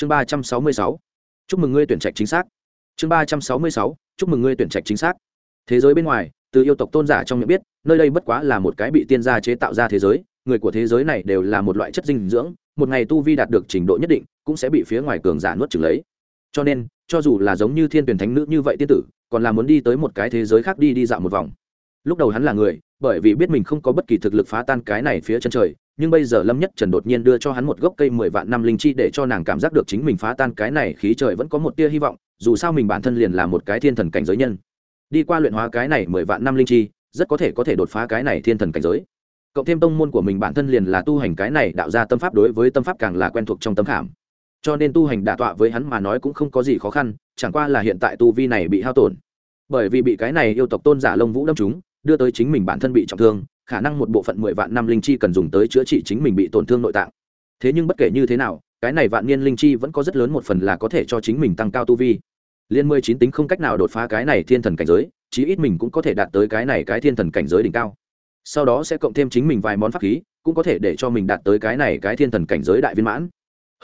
chương ba trăm sáu mươi sáu. Chúc mừng ngươi tuyển trạch chính xác. Chương ba trăm sáu mươi sáu. Chúc mừng ngươi tuyển trạch chính xác. Thế giới bên ngoài, từ yêu tộc tôn giả trong miệng biết, nơi đây bất quá là một cái bị tiên gia chế tạo ra thế giới, người của thế giới này đều là một loại chất dinh dưỡng, một ngày tu vi đạt được trình độ nhất định, cũng sẽ bị phía ngoài cường giả nuốt chừng lấy. Cho nên, cho dù là giống như thiên tuyển thánh nữ như vậy tiên tử, còn là muốn đi tới một cái thế giới khác đi đi dạo một vòng. Lúc đầu hắn là người bởi vì biết mình không có bất kỳ thực lực phá tan cái này phía chân trời, nhưng bây giờ lâm nhất trần đột nhiên đưa cho hắn một gốc cây mười vạn năm linh chi để cho nàng cảm giác được chính mình phá tan cái này khí trời vẫn có một tia hy vọng, dù sao mình bản thân liền là một cái thiên thần cảnh giới nhân. Đi qua luyện hóa cái này mười vạn năm linh chi, rất có thể có thể đột phá cái này thiên thần cảnh giới. Cộng thêm tông môn của mình bản thân liền là tu hành cái này đạo ra tâm pháp đối với tâm pháp càng là quen thuộc trong tâm khảm. Cho nên tu hành đả tọa với hắn mà nói cũng không có gì khó khăn, chẳng qua là hiện tại tu vi này bị hao tổn. Bởi vì bị cái này yêu tộc tôn giả lông vũ đâm chúng đưa tới chính mình bản thân bị trọng thương, khả năng một bộ phận mười vạn năm linh chi cần dùng tới chữa trị chính mình bị tổn thương nội tạng. Thế nhưng bất kể như thế nào, cái này vạn niên linh chi vẫn có rất lớn một phần là có thể cho chính mình tăng cao tu vi. Liên mười chín tính không cách nào đột phá cái này thiên thần cảnh giới, chí ít mình cũng có thể đạt tới cái này cái thiên thần cảnh giới đỉnh cao. Sau đó sẽ cộng thêm chính mình vài món pháp khí, cũng có thể để cho mình đạt tới cái này cái thiên thần cảnh giới đại viên mãn.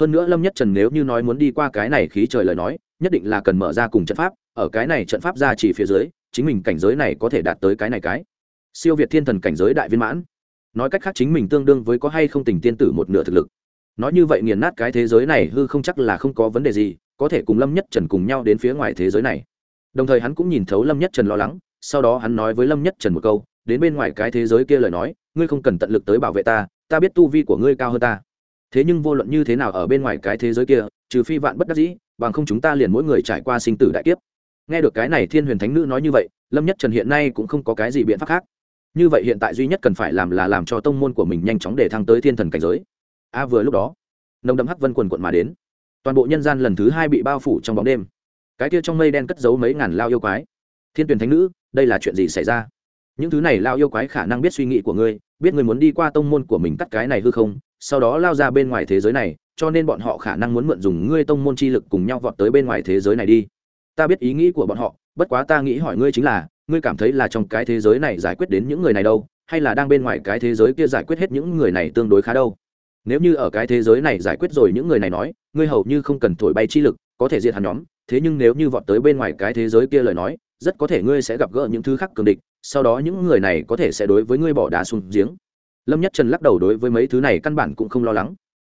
Hơn nữa lâm nhất trần nếu như nói muốn đi qua cái này khí trời lời nói, nhất định là cần mở ra cùng trận pháp, ở cái này trận pháp ra chỉ phía dưới chính mình cảnh giới này có thể đạt tới cái này cái. Siêu việt thiên thần cảnh giới đại viên mãn. Nói cách khác chính mình tương đương với có hay không tình tiên tử một nửa thực lực. Nói như vậy nghiền nát cái thế giới này hư không chắc là không có vấn đề gì, có thể cùng lâm nhất trần cùng nhau đến phía ngoài thế giới này. Đồng thời hắn cũng nhìn thấu lâm nhất trần lo lắng, sau đó hắn nói với lâm nhất trần một câu, đến bên ngoài cái thế giới kia lời nói, ngươi không cần tận lực tới bảo vệ ta ta biết tu vi của ngươi cao hơn ta. Thế nhưng vô luận như thế nào ở bên ngoài cái thế giới kia, trừ phi vạn bất đắc dĩ, bằng không chúng ta liền mỗi người trải qua sinh tử đại kiếp nghe được cái này thiên huyền thánh nữ nói như vậy, lâm nhất trần hiện nay cũng không có cái gì biện pháp khác. Như vậy hiện tại duy nhất cần phải làm là làm cho tông môn của mình nhanh chóng để thăng tới thiên thần cảnh giới. A, vừa lúc đó nồng đậm hắc vân quần quận mà đến. Toàn bộ nhân gian lần thứ hai bị bao phủ trong bóng đêm. Cái kia trong mây đen cất giấu mấy ngàn lao yêu quái. Thiên tuyển thánh nữ, đây là chuyện gì xảy ra? Những thứ này lao yêu quái khả năng biết suy nghĩ của ngươi, biết ngươi muốn đi qua tông môn của mình cắt cái này hư không, sau đó lao ra bên ngoài thế giới này, cho nên bọn họ khả năng muốn mượn dùng ngươi tông môn chi lực cùng nhau vọt tới bên ngoài thế giới này đi ta biết ý nghĩ của bọn họ, bất quá ta nghĩ hỏi ngươi chính là, ngươi cảm thấy là trong cái thế giới này giải quyết đến những người này đâu, hay là đang bên ngoài cái thế giới kia giải quyết hết những người này tương đối khá đâu? Nếu như ở cái thế giới này giải quyết rồi những người này nói, ngươi hầu như không cần thổi bay chi lực, có thể diệt hẳn nhóm, thế nhưng nếu như vọt tới bên ngoài cái thế giới kia lời nói, rất có thể ngươi sẽ gặp gỡ những thứ khác cường địch, sau đó những người này có thể sẽ đối với ngươi bỏ đá xuống giếng. Lâm nhất trần lắc đầu đối với mấy thứ này căn bản cũng không lo lắng.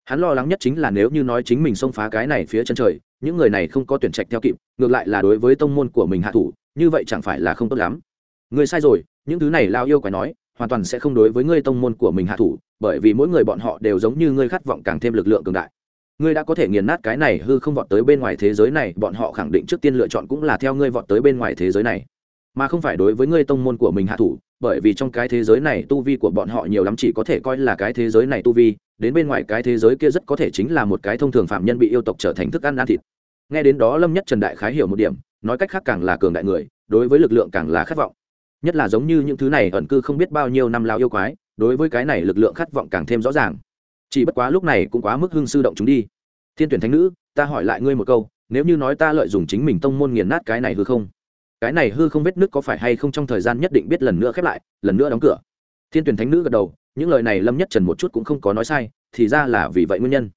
Hắn lo lắng nhất chính là nếu như nói chính mình xông phá cái này phía chân trời, những người này không có tuyển trạch theo kịp ngược lại là đối với tông môn của mình hạ thủ, như vậy chẳng phải là không tốt lắm. Người sai rồi, những thứ này lao yêu quái nói, hoàn toàn sẽ không đối với ngươi tông môn của mình hạ thủ, bởi vì mỗi người bọn họ đều giống như ngươi khát vọng càng thêm lực lượng cường đại. Ngươi đã có thể nghiền nát cái này hư không vọt tới bên ngoài thế giới này, bọn họ khẳng định trước tiên lựa chọn cũng là theo ngươi vọt tới bên ngoài thế giới này. Mà không phải đối với ngươi tông môn của mình hạ thủ, bởi vì trong cái thế giới này tu vi của bọn họ nhiều lắm chỉ có thể coi là cái thế giới này tu vi, đến bên ngoài cái thế giới kia rất có thể chính là một cái thông thường phạm nhân bị yêu tộc trở thành thức ăn ăn thịt nghe đến đó lâm nhất trần đại khái hiểu một điểm, nói cách khác càng là cường đại người, đối với lực lượng càng là khát vọng. Nhất là giống như những thứ này ẩn cư không biết bao nhiêu năm lao yêu quái, đối với cái này lực lượng khát vọng càng thêm rõ ràng. Chỉ bất quá lúc này cũng quá mức hưng sư động chúng đi. Thiên tuyển thánh nữ, ta hỏi lại ngươi một câu, nếu như nói ta lợi dụng chính mình tông môn nghiền nát cái này hư không, cái này hư không vết nước có phải hay không trong thời gian nhất định biết lần nữa khép lại, lần nữa đóng cửa? Thiên tuyển thánh nữ gật đầu, những lời này lâm nhất trần một chút cũng không có nói sai, thì ra là vì vậy nguyên nhân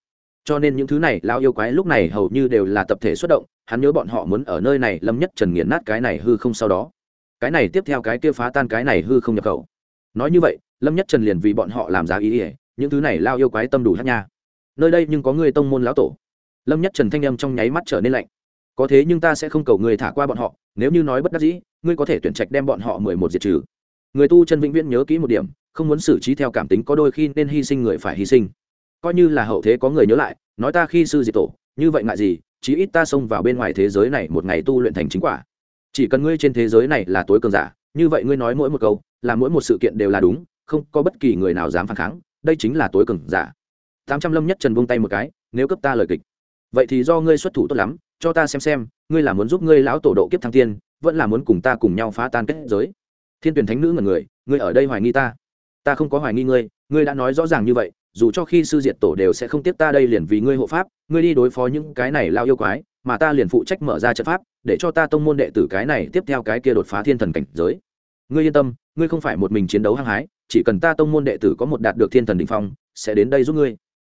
cho nên những thứ này lao yêu quái lúc này hầu như đều là tập thể xuất động, hắn nhớ bọn họ muốn ở nơi này lâm nhất trần nghiền nát cái này hư không sau đó. Cái này tiếp theo cái kia phá tan cái này hư không nhập khẩu. Nói như vậy, lâm nhất trần liền vì bọn họ làm giá ý ỉa những thứ này lao yêu quái tâm đủ hát nha. Nơi đây nhưng có người tông môn lão tổ. Lâm nhất trần thanh â m trong nháy mắt trở nên lạnh. Có thế nhưng ta sẽ không cầu người thả qua bọn họ, nếu như nói bất đắc dĩ, ngươi có thể tuyển trạch đem bọn họ mười một diệt trừ. Người tu chân vĩnh viễn nhớ kỹ một điểm, không muốn xử trí theo cảm tính, có đôi khi nên hy sinh người phải hy sinh coi như là hậu thế có người nhớ lại, nói ta khi sư diệt tổ, như vậy ngại gì, chí ít ta xông vào bên ngoài thế giới này một ngày tu luyện thành chính quả. Chỉ cần ngươi trên thế giới này là tối cường giả, như vậy ngươi nói mỗi một câu, là mỗi một sự kiện đều là đúng, không có bất kỳ người nào dám phản kháng, đây chính là tối cường giả. Tám trăm lâm nhất trần buông tay một cái, nếu cấp ta lời kịch. Vậy thì do ngươi xuất thủ tốt lắm, cho ta xem xem, ngươi là muốn giúp ngươi lão tổ độ kiếp thăng tiên, vẫn là muốn cùng ta cùng nhau phá tan kết giới. Thiên tuyển thánh nữ ngần người, ngươi ở đây hoài nghi ta. Ta không có hoài nghi ngươi ngươi đã nói rõ ràng như vậy dù cho khi sư diệt tổ đều sẽ không tiếp ta đây liền vì ngươi hộ pháp, ngươi đi đối phó những cái này lao yêu quái, mà ta liền phụ trách mở ra trận pháp, để cho ta tông môn đệ tử cái này tiếp theo cái kia đột phá thiên thần cảnh giới. Ngươi yên tâm, ngươi không phải một mình chiến đấu hăng hái, chỉ cần ta tông môn đệ tử có một đạt được thiên thần đỉnh phong, sẽ đến đây giúp ngươi.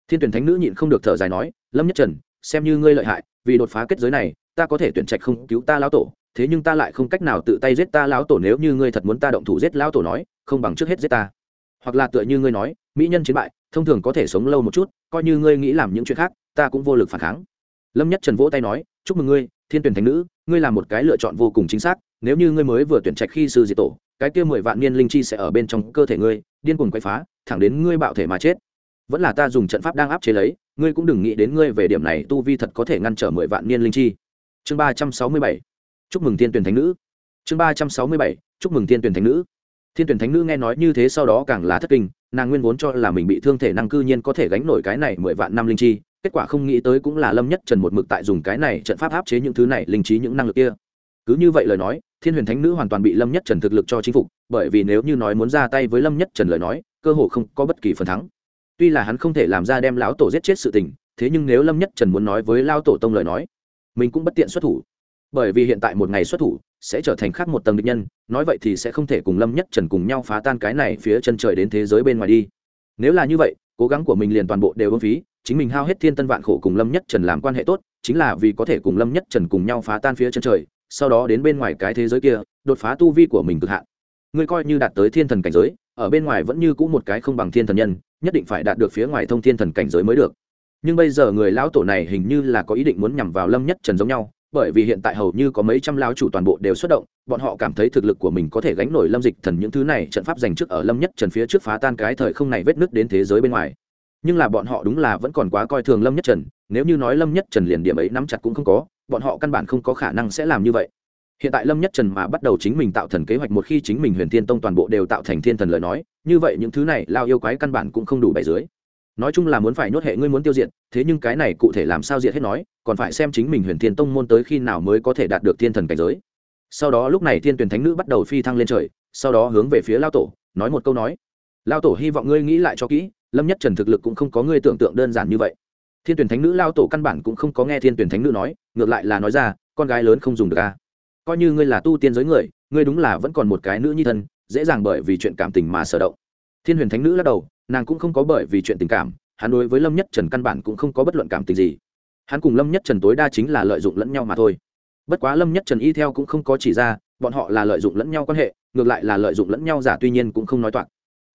Thiên tuyển thánh nữ nhịn không được thở dài nói, lâm nhất trần, xem như ngươi lợi hại, vì đột phá kết giới này, ta có thể tuyển trạch không cứu ta lão tổ, thế nhưng ta lại không cách nào tự tay giết ta lão tổ nếu như ngươi thật muốn ta động thủ giết lão tổ nói, không bằng trước hết giết ta. Hoặc là tựa như ngươi nói, mỹ nhân chiến bại thông thường có thể sống lâu một chút, coi như ngươi nghĩ làm những chuyện khác, ta cũng vô lực phản kháng. Lâm nhất trần vỗ tay nói, chúc mừng ngươi, thiên tuyển thành nữ, ngươi là một cái lựa chọn vô cùng chính xác, nếu như ngươi mới vừa tuyển trạch khi sư diệt tổ, cái kia mười vạn niên linh chi sẽ ở bên trong cơ thể ngươi, điên cuồng quay phá, thẳng đến ngươi bạo thể mà chết. Vẫn là ta dùng trận pháp đang áp chế lấy, ngươi cũng đừng nghĩ đến ngươi về điểm này tu vi thật có thể ngăn trở mười vạn niên linh chi. Chương ba trăm sáu mươi bảy, chúc mừng thiên tuyển thánh nữ. Chương ba trăm sáu mươi bảy, chúc mừng thiên tuyển thánh nữ thiên tuyển thánh nữ nghe nói như thế sau đó càng là thất kinh, nàng nguyên vốn cho là mình bị thương thể năng cư nhiên có thể gánh nổi cái này mười vạn năm linh chi, kết quả không nghĩ tới cũng là lâm nhất trần một mực tại dùng cái này trận pháp áp chế những thứ này linh trí những năng lực kia. Cứ như vậy lời nói, thiên huyền thánh nữ hoàn toàn bị lâm nhất trần thực lực cho chinh phục, bởi vì nếu như nói muốn ra tay với lâm nhất trần lời nói, cơ hội không có bất kỳ phần thắng. Tuy là hắn không thể làm ra đem lão tổ giết chết sự tình, thế nhưng nếu lâm nhất trần muốn nói với lao tổ tông lời nói, mình cũng bất tiện xuất thủ. Bởi vì hiện tại một ngày xuất thủ sẽ trở thành khác một tầng địch nhân, nói vậy thì sẽ không thể cùng lâm nhất trần cùng nhau phá tan cái này phía chân trời đến thế giới bên ngoài đi. Nếu là như vậy, cố gắng của mình liền toàn bộ đều ưng phí, chính mình hao hết thiên tân vạn khổ cùng lâm nhất trần làm quan hệ tốt, chính là vì có thể cùng lâm nhất trần cùng nhau phá tan phía chân trời, sau đó đến bên ngoài cái thế giới kia, đột phá tu vi của mình cực hạn. Ngươi coi như đạt tới thiên thần cảnh giới, ở bên ngoài vẫn như cũ một cái không bằng thiên thần nhân, nhất định phải đạt được phía ngoài thông thiên thần cảnh giới mới được. Nhưng bây giờ người lão tổ này hình như là có ý định muốn nhằm vào lâm nhất trần giống nhau bởi vì hiện tại hầu như có mấy trăm lao chủ toàn bộ đều xuất động, bọn họ cảm thấy thực lực của mình có thể gánh nổi lâm dịch thần những thứ này, trận pháp dành trước ở lâm nhất trần phía trước phá tan cái thời không này vết nứt đến thế giới bên ngoài. Nhưng là bọn họ đúng là vẫn còn quá coi thường lâm nhất trần, nếu như nói lâm nhất trần liền điểm ấy nắm chặt cũng không có, bọn họ căn bản không có khả năng sẽ làm như vậy. Hiện tại lâm nhất trần mà bắt đầu chính mình tạo thần kế hoạch một khi chính mình huyền thiên tông toàn bộ đều tạo thành thiên thần lời nói, như vậy những thứ này lao yêu quái căn bản cũng không đủ bảy dưới nói chung là muốn phải nhốt hệ ngươi muốn tiêu diệt, thế nhưng cái này cụ thể làm sao diệt hết nói, còn phải xem chính mình huyền thiên tông môn tới khi nào mới có thể đạt được thiên thần cảnh giới. Sau đó lúc này thiên tuyển thánh nữ bắt đầu phi thăng lên trời, sau đó hướng về phía lao tổ, nói một câu nói. Lao tổ hy vọng ngươi nghĩ lại cho kỹ, lâm nhất trần thực lực cũng không có ngươi tưởng tượng đơn giản như vậy. Thiên tuyển thánh nữ lao tổ căn bản cũng không có nghe thiên tuyển thánh nữ nói, ngược lại là nói ra, con gái lớn không dùng được a coi như ngươi là tu tiên giới người, ngươi đúng là vẫn còn một cái nữ nhi thân, dễ dàng bởi vì chuyện cảm tình mà sở động. Thiên huyền thánh nữ lắc đầu nàng cũng không có bởi vì chuyện tình cảm, hắn đối với lâm nhất trần căn bản cũng không có bất luận cảm tình gì. Hắn cùng lâm nhất trần tối đa chính là lợi dụng lẫn nhau mà thôi. Bất quá lâm nhất trần y theo cũng không có chỉ ra, bọn họ là lợi dụng lẫn nhau quan hệ, ngược lại là lợi dụng lẫn nhau giả tuy nhiên cũng không nói toạc.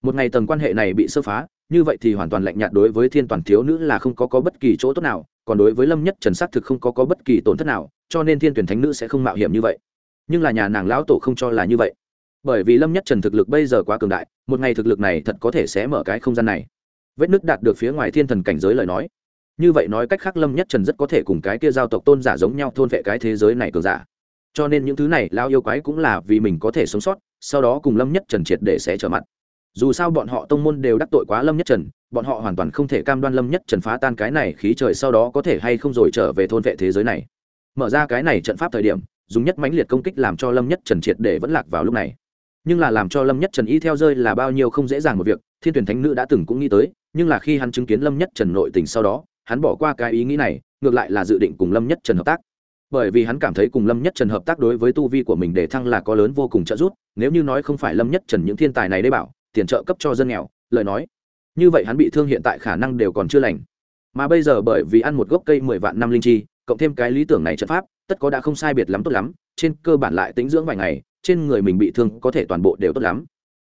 Một ngày tầng quan hệ này bị sơ phá, như vậy thì hoàn toàn lạnh nhạt đối với thiên toàn thiếu nữ là không có có bất kỳ chỗ tốt nào, còn đối với lâm nhất trần xác thực không có có bất kỳ tổn thất nào, cho nên thiên tuyển thánh nữ sẽ không mạo hiểm như vậy. Nhưng là nhà nàng lão tổ không cho là như vậy bởi vì lâm nhất trần thực lực bây giờ quá cường đại, một ngày thực lực này thật có thể sẽ mở cái không gian này. Vết nứt đạt được phía ngoài thiên thần cảnh giới lời nói. Như vậy nói cách khác lâm nhất trần rất có thể cùng cái kia giao tộc tôn giả giống nhau thôn vệ cái thế giới này cường giả. Cho nên những thứ này lao yêu quái cũng là vì mình có thể sống sót, sau đó cùng lâm nhất trần triệt để sẽ trở mặt. Dù sao bọn họ tông môn đều đắc tội quá lâm nhất trần, bọn họ hoàn toàn không thể cam đoan lâm nhất trần phá tan cái này khí trời sau đó có thể hay không rồi trở về thôn vệ thế giới này. Mở ra cái này trận pháp thời điểm, dùng nhất mãnh liệt công kích làm cho lâm nhất trần triệt để vẫn lạc vào lúc này nhưng là làm cho lâm nhất trần y theo rơi là bao nhiêu không dễ dàng một việc, thiên tuyển thánh nữ đã từng cũng nghĩ tới, nhưng là khi hắn chứng kiến lâm nhất trần nội tình sau đó, hắn bỏ qua cái ý nghĩ này, ngược lại là dự định cùng lâm nhất trần hợp tác. Bởi vì hắn cảm thấy cùng lâm nhất trần hợp tác đối với tu vi của mình để thăng là có lớn vô cùng trợ giúp, nếu như nói không phải lâm nhất trần những thiên tài này đ bảo, tiền trợ cấp cho dân nghèo, lời nói, như vậy hắn bị thương hiện tại khả năng đều còn chưa lành. Mà bây giờ bởi vì ăn một gốc cây mười vạn năm linh chi, cộng thêm cái lý tưởng này trận pháp, tất có đã không sai biệt lắm tốt lắm, trên cơ bản lại tính dưỡng vài ngày trên người mình bị thương có thể toàn bộ đều tốt lắm.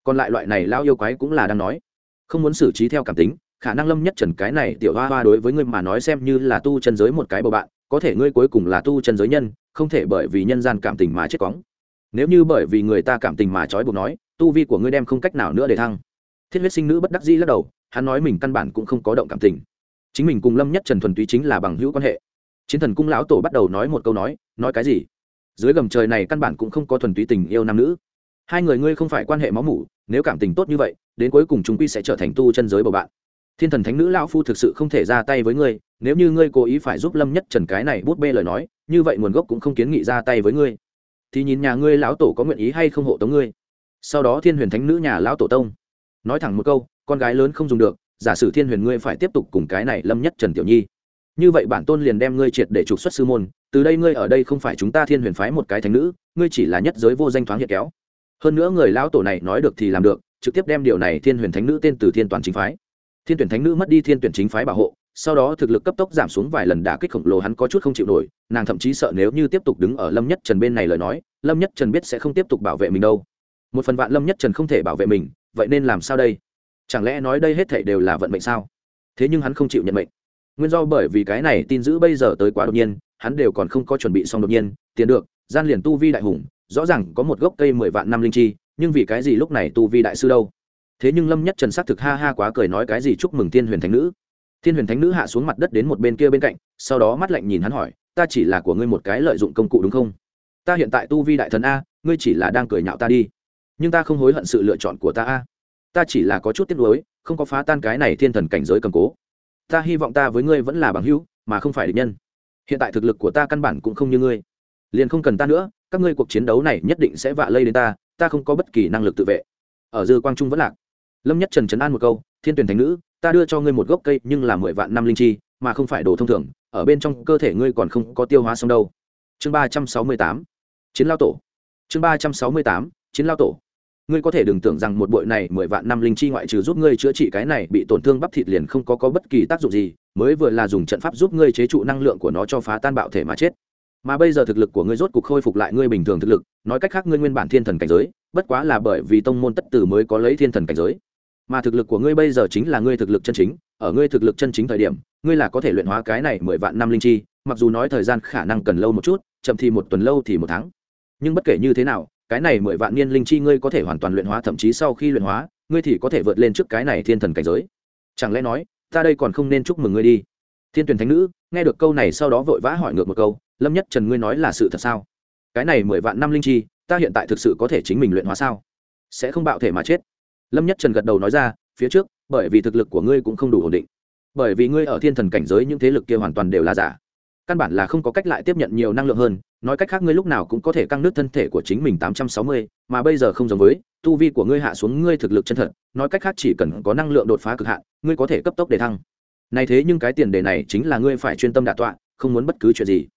Còn lại loại này lao yêu quái cũng là đang nói. Không muốn xử trí theo cảm tính, khả năng lâm nhất trần cái này tiểu hoa hoa đối với ngươi mà nói xem như là tu chân giới một cái bầu bạn, có thể ngươi cuối cùng là tu chân giới nhân, không thể bởi vì nhân gian cảm tình mà chết cóng. Nếu như bởi vì người ta cảm tình mà trói buộc nói, tu vi của ngươi đem không cách nào nữa để thăng. Thiết huyết sinh nữ bất đắc dĩ lắc đầu, hắn nói mình căn bản cũng không có động cảm tình. Chính mình cùng lâm nhất trần thuần túy chính là bằng hữu quan hệ. Chiến thần cung lão tổ bắt đầu nói một câu nói nói cái gì? dưới gầm trời này căn bản cũng không có thuần túy tình yêu nam nữ. Hai người ngươi không phải quan hệ máu mủ, nếu cảm tình tốt như vậy, đến cuối cùng chúng quy sẽ trở thành tu chân giới bầu bạn. Thiên thần thánh nữ lão phu thực sự không thể ra tay với ngươi, nếu như ngươi cố ý phải giúp lâm nhất trần cái này bút bê lời nói, như vậy nguồn gốc cũng không kiến nghị ra tay với ngươi. Thì nhìn nhà ngươi lão tổ có nguyện ý hay không hộ tống ngươi. Sau đó thiên huyền thánh nữ nhà lão tổ tông. Nói thẳng một câu, con gái lớn không dùng được, giả sử thiên huyền ngươi phải tiếp tục cùng cái này lâm nhất trần tiểu nhi như vậy bản tôn liền đem ngươi triệt để trục xuất sư môn, từ đây ngươi ở đây không phải chúng ta thiên huyền phái một cái thánh nữ, ngươi chỉ là nhất giới vô danh thoáng hiện kéo. Hơn nữa người lão tổ này nói được thì làm được, trực tiếp đem điều này thiên huyền thánh nữ tên từ thiên toàn chính phái. Thiên tuyển thánh nữ mất đi thiên tuyển chính phái bảo hộ, sau đó thực lực cấp tốc giảm xuống vài lần đả kích khổng lồ hắn có chút không chịu nổi, nàng thậm chí sợ nếu như tiếp tục đứng ở lâm nhất trần bên này lời nói, lâm nhất trần biết sẽ không tiếp tục bảo vệ mình đâu. Một phần vạn lâm nhất trần không thể bảo vệ mình, vậy nên làm sao đây? Chẳng lẽ nói đây hết thảy đều là vận mệnh sao? Thế nhưng hắn không chịu nhận mệnh nguyên do bởi vì cái này tin giữ bây giờ tới quá đột nhiên, hắn đều còn không có chuẩn bị xong đột nhiên, tiền được, gian liền tu vi đại hùng, rõ ràng có một gốc cây mười vạn năm linh chi, nhưng vì cái gì lúc này tu vi đại sư đâu? Thế nhưng lâm nhất trần xác thực ha ha quá cười nói cái gì chúc mừng thiên huyền thánh nữ. Thiên huyền thánh nữ hạ xuống mặt đất đến một bên kia bên cạnh, sau đó mắt lạnh nhìn hắn hỏi, ta chỉ là của ngươi một cái lợi dụng công cụ đúng không? Ta hiện tại tu vi đại thần a, ngươi chỉ là đang cười nhạo ta đi. Nhưng ta không hối hận sự lựa chọn của ta a. Ta chỉ là có chút tiếc nuối, không có phá tan cái này thiên thần cảnh giới cầm cố ta hy vọng ta với ngươi vẫn là bằng hữu, mà không phải địch nhân. Hiện tại thực lực của ta căn bản cũng không như ngươi. Liền không cần ta nữa, các ngươi cuộc chiến đấu này nhất định sẽ vạ lây đến ta ta không có bất kỳ năng lực tự vệ. Ở dư quang trung vẫn lạc. Lâm nhất trần trấn an một câu, thiên tuyển thành nữ, ta đưa cho ngươi một gốc cây nhưng là mười vạn năm linh chi, mà không phải đồ thông thường, ở bên trong cơ thể ngươi còn không có tiêu hóa xong đâu. Chương ba trăm sáu mươi tám, chiến lao tổ. Chương ba trăm sáu mươi tám, chiến lao tổ ngươi có thể đừng tưởng rằng một bội này mười vạn năm linh chi ngoại trừ giúp ngươi chữa trị cái này bị tổn thương bắp thịt liền không có có bất kỳ tác dụng gì, mới vừa là dùng trận pháp giúp ngươi chế trụ năng lượng của nó cho phá tan bạo thể mà chết. Mà bây giờ thực lực của ngươi rốt cục khôi phục lại ngươi bình thường thực lực, nói cách khác ngươi nguyên bản thiên thần cảnh giới, bất quá là bởi vì tông môn tất tử mới có lấy thiên thần cảnh giới. Mà thực lực của ngươi bây giờ chính là ngươi thực lực chân chính, ở ngươi thực lực chân chính thời điểm, ngươi là có thể luyện hóa cái này mười vạn năm linh chi, mặc dù nói thời gian khả năng cần lâu một chút, chậm thì một tuần, lâu thì một tháng. Nhưng bất kể như thế nào cái này mười vạn niên linh chi ngươi có thể hoàn toàn luyện hóa, thậm chí sau khi luyện hóa, ngươi thì có thể vượt lên trước cái này thiên thần cảnh giới. Chẳng lẽ nói, ta đây còn không nên chúc mừng ngươi đi? Thiên tuyển thánh nữ, nghe được câu này sau đó vội vã hỏi ngược một câu, lâm nhất trần ngươi nói là sự thật sao? Cái này mười vạn năm linh chi, ta hiện tại thực sự có thể chính mình luyện hóa sao? Sẽ không bạo thể mà chết. Lâm nhất trần gật đầu nói ra, phía trước, bởi vì thực lực của ngươi cũng không đủ ổn định. Bởi vì ngươi ở thiên thần cảnh giới những thế lực kia hoàn toàn đều là giả căn bản là không có cách lại tiếp nhận nhiều năng lượng hơn, nói cách khác ngươi lúc nào cũng có thể căng nước thân thể của chính mình tám trăm sáu mươi, mà bây giờ không giống với, tu vi của ngươi hạ xuống ngươi thực lực chân thật, nói cách khác chỉ cần có năng lượng đột phá cực hạn, ngươi có thể cấp tốc để thăng. Này thế nhưng cái tiền đề này chính là ngươi phải chuyên tâm đạ tọa, không muốn bất cứ chuyện gì.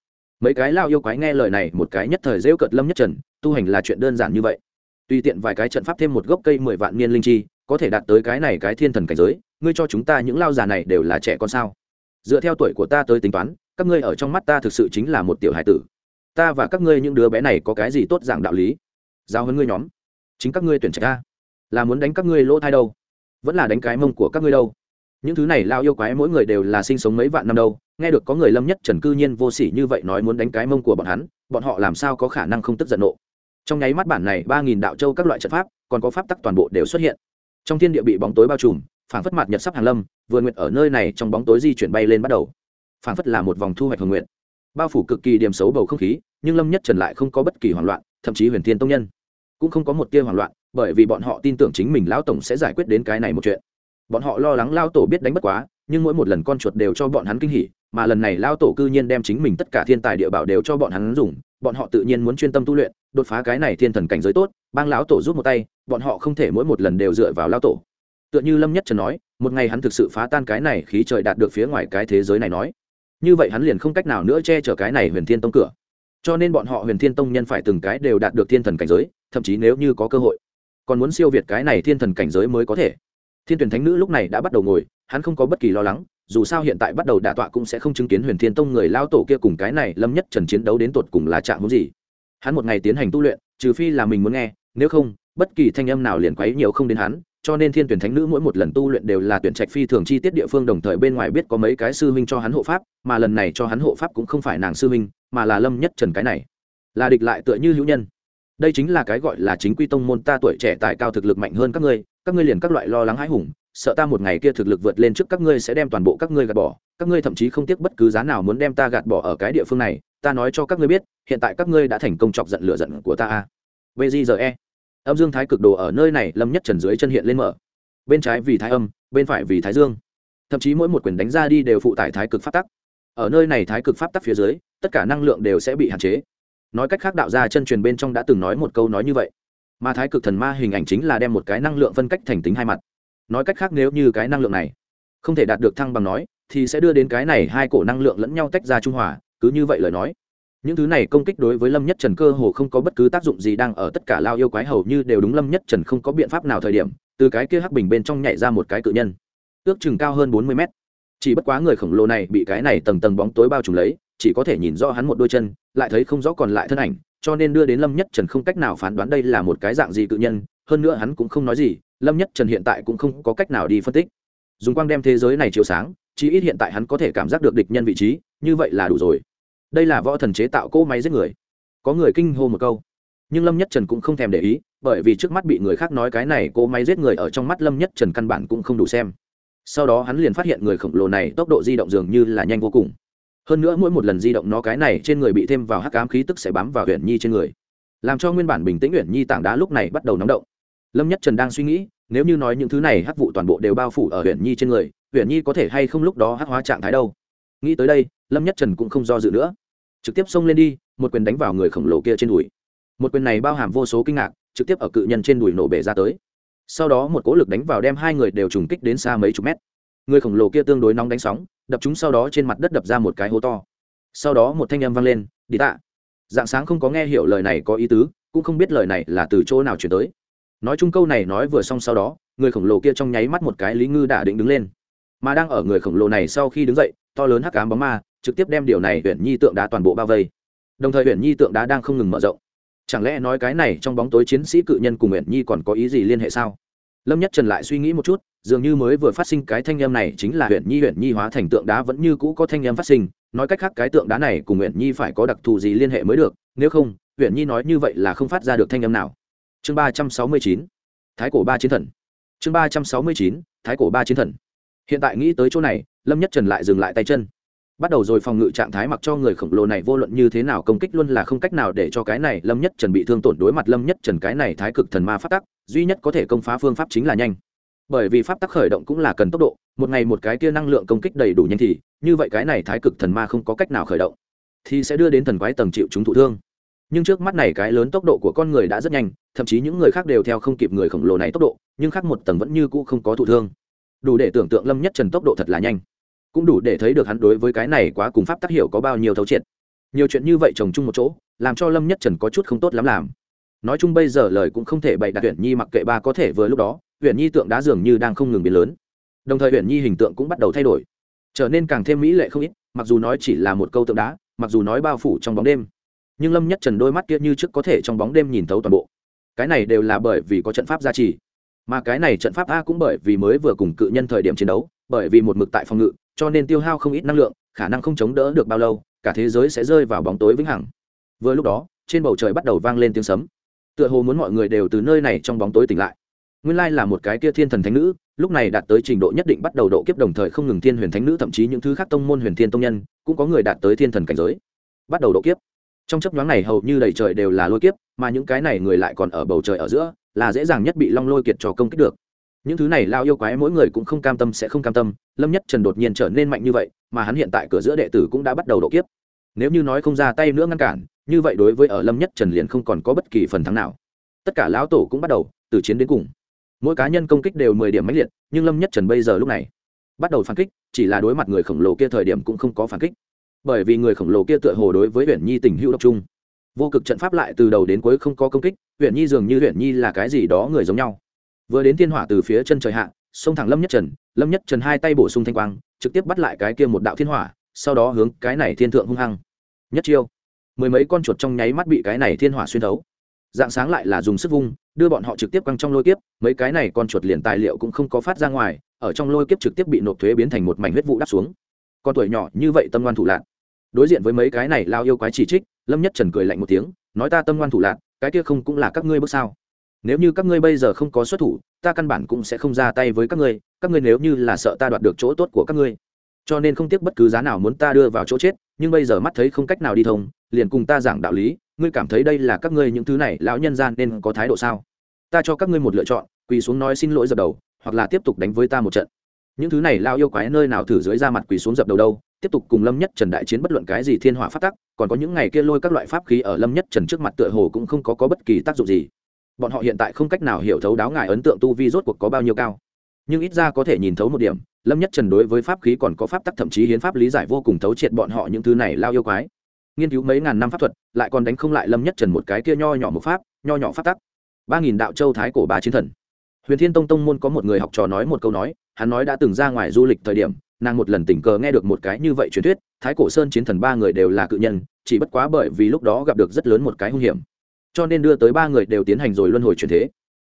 Mấy cái lao yêu quái nghe lời này một cái nhất thời rêu cợt lâm nhất trần, tu hành là chuyện đơn giản như vậy. Tuy tiện vài cái trận pháp thêm một gốc cây mười vạn niên linh chi, có thể đạt tới cái này cái thiên thần cảnh giới, ngươi cho chúng ta những lao già này đều là trẻ con sao? Dựa theo tuổi của ta tới tính toán các ngươi ở trong mắt ta thực sự chính là một tiểu hải tử. Ta và các ngươi những đứa bé này có cái gì tốt dạng đạo lý? Giao hơn ngươi nhóm. Chính các ngươi tuyển trạch ta là muốn đánh các ngươi lỗ thai đâu? Vẫn là đánh cái mông của các ngươi đâu? Những thứ này lao yêu quái mỗi người đều là sinh sống mấy vạn năm đâu. Nghe được có người lâm nhất trần cư nhiên vô sỉ như vậy nói muốn đánh cái mông của bọn hắn, bọn họ làm sao có khả năng không tức giận nộ? Trong nháy mắt bản này ba nghìn đạo châu các loại trận pháp, còn có pháp tắc toàn bộ đều xuất hiện. Trong thiên địa bị bóng tối bao trùm phản phất mặt nhật sắp hàng lâm, vừa nguyệt ở nơi này trong bóng tối di chuyển bay lên bắt đầu. Phảng phất là một vòng thu hoạch hồng nguyện bao phủ cực kỳ điểm xấu bầu không khí, nhưng lâm nhất trần lại không có bất kỳ hoảng loạn, thậm chí huyền thiên tông nhân cũng không có một tia hoảng loạn, bởi vì bọn họ tin tưởng chính mình lão tổng sẽ giải quyết đến cái này một chuyện. Bọn họ lo lắng lao tổ biết đánh bất quá, nhưng mỗi một lần con chuột đều cho bọn hắn kinh hỉ, mà lần này lao tổ cư nhiên đem chính mình tất cả thiên tài địa bảo đều cho bọn hắn dùng, bọn họ tự nhiên muốn chuyên tâm tu luyện, đột phá cái này thiên thần cảnh giới tốt, bang lão tổ rút một tay, bọn họ không thể mỗi một lần đều dựa vào lao tổ. Tựa như lâm nhất trần nói, một ngày hắn thực sự phá tan cái này, khí trời đạt được phía ngoài cái thế giới này nói như vậy hắn liền không cách nào nữa che chở cái này huyền thiên tông cửa. Cho nên bọn họ huyền thiên tông nhân phải từng cái đều đạt được thiên thần cảnh giới, thậm chí nếu như có cơ hội, còn muốn siêu việt cái này thiên thần cảnh giới mới có thể. Thiên tuyển thánh nữ lúc này đã bắt đầu ngồi, hắn không có bất kỳ lo lắng, dù sao hiện tại bắt đầu đả tọa cũng sẽ không chứng kiến huyền thiên tông người lao tổ kia cùng cái này lâm nhất trần chiến đấu đến tột cùng là trạng muốn gì. Hắn một ngày tiến hành tu luyện, trừ phi là mình muốn nghe, nếu không, bất kỳ thanh âm nào liền quấy nhiều không đến hắn cho nên thiên tuyển thánh nữ mỗi một lần tu luyện đều là tuyển trạch phi thường chi tiết địa phương, đồng thời bên ngoài biết có mấy cái sư huynh cho hắn hộ pháp, mà lần này cho hắn hộ pháp cũng không phải nàng sư huynh, mà là lâm nhất trần cái này. Là địch lại tựa như hữu nhân. Đây chính là cái gọi là chính quy tông môn, ta tuổi trẻ tài cao thực lực mạnh hơn các ngươi các ngươi liền các loại lo lắng hãi hùng, sợ ta một ngày kia thực lực vượt lên trước các ngươi sẽ đem toàn bộ các ngươi gạt bỏ, các ngươi thậm chí không tiếc bất cứ giá nào muốn đem ta gạt bỏ ở cái địa phương này, ta nói cho các ngươi biết, hiện tại các ngươi đã thành công chọc giận lửa giận của ta a. E âm dương thái cực đồ ở nơi này lâm nhất trần dưới chân hiện lên mở. Bên trái vì thái âm, bên phải vì thái dương. Thậm chí mỗi một quyền đánh ra đi đều phụ tải thái cực pháp tắc. Ở nơi này thái cực pháp tắc phía dưới, tất cả năng lượng đều sẽ bị hạn chế. Nói cách khác đạo gia chân truyền bên trong đã từng nói một câu nói như vậy. Mà thái cực thần ma hình ảnh chính là đem một cái năng lượng phân cách thành tính hai mặt. Nói cách khác nếu như cái năng lượng này không thể đạt được thăng bằng nói, thì sẽ đưa đến cái này hai cổ năng lượng lẫn nhau tách ra trung hòa, cứ như vậy lời nói những thứ này công kích đối với lâm nhất trần cơ hồ không có bất cứ tác dụng gì, đang ở tất cả lao yêu quái hầu như đều đúng lâm nhất trần không có biện pháp nào thời điểm, từ cái kia hắc bình bên trong nhảy ra một cái cự nhân. Ước chừng cao hơn bốn mươi mét. Chỉ bất quá người khổng lồ này bị cái này tầng tầng bóng tối bao trùm lấy, chỉ có thể nhìn rõ hắn một đôi chân, lại thấy không rõ còn lại thân ảnh, cho nên đưa đến lâm nhất trần không cách nào phán đoán đây là một cái dạng gì cự nhân, hơn nữa hắn cũng không nói gì, lâm nhất trần hiện tại cũng không có cách nào đi phân tích. Dùng quang đem thế giới này chiếu sáng chỉ ít hiện tại hắn có thể cảm giác được địch nhân vị trí, như vậy là đủ rồi đây là võ thần chế tạo cỗ máy giết người. Có người kinh hô một câu. Nhưng lâm nhất trần cũng không thèm để ý, bởi vì trước mắt bị người khác nói cái này cỗ máy giết người ở trong mắt lâm nhất trần căn bản cũng không đủ xem. Sau đó hắn liền phát hiện người khổng lồ này tốc độ di động dường như là nhanh vô cùng. Hơn nữa mỗi một lần di động nó cái này trên người bị thêm vào hắc ám khí tức sẽ bám vào huyện nhi trên người. Làm cho nguyên bản bình tĩnh huyện nhi tảng đá lúc này bắt đầu nóng động. Lâm nhất trần đang suy nghĩ, nếu như nói những thứ này hắc vụ toàn bộ đều bao phủ ở huyện nhi trên người huyện nhi có thể hay không lúc đó hắc hóa trạng thái đâu? Nghĩ tới đây, lâm nhất trần cũng không do dự nữa trực tiếp xông lên đi, một quyền đánh vào người khổng lồ kia trên đùi. Một quyền này bao hàm vô số kinh ngạc, trực tiếp ở cự nhân trên đùi nổ bể ra tới. Sau đó một cỗ lực đánh vào đem hai người đều trùng kích đến xa mấy chục mét. Người khổng lồ kia tương đối nóng đánh sóng, đập chúng sau đó trên mặt đất đập ra một cái hố to. Sau đó một thanh âm vang lên, đi tạ. Dạng sáng không có nghe hiểu lời này có ý tứ, cũng không biết lời này là từ chỗ nào chuyển tới. Nói chung câu này nói vừa xong sau đó, người khổng lồ kia trong nháy mắt một cái lý ngư đã định đứng lên. Mà đang ở người khổng lồ này sau khi đứng dậy to lớn hắc ám bóng ma, trực tiếp đem điều này huyện nhi tượng đá toàn bộ bao vây. Đồng thời huyện nhi tượng đá đang không ngừng mở rộng. Chẳng lẽ nói cái này trong bóng tối chiến sĩ cự nhân cùng huyện nhi còn có ý gì liên hệ sao? Lâm nhất trần lại suy nghĩ một chút, dường như mới vừa phát sinh cái thanh âm này chính là huyện nhi huyện nhi hóa thành tượng đá vẫn như cũ có thanh âm phát sinh, nói cách khác cái tượng đá này cùng huyện nhi phải có đặc thù gì liên hệ mới được, nếu không huyện nhi nói như vậy là không phát ra được thanh âm nào. Chương ba trăm sáu mươi chín, thái cổ ba chiến thần. Chương ba trăm sáu mươi chín, thái cổ ba chiến thần. Hiện tại nghĩ tới chỗ này lâm nhất trần lại dừng lại tay chân. Bắt đầu rồi phòng ngự trạng thái mặc cho người khổng lồ này vô luận như thế nào công kích luôn là không cách nào để cho cái này lâm nhất trần bị thương tổn đối mặt lâm nhất trần cái này thái cực thần ma pháp tắc, duy nhất có thể công phá phương pháp chính là nhanh. Bởi vì pháp tắc khởi động cũng là cần tốc độ, một ngày một cái kia năng lượng công kích đầy đủ nhanh thì, như vậy cái này thái cực thần ma không có cách nào khởi động, thì sẽ đưa đến thần quái tầng chịu chúng thụ thương. Nhưng trước mắt này cái lớn tốc độ của con người đã rất nhanh, thậm chí những người khác đều theo không kịp người khổng lồ này tốc độ, nhưng khác một tầng vẫn như cũ không có thụ thương. Đủ để tưởng tượng lâm nhất trần tốc độ thật là nhanh cũng đủ để thấy được hắn đối với cái này quá cùng pháp tác hiệu có bao nhiêu thấu triệt. Nhiều chuyện như vậy chồng chung một chỗ, làm cho lâm nhất trần có chút không tốt lắm làm. Nói chung bây giờ lời cũng không thể bày đặt tuyển nhi mặc kệ ba có thể vừa lúc đó tuyển nhi tượng đá dường như đang không ngừng biến lớn. Đồng thời tuyển nhi hình tượng cũng bắt đầu thay đổi, trở nên càng thêm mỹ lệ không ít, mặc dù nói chỉ là một câu tượng đá, mặc dù nói bao phủ trong bóng đêm. Nhưng lâm nhất trần đôi mắt kia như trước có thể trong bóng đêm nhìn thấu toàn bộ. Cái này đều là bởi vì có trận pháp gia trì, mà cái này trận pháp a cũng bởi vì mới vừa cùng cự nhân thời điểm chiến đấu, bởi vì một mực tại phòng ngự cho nên tiêu hao không ít năng lượng, khả năng không chống đỡ được bao lâu, cả thế giới sẽ rơi vào bóng tối vĩnh hằng. Vừa lúc đó, trên bầu trời bắt đầu vang lên tiếng sấm. Tựa hồ muốn mọi người đều từ nơi này trong bóng tối tỉnh lại. Nguyên lai là một cái kia thiên thần thánh nữ, lúc này đạt tới trình độ nhất định bắt đầu độ kiếp đồng thời không ngừng thiên huyền thánh nữ, thậm chí những thứ khác tông môn huyền thiên tông nhân, cũng có người đạt tới thiên thần cảnh giới. Bắt đầu độ kiếp. Trong chấp nhoáng này hầu như đầy trời đều là lôi kiếp, mà những cái này người lại còn ở bầu trời ở giữa, là dễ dàng nhất bị long lôi kiệt trò công kích được những thứ này lao yêu quái mỗi người cũng không cam tâm sẽ không cam tâm, lâm nhất trần đột nhiên trở nên mạnh như vậy, mà hắn hiện tại cửa giữa đệ tử cũng đã bắt đầu độ kiếp. Nếu như nói không ra tay nữa ngăn cản, như vậy đối với ở lâm nhất trần liền không còn có bất kỳ phần thắng nào. Tất cả lão tổ cũng bắt đầu, từ chiến đến cùng. Mỗi cá nhân công kích đều mười điểm mãnh liệt, nhưng lâm nhất trần bây giờ lúc này bắt đầu phản kích, chỉ là đối mặt người khổng lồ kia thời điểm cũng không có phản kích. Bởi vì người khổng lồ kia tựa hồ đối với huyện nhi tình hữu độc trung vô cực trận pháp lại từ đầu đến cuối không có công kích huyện nhi dường như huyện nhi là cái gì đó người giống nhau vừa đến thiên hỏa từ phía chân trời hạ xông thẳng lâm nhất trần, lâm nhất trần hai tay bổ sung thanh quang, trực tiếp bắt lại cái kia một đạo thiên hỏa, sau đó hướng cái này thiên thượng hung hăng. Nhất chiêu. Mười mấy con chuột trong nháy mắt bị cái này thiên hỏa xuyên thấu. Dạng sáng lại là dùng sức vung, đưa bọn họ trực tiếp quăng trong lôi kiếp, mấy cái này con chuột liền tài liệu cũng không có phát ra ngoài, ở trong lôi kiếp trực tiếp bị nộp thuế biến thành một mảnh huyết vụ đắp xuống. Con tuổi nhỏ như vậy tâm ngoan thủ lạc đối diện với mấy cái này lao yêu quái chỉ trích, lâm nhất trần cười lạnh một tiếng, nói ta tâm ngoan thủ lạc cái kia không cũng là các ngươi bước sao? nếu như các ngươi bây giờ không có xuất thủ ta căn bản cũng sẽ không ra tay với các ngươi các ngươi nếu như là sợ ta đoạt được chỗ tốt của các ngươi. Cho nên không tiếc bất cứ giá nào muốn ta đưa vào chỗ chết nhưng bây giờ mắt thấy không cách nào đi thông liền cùng ta giảng đạo lý ngươi cảm thấy đây là các ngươi những thứ này lão nhân gian nên có thái độ sao? Ta cho các ngươi một lựa chọn quỳ xuống nói xin lỗi dập đầu hoặc là tiếp tục đánh với ta một trận. Những thứ này lao yêu quái nơi nào thử dưới ra mặt quỳ xuống dập đầu đâu tiếp tục cùng lâm nhất trần đại chiến bất luận cái gì thiên hỏa phát tắc còn có những ngày kia lôi các loại pháp khí ở lâm nhất trần trước mặt tựa hồ cũng không có, có bất kỳ tác dụng gì bọn họ hiện tại không cách nào hiểu thấu đáo ngài ấn tượng tu vi rốt cuộc có bao nhiêu cao. Nhưng ít ra có thể nhìn thấu một điểm, lâm nhất trần đối với pháp khí còn có pháp tắc thậm chí hiến pháp lý giải vô cùng thấu triệt bọn họ những thứ này lao yêu quái. Nghiên cứu mấy ngàn năm pháp thuật, lại còn đánh không lại lâm nhất trần một cái kia nho nhỏ một pháp, nho nhỏ pháp tắc. Ba nghìn đạo châu thái cổ bà chiến thần. Huyền thiên tông tông môn có một người học trò nói một câu nói, hắn nói đã từng ra ngoài du lịch thời điểm, nàng một lần tình cờ nghe được một cái như vậy truyền thuyết, thái cổ sơn chiến thần ba người đều là cự nhân, chỉ bất quá bởi vì lúc đó gặp được rất lớn một cái hung hiểm cho nên đưa tới ba người đều tiến hành rồi luân hồi chuyển thế.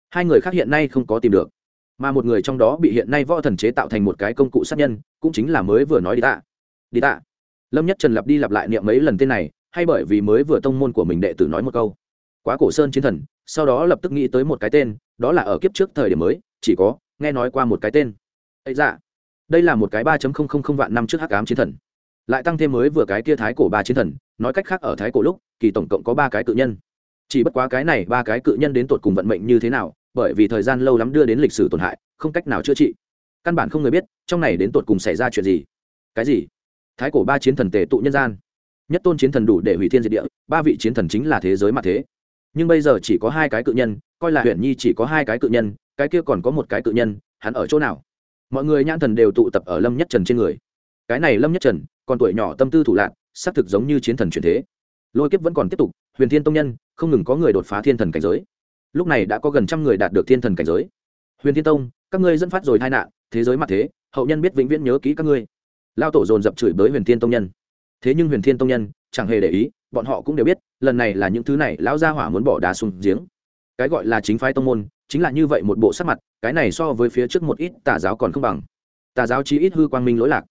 Hai người khác hiện nay không có tìm được, mà một người trong đó bị hiện nay võ thần chế tạo thành một cái công cụ sát nhân, cũng chính là mới vừa nói đi tạ. Đi tạ. Lâm nhất trần lặp đi lặp lại niệm mấy lần tên này, hay bởi vì mới vừa tông môn của mình đệ tử nói một câu. Quá cổ sơn chiến thần, sau đó lập tức nghĩ tới một cái tên, đó là ở kiếp trước thời điểm mới, chỉ có, nghe nói qua một cái tên. Ấy dạ đây là một cái ba vạn năm trước hắc ám chiến thần. Lại tăng thêm mới vừa cái kia thái cổ ba chiến thần, nói cách khác ở thái cổ lúc, kỳ tổng cộng có ba cái cự nhân chỉ bất quá cái này ba cái cự nhân đến tột cùng vận mệnh như thế nào, bởi vì thời gian lâu lắm đưa đến lịch sử tổn hại, không cách nào chữa trị. Căn bản không người biết, trong này đến tột cùng xảy ra chuyện gì. Cái gì? Thái cổ ba chiến thần tề tụ nhân gian. Nhất tôn chiến thần đủ để hủy thiên diệt địa, ba vị chiến thần chính là thế giới mà thế. Nhưng bây giờ chỉ có hai cái cự nhân, coi là huyện nhi chỉ có hai cái cự nhân, cái kia còn có một cái cự nhân, hắn ở chỗ nào? Mọi người nhãn thần đều tụ tập ở lâm nhất trần trên người. Cái này lâm nhất trần, còn tuổi nhỏ tâm tư thủ lạc xác thực giống như chiến thần truyền thế. Lôi kiếp vẫn còn tiếp tục, huyền thiên tông nhân không ngừng có người đột phá thiên thần cảnh giới. Lúc này đã có gần trăm người đạt được thiên thần cảnh giới. Huyền thiên tông, các ngươi dẫn phát rồi tai nạn, thế giới mặt thế, hậu nhân biết vĩnh viễn nhớ kỹ các ngươi. Lao tổ dồn dập chửi bới huyền thiên tông nhân. Thế nhưng huyền thiên tông nhân, chẳng hề để ý, bọn họ cũng đều biết, lần này là những thứ này lão gia hỏa muốn bỏ đá xuống giếng. Cái gọi là chính phái tông môn, chính là như vậy một bộ sắc mặt, cái này so với phía trước một ít tà giáo còn không bằng. Tà giáo chí ít hư quang minh lỗi lạc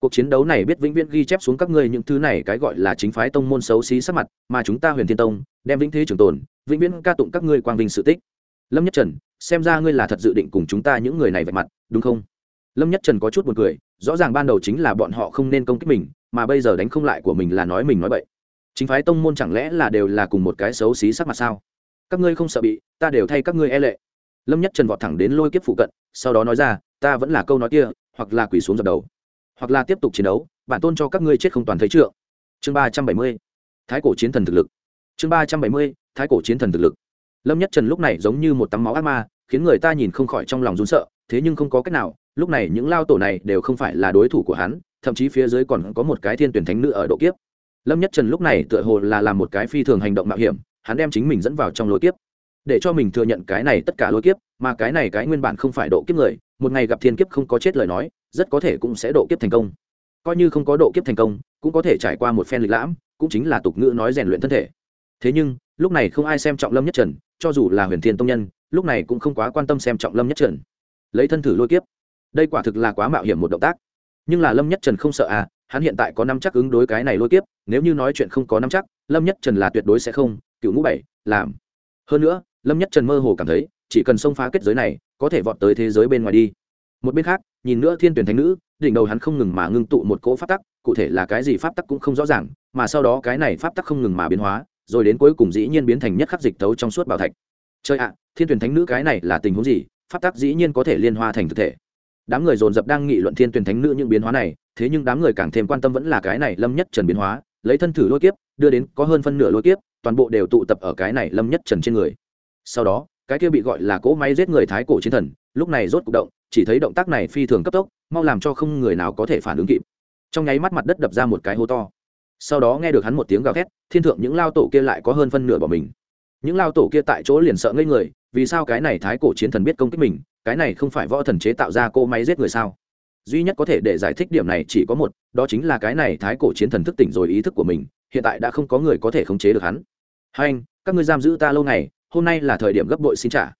cuộc chiến đấu này biết vĩnh viễn ghi chép xuống các ngươi những thứ này cái gọi là chính phái tông môn xấu xí sắc mặt, mà chúng ta huyền thiên tông, đem vĩnh thế trường tồn, vĩnh viễn ca tụng các ngươi quang vinh sự tích. Lâm nhất trần, xem ra ngươi là thật dự định cùng chúng ta những người này vạch mặt, đúng không? Lâm nhất trần có chút buồn cười, rõ ràng ban đầu chính là bọn họ không nên công kích mình, mà bây giờ đánh không lại của mình là nói mình nói bậy. Chính phái tông môn chẳng lẽ là đều là cùng một cái xấu xí sắc mặt sao? Các ngươi không sợ bị, ta đều thay các ngươi e lệ. Lâm nhất trần vọt thẳng đến lôi kiếp phụ cận, sau đó nói ra, ta vẫn là câu nói kia, hoặc là quỳ xuống dập đầu hoặc là tiếp tục chiến đấu, bản tôn cho các ngươi chết không toàn thấy trượng. Chương ba trăm bảy mươi, thái cổ chiến thần thực lực. Chương ba trăm bảy mươi, thái cổ chiến thần thực lực. Lâm nhất trần lúc này giống như một tấm máu ác ma, khiến người ta nhìn không khỏi trong lòng run sợ, thế nhưng không có cách nào, lúc này những lao tổ này đều không phải là đối thủ của hắn, thậm chí phía dưới còn có một cái thiên tuyển thánh nữ ở độ kiếp. Lâm nhất trần lúc này tựa hồ là làm một cái phi thường hành động mạo hiểm, hắn đem chính mình dẫn vào trong lối kiếp. Để cho mình thừa nhận cái này tất cả lối kiếp, mà cái này cái nguyên bản không phải độ kiếp người, một ngày gặp thiên kiếp không có chết lời nói rất có thể cũng sẽ độ kiếp thành công. Coi như không có độ kiếp thành công, cũng có thể trải qua một phen lịch lãm, cũng chính là tục ngữ nói rèn luyện thân thể. Thế nhưng, lúc này không ai xem trọng lâm nhất trần, cho dù là huyền thiên tông nhân, lúc này cũng không quá quan tâm xem trọng lâm nhất trần. Lấy thân thử lôi kiếp. Đây quả thực là quá mạo hiểm một động tác. Nhưng là lâm nhất trần không sợ à hắn hiện tại có năm chắc ứng đối cái này lôi kiếp, nếu như nói chuyện không có năm chắc, lâm nhất trần là tuyệt đối sẽ không, cựu ngũ bảy, làm. Hơn nữa, lâm nhất trần mơ hồ cảm thấy, chỉ cần xông phá kết giới này, có thể vọt tới thế giới bên ngoài đi một bên khác, nhìn nữa thiên tuyển thánh nữ, đỉnh đầu hắn không ngừng mà ngưng tụ một cỗ pháp tắc, cụ thể là cái gì pháp tắc cũng không rõ ràng, mà sau đó cái này pháp tắc không ngừng mà biến hóa, rồi đến cuối cùng dĩ nhiên biến thành nhất khắc dịch tấu trong suốt bảo thạch. Chơi ạ, thiên tuyển thánh nữ cái này là tình huống gì? Pháp tắc dĩ nhiên có thể liên hoa thành thực thể. Đám người dồn dập đang nghị luận thiên tuyển thánh nữ những biến hóa này, thế nhưng đám người càng thêm quan tâm vẫn là cái này lâm nhất trần biến hóa, lấy thân thử lôi kiếp, đưa đến có hơn phân nửa lôi kiếp, toàn bộ đều tụ tập ở cái này lâm nhất trần trên người. Sau đó, cái kia bị gọi là cỗ máy giết người thái cổ chiến thần, lúc này rốt cục động chỉ thấy động tác này phi thường cấp tốc, mau làm cho không người nào có thể phản ứng kịp. Trong nháy mắt mặt đất đập ra một cái hố to. Sau đó nghe được hắn một tiếng gào thét, thiên thượng những lao tổ kia lại có hơn phân nửa bỏ mình. Những lao tổ kia tại chỗ liền sợ ngây người, vì sao cái này thái cổ chiến thần biết công kích mình, cái này không phải võ thần chế tạo ra cô máy giết người sao? Duy nhất có thể để giải thích điểm này chỉ có một, đó chính là cái này thái cổ chiến thần thức tỉnh rồi ý thức của mình, hiện tại đã không có người có thể khống chế được hắn. Hai anh, các ngươi giam giữ ta lâu ngày, hôm nay là thời điểm gấp bội xin trả.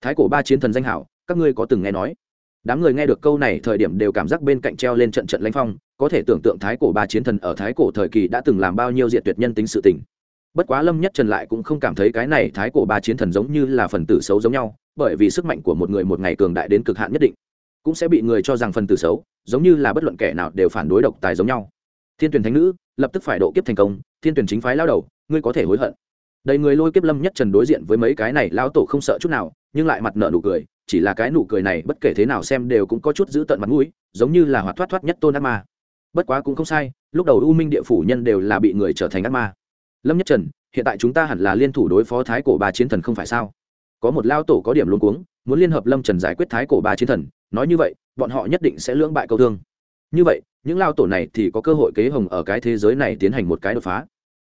Thái cổ ba chiến thần danh hảo, các ngươi có từng nghe nói? đám người nghe được câu này thời điểm đều cảm giác bên cạnh treo lên trận trận lãnh phong, có thể tưởng tượng thái cổ ba chiến thần ở thái cổ thời kỳ đã từng làm bao nhiêu diện tuyệt nhân tính sự tình. Bất quá lâm nhất trần lại cũng không cảm thấy cái này thái cổ ba chiến thần giống như là phần tử xấu giống nhau, bởi vì sức mạnh của một người một ngày cường đại đến cực hạn nhất định, cũng sẽ bị người cho rằng phần tử xấu, giống như là bất luận kẻ nào đều phản đối độc tài giống nhau. Thiên tuyển thánh nữ, lập tức phải độ kiếp thành công, thiên tuyển chính phái lao đầu, ngươi có thể hối hận. Đầy người lôi kiếp lâm nhất trần đối diện với mấy cái này lão tổ không sợ chút nào, nhưng lại mặt nợ nụ cười chỉ là cái nụ cười này, bất kể thế nào xem đều cũng có chút giữ tận mặt mũi, giống như là hoạt thoát thoát nhất tôn ác ma. Bất quá cũng không sai, lúc đầu u minh địa phủ nhân đều là bị người trở thành ác ma. Lâm nhất trần, hiện tại chúng ta hẳn là liên thủ đối phó thái cổ ba chiến thần không phải sao? Có một lao tổ có điểm luôn cuống, muốn liên hợp lâm trần giải quyết thái cổ ba chiến thần, nói như vậy, bọn họ nhất định sẽ lưỡng bại câu thương. Như vậy, những lao tổ này thì có cơ hội kế hồng ở cái thế giới này tiến hành một cái đột phá.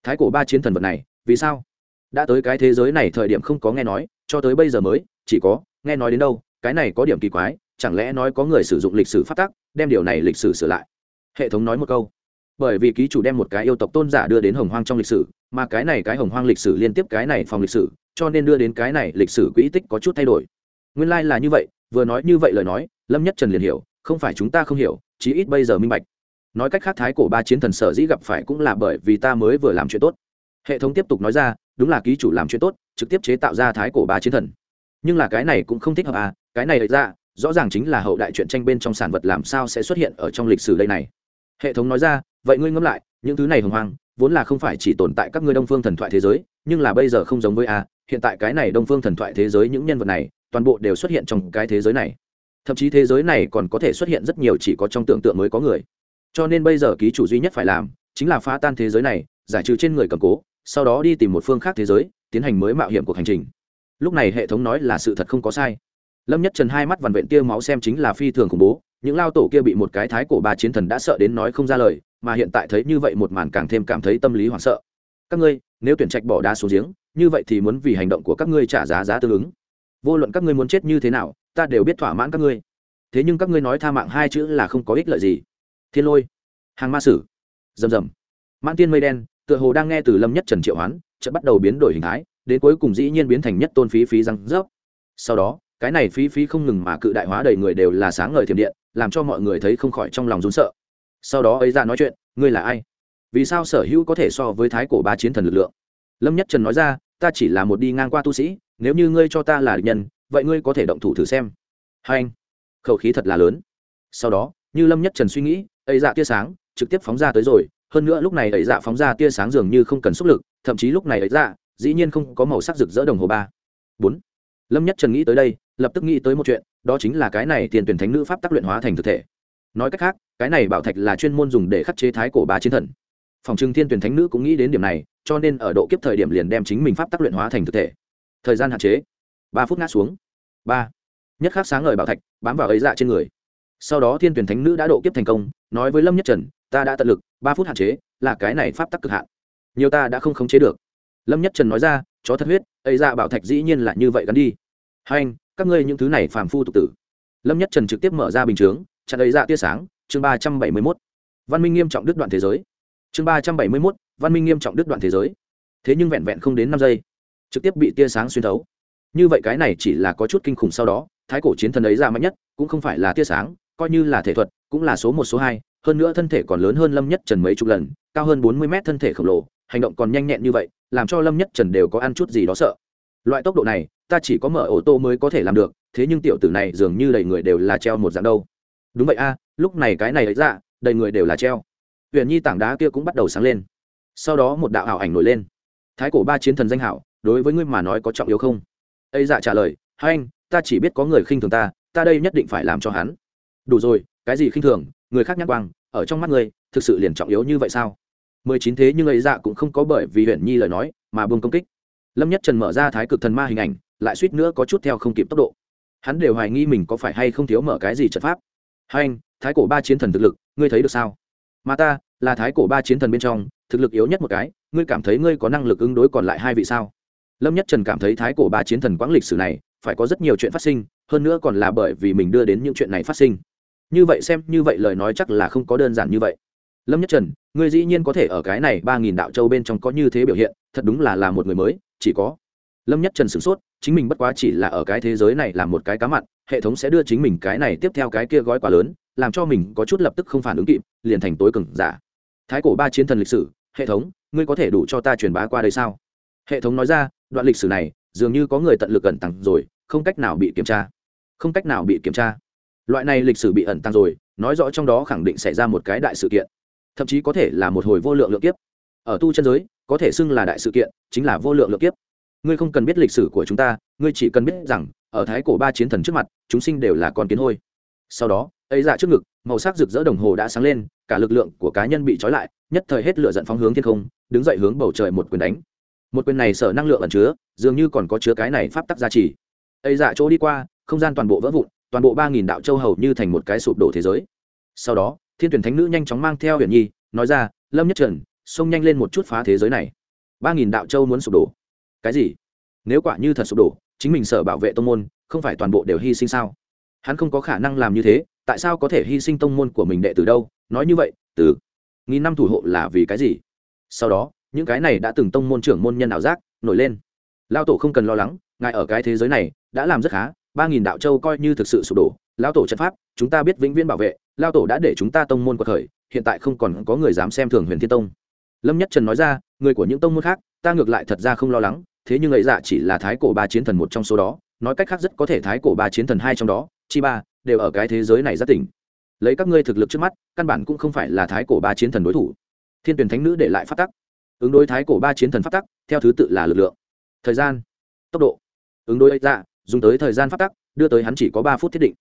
Thái cổ ba chiến thần vật này, vì sao? Đã tới cái thế giới này thời điểm không có nghe nói, cho tới bây giờ mới, chỉ có nghe nói đến đâu, cái này có điểm kỳ quái, chẳng lẽ nói có người sử dụng lịch sử phát tắc, đem điều này lịch sử sửa lại? Hệ thống nói một câu. Bởi vì ký chủ đem một cái yêu tộc tôn giả đưa đến hồng hoang trong lịch sử, mà cái này cái hồng hoang lịch sử liên tiếp cái này phòng lịch sử, cho nên đưa đến cái này lịch sử quỹ tích có chút thay đổi. Nguyên lai、like、là như vậy, vừa nói như vậy lời nói, lâm nhất trần liền hiểu, không phải chúng ta không hiểu, chí ít bây giờ minh bạch. Nói cách khác thái cổ ba chiến thần sở dĩ gặp phải cũng là bởi vì ta mới vừa làm chuyện tốt. Hệ thống tiếp tục nói ra, đúng là ký chủ làm chuyện tốt, trực tiếp chế tạo ra thái cổ ba chiến thần nhưng là cái này cũng không thích hợp à cái này ra, rõ ràng chính là hậu đại chuyện tranh bên trong sản vật làm sao sẽ xuất hiện ở trong lịch sử đây này. Hệ thống nói ra, vậy ngươi ngẫm lại, những thứ này hồng hoang, vốn là không phải chỉ tồn tại các ngươi đông phương thần thoại thế giới, nhưng là bây giờ không giống với a hiện tại cái này đông phương thần thoại thế giới những nhân vật này, toàn bộ đều xuất hiện trong cái thế giới này. Thậm chí thế giới này còn có thể xuất hiện rất nhiều chỉ có trong tưởng tượng mới có người. Cho nên bây giờ ký chủ duy nhất phải làm, chính là phá tan thế giới này, giải trừ trên người cầm cố, sau đó đi tìm một phương khác thế giới, tiến hành mới mạo hiểm cuộc hành trình lúc này hệ thống nói là sự thật không có sai. Lâm nhất trần hai mắt vằn vện tia máu xem chính là phi thường khủng bố, những lao tổ kia bị một cái thái cổ ba chiến thần đã sợ đến nói không ra lời, mà hiện tại thấy như vậy một màn càng thêm cảm thấy tâm lý hoảng sợ. Các ngươi, nếu tuyển trạch bỏ đá xuống giếng, như vậy thì muốn vì hành động của các ngươi trả giá giá tương ứng. Vô luận các ngươi muốn chết như thế nào, ta đều biết thỏa mãn các ngươi. Thế nhưng các ngươi nói tha mạng hai chữ là không có ích lợi gì. Thiên lôi, hàng ma sử, rầm rầm. Mãn tiên mây đen, tựa hồ đang nghe từ lâm nhất trần triệu hoán, chợt bắt đầu biến đổi hình thái đến cuối cùng dĩ nhiên biến thành nhất tôn phí phí răng rớp. Sau đó, cái này phí phí không ngừng mà cự đại hóa đầy người đều là sáng ngời thiểm điện, làm cho mọi người thấy không khỏi trong lòng rốn sợ. Sau đó ấy ra nói chuyện, ngươi là ai? Vì sao sở hữu có thể so với thái cổ ba chiến thần lực lượng? Lâm nhất trần nói ra, ta chỉ là một đi ngang qua tu sĩ, nếu như ngươi cho ta là địch nhân, vậy ngươi có thể động thủ thử xem. Hai anh, khẩu khí thật là lớn. Sau đó, như lâm nhất trần suy nghĩ, ấy dạ tia sáng trực tiếp phóng ra tới rồi, hơn nữa lúc này ấy dạ phóng ra tia sáng dường như không cần sức lực, thậm chí lúc này ấy dạ dĩ nhiên không có màu sắc rực rỡ đồng hồ ba. Bốn. Lâm nhất trần nghĩ tới đây, lập tức nghĩ tới một chuyện, đó chính là cái này tiền tuyển thánh nữ pháp tác luyện hóa thành thực thể. Nói cách khác, cái này bảo thạch là chuyên môn dùng để khắc chế thái cổ ba chiến thần. Phòng trưng thiên tuyển thánh nữ cũng nghĩ đến điểm này, cho nên ở độ kiếp thời điểm liền đem chính mình pháp tác luyện hóa thành thực thể. Thời gian hạn chế. Ba phút ngã xuống. Ba. Nhất khắc sáng ngời bảo thạch, bám vào ấy dạ trên người. Sau đó thiên tuyển thánh nữ đã độ kiếp thành công, nói với lâm nhất trần, ta đã tận lực, ba phút hạn chế là cái này pháp tắc cực hạn. Nhiều ta đã không khống chế được lâm nhất trần nói ra, chó thất huyết, ấy ra bảo thạch dĩ nhiên là như vậy gắn đi. Hai anh, các ngươi những thứ này phàm phu tục tử. Lâm nhất trần trực tiếp mở ra bình chướng, chặn ấy ra tia sáng, chương ba trăm bảy mươi mốt. Văn minh nghiêm trọng đứt đoạn thế giới. Chương ba trăm bảy mươi mốt, văn minh nghiêm trọng đứt đoạn thế giới. Thế nhưng vẹn vẹn không đến năm giây, trực tiếp bị tia sáng xuyên thấu. Như vậy cái này chỉ là có chút kinh khủng sau đó, thái cổ chiến thần ấy ra mạnh nhất, cũng không phải là tia sáng, coi như là thể thuật, cũng là số một, số hai, hơn nữa thân thể còn lớn hơn lâm nhất trần mấy chục lần, cao hơn bốn mươi mét thân thể khổng lồ, hành động còn nhanh nhẹn như vậy làm cho lâm nhất trần đều có ăn chút gì đó sợ. Loại tốc độ này, ta chỉ có mở ô tô mới có thể làm được, thế nhưng tiểu tử này dường như đầy người đều là treo một dạng đâu. Đúng vậy a, lúc này cái này ấy ra đầy người đều là treo. Huyện nhi tảng đá kia cũng bắt đầu sáng lên. Sau đó một đạo ảo ảnh nổi lên. Thái cổ ba chiến thần danh hảo, đối với ngươi mà nói có trọng yếu không? Ấy dạ trả lời, hai anh, ta chỉ biết có người khinh thường ta ta đây nhất định phải làm cho hắn. Đủ rồi, cái gì khinh thường? Người khác nhắc quang, ở trong mắt ngươi, thực sự liền trọng yếu như vậy sao? mười chín thế nhưng ấy dạ cũng không có bởi vì Huyền nhi lời nói mà buông công kích. Lâm nhất trần mở ra thái cực thần ma hình ảnh, lại suýt nữa có chút theo không kịp tốc độ. Hắn đều hoài nghi mình có phải hay không thiếu mở cái gì trận pháp. Hành thái cổ ba chiến thần thực lực, ngươi thấy được sao? Mà ta, là thái cổ ba chiến thần bên trong, thực lực yếu nhất một cái, ngươi cảm thấy ngươi có năng lực ứng đối còn lại hai vị sao? Lâm nhất trần cảm thấy thái cổ ba chiến thần quãng lịch sử này, phải có rất nhiều chuyện phát sinh, hơn nữa còn là bởi vì mình đưa đến những chuyện này phát sinh. Như vậy xem, như vậy lời nói chắc là không có đơn giản như vậy lâm nhất trần, ngươi dĩ nhiên có thể ở cái này ba nghìn đạo châu bên trong có như thế biểu hiện, thật đúng là là một người mới, chỉ có. Lâm nhất trần sửng sốt, chính mình bất quá chỉ là ở cái thế giới này là một cái cá mặn, hệ thống sẽ đưa chính mình cái này tiếp theo cái kia gói quá lớn, làm cho mình có chút lập tức không phản ứng kịp, liền thành tối cừng giả. Thái cổ ba chiến thần lịch sử, hệ thống, ngươi có thể đủ cho ta truyền bá qua đây sao? Hệ thống nói ra, đoạn lịch sử này, dường như có người tận lực ẩn tặng rồi, không cách nào bị kiểm tra. Không cách nào bị kiểm tra. Loại này lịch sử bị ẩn tăng rồi, nói rõ trong đó khẳng định xảy ra một cái đại sự kiện thậm chí có thể là một hồi vô lượng lượng kiếp. Ở tu chân giới, có thể xưng là đại sự kiện, chính là vô lượng lượng kiếp. Ngươi không cần biết lịch sử của chúng ta, ngươi chỉ cần biết rằng, ở thái cổ ba chiến thần trước mặt, chúng sinh đều là con kiến hôi. Sau đó, ấy dạ trước ngực, màu sắc rực rỡ đồng hồ đã sáng lên, cả lực lượng của cá nhân bị trói lại, nhất thời hết lửa giận phóng hướng thiên không, đứng dậy hướng bầu trời một quyền đánh. Một quyền này sở năng lượng ẩn chứa, dường như còn có chứa cái này pháp tắc gia trì. Ấy dạ chỗ đi qua, không gian toàn bộ vỡ vụn, toàn bộ ba nghìn đạo châu hầu như thành một cái sụp đổ thế giới. Sau đó thiên tuyển thánh nữ nhanh chóng mang theo huyền nhi, nói ra, lâm nhất trần, xông nhanh lên một chút phá thế giới này. Ba nghìn đạo châu muốn sụp đổ. Cái gì? Nếu quả như thật sụp đổ, chính mình sở bảo vệ tông môn, không phải toàn bộ đều hy sinh sao? Hắn không có khả năng làm như thế, tại sao có thể hy sinh tông môn của mình đệ từ đâu? Nói như vậy, từ nghìn năm thủ hộ là vì cái gì? Sau đó, những cái này đã từng tông môn trưởng môn nhân ảo giác nổi lên. Lao tổ không cần lo lắng, ngài ở cái thế giới này đã làm rất khá, ba nghìn đạo châu coi như thực sự sụp đổ lao tổ trận pháp, chúng ta biết vĩnh viễn bảo vệ lao tổ đã để chúng ta tông môn cuộc khởi, hiện tại không còn có người dám xem thường huyền thiên tông. Lâm nhất trần nói ra, người của những tông môn khác, ta ngược lại thật ra không lo lắng, thế nhưng ấy dạ chỉ là thái cổ ba chiến thần một trong số đó, nói cách khác rất có thể thái cổ ba chiến thần hai trong đó, chi ba, đều ở cái thế giới này rất tỉnh. Lấy các ngươi thực lực trước mắt, căn bản cũng không phải là thái cổ ba chiến thần đối thủ. Thiên tuyển thánh nữ để lại phát tắc. Ứng đối thái cổ ba chiến thần phát tắc, theo thứ tự là lực lượng, thời gian, tốc độ. Ứng đối ấy dạ dùng tới thời gian phát tắc, đưa tới hắn chỉ có ba phút thiết định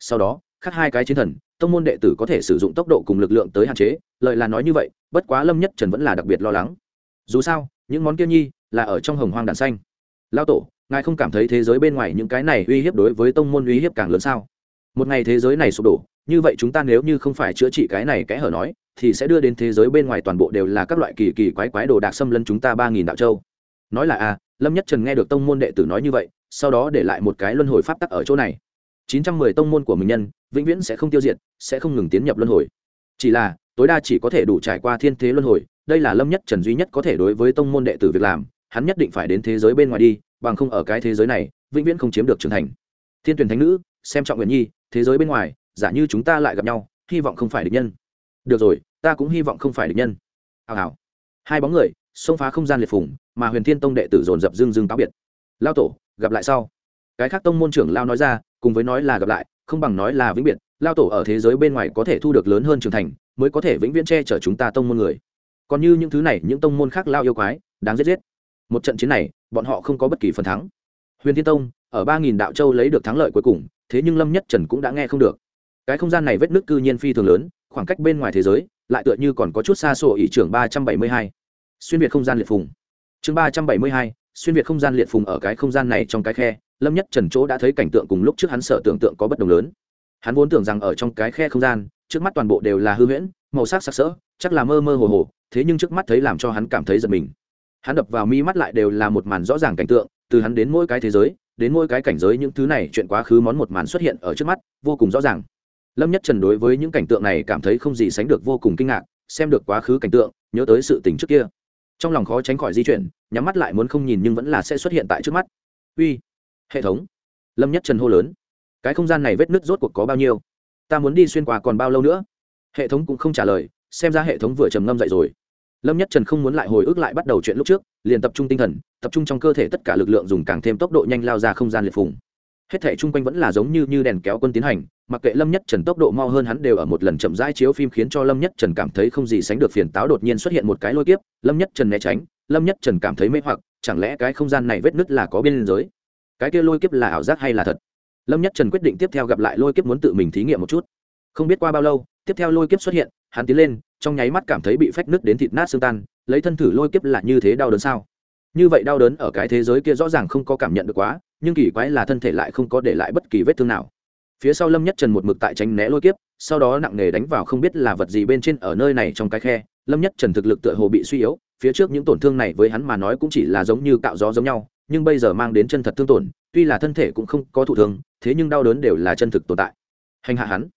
sau đó, khác hai cái chiến thần, tông môn đệ tử có thể sử dụng tốc độ cùng lực lượng tới hạn chế lợi là nói như vậy, bất quá lâm nhất trần vẫn là đặc biệt lo lắng. Dù sao, những món kia nhi là ở trong hồng hoang đàn xanh. Lao tổ, ngài không cảm thấy thế giới bên ngoài những cái này uy hiếp đối với tông môn uy hiếp càng lớn sao? Một ngày thế giới này sụp đổ, như vậy chúng ta nếu như không phải chữa trị cái này kẽ hở nói, thì sẽ đưa đến thế giới bên ngoài toàn bộ đều là các loại kỳ kỳ quái quái đồ đạc xâm lấn chúng ta ba nghìn đạo châu. Nói là a lâm nhất trần nghe được tông môn đệ tử nói như vậy, sau đó để lại một cái luân hồi pháp tắc ở chỗ này chín trăm mười tông môn của mình nhân, vĩnh viễn sẽ không tiêu diệt, sẽ không ngừng tiến nhập luân hồi. Chỉ là, tối đa chỉ có thể đủ trải qua thiên thế luân hồi, đây là lâm nhất trần duy nhất có thể đối với tông môn đệ tử việc làm, hắn nhất định phải đến thế giới bên ngoài đi, bằng không ở cái thế giới này, vĩnh viễn không chiếm được trưởng thành. Thiên tuyển thánh nữ, xem trọng nguyện nhi, thế giới bên ngoài, giả như chúng ta lại gặp nhau, hy vọng không phải địch nhân. Được rồi, ta cũng hy vọng không phải địch nhân. Hào hào. Hai bóng người, xông phá không gian liệt phủng mà huyền thiên tông đệ tử dồn dập dưng dưng cáo biệt. Lão tổ, gặp lại sau. Cái khác tông môn trưởng lao nói ra cùng với nói là gặp lại, không bằng nói là vĩnh biệt, lao tổ ở thế giới bên ngoài có thể thu được lớn hơn trưởng thành, mới có thể vĩnh viễn che chở chúng ta tông môn người. Còn như những thứ này, những tông môn khác lao yêu quái, đáng giết giết. Một trận chiến này, bọn họ không có bất kỳ phần thắng. Huyền thiên tông, ở ba nghìn đạo châu lấy được thắng lợi cuối cùng, thế nhưng lâm nhất trần cũng đã nghe không được. Cái không gian này vết nước cư nhiên phi thường lớn, khoảng cách bên ngoài thế giới, lại tựa như còn có chút xa xôi ỷ trưởng ba trăm bảy mươi hai. Xuyên việt không gian liệt phùng. Chương ba trăm bảy mươi hai, xuyên việt không gian liệt phùng ở cái không gian này trong cái khe lâm nhất trần chỗ đã thấy cảnh tượng cùng lúc trước hắn sợ tưởng tượng có bất đồng lớn. Hắn vốn tưởng rằng ở trong cái khe không gian, trước mắt toàn bộ đều là hư huyễn, màu sắc sặc sỡ, chắc là mơ mơ hồ hồ, thế nhưng trước mắt thấy làm cho hắn cảm thấy giật mình. Hắn đập vào mi mắt lại đều là một màn rõ ràng cảnh tượng, từ hắn đến mỗi cái thế giới, đến mỗi cái cảnh giới những thứ này chuyện quá khứ món một màn xuất hiện ở trước mắt, vô cùng rõ ràng. Lâm nhất trần đối với những cảnh tượng này cảm thấy không gì sánh được vô cùng kinh ngạc, xem được quá khứ cảnh tượng, nhớ tới sự tình trước kia. Trong lòng khó tránh khỏi di chuyển, nhắm mắt lại muốn không nhìn nhưng vẫn là sẽ xuất hiện tại trước mắt. Uy hệ thống. Lâm nhất trần hô lớn. Cái không gian này vết nứt rốt cuộc có bao nhiêu? Ta muốn đi xuyên qua còn bao lâu nữa? Hệ thống cũng không trả lời, xem ra hệ thống vừa trầm ngâm dậy rồi. Lâm nhất trần không muốn lại hồi ức lại bắt đầu chuyện lúc trước, liền tập trung tinh thần, tập trung trong cơ thể tất cả lực lượng dùng càng thêm tốc độ nhanh lao ra không gian liệt phùng. Hết thể chung quanh vẫn là giống như như đèn kéo quân tiến hành, mặc kệ lâm nhất trần tốc độ mau hơn hắn đều ở một lần chậm rãi chiếu phim khiến cho lâm nhất trần cảm thấy không gì sánh được phiền táo đột nhiên xuất hiện một cái lôi kiếp, lâm nhất trần né tránh, lâm nhất trần cảm thấy mê hoặc, chẳng lẽ cái không gian này vết nứt là có biên giới? cái kia lôi kiếp là ảo giác hay là thật? Lâm nhất trần quyết định tiếp theo gặp lại lôi kiếp muốn tự mình thí nghiệm một chút. Không biết qua bao lâu, tiếp theo lôi kiếp xuất hiện, hắn tiến lên, trong nháy mắt cảm thấy bị phách nứt đến thịt nát xương tan, lấy thân thử lôi kiếp là như thế đau đớn sao? Như vậy đau đớn ở cái thế giới kia rõ ràng không có cảm nhận được quá, nhưng kỳ quái là thân thể lại không có để lại bất kỳ vết thương nào. Phía sau lâm nhất trần một mực tại tránh né lôi kiếp, sau đó nặng nề đánh vào không biết là vật gì bên trên ở nơi này trong cái khe. Lâm nhất trần thực lực tựa hồ bị suy yếu, phía trước những tổn thương này với hắn mà nói cũng chỉ là giống như cạo gió giống nhau nhưng bây giờ mang đến chân thật thương tổn, tuy là thân thể cũng không có thụ thương, thế nhưng đau đớn đều là chân thực tồn tại. Hành hạ hắn.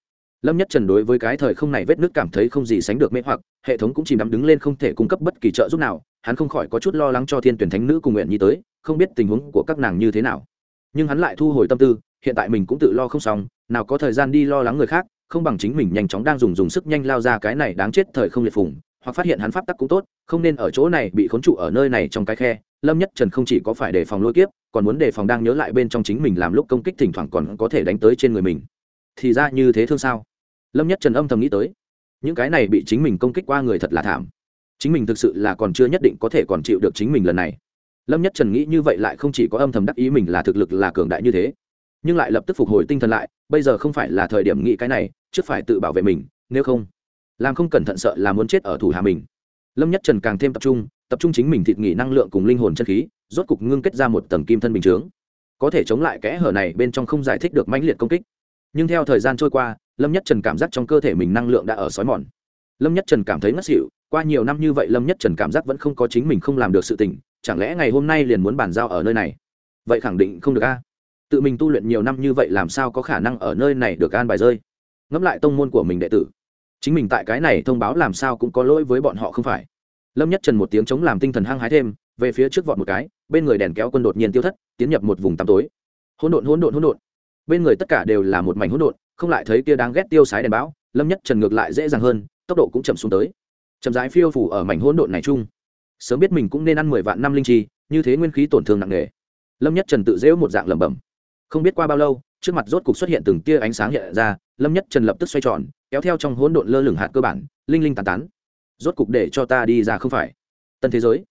Lâm nhất trần đối với cái thời không này vết nước cảm thấy không gì sánh được mê hoặc, hệ thống cũng chìm đắm đứng lên không thể cung cấp bất kỳ trợ giúp nào, hắn không khỏi có chút lo lắng cho thiên tuyển thánh nữ cùng nguyện nhi tới, không biết tình huống của các nàng như thế nào. Nhưng hắn lại thu hồi tâm tư, hiện tại mình cũng tự lo không xong, nào có thời gian đi lo lắng người khác, không bằng chính mình nhanh chóng đang dùng dùng sức nhanh lao ra cái này đáng chết thời không liệt phùng, hoặc phát hiện hắn pháp tắc cũng tốt, không nên ở chỗ này bị khốn trụ ở nơi này trong cái khe lâm nhất trần không chỉ có phải đề phòng lôi kiếp, còn muốn đề phòng đang nhớ lại bên trong chính mình làm lúc công kích thỉnh thoảng còn có thể đánh tới trên người mình. Thì ra như thế thương sao? Lâm nhất trần âm thầm nghĩ tới. Những cái này bị chính mình công kích qua người thật là thảm. Chính mình thực sự là còn chưa nhất định có thể còn chịu được chính mình lần này. Lâm nhất trần nghĩ như vậy lại không chỉ có âm thầm đắc ý mình là thực lực là cường đại như thế, nhưng lại lập tức phục hồi tinh thần lại, bây giờ không phải là thời điểm nghĩ cái này, trước phải tự bảo vệ mình, nếu không, làm không cẩn thận sợ là muốn chết ở thủ hạ mình. Lâm nhất trần càng thêm tập trung tập trung chính mình thịt nghỉ năng lượng cùng linh hồn chân khí, rốt cục ngưng kết ra một tầng kim thân bình chướng. Có thể chống lại kẽ hở này bên trong không giải thích được mãnh liệt công kích. Nhưng theo thời gian trôi qua, lâm nhất trần cảm giác trong cơ thể mình năng lượng đã ở sói mòn. Lâm nhất trần cảm thấy ngất xỉu, qua nhiều năm như vậy lâm nhất trần cảm giác vẫn không có chính mình không làm được sự tình, chẳng lẽ ngày hôm nay liền muốn bàn giao ở nơi này? Vậy khẳng định không được a. Tự mình tu luyện nhiều năm như vậy làm sao có khả năng ở nơi này được an bài rơi? Ngẫm lại tông môn của mình đệ tử. Chính mình tại cái này thông báo làm sao cũng có lỗi với bọn họ không phải lâm nhất trần một tiếng chống làm tinh thần hăng hái thêm, về phía trước vọt một cái, bên người đèn kéo quân đột nhiên tiêu thất, tiến nhập một vùng tăm tối. Hỗn độn hỗn độn hỗn độn. Bên người tất cả đều là một mảnh hỗn độn, không lại thấy kia đang ghét tiêu sái đèn bão, lâm nhất trần ngược lại dễ dàng hơn, tốc độ cũng chậm xuống tới. Chậm rãi phiêu phủ ở mảnh hỗn độn này chung. Sớm biết mình cũng nên ăn mười vạn năm linh chi, như thế nguyên khí tổn thương nặng nề. Lâm nhất trần tự dễu một dạng lẩm bẩm. Không biết qua bao lâu, trước mặt rốt cục xuất hiện từng tia ánh sáng hiện ra, lâm nhất trần lập tức xoay tròn, kéo theo trong hỗn độn lơ lửng hạt cơ bản, linh linh tán tán rốt cục để cho ta đi ra không phải. Tân thế giới,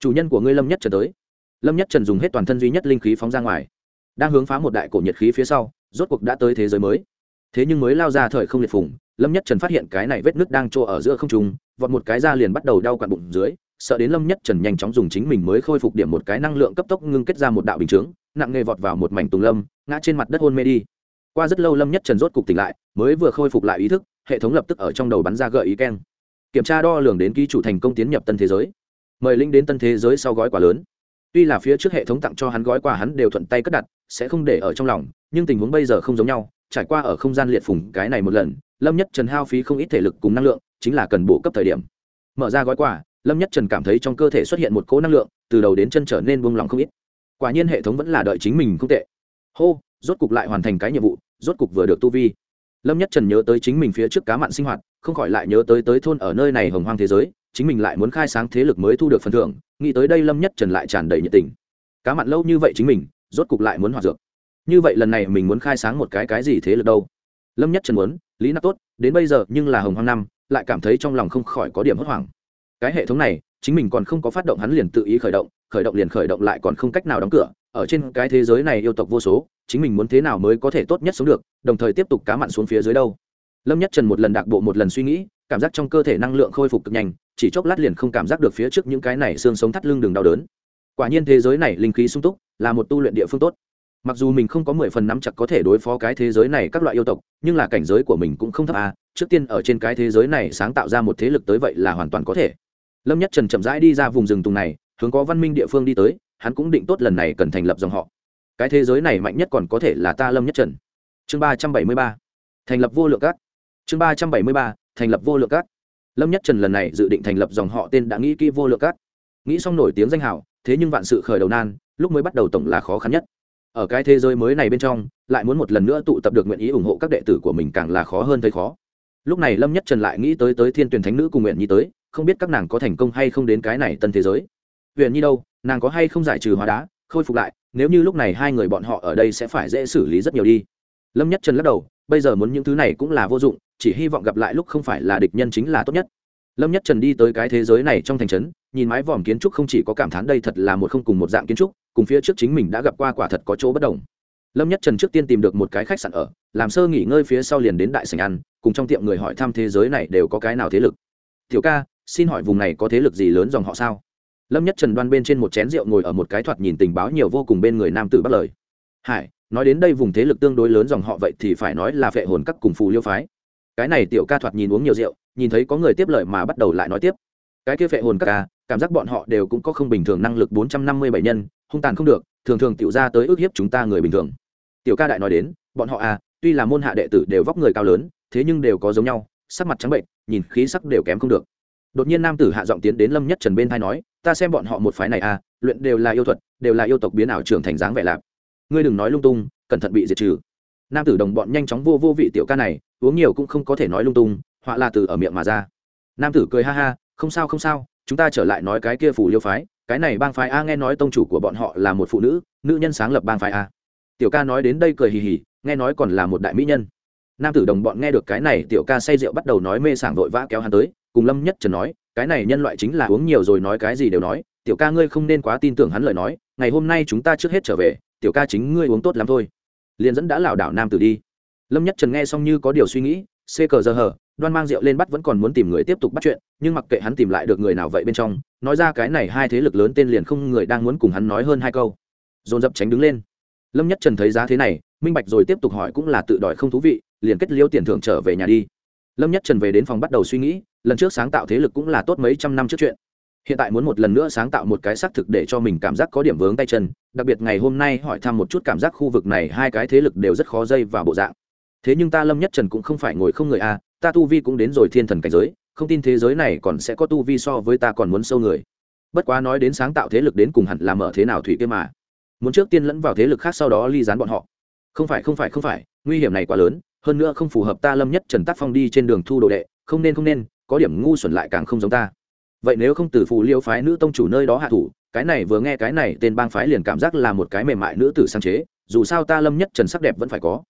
chủ nhân của ngươi lâm nhất trần tới. Lâm nhất trần dùng hết toàn thân duy nhất linh khí phóng ra ngoài, đang hướng phá một đại cổ nhiệt khí phía sau, rốt cuộc đã tới thế giới mới. Thế nhưng mới lao ra thời không liệt phùng, lâm nhất trần phát hiện cái này vết nứt đang trô ở giữa không trung, vọt một cái ra liền bắt đầu đau quặn bụng dưới, sợ đến lâm nhất trần nhanh chóng dùng chính mình mới khôi phục điểm một cái năng lượng cấp tốc ngưng kết ra một đạo bình chướng, nặng nghề vọt vào một mảnh tùng lâm, ngã trên mặt đất hôn mê đi. Qua rất lâu lâm nhất trần rốt cục tỉnh lại, mới vừa khôi phục lại ý thức, hệ thống lập tức ở trong đầu bắn ra gợi ý keng kiểm tra đo lường đến ký chủ thành công tiến nhập tân thế giới. Mời linh đến tân thế giới sau gói quà lớn. Tuy là phía trước hệ thống tặng cho hắn gói quà hắn đều thuận tay cất đặt, sẽ không để ở trong lòng, nhưng tình huống bây giờ không giống nhau. Trải qua ở không gian liệt phùng cái này một lần, lâm nhất trần hao phí không ít thể lực cùng năng lượng, chính là cần bổ cấp thời điểm. Mở ra gói quà, lâm nhất trần cảm thấy trong cơ thể xuất hiện một cỗ năng lượng, từ đầu đến chân trở nên buông lỏng không ít. Quả nhiên hệ thống vẫn là đợi chính mình không tệ. Hô, rốt cục lại hoàn thành cái nhiệm vụ, rốt cục vừa được tu vi. Lâm nhất trần nhớ tới chính mình phía trước cá mặn sinh hoạt không khỏi lại nhớ tới tới thôn ở nơi này hồng hoang thế giới, chính mình lại muốn khai sáng thế lực mới thu được phần thưởng, nghĩ tới đây lâm nhất trần lại tràn đầy nhiệt tình. Cá mặn lâu như vậy chính mình, rốt cục lại muốn hòa dược. Như vậy lần này mình muốn khai sáng một cái cái gì thế lực đâu? Lâm nhất trần muốn, lý nắp tốt, đến bây giờ nhưng là hồng hoang năm, lại cảm thấy trong lòng không khỏi có điểm hốt hoảng. Cái hệ thống này, chính mình còn không có phát động hắn liền tự ý khởi động khởi động liền khởi động lại còn không cách nào đóng cửa. Ở trên cái thế giới này yêu tộc vô số, chính mình muốn thế nào mới có thể tốt nhất sống được, đồng thời tiếp tục cá mặn xuống phía dưới đâu? lâm nhất trần một lần đạc bộ một lần suy nghĩ, cảm giác trong cơ thể năng lượng khôi phục cực nhanh, chỉ chốc lát liền không cảm giác được phía trước những cái này xương sống thắt lưng đường đau đớn. Quả nhiên thế giới này linh khí sung túc, là một tu luyện địa phương tốt. Mặc dù mình không có mười phần nắm chặt có thể đối phó cái thế giới này các loại yêu tộc, nhưng là cảnh giới của mình cũng không thấp à trước tiên ở trên cái thế giới này sáng tạo ra một thế lực tới vậy là hoàn toàn có thể. Lâm nhất trần chậm rãi đi ra vùng rừng tùng này, hướng có văn minh địa phương đi tới, hắn cũng định tốt lần này cần thành lập dòng họ. Cái thế giới này mạnh nhất còn có thể là ta lâm nhất trần. Chương ba trăm bảy mươi ba. Thành lập vô lượng các chương ba trăm bảy mươi ba, thành lập vô lượng cát lâm nhất trần lần này dự định thành lập dòng họ tên đã nghĩ kỹ vô lượng cát nghĩ xong nổi tiếng danh hảo thế nhưng vạn sự khởi đầu nan, lúc mới bắt đầu tổng là khó khăn nhất. Ở cái thế giới mới này bên trong, lại muốn một lần nữa tụ tập được nguyện ý ủng hộ các đệ tử của mình càng là khó hơn thấy khó. Lúc này lâm nhất trần lại nghĩ tới tới thiên tuyển thánh nữ cùng nguyện nhi tới, không biết các nàng có thành công hay không đến cái này tân thế giới. Nguyện nhi đâu, nàng có hay không giải trừ hóa đá, khôi phục lại, nếu như lúc này hai người bọn họ ở đây sẽ phải dễ xử lý rất nhiều đi. Lâm nhất trần lắc đầu, bây giờ muốn những thứ này cũng là vô dụng chỉ hy vọng gặp lại lúc không phải là địch nhân chính là tốt nhất. Lâm nhất trần đi tới cái thế giới này trong thành trấn, nhìn mái vòm kiến trúc không chỉ có cảm thán đây thật là một không cùng một dạng kiến trúc, cùng phía trước chính mình đã gặp qua quả thật có chỗ bất đồng. Lâm nhất trần trước tiên tìm được một cái khách sạn ở, làm sơ nghỉ ngơi phía sau liền đến đại sành ăn, cùng trong tiệm người hỏi thăm thế giới này đều có cái nào thế lực. Thiếu ca, xin hỏi vùng này có thế lực gì lớn dòng họ sao? Lâm nhất trần đoan bên trên một chén rượu ngồi ở một cái thoạt nhìn tình báo nhiều vô cùng bên người nam tử bắt lời. Hải, nói đến đây vùng thế lực tương đối lớn dòng họ vậy thì phải nói là vệ hồn các cùng phù liêu phái cái này tiểu ca thoạt nhìn uống nhiều rượu, nhìn thấy có người tiếp lời mà bắt đầu lại nói tiếp. Cái kia phệ hồn các ca, cảm giác bọn họ đều cũng có không bình thường năng lực bốn trăm năm mươi bảy nhân, hung tàn không được, thường thường tiểu ra tới ước hiếp chúng ta người bình thường. Tiểu ca đại nói đến, bọn họ à tuy là môn hạ đệ tử đều vóc người cao lớn, thế nhưng đều có giống nhau, sắc mặt trắng bệnh, nhìn khí sắc đều kém không được. Đột nhiên nam tử hạ giọng tiến đến lâm nhất trần bên thay nói, ta xem bọn họ một phái này à luyện đều là yêu thuật, đều là yêu tộc biến ảo trưởng thành dáng vẻ lạp ngươi đừng nói lung tung, cẩn thận bị diệt trừ nam tử đồng bọn nhanh chóng vô vô vị tiểu ca này, uống nhiều cũng không có thể nói lung tung, họa là từ ở miệng mà ra. Nam tử cười ha ha, không sao không sao, chúng ta trở lại nói cái kia phủ liêu phái, cái này bang phái a nghe nói tông chủ của bọn họ là một phụ nữ nữ nhân sáng lập bang phái a. Tiểu ca nói đến đây cười hì hì, nghe nói còn là một đại mỹ nhân. Nam tử đồng bọn nghe được cái này, tiểu ca say rượu bắt đầu nói mê sảng vội vã kéo hắn tới, cùng lâm nhất trần nói, cái này nhân loại chính là uống nhiều rồi nói cái gì đều nói, tiểu ca ngươi không nên quá tin tưởng hắn lời nói, ngày hôm nay chúng ta trước hết trở về, tiểu ca chính ngươi uống tốt lắm thôi liền dẫn đã lảo đảo nam tử đi. Lâm nhất trần nghe xong như có điều suy nghĩ xê cờ giờ hờ, đoan mang rượu lên bắt vẫn còn muốn tìm người tiếp tục bắt chuyện, nhưng mặc kệ hắn tìm lại được người nào vậy bên trong, nói ra cái này hai thế lực lớn tên liền không người đang muốn cùng hắn nói hơn hai câu. Dồn dập tránh đứng lên. Lâm nhất trần thấy giá thế này, minh bạch rồi tiếp tục hỏi cũng là tự đòi không thú vị, liền kết liêu tiền thưởng trở về nhà đi. Lâm nhất trần về đến phòng bắt đầu suy nghĩ, lần trước sáng tạo thế lực cũng là tốt mấy trăm năm trước chuyện hiện tại muốn một lần nữa sáng tạo một cái xác thực để cho mình cảm giác có điểm vướng tay chân, đặc biệt ngày hôm nay hỏi thăm một chút cảm giác khu vực này, hai cái thế lực đều rất khó dây vào bộ dạng. Thế nhưng ta lâm nhất trần cũng không phải ngồi không người a ta tu vi cũng đến rồi thiên thần cảnh giới, không tin thế giới này còn sẽ có tu vi so với ta còn muốn sâu người. Bất quá nói đến sáng tạo thế lực đến cùng hẳn là mở thế nào thủy kia mà. Muốn trước tiên lẫn vào thế lực khác sau đó ly dán bọn họ. Không phải không phải không phải, nguy hiểm này quá lớn, hơn nữa không phù hợp ta lâm nhất trần tác phong đi trên đường thu đồ đệ, không nên không nên, có điểm ngu xuẩn lại càng không giống ta vậy nếu không từ phù liêu phái nữ tông chủ nơi đó hạ thủ, cái này vừa nghe cái này tên bang phái liền cảm giác là một cái mềm mại nữ tử sáng chế, dù sao ta lâm nhất trần sắc đẹp vẫn phải có.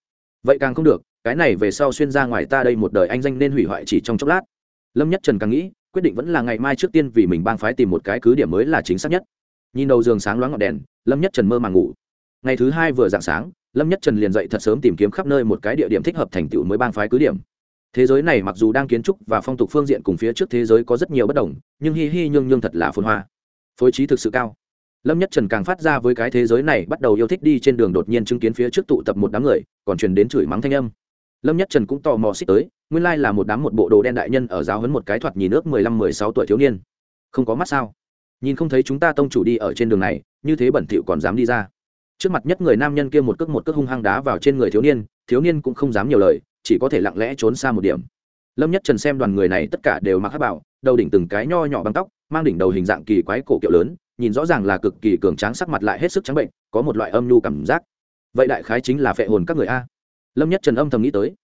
Vậy càng không được, cái này về sau xuyên ra ngoài ta đây một đời anh danh nên hủy hoại chỉ trong chốc lát. Lâm nhất trần càng nghĩ, quyết định vẫn là ngày mai trước tiên vì mình bang phái tìm một cái cứ điểm mới là chính xác nhất. Nhìn đầu giường sáng loáng ngọn đèn, lâm nhất trần mơ màng ngủ. Ngày thứ hai vừa dạng sáng, lâm nhất trần liền dậy thật sớm tìm kiếm khắp nơi một cái địa điểm thích hợp thành tựu mới bang phái cứ điểm thế giới này mặc dù đang kiến trúc và phong tục phương diện cùng phía trước thế giới có rất nhiều bất đồng, nhưng hi hi nhương nhương thật là phồn hoa. Phối trí thực sự cao. Lâm nhất trần càng phát ra với cái thế giới này bắt đầu yêu thích đi trên đường đột nhiên chứng kiến phía trước tụ tập một đám người, còn truyền đến chửi mắng thanh âm. Lâm nhất trần cũng tò mò xích tới, nguyên lai là một đám một bộ đồ đen đại nhân ở giáo hấn một cái thoạt nhìn ước mười lăm, mười sáu tuổi thiếu niên. Không có mắt sao? Nhìn không thấy chúng ta tông chủ đi ở trên đường này, như thế bẩn thỉu còn dám đi ra. Trước mặt nhất người nam nhân kia một cước một cước hung hăng đá vào trên người thiếu niên thiếu niên cũng không dám nhiều lời chỉ có thể lặng lẽ trốn xa một điểm. Lâm nhất trần xem đoàn người này tất cả đều mặc hát bảo đầu đỉnh từng cái nho nhỏ băng tóc, mang đỉnh đầu hình dạng kỳ quái cổ kiệu lớn, nhìn rõ ràng là cực kỳ cường tráng sắc mặt lại hết sức trắng bệnh, có một loại âm nhu cảm giác. Vậy đại khái chính là phệ hồn các người a. Lâm nhất trần âm thầm nghĩ tới.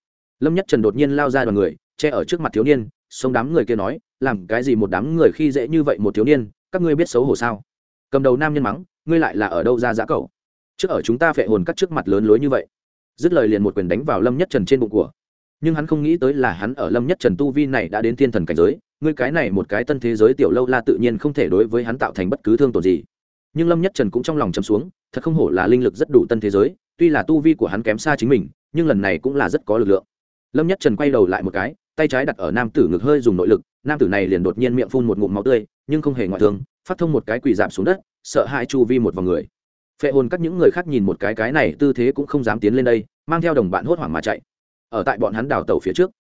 Lâm nhất trần đột nhiên lao ra đoàn người, che ở trước mặt thiếu niên, xông đám người kia nói, làm cái gì một đám người khi dễ như vậy một thiếu niên, các ngươi biết xấu hổ sao? Cầm đầu nam nhân mắng, ngươi lại là ở đâu ra dã cầu trước ở chúng ta phệ hồn các trước mặt lớn lối như vậy dứt lời liền một quyền đánh vào lâm nhất trần trên bụng của. Nhưng hắn không nghĩ tới là hắn ở lâm nhất trần tu vi này đã đến thiên thần cảnh giới, ngươi cái này một cái tân thế giới tiểu lâu la tự nhiên không thể đối với hắn tạo thành bất cứ thương tổn gì. Nhưng lâm nhất trần cũng trong lòng chấm xuống, thật không hổ là linh lực rất đủ tân thế giới, tuy là tu vi của hắn kém xa chính mình, nhưng lần này cũng là rất có lực lượng. Lâm nhất trần quay đầu lại một cái, tay trái đặt ở nam tử ngực hơi dùng nội lực, nam tử này liền đột nhiên miệng phun một ngụm máu tươi, nhưng không hề ngoại thương, phát thông một cái quỳ giảm xuống đất, sợ hai chu vi một vòng người phệ hồn các những người khác nhìn một cái cái này tư thế cũng không dám tiến lên đây, mang theo đồng bạn hốt hoảng mà chạy. Ở tại bọn hắn đào tàu phía trước,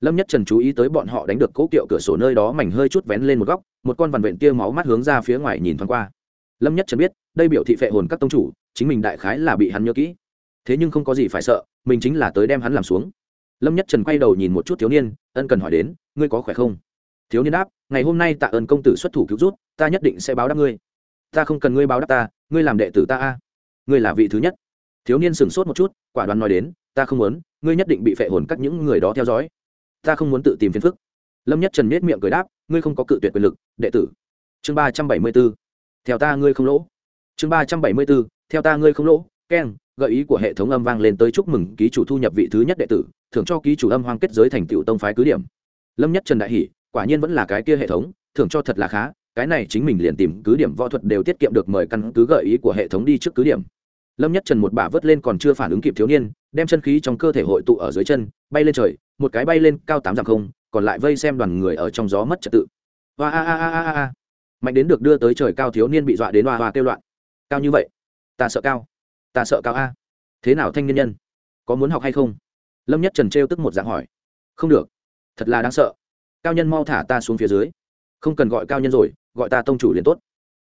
lâm nhất trần chú ý tới bọn họ đánh được cố kiệu cửa sổ nơi đó mảnh hơi chút vén lên một góc, một con vằn vện tia máu mắt hướng ra phía ngoài nhìn thoáng qua. Lâm nhất trần biết, đây biểu thị phệ hồn các tông chủ, chính mình đại khái là bị hắn nhớ kỹ. Thế nhưng không có gì phải sợ, mình chính là tới đem hắn làm xuống. Lâm nhất trần quay đầu nhìn một chút thiếu niên, ân cần hỏi đến, ngươi có khỏe không? Thiếu niên đáp, ngày hôm nay tạ ơn công tử xuất thủ cứu rút ta nhất định sẽ báo đáp ngươi. Ta không cần ngươi báo đáp ta ngươi làm đệ tử ta a. Ngươi là vị thứ nhất. Thiếu niên sửng sốt một chút, quả đoán nói đến, ta không muốn, ngươi nhất định bị phệ hồn các những người đó theo dõi. Ta không muốn tự tìm phiền phức. Lâm nhất trần miết miệng cười đáp, ngươi không có cự tuyệt quyền lực, đệ tử. Chương ba trăm bảy mươi b ố theo ta ngươi không lỗ. Chương ba trăm bảy mươi b ố theo ta ngươi không lỗ. Keng, gợi ý của hệ thống âm vang lên tới chúc mừng ký chủ thu nhập vị thứ nhất đệ tử, thưởng cho ký chủ âm hoang kết giới thành tựu tông phái cứ điểm. Lâm nhất trần đại hỷ quả nhiên vẫn là cái kia hệ thống, thưởng cho thật là khá cái này chính mình liền tìm cứ điểm võ thuật đều tiết kiệm được mời căn cứ gợi ý của hệ thống đi trước cứ điểm. Lâm nhất trần một bà vớt lên còn chưa phản ứng kịp thiếu niên, đem chân khí trong cơ thể hội tụ ở dưới chân, bay lên trời, một cái bay lên cao tám dặm không, còn lại vây xem đoàn người ở trong gió mất trật tự. Hoa a a a a a. Mạnh đến được đưa tới trời cao thiếu niên bị dọa đến hoa hoa kêu loạn. Cao như vậy? Ta sợ cao. Ta sợ cao a. Thế nào thanh niên nhân? Có muốn học hay không? Lâm nhất trần trêu tức một dạng hỏi. Không được. Thật là đáng sợ. Cao nhân mau thả ta xuống phía dưới không cần gọi cao nhân rồi, gọi ta tông chủ liền tốt.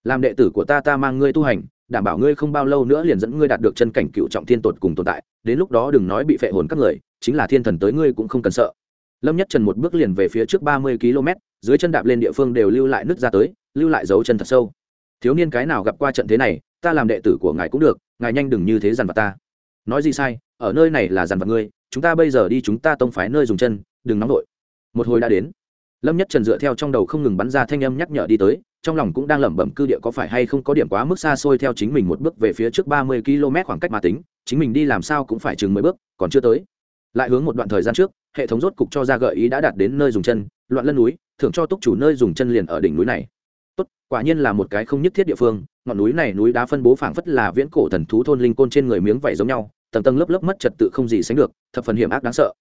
Làm đệ tử của ta ta mang ngươi tu hành, đảm bảo ngươi không bao lâu nữa liền dẫn ngươi đạt được chân cảnh cựu trọng thiên tột cùng tồn tại. Đến lúc đó đừng nói bị phệ hồn các người, chính là thiên thần tới ngươi cũng không cần sợ. Lâm nhất trần một bước liền về phía trước ba mươi km, dưới chân đạp lên địa phương đều lưu lại nước ra tới, lưu lại dấu chân thật sâu. Thiếu niên cái nào gặp qua trận thế này, ta làm đệ tử của ngài cũng được, ngài nhanh đừng như thế dằn vặt ta. Nói gì sai, ở nơi này là dằn vặt ngươi, chúng ta bây giờ đi chúng ta tông phái nơi dùng chân, đừng nóng vội. Một hồi đã đến lâm nhất trần dựa theo trong đầu không ngừng bắn ra thanh âm nhắc nhở đi tới, trong lòng cũng đang lẩm bẩm cư địa có phải hay không có điểm quá mức xa xôi theo chính mình một bước về phía trước ba mươi km khoảng cách mà tính, chính mình đi làm sao cũng phải chừng mười bước, còn chưa tới. Lại hướng một đoạn thời gian trước, hệ thống rốt cục cho ra gợi ý đã đạt đến nơi dùng chân, loạn lân núi, thưởng cho túc chủ nơi dùng chân liền ở đỉnh núi này. Tốt, quả nhiên là một cái không nhất thiết địa phương, ngọn núi này núi đá phân bố phảng phất là viễn cổ thần thú thôn linh côn trên người miếng vảy giống nhau, tầng tầng lớp lớp mất trật tự không gì sánh được, thập phần hiểm ác đáng sợ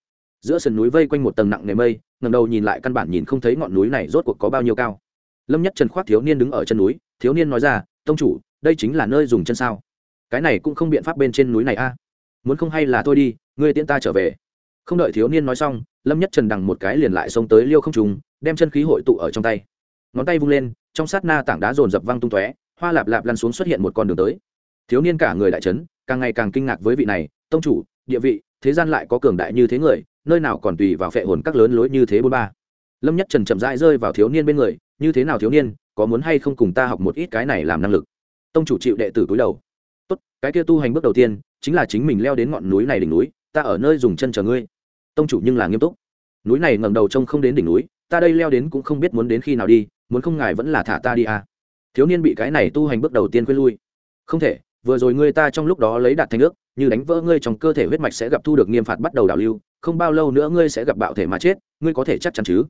giữa sườn núi vây quanh một tầng nặng nề mây ngầm đầu nhìn lại căn bản nhìn không thấy ngọn núi này rốt cuộc có bao nhiêu cao. Lâm nhất trần khoác thiếu niên đứng ở chân núi, thiếu niên nói ra, tông chủ, đây chính là nơi dùng chân sao? Cái này cũng không biện pháp bên trên núi này a. Muốn không hay là thôi đi, ngươi tiễn ta trở về. Không đợi thiếu niên nói xong, lâm nhất trần đằng một cái liền lại xông tới liêu không trùng đem chân khí hội tụ ở trong tay. Ngón tay vung lên, trong sát na tảng đá rồn rập văng tung tóe, hoa lạp lạp lăn xuống xuất hiện một con đường tới. Thiếu niên cả người đại trấn càng ngày càng kinh ngạc với vị này, tông chủ, địa vị thế gian lại có cường đại như thế người, nơi nào còn tùy vào phệ hồn các lớn lối như thế bốn ba. Lâm nhất trần chậm rãi rơi vào thiếu niên bên người, như thế nào thiếu niên, có muốn hay không cùng ta học một ít cái này làm năng lực? Tông chủ chịu đệ tử cúi đầu. Tốt, cái kia tu hành bước đầu tiên, chính là chính mình leo đến ngọn núi này đỉnh núi, ta ở nơi dùng chân chờ ngươi. Tông chủ nhưng là nghiêm túc. Núi này ngầm đầu trông không đến đỉnh núi, ta đây leo đến cũng không biết muốn đến khi nào đi, muốn không ngài vẫn là thả ta đi à. Thiếu niên bị cái này tu hành bước đầu tiên quên lui. Không thể, vừa rồi ngươi ta trong lúc đó lấy đạt thành ước như đánh vỡ ngươi trong cơ thể huyết mạch sẽ gặp thu được nghiêm phạt bắt đầu đảo lưu, không bao lâu nữa ngươi sẽ gặp bạo thể mà chết, ngươi có thể chắc chắn chứ?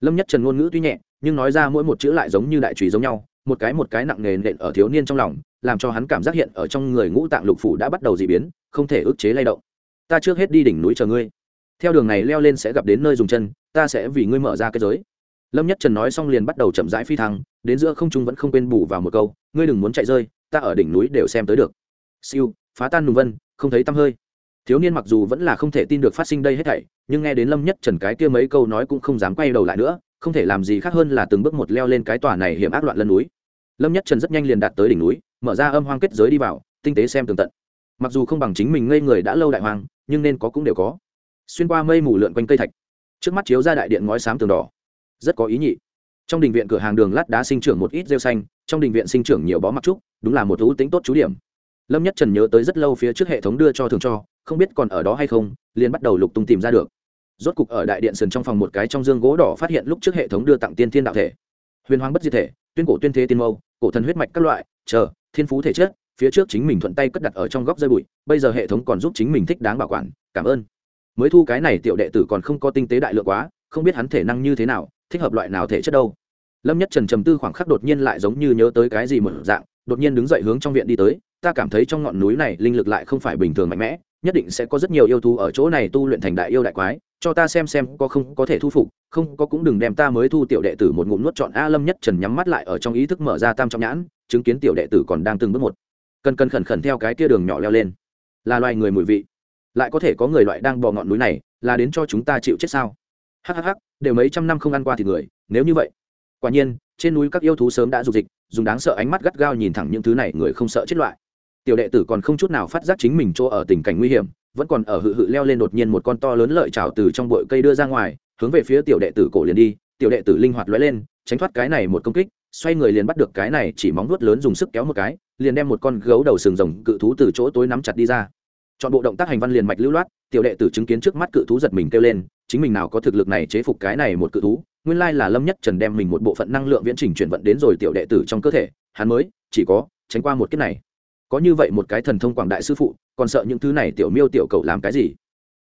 Lâm nhất trần ngôn ngữ tuy nhẹ, nhưng nói ra mỗi một chữ lại giống như đại trùy giống nhau, một cái một cái nặng nề nện ở thiếu niên trong lòng, làm cho hắn cảm giác hiện ở trong người ngũ tạng lục phủ đã bắt đầu dị biến, không thể ức chế lay động. Ta trước hết đi đỉnh núi chờ ngươi. Theo đường này leo lên sẽ gặp đến nơi dùng chân, ta sẽ vì ngươi mở ra cái giới. Lâm nhất trần nói xong liền bắt đầu chậm rãi phi thăng, đến giữa không trung vẫn không quên bù vào một câu, ngươi đừng muốn chạy rơi, ta ở đỉnh núi đều xem tới được. Siêu, phá tan nùng vân không thấy tăm hơi. Thiếu niên mặc dù vẫn là không thể tin được phát sinh đây hết thảy, nhưng nghe đến lâm nhất trần cái kia mấy câu nói cũng không dám quay đầu lại nữa, không thể làm gì khác hơn là từng bước một leo lên cái tòa này hiểm ác loạn lân núi. Lâm nhất trần rất nhanh liền đạt tới đỉnh núi, mở ra âm hoang kết giới đi vào, tinh tế xem tường tận. Mặc dù không bằng chính mình ngây người đã lâu đại hoang, nhưng nên có cũng đều có. Xuyên qua mây mù lượn quanh cây thạch, trước mắt chiếu ra đại điện ngói xám tường đỏ, rất có ý nhị. Trong đình viện cửa hàng đường lát đá sinh trưởng một ít rêu xanh, trong đình viện sinh trưởng nhiều bó mặc trúc, đúng là một thú tính tốt chú điểm lâm nhất trần nhớ tới rất lâu phía trước hệ thống đưa cho thường cho, không biết còn ở đó hay không, liền bắt đầu lục tung tìm ra được. Rốt cục ở đại điện sườn trong phòng một cái trong dương gỗ đỏ phát hiện lúc trước hệ thống đưa tặng tiên thiên đạo thể. Huyền hoang bất di thể, tuyên cổ tuyên thế tiên mâu, cổ thần huyết mạch các loại, chờ, thiên phú thể chất, phía trước chính mình thuận tay cất đặt ở trong góc rơi bụi, bây giờ hệ thống còn giúp chính mình thích đáng bảo quản, cảm ơn. Mới thu cái này tiểu đệ tử còn không có tinh tế đại lượng quá, không biết hắn thể năng như thế nào, thích hợp loại nào thể chất đâu. Lâm nhất trần trầm tư khoảng khắc đột nhiên lại giống như nhớ tới cái gì một dạng đột nhiên đứng dậy hướng trong viện đi tới, ta cảm thấy trong ngọn núi này linh lực lại không phải bình thường mạnh mẽ, nhất định sẽ có rất nhiều yêu thú ở chỗ này tu luyện thành đại yêu đại quái, cho ta xem xem có không có thể thu phục, không có cũng đừng đem ta mới thu tiểu đệ tử một ngụm nuốt chọn a lâm nhất trần nhắm mắt lại ở trong ý thức mở ra tam trọng nhãn, chứng kiến tiểu đệ tử còn đang từng bước một. Cần cần khẩn khẩn theo cái kia đường nhỏ leo lên. Là loài người mùi vị. Lại có thể có người loại đang bò ngọn núi này, là đến cho chúng ta chịu chết sao? Hhh đều mấy trăm năm không ăn qua thì người, nếu như vậy quả nhiên, trên núi các yêu thú sớm đã dục dịch, dùng đáng sợ ánh mắt gắt gao nhìn thẳng những thứ này người không sợ chết loại. Tiểu đệ tử còn không chút nào phát giác chính mình chỗ ở tình cảnh nguy hiểm, vẫn còn ở hự hự leo lên đột nhiên một con to lớn lợi trào từ trong bụi cây đưa ra ngoài, hướng về phía tiểu đệ tử cổ liền đi, tiểu đệ tử linh hoạt lóe lên, tránh thoát cái này một công kích, xoay người liền bắt được cái này chỉ móng vuốt lớn dùng sức kéo một cái, liền đem một con gấu đầu sừng rồng cự thú từ chỗ tối nắm chặt đi ra. Chọn bộ động tác hành văn liền mạch lưu loát, tiểu đệ tử chứng kiến trước mắt cự thú giật mình kêu lên, chính mình nào có thực lực này chế phục cái này một cự thú nguyên lai là lâm nhất trần đem mình một bộ phận năng lượng viễn trình chuyển vận đến rồi tiểu đệ tử trong cơ thể, hắn mới chỉ có tránh qua một kiếp này. Có như vậy một cái thần thông quảng đại sư phụ, còn sợ những thứ này tiểu miêu tiểu cậu làm cái gì?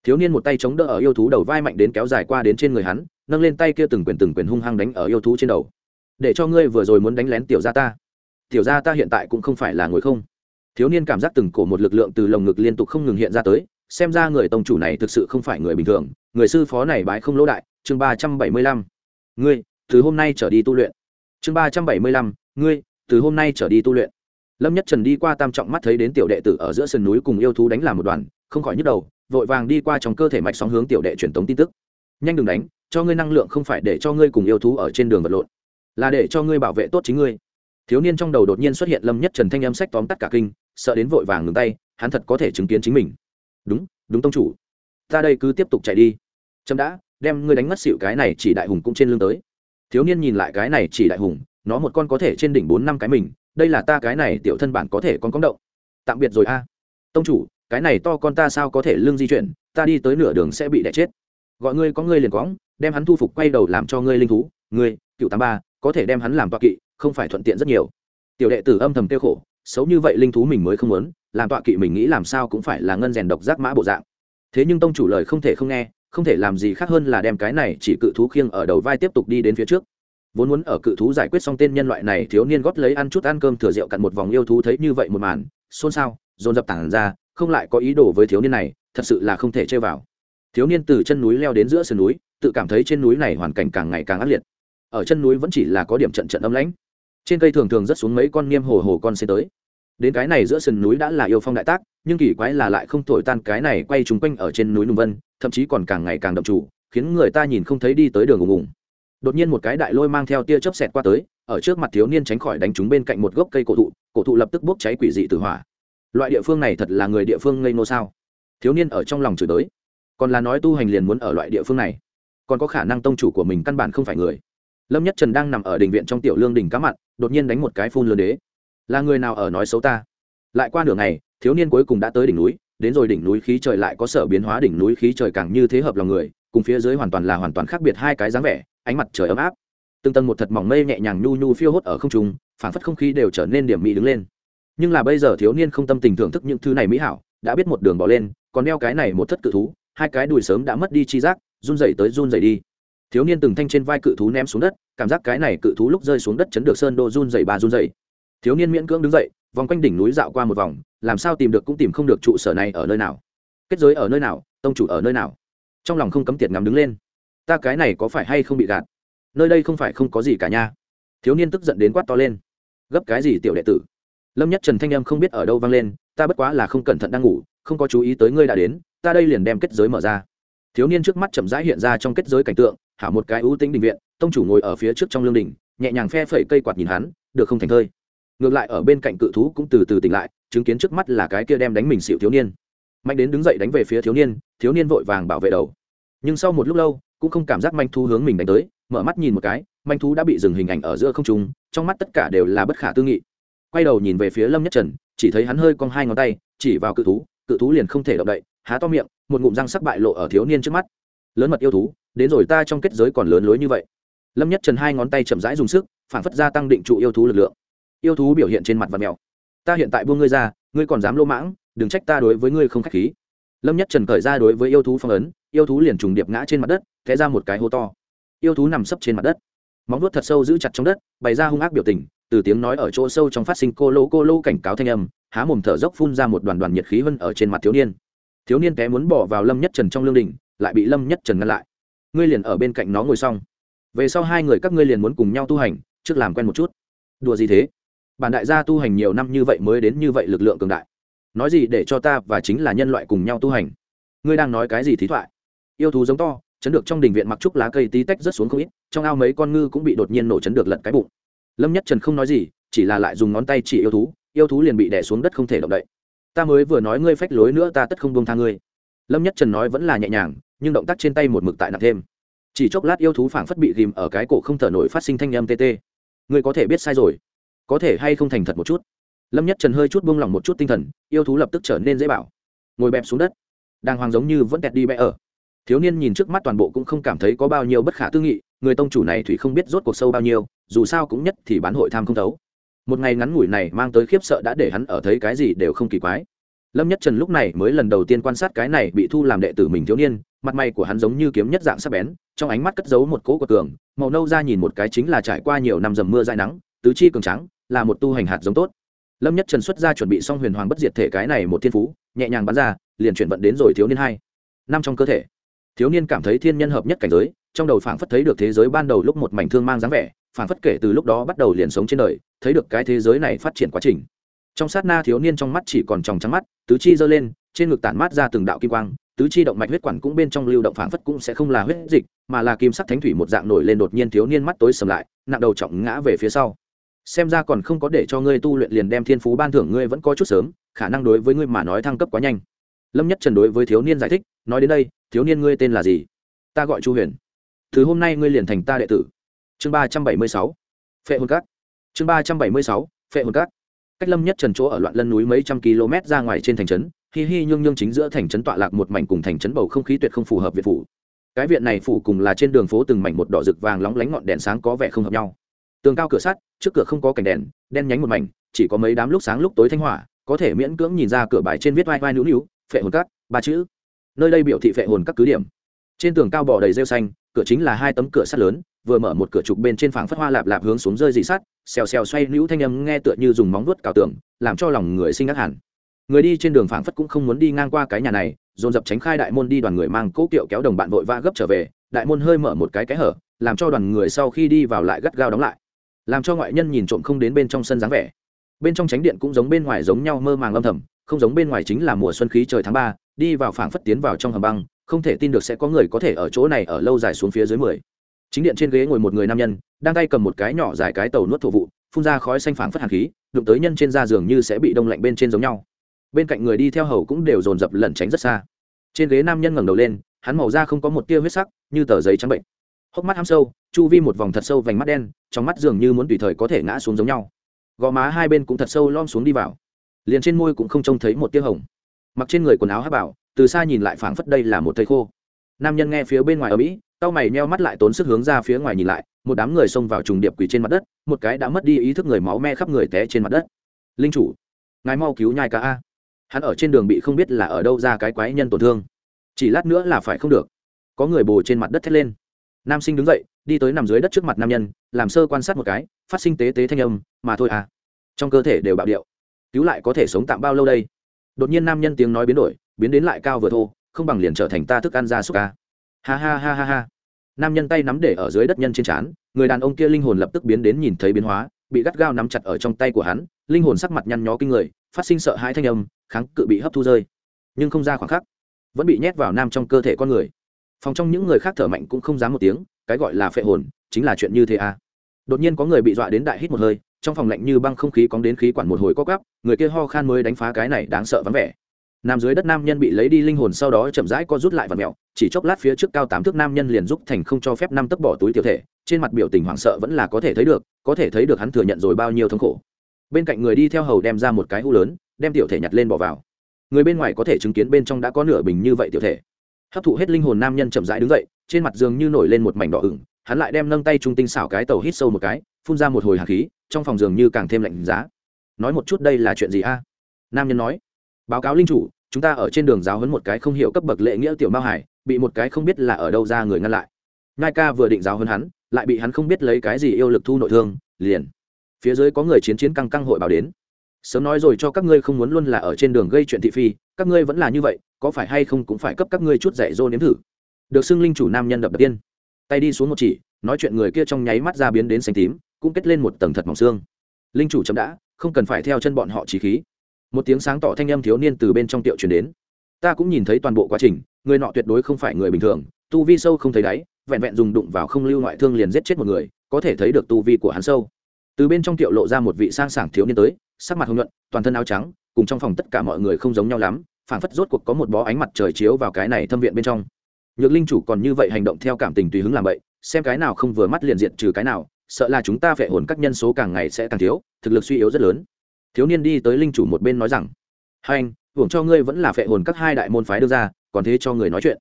Thiếu niên một tay chống đỡ ở yêu thú đầu vai mạnh đến kéo dài qua đến trên người hắn, nâng lên tay kia từng quyền từng quyền hung hăng đánh ở yêu thú trên đầu. Để cho ngươi vừa rồi muốn đánh lén tiểu gia ta. Tiểu gia ta hiện tại cũng không phải là ngồi không. Thiếu niên cảm giác từng cổ một lực lượng từ lồng ngực liên tục không ngừng hiện ra tới, xem ra người tông chủ này thực sự không phải người bình thường. Người sư phó này bái không lỗ đại, chương ba trăm bảy mươi lăm ngươi, từ hôm nay trở đi tu luyện. Chương ba trăm bảy mươi lăm, ngươi, từ hôm nay trở đi tu luyện. Lâm nhất trần đi qua tam trọng mắt thấy đến tiểu đệ tử ở giữa sườn núi cùng yêu thú đánh làm một đoàn, không khỏi nhức đầu, vội vàng đi qua trong cơ thể mạch sóng hướng tiểu đệ truyền tống tin tức. Nhanh đừng đánh, cho ngươi năng lượng không phải để cho ngươi cùng yêu thú ở trên đường vật lộn, là để cho ngươi bảo vệ tốt chính ngươi. Thiếu niên trong đầu đột nhiên xuất hiện lâm nhất trần thanh âm sách tóm tắt cả kinh, sợ đến vội vàng ngừng tay, hắn thật có thể chứng kiến chính mình. Đúng đúng tông chủ, ta đây cứ tiếp tục chạy đi. Chậm đã đem ngươi đánh mất xịu cái này chỉ đại hùng cũng trên lưng tới. Thiếu niên nhìn lại cái này chỉ đại hùng, nó một con có thể trên đỉnh bốn năm cái mình, đây là ta cái này tiểu thân bản có thể con cóng động. Tạm biệt rồi a. Tông chủ, cái này to con ta sao có thể lương di chuyển, ta đi tới nửa đường sẽ bị đẻ chết. Gọi ngươi có ngươi liền cóng đem hắn thu phục quay đầu làm cho ngươi linh thú. Ngươi, cựu tám ba, có thể đem hắn làm tọa kỵ, không phải thuận tiện rất nhiều. Tiểu đệ tử âm thầm tiêu khổ, xấu như vậy linh thú mình mới không muốn, làm tọa kỵ mình nghĩ làm sao cũng phải là ngân rèn độc giác mã bộ dạng. Thế nhưng tông chủ lời không thể không nghe không thể làm gì khác hơn là đem cái này chỉ cự thú khiêng ở đầu vai tiếp tục đi đến phía trước. Vốn muốn ở cự thú giải quyết xong tên nhân loại này, thiếu niên góp lấy ăn chút ăn cơm thừa rượu cặn một vòng yêu thú thấy như vậy một màn, xôn xao, dồn dập tảng ra, không lại có ý đồ với thiếu niên này, thật sự là không thể chơi vào. Thiếu niên từ chân núi leo đến giữa sườn núi, tự cảm thấy trên núi này hoàn cảnh càng ngày càng ác liệt. Ở chân núi vẫn chỉ là có điểm trận trận âm lãnh. Trên cây thường thường rất xuống mấy con niêm hồ hồ con xe tới đến cái này giữa sườn núi đã là yêu phong đại tác, nhưng kỳ quái là lại không thổi tan cái này quay trúng quanh ở trên núi nùng vân, thậm chí còn càng ngày càng đậm chủ, khiến người ta nhìn không thấy đi tới đường ùng ùng đột nhiên một cái đại lôi mang theo tia chớp xẹt qua tới, ở trước mặt thiếu niên tránh khỏi đánh trúng bên cạnh một gốc cây cổ thụ cổ thụ lập tức bốc cháy quỷ dị tử hỏa. Loại địa phương này thật là người địa phương ngây nô sao? Thiếu niên ở trong lòng chửi tới. Còn là nói tu hành liền muốn ở loại địa phương này. Còn có khả năng tông chủ của mình căn bản không phải người. Lâm nhất trần đang nằm ở đình viện trong tiểu lương đình cá mặn đột nhiên đánh một cái phun lươn đế là người nào ở nói xấu ta? Lại qua nửa ngày, thiếu niên cuối cùng đã tới đỉnh núi, đến rồi đỉnh núi khí trời lại có sở biến hóa, đỉnh núi khí trời càng như thế hợp lòng người, cùng phía dưới hoàn toàn là hoàn toàn khác biệt hai cái dáng vẻ, ánh mặt trời ấm áp. Từng tân một thật mỏng mây nhẹ nhàng nhu nhu phiêu hốt ở không trung phản phất không khí đều trở nên điểm mỹ đứng lên. Nhưng là bây giờ thiếu niên không tâm tình thưởng thức những thứ này mỹ hảo, đã biết một đường bỏ lên, còn đeo cái này một thất cự thú, hai cái đùi sớm đã mất đi chi giác, run dày tới run dày đi. Thiếu niên từng thanh trên vai cự thú ném xuống đất, cảm giác cái này cự thú lúc rơi xuống đất chấn được sơn đô run dày ba run dày thiếu niên miễn cưỡng đứng dậy, vòng quanh đỉnh núi dạo qua một vòng, làm sao tìm được cũng tìm không được trụ sở này ở nơi nào. Kết giới ở nơi nào, tông chủ ở nơi nào. Trong lòng không cấm tiệt ngắm đứng lên. Ta cái này có phải hay không bị gạt? Nơi đây không phải không có gì cả nha. Thiếu niên tức giận đến quát to lên. Gấp cái gì tiểu đệ tử? Lâm nhất trần thanh em không biết ở đâu vang lên, ta bất quá là không cẩn thận đang ngủ, không có chú ý tới ngươi đã đến, ta đây liền đem kết giới mở ra. Thiếu niên trước mắt chậm rãi hiện ra trong kết giới cảnh tượng, hảo một cái ưu tính đình viện, tông chủ ngồi ở phía trước trong lương đình nhẹ nhàng phe phẩy cây quạt nhìn hắn, được không thành thơi? ngược lại ở bên cạnh cự thú cũng từ từ tỉnh lại, chứng kiến trước mắt là cái kia đem đánh mình xịu thiếu niên. Mạnh đến đứng dậy đánh về phía thiếu niên thiếu niên vội vàng bảo vệ đầu. Nhưng sau một lúc lâu, cũng không cảm giác manh thú hướng mình đánh tới, mở mắt nhìn một cái manh thú đã bị dừng hình ảnh ở giữa không trung, trong mắt tất cả đều là bất khả tư nghị. Quay đầu nhìn về phía lâm nhất trần, chỉ thấy hắn hơi cong hai ngón tay, chỉ vào cự thú cự thú liền không thể động đậy, há to miệng, một ngụm răng sắc bại lộ ở thiếu niên trước mắt. Lớn mật yêu thú, đến rồi ta trong kết giới còn lớn lối như vậy. Lâm nhất trần hai ngón tay chậm rãi dùng sức, phản phất gia tăng định trụ yêu thú lực lượng yêu thú biểu hiện trên mặt vật mèo ta hiện tại buông ngươi ra ngươi còn dám lô mãng đừng trách ta đối với ngươi không khách khí. Lâm nhất trần cởi ra đối với yêu thú phong ấn yêu thú liền trùng điệp ngã trên mặt đất té ra một cái hố to. Yêu thú nằm sấp trên mặt đất. Móng vuốt thật sâu giữ chặt trong đất bày ra hung ác biểu tình từ tiếng nói ở chỗ sâu trong phát sinh cô lô cô lô cảnh cáo thanh âm há mồm thở dốc phun ra một đoàn đoàn nhiệt khí vân ở trên mặt thiếu niên. Thiếu niên té muốn bỏ vào lâm nhất trần trong lương đỉnh, lại bị lâm nhất trần ngăn lại. Ngươi liền ở bên cạnh nó ngồi xong. Về sau hai người các ngươi liền muốn cùng nhau tu hành trước làm quen một chút. Đùa gì thế? bản đại gia tu hành nhiều năm như vậy mới đến như vậy lực lượng cường đại. Nói gì để cho ta và chính là nhân loại cùng nhau tu hành? Ngươi đang nói cái gì thí thoại? Yêu thú giống to, chấn được trong đình viện mặc trúc lá cây tí tách rất xuống không ít, trong ao mấy con ngư cũng bị đột nhiên nổ chấn được lật cái bụng. Lâm nhất trần không nói gì, chỉ là lại dùng ngón tay chỉ yêu thú yêu thú liền bị đè xuống đất không thể động đậy. Ta mới vừa nói ngươi phách lối nữa ta tất không buông tha ngươi. Lâm nhất trần nói vẫn là nhẹ nhàng, nhưng động tác trên tay một mực tại nặng thêm. Chỉ chốc lát yêu thú phảng phất bị ghìm ở cái cổ không thở nổi phát sinh thanh âm tê tê. Ngươi có thể biết sai rồi có thể hay không thành thật một chút. Lâm nhất trần hơi chút buông lỏng một chút tinh thần, yêu thú lập tức trở nên dễ bảo. Ngồi bẹp xuống đất đang hoàng giống như vẫn kẹt đi bẽ ở. Thiếu niên nhìn trước mắt toàn bộ cũng không cảm thấy có bao nhiêu bất khả tư nghị, người tông chủ này thủy không biết rốt cuộc sâu bao nhiêu, dù sao cũng nhất thì bán hội tham không thấu. Một ngày ngắn ngủi này mang tới khiếp sợ đã để hắn ở thấy cái gì đều không kỳ quái. Lâm nhất trần lúc này mới lần đầu tiên quan sát cái này bị thu làm đệ tử mình thiếu niên, mặt mày của hắn giống như kiếm nhất dạng sắc bén, trong ánh mắt cất giấu một cỗ của tường màu nâu ra nhìn một cái chính là trải qua nhiều năm dầm mưa dài nắng tứ chi cường trắng là một tu hành hạt giống tốt. Lâm nhất trần xuất ra chuẩn bị xong huyền hoàng bất diệt thể cái này một thiên phú, nhẹ nhàng bắn ra, liền chuyển vận đến rồi thiếu niên hai. Năm trong cơ thể, thiếu niên cảm thấy thiên nhân hợp nhất cảnh giới, trong đầu phảng phất thấy được thế giới ban đầu lúc một mảnh thương mang dáng vẻ, phảng phất kể từ lúc đó bắt đầu liền sống trên đời, thấy được cái thế giới này phát triển quá trình. Trong sát na thiếu niên trong mắt chỉ còn tròng trắng mắt, tứ chi giơ lên, trên ngực tản mát ra từng đạo kim quang, tứ chi động mạch huyết quản cũng bên trong lưu động phảng phất cũng sẽ không là huyết dịch, mà là kim sắc thánh thủy một dạng nổi lên đột nhiên thiếu niên mắt tối sầm lại, nặng đầu trọng ngã về phía sau xem ra còn không có để cho ngươi tu luyện liền đem thiên phú ban thưởng ngươi vẫn có chút sớm, khả năng đối với ngươi mà nói thăng cấp quá nhanh. Lâm nhất trần đối với thiếu niên giải thích, nói đến đây, thiếu niên ngươi tên là gì? Ta gọi chu huyền. Từ hôm nay ngươi liền thành ta đệ tử. Chương ba trăm bảy mươi sáu. Phệ hồn cát. Chương ba trăm bảy mươi sáu. Phệ hồn cát. Cách lâm nhất trần chỗ ở loạn lân núi mấy trăm km ra ngoài trên thành trấn, hi hi nhương nhương chính giữa thành trấn tọa lạc một mảnh cùng thành trấn bầu không khí tuyệt không phù hợp việt phủ. Cái viện này phủ cùng là trên đường phố từng mảnh một đỏ rực vàng lóng lánh ngọn đèn sáng có vẻ không hợp nhau tường cao cửa sắt, trước cửa không có cảnh đèn, đen nhánh một mảnh, chỉ có mấy đám lúc sáng lúc tối thanh hỏa, có thể miễn cưỡng nhìn ra cửa bài trên viết vai vai nữu nữu, phệ hồn các, ba chữ. Nơi đây biểu thị phệ hồn các cứ điểm. Trên tường cao bỏ đầy rêu xanh, cửa chính là hai tấm cửa sắt lớn, vừa mở một cửa trục bên trên phảng phất hoa lạp lạp hướng xuống rơi dị sắt, xèo xèo xoay nữu thanh âm nghe tựa như dùng móng vuốt cào tường, làm cho lòng người sinh ngắc hẳn. Người đi trên đường phảng phất cũng không muốn đi ngang qua cái nhà này, dồn dập tránh khai đại môn đi đoàn người mang cố kiệu kéo đồng bạn vội vã gấp trở về, đại môn hơi mở một cái cái hở, làm cho đoàn người sau khi đi vào lại gắt gao đóng lại làm cho ngoại nhân nhìn trộm không đến bên trong sân dáng vẻ. Bên trong tránh điện cũng giống bên ngoài giống nhau mơ màng âm thầm, không giống bên ngoài chính là mùa xuân khí trời tháng ba, đi vào phảng phất tiến vào trong hầm băng, không thể tin được sẽ có người có thể ở chỗ này ở lâu dài xuống phía dưới mười. Chính điện trên ghế ngồi một người nam nhân, đang tay cầm một cái nhỏ dài cái tàu nuốt thổ vụ, phun ra khói xanh phảng phất hàn khí, đụng tới nhân trên da giường như sẽ bị đông lạnh bên trên giống nhau. Bên cạnh người đi theo hầu cũng đều dồn dập lẩn tránh rất xa. Trên ghế nam nhân ngẩng đầu lên, hắn màu da không có một tia huyết sắc, như tờ giấy trắng bệnh. Hốc mắt ham sâu chu vi một vòng thật sâu vành mắt đen, trong mắt dường như muốn tùy thời có thể ngã xuống giống nhau. Gò má hai bên cũng thật sâu lom xuống đi vào. Liền trên môi cũng không trông thấy một tia hồng. Mặc trên người quần áo hát bảo, từ xa nhìn lại phảng phất đây là một thầy khô. Nam nhân nghe phía bên ngoài ở mỹ tao mày neo mắt lại tốn sức hướng ra phía ngoài nhìn lại, một đám người xông vào trùng điệp quỳ trên mặt đất, một cái đã mất đi ý thức người máu me khắp người té trên mặt đất. Linh chủ, ngài mau cứu nhai ca a. Hắn ở trên đường bị không biết là ở đâu ra cái quái nhân tổn thương. Chỉ lát nữa là phải không được. Có người bồ trên mặt đất thét lên. Nam sinh đứng dậy đi tới nằm dưới đất trước mặt nam nhân, làm sơ quan sát một cái, phát sinh tế tế thanh âm, mà thôi à. Trong cơ thể đều bạo điệu. Cứu lại có thể sống tạm bao lâu đây? Đột nhiên nam nhân tiếng nói biến đổi, biến đến lại cao vừa thô, không bằng liền trở thành ta thức ăn ra súc ca. Ha ha ha ha ha. Nam nhân tay nắm để ở dưới đất nhân trên trán, người đàn ông kia linh hồn lập tức biến đến nhìn thấy biến hóa, bị gắt gao nắm chặt ở trong tay của hắn, linh hồn sắc mặt nhăn nhó kinh người, phát sinh sợ hãi thanh âm, kháng cự bị hấp thu rơi. Nhưng không ra khoảng khắc, vẫn bị nhét vào nam trong cơ thể con người. Phòng trong những người khác thở mạnh cũng không dám một tiếng cái gọi là phệ hồn, chính là chuyện như thế à? Đột nhiên có người bị dọa đến đại hít một hơi, trong phòng lạnh như băng không khí cóng đến khí quản một hồi co gấp người kia ho khan mới đánh phá cái này đáng sợ vắng vẻ. Nằm dưới đất nam nhân bị lấy đi linh hồn sau đó chậm rãi co rút lại và mẹo, chỉ chốc lát phía trước cao tám thước nam nhân liền giúp thành không cho phép năm tấc bỏ túi tiểu thể, trên mặt biểu tình hoảng sợ vẫn là có thể thấy được, có thể thấy được hắn thừa nhận rồi bao nhiêu thống khổ. Bên cạnh người đi theo hầu đem ra một cái hũ lớn, đem tiểu thể nhặt lên bỏ vào. Người bên ngoài có thể chứng kiến bên trong đã có nửa bình như vậy tiểu thể hấp thụ hết linh hồn nam nhân chậm rãi đứng dậy, trên mặt giường như nổi lên một mảnh đỏ ửng, hắn lại đem nâng tay trung tinh xảo cái tàu hít sâu một cái, phun ra một hồi hạt khí, trong phòng giường như càng thêm lạnh giá. Nói một chút đây là chuyện gì a? Nam nhân nói, báo cáo linh chủ, chúng ta ở trên đường giáo hấn một cái không hiểu cấp bậc lệ nghĩa tiểu mao hải, bị một cái không biết là ở đâu ra người ngăn lại. Ngai ca vừa định giáo hấn hắn, lại bị hắn không biết lấy cái gì yêu lực thu nội thương, liền, phía dưới có người chiến chiến căng căng hội báo đến. Sớm nói rồi cho các ngươi không muốn luôn là ở trên đường gây chuyện thị phi các ngươi vẫn là như vậy, có phải hay không cũng phải cấp các ngươi chút dạy dỗ nếm thử. Được xưng linh chủ nam nhân đập đập tiên tay đi xuống một chỉ, nói chuyện người kia trong nháy mắt ra biến đến xanh tím, cũng kết lên một tầng thật mỏng xương. Linh chủ chấm đã, không cần phải theo chân bọn họ trí khí. Một tiếng sáng tỏ thanh âm thiếu niên từ bên trong tiệu chuyển đến. Ta cũng nhìn thấy toàn bộ quá trình, người nọ tuyệt đối không phải người bình thường, tu vi sâu không thấy đáy, vẹn vẹn dùng đụng vào không lưu ngoại thương liền giết chết một người, có thể thấy được tu vi của hắn sâu. Từ bên trong tiệu lộ ra một vị sang sảng thiếu niên tới, sắc mặt hồng nhuận, toàn thân áo trắng cùng trong phòng tất cả mọi người không giống nhau lắm, phảng phất rốt cuộc có một bó ánh mặt trời chiếu vào cái này thâm viện bên trong. Nhược linh chủ còn như vậy hành động theo cảm tình tùy hứng làm vậy, xem cái nào không vừa mắt liền diện trừ cái nào, sợ là chúng ta phải hồn các nhân số càng ngày sẽ càng thiếu, thực lực suy yếu rất lớn. Thiếu niên đi tới linh chủ một bên nói rằng, hai anh, hưởng cho ngươi vẫn là phệ hồn các hai đại môn phái đưa ra, còn thế cho người nói chuyện.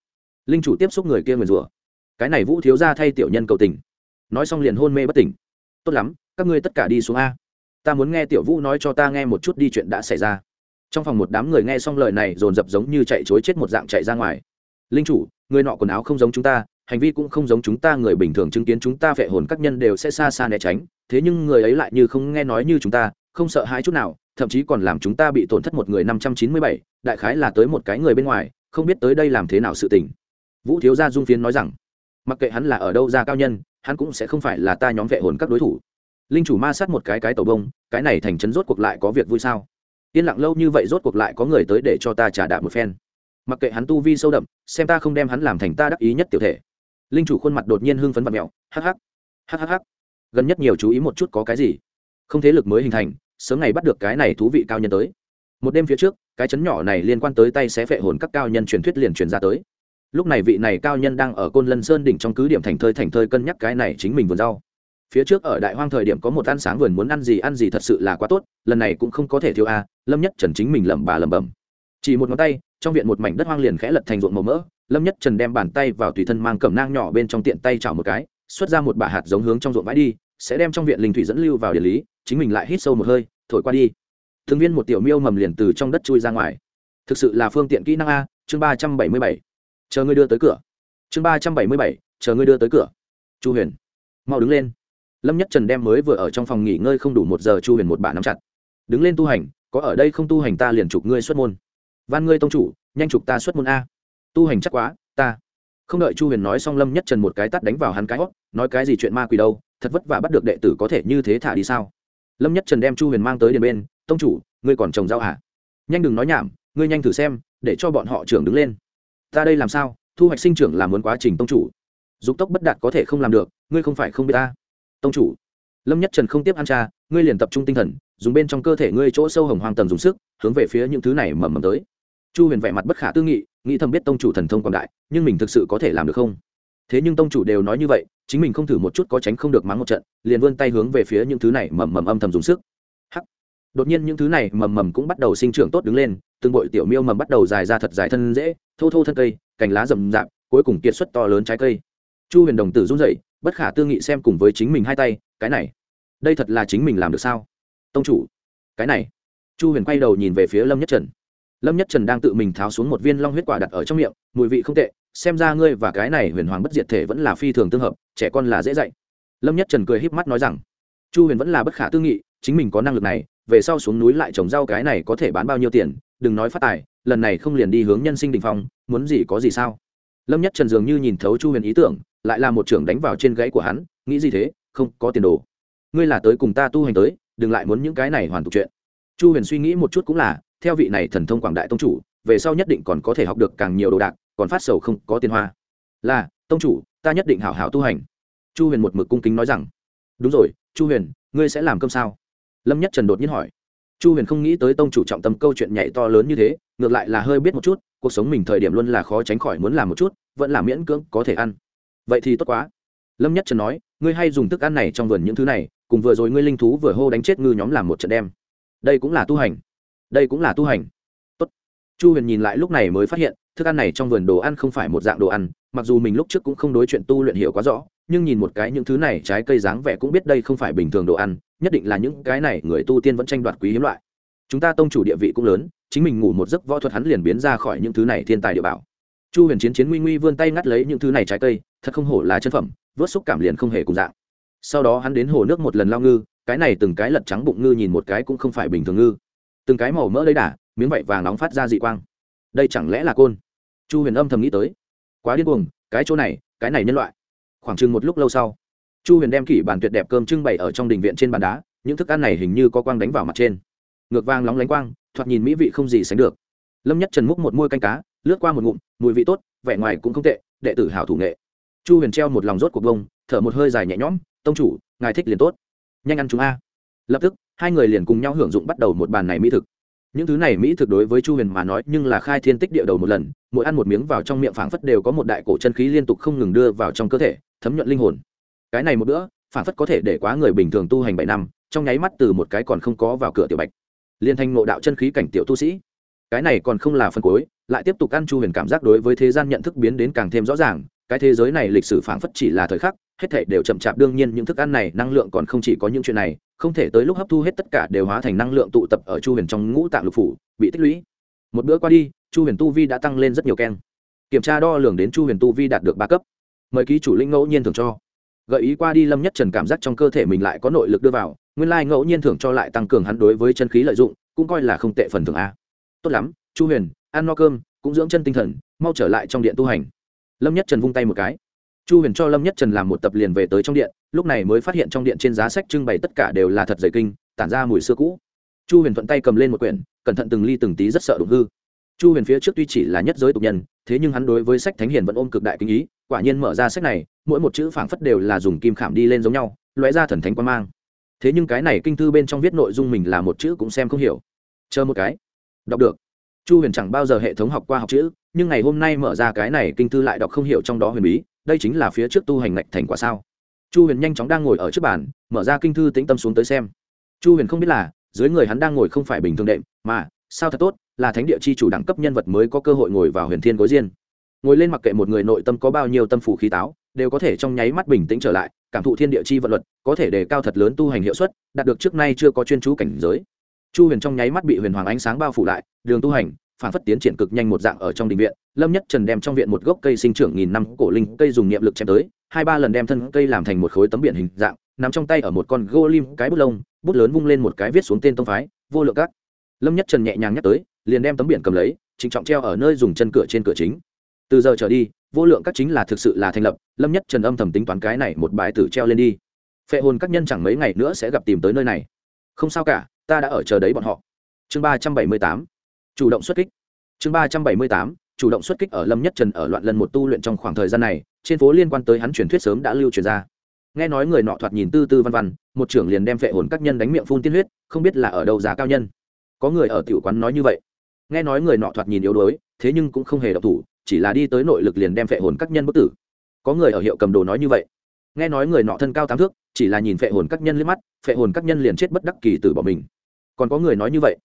Linh chủ tiếp xúc người kia người rủa, cái này vũ thiếu ra thay tiểu nhân cầu tình. Nói xong liền hôn mê bất tỉnh. Tốt lắm, các ngươi tất cả đi xuống a ta muốn nghe tiểu vũ nói cho ta nghe một chút đi chuyện đã xảy ra. Trong phòng một đám người nghe xong lời này dồn dập giống như chạy chối chết một dạng chạy ra ngoài. Linh chủ, người nọ quần áo không giống chúng ta, hành vi cũng không giống chúng ta, người bình thường chứng kiến chúng ta phệ hồn các nhân đều sẽ xa xa né tránh. Thế nhưng người ấy lại như không nghe nói như chúng ta, không sợ hãi chút nào, thậm chí còn làm chúng ta bị tổn thất một người năm trăm chín mươi bảy, đại khái là tới một cái người bên ngoài, không biết tới đây làm thế nào sự tình. Vũ thiếu gia dung phiến nói rằng, mặc kệ hắn là ở đâu ra cao nhân, hắn cũng sẽ không phải là ta nhóm vệ hồn các đối thủ linh chủ ma sát một cái cái tàu bông, cái này thành trấn rốt cuộc lại có việc vui sao? Yên lặng lâu như vậy rốt cuộc lại có người tới để cho ta trả đạp một phen. Mặc kệ hắn tu vi sâu đậm, xem ta không đem hắn làm thành ta đắc ý nhất tiểu thể. Linh chủ khuôn mặt đột nhiên hưng phấn và mẹo hắc hắc hắc hắc hắc. Gần nhất nhiều chú ý một chút có cái gì? Không thế lực mới hình thành, sớm ngày bắt được cái này thú vị cao nhân tới. Một đêm phía trước, cái chấn nhỏ này liên quan tới tay xé phệ hồn các cao nhân truyền thuyết liền truyền ra tới. Lúc này vị này cao nhân đang ở côn lân sơn đỉnh trong cứ điểm thành thơi thành thơi cân nhắc cái này chính mình vườn rau phía trước ở đại hoang thời điểm có một ăn sáng vườn muốn ăn gì ăn gì thật sự là quá tốt, lần này cũng không có thể thiếu a, lâm nhất trần chính mình lẩm bà lẩm bẩm. Chỉ một ngón tay, trong viện một mảnh đất hoang liền khẽ lật thành ruộng màu mỡ, lâm nhất trần đem bàn tay vào tùy thân mang cẩm nang nhỏ bên trong tiện tay chảo một cái, xuất ra một bả hạt giống hướng trong ruộng vãi đi, sẽ đem trong viện linh thủy dẫn lưu vào địa lý, chính mình lại hít sâu một hơi, thổi qua đi. Thường viên một tiểu miêu mầm liền từ trong đất chui ra ngoài. Thực sự là phương tiện kỹ năng a, chương ba trăm bảy mươi bảy. Chờ ngươi đưa tới cửa. Chương ba trăm bảy mươi bảy, chờ ngươi đưa tới cửa. Chu huyền, mau đứng lên lâm nhất trần đem mới vừa ở trong phòng nghỉ ngơi không đủ một giờ chu huyền một bản nắm chặt. Đứng lên tu hành, có ở đây không tu hành ta liền chụp ngươi xuất môn. Van ngươi tông chủ, nhanh chụp ta xuất môn a. Tu hành chắc quá, ta. Không đợi chu huyền nói xong lâm nhất trần một cái tắt đánh vào hắn cái hót nói cái gì chuyện ma quỷ đâu, thật vất vả bắt được đệ tử có thể như thế thả đi sao? Lâm nhất trần đem chu huyền mang tới điền bên, tông chủ, ngươi còn trồng rau hả? Nhanh đừng nói nhảm, ngươi nhanh thử xem, để cho bọn họ trưởng đứng lên. Ta đây làm sao, thu hoạch sinh trưởng là muốn quá trình tông chủ. Dục tốc bất đạt có thể không làm được, ngươi không phải không biết ta tông chủ. Lâm nhất trần không tiếp ăn cha, ngươi liền tập trung tinh thần, dùng bên trong cơ thể ngươi chỗ sâu hồng hoang tầm dùng sức, hướng về phía những thứ này mầm mầm tới. Chu huyền vẻ mặt bất khả tư nghị, nghĩ thầm biết tông chủ thần thông quảng đại, nhưng mình thực sự có thể làm được không? Thế nhưng tông chủ đều nói như vậy, chính mình không thử một chút có tránh không được mắng một trận, liền vươn tay hướng về phía những thứ này mầm mầm âm thầm dùng sức. Hắc. Đột nhiên những thứ này mầm mầm cũng bắt đầu sinh trưởng tốt đứng lên, từng bội tiểu miêu mầm bắt đầu dài ra thật dài thân dễ, thô thô thân cây, cành lá rậm rạp, cuối cùng kiệt xuất to lớn trái cây. Chu huyền đồng tử run rẩy bất khả tư nghị xem cùng với chính mình hai tay, cái này, đây thật là chính mình làm được sao? Tông chủ, cái này. Chu huyền quay đầu nhìn về phía lâm nhất trần. Lâm nhất trần đang tự mình tháo xuống một viên long huyết quả đặt ở trong miệng, mùi vị không tệ, xem ra ngươi và cái này huyền hoàng bất diệt thể vẫn là phi thường tương hợp, trẻ con là dễ dạy. Lâm nhất trần cười híp mắt nói rằng, chu huyền vẫn là bất khả tư nghị, chính mình có năng lực này, về sau xuống núi lại trồng rau cái này có thể bán bao nhiêu tiền, đừng nói phát tài, lần này không liền đi hướng nhân sinh đình phong, muốn gì có gì sao? Lâm nhất trần dường như nhìn thấu chu huyền ý tưởng lại là một trưởng đánh vào trên gãy của hắn, nghĩ gì thế, không có tiền đồ. Ngươi là tới cùng ta tu hành tới, đừng lại muốn những cái này hoàn tục chuyện. Chu huyền suy nghĩ một chút cũng là, theo vị này thần thông quảng đại tông chủ, về sau nhất định còn có thể học được càng nhiều đồ đạc, còn phát sầu không có tiền hoa. Là, tông chủ, ta nhất định hảo hảo tu hành. Chu huyền một mực cung kính nói rằng. Đúng rồi, chu huyền, ngươi sẽ làm cơm sao? Lâm nhất trần đột nhiên hỏi. Chu huyền không nghĩ tới tông chủ trọng tâm câu chuyện nhảy to lớn như thế, ngược lại là hơi biết một chút, cuộc sống mình thời điểm luôn là khó tránh khỏi muốn làm một chút, vẫn là miễn cưỡng có thể ăn vậy thì tốt quá. Lâm nhất trần nói, ngươi hay dùng thức ăn này trong vườn những thứ này, cùng vừa rồi ngươi linh thú vừa hô đánh chết ngư nhóm làm một trận đem. Đây cũng là tu hành. Đây cũng là tu hành. Tốt. chu huyền nhìn lại lúc này mới phát hiện, thức ăn này trong vườn đồ ăn không phải một dạng đồ ăn, mặc dù mình lúc trước cũng không đối chuyện tu luyện hiểu quá rõ, nhưng nhìn một cái những thứ này trái cây dáng vẻ cũng biết đây không phải bình thường đồ ăn, nhất định là những cái này người tu tiên vẫn tranh đoạt quý hiếm loại. Chúng ta tông chủ địa vị cũng lớn, chính mình ngủ một giấc võ thuật hắn liền biến ra khỏi những thứ này thiên tài địa bảo chu huyền chiến chiến nguy nguy vươn tay ngắt lấy những thứ này trái cây, thật không hổ là chân phẩm, vớt xúc cảm liền không hề cùng dạng. Sau đó hắn đến hồ nước một lần lao ngư, cái này từng cái lật trắng bụng ngư nhìn một cái cũng không phải bình thường ngư. Từng cái màu mỡ lấy đả miếng vạy vàng nóng phát ra dị quang. Đây chẳng lẽ là côn? Chu huyền âm thầm nghĩ tới. Quá điên cuồng, cái chỗ này, cái này nhân loại. Khoảng chừng một lúc lâu sau, chu huyền đem kỷ bàn tuyệt đẹp cơm trưng bày ở trong đình viện trên bàn đá, những thức ăn này hình như có quang đánh vào mặt trên. Ngược vang lóng lánh quang, thoạt nhìn mỹ vị không gì sánh được. Lâm nhất trần múc một môi canh cá lướt qua một ngụm, mùi vị tốt, vẻ ngoài cũng không tệ, đệ tử hảo thủ nghệ. Chu huyền treo một lòng rốt cuộc bông thở một hơi dài nhẹ nhõm, tông chủ, ngài thích liền tốt. Nhanh ăn chúng a. Lập tức, hai người liền cùng nhau hưởng dụng bắt đầu một bàn này mỹ thực. Những thứ này mỹ thực đối với chu huyền mà nói, nhưng là khai thiên tích địa đầu một lần, mỗi ăn một miếng vào trong miệng phảng phất đều có một đại cổ chân khí liên tục không ngừng đưa vào trong cơ thể, thấm nhuận linh hồn. Cái này một bữa, phảng phất có thể để quá người bình thường tu hành bảy năm, trong nháy mắt từ một cái còn không có vào cửa tiểu bạch liên thanh ngộ đạo chân khí cảnh tiểu tu sĩ. Cái này còn không là phân cuối lại tiếp tục ăn chu huyền cảm giác đối với thế gian nhận thức biến đến càng thêm rõ ràng, cái thế giới này lịch sử phảng phất chỉ là thời khắc, hết thể đều chậm chạp, đương nhiên những thức ăn này năng lượng còn không chỉ có những chuyện này, không thể tới lúc hấp thu hết tất cả đều hóa thành năng lượng tụ tập ở chu huyền trong ngũ tạng lục phủ, bị tích lũy. Một bữa qua đi, chu huyền tu vi đã tăng lên rất nhiều keng. Kiểm tra đo lường đến chu huyền tu vi đạt được ba cấp. Mời ký chủ linh ngẫu nhiên thường cho. Gợi ý qua đi, lâm nhất trần cảm giác trong cơ thể mình lại có nội lực đưa vào, nguyên lai ngẫu nhiên thường cho lại tăng cường hắn đối với chân khí lợi dụng, cũng coi là không tệ phần thường a. Tốt lắm, chu huyền ăn no cơm, cũng dưỡng chân tinh thần, mau trở lại trong điện tu hành. Lâm nhất trần vung tay một cái. Chu huyền cho lâm nhất trần làm một tập liền về tới trong điện, lúc này mới phát hiện trong điện trên giá sách trưng bày tất cả đều là thật dày kinh, tản ra mùi xưa cũ. Chu huyền thuận tay cầm lên một quyển, cẩn thận từng ly từng tí rất sợ đụng hư. Chu huyền phía trước tuy chỉ là nhất giới tục nhân, thế nhưng hắn đối với sách thánh hiền vẫn ôm cực đại kinh ý, quả nhiên mở ra sách này, mỗi một chữ phảng phất đều là dùng kim khảm đi lên giống nhau, lóe ra thần thánh quan mang. Thế nhưng cái này kinh thư bên trong viết nội dung mình là một chữ cũng xem không hiểu. Chờ một cái. Đọc được chu huyền chẳng bao giờ hệ thống học qua học chữ, nhưng ngày hôm nay mở ra cái này kinh thư lại đọc không hiểu trong đó huyền bí, đây chính là phía trước tu hành ngạch thành quả sao. Chu huyền nhanh chóng đang ngồi ở trước bàn, mở ra kinh thư tĩnh tâm xuống tới xem. Chu huyền không biết là, dưới người hắn đang ngồi không phải bình thường đệm, mà, sao thật tốt, là thánh địa chi chủ đẳng cấp nhân vật mới có cơ hội ngồi vào huyền thiên gối diên ngồi lên mặc kệ một người nội tâm có bao nhiêu tâm phủ khí táo, đều có thể trong nháy mắt bình tĩnh trở lại, cảm thụ thiên địa chi vận luật, có thể đề cao thật lớn tu hành hiệu suất, đạt được trước nay chưa có chuyên chú cảnh giới chu huyền trong nháy mắt bị huyền hoàng ánh sáng bao phủ lại, đường tu hành, phản phất tiến triển cực nhanh một dạng ở trong đình viện. Lâm nhất trần đem trong viện một gốc cây sinh trưởng nghìn năm cổ linh cây dùng niệm lực chém tới, hai ba lần đem thân cây làm thành một khối tấm biển hình dạng, nằm trong tay ở một con gô lim cái bút lông, bút lớn vung lên một cái viết xuống tên tông phái, vô lượng các. Lâm nhất trần nhẹ nhàng nhắc tới, liền đem tấm biển cầm lấy, trịnh trọng treo ở nơi dùng chân cửa trên cửa chính. Từ giờ trở đi, vô lượng các chính là thực sự là thành lập, lâm nhất trần âm thầm tính toán cái này một bài tử treo lên đi. Phệ hồn các nhân chẳng mấy ngày nữa sẽ gặp tìm tới nơi này. Không sao cả ta đã ở chờ đấy bọn họ. Chương ba trăm bảy mươi tám, chủ động xuất kích. Chương ba trăm bảy mươi tám, chủ động xuất kích ở lâm nhất trần ở loạn lần một tu luyện trong khoảng thời gian này, trên phố liên quan tới hắn truyền thuyết sớm đã lưu truyền ra. Nghe nói người nọ thoạt nhìn tư tư văn văn, một trưởng liền đem phệ hồn các nhân đánh miệng phun tiên huyết, không biết là ở đâu giá cao nhân. Có người ở tiểu quán nói như vậy. Nghe nói người nọ thoạt nhìn yếu đuối, thế nhưng cũng không hề độc thủ, chỉ là đi tới nội lực liền đem phệ hồn các nhân bất tử. Có người ở hiệu cầm đồ nói như vậy nghe nói người nọ thân cao tám thước, chỉ là nhìn phệ hồn các nhân liếc mắt, phệ hồn các nhân liền chết bất đắc kỳ tử bỏ mình. Còn có người nói như vậy.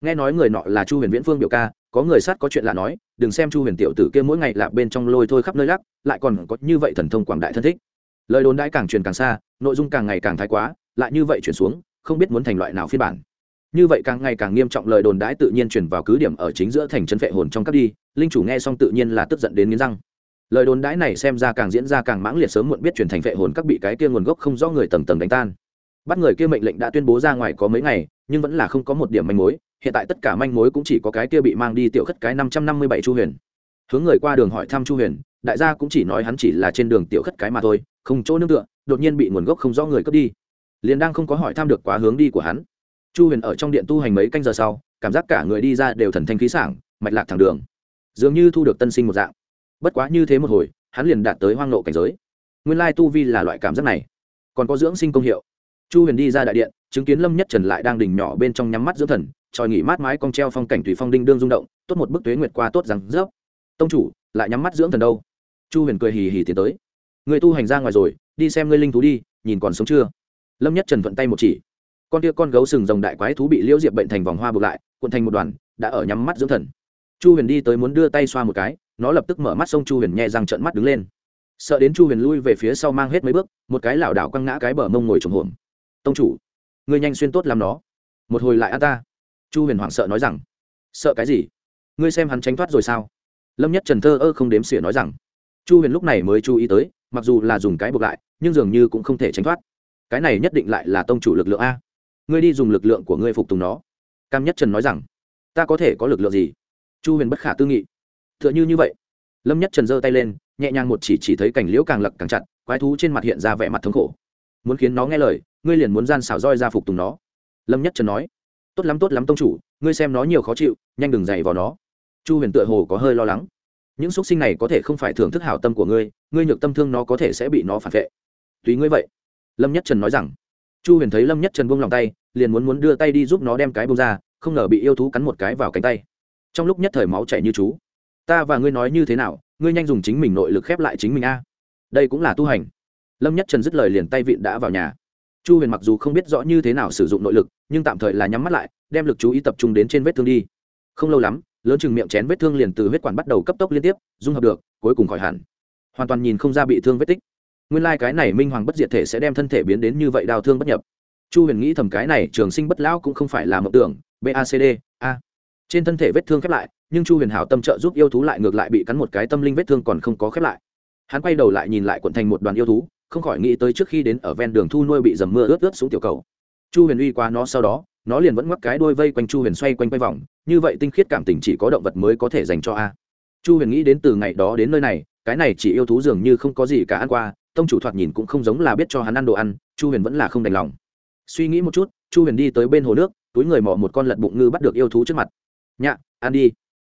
Nghe nói người nọ là chu huyền viễn phương biểu ca, có người sát có chuyện lạ nói, đừng xem chu huyền tiểu tử kia mỗi ngày lạp bên trong lôi thôi khắp nơi lắc, lại còn có như vậy thần thông quảng đại thân thích. Lời đồn đãi càng truyền càng xa, nội dung càng ngày càng thái quá, lại như vậy chuyển xuống, không biết muốn thành loại nào phiên bản. Như vậy càng ngày càng nghiêm trọng lời đồn đãi tự nhiên chuyển vào cứ điểm ở chính giữa thành chân phệ hồn trong các đi, linh chủ nghe xong tự nhiên là tức giận đến nghiến răng lời đồn đãi này xem ra càng diễn ra càng mãng liệt sớm muộn biết truyền thành vệ hồn các bị cái kia nguồn gốc không rõ người tầng tầng đánh tan. Bắt người kia mệnh lệnh đã tuyên bố ra ngoài có mấy ngày, nhưng vẫn là không có một điểm manh mối. Hiện tại tất cả manh mối cũng chỉ có cái kia bị mang đi tiểu khất cái năm trăm năm mươi bảy chu huyền. Hướng người qua đường hỏi thăm chu huyền, đại gia cũng chỉ nói hắn chỉ là trên đường tiểu khất cái mà thôi, không chỗ nương tựa, đột nhiên bị nguồn gốc không rõ người cướp đi. Liền đang không có hỏi thăm được quá hướng đi của hắn. Chu huyền ở trong điện tu hành mấy canh giờ sau, cảm giác cả người đi ra đều thần thanh khí sảng, mạch lạc thẳng đường. Dường như thu được tân sinh một dạng bất quá như thế một hồi, hắn liền đạt tới hoang lộ cảnh giới. Nguyên lai tu vi là loại cảm giác này. Còn có dưỡng sinh công hiệu. Chu huyền đi ra đại điện, chứng kiến lâm nhất trần lại đang đỉnh nhỏ bên trong nhắm mắt dưỡng thần tròi nghỉ mát mái cong treo phong cảnh thủy phong đinh đương rung động, tốt một bức tuế nguyệt qua tốt rằng rớp. Tông chủ, lại nhắm mắt dưỡng thần đâu? Chu huyền cười hì hì tiến tới. Người tu hành ra ngoài rồi, đi xem ngươi linh thú đi, nhìn còn sống chưa? Lâm nhất trần thuận tay một chỉ. Con tia con gấu sừng rồng đại quái thú bị liễu diệp bệnh thành vòng hoa buộc lại, cuộn thành một đoàn, đã ở nhắm mắt dưỡng thần. Chu huyền đi tới muốn đưa tay xoa một cái nó lập tức mở mắt xông chu huyền nhẹ răng trợn mắt đứng lên. Sợ đến chu huyền lui về phía sau mang hết mấy bước, một cái lảo đảo quăng ngã cái bờ mông ngồi trồng hồn tông chủ, ngươi nhanh xuyên tốt làm nó. Một hồi lại a ta. Chu huyền hoảng sợ nói rằng. Sợ cái gì? Ngươi xem hắn tránh thoát rồi sao? Lâm nhất trần thơ ơ không đếm xỉa nói rằng. Chu huyền lúc này mới chú ý tới, mặc dù là dùng cái buộc lại, nhưng dường như cũng không thể tránh thoát. Cái này nhất định lại là tông chủ lực lượng a. Ngươi đi dùng lực lượng của ngươi phục tùng nó. Cam nhất trần nói rằng. Ta có thể có lực lượng gì? Chu huyền bất khả tư nghị tựa như như vậy. Lâm nhất trần giơ tay lên, nhẹ nhàng một chỉ chỉ thấy cảnh liễu càng lặc càng chặt, quái thú trên mặt hiện ra vẻ mặt thống khổ. Muốn khiến nó nghe lời, ngươi liền muốn gian xảo roi ra phục tùng nó. Lâm nhất trần nói, tốt lắm tốt lắm tông chủ, ngươi xem nó nhiều khó chịu, nhanh đừng dày vào nó. Chu huyền tựa hồ có hơi lo lắng. Những xúc sinh này có thể không phải thưởng thức hảo tâm của ngươi ngươi nhược tâm thương nó có thể sẽ bị nó phản vệ. Tùy ngươi vậy. Lâm nhất trần nói rằng. Chu huyền thấy lâm nhất trần buông lòng tay, liền muốn muốn đưa tay đi giúp nó đem cái bông ra, không ngờ bị yêu thú cắn một cái vào cánh tay. Trong lúc nhất thời máu chảy như chú ta và ngươi nói như thế nào, ngươi nhanh dùng chính mình nội lực khép lại chính mình a. Đây cũng là tu hành. Lâm nhất trần dứt lời liền tay vịn đã vào nhà. Chu huyền mặc dù không biết rõ như thế nào sử dụng nội lực, nhưng tạm thời là nhắm mắt lại, đem lực chú ý tập trung đến trên vết thương đi. Không lâu lắm, lớn chừng miệng chén vết thương liền từ huyết quản bắt đầu cấp tốc liên tiếp, dung hợp được, cuối cùng khỏi hẳn. Hoàn toàn nhìn không ra bị thương vết tích. Nguyên lai、like、cái này minh hoàng bất diệt thể sẽ đem thân thể biến đến như vậy đào thương bất nhập. Chu huyền nghĩ thầm cái này trường sinh bất lão cũng không phải là mộng tưởng bacd a. Trên thân thể vết thương khép lại nhưng chu huyền hảo tâm trợ giúp yêu thú lại ngược lại bị cắn một cái, tâm linh vết thương còn không có khép lại. Hắn quay đầu lại nhìn lại quận thành một đoàn yêu thú, không khỏi nghĩ tới trước khi đến ở ven đường thu nuôi bị dầm mưa ướt ướt xuống tiểu cầu. Chu huyền uy qua nó sau đó, nó liền vẫn ngoắc cái đôi vây quanh chu huyền xoay quanh quay vòng, như vậy tinh khiết cảm tình chỉ có động vật mới có thể dành cho a. Chu huyền nghĩ đến từ ngày đó đến nơi này, cái này chỉ yêu thú dường như không có gì cả ăn qua, tông chủ thoạt nhìn cũng không giống là biết cho hắn ăn đồ ăn, chu huyền vẫn là không đành lòng. Suy nghĩ một chút, chu huyền đi tới bên hồ nước, túi người mò một con lật bụng ngư bắt được yêu thú trước mặt. Nhạ, ăn đi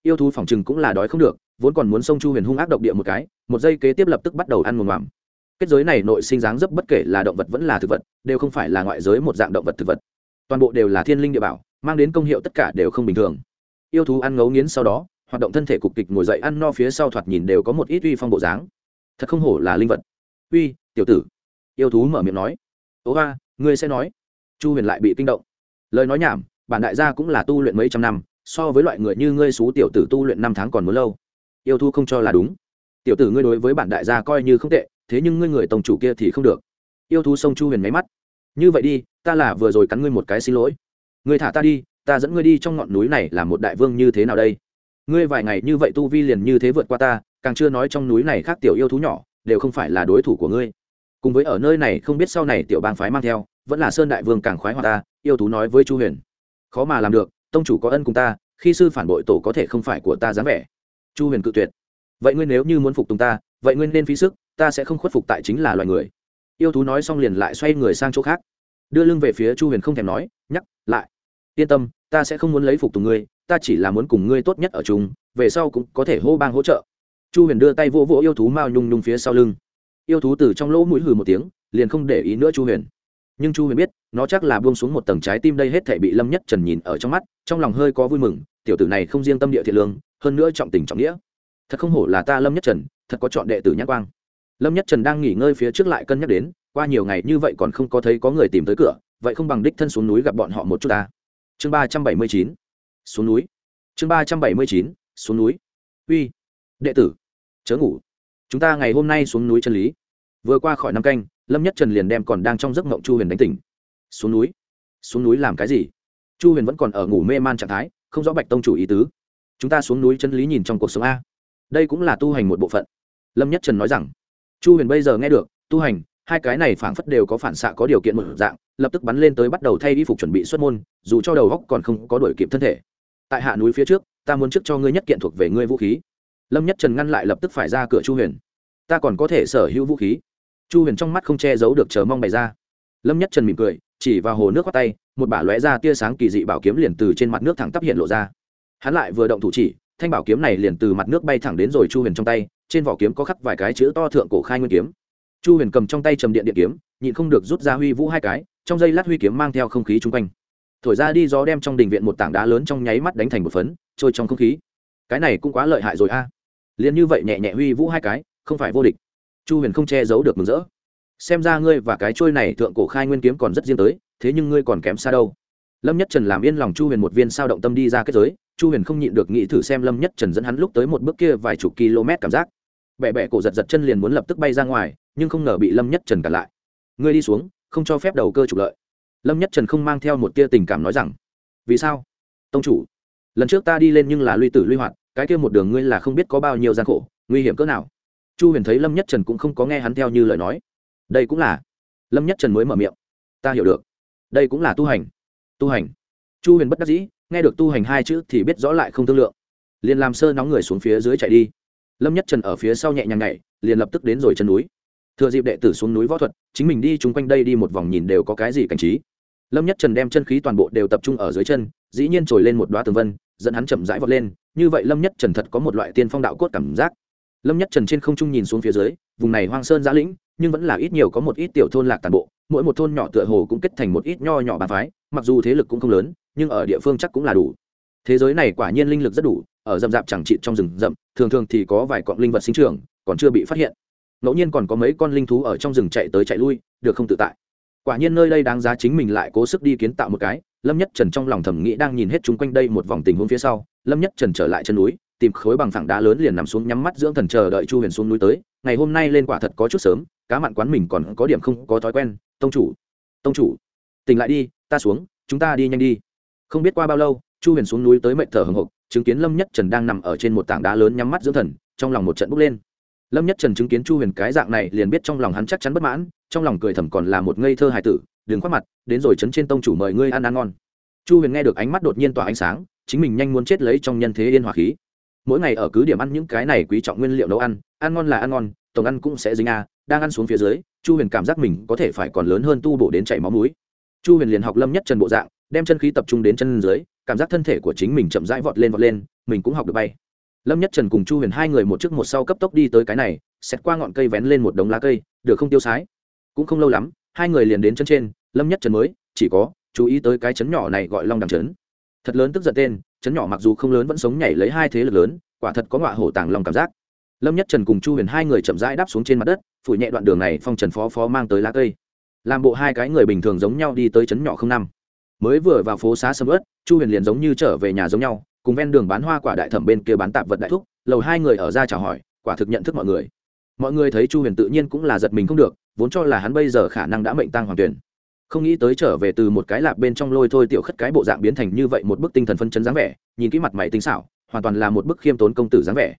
yêu thú phòng trừng cũng là đói không được, vốn còn muốn sông chu huyền hung ác độc địa một cái, một giây kế tiếp lập tức bắt đầu ăn mồm ngoạm kết giới này nội sinh dáng dấp bất kể là động vật vẫn là thực vật, đều không phải là ngoại giới một dạng động vật thực vật. Toàn bộ đều là thiên linh địa bảo, mang đến công hiệu tất cả đều không bình thường. Yêu thú ăn ngấu nghiến sau đó, hoạt động thân thể cục kịch ngồi dậy ăn no phía sau thoạt nhìn đều có một ít uy phong bộ dáng. Thật không hổ là linh vật. Uy, tiểu tử. Yêu thú mở miệng nói. Ố hoa ngươi sẽ nói. Chu huyền lại bị kinh động. Lời nói nhảm, bản đại gia cũng là tu luyện mấy trăm năm so với loại người như ngươi xú tiểu tử tu luyện năm tháng còn muốn lâu. Yêu thu không cho là đúng. Tiểu tử ngươi đối với bản đại gia coi như không tệ, thế nhưng ngươi người tổng chủ kia thì không được. Yêu thu sông chu huyền máy mắt. Như vậy đi, ta là vừa rồi cắn ngươi một cái xin lỗi. Ngươi thả ta đi, ta dẫn ngươi đi trong ngọn núi này là một đại vương như thế nào đây? Ngươi vài ngày như vậy tu vi liền như thế vượt qua ta, càng chưa nói trong núi này khác tiểu yêu thú nhỏ, đều không phải là đối thủ của ngươi. Cùng với ở nơi này không biết sau này tiểu bang phái mang theo, vẫn là sơn đại vương càng khoái hoạt ta, yêu thú nói với chu huyền. Khó mà làm được tông chủ có ân cùng ta, khi sư phản bội tổ có thể không phải của ta dám vẻ. Chu huyền cự tuyệt. Vậy ngươi nếu như muốn phục tùng ta, vậy ngươi nên phí sức, ta sẽ không khuất phục tại chính là loài người. Yêu thú nói xong liền lại xoay người sang chỗ khác. Đưa lưng về phía chu huyền không thèm nói, nhắc, lại. Yên tâm, ta sẽ không muốn lấy phục tùng ngươi, ta chỉ là muốn cùng ngươi tốt nhất ở chúng về sau cũng có thể hô bang hỗ trợ. Chu huyền đưa tay vỗ vỗ yêu thú mao nhung nhung phía sau lưng. Yêu thú từ trong lỗ mũi hừ một tiếng, liền không để ý nữa chu huyền. Nhưng chu huyền biết nó chắc là buông xuống một tầng trái tim đây hết thể bị lâm nhất trần nhìn ở trong mắt, trong lòng hơi có vui mừng, tiểu tử này không riêng tâm địa thiện lương, hơn nữa trọng tình trọng nghĩa. Thật không hổ là ta lâm nhất trần, thật có chọn đệ tử nhãn quang. Lâm nhất trần đang nghỉ ngơi phía trước lại cân nhắc đến, qua nhiều ngày như vậy còn không có thấy có người tìm tới cửa, vậy không bằng đích thân xuống núi gặp bọn họ một chút ta. Chương ba trăm bảy mươi chín, xuống núi. Chương ba trăm bảy mươi chín, xuống núi. Uy, đệ tử, chớ ngủ. Chúng ta ngày hôm nay xuống núi chân lý. Vừa qua khỏi năm canh, lâm nhất trần liền đem còn đang trong giấc mộng chu huyền đánh tỉnh xuống núi. Xuống núi làm cái gì? Chu huyền vẫn còn ở ngủ mê man trạng thái, không rõ bạch tông chủ ý tứ. Chúng ta xuống núi chân lý nhìn trong cuộc sống a. Đây cũng là tu hành một bộ phận. Lâm nhất trần nói rằng, chu huyền bây giờ nghe được, tu hành, hai cái này phảng phất đều có phản xạ có điều kiện một dạng, lập tức bắn lên tới bắt đầu thay y phục chuẩn bị xuất môn, dù cho đầu góc còn không có đổi kịp thân thể. Tại hạ núi phía trước, ta muốn trước cho ngươi nhất kiện thuộc về ngươi vũ khí. Lâm nhất trần ngăn lại lập tức phải ra cửa chu huyền. Ta còn có thể sở hữu vũ khí. Chu huyền trong mắt không che giấu được chờ mong bày ra. Lâm nhất trần mỉm cười chỉ vào hồ nước khoác tay, một bả lóe ra tia sáng kỳ dị bảo kiếm liền từ trên mặt nước thẳng tắp hiện lộ ra. Hắn lại vừa động thủ chỉ, thanh bảo kiếm này liền từ mặt nước bay thẳng đến rồi chu huyền trong tay, trên vỏ kiếm có khắc vài cái chữ to thượng cổ khai nguyên kiếm. Chu huyền cầm trong tay trầm điện điện kiếm, nhịn không được rút ra huy vũ hai cái, trong dây lát huy kiếm mang theo không khí chung quanh. Thổi ra đi gió đem trong đình viện một tảng đá lớn trong nháy mắt đánh thành một phấn, trôi trong không khí. Cái này cũng quá lợi hại rồi a. Liên như vậy nhẹ nhẹ huy vũ hai cái, không phải vô địch. Chu huyền không che giấu được mừng rỡ xem ra ngươi và cái trôi này thượng cổ khai nguyên kiếm còn rất riêng tới, thế nhưng ngươi còn kém xa đâu. Lâm nhất trần làm yên lòng chu huyền một viên sao động tâm đi ra kết giới, chu huyền không nhịn được nghĩ thử xem lâm nhất trần dẫn hắn lúc tới một bước kia vài chục km cảm giác. Bẹ bẹ cổ giật giật chân liền muốn lập tức bay ra ngoài, nhưng không ngờ bị lâm nhất trần cản lại. Ngươi đi xuống, không cho phép đầu cơ trục lợi. Lâm nhất trần không mang theo một tia tình cảm nói rằng, vì sao? Tông chủ, lần trước ta đi lên nhưng là luy tử luy hoạt, cái kia một đường ngươi là không biết có bao nhiêu gian khổ, nguy hiểm cỡ nào. Chu huyền thấy lâm nhất trần cũng không có nghe hắn theo như lời nói đây cũng là lâm nhất trần mới mở miệng. Ta hiểu được. Đây cũng là tu hành. Tu hành. Chu huyền bất đắc dĩ, nghe được tu hành hai chữ thì biết rõ lại không thương lượng. Liền làm sơ nóng người xuống phía dưới chạy đi. Lâm nhất trần ở phía sau nhẹ nhàng nhảy, liền lập tức đến rồi chân núi. Thừa dịp đệ tử xuống núi võ thuật, chính mình đi chung quanh đây đi một vòng nhìn đều có cái gì cảnh trí. Lâm nhất trần đem chân khí toàn bộ đều tập trung ở dưới chân, dĩ nhiên trồi lên một đoá tường vân, dẫn hắn chậm rãi vọt lên. Như vậy lâm nhất trần thật có một loại tiên phong đạo cốt cảm giác. Lâm nhất trần trên không trung nhìn xuống phía dưới, vùng này hoang sơn giã lĩnh nhưng vẫn là ít nhiều có một ít tiểu thôn lạc tàn bộ, mỗi một thôn nhỏ tựa hồ cũng kết thành một ít nho nhỏ bàn phái, mặc dù thế lực cũng không lớn, nhưng ở địa phương chắc cũng là đủ. Thế giới này quả nhiên linh lực rất đủ, ở rậm rạp chẳng trị trong rừng rậm, thường thường thì có vài cọng linh vật sinh trưởng, còn chưa bị phát hiện. Ngẫu nhiên còn có mấy con linh thú ở trong rừng chạy tới chạy lui, được không tự tại. Quả nhiên nơi đây đáng giá chính mình lại cố sức đi kiến tạo một cái, lâm nhất trần trong lòng thầm nghĩ đang nhìn hết chúng quanh đây một vòng tình huống phía sau, lâm nhất trần trở lại chân núi, tìm khối bằng thẳng đá lớn liền nằm xuống nhắm mắt dưỡng thần chờ đợi chu huyền xuống núi tới, ngày hôm nay lên quả thật có chút sớm cá mặn quán mình còn có điểm không có thói quen. Tông chủ tông chủ, tỉnh lại đi, ta xuống, chúng ta đi nhanh đi. Không biết qua bao lâu, chu huyền xuống núi tới mệnh thở hồng hộc, chứng kiến lâm nhất trần đang nằm ở trên một tảng đá lớn nhắm mắt dưỡng thần, trong lòng một trận bốc lên. Lâm nhất trần chứng kiến chu huyền cái dạng này liền biết trong lòng hắn chắc chắn bất mãn, trong lòng cười thầm còn là một ngây thơ hài tử, đừng khoác mặt, đến rồi chấn trên tông chủ mời ngươi ăn ăn ngon. Chu huyền nghe được ánh mắt đột nhiên tỏa ánh sáng, chính mình nhanh muốn chết lấy trong nhân thế yên hòa khí. Mỗi ngày ở cứ điểm ăn những cái này quý trọng nguyên liệu nấu ăn ăn ngon là ăn ngon tổng ăn cũng sẽ dính a à, đang ăn xuống phía dưới chu huyền cảm giác mình có thể phải còn lớn hơn tu bổ đến chảy máu núi chu huyền liền học lâm nhất trần bộ dạng đem chân khí tập trung đến chân dưới cảm giác thân thể của chính mình chậm rãi vọt lên vọt lên mình cũng học được bay. Lâm nhất trần cùng chu huyền hai người một trước một sau cấp tốc đi tới cái này xét qua ngọn cây vén lên một đống lá cây được không tiêu sái. Cũng không lâu lắm hai người liền đến chân trên lâm nhất trần mới chỉ có chú ý tới cái chấn nhỏ này gọi long đằng trấn. Thật lớn tức giận tên chấn nhỏ mặc dù không lớn vẫn sống nhảy lấy hai thế lực lớn quả thật có ngọa hổ tàng lòng cảm giác lâm nhất trần cùng chu huyền hai người chậm rãi đáp xuống trên mặt đất, phủi nhẹ đoạn đường này phong trần phó phó mang tới lá cây. Làm bộ hai cái người bình thường giống nhau đi tới trấn nhỏ không năm. Mới vừa vào phố xá sầm ớt chu huyền liền giống như trở về nhà giống nhau, cùng ven đường bán hoa quả đại thẩm bên kia bán tạp vật đại thúc, lầu hai người ở ra chào hỏi, quả thực nhận thức mọi người. Mọi người thấy chu huyền tự nhiên cũng là giật mình không được, vốn cho là hắn bây giờ khả năng đã mệnh tăng hoàng tuyển. Không nghĩ tới trở về từ một cái lạp bên trong lôi thôi tiểu khất cái bộ dạng biến thành như vậy một bức tinh thần phân chấn dáng vẻ, nhìn kỹ mặt mày tinh xảo, hoàn toàn là một bức khiêm tốn công tử dáng vẻ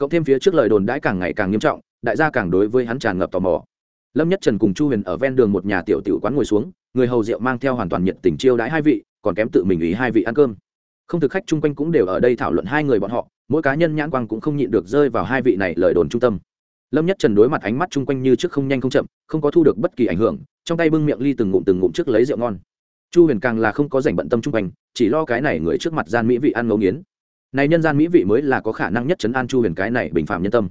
cộng thêm phía trước lời đồn đãi càng ngày càng nghiêm trọng, đại gia càng đối với hắn tràn ngập tò mò. Lâm nhất trần cùng chu huyền ở ven đường một nhà tiểu tiểu quán ngồi xuống, người hầu rượu mang theo hoàn toàn nhiệt tình chiêu đãi hai vị, còn kém tự mình ý hai vị ăn cơm. Không thực khách chung quanh cũng đều ở đây thảo luận hai người bọn họ, mỗi cá nhân nhãn quang cũng không nhịn được rơi vào hai vị này lời đồn trung tâm. Lâm nhất trần đối mặt ánh mắt chung quanh như trước không nhanh không chậm, không có thu được bất kỳ ảnh hưởng, trong tay bưng miệng ly từng ngụm từng ngụm trước lấy rượu ngon. Chu huyền càng là không có rảnh bận tâm chung quanh, chỉ lo cái này người trước mặt gian mỹ vị ăn ngấu nghiến này nhân gian mỹ vị mới là có khả năng nhất chấn an chu huyền cái này bình phạm nhân tâm.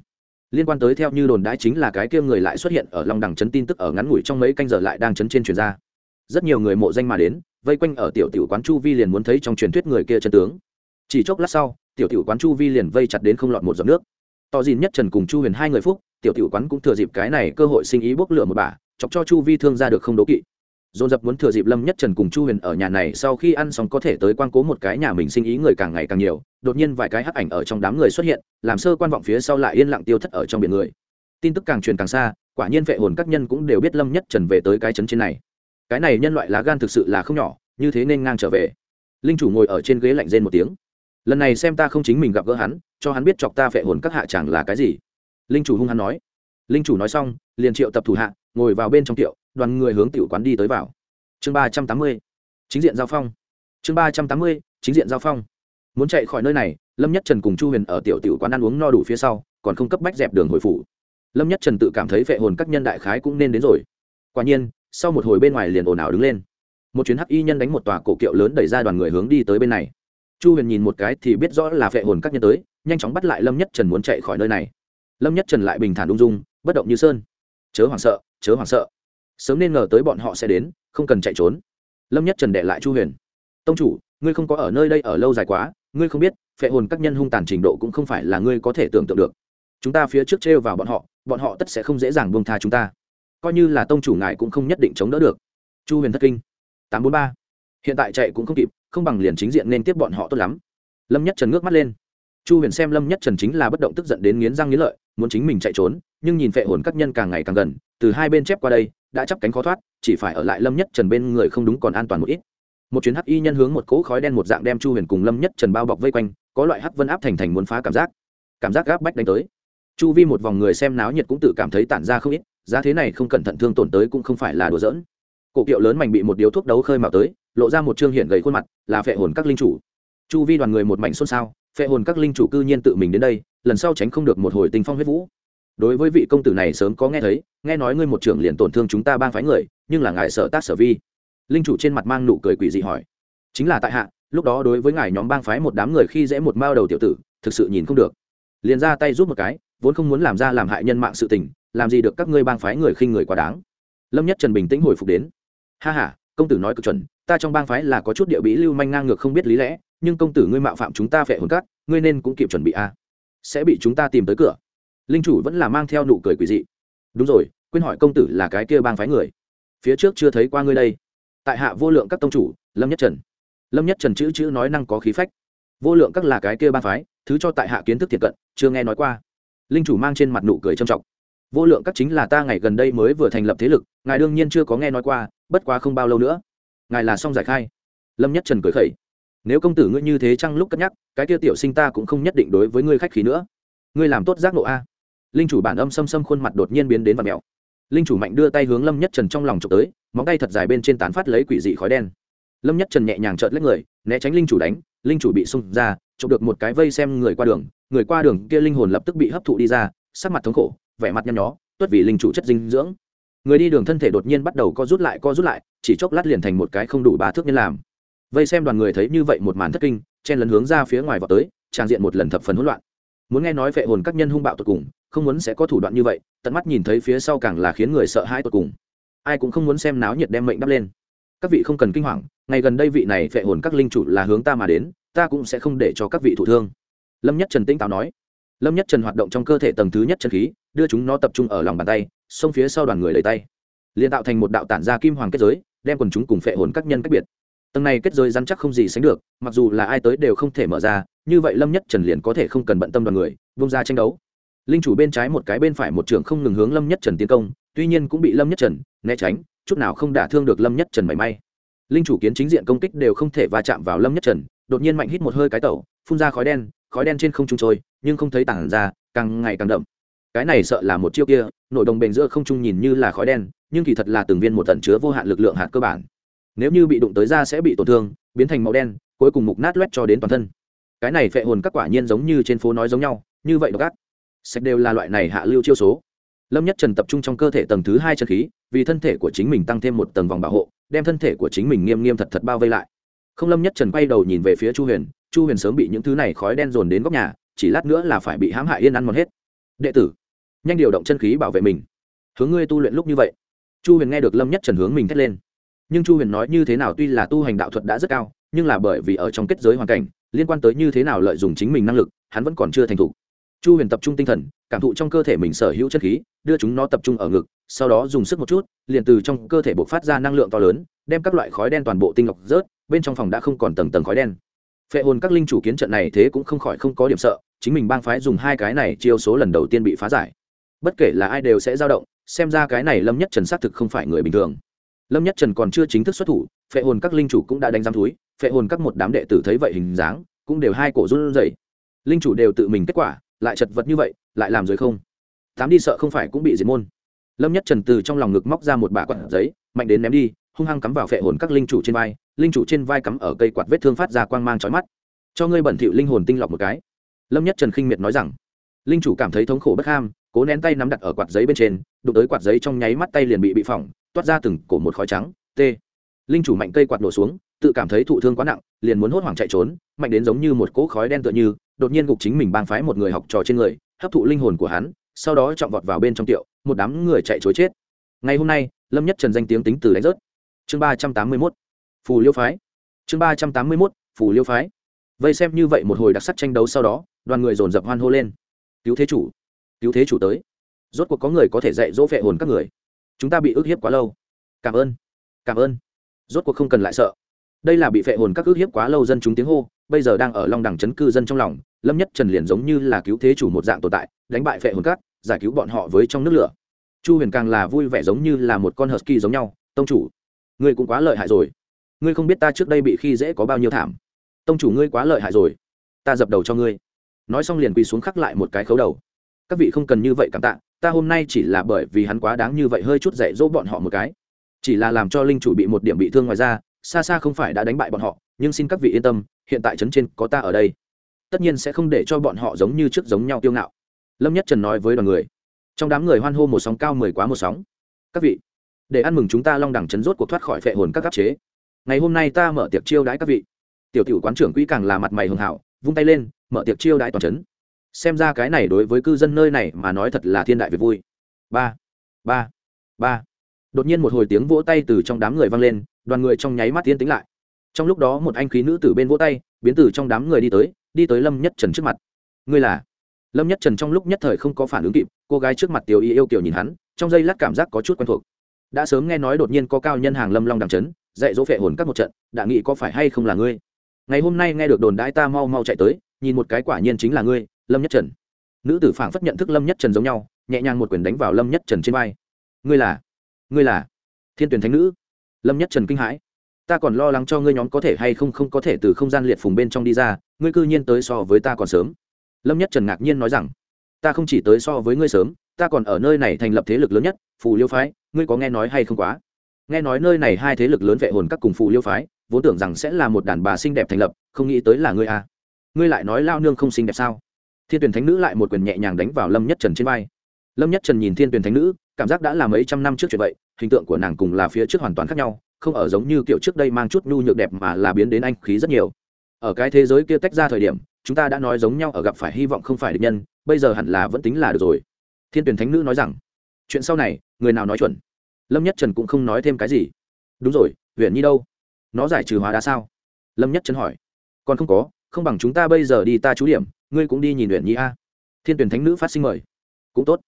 Liên quan tới theo như đồn đãi chính là cái kia người lại xuất hiện ở long đẳng chấn tin tức ở ngắn ngủi trong mấy canh giờ lại đang chấn trên truyền ra. Rất nhiều người mộ danh mà đến, vây quanh ở tiểu tiểu quán chu vi liền muốn thấy trong truyền thuyết người kia chân tướng. Chỉ chốc lát sau, tiểu tiểu quán chu vi liền vây chặt đến không lọt một giọt nước. To dìn nhất trần cùng chu huyền hai người phúc, tiểu tiểu quán cũng thừa dịp cái này cơ hội sinh ý bốc lửa một bà, chọc cho chu vi thương ra được không đố kỵ dồn dập muốn thừa dịp lâm nhất trần cùng chu huyền ở nhà này sau khi ăn xong có thể tới quan cố một cái nhà mình sinh ý người càng ngày càng nhiều, đột nhiên vài cái hắc ảnh ở trong đám người xuất hiện, làm sơ quan vọng phía sau lại yên lặng tiêu thất ở trong biển người. Tin tức càng truyền càng xa, quả nhiên vệ hồn các nhân cũng đều biết lâm nhất trần về tới cái chấn trên này. Cái này nhân loại lá gan thực sự là không nhỏ, như thế nên ngang trở về. Linh chủ ngồi ở trên ghế lạnh rên một tiếng. Lần này xem ta không chính mình gặp gỡ hắn, cho hắn biết chọc ta vệ hồn các hạ chẳng là cái gì. Linh chủ hung hắn nói. Linh chủ nói xong, liền triệu tập thủ hạ, ngồi vào bên trong tiệu đoàn người hướng tiểu quán đi tới vào. Chương ba trăm tám mươi, chính diện giao phong. Chương ba trăm tám mươi, chính diện giao phong. Muốn chạy khỏi nơi này, lâm nhất trần cùng chu huyền ở tiểu tiểu quán ăn uống no đủ phía sau, còn không cấp bách dẹp đường hồi phủ. Lâm nhất trần tự cảm thấy vệ hồn các nhân đại khái cũng nên đến rồi. Quả nhiên, sau một hồi bên ngoài liền ồn ào đứng lên. Một chuyến hắc y nhân đánh một tòa cổ kiệu lớn đẩy ra đoàn người hướng đi tới bên này. Chu huyền nhìn một cái thì biết rõ là vệ hồn các nhân tới, nhanh chóng bắt lại lâm nhất trần muốn chạy khỏi nơi này. Lâm nhất trần lại bình thản ung dung, bất động như sơn. Chớ hoảng sợ, chớ hoảng sợ sớm nên ngờ tới bọn họ sẽ đến, không cần chạy trốn. Lâm nhất trần đệ lại chu huyền. Tông chủ, ngươi không có ở nơi đây ở lâu dài quá, ngươi không biết, phệ hồn các nhân hung tàn trình độ cũng không phải là ngươi có thể tưởng tượng được. Chúng ta phía trước trêu vào bọn họ bọn họ tất sẽ không dễ dàng buông tha chúng ta. Coi như là tông chủ ngài cũng không nhất định chống đỡ được. Chu huyền thất kinh. tám bốn ba. Hiện tại chạy cũng không kịp, không bằng liền chính diện nên tiếp bọn họ tốt lắm. Lâm nhất trần ngước mắt lên. Chu huyền xem lâm nhất trần chính là bất động tức giận đến nghiến răng nghiến lợi, muốn chính mình chạy trốn, nhưng nhìn phệ hồn các nhân càng ngày càng gần, từ hai bên chép qua đây đã chắp cánh khó thoát, chỉ phải ở lại lâm nhất trần bên người không đúng còn an toàn một ít. Một chuyến hắc y nhân hướng một cỗ khói đen một dạng đem chu huyền cùng lâm nhất trần bao bọc vây quanh, có loại hắc vân áp thành thành muốn phá cảm giác. Cảm giác gáp bách đánh tới. Chu vi một vòng người xem náo nhiệt cũng tự cảm thấy tản ra không ít, giá thế này không cẩn thận thương tổn tới cũng không phải là đùa giỡn. Cổ kiệu lớn mạnh bị một điếu thuốc đấu khơi mạo tới, lộ ra một trương hiện gầy khuôn mặt, là phệ hồn các linh chủ. Chu vi đoàn người một mảnh xôn xao, phệ hồn các linh chủ cư nhiên tự mình đến đây, lần sau tránh không được một hồi tình phong huyết vũ đối với vị công tử này sớm có nghe thấy, nghe nói ngươi một trưởng liền tổn thương chúng ta bang phái người, nhưng là ngài sở tác sở vi. Linh chủ trên mặt mang nụ cười quỷ dị hỏi. Chính là tại hạ, lúc đó đối với ngài nhóm bang phái một đám người khi dễ một mao đầu tiểu tử, thực sự nhìn không được. Liền ra tay giúp một cái, vốn không muốn làm ra làm hại nhân mạng sự tình, làm gì được các ngươi bang phái người khinh người quá đáng. Lâm nhất trần bình tĩnh hồi phục đến. Ha ha, công tử nói cực chuẩn, ta trong bang phái là có chút địa bí lưu manh ngang ngược không biết lý lẽ, nhưng công tử ngươi mạo phạm chúng ta phệ hồn cát ngươi nên cũng kịp chuẩn bị a. Sẽ bị chúng ta tìm tới cửa linh chủ vẫn là mang theo nụ cười quỷ dị. Đúng rồi, quên hỏi công tử là cái kia bang phái người. Phía trước chưa thấy qua ngươi đây. Tại hạ vô lượng các tông chủ, lâm nhất trần. Lâm nhất trần chữ chữ nói năng có khí phách. Vô lượng các là cái kia bang phái, thứ cho tại hạ kiến thức thiệt cận, chưa nghe nói qua. Linh chủ mang trên mặt nụ cười trầm trọng. Vô lượng các chính là ta ngày gần đây mới vừa thành lập thế lực, ngài đương nhiên chưa có nghe nói qua, bất quá không bao lâu nữa. Ngài là xong giải khai. Lâm nhất trần cười khẩy. Nếu công tử ngươi như thế chăng lúc cất nhắc, cái kia tiểu sinh ta cũng không nhất định đối với ngươi khách khí nữa. Ngươi làm tốt giác ngộ a linh chủ bản âm xâm xâm khuôn mặt đột nhiên biến đến và mèo linh chủ mạnh đưa tay hướng lâm nhất trần trong lòng chụp tới, móng tay thật dài bên trên tán phát lấy quỷ dị khói đen. Lâm nhất trần nhẹ nhàng trợn lấy người, né tránh linh chủ đánh, linh chủ bị xung ra, chụp được một cái vây xem người qua đường, người qua đường kia linh hồn lập tức bị hấp thụ đi ra, sắc mặt thống khổ, vẻ mặt nhăn nhó, tuất vì linh chủ chất dinh dưỡng. Người đi đường thân thể đột nhiên bắt đầu co rút lại, co rút lại, chỉ chốc lát liền thành một cái không đủ ba thước nhân làm. Vây xem đoàn người thấy như vậy một màn thất kinh, chen lấn hướng ra phía ngoài vào tới trang diện một lần thập phần hỗn loạn. Muốn nghe nói vệ hồn các nhân hung bạo tột cùng không muốn sẽ có thủ đoạn như vậy, tận mắt nhìn thấy phía sau càng là khiến người sợ hãi tột cùng. Ai cũng không muốn xem náo nhiệt đem mệnh đắp lên. Các vị không cần kinh hoàng, ngày gần đây vị này phệ hồn các linh chủ là hướng ta mà đến, ta cũng sẽ không để cho các vị thụ thương. Lâm nhất trần tĩnh táo nói. Lâm nhất trần hoạt động trong cơ thể tầng thứ nhất chân khí, đưa chúng nó tập trung ở lòng bàn tay, xông phía sau đoàn người lấy tay. Liền tạo thành một đạo tản ra kim hoàng kết giới, đem quần chúng cùng phệ hồn các nhân cách biệt. Tầng này kết giới rắn chắc không gì sánh được, mặc dù là ai tới đều không thể mở ra, như vậy lâm nhất trần liền có thể không cần bận tâm đoàn người, vung ra tranh đấu linh chủ bên trái một cái bên phải một trường không ngừng hướng lâm nhất trần tiến công, tuy nhiên cũng bị lâm nhất trần né tránh, chút nào không đả thương được lâm nhất trần mảy may. Linh chủ kiến chính diện công kích đều không thể va chạm vào lâm nhất trần, đột nhiên mạnh hít một hơi cái tẩu, phun ra khói đen khói đen trên không trung trôi, nhưng không thấy tảng ra, càng ngày càng đậm. Cái này sợ là một chiêu kia, nội đồng bền giữa không trung nhìn như là khói đen, nhưng kỳ thật là từng viên một tận chứa vô hạn lực lượng hạt cơ bản. Nếu như bị đụng tới da sẽ bị tổn thương, biến thành màu đen, cuối cùng mục nát loét cho đến toàn thân. Cái này phệ hồn các quả nhiên giống như trên phố nói giống nhau, như vậy độc ác sạch đều là loại này hạ lưu chiêu số. Lâm nhất trần tập trung trong cơ thể tầng thứ hai chân khí, vì thân thể của chính mình tăng thêm một tầng vòng bảo hộ, đem thân thể của chính mình nghiêm nghiêm thật thật bao vây lại. Không, lâm nhất trần quay đầu nhìn về phía chu huyền chu huyền sớm bị những thứ này khói đen dồn đến góc nhà, chỉ lát nữa là phải bị hãm hại yên ăn mòn hết. Đệ tử, nhanh điều động chân khí bảo vệ mình. Hướng ngươi tu luyện lúc như vậy. Chu huyền nghe được lâm nhất trần hướng mình thét lên. Nhưng chu huyền nói như thế nào tuy là tu hành đạo thuật đã rất cao, nhưng là bởi vì ở trong kết giới hoàn cảnh, liên quan tới như thế nào lợi dụng chính mình năng lực, hắn vẫn còn chưa thành thục chu huyền tập trung tinh thần, cảm thụ trong cơ thể mình sở hữu chất khí, đưa chúng nó tập trung ở ngực, sau đó dùng sức một chút, liền từ trong cơ thể bộc phát ra năng lượng to lớn, đem các loại khói đen toàn bộ tinh lọc rớt, bên trong phòng đã không còn tầng tầng khói đen. Phệ hồn các linh chủ kiến trận này thế cũng không khỏi không có điểm sợ, chính mình bang phái dùng hai cái này chiêu số lần đầu tiên bị phá giải. Bất kể là ai đều sẽ dao động, xem ra cái này lâm nhất trần xác thực không phải người bình thường. Lâm nhất trần còn chưa chính thức xuất thủ, phệ hồn các linh chủ cũng đã đánh giam thúi phệ hồn các một đám đệ tử thấy vậy hình dáng, cũng đều hai cổ run rẩy. Linh chủ đều tự mình kết quả lại chật vật như vậy, lại làm dưới không? Thám đi sợ không phải cũng bị diệt môn. Lâm nhất trần từ trong lòng ngực móc ra một bả quạt giấy, mạnh đến ném đi, hung hăng cắm vào phệ hồn các linh chủ trên vai, linh chủ trên vai cắm ở cây quạt vết thương phát ra quang mang chói mắt. Cho ngươi bẩn thỉu linh hồn tinh lọc một cái. Lâm nhất trần khinh miệt nói rằng. Linh chủ cảm thấy thống khổ bất ham, cố nén tay nắm đặt ở quạt giấy bên trên, đụng tới quạt giấy trong nháy mắt tay liền bị bị phỏng, toát ra từng cổ một khói trắng t linh chủ mạnh cây quạt nổ xuống, tự cảm thấy thụ thương quá nặng, liền muốn hốt hoảng chạy trốn, mạnh đến giống như một cỗ khói đen tựa như đột nhiên gục chính mình bang phái một người học trò trên người, hấp thụ linh hồn của hắn, sau đó trọng vọt vào bên trong tiệu, một đám người chạy chối chết. Ngày hôm nay, lâm nhất trần danh tiếng tính từ đánh rớt. Chương ba trăm tám mươi mốt, phù liêu phái. Chương ba trăm tám mươi mốt, phù liêu phái. Vây xem như vậy một hồi đặc sắc tranh đấu sau đó, đoàn người dồn dập hoan hô lên. Cứu thế chủ, cứu thế chủ tới. Rốt cuộc có người có thể dạy dỗ vệ hồn các người. Chúng ta bị ức hiếp quá lâu. Cảm ơn cảm ơn. Rốt cuộc không cần lại sợ. Đây là bị vệ hồn các ức hiếp quá lâu dân chúng tiếng hô, bây giờ đang ở long đẳng chấn cư dân trong lòng lâm nhất trần liền giống như là cứu thế chủ một dạng tồn tại, đánh bại phệ hồn cát, giải cứu bọn họ với trong nước lửa. Chu huyền càng là vui vẻ giống như là một con husky giống nhau, tông chủ, ngươi cũng quá lợi hại rồi. Ngươi không biết ta trước đây bị khi dễ có bao nhiêu thảm. Tông chủ ngươi quá lợi hại rồi. Ta dập đầu cho ngươi. Nói xong liền quỳ xuống khắc lại một cái khấu đầu. Các vị không cần như vậy cảm tạ, ta hôm nay chỉ là bởi vì hắn quá đáng như vậy hơi chút dạy dỗ bọn họ một cái. Chỉ là làm cho linh chủ bị một điểm bị thương ngoài ra, xa xa không phải đã đánh bại bọn họ, nhưng xin các vị yên tâm, hiện tại trấn trên có ta ở đây tất nhiên sẽ không để cho bọn họ giống như trước giống nhau kiêu ngạo. Lâm nhất trần nói với đoàn người, trong đám người hoan hô một sóng cao mười quá một sóng. Các vị, để ăn mừng chúng ta long đẳng chấn rốt cuộc thoát khỏi phệ hồn các cấp chế. Ngày hôm nay ta mở tiệc chiêu đãi các vị. Tiểu tiểu quán trưởng quỹ càng là mặt mày hường hảo, vung tay lên, mở tiệc chiêu đãi toàn trấn. Xem ra cái này đối với cư dân nơi này mà nói thật là thiên đại việc vui. Ba ba ba. Đột nhiên một hồi tiếng vỗ tay từ trong đám người vang lên, đoàn người trong nháy mắt tiến tĩnh lại. Trong lúc đó một anh khí nữ từ bên vỗ tay, biến từ trong đám người đi tới đi tới lâm nhất trần trước mặt. Ngươi là? Lâm nhất trần trong lúc nhất thời không có phản ứng kịp, cô gái trước mặt tiểu y yêu kiểu nhìn hắn, trong giây lát cảm giác có chút quen thuộc. Đã sớm nghe nói đột nhiên có cao nhân hàng lâm long đằng trấn dạy dỗ phệ hồn các một trận, đã nghĩ có phải hay không là ngươi. Ngày hôm nay nghe được đồn đãi ta mau mau chạy tới, nhìn một cái quả nhiên chính là ngươi, lâm nhất trần. Nữ tử phảng phất nhận thức lâm nhất trần giống nhau, nhẹ nhàng một quyền đánh vào lâm nhất trần trên vai. Ngươi là? Ngươi là? Thiên tuyển thánh nữ. Lâm nhất trần kinh hãi. Ta còn lo lắng cho ngươi nhóm có thể hay không không có thể từ không gian liệt phùng bên trong đi ra ngươi cư nhiên tới so với ta còn sớm. Lâm nhất trần ngạc nhiên nói rằng, ta không chỉ tới so với ngươi sớm, ta còn ở nơi này thành lập thế lực lớn nhất, phù liêu phái, ngươi có nghe nói hay không quá? Nghe nói nơi này hai thế lực lớn vệ hồn các cùng phù liêu phái, vốn tưởng rằng sẽ là một đàn bà xinh đẹp thành lập, không nghĩ tới là ngươi à. ngươi lại nói lao nương không xinh đẹp sao? Thiên tuyển thánh nữ lại một quyền nhẹ nhàng đánh vào lâm nhất trần trên vai. Lâm nhất trần nhìn thiên tuyển thánh nữ, cảm giác đã là mấy trăm năm trước chuyện vậy, hình tượng của nàng cùng là phía trước hoàn toàn khác nhau, không ở giống như kiểu trước đây mang chút nhu nhược đẹp mà là biến đến anh khí rất nhiều ở cái thế giới kia tách ra thời điểm, chúng ta đã nói giống nhau ở gặp phải hy vọng không phải định nhân, bây giờ hẳn là vẫn tính là được rồi. Thiên tuyển thánh nữ nói rằng. Chuyện sau này, người nào nói chuẩn? Lâm nhất trần cũng không nói thêm cái gì. Đúng rồi huyện nhi đâu? Nó giải trừ hóa đá sao? Lâm nhất trần hỏi. Còn không có, không bằng chúng ta bây giờ đi ta chú điểm, ngươi cũng đi nhìn huyện nhi a. Thiên tuyển thánh nữ phát sinh mời. Cũng tốt.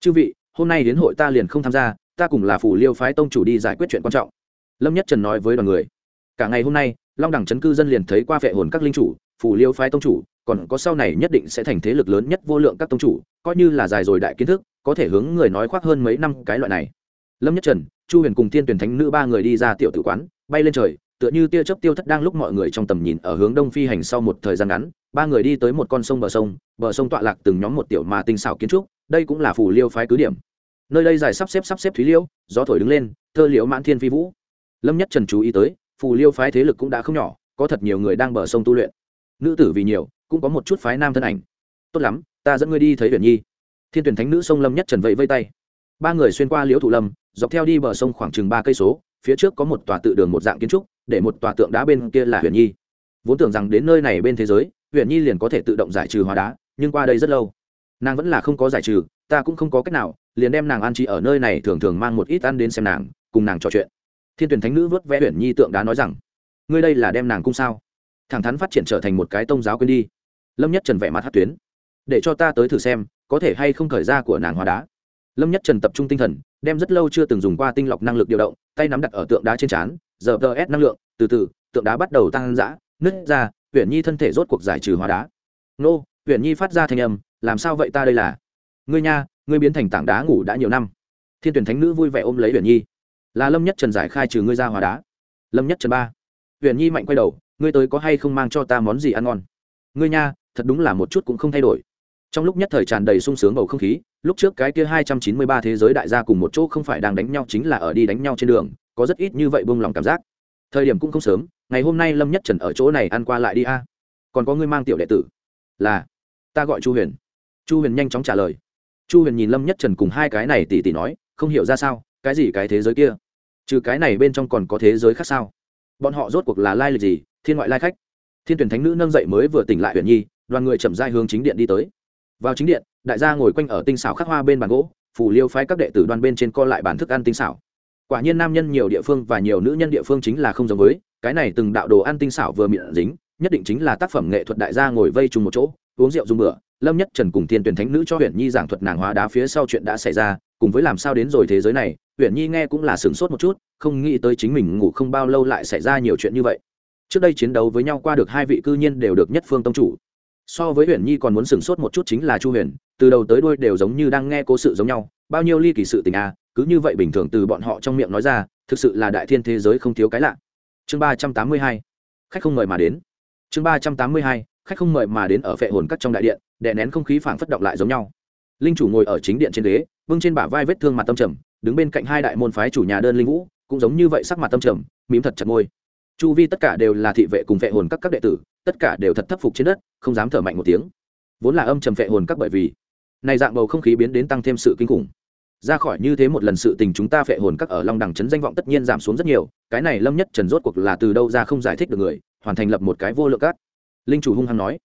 Chư vị, hôm nay đến hội ta liền không tham gia, ta cùng là phủ liêu phái tông chủ đi giải quyết chuyện quan trọng. Lâm nhất trần nói với đoàn người cả ngày hôm nay long đẳng chấn cư dân liền thấy qua vệ hồn các linh chủ phủ liêu phái tông chủ còn có sau này nhất định sẽ thành thế lực lớn nhất vô lượng các tông chủ coi như là dài rồi đại kiến thức có thể hướng người nói khoác hơn mấy năm cái loại này. Lâm nhất trần chu huyền cùng tiên tuyển thánh nữ ba người đi ra tiểu tử quán bay lên trời tựa như tia chớp tiêu thất đang lúc mọi người trong tầm nhìn ở hướng đông phi hành sau một thời gian ngắn ba người đi tới một con sông bờ sông bờ sông tọa lạc từng nhóm một tiểu mà tinh xảo kiến trúc đây cũng là phủ liêu phái cứ điểm. Nơi đây dài sắp xếp sắp xếp thúy liêu, gió thổi đứng lên thơ liễu mãn thiên phi vũ. Lâm nhất trần chú ý tới phù liêu phái thế lực cũng đã không nhỏ, có thật nhiều người đang bờ sông tu luyện. Nữ tử vì nhiều, cũng có một chút phái nam thân ảnh. Tốt lắm, ta dẫn ngươi đi thấy tuyển nhi. Thiên tuyển thánh nữ sông lâm nhất trần vẫy vây tay. Ba người xuyên qua liễu thụ lâm, dọc theo đi bờ sông khoảng chừng ba cây số, phía trước có một tòa tự đường một dạng kiến trúc, để một tòa tượng đá bên kia là huyền nhi. Vốn tưởng rằng đến nơi này bên thế giới huyền nhi liền có thể tự động giải trừ hóa đá, nhưng qua đây rất lâu, nàng vẫn là không có giải trừ, ta cũng không có cách nào, liền đem nàng ăn trí ở nơi này thường thường mang một ít ăn đến xem nàng, cùng nàng trò chuyện thiên tuyển thánh nữ vớt vẽ huyền nhi tượng đá nói rằng, ngươi đây là đem nàng cung sao? Thẳng thắn phát triển trở thành một cái tông giáo quên đi. Lâm nhất trần vẻ mặt hát tuyến, để cho ta tới thử xem, có thể hay không khởi ra của nàng hóa đá. Lâm nhất trần tập trung tinh thần, đem rất lâu chưa từng dùng qua tinh lọc năng lực điều động, tay nắm đặt ở tượng đá trên trán, giờ tờ ép năng lượng, từ từ, tượng đá bắt đầu tăng giã nứt ra, huyền nhi thân thể rốt cuộc giải trừ hóa đá. Nô, huyền nhi phát ra thanh âm, làm sao vậy ta đây là? Ngươi nha, ngươi biến thành tảng đá ngủ đã nhiều năm. Thiên tuyển thánh nữ vui vẻ ôm lấy huyền nhi là lâm nhất trần giải khai trừ ngươi ra hòa đá lâm nhất trần ba huyền nhi mạnh quay đầu ngươi tới có hay không mang cho ta món gì ăn ngon ngươi nha thật đúng là một chút cũng không thay đổi trong lúc nhất thời tràn đầy sung sướng bầu không khí lúc trước cái kia hai trăm chín mươi ba thế giới đại gia cùng một chỗ không phải đang đánh nhau chính là ở đi đánh nhau trên đường có rất ít như vậy buông lòng cảm giác thời điểm cũng không sớm ngày hôm nay lâm nhất trần ở chỗ này ăn qua lại đi a còn có ngươi mang tiểu đệ tử là ta gọi chu huyền chu huyền nhanh chóng trả lời chu huyền nhìn lâm nhất trần cùng hai cái này tỉ tỉ nói không hiểu ra sao cái gì cái thế giới kia? Trừ cái này bên trong còn có thế giới khác sao? Bọn họ rốt cuộc là lai lịch gì? Thiên ngoại lai khách. Thiên tuyển thánh nữ nâng dậy mới vừa tỉnh lại huyện nhi, đoàn người chậm dai hướng chính điện đi tới. Vào chính điện, đại gia ngồi quanh ở tinh xảo khắc hoa bên bàn gỗ phủ liêu phái các đệ tử đoàn bên trên co lại bản thức ăn tinh xảo. Quả nhiên nam nhân nhiều địa phương và nhiều nữ nhân địa phương chính là không giống với, cái này từng đạo đồ ăn tinh xảo vừa miệng dính, nhất định chính là tác phẩm nghệ thuật đại gia ngồi vây chung một chỗ, uống rượu dùng bữa, lâm nhất trần cùng thiên tuyển thánh nữ cho huyện nhi giảng thuật nàng hóa đá phía sau chuyện đã xảy ra, cùng với làm sao đến rồi thế giới này huyện nhi nghe cũng là sửng sốt một chút không nghĩ tới chính mình ngủ không bao lâu lại xảy ra nhiều chuyện như vậy. Trước đây chiến đấu với nhau qua được hai vị cư nhiên đều được nhất phương tông chủ. So với huyện nhi còn muốn sửng sốt một chút chính là chu huyền từ đầu tới đuôi đều giống như đang nghe cố sự giống nhau bao nhiêu ly kỳ sự tình a, cứ như vậy bình thường từ bọn họ trong miệng nói ra thực sự là đại thiên thế giới không thiếu cái lạ. Chương ba trăm tám mươi hai khách không mời mà đến. Chương ba trăm tám mươi hai khách không mời mà đến ở phệ hồn cắt trong đại điện đè nén không khí phảng phất động lại giống nhau. Linh chủ ngồi ở chính điện trên ghế vương trên bả vai vết thương mặt tâm trầm, đứng bên cạnh hai đại môn phái chủ nhà đơn linh vũ, cũng giống như vậy sắc mặt tâm trầm, mím thật chặt môi. Chu vi tất cả đều là thị vệ cùng vệ hồn các các đệ tử, tất cả đều thật thất phục trên đất, không dám thở mạnh một tiếng. Vốn là âm trầm vệ hồn các bởi vì, này dạng bầu không khí biến đến tăng thêm sự kinh khủng. Ra khỏi như thế một lần sự tình chúng ta vệ hồn các ở long đẳng trấn danh vọng tất nhiên giảm xuống rất nhiều, cái này lâm nhất trần rốt cuộc là từ đâu ra không giải thích được người, hoàn thành lập một cái vô lượng các. Linh chủ hung hăng nói,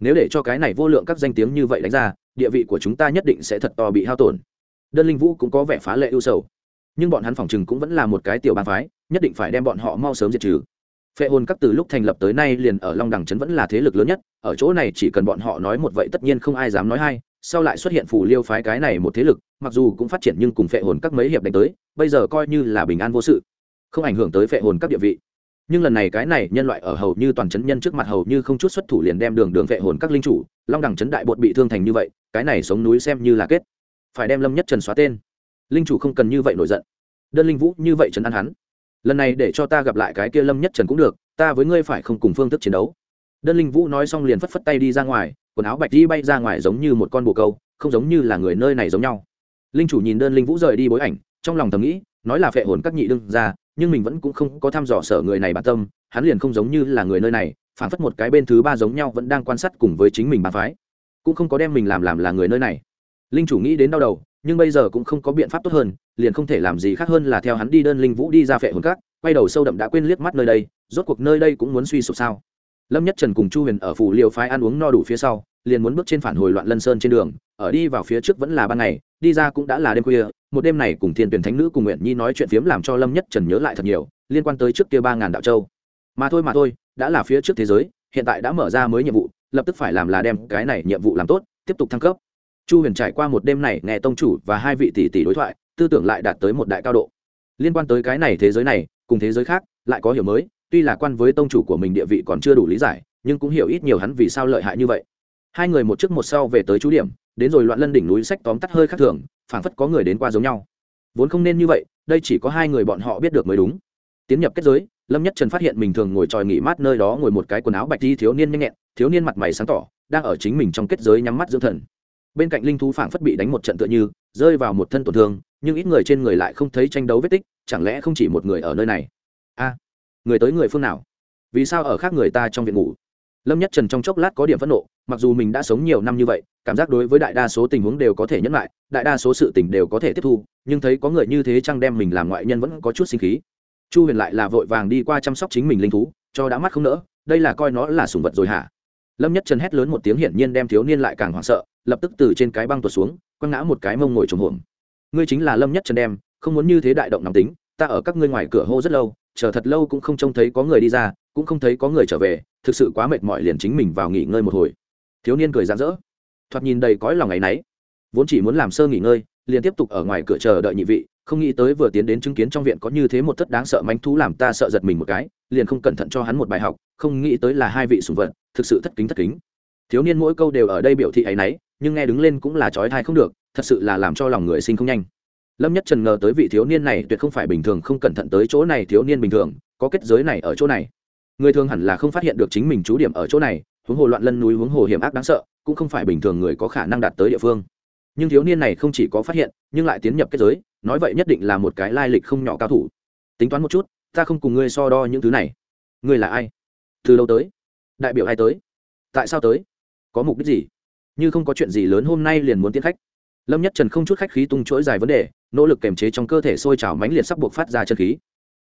nếu để cho cái này vô lượng các danh tiếng như vậy đánh ra, địa vị của chúng ta nhất định sẽ thật to bị hao tổn đơn linh vũ cũng có vẻ phá lệ ưu sầu. Nhưng bọn hắn phòng chừng cũng vẫn là một cái tiểu bang phái, nhất định phải đem bọn họ mau sớm diệt trừ. Phệ hồn các từ lúc thành lập tới nay liền ở long đẳng trấn vẫn là thế lực lớn nhất, ở chỗ này chỉ cần bọn họ nói một vậy tất nhiên không ai dám nói hay sau lại xuất hiện phủ liêu phái cái này một thế lực, mặc dù cũng phát triển nhưng cùng phệ hồn các mấy hiệp đánh tới, bây giờ coi như là bình an vô sự, không ảnh hưởng tới phệ hồn các địa vị. Nhưng lần này cái này nhân loại ở hầu như toàn chấn nhân trước mặt hầu như không chút xuất thủ liền đem đường đường phệ hồn các linh chủ, long đẳng chấn đại bột bị thương thành như vậy, cái này sống núi xem như là kết phải đem lâm nhất trần xóa tên. Linh chủ không cần như vậy nổi giận. Đơn linh vũ như vậy Trần ăn hắn. Lần này để cho ta gặp lại cái kia lâm nhất trần cũng được, ta với ngươi phải không cùng phương thức chiến đấu. Đơn linh vũ nói xong liền phất phất tay đi ra ngoài, quần áo bạch đi bay ra ngoài giống như một con bồ câu, không giống như là người nơi này giống nhau. Linh chủ nhìn đơn linh vũ rời đi bối ảnh, trong lòng thầm nghĩ, nói là phệ hồn các nhị đương ra nhưng mình vẫn cũng không có thăm dò sở người này bản tâm, hắn liền không giống như là người nơi này phản phất một cái bên thứ ba giống nhau vẫn đang quan sát cùng với chính mình bàn phái. Cũng không có đem mình làm làm là người nơi này linh chủ nghĩ đến đau đầu, nhưng bây giờ cũng không có biện pháp tốt hơn, liền không thể làm gì khác hơn là theo hắn đi đơn linh vũ đi ra phệ hồn cát quay đầu sâu đậm đã quên liếc mắt nơi đây, rốt cuộc nơi đây cũng muốn suy sụp sao? Lâm nhất trần cùng chu huyền ở phủ liều phái ăn uống no đủ phía sau, liền muốn bước trên phản hồi loạn lân sơn trên đường, ở đi vào phía trước vẫn là ban ngày, đi ra cũng đã là đêm khuya, một đêm này cùng thiên tuyển thánh nữ cùng nguyện nhi nói chuyện phiếm làm cho lâm nhất trần nhớ lại thật nhiều, liên quan tới trước kia ba ngàn đạo châu. Mà thôi mà thôi, đã là phía trước thế giới, hiện tại đã mở ra mới nhiệm vụ, lập tức phải làm là đem cái này nhiệm vụ làm tốt, tiếp tục thăng cấp chu huyền trải qua một đêm này nghe tông chủ và hai vị tỷ tỷ đối thoại, tư tưởng lại đạt tới một đại cao độ. Liên quan tới cái này thế giới này, cùng thế giới khác, lại có hiểu mới, tuy là quan với tông chủ của mình địa vị còn chưa đủ lý giải, nhưng cũng hiểu ít nhiều hắn vì sao lợi hại như vậy. Hai người một trước một sau về tới chú điểm, đến rồi loạn lân đỉnh núi sách tóm tắt hơi khác thường, phảng phất có người đến qua giống nhau. Vốn không nên như vậy, đây chỉ có hai người bọn họ biết được mới đúng. Tiến nhập kết giới, lâm nhất trần phát hiện mình thường ngồi tròi nghỉ mát nơi đó ngồi một cái quần áo bạch đi thiếu niên nhanh nhẹn, thiếu niên mặt mày sáng tỏ, đang ở chính mình trong kết giới nhắm mắt dưỡng thần bên cạnh linh thú phảng phất bị đánh một trận tựa như, rơi vào một thân tổn thương, nhưng ít người trên người lại không thấy tranh đấu vết tích, chẳng lẽ không chỉ một người ở nơi này? A, người tới người phương nào? Vì sao ở khác người ta trong viện ngủ? Lâm nhất trần trong chốc lát có điểm phẫn nộ, mặc dù mình đã sống nhiều năm như vậy, cảm giác đối với đại đa số tình huống đều có thể nhẫn lại, đại đa số sự tình đều có thể tiếp thu, nhưng thấy có người như thế chăng đem mình làm ngoại nhân vẫn có chút sinh khí. Chu huyền lại là vội vàng đi qua chăm sóc chính mình linh thú, cho đã mắt không nỡ, đây là coi nó là sùng vật rồi hả? Lâm nhất trần hét lớn một tiếng hiển nhiên đem thiếu niên lại càng hoảng sợ lập tức từ trên cái băng tuột xuống, quăng ngã một cái mông ngồi trồng hổm. Ngươi chính là lâm nhất trần đem, không muốn như thế đại động nóng tính, ta ở các ngươi ngoài cửa hô rất lâu, chờ thật lâu cũng không trông thấy có người đi ra, cũng không thấy có người trở về, thực sự quá mệt mỏi liền chính mình vào nghỉ ngơi một hồi. Thiếu niên cười rạng rỡ, thoạt nhìn đầy cõi lòng ngày náy vốn chỉ muốn làm sơ nghỉ ngơi, liền tiếp tục ở ngoài cửa chờ đợi nhị vị, không nghĩ tới vừa tiến đến chứng kiến trong viện có như thế một thất đáng sợ manh thú làm ta sợ giật mình một cái, liền không cẩn thận cho hắn một bài học, không nghĩ tới là hai vị sùng vật, thực sự thất kính thất kính. Thiếu niên mỗi câu đều ở đây biểu thị ấy nấy nhưng nghe đứng lên cũng là trói thai không được, thật sự là làm cho lòng người sinh không nhanh. Lâm nhất trần ngờ tới vị thiếu niên này tuyệt không phải bình thường, không cẩn thận tới chỗ này thiếu niên bình thường, có kết giới này ở chỗ này. Người thường hẳn là không phát hiện được chính mình trú điểm ở chỗ này, huống hồ loạn lân núi, huống hồ hiểm ác đáng sợ, cũng không phải bình thường người có khả năng đạt tới địa phương. Nhưng thiếu niên này không chỉ có phát hiện, nhưng lại tiến nhập kết giới, nói vậy nhất định là một cái lai lịch không nhỏ cao thủ. Tính toán một chút, ta không cùng ngươi so đo những thứ này. Ngươi là ai? Từ lâu tới? Đại biểu ai tới? Tại sao tới? Có mục đích gì? như không có chuyện gì lớn hôm nay liền muốn tiến khách. Lâm nhất trần không chút khách khí tung chuỗi dài vấn đề, nỗ lực kềm chế trong cơ thể sôi trào mãnh liệt sắp buộc phát ra chân khí.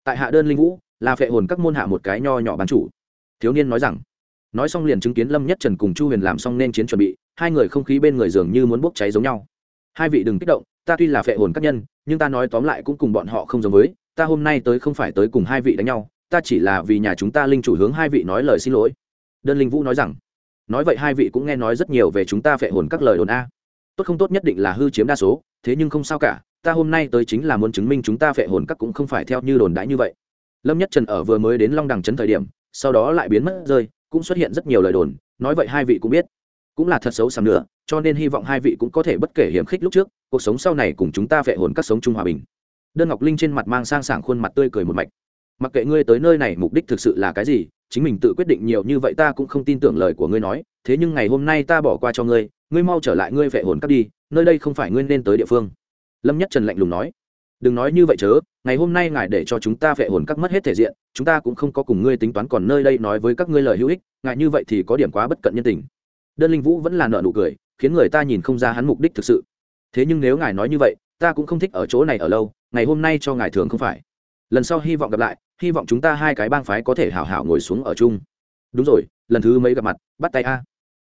Tại hạ đơn linh vũ, là phệ hồn các môn hạ một cái nho nhỏ bán chủ. Thiếu niên nói rằng, nói xong liền chứng kiến lâm nhất trần cùng chu huyền làm xong nên chiến chuẩn bị, hai người không khí bên người dường như muốn bốc cháy giống nhau. Hai vị đừng kích động, ta tuy là phệ hồn các nhân, nhưng ta nói tóm lại cũng cùng bọn họ không giống với, ta hôm nay tới không phải tới cùng hai vị đánh nhau, ta chỉ là vì nhà chúng ta linh chủ hướng hai vị nói lời xin lỗi. Đơn linh vũ nói rằng nói vậy hai vị cũng nghe nói rất nhiều về chúng ta phệ hồn các lời đồn a. Tốt không tốt nhất định là hư chiếm đa số, thế nhưng không sao cả, ta hôm nay tới chính là muốn chứng minh chúng ta phệ hồn các cũng không phải theo như đồn đãi như vậy. Lâm nhất trần ở vừa mới đến long đằng trấn thời điểm, sau đó lại biến mất rơi, cũng xuất hiện rất nhiều lời đồn, nói vậy hai vị cũng biết. Cũng là thật xấu sầm nữa, cho nên hy vọng hai vị cũng có thể bất kể hiểm khích lúc trước, cuộc sống sau này cùng chúng ta phệ hồn các sống chung hòa bình. Đơn ngọc linh trên mặt mang sang sảng khuôn mặt tươi cười một mạch. Mặc kệ ngươi tới nơi này mục đích thực sự là cái gì chính mình tự quyết định nhiều như vậy ta cũng không tin tưởng lời của ngươi nói, thế nhưng ngày hôm nay ta bỏ qua cho ngươi ngươi mau trở lại ngươi vệ hồn cắt đi, nơi đây không phải ngươi nên tới địa phương. Lâm nhất trần lạnh lùng nói. Đừng nói như vậy chớ, ngày hôm nay ngài để cho chúng ta vệ hồn các mất hết thể diện, chúng ta cũng không có cùng ngươi tính toán còn nơi đây nói với các ngươi lời hữu ích, ngài như vậy thì có điểm quá bất cận nhân tình. Đơn linh vũ vẫn là nợ nụ cười, khiến người ta nhìn không ra hắn mục đích thực sự. Thế nhưng nếu ngài nói như vậy, ta cũng không thích ở chỗ này ở lâu, ngày hôm nay cho ngài thường không phải. Lần sau hy vọng gặp lại hy vọng chúng ta hai cái bang phái có thể hảo hảo ngồi xuống ở chung. Đúng rồi, lần thứ mấy gặp mặt, bắt tay a.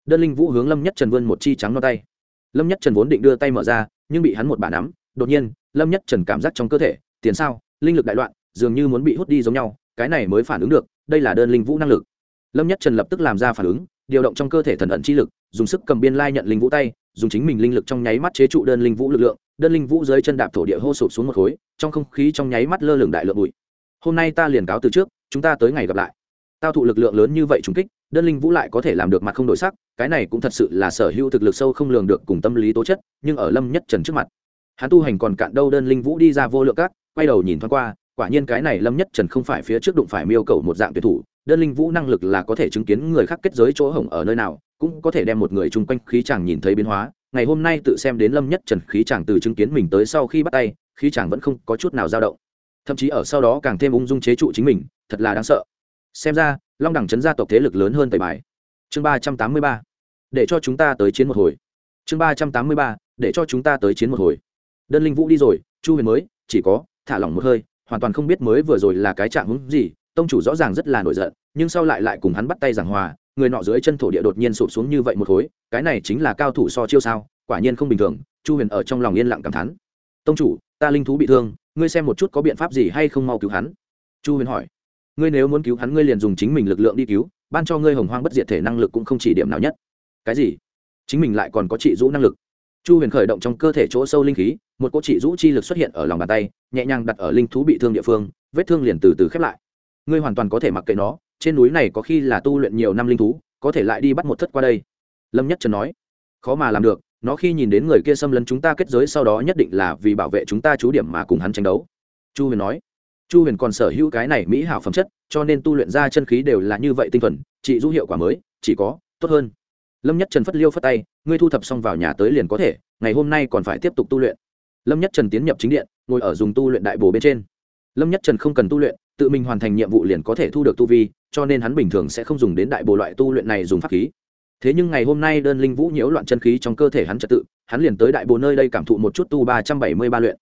Đơn linh vũ hướng lâm nhất trần vươn một chi trắng non tay. Lâm nhất trần vốn định đưa tay mở ra, nhưng bị hắn một bà nắm, đột nhiên, lâm nhất trần cảm giác trong cơ thể, tiền sao, linh lực đại loạn, dường như muốn bị hút đi giống nhau, cái này mới phản ứng được, đây là đơn linh vũ năng lực. Lâm nhất trần lập tức làm ra phản ứng, điều động trong cơ thể thần ẩn chi lực, dùng sức cầm biên lai nhận linh vũ tay, dùng chính mình linh lực trong nháy mắt chế trụ đơn linh vũ lực lượng. Đơn linh vũ dưới chân đạp thổ địa hô sụp xuống một khối, trong không khí trong nháy mắt lơ lửng đại lượng bụi hôm nay ta liền cáo từ trước, chúng ta tới ngày gặp lại. Tao thụ lực lượng lớn như vậy trúng kích, đơn linh vũ lại có thể làm được mặt không đổi sắc, cái này cũng thật sự là sở hữu thực lực sâu không lường được cùng tâm lý tố chất, nhưng ở lâm nhất trần trước mặt, hắn tu hành còn cạn đâu đơn linh vũ đi ra vô lượng các, quay đầu nhìn thoáng qua, quả nhiên cái này lâm nhất trần không phải phía trước đụng phải miêu cầu một dạng tuyệt thủ, đơn linh vũ năng lực là có thể chứng kiến người khác kết giới chỗ hổng ở nơi nào, cũng có thể đem một người chung quanh khí chàng nhìn thấy biến hóa. Ngày hôm nay tự xem đến lâm nhất trần khí chàng từ chứng kiến mình tới sau khi bắt tay, khí chàng vẫn không có chút nào dao động thậm chí ở sau đó càng thêm ung dung chế trụ chính mình, thật là đáng sợ. Xem ra, long đẳng chấn gia tộc thế lực lớn hơn tẩy bài. Chương ba trăm tám mươi ba, để cho chúng ta tới chiến một hồi. Chương ba trăm tám mươi ba, để cho chúng ta tới chiến một hồi. Đơn linh vũ đi rồi, chu huyền mới, chỉ có, thả lỏng một hơi, hoàn toàn không biết mới vừa rồi là cái trạng hứng gì, tông chủ rõ ràng rất là nổi giận, nhưng sau lại lại cùng hắn bắt tay giảng hòa, người nọ dưới chân thổ địa đột nhiên sụp xuống như vậy một khối, cái này chính là cao thủ so chiêu sao, quả nhiên không bình thường, chu huyền ở trong lòng yên lặng cảm thán. Tông chủ, ta linh thú bị thương ngươi xem một chút có biện pháp gì hay không mau cứu hắn. Chu huyền hỏi. Ngươi nếu muốn cứu hắn, ngươi liền dùng chính mình lực lượng đi cứu, ban cho ngươi hồng hoang bất diệt thể năng lực cũng không chỉ điểm nào nhất. Cái gì? Chính mình lại còn có trị rũ năng lực. Chu huyền khởi động trong cơ thể chỗ sâu linh khí, một cô trị rũ chi lực xuất hiện ở lòng bàn tay, nhẹ nhàng đặt ở linh thú bị thương địa phương, vết thương liền từ từ khép lại. Ngươi hoàn toàn có thể mặc kệ nó, trên núi này có khi là tu luyện nhiều năm linh thú, có thể lại đi bắt một thất qua đây. Lâm nhất trần nói. Khó mà làm được nó khi nhìn đến người kia xâm lấn chúng ta kết giới sau đó nhất định là vì bảo vệ chúng ta chú điểm mà cùng hắn tranh đấu. Chu huyền nói. Chu huyền còn sở hữu cái này mỹ hảo phẩm chất, cho nên tu luyện ra chân khí đều là như vậy tinh thuần chị du hiệu quả mới, chỉ có, tốt hơn. Lâm nhất trần phất liêu phất tay, ngươi thu thập xong vào nhà tới liền có thể, ngày hôm nay còn phải tiếp tục tu luyện. Lâm nhất trần tiến nhập chính điện, ngồi ở dùng tu luyện đại bồ bên trên. Lâm nhất trần không cần tu luyện, tự mình hoàn thành nhiệm vụ liền có thể thu được tu vi, cho nên hắn bình thường sẽ không dùng đến đại bồ loại tu luyện này dùng pháp khí thế nhưng ngày hôm nay đơn linh vũ nhiễu loạn chân khí trong cơ thể hắn trật tự, hắn liền tới đại bồ nơi đây cảm thụ một chút tu ba trăm bảy mươi ba luyện.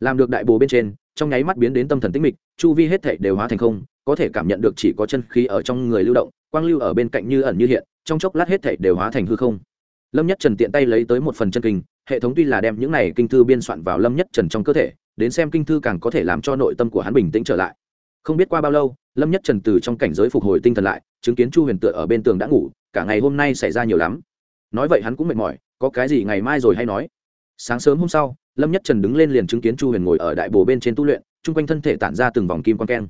Làm được đại bồ bên trên, trong nháy mắt biến đến tâm thần tích mịch, chu vi hết thể đều hóa thành không, có thể cảm nhận được chỉ có chân khí ở trong người lưu động, quang lưu ở bên cạnh như ẩn như hiện, trong chốc lát hết thể đều hóa thành hư không. Lâm nhất trần tiện tay lấy tới một phần chân kinh, hệ thống tuy là đem những này kinh thư biên soạn vào lâm nhất trần trong cơ thể, đến xem kinh thư càng có thể làm cho nội tâm của hắn bình tĩnh trở lại. Không biết qua bao lâu lâm nhất trần từ trong cảnh giới phục hồi tinh thần lại, chứng kiến chu huyền tựa ở bên tường đã ngủ, cả ngày hôm nay xảy ra nhiều lắm. Nói vậy hắn cũng mệt mỏi, có cái gì ngày mai rồi hay nói. Sáng sớm hôm sau, lâm nhất trần đứng lên liền chứng kiến chu huyền ngồi ở đại bồ bên trên tu luyện, chung quanh thân thể tản ra từng vòng kim quan keng.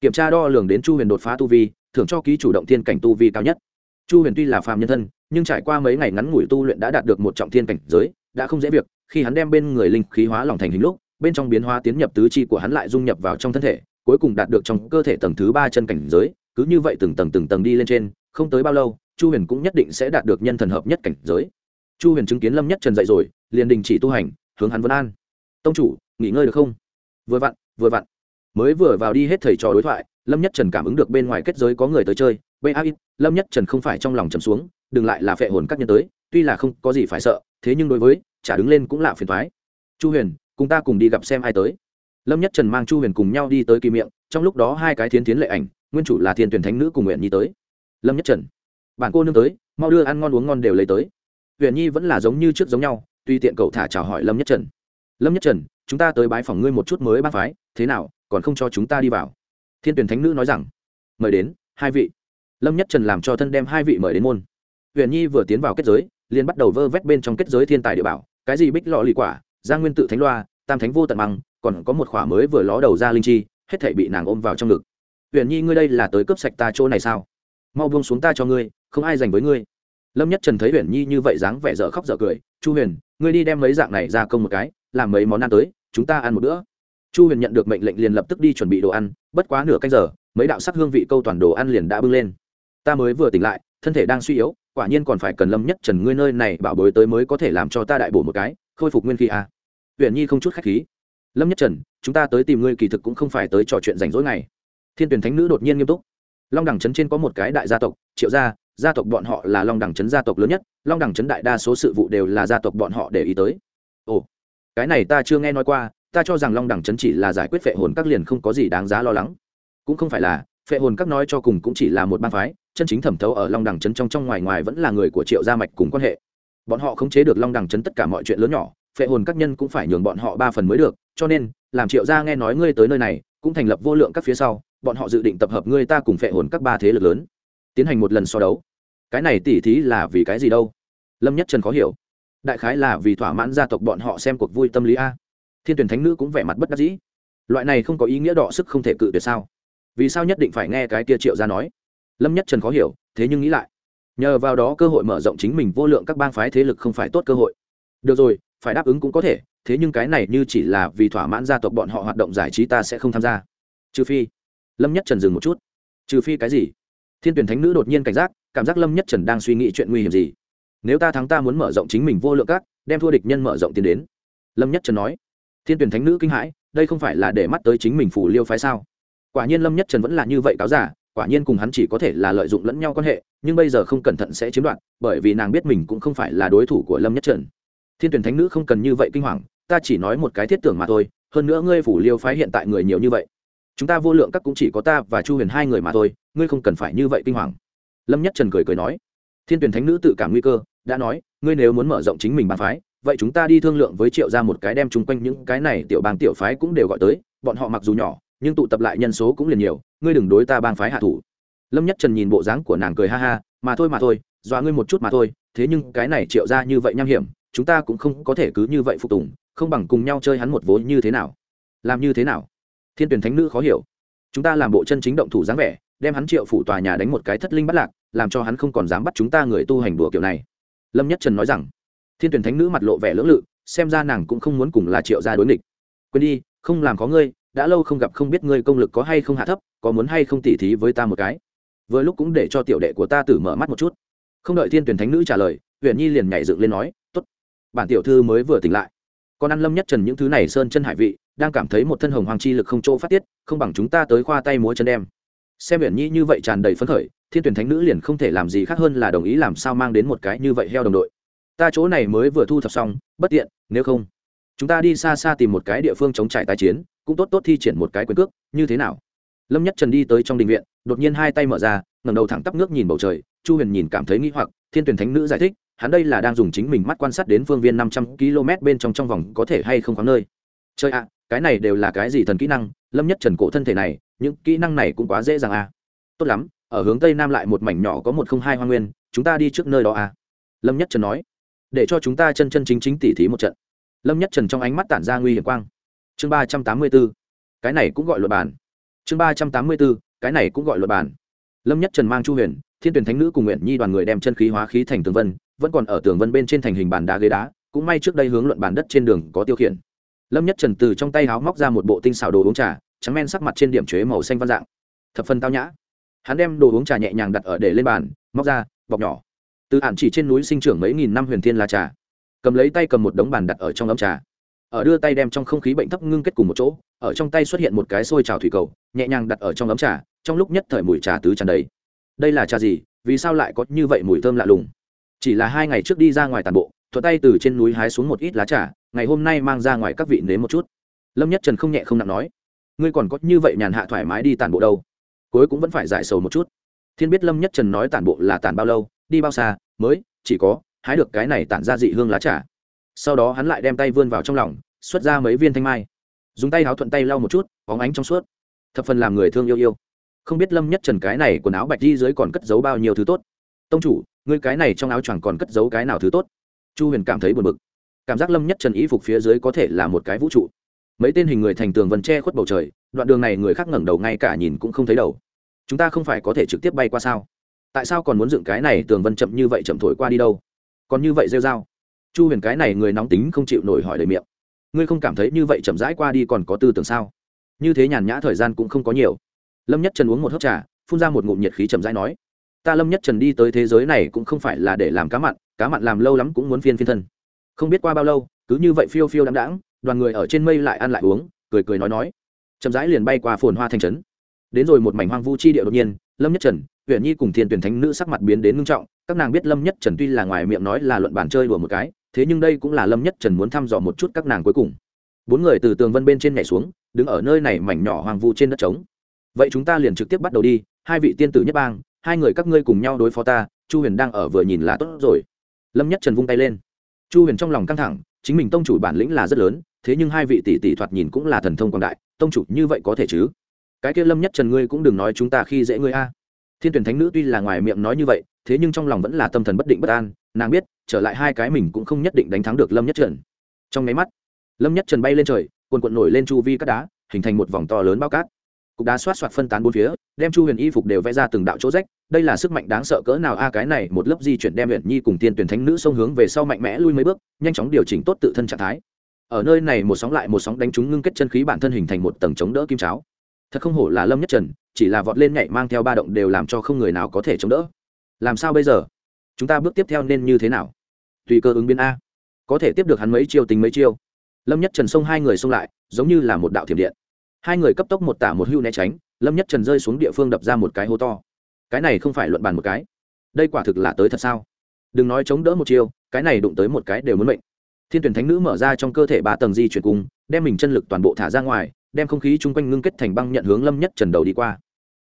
Kiểm tra đo lường đến chu huyền đột phá tu vi, thưởng cho ký chủ động thiên cảnh tu vi cao nhất. Chu huyền tuy là phàm nhân thân, nhưng trải qua mấy ngày ngắn ngủi tu luyện đã đạt được một trọng thiên cảnh giới, đã không dễ việc, khi hắn đem bên người linh khí hóa lòng thành hình lúc, bên trong biến hóa tiến nhập tứ chi của hắn lại dung nhập vào trong thân thể cuối cùng đạt được trong cơ thể tầng thứ ba chân cảnh giới, cứ như vậy từng tầng từng tầng đi lên trên, không tới bao lâu, chu huyền cũng nhất định sẽ đạt được nhân thần hợp nhất cảnh giới. Chu huyền chứng kiến lâm nhất trần dậy rồi, liền đình chỉ tu hành, hướng hắn vân an. Tông chủ, nghỉ ngơi được không? Vừa vặn vừa vặn. Mới vừa vào đi hết thầy trò đối thoại, lâm nhất trần cảm ứng được bên ngoài kết giới có người tới chơi. Bai lâm nhất trần không phải trong lòng trầm xuống, đừng lại là phệ hồn các nhân tới, tuy là không có gì phải sợ, thế nhưng đối với, chả đứng lên cũng là phiền thoái. Chu huyền, cùng ta cùng đi gặp xem ai tới lâm nhất trần mang chu huyền cùng nhau đi tới kỳ miệng, trong lúc đó hai cái thiến tiến lệ ảnh, nguyên chủ là thiên tuyển thánh nữ cùng nguyện nhi tới. Lâm nhất trần bản cô nương tới, mau đưa ăn ngon uống ngon đều lấy tới. Huyện nhi vẫn là giống như trước giống nhau tuy tiện cậu thả chào hỏi lâm nhất trần. Lâm nhất trần, chúng ta tới bái phòng ngươi một chút mới bác phái, thế nào, còn không cho chúng ta đi vào? Thiên tuyển thánh nữ nói rằng, mời đến, hai vị. Lâm nhất trần làm cho thân đem hai vị mời đến môn. Huyện nhi vừa tiến vào kết giới, liền bắt đầu vơ vét bên trong kết giới thiên tài địa bảo, cái gì bích lọ lì quả gia nguyên tự thánh loa, tam thánh vô tận măng còn có một khỏa mới vừa ló đầu ra linh chi, hết thể bị nàng ôm vào trong ngực. Huyền nhi, ngươi đây là tới cướp sạch ta chỗ này sao? Mau buông xuống ta cho ngươi, không ai dành với ngươi. Lâm nhất trần thấy huyền nhi như vậy dáng vẻ dở khóc dở cười, chu huyền, ngươi đi đem mấy dạng này ra công một cái, làm mấy món ăn tới, chúng ta ăn một bữa. Chu huyền nhận được mệnh lệnh liền lập tức đi chuẩn bị đồ ăn, bất quá nửa canh giờ, mấy đạo sắc hương vị câu toàn đồ ăn liền đã bưng lên. Ta mới vừa tỉnh lại, thân thể đang suy yếu, quả nhiên còn phải cần lâm nhất trần ngươi nơi này bảo bối tới mới có thể làm cho ta đại bổ một cái, khôi phục nguyên khí à. huyền nhi không chút khách khí lâm nhất trần chúng ta tới tìm ngươi kỳ thực cũng không phải tới trò chuyện rảnh rỗi này thiên tuyển thánh nữ đột nhiên nghiêm túc long đẳng trấn trên có một cái đại gia tộc triệu gia gia tộc bọn họ là long đẳng trấn gia tộc lớn nhất long đẳng trấn đại đa số sự vụ đều là gia tộc bọn họ để ý tới ồ cái này ta chưa nghe nói qua ta cho rằng long đẳng trấn chỉ là giải quyết phệ hồn các liền không có gì đáng giá lo lắng cũng không phải là phệ hồn các nói cho cùng cũng chỉ là một bang phái chân chính thẩm thấu ở long đẳng trấn trong trong ngoài ngoài vẫn là người của triệu gia mạch cùng quan hệ bọn họ khống chế được long đẳng trấn tất cả mọi chuyện lớn nhỏ phệ hồn các nhân cũng phải nhường bọn họ ba phần mới được, cho nên, làm triệu gia nghe nói ngươi tới nơi này, cũng thành lập vô lượng các phía sau, bọn họ dự định tập hợp ngươi ta cùng phệ hồn các ba thế lực lớn, tiến hành một lần so đấu. Cái này tỉ thí là vì cái gì đâu? Lâm nhất trần khó hiểu. Đại khái là vì thỏa mãn gia tộc bọn họ xem cuộc vui tâm lý a. Thiên tuyển thánh nữ cũng vẻ mặt bất đắc dĩ. Loại này không có ý nghĩa đọ sức không thể cự được sao? Vì sao nhất định phải nghe cái kia triệu gia nói? Lâm nhất trần khó hiểu, thế nhưng nghĩ lại. Nhờ vào đó cơ hội mở rộng chính mình vô lượng các bang phái thế lực không phải tốt cơ hội. Được rồi phải đáp ứng cũng có thể, thế nhưng cái này như chỉ là vì thỏa mãn gia tộc bọn họ hoạt động giải trí ta sẽ không tham gia. Trừ phi, lâm nhất trần dừng một chút. Trừ phi cái gì? Thiên tuyển thánh nữ đột nhiên cảnh giác, cảm giác lâm nhất trần đang suy nghĩ chuyện nguy hiểm gì. Nếu ta thắng ta muốn mở rộng chính mình vô lượng các, đem thua địch nhân mở rộng tiến đến. Lâm nhất trần nói. Thiên tuyển thánh nữ kinh hãi, đây không phải là để mắt tới chính mình phủ liêu phái sao? Quả nhiên lâm nhất trần vẫn là như vậy cáo giả, quả nhiên cùng hắn chỉ có thể là lợi dụng lẫn nhau quan hệ, nhưng bây giờ không cẩn thận sẽ chiếm đoạt, bởi vì nàng biết mình cũng không phải là đối thủ của lâm nhất trần thiên tuyển thánh nữ không cần như vậy kinh hoàng, ta chỉ nói một cái thiết tưởng mà thôi, hơn nữa ngươi phủ liêu phái hiện tại người nhiều như vậy. Chúng ta vô lượng các cũng chỉ có ta và chu huyền hai người mà thôi, ngươi không cần phải như vậy kinh hoàng. Lâm nhất trần cười cười nói. Thiên tuyển thánh nữ tự cảm nguy cơ, đã nói, ngươi nếu muốn mở rộng chính mình bàn phái, vậy chúng ta đi thương lượng với triệu ra một cái đem chung quanh những cái này tiểu bang tiểu phái cũng đều gọi tới, bọn họ mặc dù nhỏ, nhưng tụ tập lại nhân số cũng liền nhiều, ngươi đừng đối ta bang phái hạ thủ. Lâm nhất trần nhìn bộ dáng của nàng cười ha ha, mà thôi mà thôi, dọa ngươi một chút mà thôi, thế nhưng cái này triệu ra như vậy nham hiểm chúng ta cũng không có thể cứ như vậy phục tùng, không bằng cùng nhau chơi hắn một vố như thế nào? Làm như thế nào? Thiên tuyển thánh nữ khó hiểu. Chúng ta làm bộ chân chính động thủ dáng vẻ, đem hắn triệu phủ tòa nhà đánh một cái thất linh bắt lạc, làm cho hắn không còn dám bắt chúng ta người tu hành đùa kiểu này. Lâm nhất trần nói rằng. Thiên tuyển thánh nữ mặt lộ vẻ lưỡng lự, xem ra nàng cũng không muốn cùng là triệu gia đối nghịch. Quên đi, không làm có ngươi, đã lâu không gặp không biết ngươi công lực có hay không hạ thấp, có muốn hay không tỉ thí với ta một cái. Vừa lúc cũng để cho tiểu đệ của ta tử mở mắt một chút. Không đợi thiên tuyển thánh nữ trả lời Huyền nhi liền nhảy dựng lên nói bản tiểu thư mới vừa tỉnh lại. Con ăn lâm nhất trần những thứ này sơn chân hải vị, đang cảm thấy một thân hồng hoàng chi lực không chỗ phát tiết, không bằng chúng ta tới khoa tay múa chân đem. Xem biển nhi như vậy tràn đầy phấn khởi, thiên tuyển thánh nữ liền không thể làm gì khác hơn là đồng ý làm sao mang đến một cái như vậy heo đồng đội. Ta chỗ này mới vừa thu thập xong, bất tiện, nếu không, chúng ta đi xa xa tìm một cái địa phương chống trải tái chiến, cũng tốt tốt thi triển một cái quyền cước, như thế nào? Lâm nhất trần đi tới trong đình viện, đột nhiên hai tay mở ra, ngẩng đầu thẳng tắp nước nhìn bầu trời, chu huyền nhìn cảm thấy nghi hoặc, thiên tuyển thánh nữ giải thích hắn đây là đang dùng chính mình mắt quan sát đến phương viên năm trăm km bên trong trong vòng có thể hay không có nơi. Chơi ạ, cái này đều là cái gì thần kỹ năng? Lâm nhất trần cổ thân thể này, những kỹ năng này cũng quá dễ dàng a tốt lắm, ở hướng tây nam lại một mảnh nhỏ có một không hai hoa nguyên, chúng ta đi trước nơi đó a lâm nhất trần nói, để cho chúng ta chân chân chính chính tỉ thí một trận. Lâm nhất trần trong ánh mắt tản ra nguy hiểm quang. Chương ba trăm tám mươi b ố cái này cũng gọi luật bản. Chương ba trăm tám mươi b ố cái này cũng gọi luật bản. Lâm nhất trần mang chu huyền, thiên tuyển thánh nữ cùng nguyễn nhi đoàn người đem chân khí hóa khí thành tường vân vẫn còn ở tường vân bên trên thành hình bàn đá ghế đá, cũng may trước đây hướng luận bàn đất trên đường có tiêu khiển. Lâm nhất trần từ trong tay háo móc ra một bộ tinh xào đồ uống trà, trắng men sắc mặt trên điểm chế màu xanh văn dạng. Thập phần tao nhã. Hắn đem đồ uống trà nhẹ nhàng đặt ở để lên bàn, móc ra, bọc nhỏ. Từ ản chỉ trên núi sinh trưởng mấy nghìn năm huyền thiên là trà. Cầm lấy tay cầm một đống bàn đặt ở trong ấm trà. Ở đưa tay đem trong không khí bệnh thấp ngưng kết cùng một chỗ, ở trong tay xuất hiện một cái xôi trào thủy cầu, nhẹ nhàng đặt ở trong ấm trà, trong lúc nhất thời mùi trà tứ tràn đầy. Đây là trà gì? Vì sao lại có như vậy mùi thơm lạ lùng? chỉ là hai ngày trước đi ra ngoài tàn bộ, thuận tay từ trên núi hái xuống một ít lá trà, ngày hôm nay mang ra ngoài các vị nếm một chút. Lâm nhất trần không nhẹ không nặng nói, ngươi còn có như vậy nhàn hạ thoải mái đi tàn bộ đâu? Cuối cũng vẫn phải giải sầu một chút. Thiên biết lâm nhất trần nói tàn bộ là tàn bao lâu, đi bao xa, mới chỉ có hái được cái này tản ra dị hương lá trà. Sau đó hắn lại đem tay vươn vào trong lòng, xuất ra mấy viên thanh mai. Dùng tay háo thuận tay lau một chút, bóng ánh trong suốt. Thập phần làm người thương yêu yêu. Không biết lâm nhất trần cái này quần áo bạch đi dưới còn cất giấu bao nhiêu thứ tốt tông chủ người cái này trong áo choàng còn cất giấu cái nào thứ tốt? Chu huyền cảm thấy buồn bực. Cảm giác lâm nhất trần ý phục phía dưới có thể là một cái vũ trụ. Mấy tên hình người thành tường vần che khuất bầu trời, đoạn đường này người khác ngẩng đầu ngay cả nhìn cũng không thấy đầu. Chúng ta không phải có thể trực tiếp bay qua sao? Tại sao còn muốn dựng cái này tường vân chậm như vậy chậm thổi qua đi đâu? Còn như vậy rêu dao chu huyền cái này người nóng tính không chịu nổi hỏi lời miệng. Ngươi không cảm thấy như vậy chậm rãi qua đi còn có tư tưởng sao? Như thế nhàn nhã thời gian cũng không có nhiều. Lâm nhất trần uống một hớp trà, phun ra một ngụm nhiệt khí chậm rãi nói ta lâm nhất trần đi tới thế giới này cũng không phải là để làm cá mặn cá mặn làm lâu lắm cũng muốn phiên phiên thân. Không biết qua bao lâu, cứ như vậy phiêu phiêu đ ắ m đãng, đoàn người ở trên mây lại ăn lại uống, cười cười nói nói. Chậm rãi liền bay qua phồn hoa thành trấn. Đến rồi một mảnh hoang vu chi địa đột nhiên, lâm nhất trần huyện nhi cùng thiên tuyển thánh nữ sắc mặt biến đến ngưng trọng, các nàng biết lâm nhất trần tuy là ngoài miệng nói là luận bàn chơi đùa một cái, thế nhưng đây cũng là lâm nhất trần muốn thăm dò một chút các nàng cuối cùng. Bốn người từ tường vân bên trên nhảy xuống, đứng ở nơi này mảnh nhỏ hoang vu trên đất trống. Vậy chúng ta liền trực tiếp bắt đầu đi, hai vị tiên tử nhất bang hai người các ngươi cùng nhau đối phó ta, chu huyền đang ở vừa nhìn là tốt rồi. Lâm nhất trần vung tay lên. Chu huyền trong lòng căng thẳng, chính mình tông chủ bản lĩnh là rất lớn, thế nhưng hai vị tỷ tỷ thoạt nhìn cũng là thần thông quảng đại, tông chủ như vậy có thể chứ? Cái kia lâm nhất trần ngươi cũng đừng nói chúng ta khi dễ ngươi a. Thiên tuyển thánh nữ tuy là ngoài miệng nói như vậy, thế nhưng trong lòng vẫn là tâm thần bất định bất an, nàng biết, trở lại hai cái mình cũng không nhất định đánh thắng được lâm nhất trần. Trong máy mắt, lâm nhất trần bay lên trời quần quận nổi lên chu vi cát đá, hình thành một vòng to lớn bao cát cục đá xoát xoạt phân tán bốn phía, đem chu huyền y phục đều vẽ ra từng đạo chỗ rách. Đây là sức mạnh đáng sợ cỡ nào? A, cái này, một lớp di chuyển đem huyền nhi cùng tiên tuyển thánh nữ sông hướng về sau mạnh mẽ lui mấy bước, nhanh chóng điều chỉnh tốt tự thân trạng thái. Ở nơi này, một sóng lại một sóng đánh trúng ngưng kết chân khí bản thân hình thành một tầng chống đỡ kim cháo. Thật không hổ là lâm nhất trần, chỉ là vọt lên nhảy mang theo ba động đều làm cho không người nào có thể chống đỡ. Làm sao bây giờ? Chúng ta bước tiếp theo nên như thế nào? Tùy cơ ứng biến a. Có thể tiếp được hắn mấy chiêu tính mấy chiêu. Lâm nhất trần xông hai người xông lại, giống như là một đạo thiểm điện hai người cấp tốc một tả một hưu né tránh, lâm nhất trần rơi xuống địa phương đập ra một cái hố to. Cái này không phải luận bàn một cái. Đây quả thực là tới thật sao? Đừng nói chống đỡ một chiêu, cái này đụng tới một cái đều muốn mệnh. Thiên tuyển thánh nữ mở ra trong cơ thể ba tầng di chuyển cùng, đem mình chân lực toàn bộ thả ra ngoài, đem không khí chung quanh ngưng kết thành băng nhận hướng lâm nhất trần đầu đi qua.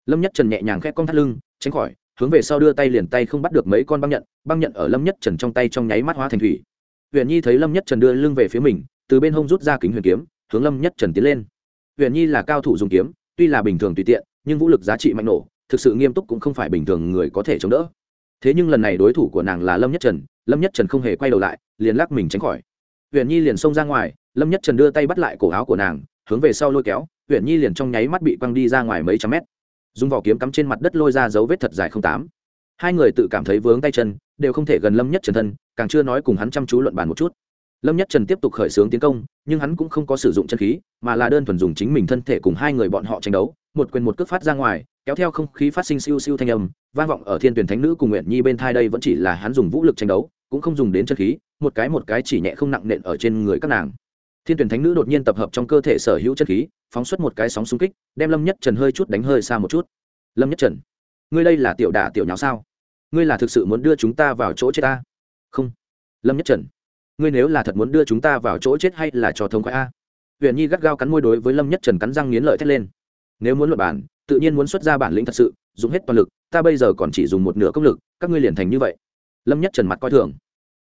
Lâm nhất trần nhẹ nhàng khép cong thắt lưng, tránh khỏi, hướng về sau đưa tay liền tay không bắt được mấy con băng nhận băng nhận ở lâm nhất trần trong tay trong nháy mắt hóa thành thủy. Huyền nhi thấy lâm nhất trần đưa lưng về phía mình, từ bên hông rút ra kính huyền kiếm, hướng lâm nhất trần tiến lên huyền nhi là cao thủ dùng kiếm, tuy là bình thường tùy tiện, nhưng vũ lực giá trị mạnh nổ, thực sự nghiêm túc cũng không phải bình thường người có thể chống đỡ. Thế nhưng lần này đối thủ của nàng là lâm nhất trần, lâm nhất trần không hề quay đầu lại, liền lắc mình tránh khỏi. Huyền nhi liền xông ra ngoài, lâm nhất trần đưa tay bắt lại cổ áo của nàng, hướng về sau lôi kéo, huyền nhi liền trong nháy mắt bị quăng đi ra ngoài mấy trăm mét. Dùng vỏ kiếm cắm trên mặt đất lôi ra dấu vết thật dài không tám. Hai người tự cảm thấy vướng tay chân, đều không thể gần lâm nhất trần thân, càng chưa nói cùng hắn chăm chú luận bàn một chút lâm nhất trần tiếp tục khởi xướng tiến công, nhưng hắn cũng không có sử dụng chân khí, mà là đơn thuần dùng chính mình thân thể cùng hai người bọn họ tranh đấu, một quyền một cước phát ra ngoài, kéo theo không khí phát sinh siêu siêu thanh âm, vang vọng ở thiên tuyển thánh nữ cùng nguyện nhi bên thai đây vẫn chỉ là hắn dùng vũ lực tranh đấu, cũng không dùng đến chân khí, một cái một cái chỉ nhẹ không nặng nện ở trên người các nàng. Thiên tuyển thánh nữ đột nhiên tập hợp trong cơ thể sở hữu chân khí, phóng xuất một cái sóng xung kích, đem lâm nhất trần hơi chút đánh hơi xa một chút. Lâm nhất trần, ngươi đây là tiểu đả tiểu nháo sao? Ngươi là thực sự muốn đưa chúng ta vào chỗ chết ta? Không. Lâm nhất trần ngươi nếu là thật muốn đưa chúng ta vào chỗ chết hay là cho thông khoái a? Huyện nhi gắt gao cắn môi đối với lâm nhất trần cắn răng nghiến lợi thét lên. Nếu muốn luật bản, tự nhiên muốn xuất ra bản lĩnh thật sự, dùng hết toàn lực, ta bây giờ còn chỉ dùng một nửa công lực, các ngươi liền thành như vậy. Lâm nhất trần mặt coi thường.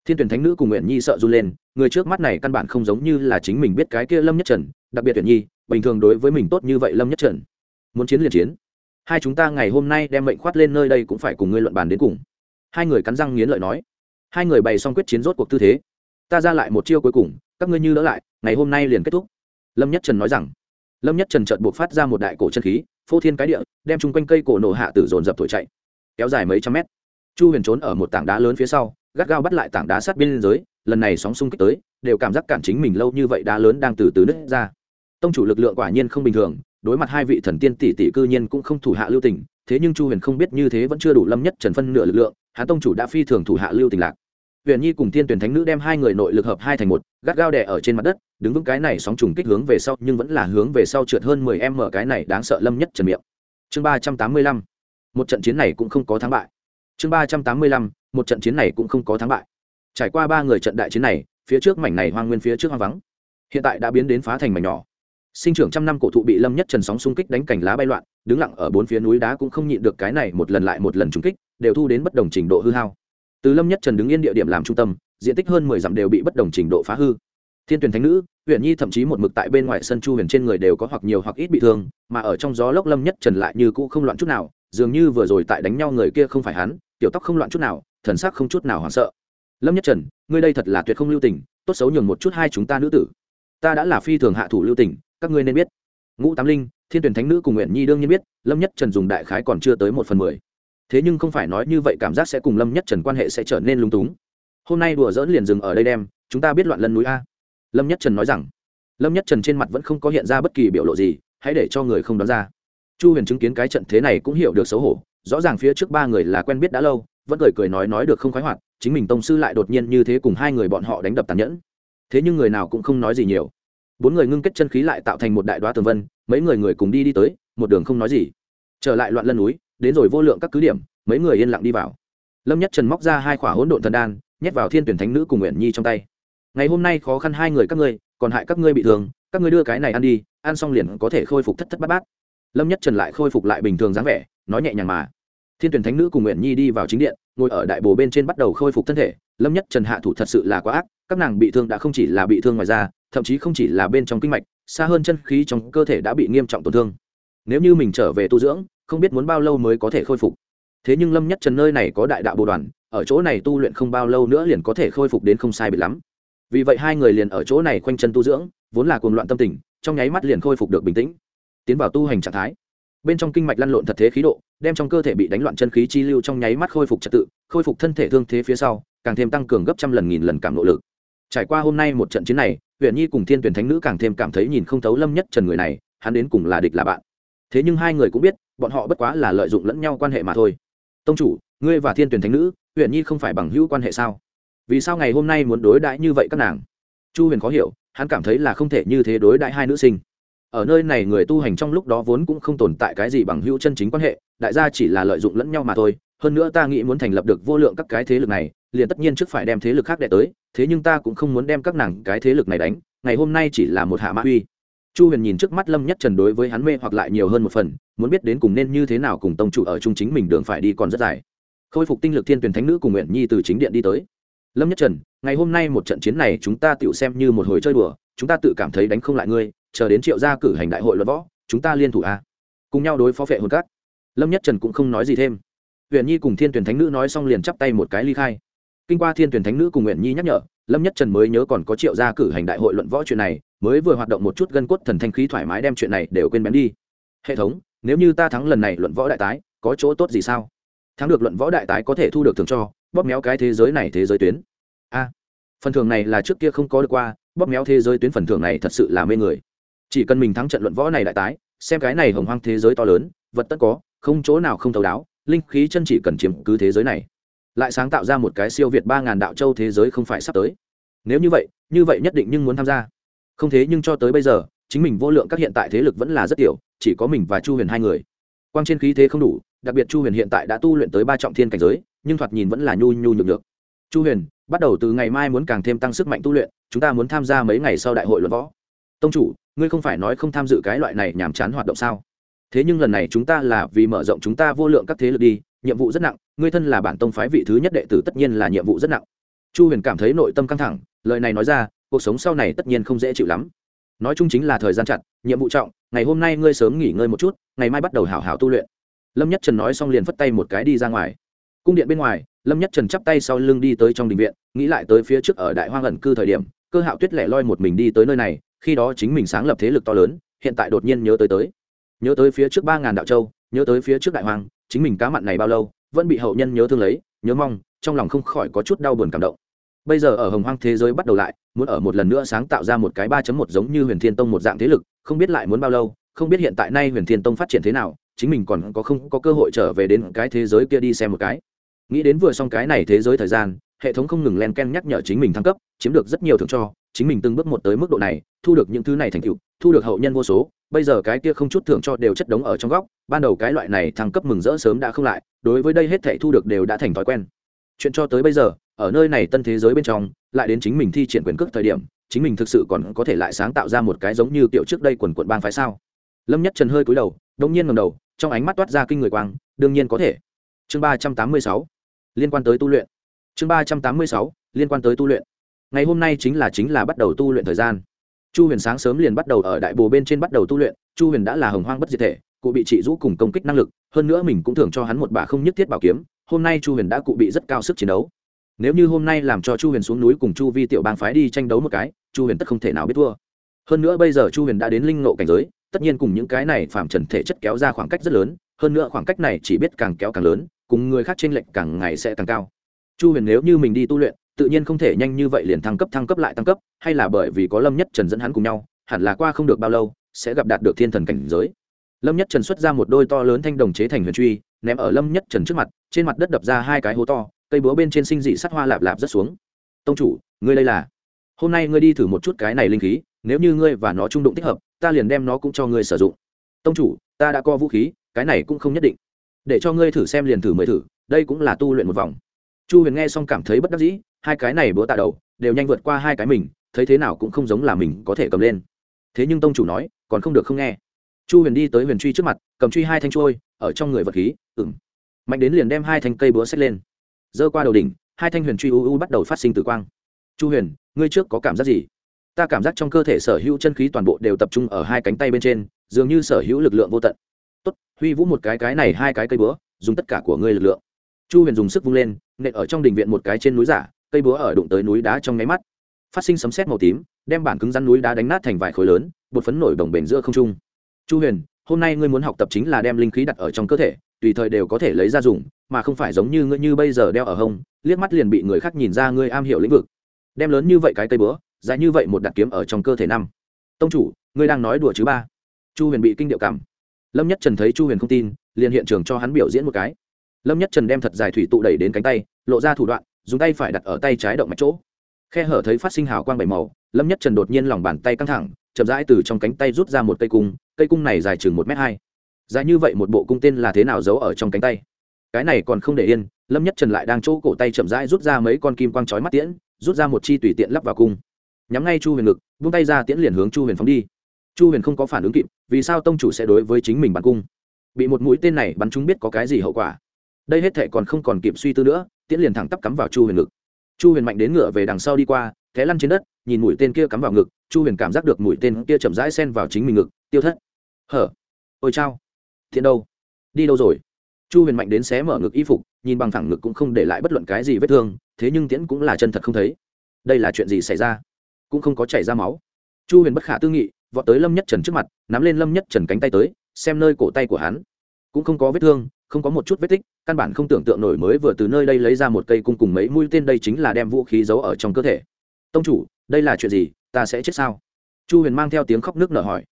Thiên tuyển thánh nữ cùng nguyện nhi sợ run lên, người trước mắt này căn bản không giống như là chính mình biết cái kia lâm nhất trần, đặc biệt tuyển nhi, bình thường đối với mình tốt như vậy lâm nhất trần. Muốn chiến liền chiến. Hai chúng ta ngày hôm nay đem mệnh khoát lên nơi đây cũng phải cùng ngươi luận bàn đến cùng. Hai người cắn răng nghiến lợi nói. Hai người bày xong quyết chiến rốt cuộc tư thế ta ra lại một chiêu cuối cùng, các ngươi như đỡ lại, ngày hôm nay liền kết thúc. Lâm nhất trần nói rằng. Lâm nhất trần trợn buộc phát ra một đại cổ chân khí, phô thiên cái địa, đem chung quanh cây cổ nổ hạ tử dồn dập thổi chạy, kéo dài mấy trăm mét. Chu huyền trốn ở một tảng đá lớn phía sau, gắt gao bắt lại tảng đá sát biên giới lần này sóng xung kích tới, đều cảm giác cản chính mình lâu như vậy đá lớn đang từ từ nứt ra. Tông chủ lực lượng quả nhiên không bình thường, đối mặt hai vị thần tiên tỷ tỷ cư nhiên cũng không thủ hạ lưu tình, thế nhưng chu huyền không biết như thế vẫn chưa đủ lâm nhất trần phân nửa lực lượng hạ tông chủ đã phi thường thủ hạ lưu tình lạc huyền nhi cùng thiên tuyển thánh nữ đem hai người nội lực hợp hai thành một, gắt gao đè ở trên mặt đất, đứng vững cái này sóng trùng kích hướng về sau, nhưng vẫn là hướng về sau trượt hơn mười em mở cái này đáng sợ lâm nhất trần miệng. Chương ba trăm tám mươi lăm, một trận chiến này cũng không có thắng bại. Chương ba trăm tám mươi lăm, một trận chiến này cũng không có thắng bại. Trải qua ba người trận đại chiến này, phía trước mảnh này hoang nguyên phía trước hoang vắng, hiện tại đã biến đến phá thành mảnh nhỏ. Sinh trưởng trăm năm cổ thụ bị lâm nhất trần sóng xung kích đánh cành lá bay loạn, đứng lặng ở bốn phía núi đá cũng không nhịn được cái này một lần lại một lần trúng kích, đều thu đến bất đồng trình độ hư hao từ lâm nhất trần đứng yên địa điểm làm trung tâm, diện tích hơn mười dặm đều bị bất đồng trình độ phá hư. Thiên tuyển thánh nữ huyện nhi thậm chí một mực tại bên ngoài sân chu huyền trên người đều có hoặc nhiều hoặc ít bị thương, mà ở trong gió lốc lâm nhất trần lại như cũ không loạn chút nào, dường như vừa rồi tại đánh nhau người kia không phải hắn, tiểu tóc không loạn chút nào, thần sắc không chút nào hoảng sợ. Lâm nhất trần, ngươi đây thật là tuyệt không lưu tình, tốt xấu nhường một chút hai chúng ta nữ tử. Ta đã là phi thường hạ thủ lưu tình, các ngươi nên biết. Ngũ tám linh, thiên tuyển thánh nữ cùng nguyện nhi đương nhiên biết, lâm nhất trần dùng đại khái còn chưa tới một phần mười thế nhưng không phải nói như vậy cảm giác sẽ cùng lâm nhất trần quan hệ sẽ trở nên lung túng. Hôm nay đùa dỡn liền dừng ở đây đem, chúng ta biết loạn lân núi a. Lâm nhất trần nói rằng, lâm nhất trần trên mặt vẫn không có hiện ra bất kỳ biểu lộ gì, hãy để cho người không đoán ra. Chu huyền chứng kiến cái trận thế này cũng hiểu được xấu hổ, rõ ràng phía trước ba người là quen biết đã lâu, vẫn cười cười nói nói được không khoái hoạt, chính mình tông sư lại đột nhiên như thế cùng hai người bọn họ đánh đập tàn nhẫn. Thế nhưng người nào cũng không nói gì nhiều. Bốn người ngưng kết chân khí lại tạo thành một đại đoá tường vân, mấy người người cùng đi đi tới, một đường không nói gì. Trở lại loạn lân núi đến rồi vô lượng các cứ điểm, mấy người yên lặng đi vào. Lâm nhất trần móc ra hai khỏa hỗn độn thần đan, nhét vào thiên tuyển thánh nữ cùng nguyện nhi trong tay. Ngày hôm nay khó khăn hai người các ngươi, còn hại các ngươi bị thương, các ngươi đưa cái này ăn đi, ăn xong liền có thể khôi phục thất thất bát bát. Lâm nhất trần lại khôi phục lại bình thường dáng vẻ, nói nhẹ nhàng mà. Thiên tuyển thánh nữ cùng nguyện nhi đi vào chính điện, ngồi ở đại bồ bên trên bắt đầu khôi phục thân thể. Lâm nhất trần hạ thủ thật sự là quá ác, các nàng bị thương đã không chỉ là bị thương ngoài da, thậm chí không chỉ là bên trong kinh mạch, xa hơn chân khí trong cơ thể đã bị nghiêm trọng tổn thương nếu như mình trở về tu dưỡng, không biết muốn bao lâu mới có thể khôi phục. Thế nhưng lâm nhất trần nơi này có đại đạo bồ đoàn, ở chỗ này tu luyện không bao lâu nữa liền có thể khôi phục đến không sai biệt lắm. Vì vậy hai người liền ở chỗ này khoanh chân tu dưỡng, vốn là cuồng loạn tâm tình, trong nháy mắt liền khôi phục được bình tĩnh. Tiến vào tu hành trạng thái. Bên trong kinh mạch lăn lộn thật thế khí độ, đem trong cơ thể bị đánh loạn chân khí chi lưu trong nháy mắt khôi phục trật tự, khôi phục thân thể thương thế phía sau, càng thêm tăng cường gấp trăm lần nghìn lần cảm nỗ lực. Trải qua hôm nay một trận chiến này huyện nhi cùng thiên tuyển thánh nữ càng thêm cảm thấy nhìn không thấu lâm nhất trần người này, hắn đến cùng là địch là bạn thế nhưng hai người cũng biết, bọn họ bất quá là lợi dụng lẫn nhau quan hệ mà thôi. Tông chủ, ngươi và thiên tuyển thánh nữ, huyện nhi không phải bằng hữu quan hệ sao? Vì sao ngày hôm nay muốn đối đãi như vậy các nàng? Chu huyền khó hiểu, hắn cảm thấy là không thể như thế đối đãi hai nữ sinh. Ở nơi này người tu hành trong lúc đó vốn cũng không tồn tại cái gì bằng hữu chân chính quan hệ, đại gia chỉ là lợi dụng lẫn nhau mà thôi. Hơn nữa ta nghĩ muốn thành lập được vô lượng các cái thế lực này, liền tất nhiên trước phải đem thế lực khác đẻ tới, thế nhưng ta cũng không muốn đem các nàng cái thế lực này đánh, ngày hôm nay chỉ là một hạ mã uy chu huyền nhìn trước mắt lâm nhất trần đối với hắn mê hoặc lại nhiều hơn một phần, muốn biết đến cùng nên như thế nào cùng tông chủ ở chung chính mình đường phải đi còn rất dài. Khôi phục tinh lực thiên tuyển thánh nữ cùng nguyện nhi từ chính điện đi tới. Lâm nhất trần, ngày hôm nay một trận chiến này chúng ta tựu xem như một hồi chơi đùa, chúng ta tự cảm thấy đánh không lại ngươi, chờ đến triệu gia cử hành đại hội luận võ, chúng ta liên thủ a à? cùng nhau đối phó vệ hồn cát lâm nhất trần cũng không nói gì thêm. Nguyện nhi cùng thiên tuyển thánh nữ nói xong liền chắp tay một cái ly khai. Kinh qua thiên tuyển thánh nữ cùng nguyện nhi nhắc nhở, lâm nhất trần mới nhớ còn có triệu gia cử hành đại hội luận võ chuyện này mới vừa hoạt động một chút gân cốt thần thanh khí thoải mái đem chuyện này đều quên bén đi. Hệ thống, nếu như ta thắng lần này luận võ đại tái, có chỗ tốt gì sao? Thắng được luận võ đại tái có thể thu được thường cho, bóp méo cái thế giới này thế giới tuyến. A, phần thưởng này là trước kia không có được qua, bóp méo thế giới tuyến phần thưởng này thật sự là mê người. Chỉ cần mình thắng trận luận võ này đại tái, xem cái này hồng hoang thế giới to lớn, vật tất có, không chỗ nào không thấu đáo, linh khí chân chỉ cần chiếm cứ thế giới này. Lại sáng tạo ra một cái siêu việt ba ngàn đạo châu thế giới không phải sắp tới. Nếu như vậy như vậy nhất định nhưng muốn tham gia không thế nhưng cho tới bây giờ, chính mình vô lượng các hiện tại thế lực vẫn là rất tiểu, chỉ có mình và chu huyền hai người. Quang trên khí thế không đủ, đặc biệt chu huyền hiện tại đã tu luyện tới ba trọng thiên cảnh giới, nhưng thoạt nhìn vẫn là nhu nhu nhược được chu huyền, bắt đầu từ ngày mai muốn càng thêm tăng sức mạnh tu luyện, chúng ta muốn tham gia mấy ngày sau đại hội luận võ. Tông chủ, ngươi không phải nói không tham dự cái loại này nhàm chán hoạt động sao? Thế nhưng lần này chúng ta là vì mở rộng chúng ta vô lượng các thế lực đi, nhiệm vụ rất nặng, ngươi thân là bản tông phái vị thứ nhất đệ tử tất nhiên là nhiệm vụ rất nặng. Chu huyền cảm thấy nội tâm căng thẳng, lời này nói ra cuộc sống sau này tất nhiên không dễ chịu lắm. Nói chung chính là thời gian chặt, nhiệm vụ trọng, ngày hôm nay ngươi sớm nghỉ ngơi một chút, ngày mai bắt đầu hảo hảo tu luyện. Lâm nhất trần nói xong liền phất tay một cái đi ra ngoài. Cung điện bên ngoài, lâm nhất trần chắp tay sau lưng đi tới trong đình viện, nghĩ lại tới phía trước ở đại hoang ẩn cư thời điểm, cơ hạo tuyết lẻ loi một mình đi tới nơi này, khi đó chính mình sáng lập thế lực to lớn, hiện tại đột nhiên nhớ tới tới. Nhớ tới phía trước ba ngàn đạo châu, nhớ tới phía trước đại hoàng chính mình cá mặn này bao lâu, vẫn bị hậu nhân nhớ thương lấy, nhớ mong, trong lòng không khỏi có chút đau buồn cảm động bây giờ ở hồng hoang thế giới bắt đầu lại, muốn ở một lần nữa sáng tạo ra một cái ba một giống như huyền thiên tông một dạng thế lực, không biết lại muốn bao lâu, không biết hiện tại nay huyền thiên tông phát triển thế nào, chính mình còn có không có cơ hội trở về đến cái thế giới kia đi xem một cái. Nghĩ đến vừa xong cái này thế giới thời gian, hệ thống không ngừng len ken nhắc nhở chính mình thăng cấp, chiếm được rất nhiều thưởng cho, chính mình từng bước một tới mức độ này, thu được những thứ này thành tựu, thu được hậu nhân vô số, bây giờ cái kia không chút thưởng cho đều chất đống ở trong góc, ban đầu cái loại này thăng cấp mừng rỡ sớm đã không lại, đối với đây hết thảy thu được đều đã thành thói quen. Chuyện cho tới bây giờ ở nơi này tân thế giới bên trong, lại đến chính mình thi triển quyền cước thời điểm, chính mình thực sự còn có thể lại sáng tạo ra một cái giống như kiểu trước đây quần quận bang phái sao? Lâm nhất trần hơi cúi đầu đông nhiên ngầm đầu, trong ánh mắt toát ra kinh người quang, đương nhiên có thể. Chương ba trăm tám mươi sáu, liên quan tới tu luyện. Chương ba trăm tám mươi sáu, liên quan tới tu luyện. Ngày hôm nay chính là chính là bắt đầu tu luyện thời gian. Chu huyền sáng sớm liền bắt đầu ở đại bồ bên trên bắt đầu tu luyện, chu huyền đã là hồng hoang bất diệt thể, cụ bị trị rũ cùng công kích năng lực, hơn nữa mình cũng thường cho hắn một bà không nhất thiết bảo kiếm, hôm nay chu huyền đã cụ bị rất cao sức chiến đấu nếu như hôm nay làm cho chu huyền xuống núi cùng chu vi tiểu bang phái đi tranh đấu một cái, chu huyền tất không thể nào biết thua. Hơn nữa bây giờ chu huyền đã đến linh ngộ cảnh giới, tất nhiên cùng những cái này phạm trần thể chất kéo ra khoảng cách rất lớn, hơn nữa khoảng cách này chỉ biết càng kéo càng lớn, cùng người khác t r ê n lệch càng ngày sẽ càng cao. Chu huyền nếu như mình đi tu luyện, tự nhiên không thể nhanh như vậy liền thăng cấp thăng cấp lại tăng cấp, hay là bởi vì có lâm nhất trần dẫn hắn cùng nhau, hẳn là qua không được bao lâu, sẽ gặp đạt được thiên thần cảnh giới. Lâm nhất trần xuất ra một đôi to lớn thanh đồng chế thành huyền truy, ném ở lâm nhất trần trước mặt, trên mặt đất đập ra hai cái hố to cây búa bên trên sinh dị sắt hoa lạp lạp rất xuống. Tông chủ ngươi đây là? Hôm nay ngươi đi thử một chút cái này linh khí nếu như ngươi và nó trung đụng thích hợp ta liền đem nó cũng cho ngươi sử dụng. Tông chủ ta đã co vũ khí cái này cũng không nhất định. Để cho ngươi thử xem liền thử mới thử đây cũng là tu luyện một vòng. Chu huyền nghe xong cảm thấy bất đắc dĩ hai cái này búa tạ đầu đều nhanh vượt qua hai cái mình thấy thế nào cũng không giống là mình có thể cầm lên. Thế nhưng tông chủ nói còn không được không nghe. Chu huyền đi tới huyền truy trước mặt cầm truy hai thanh trôi ở trong người vật khí ừm, mạnh đến liền đem hai thanh cây búa xách lên giơ qua đầu đỉnh, hai thanh huyền truy u u bắt đầu phát sinh tử quang. Chu huyền, ngươi trước có cảm giác gì? Ta cảm giác trong cơ thể sở hữu chân khí toàn bộ đều tập trung ở hai cánh tay bên trên, dường như sở hữu lực lượng vô tận. Tốt, huy vũ một cái cái này, hai cái cây búa, dùng tất cả của ngươi lực lượng. Chu huyền dùng sức vung lên, nện ở trong đình viện một cái trên núi giả, cây búa ở đụng tới núi đá trong nháy mắt. Phát sinh sấm sét màu tím, đem bản cứng rắn núi đá đánh nát thành vài khối lớn, bột phấn nổi đồng bền giữa không trung. Chu huyền, hôm nay ngươi muốn học tập chính là đem linh khí đặt ở trong cơ thể tùy thời đều có thể lấy ra dùng, mà không phải giống như ngươi như bây giờ đeo ở hông, liếc mắt liền bị người khác nhìn ra ngươi am hiểu lĩnh vực. Đem lớn như vậy cái cây bữa, dài như vậy một đặt kiếm ở trong cơ thể năm. Tông chủ, ngươi đang nói đùa chứ ba? Chu huyền bị kinh điệu cảm. Lâm nhất trần thấy chu huyền không tin, liền hiện trường cho hắn biểu diễn một cái. Lâm nhất trần đem thật dài thủy tụ đẩy đến cánh tay, lộ ra thủ đoạn, dùng tay phải đặt ở tay trái động mạch chỗ. Khe hở thấy phát sinh hào quang bảy màu, lâm nhất trần đột nhiên lòng bàn tay căng thẳng, chậm rãi từ trong cánh tay rút ra một cây cung cây cung này dài chừng một m hai giả như vậy một bộ cung tên là thế nào giấu ở trong cánh tay? Cái này còn không để yên, lâm nhất trần lại đang chỗ cổ tay chậm rãi rút ra mấy con kim quang chói mắt tiễn, rút ra một chi tùy tiện lắp vào cung. Nhắm ngay chu huyền ngực, buông tay ra tiễn liền hướng chu huyền phóng đi. Chu huyền không có phản ứng kịp, vì sao tông chủ sẽ đối với chính mình bắn cung? Bị một mũi tên này bắn chúng biết có cái gì hậu quả? Đây hết thảy còn không còn kịp suy tư nữa, tiễn liền thẳng tắp cắm vào chu huyền ngực. Chu huyền mạnh đến ngựa về đằng sau đi qua, té lăn trên đất, nhìn mũi tên kia cắm vào ngực, chu huyền cảm giác được mũi tên kia chậm rãi xen vào chính mình ngực, tiêu thất. Hở, ôi chao thiện đâu? Đi đâu rồi? Chu huyền mạnh đến xé mở ngực y phục, nhìn bằng thẳng ngực cũng không để lại bất luận cái gì vết thương, thế nhưng tiễn cũng là chân thật không thấy. Đây là chuyện gì xảy ra? Cũng không có chảy ra máu. Chu huyền bất khả tư nghị, vọt tới lâm nhất trần trước mặt, nắm lên lâm nhất trần cánh tay tới, xem nơi cổ tay của hắn. Cũng không có vết thương, không có một chút vết tích, căn bản không tưởng tượng nổi mới vừa từ nơi đây lấy ra một cây cung cùng mấy mũi tên đây chính là đem vũ khí giấu ở trong cơ thể. Tông chủ, đây là chuyện gì? Ta sẽ chết sao? Chu huyền mang theo tiếng khóc nước nở hỏi.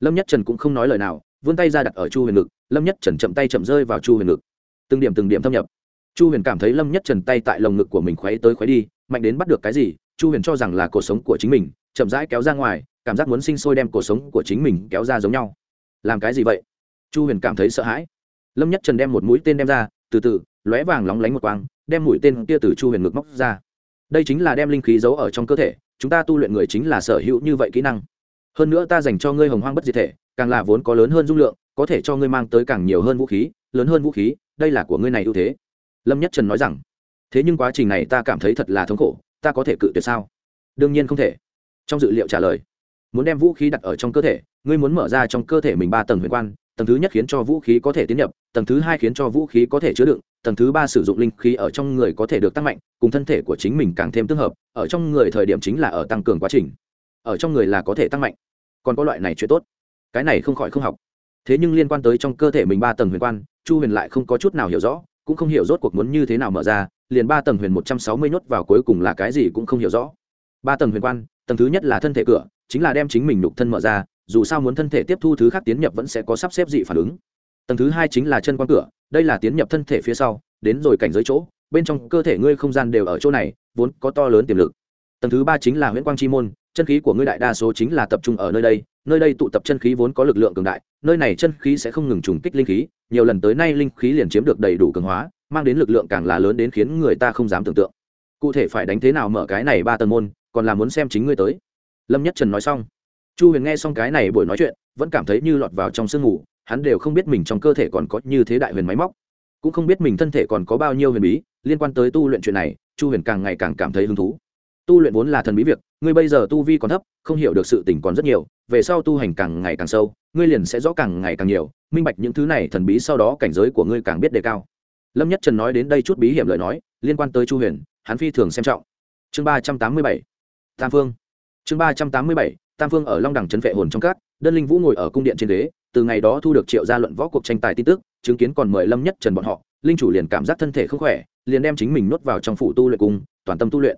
Lâm nhất trần cũng không nói lời nào vươn tay ra đặt ở chu huyền ngực, lâm nhất trần chậm tay chậm rơi vào chu huyền ngực. Từng điểm từng điểm thâm nhập. Chu huyền cảm thấy lâm nhất trần tay tại lồng ngực của mình khoáy tới khoáy đi, mạnh đến bắt được cái gì, chu huyền cho rằng là cuộc sống của chính mình, chậm rãi kéo ra ngoài, cảm giác muốn sinh sôi đem cuộc sống của chính mình kéo ra giống nhau. Làm cái gì vậy? Chu huyền cảm thấy sợ hãi. Lâm nhất trần đem một mũi tên đem ra, từ từ, lóe vàng lóng lánh một quang, đem mũi tên kia từ chu huyền ngực móc ra. Đây chính là đem linh khí giấu ở trong cơ thể, chúng ta tu luyện người chính là sở hữu như vậy kỹ năng. Hơn nữa ta dành cho ngươi hồng hoang bất diệt thể càng là vốn có lớn hơn dung lượng, có thể cho ngươi mang tới càng nhiều hơn vũ khí, lớn hơn vũ khí, đây là của ngươi này ưu thế. Lâm nhất trần nói rằng. Thế nhưng quá trình này ta cảm thấy thật là thống khổ, ta có thể cự tuyệt sao? Đương nhiên không thể. Trong dự liệu trả lời. Muốn đem vũ khí đặt ở trong cơ thể, ngươi muốn mở ra trong cơ thể mình ba tầng huyền quan, tầng thứ nhất khiến cho vũ khí có thể tiến nhập, tầng thứ hai khiến cho vũ khí có thể chứa đựng, tầng thứ ba sử dụng linh khí ở trong người có thể được tăng mạnh, cùng thân thể của chính mình càng thêm tương hợp, ở trong người thời điểm chính là ở tăng cường quá trình, ở trong người là có thể tăng mạnh. Còn có loại này chuyện tốt cái này không khỏi không học. Thế nhưng liên quan tới trong cơ thể mình ba tầng huyền quan, chu huyền lại không có chút nào hiểu rõ, cũng không hiểu rốt cuộc muốn như thế nào mở ra, liền ba tầng huyền một trăm sáu mươi nhốt vào cuối cùng là cái gì cũng không hiểu rõ. Ba tầng huyền quan, tầng thứ nhất là thân thể cửa, chính là đem chính mình nục thân mở ra, dù sao muốn thân thể tiếp thu thứ khác tiến nhập vẫn sẽ có sắp xếp dị phản ứng. Tầng thứ hai chính là chân quan cửa, đây là tiến nhập thân thể phía sau, đến rồi cảnh giới chỗ, bên trong cơ thể ngươi không gian đều ở chỗ này, vốn có to lớn tiềm lực tầng thứ ba chính là huyễn quang chi môn, chân khí của ngươi đại đa số chính là tập trung ở nơi đây nơi đây tụ tập chân khí vốn có lực lượng cường đại, nơi này chân khí sẽ không ngừng trùng kích linh khí, nhiều lần tới nay linh khí liền chiếm được đầy đủ cường hóa, mang đến lực lượng càng là lớn đến khiến người ta không dám tưởng tượng. Cụ thể phải đánh thế nào mở cái này ba tầng môn, còn là muốn xem chính ngươi tới. Lâm nhất trần nói xong. Chu huyền nghe xong cái này buổi nói chuyện, vẫn cảm thấy như lọt vào trong sương ngủ, hắn đều không biết mình trong cơ thể còn có như thế đại huyền máy móc, cũng không biết mình thân thể còn có bao nhiêu huyền bí, liên quan tới tu luyện chuyện này, chu huyền càng ngày càng cảm thấy hứng thú tu luyện vốn là thần bí việc, ngươi bây giờ tu vi còn thấp, không hiểu được sự tình còn rất nhiều, về sau tu hành càng ngày càng sâu, ngươi liền sẽ rõ càng ngày càng nhiều, minh bạch những thứ này thần bí sau đó cảnh giới của ngươi càng biết đề cao. Lâm nhất trần nói đến đây chút bí hiểm lời nói, liên quan tới chu huyền, hắn phi thường xem trọng. Chương ba trăm tám mươi bảy, tam phương. Chương ba trăm tám mươi bảy, tam phương ở long đẳng trấn vệ hồn trong các, đơn linh vũ ngồi ở cung điện trên đế từ ngày đó thu được triệu gia luận võ cuộc tranh tài tin tức, chứng kiến còn mời lâm nhất trần bọn họ, linh chủ liền cảm giác thân thể không khỏe, liền đem chính mình nuốt vào trong phủ tu luyện cùng toàn tâm tu luyện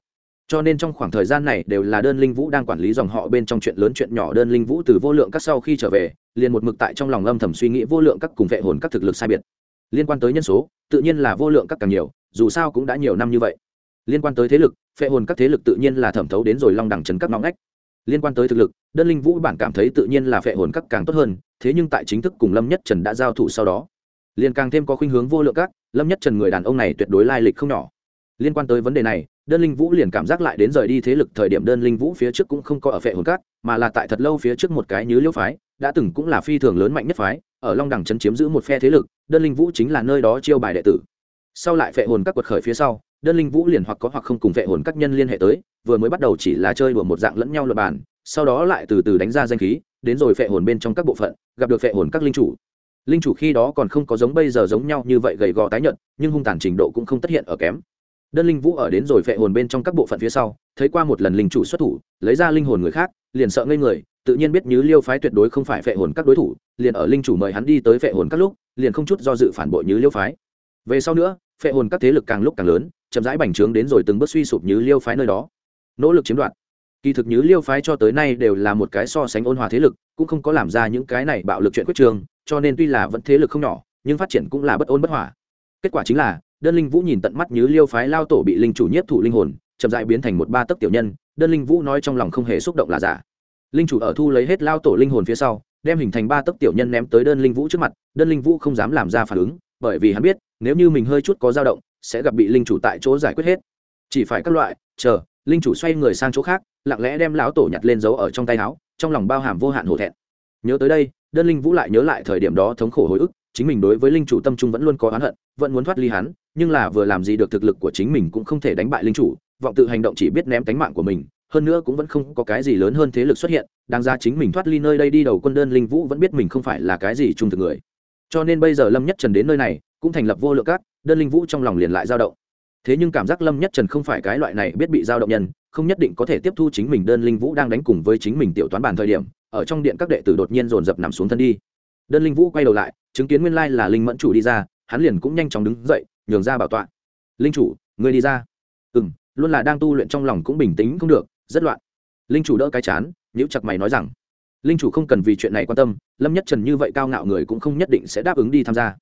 cho nên trong khoảng thời gian này đều là đơn linh vũ đang quản lý dòng họ bên trong chuyện lớn chuyện nhỏ đơn linh vũ từ vô lượng các sau khi trở về, liền một mực tại trong lòng âm thầm suy nghĩ vô lượng các cùng vệ hồn các thực lực sai biệt. Liên quan tới nhân số, tự nhiên là vô lượng các càng nhiều, dù sao cũng đã nhiều năm như vậy. Liên quan tới thế lực phệ hồn các thế lực tự nhiên là thẩm thấu đến rồi long đẳng trấn các nóng ngách. Liên quan tới thực lực, đơn linh vũ bản cảm thấy tự nhiên là phệ hồn các càng tốt hơn, thế nhưng tại chính thức cùng lâm nhất trần đã giao thủ sau đó, liền càng thêm có khuynh hướng vô lượng các, lâm nhất trần người đàn ông này tuyệt đối lai lịch không nhỏ. Liên quan tới vấn đề này đơn linh vũ liền cảm giác lại đến rời đi thế lực thời điểm đơn linh vũ phía trước cũng không có ở phệ hồn cát, mà là tại thật lâu phía trước một cái như Liễu phái, đã từng cũng là phi thường lớn mạnh nhất phái, ở long đẳng trấn chiếm giữ một phe thế lực, đơn linh vũ chính là nơi đó chiêu bài đệ tử. Sau lại phệ hồn các quật khởi phía sau, đơn linh vũ liền hoặc có hoặc không cùng phệ hồn các nhân liên hệ tới, vừa mới bắt đầu chỉ là chơi đùa một dạng lẫn nhau luật bàn, sau đó lại từ từ đánh ra danh khí, đến rồi phệ hồn bên trong các bộ phận, gặp được phệ hồn các linh chủ. Linh chủ khi đó còn không có giống bây giờ giống nhau như vậy gầy gò tái nhợt, nhưng hung tàn trình độ cũng không tất hiện ở kém đơn linh vũ ở đến rồi phệ hồn bên trong các bộ phận phía sau, thấy qua một lần linh chủ xuất thủ, lấy ra linh hồn người khác, liền sợ ngây người, tự nhiên biết như liêu phái tuyệt đối không phải phệ hồn các đối thủ, liền ở linh chủ mời hắn đi tới phệ hồn các lúc, liền không chút do dự phản bội như liêu phái. Về sau nữa, phệ hồn các thế lực càng lúc càng lớn, chậm rãi bành trướng đến rồi từng bước suy sụp như liêu phái nơi đó. Nỗ lực chiếm đoạt. Kỳ thực như liêu phái cho tới nay đều là một cái so sánh ôn hòa thế lực, cũng không có làm ra những cái này bạo lực chuyện quyết trường, cho nên tuy là vẫn thế lực không nhỏ, nhưng phát triển cũng là bất ôn bất hòa. Kết quả chính là đơn linh vũ nhìn tận mắt như liêu phái lao tổ bị linh chủ nhiếp thủ linh hồn, chậm dại biến thành một ba tấc tiểu nhân, đơn linh vũ nói trong lòng không hề xúc động là giả. Linh chủ ở thu lấy hết lao tổ linh hồn phía sau, đem hình thành ba tấc tiểu nhân ném tới đơn linh vũ trước mặt, đơn linh vũ không dám làm ra phản ứng, bởi vì hắn biết, nếu như mình hơi chút có dao động, sẽ gặp bị linh chủ tại chỗ giải quyết hết. Chỉ phải các loại, chờ, linh chủ xoay người sang chỗ khác, lặng lẽ đem lão tổ nhặt lên giấu ở trong tay áo, trong lòng bao hàm vô hạn hổ thẹn. Nhớ tới đây, đơn linh vũ lại nhớ lại thời điểm đó thống khổ hồi ức chính mình đối với linh chủ tâm trung vẫn luôn có oán hận, vẫn muốn thoát ly hắn, nhưng là vừa làm gì được thực lực của chính mình cũng không thể đánh bại linh chủ, vọng tự hành động chỉ biết ném cánh mạng của mình, hơn nữa cũng vẫn không có cái gì lớn hơn thế lực xuất hiện, đáng ra chính mình thoát ly nơi đây đi đầu quân đơn linh vũ vẫn biết mình không phải là cái gì trung thực người. Cho nên bây giờ lâm nhất trần đến nơi này, cũng thành lập vô lượng cát đơn linh vũ trong lòng liền lại dao động. Thế nhưng cảm giác lâm nhất trần không phải cái loại này biết bị dao động nhân, không nhất định có thể tiếp thu chính mình đơn linh vũ đang đánh cùng với chính mình tiểu toán bàn thời điểm, ở trong điện các đệ tử đột nhiên dồn dập nằm xuống thân đi đơn linh vũ quay đầu lại, chứng kiến nguyên lai là linh mẫn chủ đi ra, hắn liền cũng nhanh chóng đứng dậy, nhường ra bảo tọa. Linh chủ, người đi ra. Ừ m luôn là đang tu luyện trong lòng cũng bình tĩnh không được, rất loạn. Linh chủ đỡ cái chán nhữ chặt mày nói rằng, linh chủ không cần vì chuyện này quan tâm, lâm nhất trần như vậy cao ngạo người cũng không nhất định sẽ đáp ứng đi tham gia.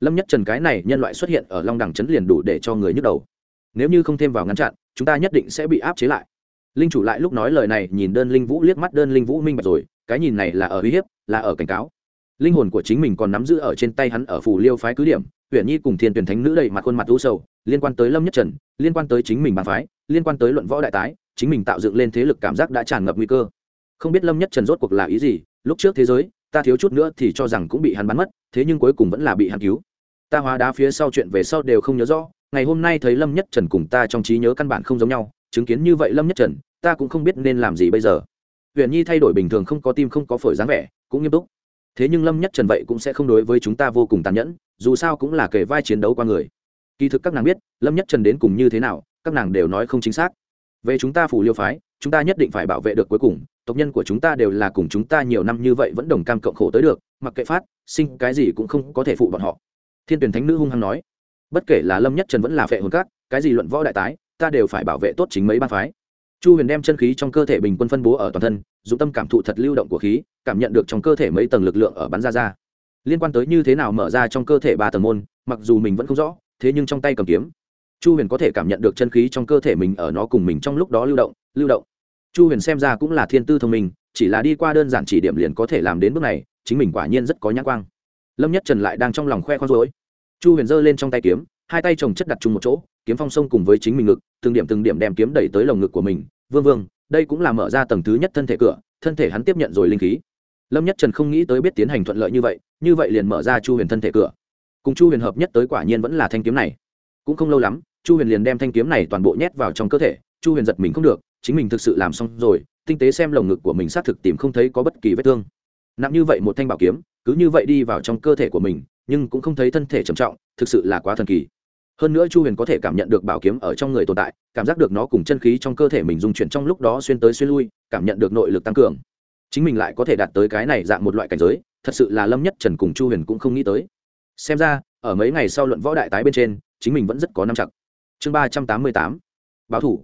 Lâm nhất trần cái này nhân loại xuất hiện ở long đẳng trấn liền đủ để cho người nhức đầu. Nếu như không thêm vào ngăn chặn, chúng ta nhất định sẽ bị áp chế lại. Linh chủ lại lúc nói lời này, nhìn đơn linh vũ liếc mắt đơn linh vũ minh bạch rồi, cái nhìn này là ở uy hiếp, là ở cảnh cáo linh hồn của chính mình còn nắm giữ ở trên tay hắn ở phủ liêu phái cứ điểm huyện nhi cùng thiên tuyển thánh nữ đầy mặt khuôn mặt u sầu, liên quan tới lâm nhất trần, liên quan tới chính mình bàn phái, liên quan tới luận võ đại tái, chính mình tạo dựng lên thế lực cảm giác đã tràn ngập nguy cơ. Không biết lâm nhất trần rốt cuộc là ý gì, lúc trước thế giới, ta thiếu chút nữa thì cho rằng cũng bị hắn bắn mất, thế nhưng cuối cùng vẫn là bị hắn cứu. Ta hóa đá phía sau chuyện về sau đều không nhớ rõ, ngày hôm nay thấy lâm nhất trần cùng ta trong trí nhớ căn bản không giống nhau, chứng kiến như vậy lâm nhất trần, ta cũng không biết nên làm gì bây giờ. Huyện nhi thay đổi bình thường không có tim không có phổi dáng vẻ, cũng nghiêm túc thế nhưng lâm nhất trần vậy cũng sẽ không đối với chúng ta vô cùng tàn nhẫn, dù sao cũng là kề vai chiến đấu qua người. Kỳ thực các nàng biết, lâm nhất trần đến cùng như thế nào, các nàng đều nói không chính xác. Về chúng ta phủ liêu phái, chúng ta nhất định phải bảo vệ được cuối cùng, tộc nhân của chúng ta đều là cùng chúng ta nhiều năm như vậy vẫn đồng cam cộng khổ tới được, mặc kệ phát, sinh cái gì cũng không có thể phụ bọn họ. Thiên tuyển thánh nữ hung hăng nói, bất kể là lâm nhất trần vẫn là phệ hồn các, cái gì luận võ đại tái, ta đều phải bảo vệ tốt chính mấy ba phái chu huyền đem chân khí trong cơ thể bình quân phân bố ở toàn thân, dụng tâm cảm thụ thật lưu động của khí, cảm nhận được trong cơ thể mấy tầng lực lượng ở bắn ra ra. Liên quan tới như thế nào mở ra trong cơ thể ba tầng môn, mặc dù mình vẫn không rõ, thế nhưng trong tay cầm kiếm, chu huyền có thể cảm nhận được chân khí trong cơ thể mình ở nó cùng mình trong lúc đó lưu động lưu động. Chu huyền xem ra cũng là thiên tư thông minh, chỉ là đi qua đơn giản chỉ điểm liền có thể làm đến bước này, chính mình quả nhiên rất có nhãn quang. Lâm nhất trần lại đang trong lòng khoe khoang rối chu huyền giơ lên trong tay kiếm hai tay chồng chất đặt chung một chỗ, kiếm phong sông cùng với chính mình ngực, từng điểm từng điểm đem kiếm đẩy tới lồng ngực của mình. Vương vương, đây cũng là mở ra tầng thứ nhất thân thể cửa, thân thể hắn tiếp nhận rồi linh khí. Lâm nhất trần không nghĩ tới biết tiến hành thuận lợi như vậy như vậy liền mở ra chu huyền thân thể cửa. Cùng chu huyền hợp nhất tới quả nhiên vẫn là thanh kiếm này. Cũng không lâu lắm, chu huyền liền đem thanh kiếm này toàn bộ nhét vào trong cơ thể, chu huyền giật mình không được, chính mình thực sự làm xong rồi, tinh tế xem lồng ngực của mình xác thực tìm không thấy có bất kỳ vết thương. Nặng như vậy một thanh bảo kiếm, cứ như vậy đi vào trong cơ thể của mình, nhưng cũng không thấy thân thể trầm trọng, thực sự là quá thần kỳ hơn nữa chu huyền có thể cảm nhận được bảo kiếm ở trong người tồn tại, cảm giác được nó cùng chân khí trong cơ thể mình dung chuyển trong lúc đó xuyên tới xuyên lui, cảm nhận được nội lực tăng cường. Chính mình lại có thể đạt tới cái này dạng một loại cảnh giới, thật sự là lâm nhất trần cùng chu huyền cũng không nghĩ tới. Xem ra, ở mấy ngày sau luận võ đại tái bên trên, chính mình vẫn rất có năm chặt. Chương ba trăm tám mươi tám, báo thủ.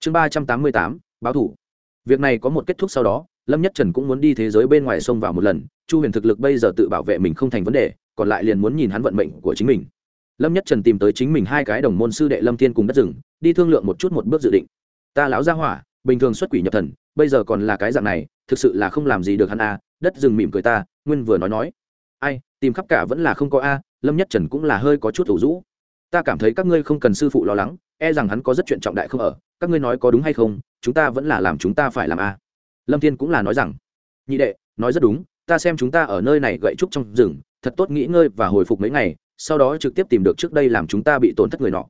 Chương ba trăm tám mươi tám, báo thủ. Việc này có một kết thúc sau đó, lâm nhất trần cũng muốn đi thế giới bên ngoài sông vào một lần, chu huyền thực lực bây giờ tự bảo vệ mình không thành vấn đề, còn lại liền muốn nhìn hắn vận mệnh của chính mình lâm nhất trần tìm tới chính mình hai cái đồng môn sư đệ lâm thiên cùng đất rừng, đi thương lượng một chút một bước dự định. Ta lão gia hỏa, bình thường xuất quỷ nhập thần, bây giờ còn là cái dạng này, thực sự là không làm gì được hắn a, đất rừng mỉm cười ta, nguyên vừa nói nói. Ai, tìm khắp cả vẫn là không có a, lâm nhất trần cũng là hơi có chút thủ rũ. Ta cảm thấy các ngươi không cần sư phụ lo lắng e rằng hắn có rất chuyện trọng đại không ở, các ngươi nói có đúng hay không, chúng ta vẫn là làm chúng ta phải làm a. Lâm thiên cũng là nói rằng, nhị đệ, nói rất đúng, ta xem chúng ta ở nơi này gậy trúc trong rừng, thật tốt nghỉ ngơi và hồi phục mấy ngày sau đó trực tiếp tìm được trước đây làm chúng ta bị tổn thất người nọ.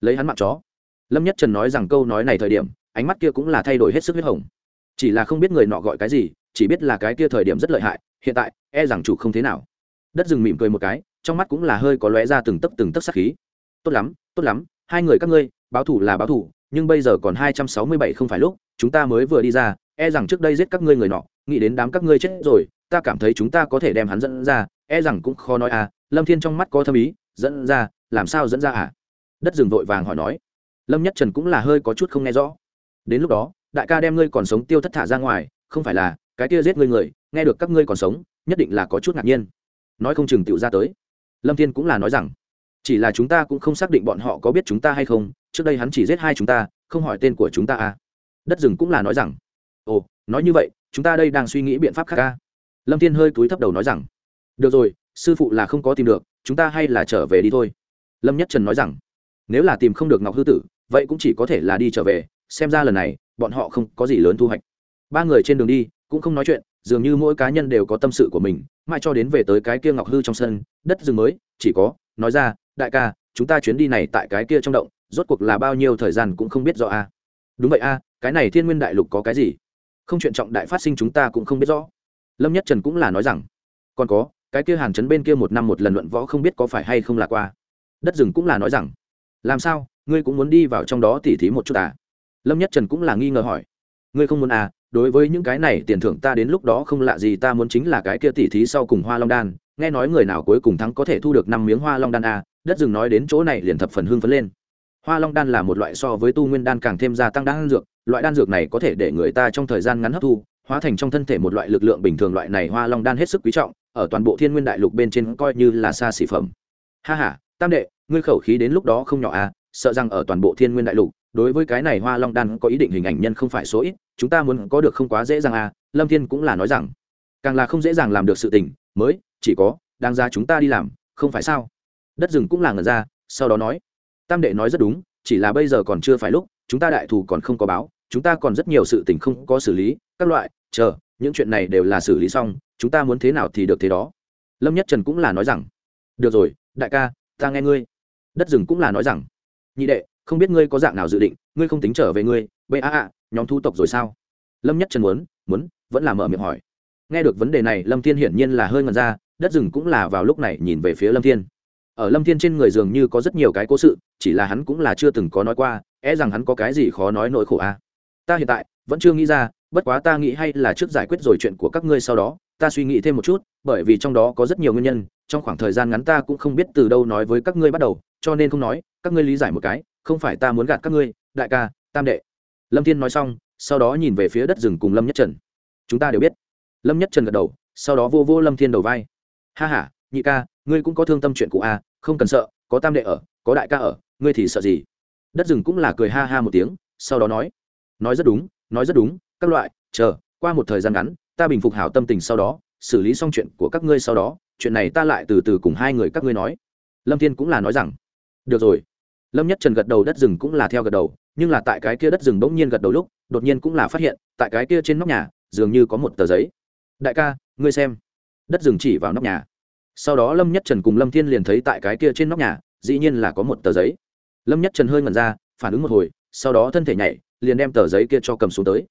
Lấy hắn mạng chó. Lâm nhất trần nói rằng câu nói này thời điểm, ánh mắt kia cũng là thay đổi hết sức huyết hồng. Chỉ là không biết người nọ gọi cái gì, chỉ biết là cái kia thời điểm rất lợi hại, hiện tại e rằng chủ không thế nào. Đất rừng mỉm cười một cái, trong mắt cũng là hơi có lóe ra từng tấc từng tấc sát khí. Tốt lắm tốt lắm, hai người các ngươi, báo thủ là báo thủ nhưng bây giờ còn hai trăm sáu mươi bảy không phải lúc, chúng ta mới vừa đi ra e rằng trước đây giết các ngươi người nọ, nghĩ đến đám các ngươi chết rồi, ta cảm thấy chúng ta có thể đem hắn dẫn ra e rằng cũng khó nói à lâm thiên trong mắt có thâm ý, dẫn ra, làm sao dẫn ra à? Đất rừng vội vàng hỏi nói. Lâm nhất trần cũng là hơi có chút không nghe rõ. Đến lúc đó, đại ca đem ngươi còn sống tiêu thất thả ra ngoài, không phải là cái kia giết ngươi người, nghe được các ngươi còn sống, nhất định là có chút ngạc nhiên. Nói không chừng tiểu ra tới. Lâm thiên cũng là nói rằng, chỉ là chúng ta cũng không xác định bọn họ có biết chúng ta hay không, trước đây hắn chỉ giết hai chúng ta, không hỏi tên của chúng ta à. Đất rừng cũng là nói rằng, ồ, nói như vậy, chúng ta đây đang suy nghĩ biện pháp khác ca lâm thiên hơi cúi thấp đầu nói rằng, được rồi sư phụ là không có tìm được chúng ta hay là trở về đi thôi. Lâm nhất trần nói rằng nếu là tìm không được ngọc hư tử vậy cũng chỉ có thể là đi trở về xem ra lần này bọn họ không có gì lớn thu hoạch. Ba người trên đường đi cũng không nói chuyện dường như mỗi cá nhân đều có tâm sự của mình mãi cho đến về tới cái kia ngọc hư trong sân đất rừng mới chỉ có nói ra đại ca chúng ta chuyến đi này tại cái kia trong động rốt cuộc là bao nhiêu thời gian cũng không biết rõ a. À. đúng vậy a à, cái này thiên nguyên đại lục có cái gì? Không chuyện trọng đại phát sinh chúng ta cũng không biết rõ. Lâm nhất trần cũng là nói rằng còn có cái kia hàn chấn bên kia một năm một lần luận võ không biết có phải hay không là qua. Đất rừng cũng là nói rằng, làm sao? Ngươi cũng muốn đi vào trong đó tỉ thí một chút à? Lâm nhất trần cũng là nghi ngờ hỏi, ngươi không muốn à? Đối với những cái này tiền thưởng ta đến lúc đó không lạ gì, ta muốn chính là cái kia tỉ thí sau cùng hoa long đan. Nghe nói người nào cuối cùng thắng có thể thu được năm miếng hoa long đan à? Đất rừng nói đến chỗ này liền thập phần hưng phấn lên. Hoa long đan là một loại so với tu nguyên đan càng thêm gia tăng đan dược, loại đan dược này có thể để người ta trong thời gian ngắn hấp thu, hóa thành trong thân thể một loại lực lượng bình thường, loại này hoa long đan hết sức quý trọng ở toàn bộ thiên nguyên đại lục bên trên coi như là xa xỉ phẩm. Ha ha, tam đệ, ngươi khẩu khí đến lúc đó không nhỏ à sợ rằng ở toàn bộ thiên nguyên đại lục, đối với cái này hoa long đan có ý định hình ảnh nhân không phải số ít, chúng ta muốn có được không quá dễ dàng à lâm thiên cũng là nói rằng. Càng là không dễ dàng làm được sự tình, mới, chỉ có đang ra chúng ta đi làm, không phải sao? Đất rừng cũng là ngờ ra, sau đó nói. Tam đệ nói rất đúng, chỉ là bây giờ còn chưa phải lúc, chúng ta đại thù còn không có báo, chúng ta còn rất nhiều sự tình không có xử lý, các loại, chờ những chuyện này đều là xử lý xong, chúng ta muốn thế nào thì được thế đó. Lâm nhất trần cũng là nói rằng, được rồi, đại ca, ta nghe ngươi. Đất rừng cũng là nói rằng, nhị đệ, không biết ngươi có dạng nào dự định, ngươi không tính trở về ngươi, bê a a, nhóm thu tộc rồi sao? Lâm nhất trần muốn muốn, vẫn là mở miệng hỏi. Nghe được vấn đề này, lâm thiên hiển nhiên là hơi ngần ra, đất rừng cũng là vào lúc này nhìn về phía lâm thiên. Ở lâm thiên trên người dường như có rất nhiều cái cố sự, chỉ là hắn cũng là chưa từng có nói qua e rằng hắn có cái gì khó nói nỗi khổ a. À. ta hiện tại vẫn chưa nghĩ ra bất quá ta nghĩ hay là trước giải quyết rồi chuyện của các ngươi sau đó, ta suy nghĩ thêm một chút, bởi vì trong đó có rất nhiều nguyên nhân, trong khoảng thời gian ngắn ta cũng không biết từ đâu nói với các ngươi bắt đầu, cho nên không nói, các ngươi lý giải một cái, không phải ta muốn gạt các ngươi, đại ca, tam đệ. Lâm thiên nói xong, sau đó nhìn về phía đất rừng cùng lâm nhất trần. Chúng ta đều biết. Lâm nhất trần gật đầu, sau đó vô vô lâm thiên đầu vai. Ha ha, nhị ca, ngươi cũng có thương tâm chuyện cũ à không cần sợ, có tam đệ ở, có đại ca ở, ngươi thì sợ gì? Đất rừng cũng là cười ha ha một tiếng, sau đó nói. Nói rất đúng, nói rất đúng các loại, chờ, qua một thời gian ngắn, ta bình phục hảo tâm tình sau đó, xử lý xong chuyện của các ngươi sau đó, chuyện này ta lại từ từ cùng hai người các ngươi nói. Lâm thiên cũng là nói rằng, được rồi. Lâm nhất trần gật đầu, đất rừng cũng là theo gật đầu, nhưng là tại cái kia đất rừng bỗng nhiên gật đầu lúc, đột nhiên cũng là phát hiện, tại cái kia trên nóc nhà, dường như có một tờ giấy. Đại ca, ngươi xem. Đất rừng chỉ vào nóc nhà. Sau đó lâm nhất trần cùng lâm thiên liền thấy tại cái kia trên nóc nhà, dĩ nhiên là có một tờ giấy. Lâm nhất trần hơi ngẩn ra, phản ứng một hồi, sau đó thân thể nhảy, liền đem tờ giấy kia cho cầm xuống tới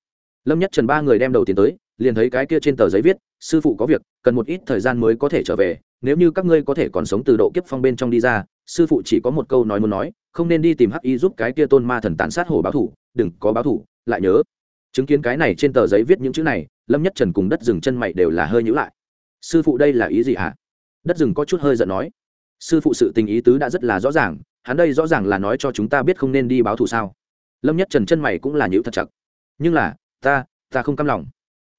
lâm nhất trần ba người đem đầu tiến tới, liền thấy cái kia trên tờ giấy viết, sư phụ có việc, cần một ít thời gian mới có thể trở về, nếu như các ngươi có thể còn sống từ độ kiếp phong bên trong đi ra, sư phụ chỉ có một câu nói muốn nói, không nên đi tìm hắc y giúp cái kia tôn ma thần tàn sát hồ báo thủ, đừng có báo thủ, lại nhớ. Chứng kiến cái này trên tờ giấy viết những chữ này, lâm nhất trần cùng đất rừng chân mày đều là hơi nhữ lại. Sư phụ đây là ý gì hả? Đất rừng có chút hơi giận nói. Sư phụ sự tình ý tứ đã rất là rõ ràng, hắn đây rõ ràng là nói cho chúng ta biết không nên đi báo thù sao? Lâm nhất trần chân mày cũng là nhữ thật chặt. Nhưng là ta ta không cam lòng.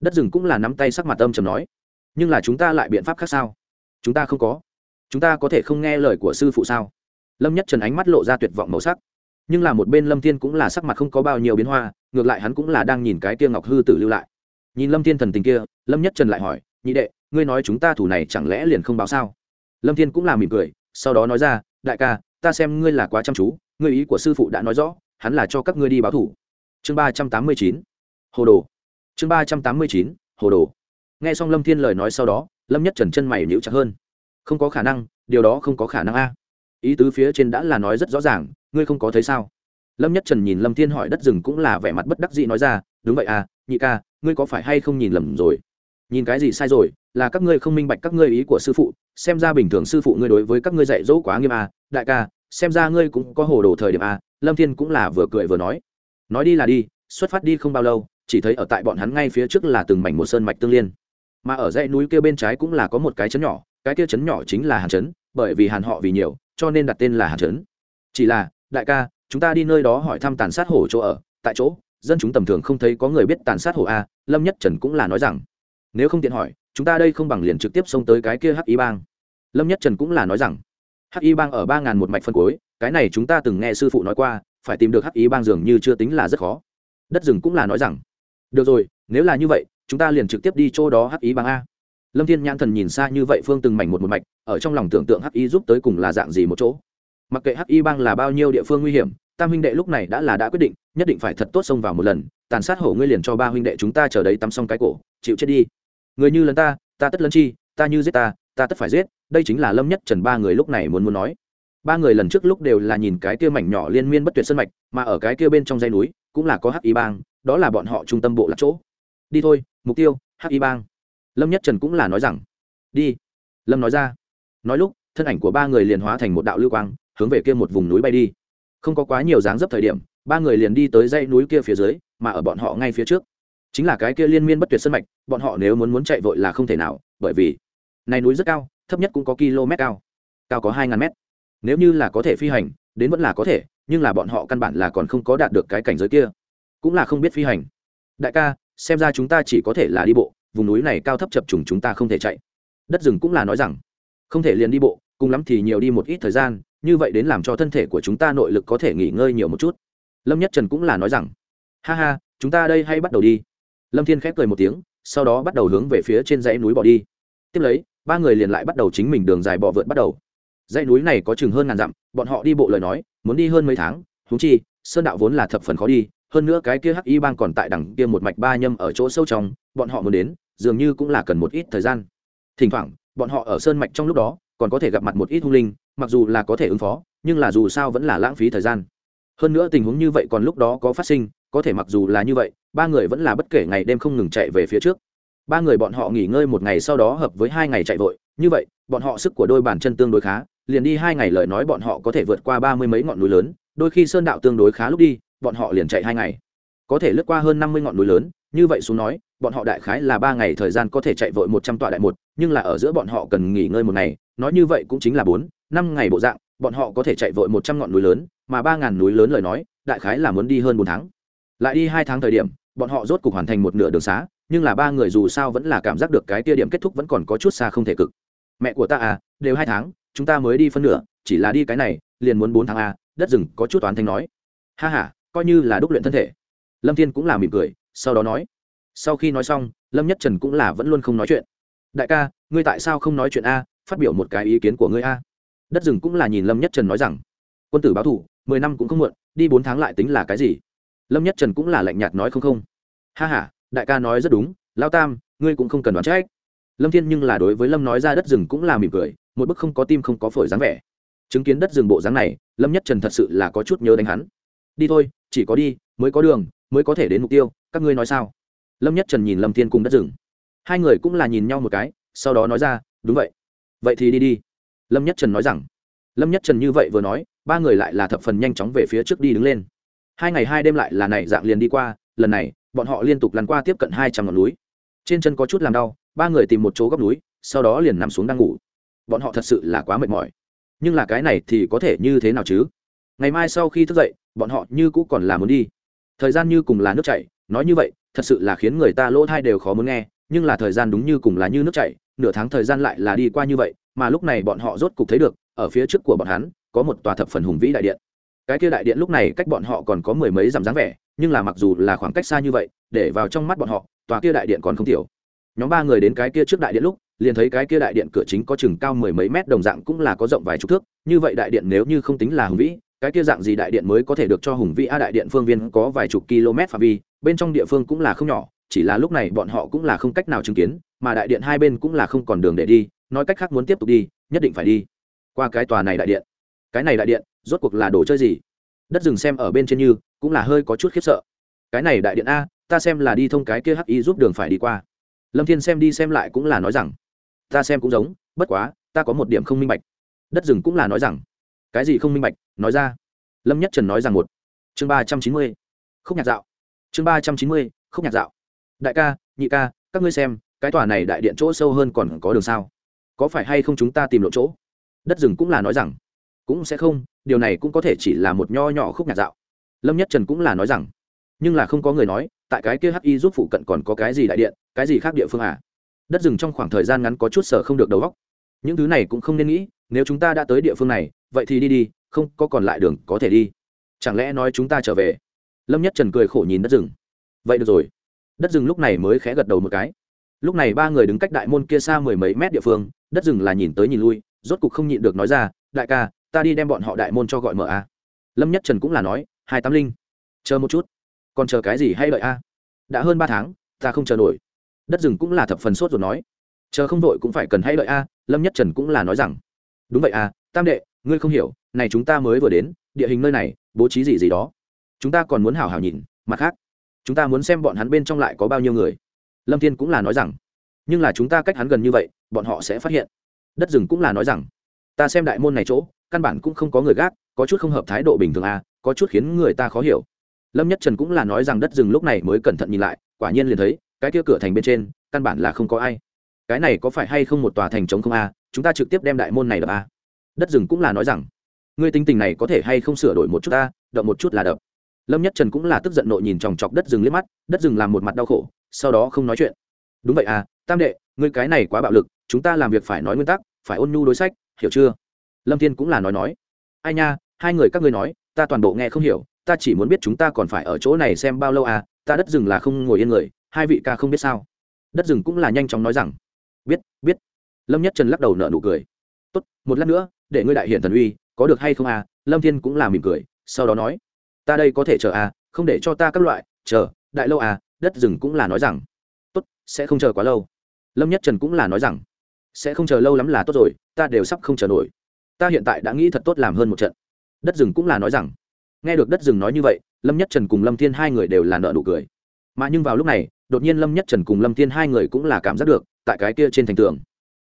Đất rừng cũng là nắm tay sắc mặt âm chầm nói. Nhưng là chúng ta lại biện pháp khác sao? Chúng ta không có. Chúng ta có thể không nghe lời của sư phụ sao? Lâm nhất trần ánh mắt lộ ra tuyệt vọng màu sắc. Nhưng là một bên lâm thiên cũng là sắc mặt không có bao nhiêu biến hoa, ngược lại hắn cũng là đang nhìn cái kia ngọc hư tử lưu lại. Nhìn lâm thiên thần tình kia, lâm nhất trần lại hỏi, nhị đệ, ngươi nói chúng ta thủ này chẳng lẽ liền không báo sao? Lâm thiên cũng là mỉm cười, sau đó nói ra, đại ca, ta xem ngươi là quá chăm chú, ngươi ý của sư phụ đã nói rõ, hắn là cho các ngươi đi báo thủ. Chương ba trăm tám mươi chín hồ đồ. Chương ba trăm tám mươi chín, hồ đồ. Nghe xong lâm thiên lời nói sau đó, lâm nhất trần chân mày nhíu chặt hơn. Không có khả năng, điều đó không có khả năng a. Ý tứ phía trên đã là nói rất rõ ràng, ngươi không có thấy sao? Lâm nhất trần nhìn lâm thiên hỏi đất rừng cũng là vẻ mặt bất đắc dĩ nói ra, đúng vậy à nhị ca, ngươi có phải hay không nhìn lầm rồi? Nhìn cái gì sai rồi, là các ngươi không minh bạch các ngươi ý của sư phụ, xem ra bình thường sư phụ ngươi đối với các ngươi dạy dỗ quá nghiêm à đại ca, xem ra ngươi cũng có hồ đồ thời điểm à lâm thiên cũng là vừa cười vừa nói. Nói đi là đi, xuất phát đi không bao lâu chỉ thấy ở tại bọn hắn ngay phía trước là từng mảnh một sơn mạch tương liên. Mà ở dãy núi kia bên trái cũng là có một cái chấn nhỏ, cái kia chấn nhỏ chính là hàn chấn bởi vì hàn họ vì nhiều, cho nên đặt tên là hàn chấn chỉ là, đại ca, chúng ta đi nơi đó hỏi thăm tàn sát hổ chỗ ở. Tại chỗ, dân chúng tầm thường không thấy có người biết tàn sát hổ a, lâm nhất trần cũng là nói rằng, nếu không tiện hỏi, chúng ta đây không bằng liền trực tiếp xông tới cái kia hắc y bang. Lâm nhất trần cũng là nói rằng, hắc y bang ở ba ngàn một mạch phân cuối, cái này chúng ta từng nghe sư phụ nói qua, phải tìm được hắc y bang dường như chưa tính là rất khó. Đất rừng cũng là nói rằng được rồi, nếu là như vậy, chúng ta liền trực tiếp đi chỗ đó hắc ý bằng a. Lâm thiên nhãn thần nhìn xa như vậy phương từng mảnh một một mạch, ở trong lòng tưởng tượng hắc ý giúp tới cùng là dạng gì một chỗ. Mặc kệ hắc y bang là bao nhiêu địa phương nguy hiểm, tam huynh đệ lúc này đã là đã quyết định, nhất định phải thật tốt xông vào một lần, tàn sát hổ ngươi liền cho ba huynh đệ chúng ta chờ đấy tắm xong cái cổ, chịu chết đi. Người như lần ta ta tất lân chi, ta như giết ta ta tất phải giết, đây chính là lâm nhất trần ba người lúc này muốn muốn nói. Ba người lần trước lúc đều là nhìn cái kia mảnh nhỏ liên miên bất tuyệt sân mạch, mà ở cái kia bên trong dây núi, cũng là có hắc y bang đó là bọn họ trung tâm bộ lạc chỗ. Đi thôi, mục tiêu, hắc y bang. Lâm nhất trần cũng là nói rằng, đi. Lâm nói ra. Nói lúc, thân ảnh của ba người liền hóa thành một đạo lưu quang, hướng về kia một vùng núi bay đi. Không có quá nhiều dáng dấp thời điểm, ba người liền đi tới dãy núi kia phía dưới, mà ở bọn họ ngay phía trước. Chính là cái kia liên miên bất tuyệt sân mạch, bọn họ nếu muốn muốn chạy vội là không thể nào, bởi vì này núi rất cao, thấp nhất cũng có km cao. Cao có hai ngàn mét. Nếu như là có thể phi hành, đến vẫn là có thể, nhưng là bọn họ căn bản là còn không có đạt được cái cảnh giới kia cũng là không biết phi hành. Đại ca, xem ra chúng ta chỉ có thể là đi bộ, vùng núi này cao thấp chập trùng chúng ta không thể chạy. Đất rừng cũng là nói rằng, không thể liền đi bộ, cùng lắm thì nhiều đi một ít thời gian, như vậy đến làm cho thân thể của chúng ta nội lực có thể nghỉ ngơi nhiều một chút. Lâm nhất trần cũng là nói rằng, ha ha, chúng ta đây hay bắt đầu đi. Lâm thiên khép cười một tiếng, sau đó bắt đầu hướng về phía trên dãy núi bỏ đi. Tiếp lấy, ba người liền lại bắt đầu chính mình đường dài bỏ vượt bắt đầu. Dãy núi này có chừng hơn ngàn dặm, bọn họ đi bộ lời nói, muốn đi hơn mấy tháng húng chi, sơn đạo vốn là thập phần khó đi hơn nữa cái kia hắc y bang còn tại đằng kia một mạch ba nhâm ở chỗ sâu trong, bọn họ muốn đến, dường như cũng là cần một ít thời gian. Thỉnh thoảng, bọn họ ở sơn mạch trong lúc đó, còn có thể gặp mặt một ít hung linh, mặc dù là có thể ứng phó, nhưng là dù sao vẫn là lãng phí thời gian. Hơn nữa tình huống như vậy còn lúc đó có phát sinh, có thể mặc dù là như vậy, ba người vẫn là bất kể ngày đêm không ngừng chạy về phía trước. Ba người bọn họ nghỉ ngơi một ngày sau đó hợp với hai ngày chạy vội, như vậy, bọn họ sức của đôi bàn chân tương đối khá, liền đi hai ngày lời nói bọn họ có thể vượt qua ba mươi mấy ngọn núi lớn, đôi khi sơn đạo tương đối khá lúc đi bọn họ liền chạy hai ngày. Có thể lướt qua hơn năm mươi ngọn núi lớn, như vậy xuống nói, bọn họ đại khái là ba ngày thời gian có thể chạy vội một trăm tọa đại một, nhưng là ở giữa bọn họ cần nghỉ ngơi một ngày, nói như vậy cũng chính là bốn, năm ngày bộ dạng, bọn họ có thể chạy vội một trăm ngọn núi lớn, mà ba ngàn núi lớn lời nói, đại khái là muốn đi hơn bốn tháng. Lại đi hai tháng thời điểm, bọn họ rốt cục hoàn thành một nửa đường xá, nhưng là ba người dù sao vẫn là cảm giác được cái tia điểm kết thúc vẫn còn có chút xa không thể cực. Mẹ của ta à đều hai tháng, chúng ta mới đi phân nửa, chỉ là đi cái này, liền muốn bốn tháng à đất rừng có chút toán thanh nói. Ha h a coi như là đúc luyện thân thể. Lâm thiên cũng là mỉm cười, sau đó nói. Sau khi nói xong, lâm nhất trần cũng là vẫn luôn không nói chuyện. Đại ca, ngươi tại sao không nói chuyện a, phát biểu một cái ý kiến của ngươi a. Đất rừng cũng là nhìn lâm nhất trần nói rằng. Quân tử báo thủ, mười năm cũng không muộn, đi bốn tháng lại tính là cái gì? Lâm nhất trần cũng là lạnh nhạt nói không không. Ha ha, đại ca nói rất đúng, lao tam, ngươi cũng không cần đoán trách. Lâm thiên nhưng là đối với lâm nói ra đất rừng cũng là mỉm cười, một bức không có tim không có phổi dáng vẻ. Chứng kiến đất rừng bộ dáng này, lâm nhất trần thật sự là có chút nhớ đánh hắn. Đi thôi chỉ có đi, mới có đường, mới có thể đến mục tiêu, các ngươi nói sao? Lâm nhất trần nhìn lâm thiên cung đất rừng. Hai người cũng là nhìn nhau một cái, sau đó nói ra, đúng vậy. Vậy thì đi đi. Lâm nhất trần nói rằng. Lâm nhất trần như vậy vừa nói, ba người lại là thập phần nhanh chóng về phía trước đi đứng lên. Hai ngày hai đêm lại là này dạng liền đi qua, lần này, bọn họ liên tục lăn qua tiếp cận hai trăm ngọn núi. Trên chân có chút làm đau, ba người tìm một chỗ góc núi, sau đó liền nằm xuống đang ngủ. Bọn họ thật sự là quá mệt mỏi. Nhưng là cái này thì có thể như thế nào chứ? Ngày mai sau khi thức dậy bọn họ như cũ còn là muốn đi. Thời gian như cùng là nước chảy, nói như vậy, thật sự là khiến người ta lỗ thai đều khó muốn nghe, nhưng là thời gian đúng như cùng là như nước chảy, nửa tháng thời gian lại là đi qua như vậy, mà lúc này bọn họ rốt cục thấy được, ở phía trước của bọn hắn, có một tòa thập phần hùng vĩ đại điện. Cái kia đại điện lúc này cách bọn họ còn có mười mấy dặm dáng vẻ, nhưng là mặc dù là khoảng cách xa như vậy, để vào trong mắt bọn họ, tòa kia đại điện còn không thiểu nhóm ba người đến cái kia trước đại điện lúc, liền thấy cái kia đại điện cửa chính có chừng cao mười mấy mét đồng dạng cũng là có rộng vài chục thước, như vậy đại điện nếu như không tính là hùng vĩ cái kia dạng gì đại điện mới có thể được cho hùng vĩ a đại điện phương viên có vài chục km phạm vi, bên trong địa phương cũng là không nhỏ, chỉ là lúc này bọn họ cũng là không cách nào chứng kiến, mà đại điện hai bên cũng là không còn đường để đi, nói cách khác muốn tiếp tục đi, nhất định phải đi. Qua cái tòa này đại điện. Cái này đại điện, rốt cuộc là đồ chơi gì? Đất rừng xem ở bên trên như, cũng là hơi có chút khiếp sợ. Cái này đại điện a, ta xem là đi thông cái kia hắc y giúp đường phải đi qua. Lâm thiên xem đi xem lại cũng là nói rằng, ta xem cũng giống, bất quá, ta có một điểm không minh bạch. Đất rừng cũng là nói rằng cái gì không minh bạch, nói ra. Lâm nhất trần nói rằng một. Chương ba trăm chín mươi. Khúc nhạc dạo. Chương ba trăm chín mươi, khúc nhạc dạo. Đại ca, nhị ca, các ngươi xem, cái tòa này đại điện chỗ sâu hơn còn có đường sao? Có phải hay không chúng ta tìm lộ chỗ? Đất rừng cũng là nói rằng. Cũng sẽ không, điều này cũng có thể chỉ là một nho nhỏ khúc nhạc dạo. Lâm nhất trần cũng là nói rằng. Nhưng là không có người nói, tại cái kia hi giúp phụ cận còn có cái gì đại điện, cái gì khác địa phương à? Đất rừng trong khoảng thời gian ngắn có chút sở không được đầu óc. Những thứ này cũng không nên nghĩ nếu chúng ta đã tới địa phương này, vậy thì đi đi, không có còn lại đường có thể đi. Chẳng lẽ nói chúng ta trở về? Lâm nhất trần cười khổ nhìn đất rừng. Vậy được rồi. Đất rừng lúc này mới khẽ gật đầu một cái. Lúc này ba người đứng cách đại môn kia xa mười mấy mét địa phương, đất rừng là nhìn tới nhìn lui, rốt cục không nhịn được nói ra, đại ca, ta đi đem bọn họ đại môn cho gọi mở a. À. lâm nhất trần cũng là nói, hai tám linh, chờ một chút. Còn chờ cái gì hay đợi a? Đã hơn ba tháng, ta không chờ nổi. Đất rừng cũng là thập phần sốt rồi nói, chờ không đội cũng phải cần hay đợi a. Lâm nhất trần cũng là nói rằng đúng vậy à tam đệ, ngươi không hiểu, này chúng ta mới vừa đến, địa hình nơi này, bố trí gì gì đó. Chúng ta còn muốn hảo hảo nhìn, mặt khác, chúng ta muốn xem bọn hắn bên trong lại có bao nhiêu người. Lâm thiên cũng là nói rằng, nhưng là chúng ta cách hắn gần như vậy, bọn họ sẽ phát hiện. Đất rừng cũng là nói rằng, ta xem đại môn này chỗ, căn bản cũng không có người gác, có chút không hợp thái độ bình thường à có chút khiến người ta khó hiểu. Lâm nhất trần cũng là nói rằng đất rừng lúc này mới cẩn thận nhìn lại, quả nhiên liền thấy, cái kia cửa thành bên trên, căn bản là không có ai. Cái này có phải hay không một tòa thành trống không à? chúng ta trực tiếp đem đại môn này đập a. À. đất rừng cũng là nói rằng, ngươi tính tình này có thể hay không sửa đổi một chút ta đập một chút là đập. Lâm nhất trần cũng là tức giận nội nhìn chòng chọc đất rừng liếc mắt, đất rừng làm một mặt đau khổ, sau đó không nói chuyện. Đúng vậy à tam đệ, ngươi cái này quá bạo lực, chúng ta làm việc phải nói nguyên tắc, phải ôn nhu đối sách, hiểu chưa? Lâm thiên cũng là nói nói. Ai nha, hai người các ngươi nói, ta toàn bộ nghe không hiểu, ta chỉ muốn biết chúng ta còn phải ở chỗ này xem bao lâu à ta đất rừng là không ngồi yên người, hai vị ca không biết sao. Đất rừng cũng là nhanh chóng nói rằng. Biết biết lâm nhất trần lắc đầu nợ nụ cười. Tốt, một lát nữa, để ngươi đại hiện thần uy, có được hay không à? Lâm thiên cũng là mỉm cười, sau đó nói, ta đây có thể chờ à không để cho ta các loại, chờ, đại lâu à đất rừng cũng là nói rằng. Tốt, sẽ không chờ quá lâu. Lâm nhất trần cũng là nói rằng, sẽ không chờ lâu lắm là tốt rồi, ta đều sắp không chờ nổi. Ta hiện tại đã nghĩ thật tốt làm hơn một trận. Đất rừng cũng là nói rằng. Nghe được đất rừng nói như vậy, lâm nhất trần cùng lâm thiên hai người đều là nợ nụ cười. Mà nhưng vào lúc này, đột nhiên lâm nhất trần cùng lâm thiên hai người cũng là cảm giác được, tại cái kia trên thành tường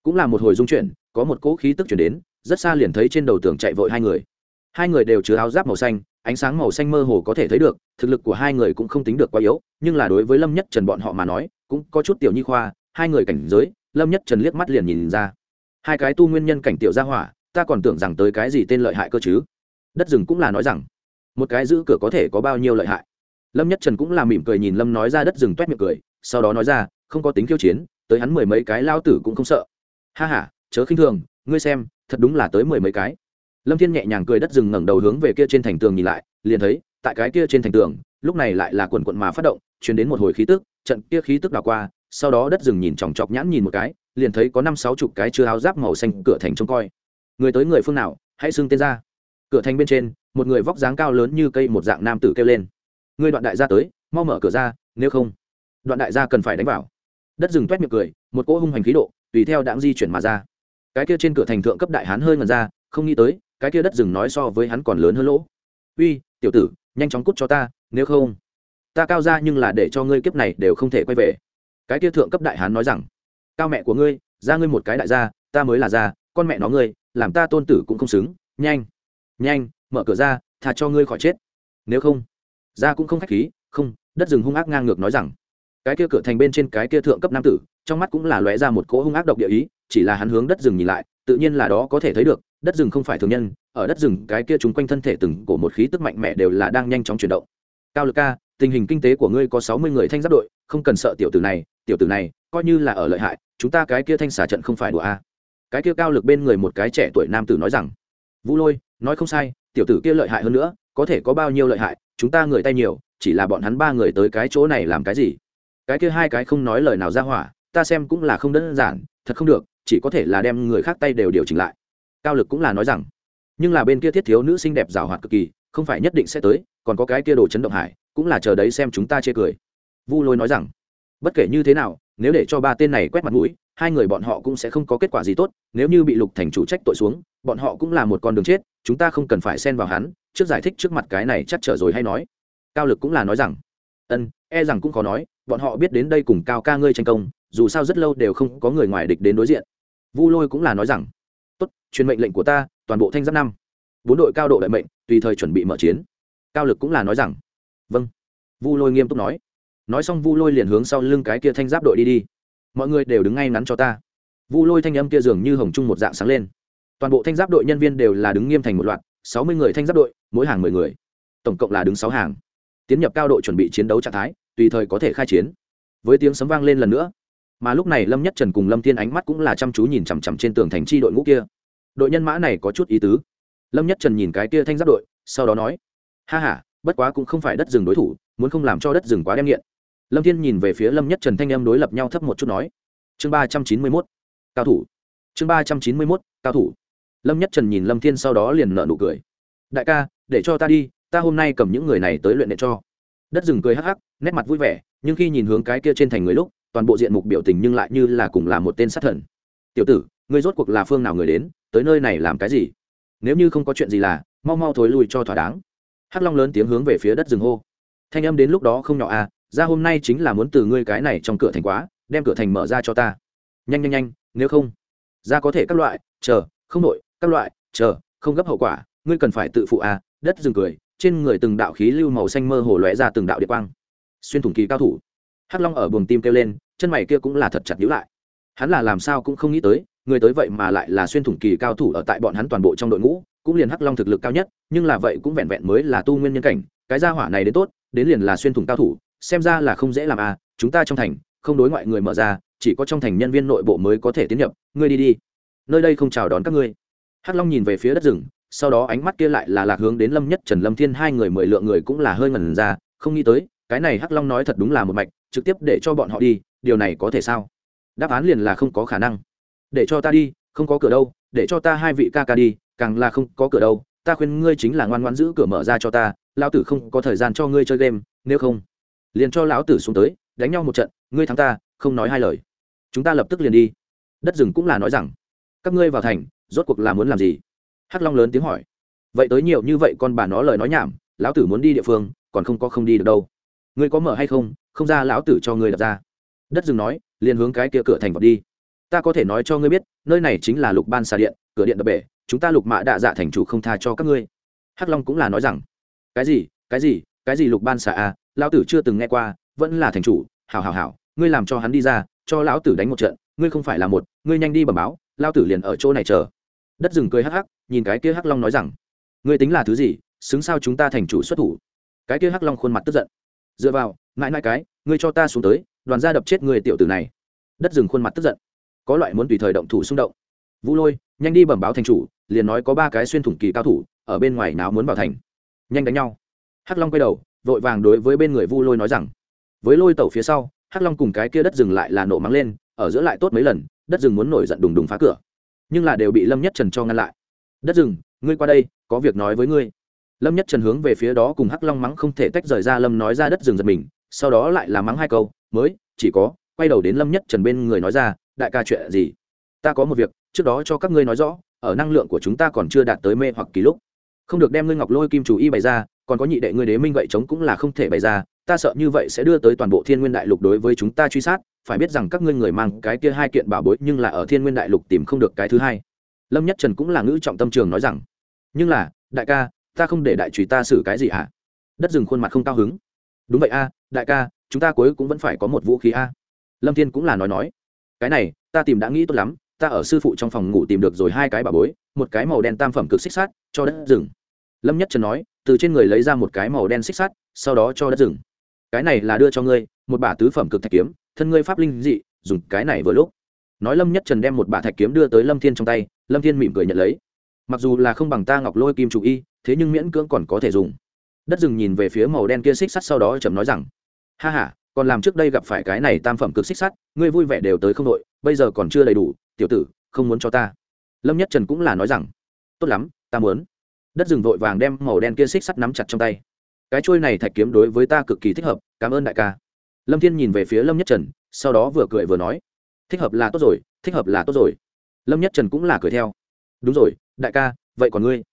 cũng là một hồi dung chuyển, có một cỗ khí tức chuyển đến, rất xa liền thấy trên đầu tường chạy vội hai người. Hai người đều chứa áo giáp màu xanh, ánh sáng màu xanh mơ hồ có thể thấy được, thực lực của hai người cũng không tính được quá yếu, nhưng là đối với lâm nhất trần bọn họ mà nói, cũng có chút tiểu nhi khoa, hai người cảnh giới, lâm nhất trần liếc mắt liền nhìn ra. Hai cái tu nguyên nhân cảnh tiểu gia hỏa, ta còn tưởng rằng tới cái gì tên lợi hại cơ chứ. Đất rừng cũng là nói rằng, một cái giữ cửa có thể có bao nhiêu lợi hại. Lâm nhất trần cũng là mỉm cười nhìn lâm nói ra đất rừng toét miệng cười, sau đó nói ra, không có tính khiêu chiến, tới hắn mười mấy cái lao tử cũng không sợ ha ha, chớ khinh thường, ngươi xem, thật đúng là tới mười mấy cái. Lâm thiên nhẹ nhàng cười đất rừng ngẩng đầu hướng về kia trên thành tường nhìn lại, liền thấy, tại cái kia trên thành tường, lúc này lại là quần quận mà phát động chuyển đến một hồi khí tức, trận kia khí tức đào qua, sau đó đất rừng nhìn chòng chọc nhãn nhìn một cái, liền thấy có năm sáu chục cái chưa áo giáp màu xanh cửa thành trông coi. Người tới người phương nào, hãy xưng tên ra. Cửa thành bên trên, một người vóc dáng cao lớn như cây một dạng nam tử kêu lên. Người đoạn đại gia tới, mau mở cửa ra, nếu không, đoạn đại gia cần phải đánh vào. Đất rừng t miệng cười, một cỗ hung hành khí độ tùy theo đãng di chuyển mà ra. Cái kia trên cửa thành thượng cấp đại hán hơi ngần ra, không nghĩ tới, cái kia đất rừng nói so với hắn còn lớn hơn lỗ. Uy, tiểu tử, nhanh chóng cút cho ta, nếu không, ta cao ra nhưng là để cho ngươi kiếp này đều không thể quay về. Cái kia thượng cấp đại hán nói rằng, cao mẹ của ngươi, ra ngươi một cái đại gia, ta mới là gia, con mẹ nó ngươi, làm ta tôn tử cũng không xứng, nhanh nhanh, mở cửa ra thà cho ngươi khỏi chết. Nếu không ra cũng không khách khí, không, đất rừng hung ác ngang ngược nói rằng cái kia cửa thành bên trên cái kia thượng cấp nam tử, trong mắt cũng là lóe ra một cỗ hung ác độc địa ý, chỉ là hắn hướng đất rừng nhìn lại, tự nhiên là đó có thể thấy được, đất rừng không phải thường nhân, ở đất rừng cái kia chúng quanh thân thể từng cổ một khí tức mạnh mẽ đều là đang nhanh chóng chuyển động. Cao lực ca, tình hình kinh tế của ngươi có sáu mươi người thanh giáp đội, không cần sợ tiểu tử này, tiểu tử này, coi như là ở lợi hại, chúng ta cái kia thanh xả trận không phải đùa a. Cái kia cao lực bên người một cái trẻ tuổi nam tử nói rằng, vũ lôi, nói không sai, tiểu tử kia lợi hại hơn nữa, có thể có bao nhiêu lợi hại, chúng ta người tay nhiều, chỉ là bọn hắn ba người tới cái chỗ này làm cái gì? cái kia hai cái không nói lời nào ra hỏa, ta xem cũng là không đơn giản, thật không được, chỉ có thể là đem người khác tay đều điều chỉnh lại. Cao lực cũng là nói rằng, nhưng là bên kia thiết thiếu nữ xinh đẹp rào hoạt cực kỳ, không phải nhất định sẽ tới, còn có cái kia đồ chấn động hải, cũng là chờ đấy xem chúng ta chê cười. Vu lôi nói rằng, bất kể như thế nào, nếu để cho ba tên này quét mặt mũi, hai người bọn họ cũng sẽ không có kết quả gì tốt, nếu như bị lục thành chủ trách tội xuống, bọn họ cũng là một con đường chết, chúng ta không cần phải xen vào hắn, trước giải thích trước mặt cái này chắc trở rồi hay nói. Cao lực cũng là nói rằng, ân e rằng cũng khó nói bọn họ biết đến đây cùng cao ca ngươi tranh công, dù sao rất lâu đều không có người ngoài địch đến đối diện. Vu lôi cũng là nói rằng, tốt, truyền mệnh lệnh của ta, toàn bộ thanh giáp năm. Bốn đội cao độ đại mệnh, tùy thời chuẩn bị mở chiến. Cao lực cũng là nói rằng vâng. Vu lôi nghiêm túc nói. Nói xong vu lôi liền hướng sau lưng cái kia thanh giáp đội đi đi. Mọi người đều đứng ngay ngắn cho ta. Vu lôi thanh âm kia dường như hồng trung một dạng sáng lên. Toàn bộ thanh giáp đội nhân viên đều là đứng nghiêm thành một loạt, sáu mươi người thanh giáp đội, mỗi hàng mười người. Tổng cộng là đứng sáu hàng. Tiến nhập cao độ chuẩn bị chiến đấu trạng thái tùy thời có thể khai chiến. Với tiếng sấm vang lên lần nữa, mà lúc này lâm nhất trần cùng lâm thiên ánh mắt cũng là chăm chú nhìn chằm chằm trên tường thành chi đội ngũ kia. Đội nhân mã này có chút ý tứ. Lâm nhất trần nhìn cái kia thanh giáp đội, sau đó nói, ha ha, bất quá cũng không phải đất rừng đối thủ, muốn không làm cho đất rừng quá đem nghiện. Lâm thiên nhìn về phía lâm nhất trần thanh em đối lập nhau thấp một chút nói, chương ba trăm chín mươi mốt, cao thủ. Chương ba trăm chín mươi mốt, cao thủ. Lâm nhất trần nhìn lâm thiên sau đó liền nở nụ cười. Đại ca, để cho ta đi, ta hôm nay cầm những người này tới luyện đệ cho. Đất rừng cười hắc hắc nét mặt vui vẻ, nhưng khi nhìn hướng cái kia trên thành người lúc, toàn bộ diện mục biểu tình nhưng lại như là cùng là một tên sát thần. Tiểu tử, ngươi rốt cuộc là phương nào người đến, tới nơi này làm cái gì? Nếu như không có chuyện gì là, mau mau thối lui cho thỏa đáng. Hắc long lớn tiếng hướng về phía đất rừng hô. Thanh âm đến lúc đó không nhỏ à ra hôm nay chính là muốn từ ngươi cái này trong cửa thành quá, đem cửa thành mở ra cho ta. Nhanh nhanh nhanh, nếu không, ra có thể các loại, chờ, không nội, các loại, chờ, không gấp hậu quả, ngươi cần phải tự phụ à. Đất rừng cười, trên người từng đạo khí lưu màu xanh mơ hồ lóe ra từng đạo địa quang xuyên thủng kỳ cao thủ. Hắc long ở buồng tim kêu lên, chân mày kia cũng là thật chặt nhữ lại. Hắn là làm sao cũng không nghĩ tới, người tới vậy mà lại là xuyên thủng kỳ cao thủ ở tại bọn hắn toàn bộ trong đội ngũ, cũng liền hắc long thực lực cao nhất, nhưng là vậy cũng vẹn vẹn mới là tu nguyên nhân cảnh, cái gia hỏa này đến tốt, đến liền là xuyên thủng cao thủ, xem ra là không dễ làm à chúng ta trong thành, không đối ngoại người mở ra, chỉ có trong thành nhân viên nội bộ mới có thể tiến nhập, ngươi đi đi. Nơi đây không chào đón các ngươi. Hắc long nhìn về phía đất rừng, sau đó ánh mắt kia lại là lạc hướng đến lâm nhất, trần lâm thiên hai người mười lượng người cũng là hơi ngẩn ra, không nghĩ tới cái này hắc long nói thật đúng là một mạch, trực tiếp để cho bọn họ đi, điều này có thể sao? Đáp án liền là không có khả năng. Để cho ta đi, không có cửa đâu, để cho ta hai vị ca ca đi, càng là không có cửa đâu, ta khuyên ngươi chính là ngoan ngoan giữ cửa mở ra cho ta, lão tử không có thời gian cho ngươi chơi game, nếu không, liền cho lão tử xuống tới, đánh nhau một trận, ngươi thắng ta, không nói hai lời. Chúng ta lập tức liền đi. Đất rừng cũng là nói rằng, các ngươi vào thành, rốt cuộc là muốn làm gì? Hắc long lớn tiếng hỏi. Vậy tới nhiều như vậy con bà nó lời nói nhảm, lão tử muốn đi địa phương, còn không có không đi được đâu ngươi có mở hay không? Không ra lão tử cho ngươi đập ra. Đất rừng nói liền hướng cái kia cửa thành vọt đi. Ta có thể nói cho ngươi biết nơi này chính là lục ban xà điện cửa điện đập bể chúng ta lục mạ đạ dạ thành chủ không tha cho các ngươi. Hắc long cũng là nói rằng cái gì cái gì cái gì lục ban xà a, lão tử chưa từng nghe qua vẫn là thành chủ hảo hảo hảo ngươi làm cho hắn đi ra cho lão tử đánh một trận ngươi không phải là một ngươi nhanh đi bẩm báo lão tử liền ở chỗ này chờ. Đất rừng cười hắc hắc nhìn cái kia hắc long nói rằng ngươi tính là thứ gì xứng sao chúng ta thành chủ xuất thủ? Cái kia hắc long khuôn mặt tức giận dựa vào, mãi mãi cái, ngươi cho ta xuống tới, đoàn gia đập chết người tiểu tử này. Đất rừng khuôn mặt tức giận. Có loại muốn tùy thời động thủ xung động. Vũ lôi, nhanh đi bẩm báo thành chủ, liền nói có ba cái xuyên thủng kỳ cao thủ, ở bên ngoài náo muốn vào thành. Nhanh đánh nhau. Hắc long quay đầu, vội vàng đối với bên người vu lôi nói rằng, với lôi tẩu phía sau, hắc long cùng cái kia đất rừng lại là nổ mắng lên, ở giữa lại tốt mấy lần, đất rừng muốn nổi giận đùng đùng phá cửa. Nhưng là đều bị lâm nhất trần cho ngăn lại. Đất rừng, ngươi qua đây, có việc nói với ngươi lâm nhất trần hướng về phía đó cùng hắc long mắng không thể tách rời ra, lâm nói ra đất rừng giật mình, sau đó lại là mắng hai câu, mới, chỉ có, quay đầu đến lâm nhất trần bên người nói ra, đại ca chuyện gì? Ta có một việc, trước đó cho các ngươi nói rõ, ở năng lượng của chúng ta còn chưa đạt tới mê hoặc kỳ lúc. Không được đem ngươi ngọc lôi kim chủ y bày ra, còn có nhị đệ ngươi đế minh vậy chống cũng là không thể bày ra, ta sợ như vậy sẽ đưa tới toàn bộ thiên nguyên đại lục đối với chúng ta truy sát, phải biết rằng các ngươi người mang cái kia hai kiện bảo bối nhưng là ở thiên nguyên đại lục tìm không được cái thứ hai. Lâm nhất trần cũng là ngữ trọng tâm trường nói rằng, nhưng là, đại ca ta không để đại trùy ta xử cái gì hả? Đất rừng khuôn mặt không cao hứng. Đúng vậy a, đại ca, chúng ta cuối cũng vẫn phải có một vũ khí a. Lâm thiên cũng là nói nói. Cái này, ta tìm đã nghĩ tốt lắm, ta ở sư phụ trong phòng ngủ tìm được rồi hai cái bà bối, một cái màu đen tam phẩm cực xích sắt, cho đất rừng. Lâm nhất trần nói, từ trên người lấy ra một cái màu đen xích sắt, sau đó cho đất rừng. Cái này là đưa cho ngươi, một bả tứ phẩm cực thạch kiếm, thân ngươi pháp linh dị, dùng cái này vừa lúc. Nói lâm nhất trần đem một bả thạch kiếm đưa tới lâm thiên trong tay, lâm thiên mỉm cười nhận lấy mặc dù là không bằng ta ngọc lôi kim chủ y, thế nhưng miễn cưỡng còn có thể dùng. Đất rừng nhìn về phía màu đen kia xích sắt sau đó chấm nói rằng, ha h a còn làm trước đây gặp phải cái này tam phẩm cực xích sắt, ngươi vui vẻ đều tới không đội, bây giờ còn chưa đầy đủ, tiểu tử, không muốn cho ta. Lâm nhất trần cũng là nói rằng, tốt lắm, ta muốn. Đất rừng vội vàng đem màu đen kia xích sắt nắm chặt trong tay. Cái trôi này thạch kiếm đối với ta cực kỳ thích hợp, cảm ơn đại ca. Lâm thiên nhìn về phía lâm nhất trần, sau đó vừa cười vừa nói, thích hợp là tốt rồi, thích hợp là tốt rồi. Lâm nhất trần cũng là cười theo đúng rồi, đại ca, vậy còn ngươi?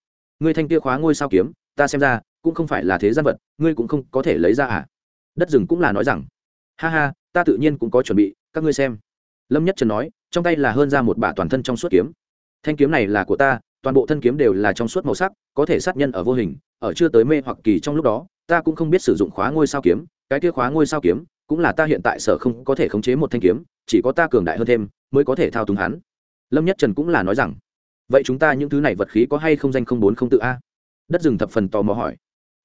Ngươi thanh kia khóa ngôi sao kiếm, ta xem ra, cũng không phải là thế gian vật, ngươi cũng không có thể lấy ra à? Đất rừng cũng là nói rằng. Ha ha, ta tự nhiên cũng có chuẩn bị, các ngươi xem. Lâm nhất trần nói, trong tay là hơn ra một bả toàn thân trong suốt kiếm. Thanh kiếm này là của ta, toàn bộ thân kiếm đều là trong suốt màu sắc, có thể sát nhân ở vô hình, ở chưa tới mê hoặc kỳ trong lúc đó, ta cũng không biết sử dụng khóa ngôi sao kiếm, cái kia khóa ngôi sao kiếm, cũng là ta hiện tại sở không có thể khống chế một thanh kiếm, chỉ có ta cường đại hơn thêm, mới có thể thao túng hắn. Lâm nhất trần cũng là nói rằng vậy chúng ta những thứ này vật khí có hay không danh không bốn không tự a? Đất rừng thập phần tò mò hỏi.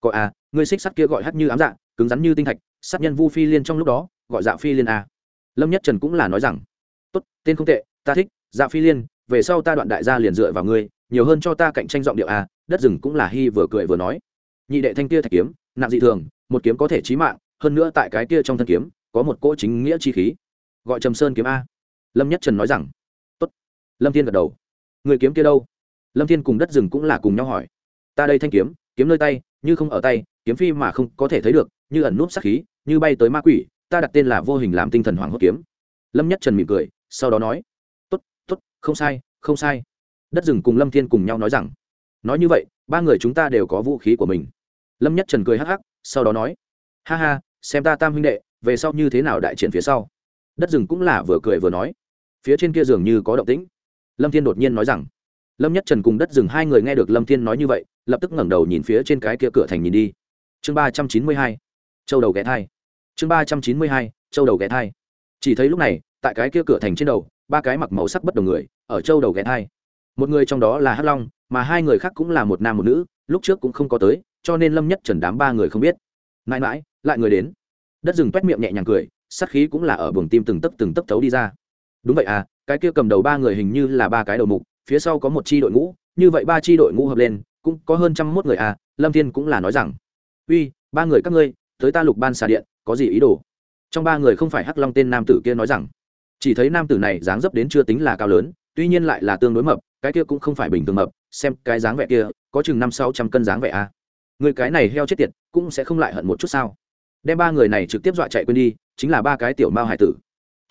Có a, ngươi xích sắt kia gọi hát như ám dạ cứng rắn như tinh thạch, sát nhân vu phi liên trong lúc đó, gọi dạ phi liên a. Lâm nhất trần cũng là nói rằng, tốt, tên không tệ, ta thích dạ phi liên, về sau ta đoạn đại gia liền dựa vào ngươi, nhiều hơn cho ta cạnh tranh giọng điệu a. Đất rừng cũng là hy vừa cười vừa nói. Nhị đệ thanh kia thạch kiếm, nặng dị thường, một kiếm có thể chí mạng, hơn nữa tại cái kia trong thân kiếm, có một cỗ chính nghĩa chi khí. Gọi trầm sơn kiếm a. Lâm nhất trần nói rằng, tốt. Lâm thiên gật đầu người kiếm kia đâu? Lâm thiên cùng đất rừng cũng là cùng nhau hỏi. Ta đây thanh kiếm kiếm nơi tay, như không ở tay, kiếm phi mà không có thể thấy được, như ẩn núp sắc khí, như bay tới ma quỷ, ta đặt tên là vô hình làm tinh thần hoàng hốt kiếm. Lâm nhất trần mỉm cười, sau đó nói t ố t t ố t không sai không sai. Đất rừng cùng lâm thiên cùng nhau nói rằng, nói như vậy, ba người chúng ta đều có vũ khí của mình. Lâm nhất trần cười hắc hắc, sau đó nói, ha ha, xem ta tam huynh đệ, về sau như thế nào đại triển phía sau. Đất rừng cũng là vừa cười vừa nói, phía trên kia dường như có động tĩnh lâm thiên đột nhiên nói rằng, lâm nhất trần cùng đất rừng hai người nghe được lâm thiên nói như vậy, lập tức ngẩng đầu nhìn phía trên cái kia cửa thành nhìn đi. Chương ba trăm chín mươi hai, châu đầu ghé thai. Chương ba trăm chín mươi hai, châu đầu ghé thai. Chỉ thấy lúc này, tại cái kia cửa thành trên đầu, ba cái mặc màu sắc bất đồng người, ở châu đầu ghé thai. Một người trong đó là hắc long, mà hai người khác cũng là một nam một nữ, lúc trước cũng không có tới, cho nên lâm nhất trần đám ba người không biết. Mãi mãi lại người đến. Đất rừng quét miệng nhẹ nhàng cười, sát khí cũng là ở buồng tim từng tấc từng tấc thấu đi ra đúng vậy à cái kia cầm đầu ba người hình như là ba cái đầu mục, phía sau có một chi đội ngũ, như vậy ba chi đội ngũ hợp lên, cũng có hơn trăm mốt người à lâm thiên cũng là nói rằng, uy, ba người các ngươi, tới ta lục ban xà điện, có gì ý đồ? Trong ba người không phải hắc long tên nam tử kia nói rằng, chỉ thấy nam tử này dáng dấp đến chưa tính là cao lớn, tuy nhiên lại là tương đối mập, cái kia cũng không phải bình thường mập, xem cái dáng vẻ kia, có chừng năm sáu trăm cân dáng vẻ à. Người cái này heo chết tiệt, cũng sẽ không lại hận một chút sao? Đem ba người này trực tiếp dọa chạy quên đi, chính là ba cái tiểu mao hải tử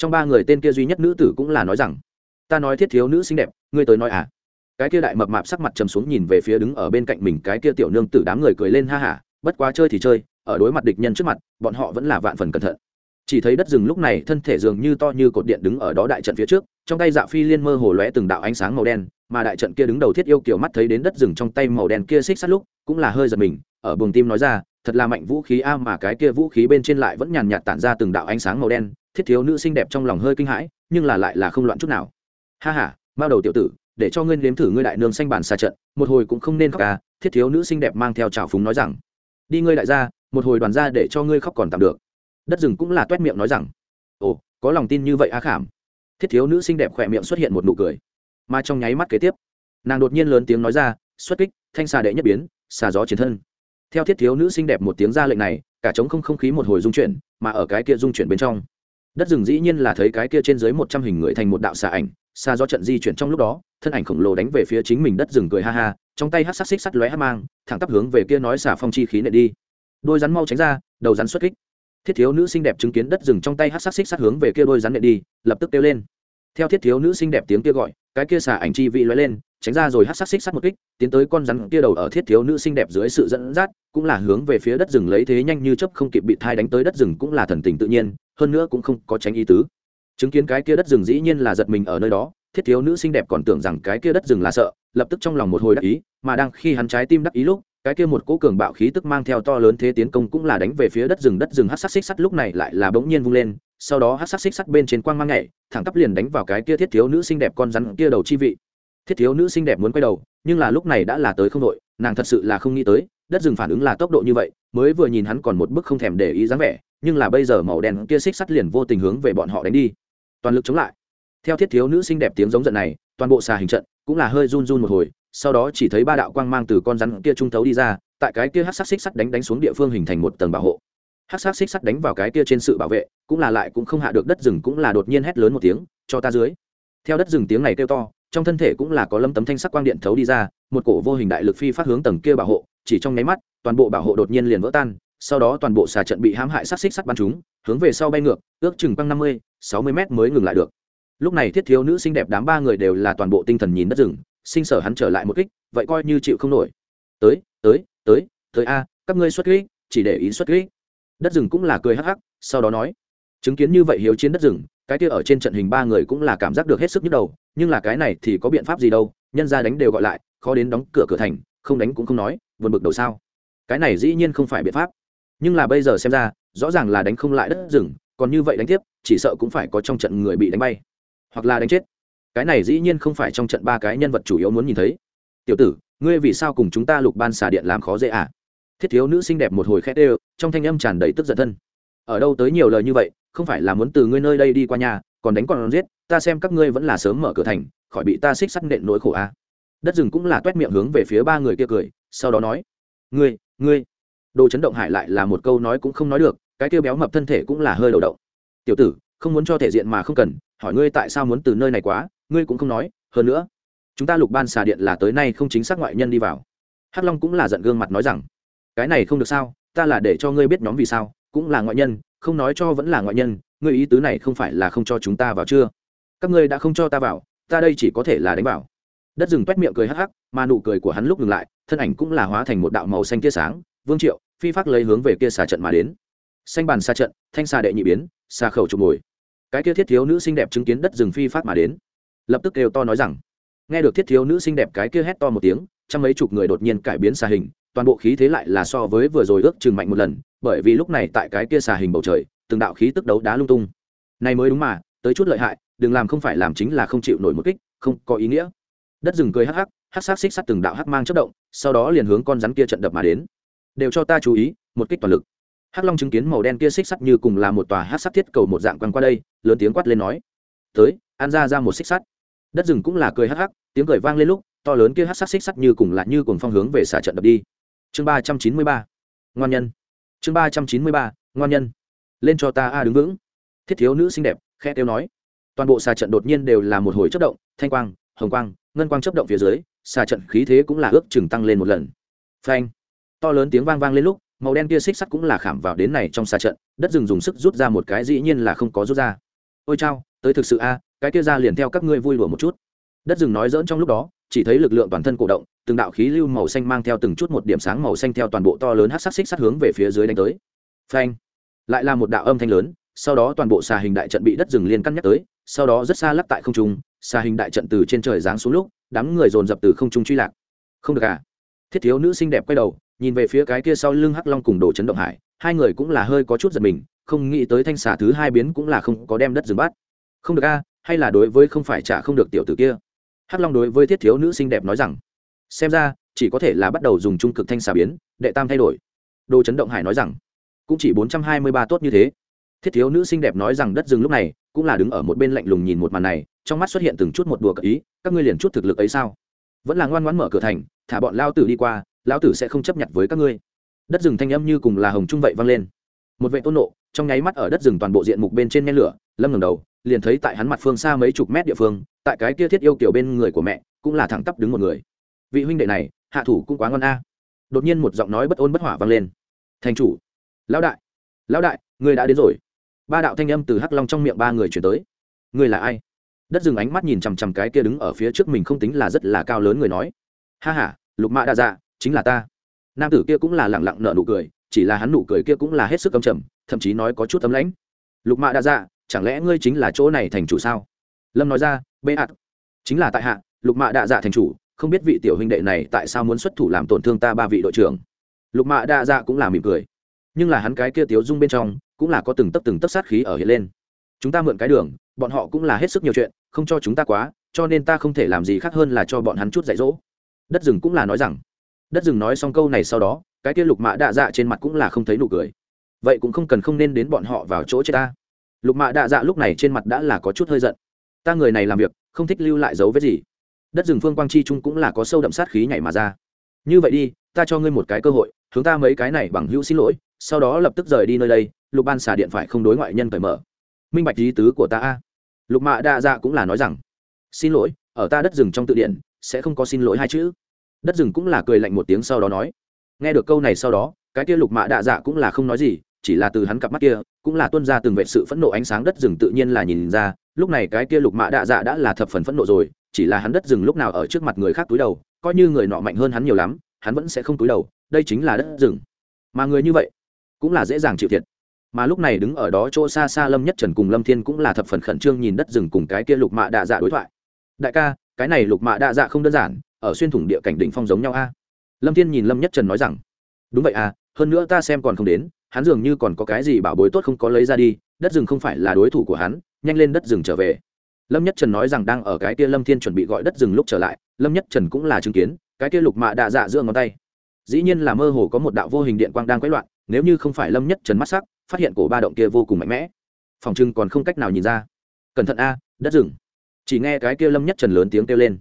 trong ba người tên kia duy nhất nữ tử cũng là nói rằng, ta nói thiết thiếu nữ xinh đẹp, ngươi tới nói à? Cái kia đại mập mạp sắc mặt trầm xuống nhìn về phía đứng ở bên cạnh mình cái kia tiểu nương tử đám người cười lên ha hả, bất quá chơi thì chơi, ở đối mặt địch nhân trước mặt, bọn họ vẫn là vạn phần cẩn thận. Chỉ thấy đất rừng lúc này thân thể dường như to như cột điện đứng ở đó đại trận phía trước, trong tay dạ phi liên mơ hồ lóe từng đạo ánh sáng màu đen, mà đại trận kia đứng đầu thiết yêu kiểu mắt thấy đến đất rừng trong tay màu đen kia xích sát lúc, cũng là hơi giật mình, ở buồng tim nói ra, thật là mạnh vũ khí a à mà cái kia vũ khí bên trên lại vẫn nhàn nhạt tản ra từng đạo ánh sáng màu đen thiết thiếu nữ xinh đẹp trong lòng hơi kinh hãi, nhưng là lại là không loạn chút nào. Ha ha, mao đầu tiểu tử, để cho ngươi nếm thử ngươi đại nương xanh bàn xa trận, một hồi cũng không nên khóc à thiết thiếu nữ xinh đẹp mang theo trào phúng nói rằng. Đi ngươi đại gia, một hồi đoàn ra để cho ngươi khóc còn tạm được. Đất rừng cũng là toét miệng nói rằng. Ồ, có lòng tin như vậy á khảm. Thiết thiếu nữ xinh đẹp khỏe miệng xuất hiện một nụ cười. Mà trong nháy mắt kế tiếp, nàng đột nhiên lớn tiếng nói ra, xuất kích, thanh xà đệ nhất biến, xà gió chiến thân. Theo thiết thiếu nữ xinh đẹp một tiếng ra lệnh này, cả trống không không khí một hồi dung chuyển, mà ở cái kia dung chuyển bên trong đất rừng dĩ nhiên là thấy cái kia trên dưới một trăm hình người thành một đạo xà ảnh, xa do trận di chuyển trong lúc đó, thân ảnh khổng lồ đánh về phía chính mình đất rừng cười ha ha, trong tay hát sắc xích sắt lóe hát mang, thẳng tắp hướng về kia nói xà phong chi khí nệ đi. Đôi rắn mau tránh ra, đầu rắn xuất kích. Thiết thiếu nữ xinh đẹp chứng kiến đất rừng trong tay hát sắc xích sắt hướng về kia đôi rắn nệ đi, lập tức kêu lên theo thiết thiếu nữ xinh đẹp tiếng kia gọi, cái kia xà ảnh chi vị lóe lên, tránh ra rồi hát sát xích sát một kích, tiến tới con rắn kia đầu ở thiết thiếu nữ xinh đẹp dưới sự dẫn dắt, cũng là hướng về phía đất rừng lấy thế nhanh như chấp không kịp bị thai đánh tới đất rừng cũng là thần tình tự nhiên, hơn nữa cũng không có tránh ý tứ. Chứng kiến cái kia đất rừng dĩ nhiên là giật mình ở nơi đó, thiết thiếu nữ xinh đẹp còn tưởng rằng cái kia đất rừng là sợ, lập tức trong lòng một hồi đắc ý, mà đang khi hắn trái tim đắc ý lúc, cái kia một cỗ cường bạo khí tức mang theo to lớn thế tiến công cũng là đánh về phía đất rừng đất rừng hát sát xích sắt lúc này lại là bỗng nhiên vung lên sau đó hát sắc xích sắt bên trên quang mang nhảy, thẳng tắp liền đánh vào cái kia thiết thiếu nữ xinh đẹp con rắn kia đầu chi vị. Thiết thiếu nữ xinh đẹp muốn quay đầu, nhưng là lúc này đã là tới không đội, nàng thật sự là không nghĩ tới, đất rừng phản ứng là tốc độ như vậy, mới vừa nhìn hắn còn một bức không thèm để ý dáng vẻ, nhưng là bây giờ màu đen kia xích sắt liền vô tình hướng về bọn họ đánh đi. Toàn lực chống lại. Theo thiết thiếu nữ xinh đẹp tiếng giống giận này, toàn bộ xà hình trận cũng là hơi run run một hồi, sau đó chỉ thấy ba đạo quang mang từ con rắn kia trung thấu đi ra, tại cái kia hát sắc xích sắt đánh đánh xuống địa phương hình thành một tầng bảo hộ. Hắc sắc xích sắt đánh vào cái kia trên sự bảo vệ, cũng là lại cũng không hạ được đất rừng cũng là đột nhiên hét lớn một tiếng, cho ta dưới. Theo đất rừng tiếng này kêu to, trong thân thể cũng là có lâm tấm thanh sắc quang điện thấu đi ra, một cổ vô hình đại lực phi phát hướng tầng kia bảo hộ, chỉ trong nháy mắt, toàn bộ bảo hộ đột nhiên liền vỡ tan, sau đó toàn bộ xà trận bị hãm hại sắc xích sắt bắn chúng hướng về sau bay ngược, ước chừng băng năm mươi, sáu mươi mét mới ngừng lại được. Lúc này thiết thiếu nữ xinh đẹp đám ba người đều là toàn bộ tinh thần nhìn đất rừng, sinh sở hắn trở lại một kích, vậy coi như chịu không nổi. Tới tới tới tới a, các ngươi xuất kích, chỉ để ý xuất kích đất rừng cũng là cười hắc hắc, sau đó nói, chứng kiến như vậy hiếu chiến đất rừng, cái kia ở trên trận hình ba người cũng là cảm giác được hết sức nhức đầu, nhưng là cái này thì có biện pháp gì đâu, nhân ra đánh đều gọi lại, khó đến đóng cửa cửa thành, không đánh cũng không nói vượt bực đầu sao. Cái này dĩ nhiên không phải biện pháp. Nhưng là bây giờ xem ra, rõ ràng là đánh không lại đất rừng, còn như vậy đánh tiếp, chỉ sợ cũng phải có trong trận người bị đánh bay, hoặc là đánh chết. Cái này dĩ nhiên không phải trong trận ba cái nhân vật chủ yếu muốn nhìn thấy. Tiểu tử, ngươi vì sao cùng chúng ta lục ban xà điện làm khó dễ à? Thiết thiếu nữ xinh đẹp một hồi khét ê trong thanh âm tràn đầy tức giận thân. Ở đâu tới nhiều lời như vậy, không phải là muốn từ ngươi nơi đây đi qua nhà, còn đánh còn giết, ta xem các ngươi vẫn là sớm mở cửa thành, khỏi bị ta xích sắt nện nỗi khổ a. À. đất rừng cũng là t u é t miệng hướng về phía ba người kia cười, sau đó nói, ngươi ngươi. Đồ chấn động hải lại là một câu nói cũng không nói được, cái kia béo mập thân thể cũng là hơi đầu động. Tiểu tử, không muốn cho thể diện mà không cần, hỏi ngươi tại sao muốn từ nơi này quá, ngươi cũng không nói, hơn nữa, chúng ta lục ban xà điện là tới nay không chính xác ngoại nhân đi vào. Hắc long cũng là giận gương mặt nói rằng cái này không được sao, ta là để cho ngươi biết nhóm vì sao, cũng là ngoại nhân, không nói cho vẫn là ngoại nhân, ngươi ý tứ này không phải là không cho chúng ta vào chưa? Các ngươi đã không cho ta vào, ta đây chỉ có thể là đánh vào. Đất rừng toét miệng cười hắc hắc, mà nụ cười của hắn lúc ngừng lại, thân ảnh cũng là hóa thành một đạo màu xanh tia sáng, vương triệu, phi phát lấy hướng về kia xà trận mà đến. Xanh bàn xa trận, thanh xà đệ nhị biến, xà khẩu trục ngồi. Cái kia thiết thiếu nữ xinh đẹp chứng kiến đất rừng phi phát mà đến, lập tức kêu to nói rằng, nghe được thiết thiếu nữ xinh đẹp cái kia hét to một tiếng, trăm mấy chục người đột nhiên cải biến xà hình toàn bộ khí thế lại là so với vừa rồi ước chừng mạnh một lần, bởi vì lúc này tại cái kia xà hình bầu trời, từng đạo khí tức đấu đá lung tung. Này mới đúng mà, tới chút lợi hại, đừng làm không phải làm chính là không chịu nổi một kích, không có ý nghĩa. Đất rừng cười hắc hắc hắc sát xích sắt từng đạo hắc mang chất động, sau đó liền hướng con rắn kia trận đập mà đến. Đều cho ta chú ý, một kích toàn lực. Hắc long chứng kiến màu đen kia xích sắt như cùng là một tòa hắc sắt thiết cầu một dạng quăng qua đây, lớn tiếng quát lên nói, tới an ra ra một xích sắt. Đất rừng cũng là cười hắc hắc, tiếng cười vang lên lúc, to lớn kia hắc sắt xích sắt như cùng là như cùng phong hướng về xả trận đập đi chương ba trăm chín mươi ba. Ngoan nhân. Chương ba trăm chín mươi ba, ngoan nhân. Lên cho ta a đứng vững. Thiết thiếu nữ xinh đẹp khe tiêu nói. Toàn bộ xà trận đột nhiên đều là một hồi chất động, thanh quang, hồng quang, ngân quang chất động phía dưới, xà trận khí thế cũng là ước chừng tăng lên một lần. Phanh. To lớn tiếng vang vang lên lúc, màu đen kia xích sắt cũng là khảm vào đến này trong xà trận, đất rừng dùng sức rút ra một cái dĩ nhiên là không có rút ra. Ôi chao, tới thực sự a, cái kia ra liền theo các ngươi vui đùa một chút. Đất rừng nói dỡn trong lúc đó chỉ thấy lực lượng toàn thân cổ động từng đạo khí lưu màu xanh mang theo từng chút một điểm sáng màu xanh theo toàn bộ to lớn hát sắc xích sát hướng về phía dưới đánh tới. Phanh! Lại là một đạo âm thanh lớn sau đó toàn bộ xà hình đại trận bị đất rừng liên cắt nhắc tới sau đó rất xa lắc tại không trung xà hình đại trận từ trên trời giáng xuống lúc đám người dồn dập từ không trung truy lạc. Không được à? Thiết thiếu nữ xinh đẹp quay đầu nhìn về phía cái kia sau lưng hắc long cùng đồ chấn động hải hai người cũng là hơi có chút giật mình không nghĩ tới thanh xà thứ hai biến cũng là không có đem đất rừng bắt. Không được à, hay là đối với không phải trả không được tiểu tử kia? hắc long đối với thiết thiếu nữ xinh đẹp nói rằng, xem ra, chỉ có thể là bắt đầu dùng trung cực thanh xà biến, đệ tam thay đổi. Đồ chấn động hải nói rằng, cũng chỉ bốn trăm hai mươi ba tốt như thế. Thiết thiếu nữ xinh đẹp nói rằng đất rừng lúc này cũng là đứng ở một bên lạnh lùng nhìn một màn này, trong mắt xuất hiện từng chút một đùa cờ ý, các ngươi liền chút thực lực ấy sao? Vẫn là ngoan ngoãn mở cửa thành, thả bọn lao tử đi qua, lão tử sẽ không chấp nhận với các ngươi. Đất rừng thanh âm như cùng là hồng trung vậy vang lên. Một vệ tôn nộ, trong nháy mắt ở đất rừng toàn bộ diện mục bên trên nhen lửa, lâm ngẩng đầu, liền thấy tại hắn mặt phương xa mấy chục mét địa phương tại cái kia thiết yêu kiểu bên người của mẹ, cũng là thẳng tắp đứng một người. Vị huynh đệ này, hạ thủ cũng quá ngon a. Đột nhiên một giọng nói bất ôn bất hỏa vang lên. Thành chủ, lão đại lão đại, người đã đến rồi. Ba đạo thanh âm từ hắc long trong miệng ba người chuyển tới. Người là ai? Đất dừng ánh mắt nhìn chằm chằm cái kia đứng ở phía trước mình không tính là rất là cao lớn người nói. Ha ha, lục mạ đa dạ chính là ta. Nam tử kia cũng là lẳng lặng nợ nụ cười, chỉ là hắn nụ cười kia cũng là hết sức âm trầm, thậm chí nói có chút ấm lãnh. Lục mạ đa dạ chẳng lẽ ngươi chính là chỗ này thành chủ sao? lâm nói ra bệ ạt chính là tại hạ, lục mạ đạ dạ thành chủ, không biết vị tiểu huynh đệ này tại sao muốn xuất thủ làm tổn thương ta ba vị đội trưởng. Lục mạ đa dạ cũng là mỉm cười. Nhưng là hắn cái kia tiếu dung bên trong, cũng là có từng tấc từng tấc sát khí ở hiện lên. Chúng ta mượn cái đường, bọn họ cũng là hết sức nhiều chuyện, không cho chúng ta quá, cho nên ta không thể làm gì khác hơn là cho bọn hắn chút dạy dỗ. Đất rừng cũng là nói rằng. Đất rừng nói xong câu này sau đó, cái kia lục mạ đa dạ trên mặt cũng là không thấy nụ cười. Vậy cũng không cần không nên đến bọn họ vào chỗ chết ta. Lục mạ đa dạ lúc này trên mặt đã là có chút hơi giận ta người này làm việc, không thích lưu lại dấu vết gì. Đất rừng phương quang chi trung cũng là có sâu đậm sát khí nhảy mà ra. Như vậy đi, ta cho ngươi một cái cơ hội chúng ta mấy cái này bằng hữu xin lỗi, sau đó lập tức rời đi nơi đây, lục ban xả điện phải không đối ngoại nhân phải mở. Minh bạch lý tứ của ta lục mạ đa dạ cũng là nói rằng, xin lỗi, ở ta đất rừng trong tự điện, sẽ không có xin lỗi hai chữ. Đất rừng cũng là cười lạnh một tiếng sau đó nói. Nghe được câu này sau đó, cái kia lục mạ đa dạ cũng là không nói gì, chỉ là từ hắn cặp mắt kia, cũng là tuân ra từng vệ sự phẫn nộ ánh sáng đất rừng tự nhiên là nhìn ra lúc này cái kia lục mạ đạ dạ đã là thập phần phẫn nộ rồi, chỉ là hắn đất rừng lúc nào ở trước mặt người khác túi đầu, coi như người nọ mạnh hơn hắn nhiều lắm, hắn vẫn sẽ không túi đầu, đây chính là đất rừng. Mà người như vậy cũng là dễ dàng chịu thiệt. Mà lúc này đứng ở đó chỗ xa xa lâm nhất trần cùng lâm thiên cũng là thập phần khẩn trương nhìn đất rừng cùng cái kia lục mạ đạ dạ đối thoại. Đại ca, cái này lục mạ đạ dạ không đơn giản, ở xuyên thủng địa cảnh đỉnh phong giống nhau a. Lâm thiên nhìn lâm nhất trần nói rằng, đúng vậy à hơn nữa ta xem còn không đến hắn dường như còn có cái gì bảo bối tốt không có lấy ra đi, đất rừng không phải là đối thủ của hắn, nhanh lên đất rừng trở về. Lâm nhất trần nói rằng đang ở cái kia lâm thiên chuẩn bị gọi đất rừng lúc trở lại, lâm nhất trần cũng là chứng kiến, cái kia lục mạ đạ dạ giữa ngón tay. Dĩ nhiên là mơ hồ có một đạo vô hình điện quang đang quấy loạn, nếu như không phải lâm nhất trần mắt sắc, phát hiện cổ ba động kia vô cùng mạnh mẽ. Phòng trưng còn không cách nào nhìn ra. Cẩn thận a, đất rừng. Chỉ nghe cái kia lâm nhất trần lớn tiếng kêu lên.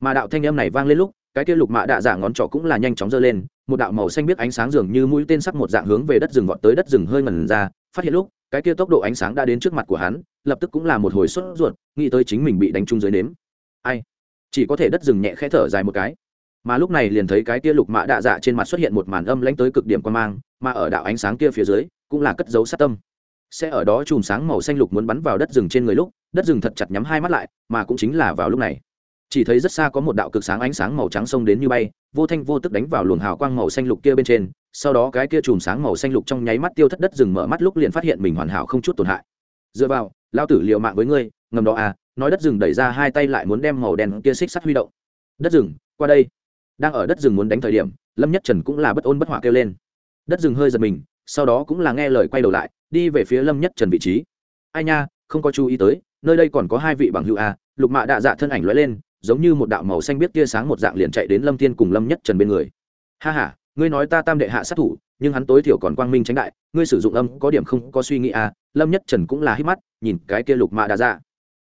Mà đạo thanh âm này vang lên lúc, cái kia lục mạ đạ dạ ngón trỏ cũng là nhanh chóng giơ lên một đạo màu xanh biết ánh sáng dường như mũi tên sắc một dạng hướng về đất rừng vọt tới đất rừng hơi ngần ra, phát hiện lúc, cái kia tốc độ ánh sáng đã đến trước mặt của hắn, lập tức cũng là một hồi sốt ruột, nghĩ tới chính mình bị đánh trúng dưới nếm. Ai? Chỉ có thể đất rừng nhẹ khẽ thở dài một cái. Mà lúc này liền thấy cái kia lục mạ đạ dạ trên mặt xuất hiện một màn âm lãnh tới cực điểm quan mang, mà ở đạo ánh sáng kia phía dưới, cũng là cất dấu sát tâm. Sẽ ở đó chùm sáng màu xanh lục muốn bắn vào đất rừng trên người lúc, đất rừng thật chặt nhắm hai mắt lại, mà cũng chính là vào lúc này chỉ thấy rất xa có một đạo cực sáng ánh sáng màu trắng xông đến như bay, vô thanh vô tức đánh vào luồng hào quang màu xanh lục kia bên trên, sau đó cái kia chùm sáng màu xanh lục trong nháy mắt tiêu thất đất rừng mở mắt lúc liền phát hiện mình hoàn hảo không chút tổn hại. Dựa vào, lao tử liệu mạng với ngươi, ngầm đó à nói đất rừng đẩy ra hai tay lại muốn đem màu đen kia xích sắt huy động. Đất rừng, qua đây. Đang ở đất rừng muốn đánh thời điểm, lâm nhất trần cũng là bất ôn bất hỏa kêu lên. Đất rừng hơi giật mình, sau đó cũng là nghe lời quay đầu lại, đi về phía lâm nhất trần vị trí. Ai nha, không có chú ý tới, nơi đây còn có hai vị bằng hữu à lục mạ đạ dạ thân ảnh lóe lên giống như một đạo màu xanh biết tia sáng một dạng liền chạy đến lâm thiên cùng lâm nhất trần bên người. Ha ha ngươi nói ta tam đệ hạ sát thủ nhưng hắn tối thiểu còn quang minh tránh đại ngươi sử dụng âm có điểm không có suy nghĩ à lâm nhất trần cũng là hít mắt nhìn cái kia lục mạ đã ra dạ.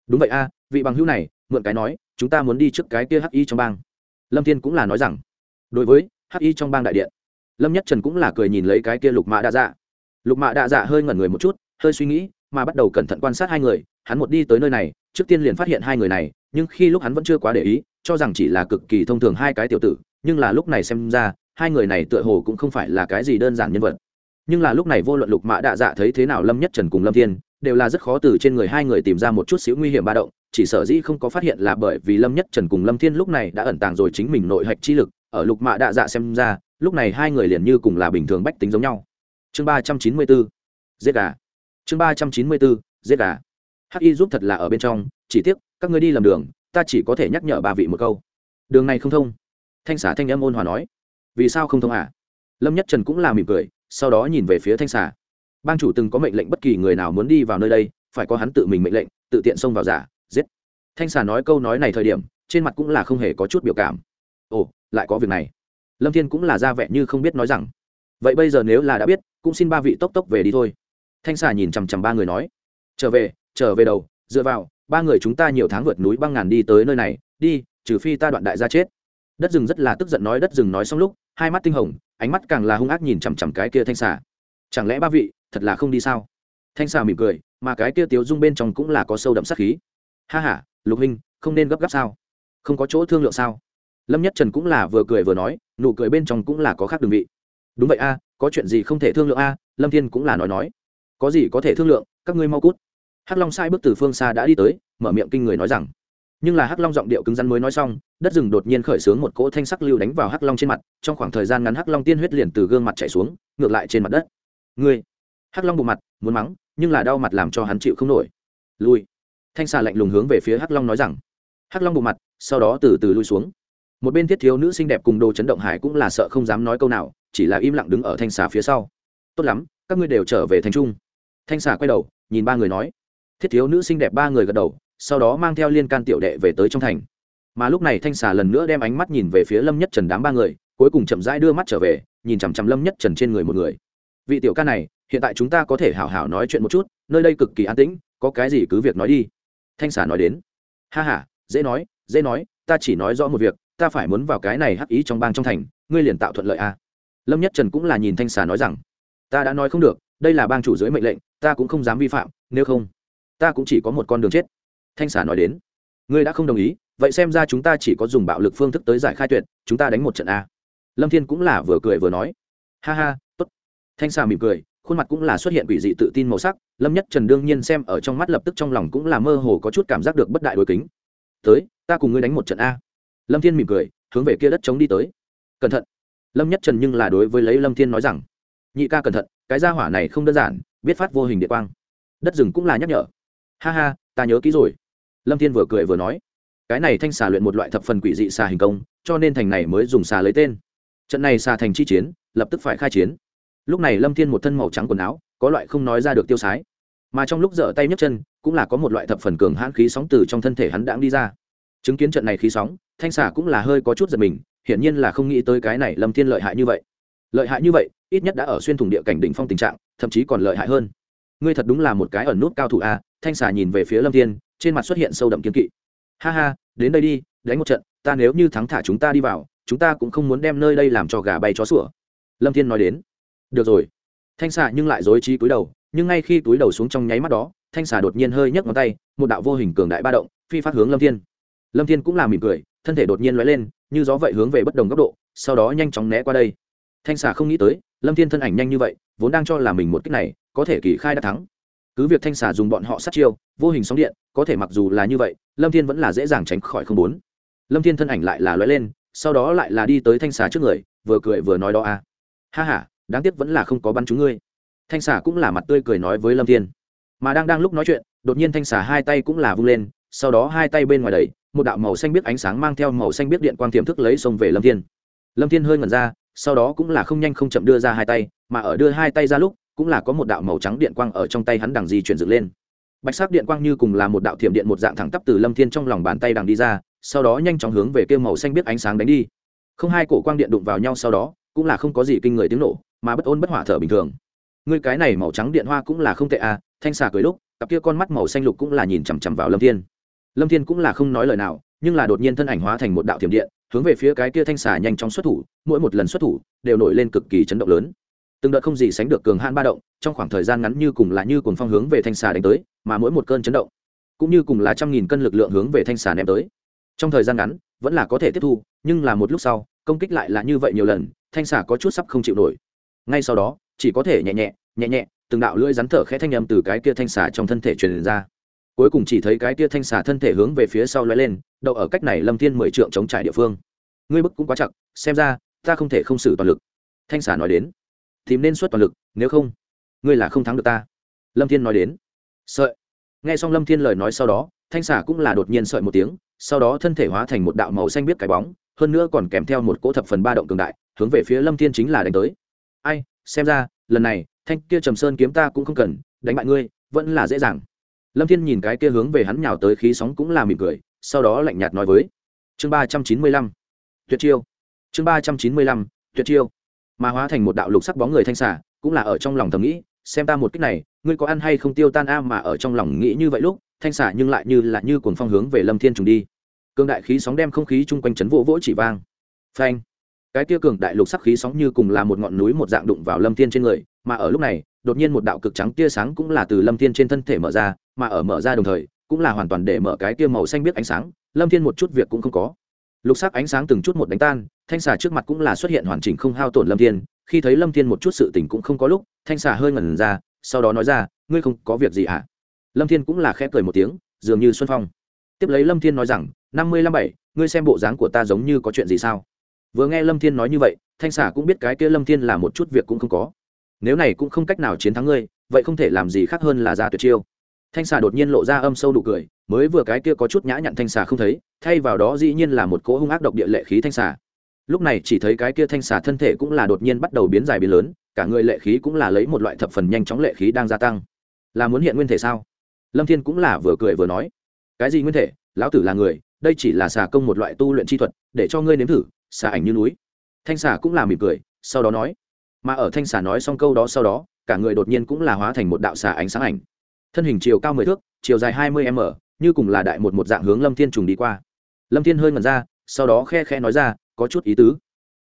đúng vậy a à, vị bằng hữu này mượn cái nói chúng ta muốn đi trước cái kia hắc y trong bang. Lâm thiên cũng là nói rằng đối với hắc y trong bang đại điện lâm nhất trần cũng là cười nhìn lấy cái kia lục mạ đã dạ. Lục mạ đã dạ hơi ngẩn người một chút hơi suy nghĩ mà bắt đầu cẩn thận quan sát hai người hắn một đi tới nơi này trước tiên liền phát hiện hai người này nhưng khi lúc hắn vẫn chưa quá để ý, cho rằng chỉ là cực kỳ thông thường hai cái tiểu tử, nhưng là lúc này xem ra, hai người này tựa hồ cũng không phải là cái gì đơn giản nhân vật. Nhưng là lúc này vô luận lục mã đạ dạ thấy thế nào lâm nhất trần cùng lâm thiên, đều là rất khó từ trên người hai người tìm ra một chút xíu nguy hiểm ba động, chỉ sở dĩ không có phát hiện là bởi vì lâm nhất trần cùng lâm thiên lúc này đã ẩn tàng rồi chính mình nội hạch chi lực, ở lục mạ đạ dạ xem ra, lúc này hai người liền như cùng là bình thường bách tính giống nhau. Chương ba trăm chín mươi bốn giết gà. Chương ba trăm chín mươi bốn giết gà. Hắc y giúp thật là ở bên trong, chỉ tiếc các ngươi đi làm đường, ta chỉ có thể nhắc nhở bà vị một câu. Đường này không thông. Thanh xà thanh âm ôn hòa nói. Vì sao không thông à? Lâm nhất trần cũng là mỉm cười, sau đó nhìn về phía thanh xả bang chủ từng có mệnh lệnh bất kỳ người nào muốn đi vào nơi đây, phải có hắn tự mình mệnh lệnh, tự tiện xông vào giả, giết. Thanh xà nói câu nói này thời điểm, trên mặt cũng là không hề có chút biểu cảm. Ồ, lại có việc này. Lâm thiên cũng là ra vẻ như không biết nói rằng. Vậy bây giờ nếu là đã biết, cũng xin ba vị tốc tốc về đi thôi. Thanh xà nhìn chằm chằm ba người nói. Trở về trở về đầu, dựa vào ba người chúng ta nhiều tháng vượt núi băng ngàn đi tới nơi này đi trừ phi ta đoạn đại gia chết. Đất rừng rất là tức giận nói đất rừng nói xong lúc hai mắt tinh hồng ánh mắt càng là hung ác nhìn chằm chằm cái kia thanh xà. Chẳng lẽ ba vị thật là không đi sao? Thanh xà mỉm cười mà cái kia tiếu dung bên trong cũng là có sâu đậm sát khí. Ha ha, lục hình không nên gấp gáp sao? Không có chỗ thương lượng sao? Lâm nhất trần cũng là vừa cười vừa nói nụ cười bên trong cũng là có khác đường vị. Đúng vậy a có chuyện gì không thể thương lượng a? Lâm thiên cũng là nói nói. Có gì có thể thương lượng các ngươi mau cút hắc long sai bước từ phương xa đã đi tới, mở miệng kinh người nói rằng, nhưng là hắc long giọng điệu cứng rắn mới nói xong, đất rừng đột nhiên khởi sướng một cỗ thanh sắc lưu đánh vào hắc long trên mặt, trong khoảng thời gian ngắn hắc long tiên huyết liền từ gương mặt chảy xuống, ngược lại trên mặt đất. Ngươi? Hắc long bộ mặt, muốn mắng, nhưng là đau mặt làm cho hắn chịu không nổi. Lui. Thanh xà lạnh lùng hướng về phía hắc long nói rằng. Hắc long bộ mặt, sau đó từ từ lui xuống. Một bên thiết thiếu nữ xinh đẹp cùng đồ chấn động hải cũng là sợ không dám nói câu nào, chỉ là im lặng đứng ở thanh xà phía sau. Tốt lắm, các ngươi đều trở về thành trung. Thanh xà quay đầu, nhìn ba người nói thiết thiếu nữ xinh đẹp ba người gật đầu, sau đó mang theo liên can tiểu đệ về tới trong thành. Mà lúc này thanh xà lần nữa đem ánh mắt nhìn về phía lâm nhất trần đám ba người, cuối cùng chậm rãi đưa mắt trở về, nhìn chằm chằm lâm nhất trần trên người một người. Vị tiểu ca này, hiện tại chúng ta có thể hào hào nói chuyện một chút, nơi đây cực kỳ an tĩnh, có cái gì cứ việc nói đi. Thanh xà nói đến. Ha ha, dễ nói dễ nói, ta chỉ nói rõ một việc, ta phải muốn vào cái này hắc ý trong bang trong thành, ngươi liền tạo thuận lợi a lâm nhất trần cũng là nhìn thanh xà nói rằng, ta đã nói không được, đây là bang chủ dưới mệnh lệnh, ta cũng không dám vi phạm, nếu không ta cũng chỉ có một con đường chết. Thanh xà nói đến. Ngươi đã không đồng ý, vậy xem ra chúng ta chỉ có dùng bạo lực phương thức tới giải khai tuyệt, chúng ta đánh một trận a. Lâm thiên cũng là vừa cười vừa nói. Ha ha, tốt. Thanh xà mỉm cười, khuôn mặt cũng là xuất hiện quỷ dị tự tin màu sắc, lâm nhất trần đương nhiên xem ở trong mắt lập tức trong lòng cũng là mơ hồ có chút cảm giác được bất đại đối kính. Tới, ta cùng ngươi đánh một trận a. Lâm thiên mỉm cười, hướng về kia đất chống đi tới. Cẩn thận. Lâm nhất trần nhưng là đối với lấy lâm thiên nói rằng, nhị ca cẩn thận, cái gia hỏa này không đơn giản, biết phát vô hình địa quang. Đất rừng cũng là nhắc nhở ha ha, ta nhớ kỹ rồi. Lâm thiên vừa cười vừa nói. Cái này thanh xà luyện một loại thập phần quỷ dị xà hình công, cho nên thành này mới dùng xà lấy tên. Trận này xà thành chi chiến, lập tức phải khai chiến. Lúc này lâm thiên một thân màu trắng quần áo, có loại không nói ra được tiêu sái. Mà trong lúc dở tay nhấc chân, cũng là có một loại thập phần cường hãn khí sóng từ trong thân thể hắn đãng đi ra. Chứng kiến trận này khí sóng, thanh xà cũng là hơi có chút giật mình, hiển nhiên là không nghĩ tới cái này lâm thiên lợi hại như vậy. Lợi hại như vậy, ít nhất đã ở xuyên thủng địa cảnh đỉnh phong tình trạng, thậm chí còn lợi hại hơn. Ngươi thật đúng là một cái ẩn nút cao thủ a thanh xà nhìn về phía lâm thiên, trên mặt xuất hiện sâu đậm kiếm kỵ. Ha ha, đến đây đi, đánh một trận, ta nếu như thắng thả chúng ta đi vào, chúng ta cũng không muốn đem nơi đây làm cho gà bay chó sủa. Lâm thiên nói đến. Được rồi. Thanh xà nhưng lại dối trí túi đầu, nhưng ngay khi túi đầu xuống trong nháy mắt đó, thanh xà đột nhiên hơi nhấc ngón tay, một đạo vô hình cường đại ba động, phi phát hướng lâm thiên. Lâm thiên cũng là mỉm cười, thân thể đột nhiên lóe lên, như gió vậy hướng về bất đồng góc độ, sau đó nhanh chóng né qua đây. Thanh xà không nghĩ tới, lâm thiên thân ảnh nhanh như vậy, vốn đang cho là mình một cách này, có thể kỳ khai đã thắng cứ việc thanh xà dùng bọn họ sát chiêu, vô hình sóng điện, có thể mặc dù là như vậy, lâm thiên vẫn là dễ dàng tránh khỏi không bốn. Lâm thiên thân ảnh lại là lóe lên, sau đó lại là đi tới thanh xà trước người, vừa cười vừa nói đó a à. ha ha, đáng tiếc vẫn là không có bắn chúng ngươi. Thanh xà cũng là mặt tươi cười nói với lâm thiên. Mà đang đang lúc nói chuyện, đột nhiên thanh xà hai tay cũng là vung lên, sau đó hai tay bên ngoài đẩy, một đạo màu xanh biết ánh sáng mang theo màu xanh biết điện quang tiềm thức lấy xông về lâm thiên. Lâm thiên hơi ngẩn ra, sau đó cũng là không nhanh không chậm đưa ra hai tay, mà ở đưa hai tay ra lúc cũng là có một đạo màu trắng điện quang ở trong tay hắn đằng di chuyển dựng lên. Bạch sắc điện quang như cùng là một đạo thiểm điện một dạng thẳng tắp từ lâm thiên trong lòng bàn tay đằng đi ra, sau đó nhanh chóng hướng về kêu màu xanh biết ánh sáng đánh đi. Không hai cổ quang điện đụng vào nhau sau đó, cũng là không có gì kinh người tiếng nổ, mà bất ôn bất hỏa thở bình thường. Người cái này màu trắng điện hoa cũng là không tệ à thanh xà cười lúc, cặp kia con mắt màu xanh lục cũng là nhìn chằm chằm vào lâm thiên. Lâm thiên cũng là không nói lời nào, nhưng là đột nhiên thân ảnh hóa thành một đạo thiểm điện, hướng về phía cái kia thanh xà nhanh chóng xuất thủ, mỗi một lần xuất thủ, đều nổi lên cực kỳ chấn động lớn từng đợt không gì sánh được cường hãn ba động, trong khoảng thời gian ngắn như cùng là như cùng phong hướng về thanh xà đánh tới, mà mỗi một cơn chấn động, cũng như cùng là trăm nghìn cân lực lượng hướng về thanh xà ném tới. Trong thời gian ngắn, vẫn là có thể tiếp thu, nhưng là một lúc sau, công kích lại là như vậy nhiều lần, thanh xà có chút sắp không chịu nổi. Ngay sau đó, chỉ có thể nhẹ nhẹ nhẹ nhẹ, từng đạo lưỡi rắn thở khẽ thanh âm từ cái kia thanh xà trong thân thể truyền ra. Cuối cùng chỉ thấy cái kia thanh xà thân thể hướng về phía sau lóe lên, đậu ở cách này lâm thiên mười trượng chống trải địa phương. Ngươi bức cũng quá chặt, xem ra, ta không thể không xử toàn lực. Thanh xà nói đến tìm nên xuất toàn lực, nếu không, ngươi là không thắng được ta. Lâm thiên nói đến. Sợi. Nghe xong lâm thiên lời nói sau đó, thanh xà cũng là đột nhiên sợi một tiếng, sau đó thân thể hóa thành một đạo màu xanh biết cái bóng, hơn nữa còn kèm theo một cỗ thập phần ba động cường đại, hướng về phía lâm thiên chính là đánh tới. Ai, xem ra, lần này, thanh kia trầm sơn kiếm ta cũng không cần, đánh bại ngươi, vẫn là dễ dàng. Lâm thiên nhìn cái kia hướng về hắn nhào tới khí sóng cũng là mỉm cười, sau đó lạnh nhạt nói với, chương ba trăm chín mươi lăm, tuyệt chiêu. Chương ba trăm chín mươi lăm, tuyệt chiêu mà hóa thành một đạo lục sắc bóng người thanh xà, cũng là ở trong lòng thầm nghĩ, xem ta một cách này, ngươi có ăn hay không tiêu tan a mà ở trong lòng nghĩ như vậy lúc, thanh xà nhưng lại như là như cuồng phong hướng về lâm thiên trùng đi. Cương đại khí sóng đem không khí chung quanh chấn vỗ vỗ chỉ vang. Phanh! Cái tia cường đại lục sắc khí sóng như cùng là một ngọn núi một dạng đụng vào lâm thiên trên người, mà ở lúc này, đột nhiên một đạo cực trắng tia sáng cũng là từ lâm thiên trên thân thể mở ra, mà ở mở ra đồng thời, cũng là hoàn toàn để mở cái tia màu xanh biết ánh sáng, lâm thiên một chút việc cũng không có lục sắc ánh sáng từng chút một đánh tan, thanh xà trước mặt cũng là xuất hiện hoàn chỉnh không hao tổn lâm thiên. Khi thấy lâm thiên một chút sự tình cũng không có lúc, thanh xà hơi ngẩn ra, sau đó nói ra, ngươi không có việc gì ạ? À? lâm thiên cũng là khẽ cười một tiếng, dường như xuân phong. Tiếp lấy lâm thiên nói rằng, năm mươi lăm bảy, ngươi xem bộ dáng của ta giống như có chuyện gì sao? Vừa nghe lâm thiên nói như vậy, thanh xà cũng biết cái kia lâm thiên là một chút việc cũng không có. Nếu này cũng không cách nào chiến thắng ngươi, vậy không thể làm gì khác hơn là ra tuyệt chiêu thanh xà đột nhiên lộ ra âm sâu đủ cười, mới vừa cái kia có chút nhã nhặn thanh xà không thấy, thay vào đó dĩ nhiên là một cỗ hung ác độc địa lệ khí thanh xà. Lúc này chỉ thấy cái kia thanh xà thân thể cũng là đột nhiên bắt đầu biến dài biến lớn, cả người lệ khí cũng là lấy một loại thập phần nhanh chóng lệ khí đang gia tăng. Là muốn hiện nguyên thể sao? Lâm thiên cũng là vừa cười vừa nói. Cái gì nguyên thể? Lão tử là người, đây chỉ là xà công một loại tu luyện chi thuật, để cho ngươi nếm thử, xà ảnh như núi. Thanh xà cũng là mỉm cười, sau đó nói. Mà ở thanh xà nói xong câu đó sau đó, cả người đột nhiên cũng là hóa thành một đạo xà ánh sáng ảnh thân hình chiều cao mười thước, chiều dài hai mươi m, như cùng là đại một một dạng hướng lâm thiên trùng đi qua. Lâm thiên hơi ngẩn ra, sau đó khe khe nói ra, có chút ý tứ.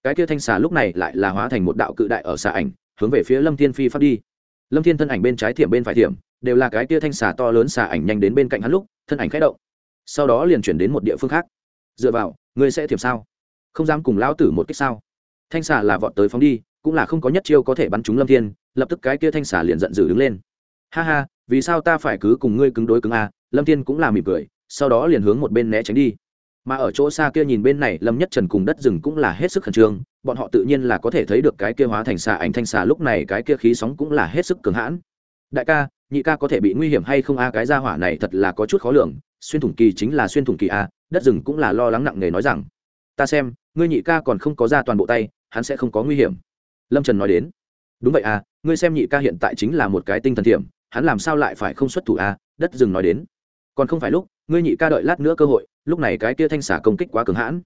Cái kia thanh xà lúc này lại là hóa thành một đạo cự đại ở xà ảnh, hướng về phía lâm thiên phi phát đi. Lâm thiên thân ảnh bên trái thiểm bên phải thiểm, đều là cái kia thanh xà to lớn xà ảnh nhanh đến bên cạnh hắn lúc, thân ảnh khẽ động. Sau đó liền chuyển đến một địa phương khác. Dựa vào, ngươi sẽ thiểm sao? Không dám cùng lão tử một cách sao? Thanh xà là vọt tới phóng đi, cũng là không có nhất chiêu có thể bắn trúng lâm thiên, lập tức cái kia thanh xà liền giận dữ đứng lên. Ha ha vì sao ta phải cứ cùng ngươi cứng đối cứng a? Lâm thiên cũng là mỉm cười, sau đó liền hướng một bên né tránh đi. Mà ở chỗ xa kia nhìn bên này, lâm nhất trần cùng đất rừng cũng là hết sức khẩn trương, bọn họ tự nhiên là có thể thấy được cái kia hóa thành xà ảnh thanh xà lúc này cái kia khí sóng cũng là hết sức cường hãn. Đại ca, nhị ca có thể bị nguy hiểm hay không a? Cái gia hỏa này thật là có chút khó lường, xuyên thủng kỳ chính là xuyên thủng kỳ a, đất rừng cũng là lo lắng nặng nề nói rằng, ta xem, ngươi nhị ca còn không có ra toàn bộ tay, hắn sẽ không có nguy hiểm. Lâm trần nói đến, đúng vậy à ngươi xem nhị ca hiện tại chính là một cái tinh thần thiểm hắn làm sao lại phải không xuất thủ a đất rừng nói đến. Còn không phải lúc, ngươi nhị ca đợi lát nữa cơ hội, lúc này cái kia thanh xả công kích quá cường hãn.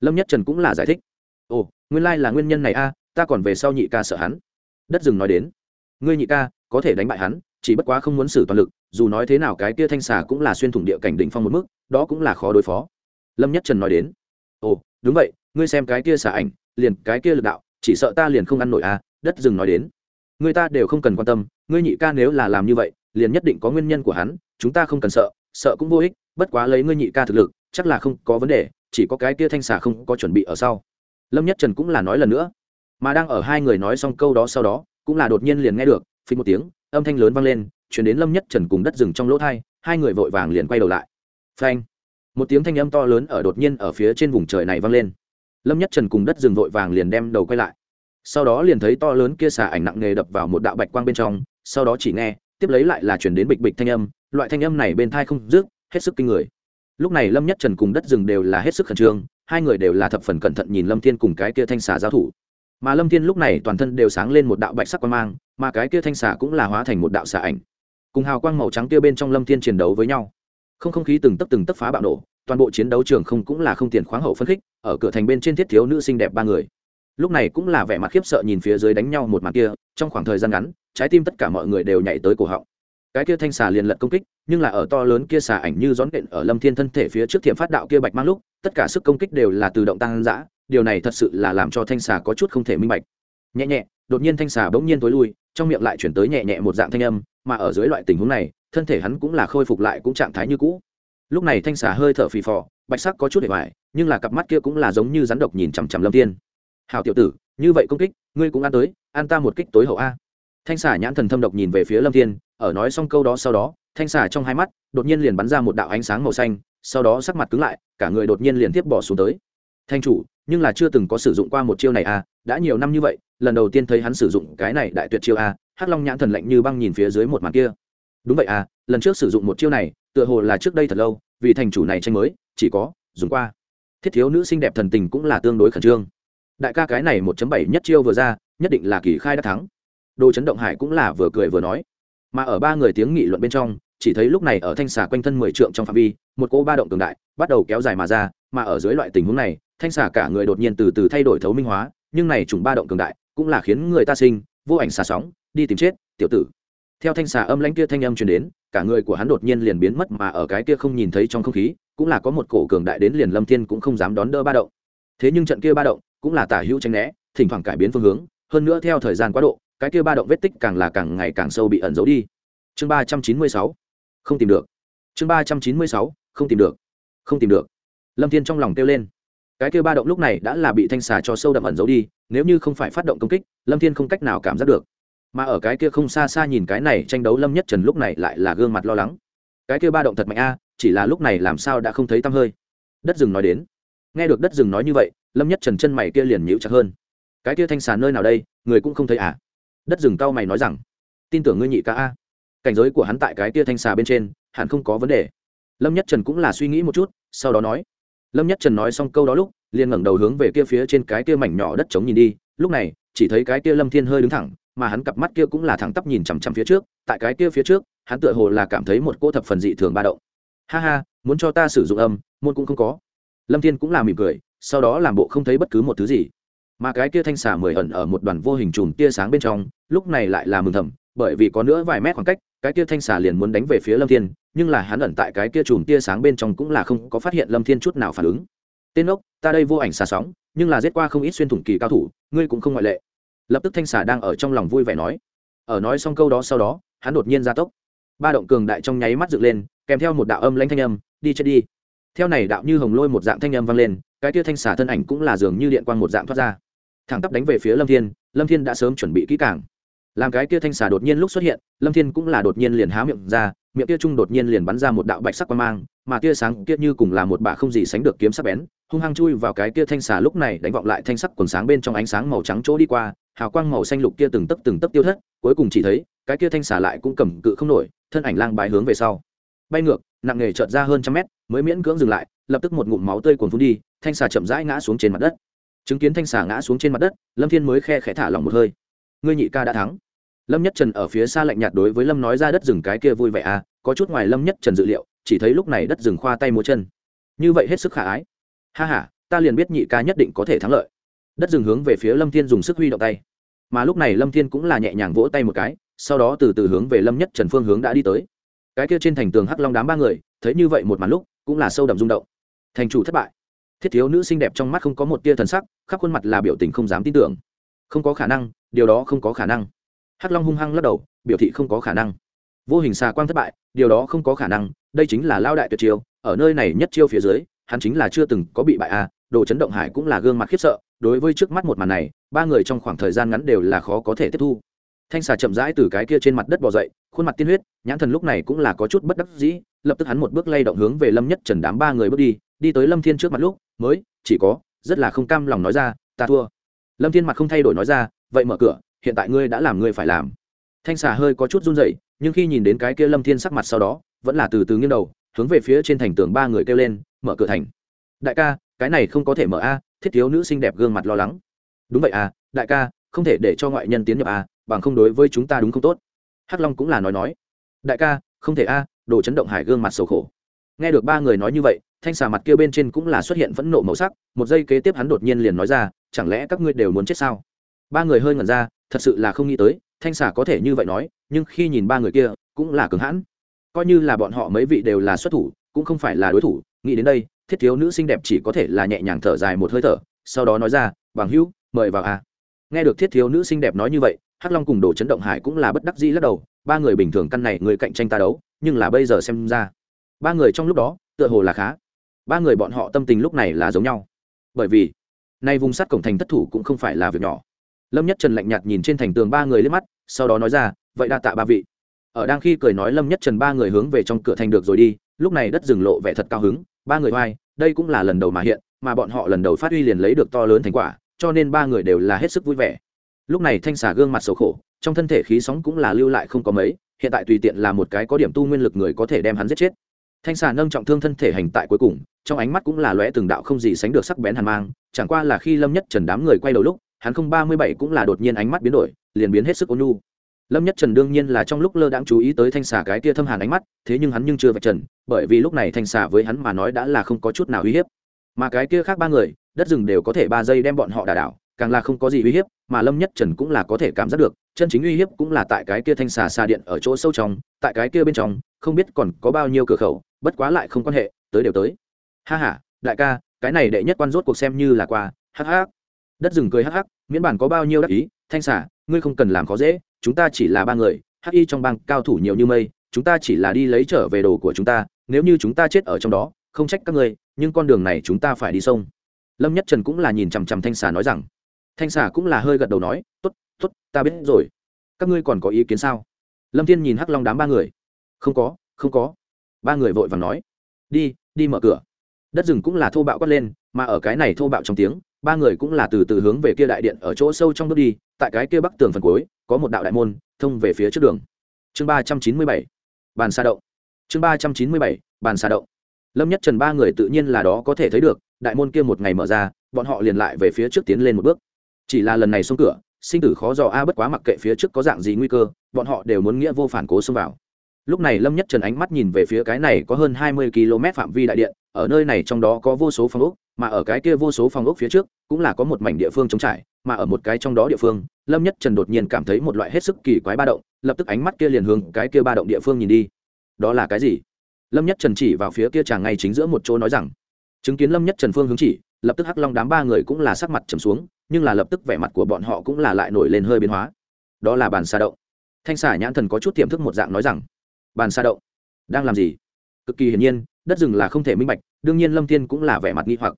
Lâm nhất trần cũng là giải thích. Ồ, nguyên lai là nguyên nhân này a ta còn về sau nhị ca sợ hắn. Đất rừng nói đến. Ngươi nhị ca, có thể đánh bại hắn, chỉ bất quá không muốn xử toàn lực, dù nói thế nào cái kia thanh xả cũng là xuyên thủng địa cảnh đỉnh phong một mức, đó cũng là khó đối phó. Lâm nhất trần nói đến. Ồ, đúng vậy, ngươi xem cái kia xả ảnh, liền cái kia lực đạo, chỉ sợ ta liền không ăn nổi a đất rừng nói đến. Người ta đều không cần quan tâm ngươi nhị ca nếu là làm như vậy, liền nhất định có nguyên nhân của hắn, chúng ta không cần sợ sợ cũng vô ích, bất quá lấy ngươi nhị ca thực lực, chắc là không có vấn đề, chỉ có cái kia thanh xà không có chuẩn bị ở sau. Lâm nhất trần cũng là nói lần nữa, mà đang ở hai người nói xong câu đó sau đó, cũng là đột nhiên liền nghe được phí một tiếng, âm thanh lớn vang lên, chuyển đến lâm nhất trần cùng đất rừng trong lỗ thai, hai người vội vàng liền quay đầu lại. Phanh! Một tiếng thanh âm to lớn ở đột nhiên ở phía trên vùng trời này vang lên. Lâm nhất trần cùng đất rừng vội vàng liền đem đầu quay lại. Sau đó liền thấy to lớn kia xà ảnh nặng nề đập vào một đạo bạch quang bên trong sau đó chỉ nghe, tiếp lấy lại là chuyển đến bịch bịch thanh âm, loại thanh âm này bên thai không rước hết sức kinh người. Lúc này lâm nhất trần cùng đất rừng đều là hết sức khẩn trương, hai người đều là thập phần cẩn thận nhìn lâm thiên cùng cái kia thanh xà giao thủ. Mà lâm thiên lúc này toàn thân đều sáng lên một đạo bạch sắc quang mang, mà cái kia thanh xà cũng là hóa thành một đạo xà ảnh. Cùng hào quang màu trắng kia bên trong lâm thiên chiến đấu với nhau. Không không khí từng tấp từng tấp phá bạo nổ, toàn bộ chiến đấu trường không cũng là không tiền khoáng hậu phân khích, ở cửa thành bên trên thiết thiếu nữ sinh đẹp ba người lúc này cũng là vẻ mặt khiếp sợ nhìn phía dưới đánh nhau một mặt kia, trong khoảng thời gian ngắn, trái tim tất cả mọi người đều nhảy tới cổ họng. Cái kia thanh xà liền lật công kích, nhưng là ở to lớn kia xà ảnh như rón đện ở lâm thiên thân thể phía trước thiểm phát đạo kia bạch mang lúc, tất cả sức công kích đều là tự động tăng giã điều này thật sự là làm cho thanh xà có chút không thể minh bạch. Nhẹ nhẹ, đột nhiên thanh xà bỗng nhiên tối lui, trong miệng lại chuyển tới nhẹ nhẹ một dạng thanh âm, mà ở dưới loại tình huống này, thân thể hắn cũng là khôi phục lại cũng trạng thái như cũ. Lúc này thanh xà hơi thở phì phò, bạch sắc có chút để hoài, nhưng là cặp mắt kia cũng là giống như rắn độc nhìn chằm chằm lâm thiên. Hảo tiểu tử, như vậy công kích, ngươi cũng ăn tới, ăn ta một kích tối hậu a. Thanh xà nhãn thần thâm độc nhìn về phía lâm thiên, ở nói xong câu đó sau đó, thanh xà trong hai mắt đột nhiên liền bắn ra một đạo ánh sáng màu xanh, sau đó sắc mặt cứng lại, cả người đột nhiên liền tiếp bỏ xuống tới. Thanh chủ, nhưng là chưa từng có sử dụng qua một chiêu này a đã nhiều năm như vậy, lần đầu tiên thấy hắn sử dụng cái này đại tuyệt chiêu a hắc long nhãn thần lạnh như băng nhìn phía dưới một màn kia. Đúng vậy a lần trước sử dụng một chiêu này, tựa hồ là trước đây thật lâu, vì thành chủ này tranh mới, chỉ có dùng qua. Thiết thiếu nữ xinh đẹp thần tình cũng là tương đối khẩn trương đại ca cái này 1.7 nhất chiêu vừa ra, nhất định là kỳ khai đã thắng. Đồ chấn động hải cũng là vừa cười vừa nói. Mà ở ba người tiếng nghị luận bên trong, chỉ thấy lúc này ở thanh xà quanh thân mười trượng trong phạm vi, một cỗ ba động cường đại bắt đầu kéo dài mà ra, mà ở dưới loại tình huống này, thanh xà cả người đột nhiên từ từ thay đổi thấu minh hóa, nhưng này trùng ba động cường đại cũng là khiến người ta sinh, vô ảnh xà sóng, đi tìm chết, tiểu tử. Theo thanh xà âm lãnh kia thanh âm truyền đến, cả người của hắn đột nhiên liền biến mất mà ở cái kia không nhìn thấy trong không khí, cũng là có một cổ cường đại đến liền lâm thiên cũng không dám đón đỡ ba động thế nhưng trận kia ba động cũng là tả hữu tránh né, thỉnh thoảng cải biến phương hướng, hơn nữa theo thời gian quá độ, cái kia ba động vết tích càng là càng ngày càng sâu bị ẩn giấu đi. Chương ba trăm chín mươi sáu, không tìm được. Chương ba trăm chín mươi sáu, không tìm được. Không tìm được. Lâm thiên trong lòng kêu lên. Cái kia ba động lúc này đã là bị thanh xà cho sâu đậm ẩn giấu đi, nếu như không phải phát động công kích, lâm thiên không cách nào cảm giác được. Mà ở cái kia không xa xa nhìn cái này tranh đấu lâm nhất trần lúc này lại là gương mặt lo lắng. Cái kia ba động thật mạnh a, chỉ là lúc này làm sao đã không thấy tăm hơi. Đất rừng nói đến nghe được đất rừng nói như vậy, lâm nhất trần chân mày kia liền nhíu chặt hơn. Cái kia thanh sàn nơi nào đây, người cũng không thấy à? Đất rừng cao mày nói rằng, tin tưởng ngươi nhị ca a. Cảnh giới của hắn tại cái kia thanh xà bên trên, hẳn không có vấn đề. Lâm nhất trần cũng là suy nghĩ một chút, sau đó nói. Lâm nhất trần nói xong câu đó lúc, liền ngẩng đầu hướng về kia phía trên cái kia mảnh nhỏ đất trống nhìn đi. Lúc này, chỉ thấy cái kia lâm thiên hơi đứng thẳng, mà hắn cặp mắt kia cũng là thẳng tắp nhìn chằm chằm phía trước. Tại cái kia phía trước, hắn tựa hồ là cảm thấy một cô thập phần dị thường ba động. Ha ha, muốn cho ta sử dụng âm, môn cũng không có lâm thiên cũng làm mỉm cười, sau đó làm bộ không thấy bất cứ một thứ gì. Mà cái kia thanh xà mười ẩn ở một đoàn vô hình chùm tia sáng bên trong, lúc này lại là mừng thầm, bởi vì có nữa vài mét khoảng cách, cái kia thanh xà liền muốn đánh về phía lâm thiên, nhưng là hắn ẩn tại cái kia chùm tia sáng bên trong cũng là không có phát hiện lâm thiên chút nào phản ứng. Tên ốc ta đây vô ảnh xà sóng, nhưng là giết qua không ít xuyên thủng kỳ cao thủ, ngươi cũng không ngoại lệ. Lập tức thanh xà đang ở trong lòng vui vẻ nói. Ở nói xong câu đó sau đó, hắn đột nhiên ra tốc. Ba động cường đại trong nháy mắt dựng lên, kèm theo một đạo âm lãnh thanh âm, đi chết đi theo này đạo như hồng lôi một dạng thanh âm vang lên, cái tia thanh xả thân ảnh cũng là dường như điện quang một dạng thoát ra. Thẳng tắp đánh về phía lâm thiên lâm thiên đã sớm chuẩn bị kỹ càng. Làm cái kia thanh xà đột nhiên lúc xuất hiện, lâm thiên cũng là đột nhiên liền há miệng ra, miệng kia trung đột nhiên liền bắn ra một đạo bạch sắc quang mang, mà tia sáng kia như cùng là một bả không gì sánh được kiếm sắc bén, hung hăng chui vào cái kia thanh xà lúc này đánh vọng lại thanh sắc quần sáng bên trong ánh sáng màu trắng chỗ đi qua, hào quang màu xanh lục kia từng tấc từng tấc tiêu thất, cuối cùng chỉ thấy, cái kia thanh xà lại cũng cầm cự không nổi, thân ảnh lang bái hướng về sau. Bay ngược, nặng nề chợt ra hơn trăm mét mới miễn cưỡng dừng lại, lập tức một ngụm máu tươi cuồn phun đi, thanh xà chậm rãi ngã xuống trên mặt đất. Chứng kiến thanh xà ngã xuống trên mặt đất, lâm thiên mới khe khẽ thả lòng một hơi. Ngươi nhị ca đã thắng. Lâm nhất trần ở phía xa lạnh nhạt đối với lâm nói ra đất rừng cái kia vui vẻ à có chút ngoài lâm nhất trần dự liệu, chỉ thấy lúc này đất rừng khoa tay múa chân. Như vậy hết sức khả ái. Ha ha, ta liền biết nhị ca nhất định có thể thắng lợi. Đất rừng hướng về phía lâm thiên dùng sức huy động tay. Mà lúc này lâm thiên cũng là nhẹ nhàng vỗ tay một cái, sau đó từ từ hướng về lâm nhất trần phương hướng đã đi tới. Cái kia trên thành tường hắc long đám ba người, thấy như vậy một màn lúc cũng là sâu đậm rung động. Thành chủ thất bại. Thiết thiếu nữ xinh đẹp trong mắt không có một tia thần sắc, khắp khuôn mặt là biểu tình không dám tin tưởng. Không có khả năng, điều đó không có khả năng. Hắc long hung hăng lắc đầu, biểu thị không có khả năng. Vô hình xà quang thất bại, điều đó không có khả năng, đây chính là lao đại tuyệt chiêu, ở nơi này nhất chiêu phía dưới, hắn chính là chưa từng có bị bại a à. đồ chấn động hải cũng là gương mặt khiếp sợ, đối với trước mắt một màn này, ba người trong khoảng thời gian ngắn đều là khó có thể tiếp thu. Thanh xà chậm rãi từ cái kia trên mặt đất bò dậy, khuôn mặt tiên huyết, nhãn thần lúc này cũng là có chút bất đắc dĩ lập tức hắn một bước lay động hướng về lâm nhất trần đám ba người bước đi đi tới lâm thiên trước mặt lúc, mới, chỉ có, rất là không cam lòng nói ra, ta thua. Lâm thiên mặt không thay đổi nói ra, vậy mở cửa, hiện tại ngươi đã làm ngươi phải làm. Thanh xà hơi có chút run rẩy, nhưng khi nhìn đến cái kia lâm thiên sắc mặt sau đó, vẫn là từ từ nghiêng đầu, hướng về phía trên thành tường ba người kêu lên, mở cửa thành. Đại ca, cái này không có thể mở a, thiết thiếu nữ xinh đẹp gương mặt lo lắng. Đúng vậy à đại ca, không thể để cho ngoại nhân tiến nhập a, bằng không đối với chúng ta đúng không tốt. Hắc long cũng là nói nói, đại ca, không thể a đồ chấn động hải gương mặt sầu khổ. Nghe được ba người nói như vậy, thanh xà mặt kia bên trên cũng là xuất hiện phẫn nộ màu sắc, một giây kế tiếp hắn đột nhiên liền nói ra, chẳng lẽ các ngươi đều muốn chết sao? Ba người hơi ngẩn ra, thật sự là không nghĩ tới, thanh xà có thể như vậy nói, nhưng khi nhìn ba người kia, cũng là cứng hãn. Coi như là bọn họ mấy vị đều là xuất thủ, cũng không phải là đối thủ, nghĩ đến đây, thiết thiếu nữ xinh đẹp chỉ có thể là nhẹ nhàng thở dài một hơi thở, sau đó nói ra, bằng hữu, mời vào à. nghe được thiết thiếu nữ xinh đẹp nói như vậy, hắc long cùng đồ chấn động hải cũng là bất đắc dĩ lắc đầu, ba người bình thường căn này người cạnh tranh ta đấu nhưng là bây giờ xem ra, ba người trong lúc đó, tựa hồ là khá. Ba người bọn họ tâm tình lúc này là giống nhau. Bởi vì, nay vùng sắt cổng thành thất thủ cũng không phải là việc nhỏ. Lâm nhất trần lạnh nhạt nhìn trên thành tường ba người lên mắt, sau đó nói ra, vậy đa tạ ba vị. Ở đang khi cười nói lâm nhất trần ba người hướng về trong cửa thành được rồi đi, lúc này đất rừng lộ vẻ thật cao hứng, ba người oai, đây cũng là lần đầu mà hiện, mà bọn họ lần đầu phát huy liền lấy được to lớn thành quả, cho nên ba người đều là hết sức vui vẻ. Lúc này thanh xà gương mặt sầu khổ, trong thân thể khí sóng cũng là lưu lại không có mấy hiện tại tùy tiện là một cái có điểm tu nguyên lực người có thể đem hắn giết chết. Thanh xà nâng trọng thương thân thể hành tại cuối cùng, trong ánh mắt cũng là lóe từng đạo không gì sánh được sắc bén hàn mang, chẳng qua là khi lâm nhất trần đám người quay đầu lúc, hắn không ba mươi bảy cũng là đột nhiên ánh mắt biến đổi, liền biến hết sức ôn nhu. Lâm nhất trần đương nhiên là trong lúc lơ đãng chú ý tới thanh xà cái kia thâm hàn ánh mắt, thế nhưng hắn nhưng chưa vạch trần, bởi vì lúc này thanh xà với hắn mà nói đã là không có chút nào uy hiếp. Mà cái kia khác ba người, đất rừng đều có thể ba giây đem bọn họ đả đảo, càng là không có gì uy hiếp, mà lâm nhất trần cũng là có thể cảm giác được chân chính uy hiếp cũng là tại cái kia thanh xà xa điện ở chỗ sâu trong, tại cái kia bên trong, không biết còn có bao nhiêu cửa khẩu, bất quá lại không quan hệ, tới đều tới. Ha ha, đại ca, cái này đệ nhất quan rốt cuộc xem như là qua, hắc hắc. Đất rừng cười hắc hắc, miễn bản có bao nhiêu đắc ý, thanh xả ngươi không cần làm khó dễ, chúng ta chỉ là ba người, hắc y trong bang cao thủ nhiều như mây, chúng ta chỉ là đi lấy trở về đồ của chúng ta, nếu như chúng ta chết ở trong đó, không trách các ngươi, nhưng con đường này chúng ta phải đi sông. Lâm nhất trần cũng là nhìn chằm chằm thanh xà nói rằng. Thanh xà cũng là hơi gật đầu nói, tốt t ta biết rồi. Các ngươi còn có ý kiến sao? Lâm thiên nhìn hắc long đám ba người. Không có không có. Ba người vội và nói. Đi đi mở cửa. Đất rừng cũng là thô bạo quát lên, mà ở cái này thô bạo trong tiếng, ba người cũng là từ từ hướng về kia đại điện ở chỗ sâu trong bước đi. Tại cái kia bắc tường phần cuối, có một đạo đại môn, thông về phía trước đường. Chương ba trăm chín mươi bảy. Bàn xa đậu. chương ba trăm chín mươi bảy. Bàn xa đậu. lâm nhất trần ba người tự nhiên là đó có thể thấy được, đại môn kia một ngày mở ra, bọn họ liền lại về phía trước tiến lên một bước. Chỉ là lần này xuống cửa sinh tử khó dò a, bất quá mặc kệ phía trước có dạng gì nguy cơ, bọn họ đều muốn nghĩa vô phản cố xông vào. Lúc này lâm nhất trần ánh mắt nhìn về phía cái này có hơn hai mươi km phạm vi đại điện, ở nơi này trong đó có vô số phòng ốc, mà ở cái kia vô số phòng ốc phía trước cũng là có một mảnh địa phương trống trải, mà ở một cái trong đó địa phương, lâm nhất trần đột nhiên cảm thấy một loại hết sức kỳ quái ba động, lập tức ánh mắt kia liền hướng cái kia ba động địa phương nhìn đi. Đó là cái gì? Lâm nhất trần chỉ vào phía kia chàng ngay chính giữa một chỗ nói rằng, chứng kiến lâm nhất trần phương hướng chỉ lập tức hắc long đám ba người cũng là sắc mặt trầm xuống, nhưng là lập tức vẻ mặt của bọn họ cũng là lại nổi lên hơi biến hóa. Đó là bàn xa động. Thanh xả nhãn thần có chút tiềm thức một dạng nói rằng, bàn xa động, đang làm gì? Cực kỳ hiển nhiên, đất rừng là không thể minh bạch, đương nhiên lâm thiên cũng là vẻ mặt nghi hoặc.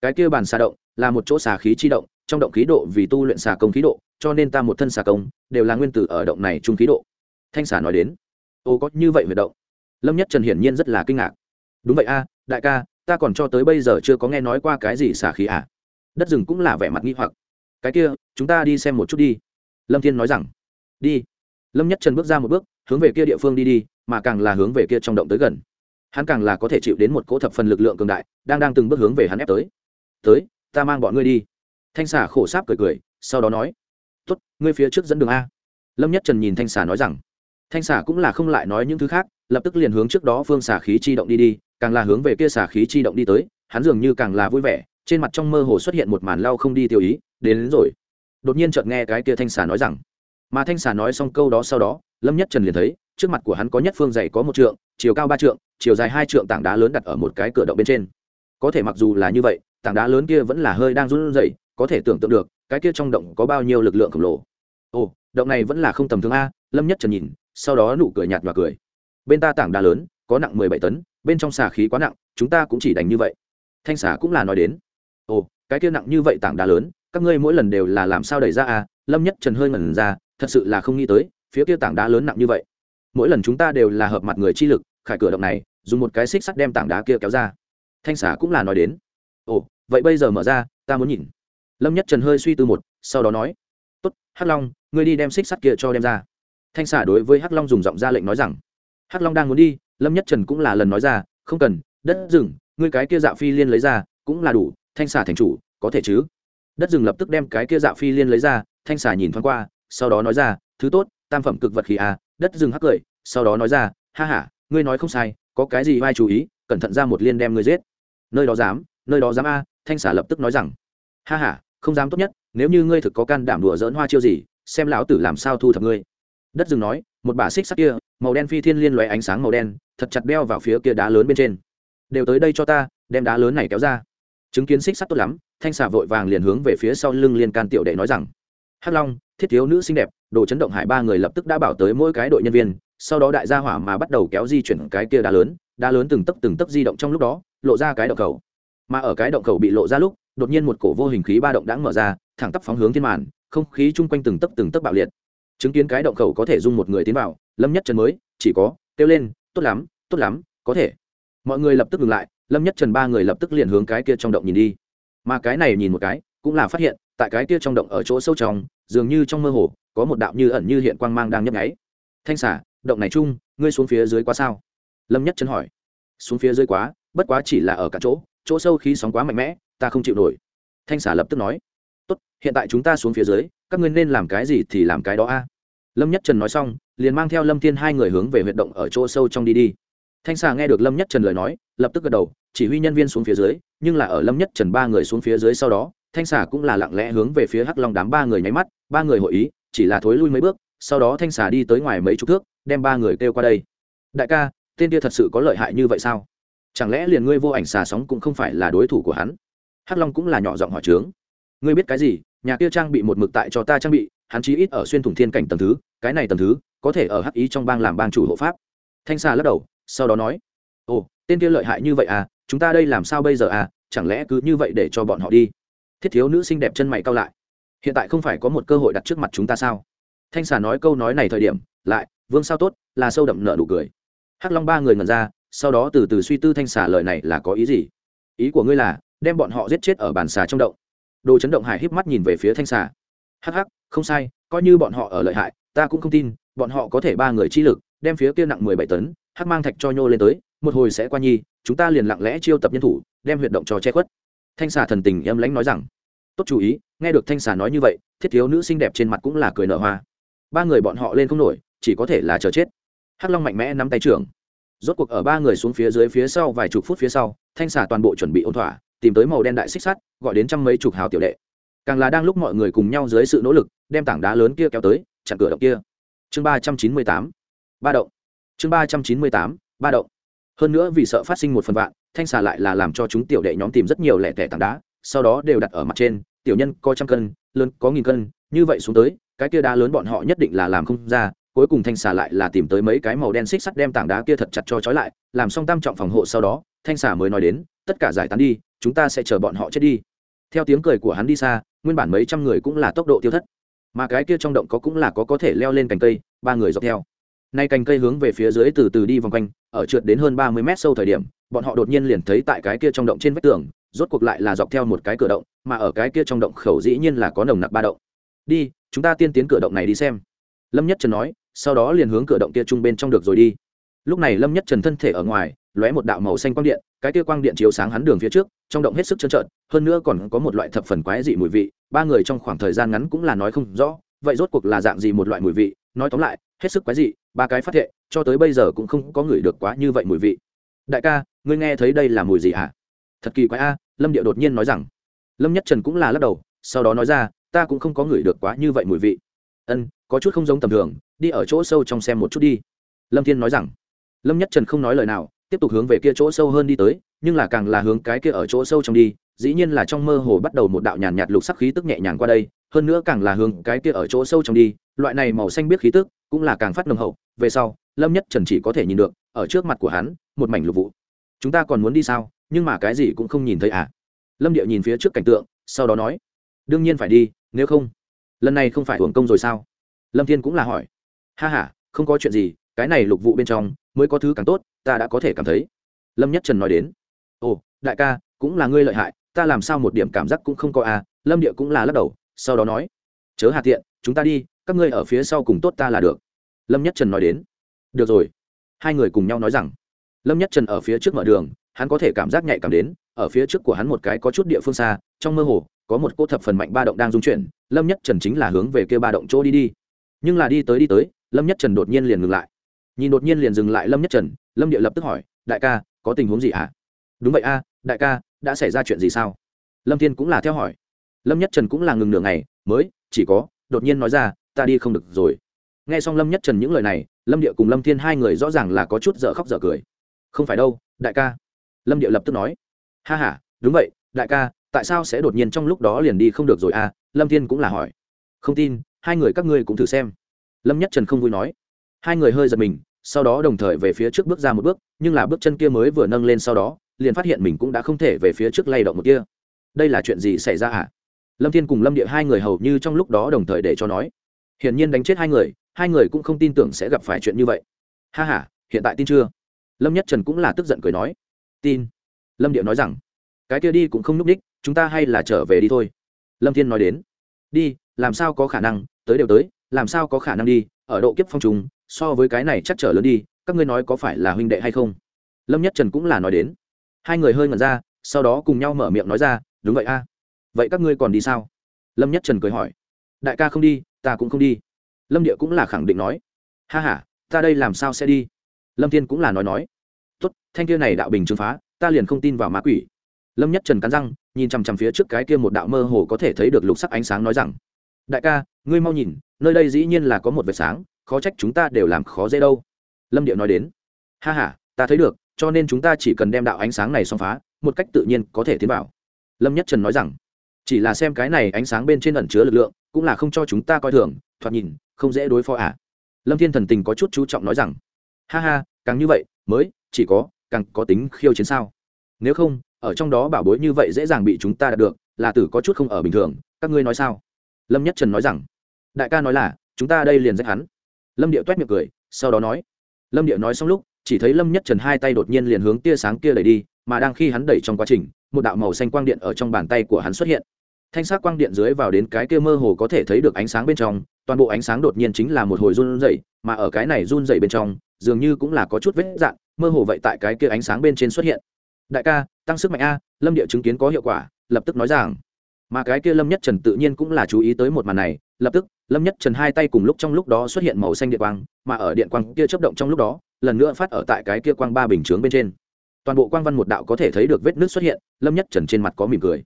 Cái kia bàn xa động là một chỗ xà khí chi động, trong động khí độ vì tu luyện xà công khí độ, cho nên ta một thân xà công đều là nguyên tử ở động này trung khí độ. Thanh xà nói đến, ô, có như vậy về động? Lâm nhất trần hiển nhiên rất là kinh ngạc. Đúng vậy a, đại ca ta còn cho tới bây giờ chưa có nghe nói qua cái gì xả khí à? Đất rừng cũng là vẻ mặt nghi hoặc. Cái kia, chúng ta đi xem một chút đi. Lâm thiên nói rằng, đi. Lâm nhất trần bước ra một bước, hướng về kia địa phương đi đi, mà càng là hướng về kia trong động tới gần. Hắn càng là có thể chịu đến một cỗ thập phần lực lượng cường đại, đang đang từng bước hướng về hắn ép tới. Tới, ta mang bọn ngươi đi. Thanh xả khổ sáp cười cười, sau đó nói, tốt, ngươi phía trước dẫn đường a. Lâm nhất trần nhìn thanh xả nói rằng, thanh xả cũng là không lại nói những thứ khác, lập tức liền hướng trước đó phương xả khí chi động đi đi càng là hướng về kia xà khí chi động đi tới hắn dường như càng là vui vẻ trên mặt trong mơ hồ xuất hiện một màn lao không đi tiêu ý đến, đến rồi. Đột nhiên chợt nghe cái kia thanh xà nói rằng mà thanh xà nói xong câu đó sau đó lâm nhất trần liền thấy trước mặt của hắn có nhất phương dày có một trượng chiều cao ba trượng chiều dài hai trượng tảng đá lớn đặt ở một cái cửa động bên trên. Có thể mặc dù là như vậy tảng đá lớn kia vẫn là hơi đang run rẩy có thể tưởng tượng được cái kia trong động có bao nhiêu lực lượng khổng lồ. Ồ động này vẫn là không tầm thường a lâm nhất trần nhìn sau đó nụ cười nhạt và cười. Bên ta tảng đá lớn có nặng mười bảy tấn bên trong xà khí quá nặng, chúng ta cũng chỉ đánh như vậy. Thanh xà cũng là nói đến. Ồ, cái kia nặng như vậy tảng đá lớn, các ngươi mỗi lần đều là làm sao đẩy ra à? Lâm nhất trần hơi ngẩn ra, thật sự là không nghĩ tới, phía kia tảng đá lớn nặng như vậy. Mỗi lần chúng ta đều là hợp mặt người chi lực, khải cửa động này, dùng một cái xích sắt đem tảng đá kia kéo ra. Thanh xà cũng là nói đến. Ồ, vậy bây giờ mở ra, ta muốn nhìn. Lâm nhất trần hơi suy tư một, sau đó nói. Tốt, hắc long, ngươi đi đem xích sắt kia cho đem ra. Thanh xà đối với hắc long dùng giọng ra lệnh nói rằng. Hắc long đang muốn đi lâm nhất trần cũng là lần nói ra, không cần, đất rừng, ngươi cái kia dạ phi liên lấy ra, cũng là đủ, thanh xà thành chủ, có thể chứ? Đất rừng lập tức đem cái kia dạ phi liên lấy ra, thanh xà nhìn thoáng qua, sau đó nói ra, thứ tốt, tam phẩm cực vật khí à đất rừng hắc cười. Sau đó nói ra, ha ha, ngươi nói không sai, có cái gì vai chú ý, cẩn thận ra một liên đem ngươi giết. Nơi đó dám, nơi đó dám a, thanh xà lập tức nói rằng. Ha ha, không dám tốt nhất, nếu như ngươi thực có can đảm đùa dỡn hoa chiêu gì, xem lão tử làm sao thu thập ngươi. Đất rừng nói, một bà xích sắc kia màu đen phi thiên liên loé ánh sáng màu đen, thật chặt đeo vào phía kia đá lớn bên trên. Đều tới đây cho ta, đem đá lớn này kéo ra. Chứng kiến xích sắt tốt lắm, thanh xà vội vàng liền hướng về phía sau lưng liên can tiểu đệ nói rằng, hắc long, thiết thiếu nữ xinh đẹp, đồ chấn động hải ba người lập tức đã bảo tới mỗi cái đội nhân viên, sau đó đại gia hỏa mà bắt đầu kéo di chuyển cái kia đá lớn đá lớn từng tấc từng tấc di động trong lúc đó, lộ ra cái động khẩu mà ở cái động khẩu bị lộ ra lúc, đột nhiên một cổ vô hình khí ba động đã mở ra, thẳng tắp phóng hướng thiên màn, không khí chung quanh từng tấc từng tấc bạo liệt. Chứng kiến cái động khẩu có thể dung một người tiến vào lâm nhất trần mới, chỉ có, kêu lên, tốt lắm tốt lắm, có thể. Mọi người lập tức ngừng lại, lâm nhất trần ba người lập tức liền hướng cái kia trong động nhìn đi. Mà cái này nhìn một cái, cũng là phát hiện, tại cái kia trong động ở chỗ sâu trong, dường như trong mơ hồ, có một đạo như ẩn như hiện quang mang đang nhấp nháy. Thanh xả động này chung, ngươi xuống phía dưới quá sao? Lâm nhất trần hỏi. Xuống phía dưới quá, bất quá chỉ là ở cả chỗ chỗ sâu khí sóng quá mạnh mẽ, ta không chịu nổi. Thanh xả lập tức nói. Tốt, hiện tại chúng ta xuống phía dưới, các ngươi nên làm cái gì thì làm cái đó a? lâm nhất trần nói xong, liền mang theo lâm thiên hai người hướng về huyệt động ở chỗ sâu trong đi đi. Thanh xà nghe được lâm nhất trần lời nói, lập tức gật đầu, chỉ huy nhân viên xuống phía dưới, nhưng là ở lâm nhất trần ba người xuống phía dưới sau đó, thanh xà cũng là lặng lẽ hướng về phía hắc long đám ba người nháy mắt, ba người hội ý, chỉ là thối lui mấy bước, sau đó thanh xà đi tới ngoài mấy chục thước, đem ba người kêu qua đây. Đại ca, tên kia thật sự có lợi hại như vậy sao? Chẳng lẽ liền ngươi vô ảnh xà sóng cũng không phải là đối thủ của hắn? Hắc long cũng là nhỏ giọng hỏi trưởng. ngươi biết cái gì? Nhà kia trang bị một mực tại cho ta trang bị, hắn chí ít ở xuyên thủng thiên cảnh tầng thứ cái này tầm thứ, có thể ở hắc ý trong bang làm bang chủ hộ pháp. Thanh xà lắc đầu, sau đó nói, ồ, tên kia lợi hại như vậy à chúng ta đây làm sao bây giờ à chẳng lẽ cứ như vậy để cho bọn họ đi? Thiết thiếu nữ xinh đẹp chân mày cao lại, hiện tại không phải có một cơ hội đặt trước mặt chúng ta sao? Thanh xà nói câu nói này thời điểm, lại, vương sao tốt, là sâu đậm nợ nụ cười. Hắc long ba người ngần ra, sau đó từ từ suy tư thanh xà lời này là có ý gì. Ý của ngươi là, đem bọn họ giết chết ở bàn xà trong động. Đồ chấn động hải híp mắt nhìn về phía thanh xà hắc hắc, không sai, coi như bọn họ ở lợi hại ta cũng không tin, bọn họ có thể ba người chi lực, đem phía kia nặng mười bảy tấn, hắc mang thạch cho nhô lên tới, một hồi sẽ qua nhi, chúng ta liền lặng lẽ chiêu tập nhân thủ, đem huyệt động cho che khuất. Thanh xà thần tình âm lãnh nói rằng. Tốt chú ý, nghe được thanh xà nói như vậy, thiết thiếu nữ xinh đẹp trên mặt cũng là cười nở hoa. Ba người bọn họ lên không nổi, chỉ có thể là chờ chết. Hắc long mạnh mẽ nắm tay trưởng. Rốt cuộc ở ba người xuống phía dưới phía sau vài chục phút phía sau, thanh xà toàn bộ chuẩn bị ôn thỏa, tìm tới màu đen đại xích sắt, gọi đến trăm mấy chục hào tiểu đệ. Càng là đang lúc mọi người cùng nhau dưới sự nỗ lực, đem tảng đá lớn kia kéo tới chặn cửa động kia. Chương ba trăm chín mươi tám, ba động. Chương ba trăm chín mươi tám, ba động. Hơn nữa vì sợ phát sinh một phần vạn, thanh xà lại là làm cho chúng tiểu đệ nhóm tìm rất nhiều lẻ tẻ tảng đá, sau đó đều đặt ở mặt trên, tiểu nhân có trăm cân, lớn có nghìn cân, như vậy xuống tới, cái kia đá lớn bọn họ nhất định là làm không ra, cuối cùng thanh xà lại là tìm tới mấy cái màu đen xích sắt đem tảng đá kia thật chặt cho trói lại, làm xong tam trọng phòng hộ sau đó, thanh xà mới nói đến, tất cả giải tán đi, chúng ta sẽ chờ bọn họ chết đi. Theo tiếng cười của hắn đi xa, nguyên bản mấy trăm người cũng là tốc độ tiêu thất mà cái kia trong động có cũng là có có thể leo lên cành cây, ba người dọc theo. Nay cành cây hướng về phía dưới từ từ đi vòng quanh, ở trượt đến hơn ba mươi mét sâu thời điểm, bọn họ đột nhiên liền thấy tại cái kia trong động trên vách tường, rốt cuộc lại là dọc theo một cái cửa động, mà ở cái kia trong động khẩu dĩ nhiên là có nồng nặc ba động. Đi, chúng ta tiên tiến cửa động này đi xem. Lâm nhất trần nói, sau đó liền hướng cửa động kia trung bên trong được rồi đi. Lúc này lâm nhất trần thân thể ở ngoài, lóe một đạo màu xanh quang điện, cái kia quang điện chiếu sáng hắn đường phía trước, trong động hết sức trơn trợn, hơn nữa còn có một loại thập phần quái dị mùi vị ba người trong khoảng thời gian ngắn cũng là nói không rõ, vậy rốt cuộc là dạng gì một loại mùi vị? Nói tóm lại, hết sức quái dị, ba cái phát thệ, cho tới bây giờ cũng không có người được quá như vậy mùi vị. Đại ca, ngươi nghe thấy đây là mùi gì hả? À? thật kỳ quái a, lâm điệu đột nhiên nói rằng. Lâm nhất trần cũng là lắc đầu, sau đó nói ra, ta cũng không có người được quá như vậy mùi vị. Ân, có chút không giống tầm thường, đi ở chỗ sâu trong xem một chút đi. Lâm thiên nói rằng. Lâm nhất trần không nói lời nào, tiếp tục hướng về kia chỗ sâu hơn đi tới, nhưng là càng là hướng cái kia ở chỗ sâu trong đi dĩ nhiên là trong mơ hồ bắt đầu một đạo nhàn nhạt lục sắc khí tức nhẹ nhàng qua đây, hơn nữa càng là hướng cái kia ở chỗ sâu trong đi, loại này màu xanh biết khí tức cũng là càng phát nồng hậu. Về sau, lâm nhất trần chỉ có thể nhìn được, ở trước mặt của hắn, một mảnh lục vụ. Chúng ta còn muốn đi sao? Nhưng mà cái gì cũng không nhìn thấy à? Lâm điệu nhìn phía trước cảnh tượng, sau đó nói, đương nhiên phải đi, nếu không, lần này không phải hưởng công rồi sao? Lâm thiên cũng là hỏi. Ha ha, không có chuyện gì, cái này lục vụ bên trong mới có thứ càng tốt, ta đã có thể cảm thấy. Lâm nhất trần nói đến, ồ, đại ca, cũng là ngươi lợi hại ta làm sao một điểm cảm giác cũng không có a lâm địa cũng là lắc đầu, sau đó nói, chớ hạ tiện, chúng ta đi, các ngươi ở phía sau cùng tốt ta là được. Lâm nhất trần nói đến, được rồi. Hai người cùng nhau nói rằng, lâm nhất trần ở phía trước mở đường, hắn có thể cảm giác nhạy cảm đến, ở phía trước của hắn một cái có chút địa phương xa, trong mơ hồ, có một cô thập phần mạnh ba động đang dung chuyển, lâm nhất trần chính là hướng về kia ba động chỗ đi đi. Nhưng là đi tới đi tới, lâm nhất trần đột nhiên liền ngừng lại. Nhìn đột nhiên liền dừng lại lâm nhất trần, lâm địa lập tức hỏi, đại ca, có tình huống gì ạ à? đúng vậy a, đại ca đã xảy ra chuyện gì sao? Lâm thiên cũng là theo hỏi. Lâm nhất trần cũng là ngừng nửa ngày, mới, chỉ có, đột nhiên nói ra, ta đi không được rồi. Nghe xong lâm nhất trần những lời này, lâm địa cùng lâm thiên hai người rõ ràng là có chút dở khóc dở cười. Không phải đâu, đại ca. Lâm địa lập tức nói. Ha ha, đúng vậy, đại ca, tại sao sẽ đột nhiên trong lúc đó liền đi không được rồi à? Lâm thiên cũng là hỏi. Không tin, hai người các ngươi cũng thử xem. Lâm nhất trần không vui nói. Hai người hơi giật mình, sau đó đồng thời về phía trước bước ra một bước, nhưng là bước chân kia mới vừa nâng lên sau đó liền phát hiện mình cũng đã không thể về phía trước lay động một kia đây là chuyện gì xảy ra hả? Lâm thiên cùng lâm địa hai người hầu như trong lúc đó đồng thời để cho nói. Hiển nhiên đánh chết hai người hai người cũng không tin tưởng sẽ gặp phải chuyện như vậy. Ha h a hiện tại tin chưa? Lâm nhất trần cũng là tức giận cười nói. Tin. Lâm địa nói rằng, cái kia đi cũng không núp đ í c h chúng ta hay là trở về đi thôi. Lâm thiên nói đến. Đi, làm sao có khả năng, tới đều tới, làm sao có khả năng đi, ở độ kiếp phong trùng, so với cái này chắc trở lớn đi, các ngươi nói có phải là huynh đệ hay không? Lâm nhất trần cũng là nói đến hai người hơi ngẩn ra, sau đó cùng nhau mở miệng nói ra, đúng vậy a. À? vậy các ngươi còn đi sao? Lâm nhất trần cười hỏi. Đại ca không đi, ta cũng không đi. Lâm địa cũng là khẳng định nói. Ha h a ta đây làm sao sẽ đi? Lâm thiên cũng là nói nói. Tốt, thanh kia này đạo bình trừng phá, ta liền không tin vào ma quỷ. Lâm nhất trần cắn răng, nhìn chằm chằm phía trước cái kia một đạo mơ hồ có thể thấy được lục sắc ánh sáng nói rằng, đại ca, ngươi mau nhìn, nơi đây dĩ nhiên là có một vệt sáng, khó trách chúng ta đều làm khó dễ đâu. Lâm địa nói đến. Ha h a ta thấy được, cho nên chúng ta chỉ cần đem đạo ánh sáng này xong phá, một cách tự nhiên có thể tiến vào. Lâm nhất trần nói rằng. Chỉ là xem cái này ánh sáng bên trên ẩn chứa lực lượng, cũng là không cho chúng ta coi thường, thoạt nhìn, không dễ đối phó à? Lâm thiên thần tình có chút chú trọng nói rằng. Ha ha, càng như vậy, mới, chỉ có, càng có tính khiêu chiến sao? Nếu không, ở trong đó bảo bối như vậy dễ dàng bị chúng ta đạt được, là tử có chút không ở bình thường, các ngươi nói sao? Lâm nhất trần nói rằng. Đại ca nói là, chúng ta đây liền rách hắn. Lâm điệu toét miệng cười, sau đó nói. Lâm điệu nói xong lúc chỉ thấy lâm nhất trần hai tay đột nhiên liền hướng tia sáng kia đẩy đi, mà đang khi hắn đẩy trong quá trình, một đạo màu xanh quang điện ở trong bàn tay của hắn xuất hiện. Thanh sắc quang điện dưới vào đến cái kia mơ hồ có thể thấy được ánh sáng bên trong, toàn bộ ánh sáng đột nhiên chính là một hồi run rẩy, mà ở cái này run rẩy bên trong, dường như cũng là có chút vết dạn mơ hồ vậy tại cái kia ánh sáng bên trên xuất hiện. Đại ca, tăng sức mạnh a, lâm địa chứng kiến có hiệu quả, lập tức nói rằng. Mà cái kia lâm nhất trần tự nhiên cũng là chú ý tới một màn này, lập tức, lâm nhất trần hai tay cùng lúc trong lúc đó xuất hiện màu xanh điện quang, mà ở điện quang kia chớp động trong lúc đó lần nữa phát ở tại cái kia quang ba bình chướng bên trên. Toàn bộ quang văn một đạo có thể thấy được vết nứt xuất hiện, lâm nhất trần trên mặt có mỉm cười.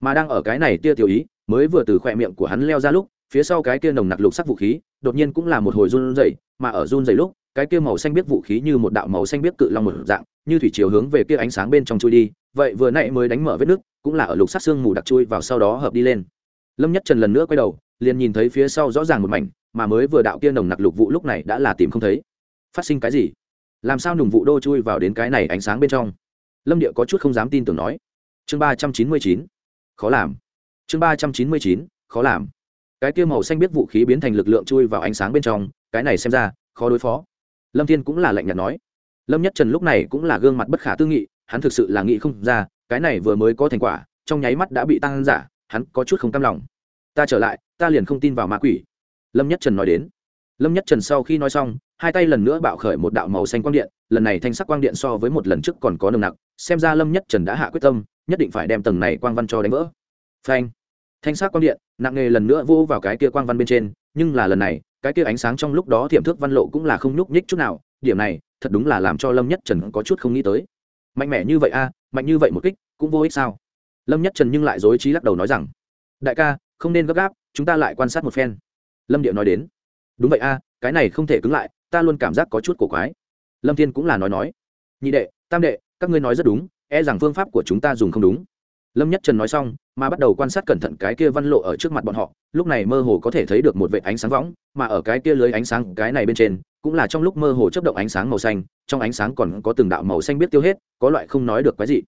Mà đang ở cái này tia tiểu ý, mới vừa từ khỏe miệng của hắn leo ra lúc, phía sau cái kia nồng nặc lục sắc vũ khí, đột nhiên cũng là một hồi run rẩy, mà ở run rẩy lúc, cái kia màu xanh biết vũ khí như một đạo màu xanh biết cự long một dạng, như thủy chiều hướng về kia ánh sáng bên trong chui đi, vậy vừa nãy mới đánh mở vết nứt, cũng là ở lục sắc xương mù đặc chui vào sau đó hợp đi lên. Lâm nhất trần lần nữa quay đầu, liền nhìn thấy phía sau rõ ràng một mảnh, mà mới vừa đạo kia nồng nặc lục vụ lúc này đã là tìm không thấy phát sinh cái gì? Làm sao nùng vụ đô chui vào đến cái này ánh sáng bên trong? Lâm địa có chút không dám tin tưởng nói. Chương ba trăm chín mươi chín, khó làm. Chương ba trăm chín mươi chín, khó làm. Cái kia màu xanh biết vũ khí biến thành lực lượng chui vào ánh sáng bên trong, cái này xem ra, khó đối phó. Lâm thiên cũng là lạnh nhạt nói. Lâm nhất trần lúc này cũng là gương mặt bất khả tư nghị, hắn thực sự là nghĩ không ra, cái này vừa mới có thành quả, trong nháy mắt đã bị tăng giả, hắn có chút không cam lòng. Ta trở lại, ta liền không tin vào ma quỷ. Lâm nhất trần nói đến lâm nhất trần sau khi nói xong, hai tay lần nữa bạo khởi một đạo màu xanh quang điện, lần này thanh sắc quang điện so với một lần trước còn có nồng nặc, xem ra lâm nhất trần đã hạ quyết tâm, nhất định phải đem tầng này quang văn cho đánh vỡ. Phanh! Thanh sắc quang điện, nặng nề lần nữa vô vào cái kia quang văn bên trên, nhưng là lần này, cái kia ánh sáng trong lúc đó thiểm thước văn lộ cũng là không nhúc nhích chút nào, điểm này, thật đúng là làm cho lâm nhất trần có chút không nghĩ tới. Mạnh mẽ như vậy a, mạnh như vậy một kích, cũng vô ích sao? Lâm nhất trần nhưng lại dối trí lắc đầu nói rằng, đại ca, không nên gấp gáp, chúng ta lại quan sát một phen. Lâm điệu nói đến đúng vậy a, cái này không thể cứng lại, ta luôn cảm giác có chút cổ quái. Lâm thiên cũng là nói nói. Nhị đệ, tam đệ, các ngươi nói rất đúng e rằng phương pháp của chúng ta dùng không đúng. Lâm nhất trần nói xong, mà bắt đầu quan sát cẩn thận cái kia văn lộ ở trước mặt bọn họ, lúc này mơ hồ có thể thấy được một vệ ánh sáng võng, mà ở cái kia lưới ánh sáng, cái này bên trên, cũng là trong lúc mơ hồ chấp động ánh sáng màu xanh, trong ánh sáng còn có từng đạo màu xanh biết tiêu hết, có loại không nói được cái gì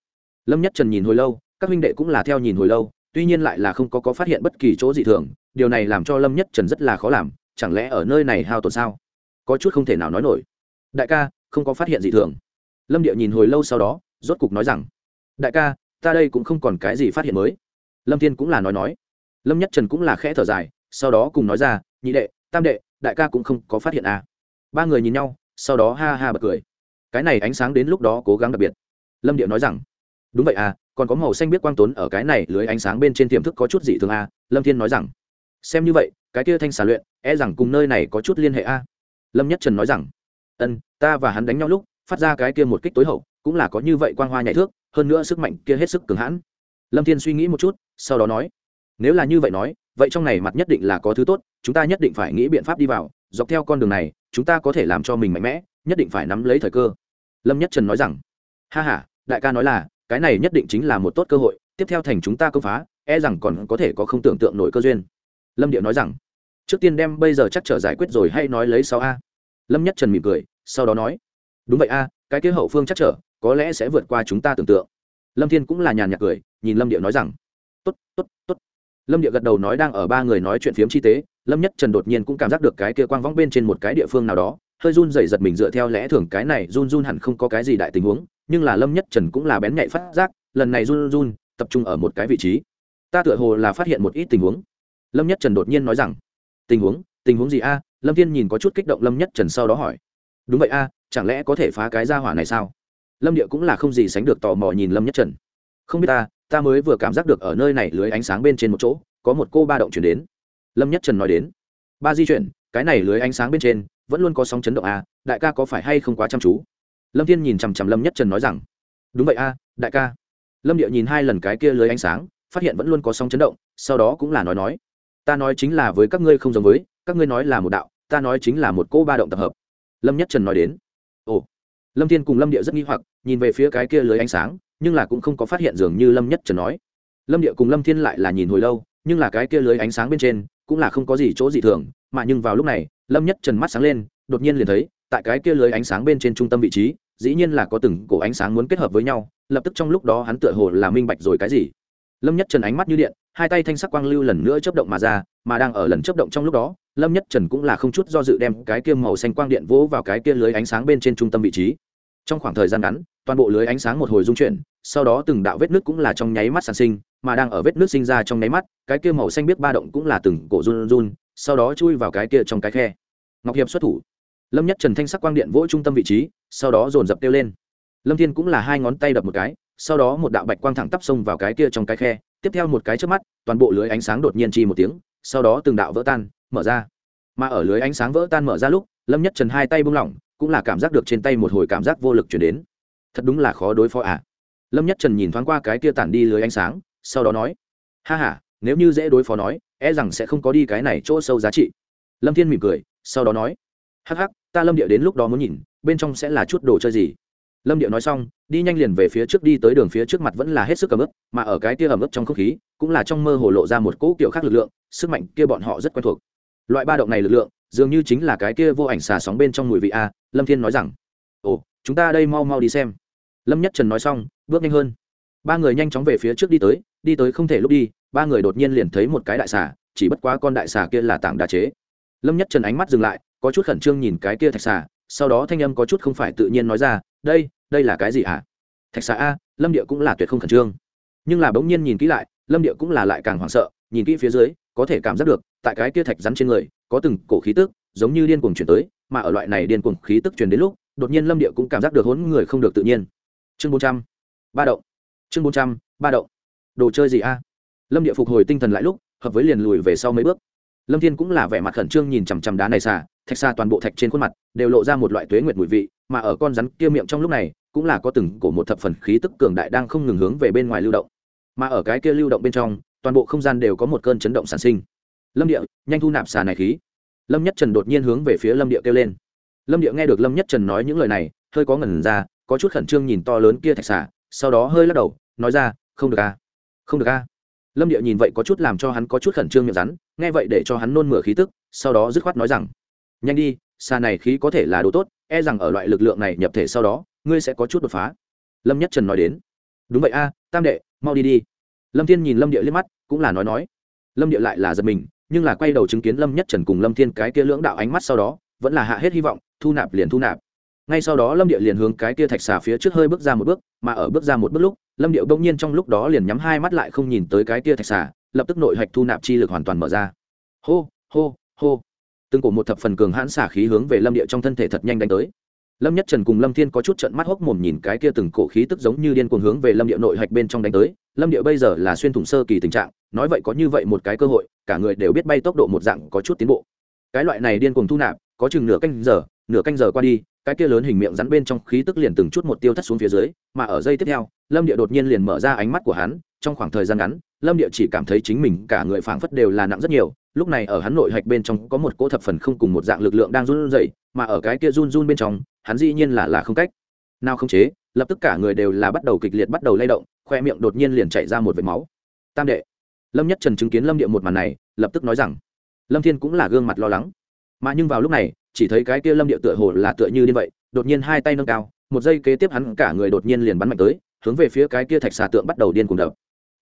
lâm nhất trần nhìn hồi lâu, các huynh đệ cũng là theo nhìn hồi lâu, tuy nhiên lại là không có có phát hiện bất kỳ chỗ dị thường, điều này làm cho lâm nhất trần rất là khó làm chẳng lẽ ở nơi này hao tổn sao? Có chút không thể nào nói nổi. Đại ca không có phát hiện gì thường. Lâm địa nhìn hồi lâu sau đó rốt cục nói rằng đại ca ta đây cũng không còn cái gì phát hiện mới. Lâm thiên cũng là nói nói. Lâm nhất trần cũng là khẽ thở dài sau đó cùng nói ra nhị đệ tam đệ đại ca cũng không có phát hiện à. ba người nhìn nhau sau đó ha ha bật cười. Cái này ánh sáng đến lúc đó cố gắng đặc biệt. Lâm điệu nói rằng đúng vậy à còn có màu xanh biết quang tốn ở cái này lưới ánh sáng bên trên tiềm thức có chút dị thường à, lâm thiên nói rằng xem như vậy cái kia thanh xà luyện e rằng cùng nơi này có chút liên hệ a. Lâm nhất trần nói rằng, ân, ta và hắn đánh nhau lúc, phát ra cái kia một kích tối hậu, cũng là có như vậy quang hoa nhảy thước, hơn nữa sức mạnh kia hết sức cường hãn. Lâm thiên suy nghĩ một chút, sau đó nói, nếu là như vậy nói, vậy trong này mặt nhất định là có thứ tốt, chúng ta nhất định phải nghĩ biện pháp đi vào, dọc theo con đường này, chúng ta có thể làm cho mình mạnh mẽ, nhất định phải nắm lấy thời cơ. Lâm nhất trần nói rằng, ha ha, đại ca nói là, cái này nhất định chính là một tốt cơ hội, tiếp theo thành chúng ta công phá e rằng còn có thể có không tưởng tượng nổi cơ duyên. Lâm điệu nói rằng trước tiên đem bây giờ chắc trở giải quyết rồi hay nói lấy sau a. Lâm nhất trần mỉm cười, sau đó nói, đúng vậy a, cái kế hậu phương chắc trở, có lẽ sẽ vượt qua chúng ta tưởng tượng. Lâm thiên cũng là nhàn nhạt cười, nhìn lâm điệu nói rằng, tốt tốt tốt. Lâm điệu gật đầu nói đang ở ba người nói chuyện phiếm chi tế, lâm nhất trần đột nhiên cũng cảm giác được cái kia quang võng bên trên một cái địa phương nào đó, hơi run rẩy giật mình dựa theo lẽ thường cái này run run hẳn không có cái gì đại tình huống, nhưng là lâm nhất trần cũng là bén nhạy phát giác, lần này run run, tập trung ở một cái vị trí. Ta tựa hồ là phát hiện một ít tình huống. Lâm nhất trần đột nhiên nói rằng tình huống tình huống gì a? Lâm thiên nhìn có chút kích động lâm nhất trần sau đó hỏi. Đúng vậy a, chẳng lẽ có thể phá cái ra hỏa này sao? Lâm địa cũng là không gì sánh được tò mò nhìn lâm nhất trần. Không biết ta ta mới vừa cảm giác được ở nơi này lưới ánh sáng bên trên một chỗ, có một cô ba động chuyển đến. Lâm nhất trần nói đến. Ba di chuyển, cái này lưới ánh sáng bên trên, vẫn luôn có sóng chấn động a, đại ca có phải hay không quá chăm chú? Lâm thiên nhìn chằm chằm lâm nhất trần nói rằng. Đúng vậy a, đại ca. Lâm địa nhìn hai lần cái kia lưới ánh sáng, phát hiện vẫn luôn có sóng chấn động, sau đó cũng là nói nói ta nói chính là với các ngươi không giống với, các ngươi nói là một đạo, ta nói chính là một cô ba động tập hợp. Lâm nhất trần nói đến. Ồ, lâm thiên cùng lâm địa rất nghi hoặc, nhìn về phía cái kia lưới ánh sáng, nhưng là cũng không có phát hiện dường như lâm nhất trần nói. Lâm địa cùng lâm thiên lại là nhìn hồi lâu, nhưng là cái kia lưới ánh sáng bên trên, cũng là không có gì chỗ gì thường, mà nhưng vào lúc này, lâm nhất trần mắt sáng lên, đột nhiên liền thấy, tại cái kia lưới ánh sáng bên trên trung tâm vị trí, dĩ nhiên là có từng cổ ánh sáng muốn kết hợp với nhau, lập tức trong lúc đó hắn tựa hồ là minh bạch rồi cái gì lâm nhất trần ánh mắt như điện, hai tay thanh sắc quang lưu lần nữa chấp động mà ra, mà đang ở lần chấp động trong lúc đó, lâm nhất trần cũng là không chút do dự đem cái kia màu xanh quang điện vỗ vào cái kia lưới ánh sáng bên trên trung tâm vị trí. Trong khoảng thời gian ngắn, toàn bộ lưới ánh sáng một hồi dung chuyển, sau đó từng đạo vết nước cũng là trong nháy mắt sản sinh, mà đang ở vết nước sinh ra trong nháy mắt, cái kia màu xanh biết ba động cũng là từng cổ run run, sau đó chui vào cái kia trong cái khe. Ngọc hiệp xuất thủ. Lâm nhất trần thanh sắc quang điện vỗ trung tâm vị trí, sau đó dồn dập kêu lên. Lâm thiên cũng là hai ngón tay đập một cái sau đó một đạo bạch quang thẳng tắp xông vào cái kia trong cái khe, tiếp theo một cái trước mắt, toàn bộ lưới ánh sáng đột nhiên chi một tiếng, sau đó từng đạo vỡ tan, mở ra. Mà ở lưới ánh sáng vỡ tan mở ra lúc, lâm nhất trần hai tay bung lỏng, cũng là cảm giác được trên tay một hồi cảm giác vô lực chuyển đến. Thật đúng là khó đối phó à. Lâm nhất trần nhìn thoáng qua cái kia tản đi lưới ánh sáng, sau đó nói, ha ha, nếu như dễ đối phó nói e rằng sẽ không có đi cái này chỗ sâu giá trị. Lâm thiên mỉm cười, sau đó nói, hắc hắc, ta lâm địa đến lúc đó muốn nhìn, bên trong sẽ là chút đồ chơi gì? lâm điệu nói xong, đi nhanh liền về phía trước đi tới đường phía trước mặt vẫn là hết sức ấm ức, mà ở cái kia ấm ức trong không khí, cũng là trong mơ hồ lộ ra một cỗ kiểu khác lực lượng, sức mạnh kia bọn họ rất quen thuộc. Loại ba động này lực lượng, dường như chính là cái kia vô ảnh xà sóng bên trong mùi vị a, lâm thiên nói rằng, ồ, chúng ta đây mau mau đi xem. Lâm nhất trần nói xong, bước nhanh hơn. Ba người nhanh chóng về phía trước đi tới đi tới không thể lúc đi, ba người đột nhiên liền thấy một cái đại xà, chỉ bất quá con đại xà kia là tảng đá chế. Lâm nhất trần ánh mắt dừng lại, có chút khẩn trương nhìn cái kia thạch xà, sau đó thanh âm có chút không phải tự nhiên nói ra, đây đây là cái gì hả? Thạch xà a lâm địa cũng là tuyệt không khẩn trương. Nhưng là bỗng nhiên nhìn kỹ lại lâm địa cũng là lại càng hoảng sợ nhìn kỹ phía dưới có thể cảm giác được tại cái kia thạch rắn trên người có từng cổ khí tức giống như điên cuồng chuyển tới mà ở loại này điên cuồng khí tức chuyển đến lúc đột nhiên lâm địa cũng cảm giác được hốn người không được tự nhiên. Chương bốn trăm ba đậu, chương bốn trăm ba đậu, đồ chơi gì a? Lâm địa phục hồi tinh thần lại lúc hợp với liền lùi về sau mấy bước. Lâm thiên cũng là vẻ mặt khẩn trương nhìn chằm chằm đá này xà thạch xa toàn bộ thạch trên khuôn mặt đều lộ ra một loại tuế nguyệt mùi vị mà ở con rắn kia miệng trong lúc này, cũng là có từng cổ một thập phần khí tức cường đại đang không ngừng hướng về bên ngoài lưu động mà ở cái kia lưu động bên trong, toàn bộ không gian đều có một cơn chấn động sản sinh lâm địa, nhanh thu nạp xà này khí lâm nhất trần đột nhiên hướng về phía lâm địa kêu lên lâm địa nghe được lâm nhất trần nói những lời này, hơi có ngẩn ra, có chút khẩn trương nhìn to lớn kia thạch xà, sau đó hơi lắc đầu, nói ra, không được a à? không được a à? lâm địa nhìn vậy có chút làm cho hắn có chút khẩn trương miệng rắn, nghe vậy để cho hắn nôn mửa khí tức, sau đó dứt khoát nói rằng, nhanh đi, xà này khí có thể là đồ tốt e rằng ở loại lực lượng này nhập thể sau đó, ngươi sẽ có chút đột phá. Lâm nhất trần nói đến. Đúng vậy a, tam đệ, mau đi đi. Lâm thiên nhìn lâm địa liếc mắt, cũng là nói nói. Lâm địa lại là giật mình, nhưng là quay đầu chứng kiến lâm nhất trần cùng lâm thiên cái kia lưỡng đạo ánh mắt sau đó, vẫn là hạ hết hy vọng, thu nạp liền thu nạp. Ngay sau đó lâm địa liền hướng cái kia thạch xà phía trước hơi bước ra một bước, mà ở bước ra một bước lúc, lâm điệu bỗng nhiên trong lúc đó liền nhắm hai mắt lại không nhìn tới cái kia thạch xà, lập tức nội hạch thu nạp chi lực hoàn toàn mở ra. Hô hô hô từng cổ một thập phần cường hãn xả khí hướng về lâm địa trong thân thể thật nhanh đánh tới. Lâm nhất trần cùng lâm thiên có chút trận mắt hốc mồm nhìn cái kia từng cổ khí tức giống như điên cuồng hướng về lâm địa nội hạch bên trong đánh tới. Lâm địa bây giờ là xuyên thủng sơ kỳ tình trạng, nói vậy có như vậy một cái cơ hội, cả người đều biết bay tốc độ một dạng có chút tiến bộ. Cái loại này điên cuồng thu nạp, có chừng nửa canh giờ, nửa canh giờ qua đi, cái kia lớn hình miệng rắn bên trong khí tức liền từng chút một tiêu thất xuống phía dưới, mà ở giây tiếp theo, lâm địa đột nhiên liền mở ra ánh mắt của hắn, trong khoảng thời gian ngắn, lâm địa chỉ cảm thấy chính mình cả người phảng phất đều là nặng rất nhiều lúc này ở hắn nội hạch bên trong có một cỗ thập phần không cùng một dạng lực lượng đang run rẩy, mà ở cái kia run run bên trong, hắn dĩ nhiên là là không cách nào không chế, lập tức cả người đều là bắt đầu kịch liệt bắt đầu lay động, khoe miệng đột nhiên liền chảy ra một vệt máu. Tam đệ, lâm nhất trần chứng kiến lâm địa một màn này, lập tức nói rằng, lâm thiên cũng là gương mặt lo lắng. Mà nhưng vào lúc này, chỉ thấy cái kia lâm địa tựa hồ là tựa như như vậy, đột nhiên hai tay nâng cao, một giây kế tiếp hắn cả người đột nhiên liền bắn mạnh tới, hướng về phía cái kia thạch xà tượng bắt đầu điên cuồng đập.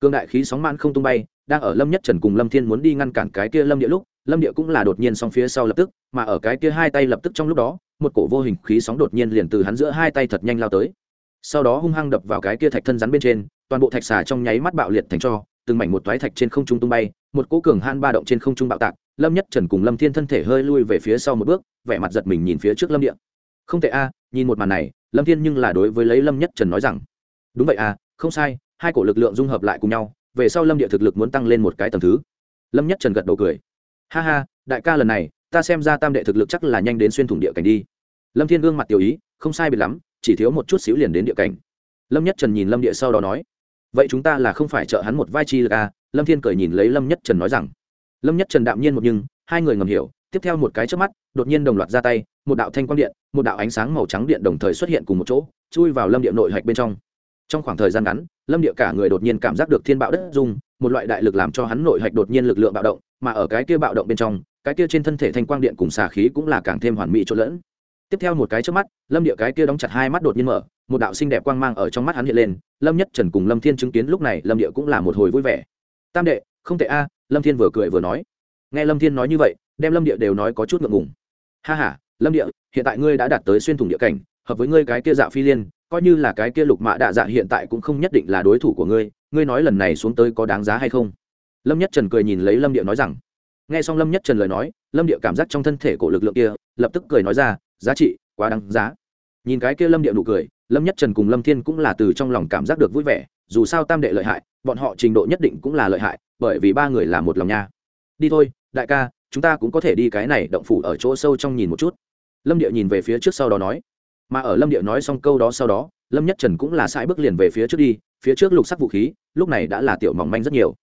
Cương đại khí sóng man không tung bay đang ở lâm nhất trần cùng lâm thiên muốn đi ngăn cản cái kia lâm địa lúc, lâm địa cũng là đột nhiên xong phía sau lập tức, mà ở cái kia hai tay lập tức trong lúc đó, một cổ vô hình khí sóng đột nhiên liền từ hắn giữa hai tay thật nhanh lao tới. Sau đó hung hăng đập vào cái kia thạch thân rắn bên trên, toàn bộ thạch xà trong nháy mắt bạo liệt thành cho, từng mảnh một toái thạch trên không trung tung bay, một cỗ cường han ba động trên không trung bạo tạc, lâm nhất trần cùng lâm thiên thân thể hơi lui về phía sau một bước, vẻ mặt giật mình nhìn phía trước lâm địa. Không tệ a, nhìn một màn này, lâm thiên nhưng là đối với lấy lâm nhất trần nói rằng, đúng vậy à không sai, hai cổ lực lượng dung hợp lại cùng nhau về sau lâm địa thực lực muốn tăng lên một cái tầm thứ. Lâm nhất trần gật đầu cười. Ha ha, đại ca lần này, ta xem ra tam đệ thực lực chắc là nhanh đến xuyên thủng địa cảnh đi. Lâm thiên gương mặt tiểu ý, không sai biệt lắm, chỉ thiếu một chút xíu liền đến địa cảnh. Lâm nhất trần nhìn lâm địa sau đó nói, vậy chúng ta là không phải trợ hắn một vai chi lực à? Lâm thiên cười nhìn lấy lâm nhất trần nói rằng. Lâm nhất trần đạm nhiên một nhưng, hai người ngầm hiểu, tiếp theo một cái trước mắt, đột nhiên đồng loạt ra tay, một đạo thanh quang điện, một đạo ánh sáng màu trắng điện đồng thời xuất hiện cùng một chỗ, chui vào lâm địa nội hạch bên trong trong khoảng thời gian ngắn, lâm địa cả người đột nhiên cảm giác được thiên bạo đất dung một loại đại lực làm cho hắn nội hạch đột nhiên lực lượng bạo động, mà ở cái kia bạo động bên trong, cái kia trên thân thể thanh quang điện cùng xà khí cũng là càng thêm hoàn mỹ trộn lẫn. Tiếp theo một cái trước mắt, lâm địa cái kia đóng chặt hai mắt đột nhiên mở, một đạo sinh đẹp quang mang ở trong mắt hắn hiện lên, lâm nhất trần cùng lâm thiên chứng kiến lúc này, lâm địa cũng là một hồi vui vẻ. Tam đệ, không tệ a, lâm thiên vừa cười vừa nói. Nghe lâm thiên nói như vậy, đem lâm địa đều nói có chút ngượng ngùng. Ha ha, lâm địa, hiện tại ngươi đã đạt tới xuyên thủng địa cảnh hợp với ngươi cái kia dạ phi liên, coi như là cái kia lục mạ đạ dạ hiện tại cũng không nhất định là đối thủ của ngươi ngươi nói lần này xuống tới có đáng giá hay không? Lâm nhất trần cười nhìn lấy lâm địa nói rằng, nghe xong lâm nhất trần lời nói, lâm địa cảm giác trong thân thể cổ lực lượng kia, lập tức cười nói ra, giá trị, quá đáng giá. Nhìn cái kia lâm địa nụ cười, lâm nhất trần cùng lâm thiên cũng là từ trong lòng cảm giác được vui vẻ, dù sao tam đệ lợi hại, bọn họ trình độ nhất định cũng là lợi hại, bởi vì ba người là một lòng nha. Đi thôi, đại ca, chúng ta cũng có thể đi cái này động phủ ở chỗ sâu trong nhìn một chút. Lâm địa nhìn về phía trước sau đó nói mà ở lâm địa nói xong câu đó sau đó, lâm nhất trần cũng là sải bước liền về phía trước đi, phía trước lục sắc vũ khí, lúc này đã là tiểu mỏng manh rất nhiều.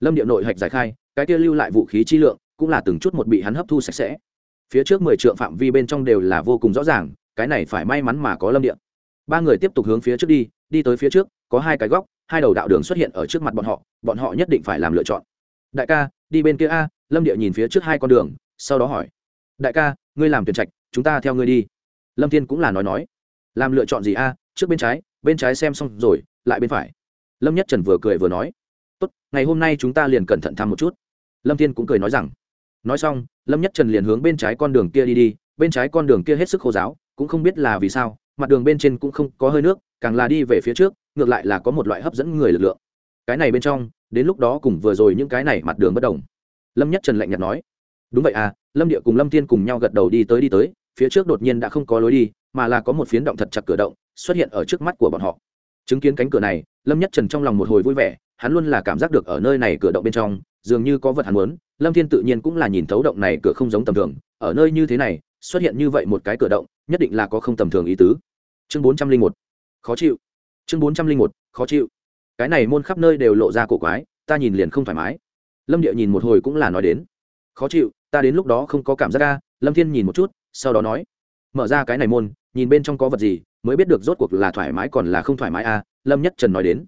Lâm địa nội hạch giải khai, cái kia lưu lại vũ khí chi lượng cũng là từng chút một bị hắn hấp thu sạch sẽ. Phía trước mười trượng phạm vi bên trong đều là vô cùng rõ ràng, cái này phải may mắn mà có lâm địa. Ba người tiếp tục hướng phía trước đi đi tới phía trước, có hai cái góc, hai đầu đạo đường xuất hiện ở trước mặt bọn họ bọn họ nhất định phải làm lựa chọn. Đại ca, đi bên kia a. Lâm địa nhìn phía trước hai con đường, sau đó hỏi. Đại ca, ngươi làm tuyển trạch, chúng ta theo ngươi đi lâm thiên cũng là nói nói, làm lựa chọn gì a? Trước bên trái bên trái xem xong rồi, lại bên phải. Lâm nhất trần vừa cười vừa nói, tốt, ngày hôm nay chúng ta liền cẩn thận thăm một chút. Lâm thiên cũng cười nói rằng, nói xong, lâm nhất trần liền hướng bên trái con đường kia đi đi, bên trái con đường kia hết sức khô giáo, cũng không biết là vì sao, mặt đường bên trên cũng không có hơi nước, càng là đi về phía trước, ngược lại là có một loại hấp dẫn người lực lượng. Cái này bên trong, đến lúc đó cùng vừa rồi những cái này mặt đường bất đồng. Lâm nhất trần lạnh nhạt nói, đúng vậy à lâm địa cùng lâm thiên cùng nhau gật đầu đi tới đi tới phía trước đột nhiên đã không có lối đi, mà là có một phiến động thật chặt cửa động xuất hiện ở trước mắt của bọn họ. Chứng kiến cánh cửa này, lâm nhất trần trong lòng một hồi vui vẻ, hắn luôn là cảm giác được ở nơi này cửa động bên trong, dường như có vật hắn muốn, lâm thiên tự nhiên cũng là nhìn thấu động này cửa không giống tầm thường, ở nơi như thế này, xuất hiện như vậy một cái cửa động, nhất định là có không tầm thường ý tứ. Chương bốn trăm linh một, khó chịu. Chương bốn trăm linh một, khó chịu. Cái này môn khắp nơi đều lộ ra cổ quái, ta nhìn liền không thoải mái. Lâm địa nhìn một hồi cũng là nói đến, khó chịu, ta đến lúc đó không có cảm giác ra lâm thiên nhìn một chút sau đó nói, mở ra cái này môn, nhìn bên trong có vật gì, mới biết được rốt cuộc là thoải mái còn là không thoải mái a, lâm nhất trần nói đến.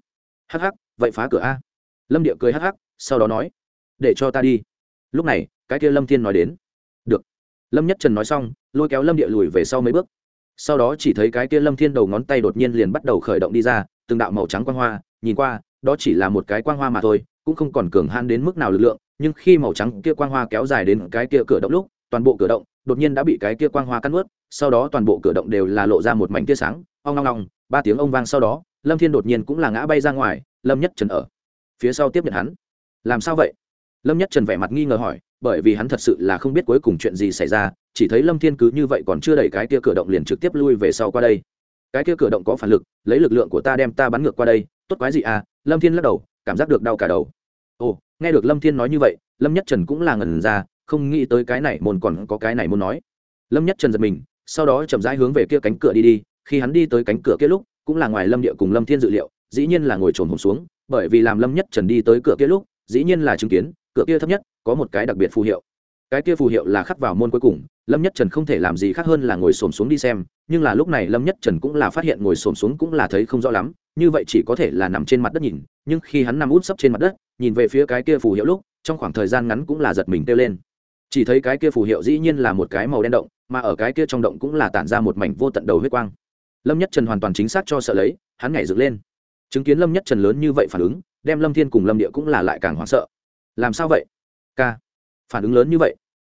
Hắc hắc, vậy phá cửa a. Lâm địa cười hắc hắc, sau đó nói, để cho ta đi. Lúc này, cái kia lâm thiên nói đến. Được. Lâm nhất trần nói xong, lôi kéo lâm địa lùi về sau mấy bước. Sau đó chỉ thấy cái kia lâm thiên đầu ngón tay đột nhiên liền bắt đầu khởi động đi ra, từng đạo màu trắng quang hoa, nhìn qua, đó chỉ là một cái quang hoa mà thôi, cũng không còn cường han đến mức nào lực lượng, nhưng khi màu trắng kia quang hoa kéo dài đến cái kia cửa động lúc toàn bộ cửa động, đột nhiên đã bị cái kia quang hoa cắt nuốt, sau đó toàn bộ cửa động đều là lộ ra một mảnh tia sáng, ong ong ong, ba tiếng ông vang sau đó, lâm thiên đột nhiên cũng là ngã bay ra ngoài, lâm nhất trần ở phía sau tiếp nhận hắn. Làm sao vậy? Lâm nhất trần vẻ mặt nghi ngờ hỏi, bởi vì hắn thật sự là không biết cuối cùng chuyện gì xảy ra, chỉ thấy lâm thiên cứ như vậy còn chưa đẩy cái kia cửa động liền trực tiếp lui về sau qua đây. Cái kia cửa động có phản lực, lấy lực lượng của ta đem ta bắn ngược qua đây, tốt quái gì à? Lâm thiên lắc đầu, cảm giác được đau cả đầu. Ồ, nghe được lâm thiên nói như vậy, lâm nhất trần cũng là ngẩn ra không nghĩ tới cái này môn còn có cái này muốn nói. Lâm nhất trần giật mình, sau đó chậm rãi hướng về kia cánh cửa đi đi. Khi hắn đi tới cánh cửa kia lúc, cũng là ngoài lâm địa cùng lâm thiên dự liệu, dĩ nhiên là ngồi trồn hồn xuống, bởi vì làm lâm nhất trần đi tới cửa kia lúc, dĩ nhiên là chứng kiến, cửa kia thấp nhất có một cái đặc biệt phù hiệu. Cái kia phù hiệu là khắc vào môn cuối cùng, lâm nhất trần không thể làm gì khác hơn là ngồi xổm xuống đi xem, nhưng là lúc này lâm nhất trần cũng là phát hiện ngồi xổm xuống cũng là thấy không rõ lắm, như vậy chỉ có thể là nằm trên mặt đất nhìn, nhưng khi hắn nằm út sấp trên mặt đất, nhìn về phía cái kia phù hiệu lúc, trong khoảng thời gian ngắn cũng là giật mình kêu lên chỉ thấy cái kia phù hiệu dĩ nhiên là một cái màu đen động, mà ở cái kia trong động cũng là tản ra một mảnh vô tận đầu huyết quang. Lâm nhất trần hoàn toàn chính xác cho sợ lấy, hắn nhảy dựng lên. Chứng kiến lâm nhất trần lớn như vậy phản ứng, đem lâm thiên cùng lâm địa cũng là lại càng hoảng sợ. Làm sao vậy? Ca phản ứng lớn như vậy?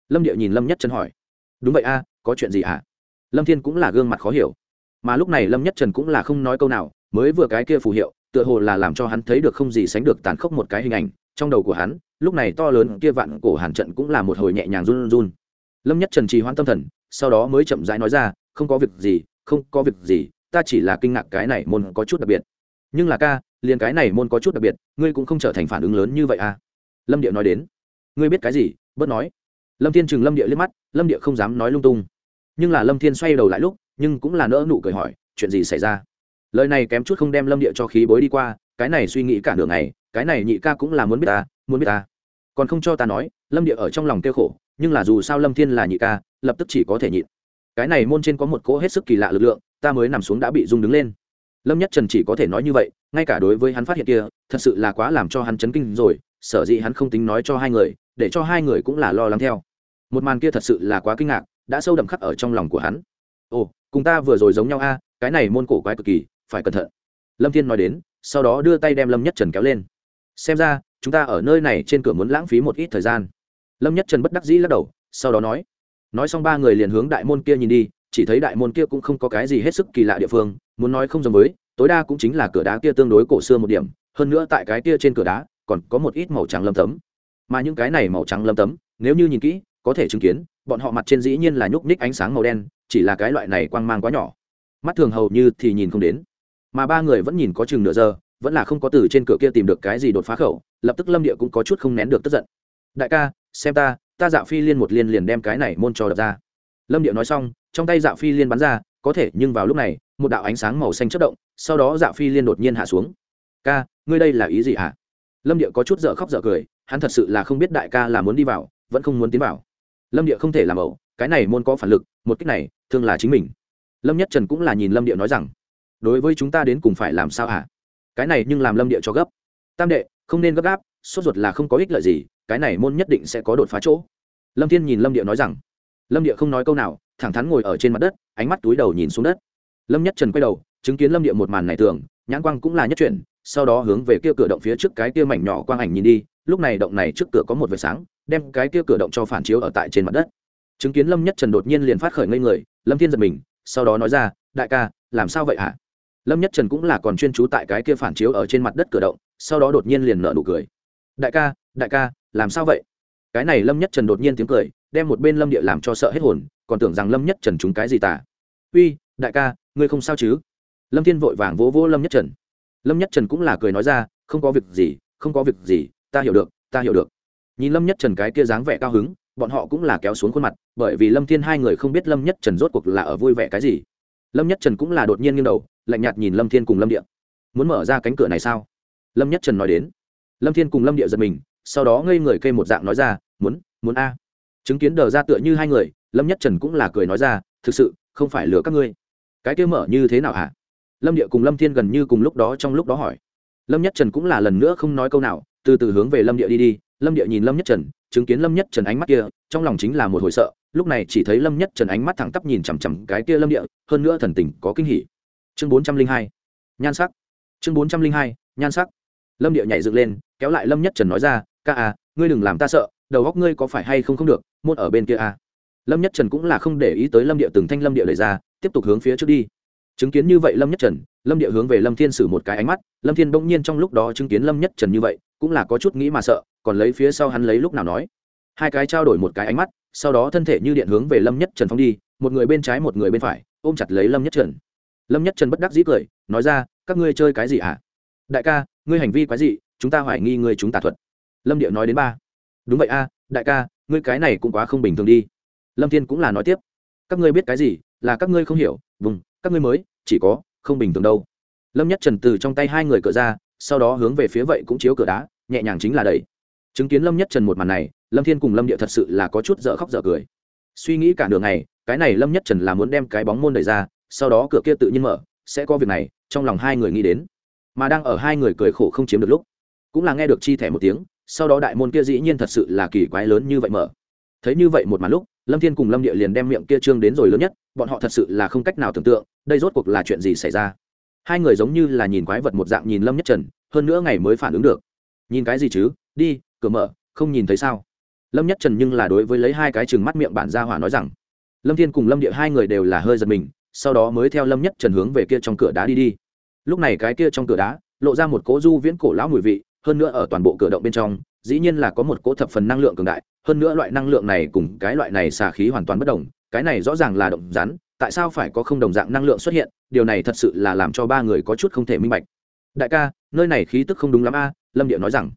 Lâm địa nhìn lâm nhất trần hỏi. Đúng vậy a, có chuyện gì hả? À? lâm thiên cũng là gương mặt khó hiểu. Mà lúc này lâm nhất trần cũng là không nói câu nào, mới vừa cái kia phù hiệu, tựa hồ là làm cho hắn thấy được không gì sánh được tàn khốc một cái hình ảnh trong đầu của hắn, lúc này to lớn kia vạn cổ hàn trận cũng là một hồi nhẹ nhàng run run. Lâm nhất trần trì hoãn tâm thần, sau đó mới chậm rãi nói ra, không có việc gì, không có việc gì, ta chỉ là kinh ngạc cái này môn có chút đặc biệt. Nhưng là ca, liền cái này môn có chút đặc biệt, ngươi cũng không trở thành phản ứng lớn như vậy à? Lâm địa nói đến. Ngươi biết cái gì? Bớt nói. Lâm thiên chừng lâm địa liếc mắt, lâm địa không dám nói lung tung. Nhưng là lâm thiên xoay đầu lại lúc, nhưng cũng là nỡ nụ cười hỏi, chuyện gì xảy ra? Lời này kém chút không đem lâm địa cho khí bối đi qua, cái này suy nghĩ cả nửa ngày cái này nhị ca cũng là muốn biết ta, muốn biết ta. Còn không cho ta nói, lâm địa ở trong lòng kêu khổ, nhưng là dù sao lâm thiên là nhị ca, lập tức chỉ có thể nhịn. Cái này môn trên có một cỗ hết sức kỳ lạ lực lượng, ta mới nằm xuống đã bị rung đứng lên. Lâm nhất trần chỉ có thể nói như vậy, ngay cả đối với hắn phát hiện kia, thật sự là quá làm cho hắn chấn kinh rồi, sở dĩ hắn không tính nói cho hai người, để cho hai người cũng là lo lắng theo. Một màn kia thật sự là quá kinh ngạc, đã sâu đậm khắc ở trong lòng của hắn. Ồ, cùng ta vừa rồi giống nhau a, cái này môn cổ quái cực kỳ, phải cẩn thận. Lâm thiên nói đến, sau đó đưa tay đem lâm nhất trần kéo lên xem ra, chúng ta ở nơi này trên cửa muốn lãng phí một ít thời gian. Lâm nhất trần bất đắc dĩ lắc đầu, sau đó nói. Nói xong ba người liền hướng đại môn kia nhìn đi, chỉ thấy đại môn kia cũng không có cái gì hết sức kỳ lạ địa phương, muốn nói không giống với, tối đa cũng chính là cửa đá kia tương đối cổ xưa một điểm, hơn nữa tại cái kia trên cửa đá, còn có một ít màu trắng lâm tấm. Mà những cái này màu trắng lâm tấm, nếu như nhìn kỹ, có thể chứng kiến, bọn họ mặt trên dĩ nhiên là nhúc ních ánh sáng màu đen, chỉ là cái loại này quang mang quá nhỏ. Mắt thường hầu như thì nhìn không đến. Mà ba người vẫn nhìn có chừng nửa giờ vẫn là không có từ trên cửa kia tìm được cái gì đột phá khẩu, lập tức lâm địa cũng có chút không nén được tức giận. Đại ca, xem ta ta dạ phi liên một liên liền đem cái này môn trò đập ra. Lâm địa nói xong, trong tay dạ phi liên bắn ra, có thể nhưng vào lúc này, một đạo ánh sáng màu xanh chất động, sau đó dạ phi liên đột nhiên hạ xuống. Ca, ngươi đây là ý gì hả? Lâm địa có chút dở khóc dở cười, hắn thật sự là không biết đại ca là muốn đi vào, vẫn không muốn tiến vào. Lâm địa không thể làm ẩu, cái này môn có phản lực, một cách này thường là chính mình. Lâm nhất trần cũng là nhìn lâm địa nói rằng, đối với chúng ta đến cùng phải làm sao hả? cái này nhưng làm lâm địa cho gấp. Tam đệ, không nên gấp gáp, sốt ruột là không có ích lợi gì, cái này môn nhất định sẽ có đột phá chỗ. Lâm thiên nhìn lâm địa nói rằng, lâm địa không nói câu nào, thẳng thắn ngồi ở trên mặt đất, ánh mắt túi đầu nhìn xuống đất. Lâm nhất trần quay đầu, chứng kiến lâm địa một màn này tưởng, nhãn quang cũng là nhất chuyển, sau đó hướng về kia cửa động phía trước cái kia mảnh nhỏ quang ảnh nhìn đi, lúc này động này trước cửa có một vệt sáng, đem cái kia cửa động cho phản chiếu ở tại trên mặt đất. Chứng kiến lâm nhất trần đột nhiên liền phát khởi ngây người, lâm thiên giật mình, sau đó nói ra, đại ca, làm sao vậy hả? lâm nhất trần cũng là còn chuyên trú tại cái kia phản chiếu ở trên mặt đất cửa động, sau đó đột nhiên liền nở nụ cười. Đại ca đại ca, làm sao vậy? Cái này lâm nhất trần đột nhiên tiếng cười, đem một bên lâm địa làm cho sợ hết hồn, còn tưởng rằng lâm nhất trần chúng cái gì tả uy, đại ca, ngươi không sao chứ? Lâm thiên vội vàng vỗ vỗ lâm nhất trần. Lâm nhất trần cũng là cười nói ra, không có việc gì, không có việc gì, ta hiểu được, ta hiểu được. Nhìn lâm nhất trần cái kia dáng vẻ cao hứng, bọn họ cũng là kéo xuống khuôn mặt, bởi vì lâm thiên hai người không biết lâm nhất trần rốt cuộc là ở vui vẻ cái gì lâm nhất trần cũng là đột nhiên nghiêng đầu, lạnh nhạt nhìn lâm thiên cùng lâm địa. Muốn mở ra cánh cửa này sao? Lâm nhất trần nói đến. Lâm thiên cùng lâm địa giật mình, sau đó ngây người kê một dạng nói ra, muốn muốn a. Chứng kiến đờ ra tựa như hai người, lâm nhất trần cũng là cười nói ra, thực sự, không phải lừa các ngươi. Cái kia mở như thế nào hả? Lâm địa cùng lâm thiên gần như cùng lúc đó trong lúc đó hỏi. Lâm nhất trần cũng là lần nữa không nói câu nào, từ từ hướng về lâm địa đi đi. Lâm địa nhìn lâm nhất trần chứng kiến lâm nhất trần ánh mắt kia, trong lòng chính là một hồi sợ, lúc này chỉ thấy lâm nhất trần ánh mắt thẳng tắp nhìn chằm chằm cái kia lâm địa, hơn nữa thần tình có kinh hỉ. Chương bốn trăm linh hai, nhan sắc. Chương bốn trăm linh hai, nhan sắc. Lâm địa nhảy dựng lên, kéo lại lâm nhất trần nói ra, ca à ngươi đừng làm ta sợ, đầu góc ngươi có phải hay không không được Muốn ở bên kia à. Lâm nhất trần cũng là không để ý tới lâm địa từng thanh lâm địa lời ra, tiếp tục hướng phía trước đi. Chứng kiến như vậy lâm nhất trần, lâm địa hướng về lâm thiên sử một cái ánh mắt, lâm thiên bỗng nhiên trong lúc đó chứng kiến lâm nhất trần như vậy, cũng là có chút nghĩ mà sợ còn lấy phía sau hắn lấy lúc nào nói. Hai cái trao đổi một cái ánh mắt, sau đó thân thể như điện hướng về lâm nhất trần phóng đi, một người bên trái một người bên phải, ôm chặt lấy lâm nhất trần. Lâm nhất trần bất đắc dĩ cười, nói ra, các ngươi chơi cái gì ạ? À? đại ca, ngươi hành vi quái gì chúng ta hoài nghi ngươi chúng tà thuật. Lâm điệu nói đến ba. Đúng vậy a, đại ca, ngươi cái này cũng quá không bình thường đi. Lâm thiên cũng là nói tiếp. Các ngươi biết cái gì, là các ngươi không hiểu, vùng, các ngươi mới, chỉ có, không bình thường đâu. Lâm nhất trần từ trong tay hai người cựa ra, sau đó hướng về phía vậy cũng chiếu cửa đá, nhẹ nhàng chính là đẩy chứng kiến lâm nhất trần một màn này lâm thiên cùng lâm địa thật sự là có chút dở khóc dở cười suy nghĩ cả đường này cái này lâm nhất trần là muốn đem cái bóng môn đẩy ra sau đó cửa kia tự nhiên mở sẽ có việc này trong lòng hai người nghĩ đến mà đang ở hai người cười khổ không chiếm được lúc cũng là nghe được chi thẻ một tiếng sau đó đại môn kia dĩ nhiên thật sự là kỳ quái lớn như vậy mở thấy như vậy một màn lúc lâm thiên cùng lâm địa liền đem miệng kia trương đến rồi lớn nhất bọn họ thật sự là không cách nào tưởng tượng đây rốt cuộc là chuyện gì xảy ra hai người giống như là nhìn quái vật một dạng nhìn lâm nhất trần hơn nữa ngày mới phản ứng được nhìn cái gì chứ đi cửa mở, không nhìn thấy sao? Lâm nhất trần nhưng là đối với lấy hai cái chừng mắt miệng bản gia hỏa nói rằng, lâm thiên cùng lâm địa hai người đều là hơi giật mình, sau đó mới theo lâm nhất trần hướng về kia trong cửa đá đi đi. Lúc này cái kia trong cửa đá, lộ ra một cố du viễn cổ lão mùi vị, hơn nữa ở toàn bộ cửa động bên trong, dĩ nhiên là có một cố thập phần năng lượng cường đại, hơn nữa loại năng lượng này cùng cái loại này xả khí hoàn toàn bất đồng, cái này rõ ràng là động rắn, tại sao phải có không đồng dạng năng lượng xuất hiện, điều này thật sự là làm cho ba người có chút không thể minh bạch. Đại ca, nơi này khí tức không đúng lắm a, lâm địa nói rằng.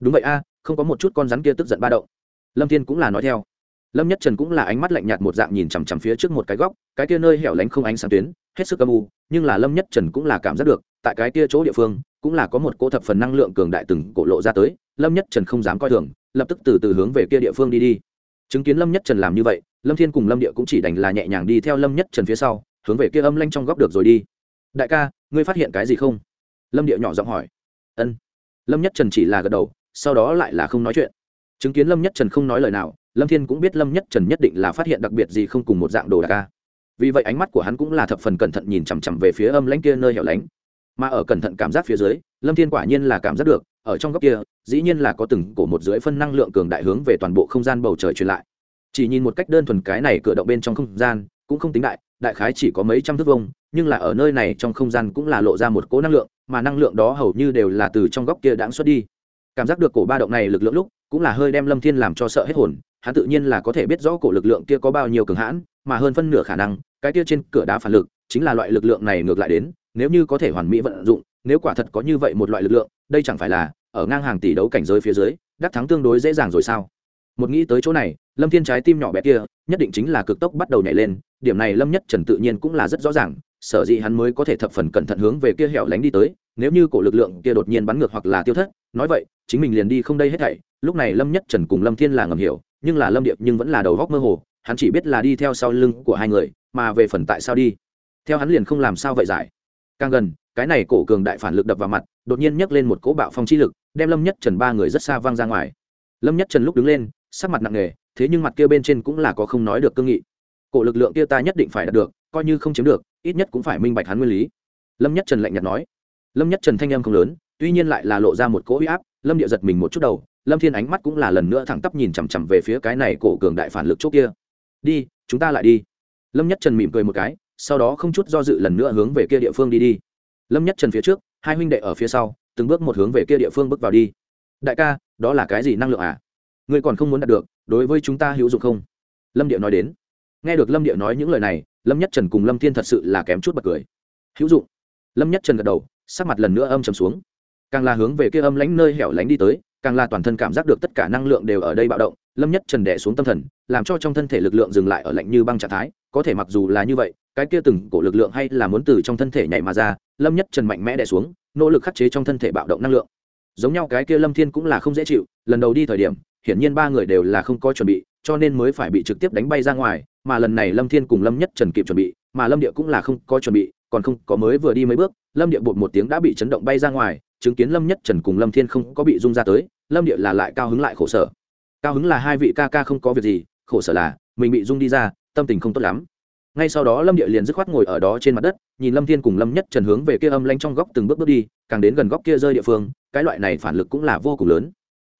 Đúng vậy a không có một chút con rắn kia tức giận ba động. Lâm thiên cũng là nói theo. Lâm nhất trần cũng là ánh mắt lạnh nhạt một dạng nhìn chằm chằm phía trước một cái góc, cái kia nơi hẻo lánh không ánh sáng tuyến, hết sức âm u, nhưng là lâm nhất trần cũng là cảm giác được, tại cái kia chỗ địa phương, cũng là có một cỗ thập phần năng lượng cường đại từng cổ lộ ra tới, lâm nhất trần không dám coi thường, lập tức từ từ hướng về kia địa phương đi đi. Chứng kiến lâm nhất trần làm như vậy, lâm thiên cùng lâm địa cũng chỉ đành là nhẹ nhàng đi theo lâm nhất trần phía sau, hướng về kia âm lanh trong góc được rồi đi. Đại ca, ngươi phát hiện cái gì không? Lâm địa nhỏ giọng hỏi. Ân. Lâm nhất trần chỉ là gật đầu sau đó lại là không nói chuyện. Chứng kiến lâm nhất trần không nói lời nào, lâm thiên cũng biết lâm nhất trần nhất định là phát hiện đặc biệt gì không cùng một dạng đồ đạc ca vì vậy ánh mắt của hắn cũng là thập phần cẩn thận nhìn chằm chằm về phía âm lãnh kia nơi hẻo lánh. Mà ở cẩn thận cảm giác phía dưới, lâm thiên quả nhiên là cảm giác được, ở trong góc kia, dĩ nhiên là có từng cổ một dưới phân năng lượng cường đại hướng về toàn bộ không gian bầu trời truyền lại. Chỉ nhìn một cách đơn thuần cái này cửa động bên trong không gian, cũng không tính đại đại khái chỉ có mấy trăm thước vông nhưng là ở nơi này trong không gian cũng là lộ ra một cỗ năng lượng, mà năng lượng đó hầu như đều là từ trong góc kia đãng xuất đi cảm giác được cổ ba động này lực lượng lúc, cũng là hơi đem lâm thiên làm cho sợ hết hồn, hắn tự nhiên là có thể biết rõ cổ lực lượng kia có bao nhiêu cường hãn, mà hơn phân nửa khả năng, cái kia trên cửa đá phản lực, chính là loại lực lượng này ngược lại đến, nếu như có thể hoàn mỹ vận dụng, nếu quả thật có như vậy một loại lực lượng, đây chẳng phải là, ở ngang hàng tỷ đấu cảnh giới phía dưới, đắc thắng tương đối dễ dàng rồi sao? Một nghĩ tới chỗ này, lâm thiên trái tim nhỏ bé kia, nhất định chính là cực tốc bắt đầu nhảy lên, điểm này lâm nhất trần tự nhiên cũng là rất rõ ràng sở dĩ hắn mới có thể thập phần cẩn thận hướng về kia hẻo lánh đi tới, nếu như cổ lực lượng kia đột nhiên bắn ngược hoặc là tiêu thất, nói vậy, chính mình liền đi không đây hết thảy. Lúc này lâm nhất trần cùng lâm thiên là ngầm hiểu, nhưng là lâm điệp nhưng vẫn là đầu góc mơ hồ, hắn chỉ biết là đi theo sau lưng của hai người, mà về phần tại sao đi, theo hắn liền không làm sao vậy giải. Càng gần, cái này cổ cường đại phản lực đập vào mặt, đột nhiên nhấc lên một cỗ bạo phong chi lực, đem lâm nhất trần ba người rất xa văng ra ngoài. Lâm nhất trần lúc đứng lên, sắc mặt nặng nề, thế nhưng mặt kia bên trên cũng là có không nói được cương nghị cổ lực lượng kia ta nhất định phải đạt được, coi như không chiếm được, ít nhất cũng phải minh bạch hắn nguyên lý. Lâm nhất trần lạnh nhạt nói. Lâm nhất trần thanh em không lớn, tuy nhiên lại là lộ ra một cỗ huy áp, lâm địa giật mình một chút đầu, lâm thiên ánh mắt cũng là lần nữa thẳng tắp nhìn chằm chằm về phía cái này cổ cường đại phản lực chốt kia. Đi, chúng ta lại đi. Lâm nhất trần mỉm cười một cái, sau đó không chút do dự lần nữa hướng về kia địa phương đi đi. Lâm nhất trần phía trước, hai huynh đệ ở phía sau, từng bước một hướng về kia địa phương bước vào đi. Đại ca, đó là cái gì năng lượng à? Ngươi còn không muốn đạt được, đối với chúng ta hữu dụng không? Lâm địa nói đến nghe được lâm địa nói những lời này, lâm nhất trần cùng lâm thiên thật sự là kém chút bật cười. Hữu dụng. Lâm nhất trần gật đầu, sắc mặt lần nữa âm trầm xuống. Càng là hướng về kia âm lánh nơi hẻo lánh đi tới, càng là toàn thân cảm giác được tất cả năng lượng đều ở đây bạo động, lâm nhất trần đẻ xuống tâm thần, làm cho trong thân thể lực lượng dừng lại ở lạnh như băng trạng thái, có thể mặc dù là như vậy, cái kia từng cổ lực lượng hay là muốn từ trong thân thể nhảy mà ra, lâm nhất trần mạnh mẽ đẻ xuống, nỗ lực khắc chế trong thân thể bạo động năng lượng. Giống nhau cái kia lâm thiên cũng là không dễ chịu, lần đầu đi thời điểm, hiển nhiên ba người đều là không có chuẩn bị, cho nên mới phải bị trực tiếp đánh bay ra ngoài mà lần này lâm thiên cùng lâm nhất trần kịp chuẩn bị, mà lâm địa cũng là không có chuẩn bị, còn không có mới vừa đi mấy bước, lâm địa bột một tiếng đã bị chấn động bay ra ngoài, chứng kiến lâm nhất trần cùng lâm thiên không có bị rung ra tới, lâm địa là lại cao hứng lại khổ sở. Cao hứng là hai vị ca ca không có việc gì, khổ sở là, mình bị rung đi ra, tâm tình không tốt lắm. Ngay sau đó lâm địa liền dứt khoát ngồi ở đó trên mặt đất, nhìn lâm thiên cùng lâm nhất trần hướng về kia âm lanh trong góc từng bước bước đi, càng đến gần góc kia rơi địa phương, cái loại này phản lực cũng là vô cùng lớn.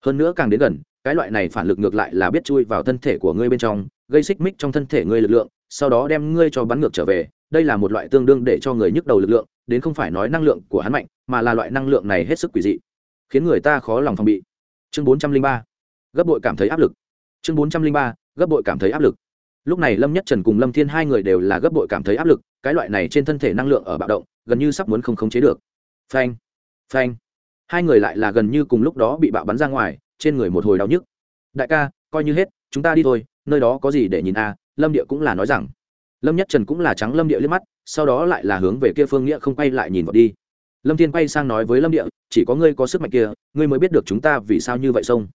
Hơn nữa càng đến gần, cái loại này phản lực ngược lại là biết chui vào thân thể của ngươi bên trong gây xích mích trong thân thể ngươi lực lượng, sau đó đem ngươi cho bắn ngược trở về. Đây là một loại tương đương để cho người nhức đầu lực lượng, đến không phải nói năng lượng của hắn mạnh, mà là loại năng lượng này hết sức quỷ dị, khiến người ta khó lòng phòng bị. Chương bốn trăm linh ba, gấp bội cảm thấy áp lực. Chương bốn trăm linh ba, gấp bội cảm thấy áp lực. Lúc này lâm nhất trần cùng lâm thiên hai người đều là gấp bội cảm thấy áp lực, cái loại này trên thân thể năng lượng ở bạo động, gần như sắp muốn không khống chế được. Phanh phanh. Hai người lại là gần như cùng lúc đó bị bạo bắn ra ngoài, trên người một hồi đau nhức. Đại ca, coi như hết, chúng ta đi thôi nơi đó có gì để nhìn a lâm địa cũng là nói rằng. Lâm nhất trần cũng là trắng lâm địa liếc mắt, sau đó lại là hướng về kia phương nghĩa không quay lại nhìn vào đi. Lâm thiên quay sang nói với lâm địa, chỉ có ngươi có sức mạnh kia, ngươi mới biết được chúng ta vì sao như vậy sông.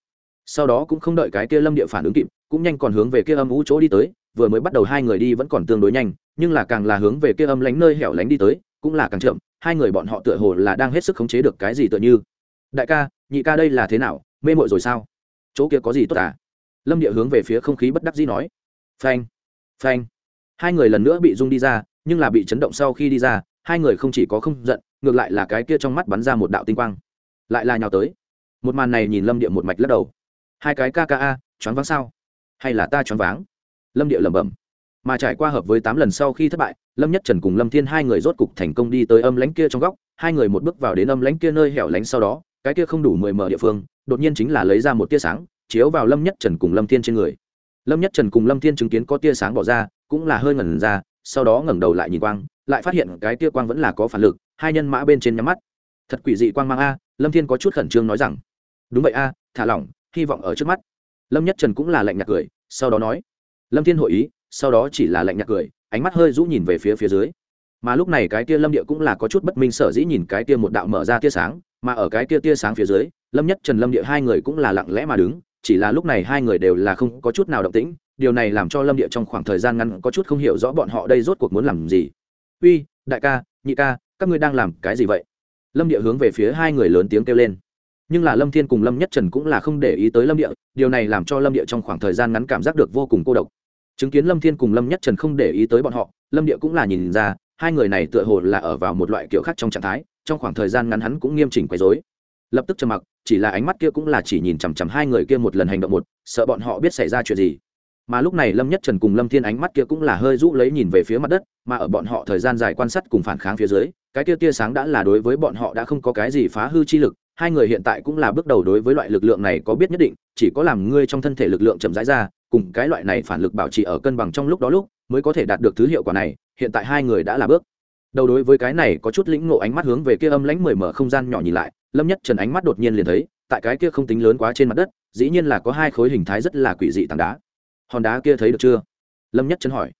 Sau đó cũng không đợi cái kia lâm địa phản ứng kịp, cũng nhanh còn hướng về kia âm ú chỗ đi tới, vừa mới bắt đầu hai người đi vẫn còn tương đối nhanh, nhưng là càng là hướng về kia âm lánh nơi hẻo lánh đi tới, cũng là càng chậm, hai người bọn họ tựa hồ là đang hết sức khống chế được cái gì tựa như. Đại ca, nhị ca đây là thế nào? Mê mội rồi sao? Chỗ kia có gì tốt à? lâm địa hướng về phía không khí bất đắc dĩ nói. Phanh phanh. Hai người lần nữa bị rung đi ra, nhưng là bị chấn động sau khi đi ra, hai người không chỉ có không giận, ngược lại là cái kia trong mắt bắn ra một đạo tinh quang. Lại là nhào tới. Một màn này nhìn lâm địa một mạch lắc đầu. Hai cái kka choáng váng sao? Hay là ta choáng váng? Lâm địa lẩm bẩm. Mà trải qua hợp với tám lần sau khi thất bại, lâm nhất trần cùng lâm thiên hai người rốt cục thành công đi tới âm lánh kia trong góc, hai người một bước vào đến âm lánh kia nơi hẻo lánh sau đó, cái kia không đủ mười mở địa phương, đột nhiên chính là lấy ra một tia sáng chiếu vào lâm nhất trần cùng lâm thiên trên người. Lâm nhất trần cùng lâm thiên chứng kiến có tia sáng bỏ ra, cũng là hơi ngẩn ra, sau đó ngẩng đầu lại nhìn quang, lại phát hiện cái tia quang vẫn là có phản lực, hai nhân mã bên trên nhắm mắt. Thật quỷ dị quang mang a, lâm thiên có chút khẩn trương nói rằng, đúng vậy a, thả lỏng, hy vọng ở trước mắt. Lâm nhất trần cũng là lạnh nhạt cười, sau đó nói, lâm thiên hội ý, sau đó chỉ là lạnh nhạt cười, ánh mắt hơi rũ nhìn về phía phía dưới. Mà lúc này cái tia lâm địa cũng là có chút bất minh sở dĩ nhìn cái tia một đạo mở ra tia sáng, mà ở cái tia tia sáng phía dưới, lâm nhất trần, lâm địa hai người cũng là lặng lẽ mà đứng chỉ là lúc này hai người đều là không có chút nào động tĩnh, điều này làm cho lâm địa trong khoảng thời gian ngắn có chút không hiểu rõ bọn họ đây rốt cuộc muốn làm gì. Uy, đại ca, nhị ca, các ngươi đang làm cái gì vậy? Lâm địa hướng về phía hai người lớn tiếng kêu lên. Nhưng là lâm thiên cùng lâm nhất trần cũng là không để ý tới lâm địa, điều này làm cho lâm địa trong khoảng thời gian ngắn cảm giác được vô cùng cô độc. Chứng kiến lâm thiên cùng lâm nhất trần không để ý tới bọn họ, lâm địa cũng là nhìn ra, hai người này tựa hồ là ở vào một loại kiểu khác trong trạng thái, trong khoảng thời gian ngắn hắn cũng nghiêm chỉnh quấy rối lập tức trầm mặc, chỉ là ánh mắt kia cũng là chỉ nhìn chằm chằm hai người kia một lần hành động một, sợ bọn họ biết xảy ra chuyện gì. Mà lúc này lâm nhất trần cùng lâm thiên ánh mắt kia cũng là hơi rũ lấy nhìn về phía mặt đất, mà ở bọn họ thời gian dài quan sát cùng phản kháng phía dưới, cái kia tia sáng đã là đối với bọn họ đã không có cái gì phá hư chi lực, hai người hiện tại cũng là bước đầu đối với loại lực lượng này có biết nhất định, chỉ có làm ngươi trong thân thể lực lượng chậm rãi ra, cùng cái loại này phản lực bảo trì ở cân bằng trong lúc đó lúc, mới có thể đạt được thứ hiệu quả này, hiện tại hai người đã là bước đầu đối với cái này có chút lĩnh ngộ ánh mắt hướng về kia âm lãnh mười mở không gian nhỏ nhìn lại, lâm nhất trần ánh mắt đột nhiên liền thấy, tại cái kia không tính lớn quá trên mặt đất, dĩ nhiên là có hai khối hình thái rất là quỷ dị tảng đá. Hòn đá kia thấy được chưa? Lâm nhất trần hỏi.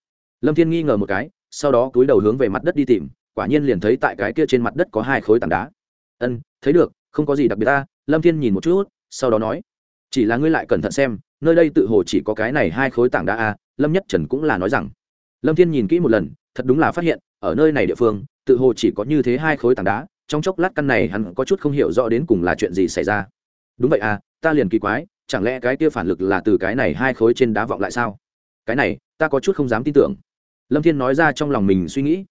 Lâm thiên nghi ngờ một cái, sau đó cúi đầu hướng về mặt đất đi tìm, quả nhiên liền thấy tại cái kia trên mặt đất có hai khối tảng đá. Ân, thấy được, không có gì đặc biệt ta. Lâm thiên nhìn một chút, sau đó nói. Chỉ là ngươi lại cẩn thận xem, nơi đây tự hồ chỉ có cái này hai khối tảng đá a. Lâm nhất trần cũng là nói rằng. Lâm thiên nhìn kỹ một lần, thật đúng là phát hiện ở nơi này địa phương, tự hồ chỉ có như thế hai khối tảng đá, trong chốc lát căn này hắn có chút không hiểu rõ đến cùng là chuyện gì xảy ra. Đúng vậy à ta liền kỳ quái, chẳng lẽ cái kia phản lực là từ cái này hai khối trên đá vọng lại sao? Cái này, ta có chút không dám tin tưởng. Lâm thiên nói ra trong lòng mình suy nghĩ.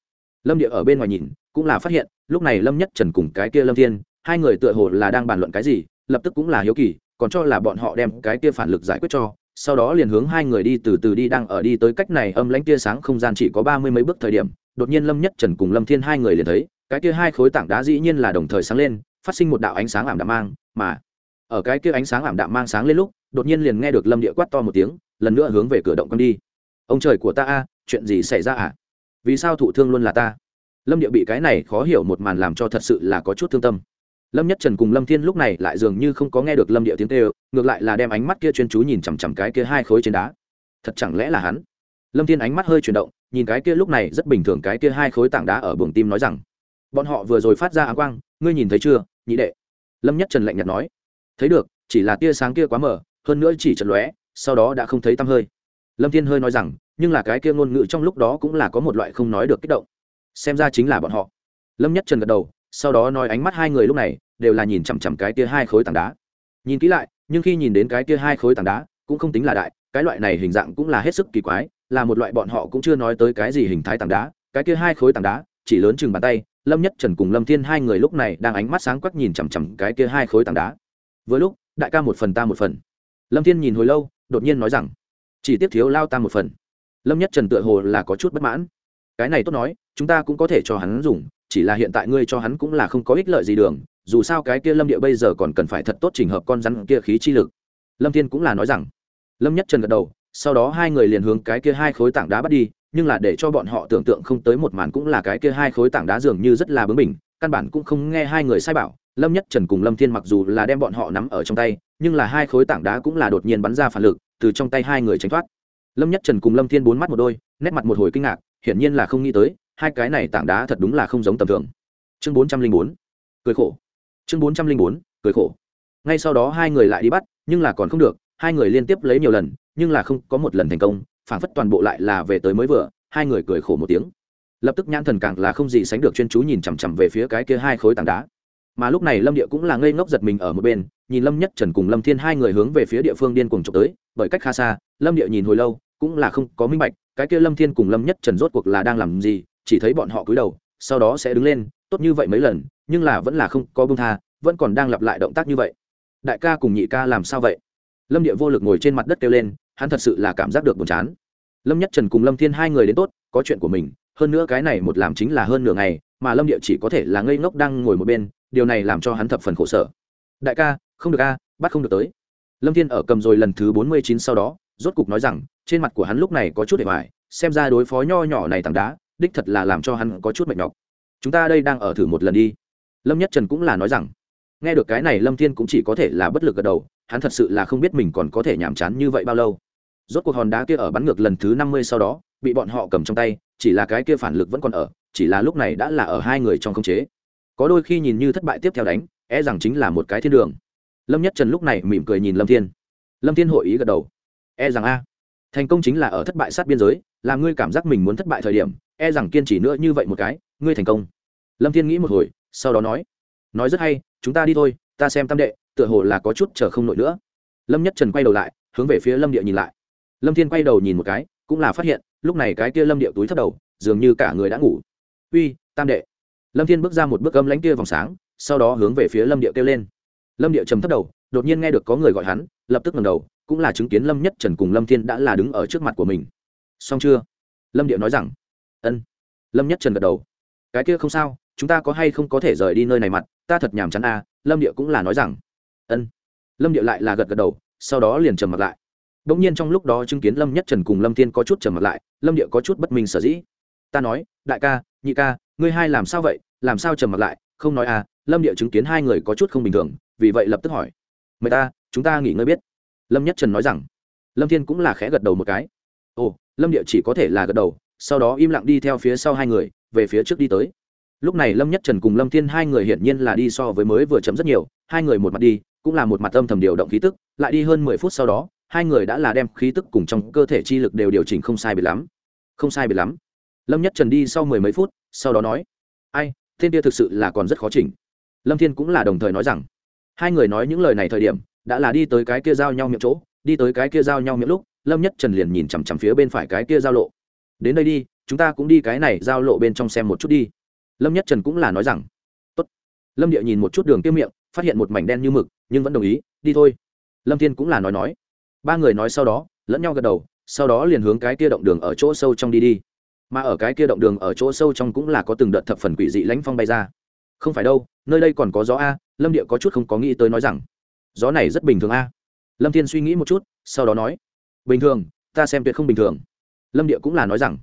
Lâm địa ở bên ngoài nhìn, cũng là phát hiện, lúc này lâm nhất trần cùng cái kia lâm thiên, hai người tựa hồ là đang bàn luận cái gì, lập tức cũng là hiếu kỳ, còn cho là bọn họ đem cái kia phản lực giải quyết cho, sau đó liền hướng hai người đi từ từ đi đang ở đi tới cách này âm lãnh tia sáng không gian chỉ có ba mươi mấy bước thời điểm đột nhiên lâm nhất trần cùng lâm thiên hai người liền thấy, cái kia hai khối tảng đá dĩ nhiên là đồng thời sáng lên, phát sinh một đạo ánh sáng ảm đạm mang, mà ở cái kia ánh sáng ảm đạm mang sáng lên lúc, đột nhiên liền nghe được lâm địa quát to một tiếng, lần nữa hướng về cửa động con đi. Ông trời của ta a, chuyện gì xảy ra à vì sao thụ thương luôn là ta? Lâm địa bị cái này khó hiểu một màn làm cho thật sự là có chút thương tâm. Lâm nhất trần cùng lâm thiên lúc này lại dường như không có nghe được lâm địa tiếng kêu, ngược lại là đem ánh mắt kia chuyên chú nhìn chằm chằm cái kia hai khối trên đá. Thật chẳng lẽ là hắn? lâm thiên ánh mắt hơi chuyển động, nhìn cái kia lúc này rất bình thường cái kia hai khối tảng đá ở buồng tim nói rằng, bọn họ vừa rồi phát ra á quang, ngươi nhìn thấy chưa, nhị đệ? Lâm nhất trần lạnh nhạt nói, thấy được, chỉ là tia sáng kia quá mờ, hơn nữa chỉ chật lóe, sau đó đã không thấy tăm hơi. Lâm thiên hơi nói rằng, nhưng là cái kia ngôn ngữ trong lúc đó cũng là có một loại không nói được kích động. Xem ra chính là bọn họ. Lâm nhất trần gật đầu, sau đó nói ánh mắt hai người lúc này đều là nhìn chằm chằm cái kia hai khối tảng đá. Nhìn kỹ lại, nhưng khi nhìn đến cái kia hai khối tảng đá, cũng không tính là đại, cái loại này hình dạng cũng là hết sức kỳ quái là một loại bọn họ cũng chưa nói tới cái gì hình thái tảng đá, cái kia hai khối tảng đá, chỉ lớn chừng bàn tay, lâm nhất trần cùng lâm thiên hai người lúc này đang ánh mắt sáng quắc nhìn chằm chằm cái kia hai khối tảng đá. Vừa lúc, đại ca một phần ta một phần. Lâm thiên nhìn hồi lâu, đột nhiên nói rằng, chỉ tiếp thiếu lao ta một phần. Lâm nhất trần tựa hồ là có chút bất mãn. Cái này tốt nói, chúng ta cũng có thể cho hắn dùng, chỉ là hiện tại ngươi cho hắn cũng là không có ích lợi gì đường, dù sao cái kia lâm địa bây giờ còn cần phải thật tốt trình hợp con rắn kia khí chi lực. Lâm thiên cũng là nói rằng, lâm nhất trần gật đầu sau đó hai người liền hướng cái kia hai khối tảng đá bắt đi, nhưng là để cho bọn họ tưởng tượng không tới một màn cũng là cái kia hai khối tảng đá dường như rất là bướng bỉnh, căn bản cũng không nghe hai người sai bảo, lâm nhất trần cùng lâm thiên mặc dù là đem bọn họ nắm ở trong tay, nhưng là hai khối tảng đá cũng là đột nhiên bắn ra phản lực, từ trong tay hai người tránh thoát. Lâm nhất trần cùng lâm thiên bốn mắt một đôi, nét mặt một hồi kinh ngạc, hiển nhiên là không nghĩ tới, hai cái này tảng đá thật đúng là không giống tầm thường. Chương bốn trăm linh bốn, cười khổ. Chương bốn trăm linh bốn, cười khổ. Ngay sau đó hai người lại đi bắt, nhưng là còn không được, hai người liên tiếp lấy nhiều lần nhưng là không, có một lần thành công phản phất toàn bộ lại là về tới mới vừa, hai người cười khổ một tiếng. Lập tức nhãn thần càng là không gì sánh được chuyên chú nhìn chằm chằm về phía cái kia hai khối tảng đá. Mà lúc này lâm địa cũng là ngây ngốc giật mình ở một bên, nhìn lâm nhất trần cùng lâm thiên hai người hướng về phía địa phương điên cuồng trộm tới, bởi cách khá xa, lâm địa nhìn hồi lâu, cũng là không có minh bạch, cái kia lâm thiên cùng lâm nhất trần rốt cuộc là đang làm gì, chỉ thấy bọn họ cúi đầu, sau đó sẽ đứng lên, tốt như vậy mấy lần, nhưng là vẫn là không có bông tha, vẫn còn đang lặp lại động tác như vậy. Đại ca cùng nhị ca làm sao vậy? Lâm địa vô lực ngồi trên mặt đất kêu lên hắn thật sự là cảm giác được buồn chán. Lâm nhất trần cùng lâm thiên hai người đến tốt, có chuyện của mình, hơn nữa cái này một làm chính là hơn nửa ngày, mà lâm địa chỉ có thể là ngây ngốc đang ngồi một bên, điều này làm cho hắn thập phần khổ sở. Đại ca, không được a, bắt không được tới. Lâm thiên ở cầm rồi lần thứ bốn mươi chín sau đó, rốt cục nói rằng, trên mặt của hắn lúc này có chút để hoài xem ra đối phó nho nhỏ này tảng đá, đích thật là làm cho hắn có chút mệt nhọc. Chúng ta đây đang ở thử một lần đi. Lâm nhất trần cũng là nói rằng. Nghe được cái này, lâm thiên cũng chỉ có thể là bất lực gật đầu, hắn thật sự là không biết mình còn có thể nhàm chán như vậy bao lâu rốt cuộc hòn đá kia ở bắn ngược lần thứ năm mươi sau đó, bị bọn họ cầm trong tay, chỉ là cái kia phản lực vẫn còn ở, chỉ là lúc này đã là ở hai người trong khống chế. Có đôi khi nhìn như thất bại tiếp theo đánh e rằng chính là một cái thiên đường. Lâm nhất trần lúc này mỉm cười nhìn lâm thiên. Lâm thiên hội ý gật đầu. E rằng a, thành công chính là ở thất bại sát biên giới là ngươi cảm giác mình muốn thất bại thời điểm e rằng kiên trì nữa như vậy một cái, ngươi thành công. Lâm thiên nghĩ một hồi, sau đó nói nói rất hay, chúng ta đi thôi, ta xem tam đệ, tựa hồ là có chút chờ không nổi nữa. Lâm nhất trần quay đầu lại, hướng về phía lâm địa nhìn lại lâm thiên quay đầu nhìn một cái, cũng là phát hiện, lúc này cái kia lâm điệu túi thấp đầu, dường như cả người đã ngủ. Uy, tam đệ. Lâm thiên bước ra một bước âm lánh kia vòng sáng, sau đó hướng về phía lâm điệu kêu lên. Lâm điệu trầm thấp đầu, đột nhiên nghe được có người gọi hắn, lập tức ngẩng đầu, cũng là chứng kiến lâm nhất trần cùng lâm thiên đã là đứng ở trước mặt của mình. Xong chưa? Lâm điệu nói rằng. Ân. Lâm nhất trần gật đầu. Cái kia không sao, chúng ta có hay không có thể rời đi nơi này mặt, ta thật nhàm chắn à lâm điệu cũng là nói rằng. Ân. Lâm điệu lại là gật gật đầu, sau đó liền trầm mặt lại bỗng nhiên trong lúc đó chứng kiến lâm nhất trần cùng lâm thiên có chút trầm mặt lại, lâm địa có chút bất minh sở dĩ. Ta nói, đại ca, nhị ca, ngươi hai làm sao vậy? Làm sao trầm mặt lại? Không nói à lâm địa chứng kiến hai người có chút không bình thường, vì vậy lập tức hỏi. Mời ta, chúng ta nghỉ ngơi biết. Lâm nhất trần nói rằng. Lâm thiên cũng là khẽ gật đầu một cái. Ồ, lâm địa chỉ có thể là gật đầu, sau đó im lặng đi theo phía sau hai người, về phía trước đi tới. Lúc này lâm nhất trần cùng lâm thiên hai người hiển nhiên là đi so với mới vừa chấm rất nhiều, hai người một mặt đi, cũng là một mặt âm thầm điều động khí tức, lại đi hơn mười phút sau đó hai người đã là đem khí tức cùng trong cơ thể chi lực đều điều chỉnh không sai biệt lắm. Không sai biệt lắm. Lâm nhất trần đi sau mười mấy phút, sau đó nói, ai thiên kia thực sự là còn rất khó chỉnh. Lâm thiên cũng là đồng thời nói rằng, hai người nói những lời này thời điểm, đã là đi tới cái kia giao nhau miệng chỗ, đi tới cái kia giao nhau miệng lúc, lâm nhất trần liền nhìn chằm chằm phía bên phải cái kia giao lộ. Đến đây đi, chúng ta cũng đi cái này giao lộ bên trong xem một chút đi. Lâm nhất trần cũng là nói rằng, Tốt. lâm địa nhìn một chút đường kia miệng, phát hiện một mảnh đen như mực, nhưng vẫn đồng ý, đi thôi. Lâm thiên cũng là nói nói ba người nói sau đó, lẫn nhau gật đầu, sau đó liền hướng cái kia động đường ở chỗ sâu trong đi đi. Mà ở cái kia động đường ở chỗ sâu trong cũng là có từng đợt thập phần quỷ dị lãnh phong bay ra. Không phải đâu, nơi đây còn có gió a, lâm địa có chút không có nghĩ tới nói rằng, gió này rất bình thường a. Lâm thiên suy nghĩ một chút, sau đó nói, bình thường, ta xem tuyệt không bình thường. Lâm địa cũng là nói rằng,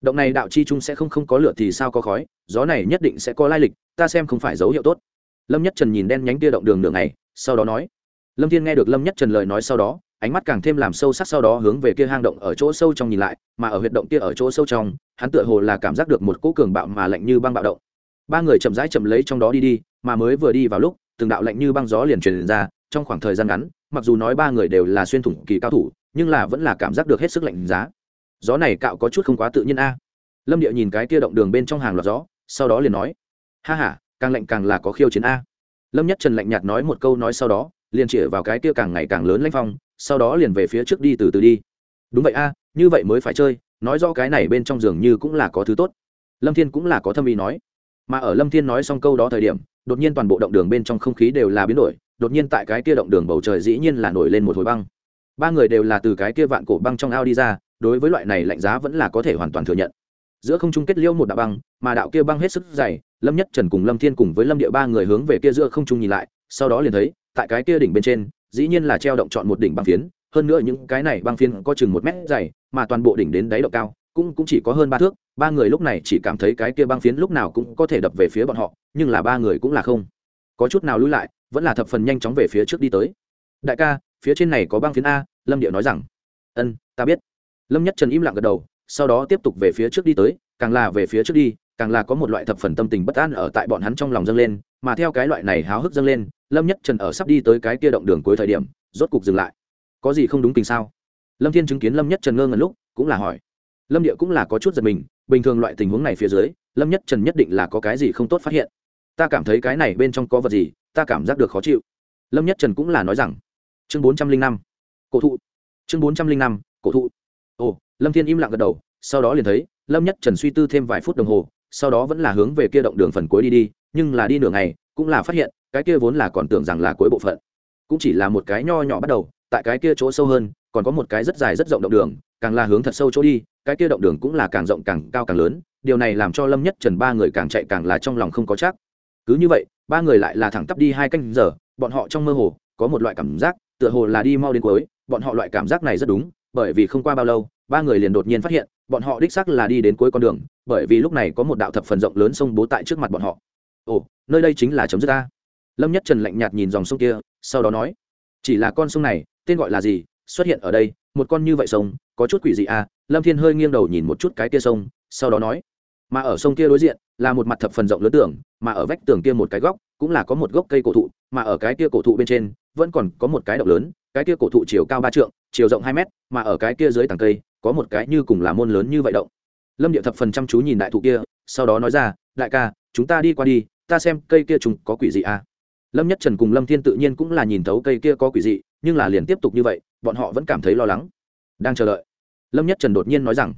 động này đạo chi trung sẽ không không có lửa thì sao có khói, gió này nhất định sẽ có lai lịch, ta xem không phải dấu hiệu tốt. Lâm nhất trần nhìn đen nhánh kia động đường đường này sau đó nói, lâm thiên nghe được lâm nhất trần lời nói sau đó ánh mắt càng thêm làm sâu sắc sau đó hướng về kia hang động ở chỗ sâu trong nhìn lại, mà ở huyệt động kia ở chỗ sâu trong, hắn tựa hồ là cảm giác được một cỗ cường bạo mà lạnh như băng bạo động. Ba người chậm rãi chậm lấy trong đó đi đi, mà mới vừa đi vào lúc, từng đạo lạnh như băng gió liền truyền ra, trong khoảng thời gian ngắn, mặc dù nói ba người đều là xuyên thủng kỳ cao thủ, nhưng là vẫn là cảm giác được hết sức lạnh giá. Gió này cạo có chút không quá tự nhiên a. Lâm địa nhìn cái kia động đường bên trong hàng loạt gió, sau đó liền nói, ha ha, càng lạnh càng là có khiêu chiến a. Lâm nhất trần lạnh nhạt nói một câu nói sau đó, liền chỉ vào cái kia càng ngày càng lớn lãnh phong sau đó liền về phía trước đi từ từ đi. Đúng vậy a, như vậy mới phải chơi, nói rõ cái này bên trong giường như cũng là có thứ tốt. Lâm thiên cũng là có thâm ý nói. Mà ở lâm thiên nói xong câu đó thời điểm, đột nhiên toàn bộ động đường bên trong không khí đều là biến đổi, đột nhiên tại cái kia động đường bầu trời dĩ nhiên là nổi lên một hồi băng. Ba người đều là từ cái kia vạn cổ băng trong ao đi ra, đối với loại này lạnh giá vẫn là có thể hoàn toàn thừa nhận. Giữa không trung kết liễu một đạo băng, mà đạo kia băng hết sức dày, lâm nhất trần cùng lâm thiên cùng với lâm địa ba người hướng về kia giữa không trung nhìn lại, sau đó liền thấy, tại cái kia đỉnh bên trên dĩ nhiên là treo động chọn một đỉnh băng phiến, hơn nữa những cái này băng phiến có chừng một mét dày, mà toàn bộ đỉnh đến đáy độ cao, cũng cũng chỉ có hơn ba thước, ba người lúc này chỉ cảm thấy cái kia băng phiến lúc nào cũng có thể đập về phía bọn họ, nhưng là ba người cũng là không. Có chút nào lui lại, vẫn là thập phần nhanh chóng về phía trước đi tới. Đại ca, phía trên này có băng phiến a, lâm điệu nói rằng. Ân, ta biết. Lâm nhất trần im lặng gật đầu, sau đó tiếp tục về phía trước đi tới, càng là về phía trước đi, càng là có một loại thập phần tâm tình bất an ở tại bọn hắn trong lòng dâng lên, mà theo cái loại này háo hức dâng lên lâm nhất trần ở sắp đi tới cái kia động đường cuối thời điểm, rốt cục dừng lại. Có gì không đúng tình sao? Lâm thiên chứng kiến lâm nhất trần ngơ ngẩn lúc, cũng là hỏi. Lâm địa cũng là có chút giật mình, bình thường loại tình huống này phía dưới, lâm nhất trần nhất định là có cái gì không tốt phát hiện. Ta cảm thấy cái này bên trong có vật gì, ta cảm giác được khó chịu. Lâm nhất trần cũng là nói rằng, chương bốn trăm linh năm, cổ thụ. Chương bốn trăm linh năm, cổ thụ. Ồ, lâm thiên im lặng gật đầu, sau đó liền thấy, lâm nhất trần suy tư thêm vài phút đồng hồ, sau đó vẫn là hướng về kia động đường phần cuối đi đi, nhưng là đi nửa ngày cũng là phát hiện, cái kia vốn là còn tưởng rằng là cuối bộ phận. Cũng chỉ là một cái nho nhỏ bắt đầu, tại cái kia chỗ sâu hơn, còn có một cái rất dài rất rộng động đường, càng là hướng thật sâu chỗ đi, cái kia động đường cũng là càng rộng càng cao càng lớn, điều này làm cho lâm nhất trần ba người càng chạy càng là trong lòng không có chắc. Cứ như vậy, ba người lại là thẳng tắp đi hai canh giờ, bọn họ trong mơ hồ, có một loại cảm giác, tựa hồ là đi mau đến cuối, bọn họ loại cảm giác này rất đúng, bởi vì không qua bao lâu, ba người liền đột nhiên phát hiện, bọn họ đích xác là đi đến cuối con đường, bởi vì lúc này có một đạo thập phần rộng lớn sông bố tại trước mặt bọn họ ồ, nơi đây chính là chấm dứt ta. Lâm nhất trần lạnh nhạt nhìn dòng sông kia, sau đó nói, chỉ là con sông này, tên gọi là gì? Xuất hiện ở đây, một con như vậy sông, có chút quỷ dị à? Lâm thiên hơi nghiêng đầu nhìn một chút cái kia sông, sau đó nói, mà ở sông kia đối diện, là một mặt thập phần rộng lớn tường, mà ở vách tường kia một cái góc, cũng là có một gốc cây cổ thụ, mà ở cái kia cổ thụ bên trên, vẫn còn có một cái động lớn, cái kia cổ thụ chiều cao ba trượng, chiều rộng hai mét, mà ở cái kia dưới tầng cây, có một cái như cùng là môn lớn như vậy động. Lâm địa thập phần chăm chú nhìn đại thụ kia, sau đó nói ra, đại ca, chúng ta đi qua đi ta xem cây kia trùng có quỷ dị a lâm nhất trần cùng lâm thiên tự nhiên cũng là nhìn thấu cây kia có quỷ dị nhưng là liền tiếp tục như vậy bọn họ vẫn cảm thấy lo lắng. Đang chờ đợi lâm nhất trần đột nhiên nói rằng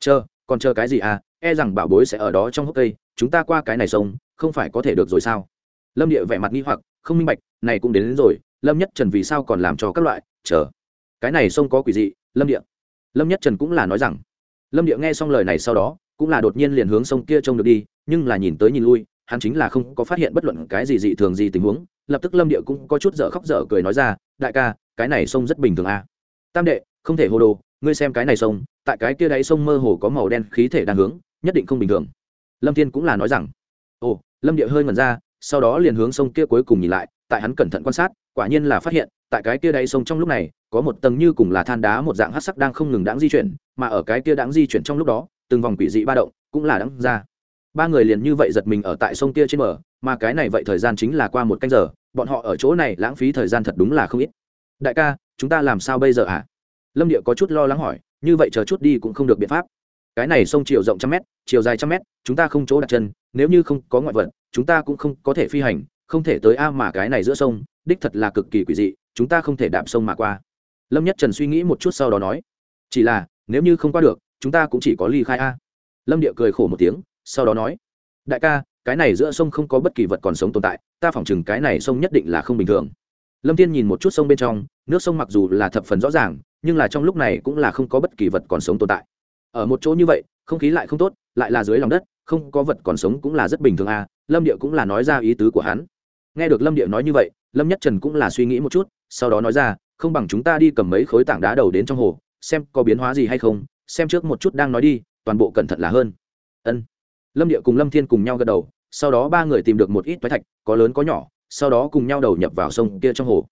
chờ còn chờ cái gì à? E rằng bảo bối sẽ ở đó trong hốc cây chúng ta qua cái này sông không phải có thể được rồi sao? Lâm địa vẻ mặt nghi hoặc không minh bạch này cũng đến, đến rồi lâm nhất trần vì sao còn làm cho các loại? Chờ cái này sông có quỷ dị lâm địa. Lâm nhất trần cũng là nói rằng lâm địa nghe xong lời này sau đó cũng là đột nhiên liền hướng sông kia trông được đi nhưng là nhìn tới nhìn lui hắn chính là không có phát hiện bất luận cái gì dị thường gì tình huống, lập tức lâm địa cũng có chút dở khóc dở cười nói ra, đại ca, cái này sông rất bình thường à? tam đệ, không thể hồ đồ, ngươi xem cái này sông, tại cái kia đáy sông mơ hồ có màu đen khí thể đang hướng, nhất định không bình thường. Lâm thiên cũng là nói rằng, ồ. Lâm địa hơi ngẩn ra, sau đó liền hướng sông kia cuối cùng nhìn lại, tại hắn cẩn thận quan sát, quả nhiên là phát hiện, tại cái kia đáy sông trong lúc này, có một tầng như cùng là than đá một dạng hắc sắc đang không ngừng đáng di chuyển, mà ở cái kia đáng di chuyển trong lúc đó, từng vòng quỷ dị ba động cũng là đáng ra ba người liền như vậy giật mình ở tại sông kia trên bờ, mà cái này vậy thời gian chính là qua một canh giờ, bọn họ ở chỗ này lãng phí thời gian thật đúng là không ít. Đại ca, chúng ta làm sao bây giờ ạ à? lâm địa có chút lo lắng hỏi, như vậy chờ chút đi cũng không được biện pháp. Cái này sông chiều rộng trăm mét, chiều dài trăm mét, chúng ta không chỗ đặt chân, nếu như không có ngoại vật, chúng ta cũng không có thể phi hành, không thể tới a mà cái này giữa sông, đích thật là cực kỳ quỷ dị, chúng ta không thể đạp sông mà qua. Lâm nhất trần suy nghĩ một chút sau đó nói, chỉ là, nếu như không qua được, chúng ta cũng chỉ có ly khai a. Lâm địa cười khổ một tiếng sau đó nói, đại ca, cái này giữa sông không có bất kỳ vật còn sống tồn tại, ta phỏng chừng cái này sông nhất định là không bình thường. Lâm thiên nhìn một chút sông bên trong, nước sông mặc dù là thập phần rõ ràng, nhưng là trong lúc này cũng là không có bất kỳ vật còn sống tồn tại. Ở một chỗ như vậy, không khí lại không tốt, lại là dưới lòng đất, không có vật còn sống cũng là rất bình thường à lâm địa cũng là nói ra ý tứ của hắn. Nghe được lâm địa nói như vậy, lâm nhất trần cũng là suy nghĩ một chút, sau đó nói ra, không bằng chúng ta đi cầm mấy khối tảng đá đầu đến trong hồ, xem có biến hóa gì hay không, xem trước một chút đang nói đi, toàn bộ cẩn thận là hơn. Ân lâm địa cùng lâm thiên cùng nhau gật đầu, sau đó ba người tìm được một ít toái thạch, có lớn có nhỏ, sau đó cùng nhau đầu nhập vào sông kia trong hồ.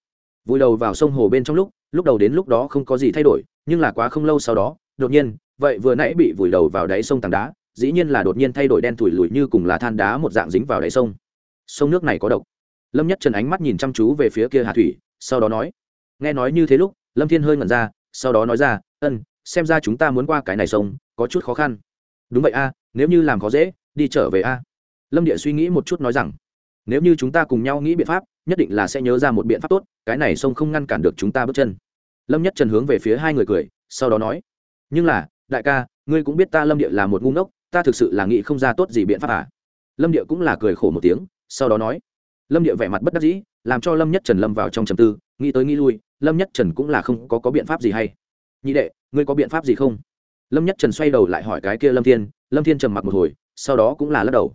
Vùi đầu vào sông hồ bên trong lúc lúc đầu đến lúc đó không có gì thay đổi, nhưng là quá không lâu sau đó, đột nhiên, vậy vừa nãy bị vùi đầu vào đáy sông tảng đá, dĩ nhiên là đột nhiên thay đổi đen thủi lùi như cùng là than đá một dạng dính vào đáy sông. Sông nước này có độc. Lâm nhất trần ánh mắt nhìn chăm chú về phía kia hà thủy, sau đó nói, nghe nói như thế lúc, lâm thiên hơi ngẩn ra, sau đó nói ra ân xem ra chúng ta muốn qua cái này sông, có chút khó khăn. Đúng vậy a nếu như làm khó dễ, đi trở về a. Lâm địa suy nghĩ một chút nói rằng, nếu như chúng ta cùng nhau nghĩ biện pháp, nhất định là sẽ nhớ ra một biện pháp tốt, cái này sông không ngăn cản được chúng ta bước chân. Lâm nhất trần hướng về phía hai người cười, sau đó nói, nhưng là, đại ca, ngươi cũng biết ta lâm địa là một ngu ngốc, ta thực sự là nghĩ không ra tốt gì biện pháp à. Lâm địa cũng là cười khổ một tiếng, sau đó nói, lâm địa vẻ mặt bất đắc dĩ, làm cho lâm nhất trần lâm vào trong trầm tư, nghĩ tới nghĩ lui, lâm nhất trần cũng là không có có biện pháp gì hay. Nhị đệ, ngươi có biện pháp gì không? Lâm nhất trần xoay đầu lại hỏi cái kia lâm thiên lâm thiên trầm mặc một hồi, sau đó cũng là lắc đầu.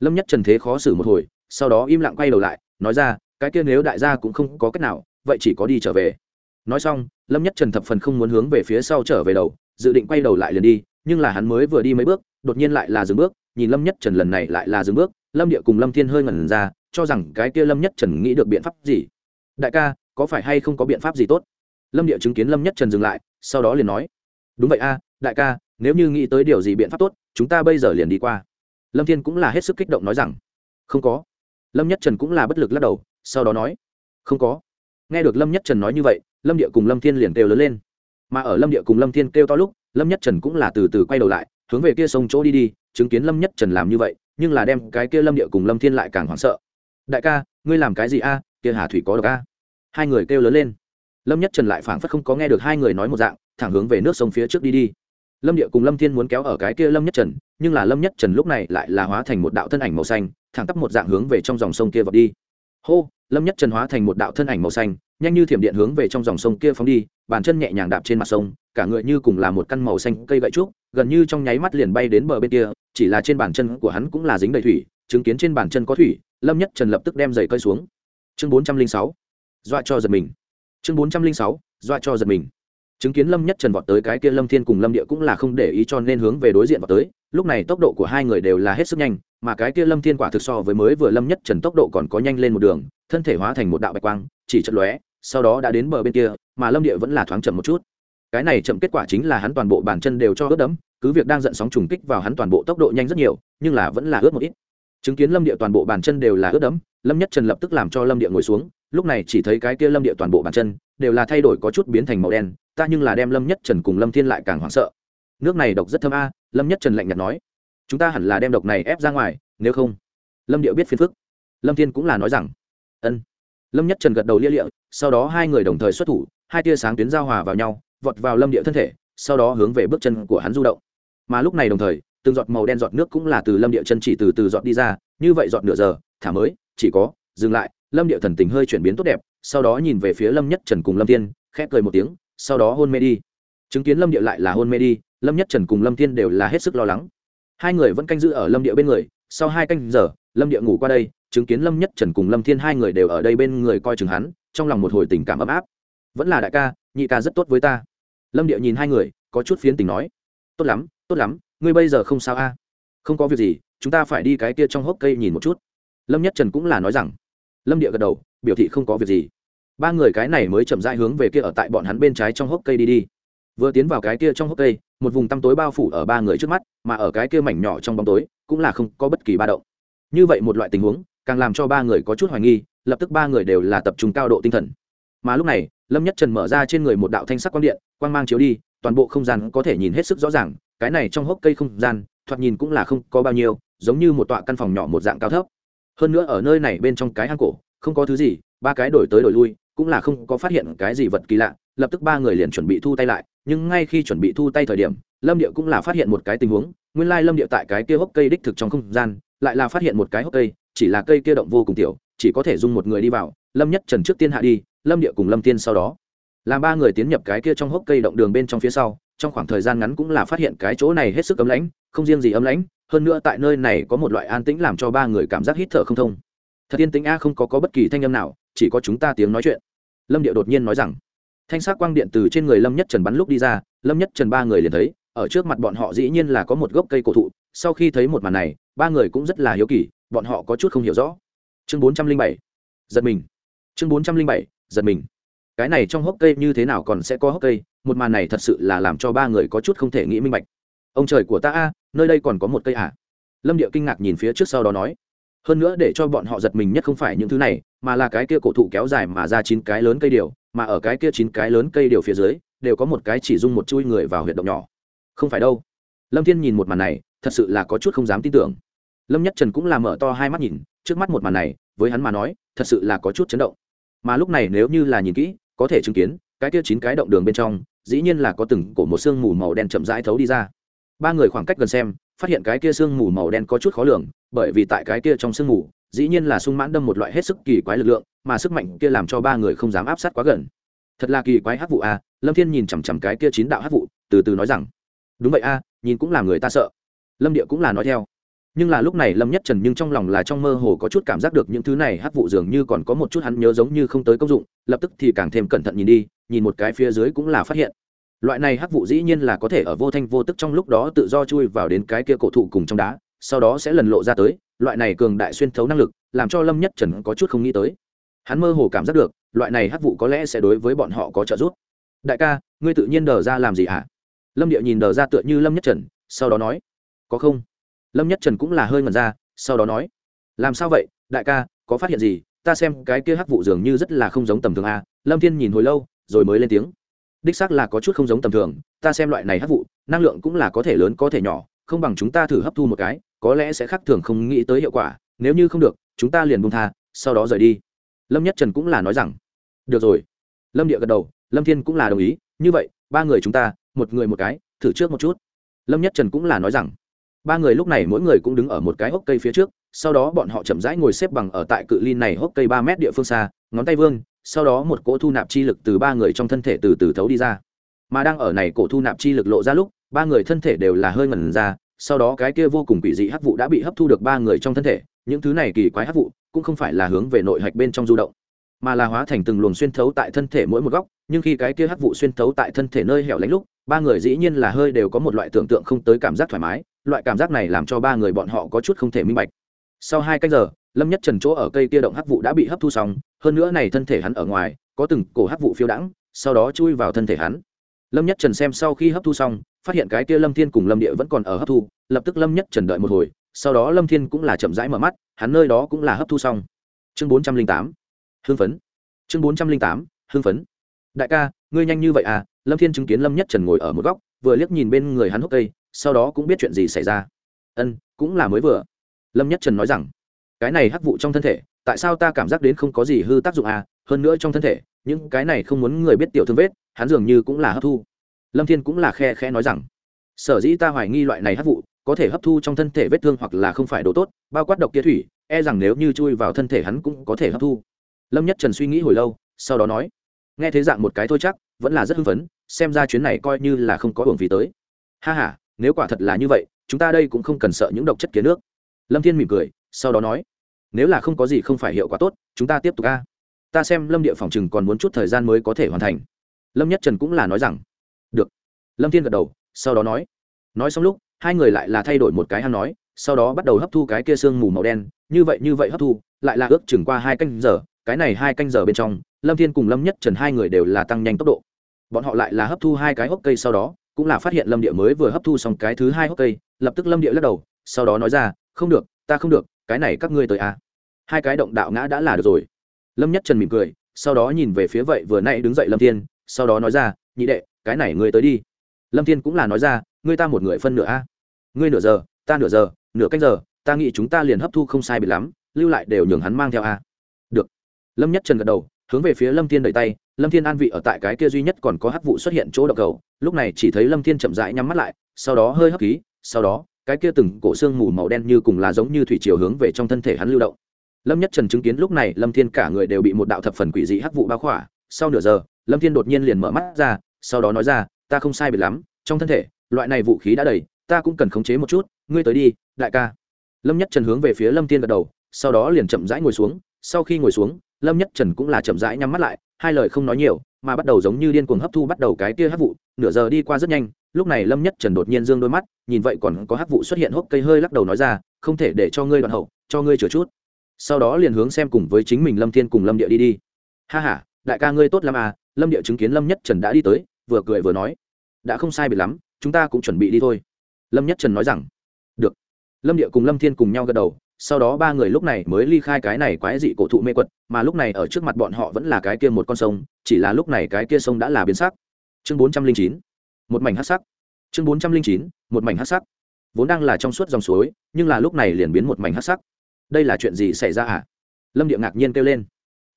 Lâm nhất trần thế khó xử một hồi, sau đó im lặng quay đầu lại, nói ra, cái kia nếu đại gia cũng không có cách nào, vậy chỉ có đi trở về. Nói xong, lâm nhất trần thập phần không muốn hướng về phía sau trở về đầu, dự định quay đầu lại liền đi, nhưng là hắn mới vừa đi mấy bước, đột nhiên lại là dừng bước, nhìn lâm nhất trần lần này lại là dừng bước, lâm địa cùng lâm thiên hơi ngẩn ra, cho rằng cái kia lâm nhất trần nghĩ được biện pháp gì. Đại ca, có phải hay không có biện pháp gì tốt? Lâm địa chứng kiến lâm nhất trần dừng lại, sau đó liền nói, đúng vậy a, đại ca, nếu như nghĩ tới điều gì biện pháp tốt chúng ta bây giờ liền đi qua. Lâm thiên cũng là hết sức kích động nói rằng, không có. Lâm nhất trần cũng là bất lực lắc đầu, sau đó nói, không có. Nghe được lâm nhất trần nói như vậy, lâm địa cùng lâm thiên liền kêu lớn lên. Mà ở lâm địa cùng lâm thiên kêu to lúc, lâm nhất trần cũng là từ từ quay đầu lại, hướng về kia sông chỗ đi đi, chứng kiến lâm nhất trần làm như vậy, nhưng là đem cái kia lâm địa cùng lâm thiên lại càng hoảng sợ. Đại ca, ngươi làm cái gì a? Kia hà thủy có độc a? Hai người kêu lớn lên. Lâm nhất trần lại phảng phất không có nghe được hai người nói một dạng, thẳng hướng về nước sông phía trước đi đi lâm địa cùng lâm thiên muốn kéo ở cái kia lâm nhất trần, nhưng là lâm nhất trần lúc này lại là hóa thành một đạo thân ảnh màu xanh, thẳng tắp một dạng hướng về trong dòng sông kia vọt đi. Hô, lâm nhất trần hóa thành một đạo thân ảnh màu xanh, nhanh như thiểm điện hướng về trong dòng sông kia phóng đi, bàn chân nhẹ nhàng đạp trên mặt sông, cả người như cùng là một căn màu xanh cây gậy trúc, gần như trong nháy mắt liền bay đến bờ bên kia, chỉ là trên bàn chân của hắn cũng là dính đầy thủy, chứng kiến trên bàn chân có thủy, lâm nhất trần lập tức đem giày cơi xuống. Chương bốn trăm linh sáu dọa cho giật mình. Chương bốn trăm linh sáu dọa cho giật mình chứng kiến lâm nhất trần vọt tới cái kia lâm thiên cùng lâm địa cũng là không để ý cho nên hướng về đối diện vọt tới. Lúc này tốc độ của hai người đều là hết sức nhanh, mà cái kia lâm thiên quả thực so với mới vừa lâm nhất trần tốc độ còn có nhanh lên một đường, thân thể hóa thành một đạo bạch quang, chỉ chật lóe, sau đó đã đến bờ bên kia, mà lâm địa vẫn là thoáng chậm một chút. Cái này chậm kết quả chính là hắn toàn bộ bàn chân đều cho ướt đẫm, cứ việc đang giận sóng trùng kích vào hắn toàn bộ tốc độ nhanh rất nhiều, nhưng là vẫn là ướt một ít. Chứng kiến lâm địa toàn bộ bàn chân đều là ướt đẫm, lâm nhất trần lập tức làm cho lâm địa ngồi xuống, lúc này chỉ thấy cái kia lâm địa toàn bộ bàn chân đều là thay đổi có chút biến thành màu đen ta nhưng là đem lâm nhất trần cùng lâm thiên lại càng hoảng sợ. Nước này độc rất thơm a, lâm nhất trần lạnh nhạt nói. Chúng ta hẳn là đem độc này ép ra ngoài, nếu không, lâm điệu biết phiền phức. Lâm thiên cũng là nói rằng, ân. Lâm nhất trần gật đầu lia lịa, sau đó hai người đồng thời xuất thủ, hai tia sáng tuyến giao hòa vào nhau, vọt vào lâm điệu thân thể, sau đó hướng về bước chân của hắn du động. Mà lúc này đồng thời, từng giọt màu đen giọt nước cũng là từ lâm địa chân chỉ từ từ giọt đi ra, như vậy giọt nửa giờ, thả mới, chỉ có, dừng lại, lâm địa thần tình hơi chuyển biến tốt đẹp, sau đó nhìn về phía lâm nhất trần cùng lâm thiên, khẽ cười một tiếng sau đó hôn mê đi. Chứng kiến lâm địa lại là hôn mê đi, lâm nhất trần cùng lâm thiên đều là hết sức lo lắng. Hai người vẫn canh giữ ở lâm địa bên người, sau hai canh giờ, lâm địa ngủ qua đây, chứng kiến lâm nhất trần cùng lâm thiên hai người đều ở đây bên người coi chừng hắn, trong lòng một hồi tình cảm ấm áp. Vẫn là đại ca, nhị ca rất tốt với ta. Lâm địa nhìn hai người, có chút phiến tình nói. Tốt lắm tốt lắm, ngươi bây giờ không sao a? Không có việc gì, chúng ta phải đi cái kia trong hốc cây nhìn một chút. Lâm nhất trần cũng là nói rằng. Lâm địa gật đầu, biểu thị không có việc gì ba người cái này mới chậm rãi hướng về kia ở tại bọn hắn bên trái trong hốc cây đi đi. Vừa tiến vào cái kia trong hốc cây, một vùng tăm tối bao phủ ở ba người trước mắt, mà ở cái kia mảnh nhỏ trong bóng tối, cũng là không có bất kỳ ba động. Như vậy một loại tình huống, càng làm cho ba người có chút hoài nghi, lập tức ba người đều là tập trung cao độ tinh thần. Mà lúc này, lâm nhất trần mở ra trên người một đạo thanh sắc quang điện, quang mang chiếu đi, toàn bộ không gian có thể nhìn hết sức rõ ràng, cái này trong hốc cây không gian, thoạt nhìn cũng là không có bao nhiêu, giống như một tọa căn phòng nhỏ một dạng cao thấp. Hơn nữa ở nơi này bên trong cái hang cổ, không có thứ gì, ba cái đổi tới đổi lui cũng là không có phát hiện cái gì vật kỳ lạ lập tức ba người liền chuẩn bị thu tay lại nhưng ngay khi chuẩn bị thu tay thời điểm lâm địa cũng là phát hiện một cái tình huống nguyên lai lâm địa tại cái kia hốc cây đích thực trong không gian lại là phát hiện một cái hốc cây chỉ là cây kia động vô cùng tiểu chỉ có thể dùng một người đi vào lâm nhất trần trước tiên hạ đi lâm địa cùng lâm tiên sau đó. Làm ba người tiến nhập cái kia trong hốc cây động đường bên trong phía sau trong khoảng thời gian ngắn cũng là phát hiện cái chỗ này hết sức ấm lãnh không riêng gì ấm lãnh hơn nữa tại nơi này có một loại an tĩnh làm cho ba người cảm giác hít thở không thông. Thật yên tĩnh a không có, có bất kỳ thanh âm nào chỉ có chúng ta tiếng nói chuyện. Lâm điệu đột nhiên nói rằng, thanh sắc quang điện từ trên người lâm nhất trần bắn lúc đi ra, lâm nhất trần ba người liền thấy, ở trước mặt bọn họ dĩ nhiên là có một gốc cây cổ thụ, sau khi thấy một màn này, ba người cũng rất là hiếu kỳ, bọn họ có chút không hiểu rõ. Chương bốn trăm linh bảy, giật mình. Chương bốn trăm linh bảy, giật mình. Cái này trong hốc cây như thế nào còn sẽ có hốc cây, một màn này thật sự là làm cho ba người có chút không thể nghĩ minh bạch. Ông trời của ta a, nơi đây còn có một cây à? Lâm điệu kinh ngạc nhìn phía trước sau đó nói, hơn nữa để cho bọn họ giật mình nhất không phải những thứ này mà là cái kia cổ thụ kéo dài mà ra chín cái lớn cây điều, mà ở cái kia chín cái lớn cây điều phía dưới, đều có một cái chỉ dung một chui người vào huyệt động nhỏ. Không phải đâu. Lâm thiên nhìn một màn này, thật sự là có chút không dám tin tưởng. Lâm nhất trần cũng là mở to hai mắt nhìn, trước mắt một màn này, với hắn mà nói, thật sự là có chút chấn động. Mà lúc này nếu như là nhìn kỹ, có thể chứng kiến, cái kia chín cái động đường bên trong, dĩ nhiên là có từng cổ một sương mù màu đen chậm rãi thấu đi ra. Ba người khoảng cách gần xem, phát hiện cái kia sương mù màu đen có chút khó lường, bởi vì tại cái kia trong sương mù dĩ nhiên là sung mãn đâm một loại hết sức kỳ quái lực lượng, mà sức mạnh kia làm cho ba người không dám áp sát quá gần. Thật là kỳ quái hát vụ a, lâm thiên nhìn chằm chằm cái kia chín đạo hát vụ, từ từ nói rằng, đúng vậy a, nhìn cũng làm người ta sợ. Lâm địa cũng là nói theo. Nhưng là lúc này lâm nhất trần nhưng trong lòng là trong mơ hồ có chút cảm giác được những thứ này hát vụ dường như còn có một chút hắn nhớ giống như không tới công dụng, lập tức thì càng thêm cẩn thận nhìn đi, nhìn một cái phía dưới cũng là phát hiện. Loại này hát vụ dĩ nhiên là có thể ở vô thanh vô tức trong lúc đó tự do chui vào đến cái kia cổ thụ cùng trong đá, sau đó sẽ lần lộ ra tới loại này cường đại xuyên thấu năng lực, làm cho lâm nhất trần có chút không nghĩ tới hắn mơ hồ cảm giác được, loại này hắc vụ có lẽ sẽ đối với bọn họ có trợ giúp đại ca, ngươi tự nhiên đờ ra làm gì hả à? lâm điệu nhìn đờ ra tựa như lâm nhất trần, sau đó nói, có không lâm nhất trần cũng là hơi ngần ra, sau đó nói, làm sao vậy, đại ca, có phát hiện gì ta xem cái kia hắc vụ dường như rất là không giống tầm thường à? lâm thiên nhìn hồi lâu, rồi mới lên tiếng, đích xác là có chút không giống tầm thường, ta xem loại này hắc vụ, năng lượng cũng là có thể lớn có thể nhỏ không bằng chúng ta thử hấp thu một cái, có lẽ sẽ khác thường không nghĩ tới hiệu quả, nếu như không được, chúng ta liền buông tha, sau đó rời đi. Lâm nhất trần cũng là nói rằng, được rồi. Lâm địa gật đầu, lâm thiên cũng là đồng ý, như vậy, ba người chúng ta, một người một cái, thử trước một chút. Lâm nhất trần cũng là nói rằng, ba người lúc này mỗi người cũng đứng ở một cái hốc cây phía trước, sau đó bọn họ chậm rãi ngồi xếp bằng ở tại cự ly này hốc cây ba mét địa phương xa, ngón tay vương, sau đó một cỗ thu nạp chi lực từ ba người trong thân thể từ từ thấu đi ra. Mà đang ở này cổ thu nạp chi lực lộ ra lúc, ba người thân thể đều là hơi ngẩn ra sau đó cái kia vô cùng quỷ dị hắc vụ đã bị hấp thu được ba người trong thân thể, những thứ này kỳ quái hắc vụ cũng không phải là hướng về nội hạch bên trong du động, mà là hóa thành từng luồng xuyên thấu tại thân thể mỗi một góc, nhưng khi cái kia hắc vụ xuyên thấu tại thân thể nơi hẻo lánh lúc, ba người dĩ nhiên là hơi đều có một loại tưởng tượng không tới cảm giác thoải mái, loại cảm giác này làm cho ba người bọn họ có chút không thể minh bạch. Sau hai cách giờ, lâm nhất trần chỗ ở cây kia động hắc vụ đã bị hấp thu xong, hơn nữa này thân thể hắn ở ngoài, có từng cổ hắc vụ phiêu đãng, sau đó chui vào thân thể hắn. Lâm nhất trần xem sau khi hấp thu xong phát hiện cái kia lâm thiên cùng lâm địa vẫn còn ở hấp thu, lập tức lâm nhất trần đợi một hồi, sau đó lâm thiên cũng là chậm rãi mở mắt, hắn nơi đó cũng là hấp thu xong. Chương bốn trăm linh tám, hưng phấn. Chương bốn trăm linh tám, hưng phấn. Đại ca, ngươi nhanh như vậy à? Lâm thiên chứng kiến lâm nhất trần ngồi ở một góc, vừa liếc nhìn bên người hắn hốc cây, sau đó cũng biết chuyện gì xảy ra. Ân, cũng là mới vừa. Lâm nhất trần nói rằng, cái này hắc vụ trong thân thể, tại sao ta cảm giác đến không có gì hư tác dụng à? Hơn nữa trong thân thể, những cái này không muốn người biết tiểu thương vết, hắn dường như cũng là hấp thu lâm thiên cũng là khe khẽ nói rằng, sở dĩ ta hoài nghi loại này hấp vụ, có thể hấp thu trong thân thể vết thương hoặc là không phải đồ tốt, bao quát độc kia thủy e rằng nếu như chui vào thân thể hắn cũng có thể hấp thu. Lâm nhất trần suy nghĩ hồi lâu, sau đó nói, nghe thế dạng một cái thôi chắc, vẫn là rất hưng phấn, xem ra chuyến này coi như là không có hưởng vì tới. Ha ha, nếu quả thật là như vậy, chúng ta đây cũng không cần sợ những độc chất kia nước. Lâm thiên mỉm cười, sau đó nói, nếu là không có gì không phải hiệu quả tốt, chúng ta tiếp tục ca ta xem lâm địa phòng chừng còn muốn chút thời gian mới có thể hoàn thành. Lâm nhất trần cũng là nói rằng được. Lâm thiên gật đầu, sau đó nói. Nói xong lúc, hai người lại là thay đổi một cái hắn nói, sau đó bắt đầu hấp thu cái kia sương mù màu đen, như vậy như vậy hấp thu, lại là ước chừng qua hai canh giờ, cái này hai canh giờ bên trong, lâm thiên cùng lâm nhất trần hai người đều là tăng nhanh tốc độ. Bọn họ lại là hấp thu hai cái hốc cây sau đó, cũng là phát hiện lâm địa mới vừa hấp thu xong cái thứ hai hốc cây, lập tức lâm địa lắc đầu, sau đó nói ra, không được, ta không được, cái này các ngươi tới à. hai cái động đạo ngã đã là được rồi. Lâm nhất trần mỉm cười, sau đó nhìn về phía vậy vừa nãy đứng dậy lâm thiên, sau đó nói ra, nhị đệ cái này ngươi tới đi. Lâm thiên cũng là nói ra, ngươi ta một người phân nửa a. À? ngươi nửa giờ, ta nửa giờ, nửa canh giờ, ta nghĩ chúng ta liền hấp thu không sai bị lắm, lưu lại đều nhường hắn mang theo a. Được. Lâm nhất trần gật đầu, hướng về phía lâm thiên đẩy tay, lâm thiên an vị ở tại cái kia duy nhất còn có hắc vụ xuất hiện chỗ đậu cầu, lúc này chỉ thấy lâm thiên chậm rãi nhắm mắt lại, sau đó hơi hấp khí, sau đó, cái kia từng cổ xương mù màu đen như cùng là giống như thủy chiều hướng về trong thân thể hắn lưu động. Lâm nhất trần chứng kiến lúc này lâm thiên cả người đều bị một đạo thập phần quỷ dị hắc vụ bao khỏa, sau nửa giờ, lâm thiên đột nhiên liền mở mắt ra sau đó nói ra, ta không sai biệt lắm, trong thân thể, loại này vũ khí đã đầy, ta cũng cần khống chế một chút, ngươi tới đi, đại ca. Lâm nhất trần hướng về phía lâm tiên gật đầu, sau đó liền chậm rãi ngồi xuống. Sau khi ngồi xuống, lâm nhất trần cũng là chậm rãi nhắm mắt lại, hai lời không nói nhiều, mà bắt đầu giống như điên cuồng hấp thu bắt đầu cái tia hấp vụ, nửa giờ đi qua rất nhanh, lúc này lâm nhất trần đột nhiên dương đôi mắt, nhìn vậy còn có hấp vụ xuất hiện hốc cây hơi lắc đầu nói ra, không thể để cho ngươi đoạn hậu, cho ngươi chờ chút. Sau đó liền hướng xem cùng với chính mình lâm thiên cùng lâm địa đi đi. Ha ha, đại ca ngươi tốt lắm à lâm địa chứng kiến lâm nhất trần đã đi tới vừa cười vừa nói, đã không sai biệt lắm, chúng ta cũng chuẩn bị đi thôi. Lâm nhất trần nói rằng, được. Lâm địa cùng lâm thiên cùng nhau gật đầu, sau đó ba người lúc này mới ly khai cái này quái dị cổ thụ mê quật, mà lúc này ở trước mặt bọn họ vẫn là cái kia một con sông, chỉ là lúc này cái kia sông đã là biến sắc. Chương bốn trăm linh chín, một mảnh hát sắc. Chương bốn trăm linh chín, một mảnh hát sắc. Vốn đang là trong suốt dòng suối, nhưng là lúc này liền biến một mảnh hát sắc. Đây là chuyện gì xảy ra à lâm địa ngạc nhiên kêu lên.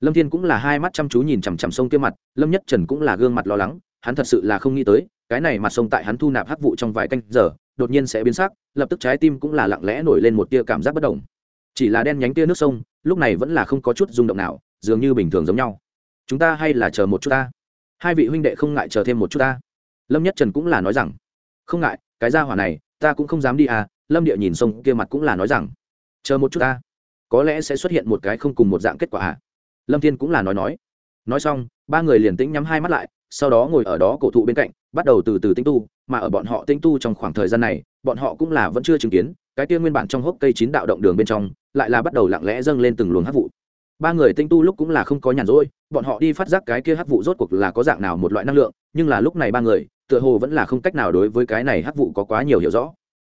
Lâm thiên cũng là hai mắt chăm chú nhìn chằm chằm sông kia mặt, lâm nhất trần cũng là gương mặt lo lắng hắn thật sự là không nghĩ tới, cái này mặt sông tại hắn thu nạp hắc vụ trong vài canh giờ, đột nhiên sẽ biến sắc, lập tức trái tim cũng là lặng lẽ nổi lên một tia cảm giác bất động. Chỉ là đen nhánh tia nước sông, lúc này vẫn là không có chút rung động nào, dường như bình thường giống nhau. Chúng ta hay là chờ một chút ta? Hai vị huynh đệ không ngại chờ thêm một chút ta? Lâm nhất trần cũng là nói rằng. Không ngại, cái gia hỏa này, ta cũng không dám đi à lâm địa nhìn sông kia mặt cũng là nói rằng. Chờ một chút ta. Có lẽ sẽ xuất hiện một cái không cùng một dạng kết quả à? Lâm thiên cũng là nói nói. Nói xong, ba người liền tĩnh nhắm hai mắt lại sau đó ngồi ở đó cổ thụ bên cạnh, bắt đầu từ từ tinh tu, mà ở bọn họ tinh tu trong khoảng thời gian này, bọn họ cũng là vẫn chưa chứng kiến, cái kia nguyên bản trong hốc cây chín đạo động đường bên trong, lại là bắt đầu lặng lẽ dâng lên từng luồng hắc vụ. Ba người tinh tu lúc cũng là không có nhàn rỗi, bọn họ đi phát giác cái kia hắc vụ rốt cuộc là có dạng nào một loại năng lượng, nhưng là lúc này ba người, tựa hồ vẫn là không cách nào đối với cái này hắc vụ có quá nhiều hiểu rõ.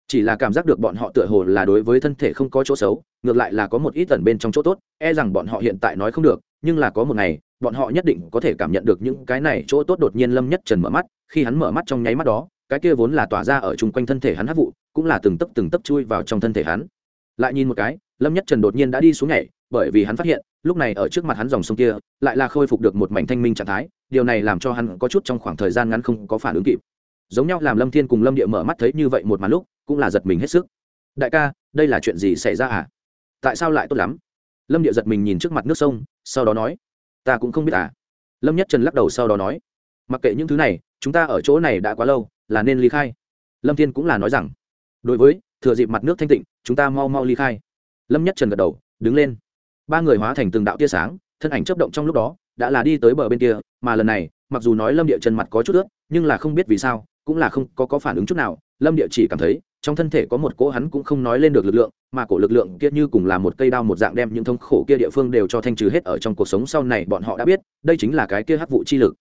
Chỉ là cảm giác được bọn họ tựa hồ là đối với thân thể không có chỗ xấu, ngược lại là có một ít tần bên trong chỗ tốt e rằng bọn họ hiện tại nói không được, nhưng là có một ngày bọn họ nhất định có thể cảm nhận được những cái này chỗ tốt đột nhiên lâm nhất trần mở mắt, khi hắn mở mắt trong nháy mắt đó, cái kia vốn là tỏa ra ở chung quanh thân thể hắn hát vụ, cũng là từng tấc từng tấc chui vào trong thân thể hắn. Lại nhìn một cái, lâm nhất trần đột nhiên đã đi xuống nhảy, bởi vì hắn phát hiện, lúc này ở trước mặt hắn dòng sông kia, lại là khôi phục được một mảnh thanh minh trạng thái, điều này làm cho hắn có chút trong khoảng thời gian ngắn không có phản ứng kịp. Giống nhau làm lâm thiên cùng lâm địa mở mắt thấy như vậy một màn lúc, cũng là giật mình hết sức. Đại ca, đây là chuyện gì xảy ra à? Tại sao lại tốt lắm? Lâm địa giật mình nhìn trước mặt nước sông, sau đó nói ta cũng không biết à? Lâm nhất trần lắc đầu sau đó nói, mặc kệ những thứ này, chúng ta ở chỗ này đã quá lâu, là nên ly khai. Lâm thiên cũng là nói rằng, đối với, thừa dịp mặt nước thanh tịnh, chúng ta mau mau ly khai. Lâm nhất trần gật đầu, đứng lên. Ba người hóa thành từng đạo tia sáng, thân ảnh chấp động trong lúc đó, đã là đi tới bờ bên kia, mà lần này, mặc dù nói lâm địa Trần mặt có chút ướt, nhưng là không biết vì sao, cũng là không có có phản ứng chút nào. Lâm địa chỉ cảm thấy trong thân thể có một cỗ hắn cũng không nói lên được lực lượng, mà cổ lực lượng kia như cùng là một cây đao một dạng đem những thông khổ kia địa phương đều cho thanh trừ hết ở trong cuộc sống sau này bọn họ đã biết, đây chính là cái kia hắc vụ chi lực.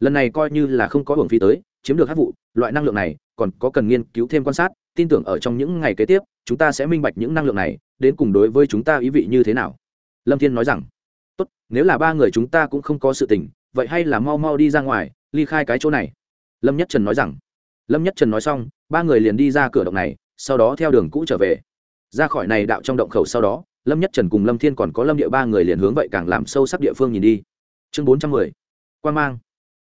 Lần này coi như là không có hưởng phí tới, chiếm được hắc vụ, loại năng lượng này, còn có cần nghiên cứu thêm quan sát, tin tưởng ở trong những ngày kế tiếp, chúng ta sẽ minh bạch những năng lượng này, đến cùng đối với chúng ta ý vị như thế nào. Lâm thiên nói rằng. Tốt, nếu là ba người chúng ta cũng không có sự tình, vậy hay là mau mau đi ra ngoài, ly khai cái chỗ này. Lâm nhất trần nói rằng lâm nhất trần nói xong, ba người liền đi ra cửa động này, sau đó theo đường cũ trở về. Ra khỏi này đạo trong động khẩu sau đó, lâm nhất trần cùng lâm thiên còn có lâm địa ba người liền hướng vậy càng làm sâu sắc địa phương nhìn đi. Chương bốn trăm mười, quan mang.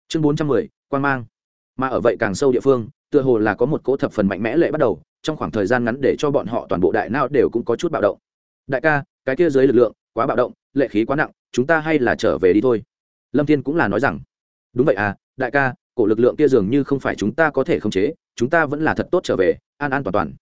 Chương bốn trăm mười, quan mang. Mà ở vậy càng sâu địa phương, tựa hồ là có một cỗ thập phần mạnh mẽ lệ bắt đầu, trong khoảng thời gian ngắn để cho bọn họ toàn bộ đại não đều cũng có chút bạo động. Đại ca, cái kia dưới lực lượng, quá bạo động, lệ khí quá nặng, chúng ta hay là trở về đi thôi. Lâm thiên cũng là nói rằng, đúng vậy à đại ca cổ lực lượng kia dường như không phải chúng ta có thể khống chế, chúng ta vẫn là thật tốt trở về, an an toàn toàn.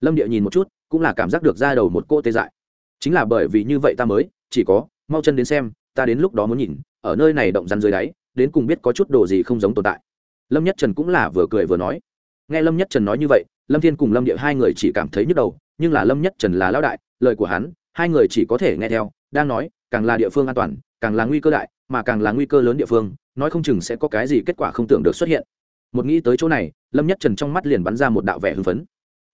Lâm địa nhìn một chút, cũng là cảm giác được ra đầu một cô tê dại. Chính là bởi vì như vậy ta mới, chỉ có, mau chân đến xem, ta đến lúc đó muốn nhìn, ở nơi này động rắn dưới đáy, đến cùng biết có chút đồ gì không giống tồn tại. Lâm nhất trần cũng là vừa cười vừa nói. Nghe lâm nhất trần nói như vậy, lâm thiên cùng lâm địa hai người chỉ cảm thấy nhức đầu, nhưng là lâm nhất trần là lão đại, lời của hắn, hai người chỉ có thể nghe theo, đang nói, càng là địa phương an toàn, càng là nguy cơ đại, mà càng là nguy cơ lớn địa phương nói không chừng sẽ có cái gì kết quả không tưởng được xuất hiện. Một nghĩ tới chỗ này, lâm nhất trần trong mắt liền bắn ra một đạo vẻ hưng phấn.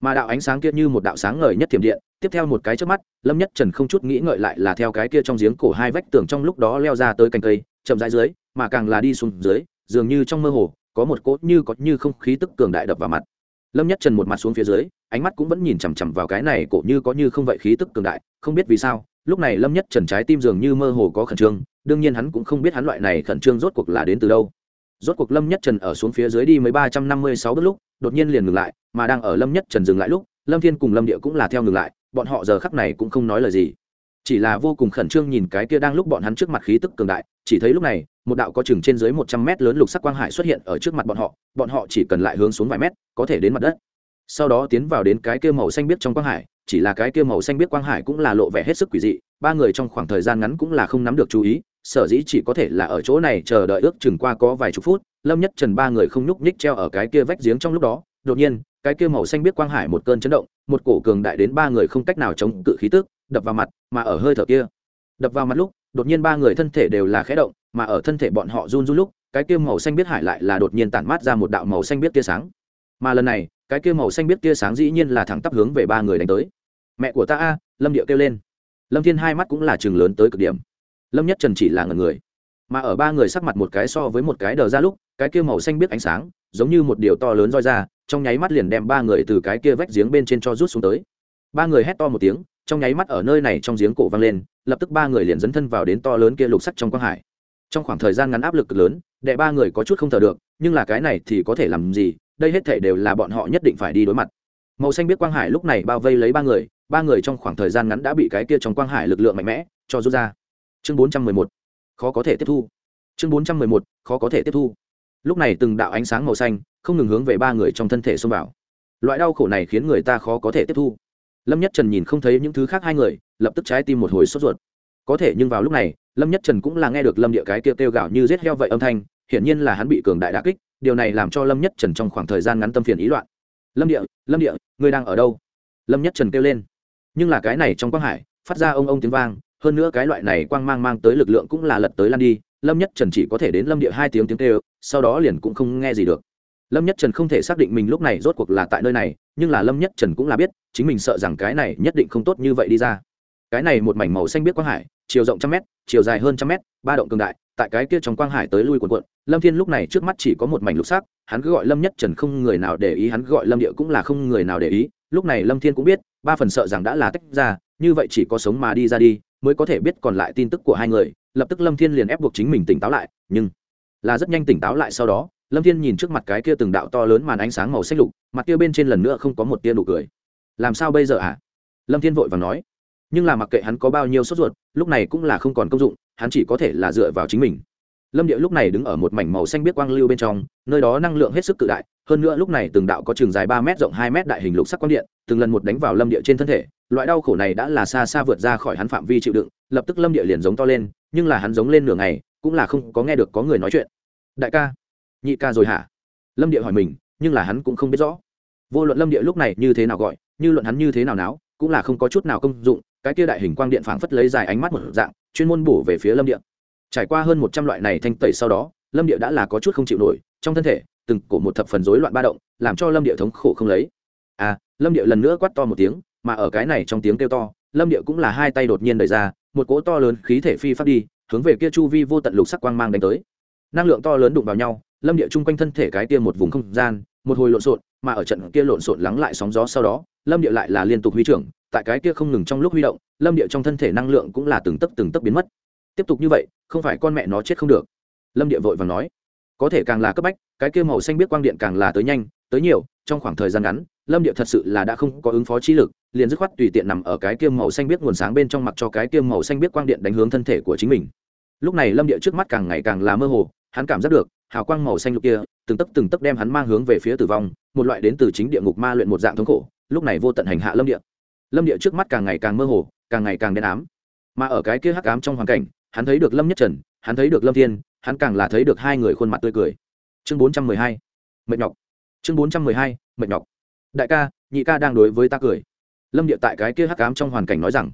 Mà đạo ánh sáng kia như một đạo sáng ngời nhất thiểm điện, tiếp theo một cái trước mắt, lâm nhất trần không chút nghĩ ngợi lại là theo cái kia trong giếng cổ hai vách tường trong lúc đó leo ra tới cành cây, chậm rãi dưới, mà càng là đi xuống dưới, dường như trong mơ hồ, có một cốt như có như không khí tức cường đại đập vào mặt. Lâm nhất trần một mặt xuống phía dưới, ánh mắt cũng vẫn nhìn chằm chằm vào cái này cổ như có như không vậy khí tức cường đại, không biết vì sao lúc này lâm nhất trần trái tim dường như mơ hồ có khẩn trương, đương nhiên hắn cũng không biết hắn loại này khẩn trương rốt cuộc là đến từ đâu. Rốt cuộc lâm nhất trần ở xuống phía dưới đi mấy ba trăm năm mươi sáu bước lúc, đột nhiên liền ngừng lại, mà đang ở lâm nhất trần dừng lại lúc, lâm thiên cùng lâm địa cũng là theo ngừng lại, bọn họ giờ khắc này cũng không nói lời gì. Chỉ là vô cùng khẩn trương nhìn cái kia đang lúc bọn hắn trước mặt khí tức cường đại, chỉ thấy lúc này, một đạo có chừng trên dưới một trăm mét lớn lục sắc quang hải xuất hiện ở trước mặt bọn họ bọn họ chỉ cần lại hướng xuống vài mét, có thể đến mặt đất. Sau đó tiến vào đến cái kia màu xanh biếc trong quang hải chỉ là cái kia màu xanh biết quang hải cũng là lộ vẻ hết sức quỷ dị, ba người trong khoảng thời gian ngắn cũng là không nắm được chú ý, sở dĩ chỉ có thể là ở chỗ này chờ đợi ước chừng qua có vài chục phút, lâm nhất trần ba người không nhúc nhích treo ở cái kia vách giếng trong lúc đó, đột nhiên, cái kia màu xanh biết quang hải một cơn chấn động, một cổ cường đại đến ba người không cách nào chống cự khí tức, đập vào mặt, mà ở hơi thở kia, đập vào mặt lúc, đột nhiên ba người thân thể đều là khẽ động, mà ở thân thể bọn họ run run lúc, cái kia màu xanh biết hải lại là đột nhiên tản mát ra một đạo màu xanh biết tia sáng. Mà lần này cái kia màu xanh biết tia sáng dĩ nhiên là thẳng tắp hướng về ba người đánh tới. Mẹ của ta a, lâm điệu kêu lên. Lâm thiên hai mắt cũng là trường lớn tới cực điểm. Lâm nhất trần chỉ là ngần người. Mà ở ba người sắc mặt một cái so với một cái đờ ra lúc, cái kia màu xanh biết ánh sáng, giống như một điều to lớn roi ra, trong nháy mắt liền đem ba người từ cái kia vách giếng bên trên cho rút xuống tới. Ba người hét to một tiếng, trong nháy mắt ở nơi này trong giếng cổ văng lên, lập tức ba người liền dấn thân vào đến to lớn kia lục sắc trong quang hải. Trong khoảng thời gian ngắn áp lực lớn, đệ ba người có chút không thở được, nhưng là cái này thì có thể làm gì đây hết thể đều là bọn họ nhất định phải đi đối mặt. Màu xanh biết quang hải lúc này bao vây lấy ba người ba người trong khoảng thời gian ngắn đã bị cái kia trong quang hải lực lượng mạnh mẽ cho rút ra. Chương bốn trăm mười một khó có thể tiếp thu. Chương bốn trăm mười một khó có thể tiếp thu. Lúc này từng đạo ánh sáng màu xanh không ngừng hướng về ba người trong thân thể xông vào. Loại đau khổ này khiến người ta khó có thể tiếp thu. Lâm nhất trần nhìn không thấy những thứ khác hai người lập tức trái tim một hồi sốt ruột. Có thể nhưng vào lúc này lâm nhất trần cũng là nghe được lâm địa cái kia kêu, kêu gào như rết heo vậy âm thanh hiển nhiên là hắn bị cường đại đà kích điều này làm cho lâm nhất trần trong khoảng thời gian ngắn tâm phiền ý loạn lâm địa lâm địa người đang ở đâu lâm nhất trần kêu lên nhưng là cái này trong quang hải phát ra ông ông tiếng vang hơn nữa cái loại này quang mang mang tới lực lượng cũng là lật tới lan đi lâm nhất trần chỉ có thể đến lâm địa hai tiếng tiếng kêu sau đó liền cũng không nghe gì được lâm nhất trần không thể xác định mình lúc này rốt cuộc là tại nơi này nhưng là lâm nhất trần cũng là biết chính mình sợ rằng cái này nhất định không tốt như vậy đi ra cái này một mảnh màu xanh biết quang hải chiều rộng trăm mét chiều dài hơn trăm mét ba động cường đại tại cái kia trong quang hải tới lui quần quận lâm thiên lúc này trước mắt chỉ có một mảnh lục sắc, hắn cứ gọi lâm nhất trần không người nào để ý, hắn gọi lâm địa cũng là không người nào để ý, lúc này lâm thiên cũng biết, ba phần sợ rằng đã là tách ra, như vậy chỉ có sống mà đi ra đi, mới có thể biết còn lại tin tức của hai người, lập tức lâm thiên liền ép buộc chính mình tỉnh táo lại, nhưng là rất nhanh tỉnh táo lại sau đó, lâm thiên nhìn trước mặt cái kia từng đạo to lớn màn ánh sáng màu xanh lục, mặt kia bên trên lần nữa không có một tia nụ cười làm sao bây giờ ạ à? lâm thiên vội vàng nói nhưng là mặc kệ hắn có bao nhiêu sốt ruột, lúc này cũng là không còn công dụng hắn chỉ có thể là dựa vào chính mình. Lâm địa lúc này đứng ở một mảnh màu xanh biết quang lưu bên trong, nơi đó năng lượng hết sức cự đại, hơn nữa lúc này từng đạo có trường dài ba m rộng hai m đại hình lục sắc quang điện, từng lần một đánh vào lâm địa trên thân thể, loại đau khổ này đã là xa xa vượt ra khỏi hắn phạm vi chịu đựng, lập tức lâm địa liền giống to lên, nhưng là hắn giống lên nửa ngày, cũng là không có nghe được có người nói chuyện. Đại ca, nhị ca rồi hả? Lâm địa hỏi mình, nhưng là hắn cũng không biết rõ. Vô luận lâm địa lúc này như thế nào gọi, như luận hắn như thế nào náo, cũng là không có chút nào công dụng, cái kia đại hình quang điện phảng phất lấy dài ánh mắt một dạng chuyên môn bổ về phía lâm địa. Trải qua hơn một trăm loại này thanh tẩy sau đó, lâm địa đã là có chút không chịu nổi, trong thân thể, từng cổ một thập phần rối loạn ba động, làm cho lâm địa thống khổ không lấy. À lâm địa lần nữa quát to một tiếng, mà ở cái này trong tiếng kêu to, lâm địa cũng là hai tay đột nhiên đẩy ra, một cỗ to lớn khí thể phi phát đi, hướng về kia chu vi vô tận lục sắc quang mang đánh tới. Năng lượng to lớn đụng vào nhau, lâm địa chung quanh thân thể cái kia một vùng không gian, một hồi lộn xộn mà ở trận kia lộn xộn lắng lại sóng gió sau đó, lâm địa lại là liên tục huy trưởng, tại cái kia không ngừng trong lúc huy động, lâm địa trong thân thể năng lượng cũng là từng tấc từng tấc biến mất. Tiếp tục như vậy, không phải con mẹ nó chết không được. Lâm địa vội và nói, có thể càng là cấp bách, cái kia màu xanh biết quang điện càng là tới nhanh, tới nhiều, trong khoảng thời gian ngắn, lâm địa thật sự là đã không có ứng phó trí lực, liền dứt khoát tùy tiện nằm ở cái kia màu xanh biết nguồn sáng bên trong mặt cho cái kia màu xanh biết quang điện đánh hướng thân thể của chính mình. Lúc này lâm địa trước mắt càng ngày càng là mơ hồ, hắn cảm giác được, hào quang màu xanh lục kia từng tấc từng tấc đem hắn mang hướng về phía tử vong, một loại đến từ chính địa ngục ma luyện một dạng thống khổ, lúc này vô tận hành hạ lâm địa. Lâm địa trước mắt càng ngày càng mơ hồ, càng ngày càng đen ám. Mà ở cái kia hắc ám trong hoàn cảnh, hắn thấy được lâm nhất trần, hắn thấy được lâm thiên, hắn càng là thấy được hai người khuôn mặt tươi cười. Chương bốn trăm mười hai, mệt nhọc. Chương bốn trăm mười hai, mệt nhọc. Đại ca, nhị ca đang đối với ta cười. Lâm địa tại cái kia hắc ám trong hoàn cảnh nói rằng,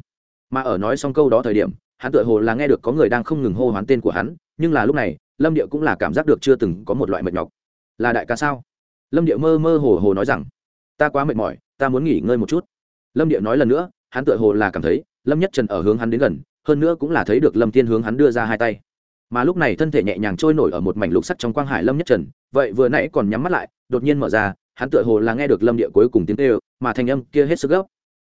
mà ở nói xong câu đó thời điểm, hắn tựa hồ là nghe được có người đang không ngừng hô hoán tên của hắn, nhưng là lúc này, lâm địa cũng là cảm giác được chưa từng có một loại mệt nhọc là đại ca sao? Lâm điệu mơ mơ hồ hồ nói rằng, ta quá mệt mỏi, ta muốn nghỉ ngơi một chút. Lâm điệu nói lần nữa, hắn tựa hồ là cảm thấy lâm nhất trần ở hướng hắn đến gần, hơn nữa cũng là thấy được lâm thiên hướng hắn đưa ra hai tay. Mà lúc này thân thể nhẹ nhàng trôi nổi ở một mảnh lục sắt trong quang hải lâm nhất trần, vậy vừa nãy còn nhắm mắt lại, đột nhiên mở ra, hắn tựa hồ là nghe được lâm địa cuối cùng tiếng kêu, mà thành âm kia hết sức gấp.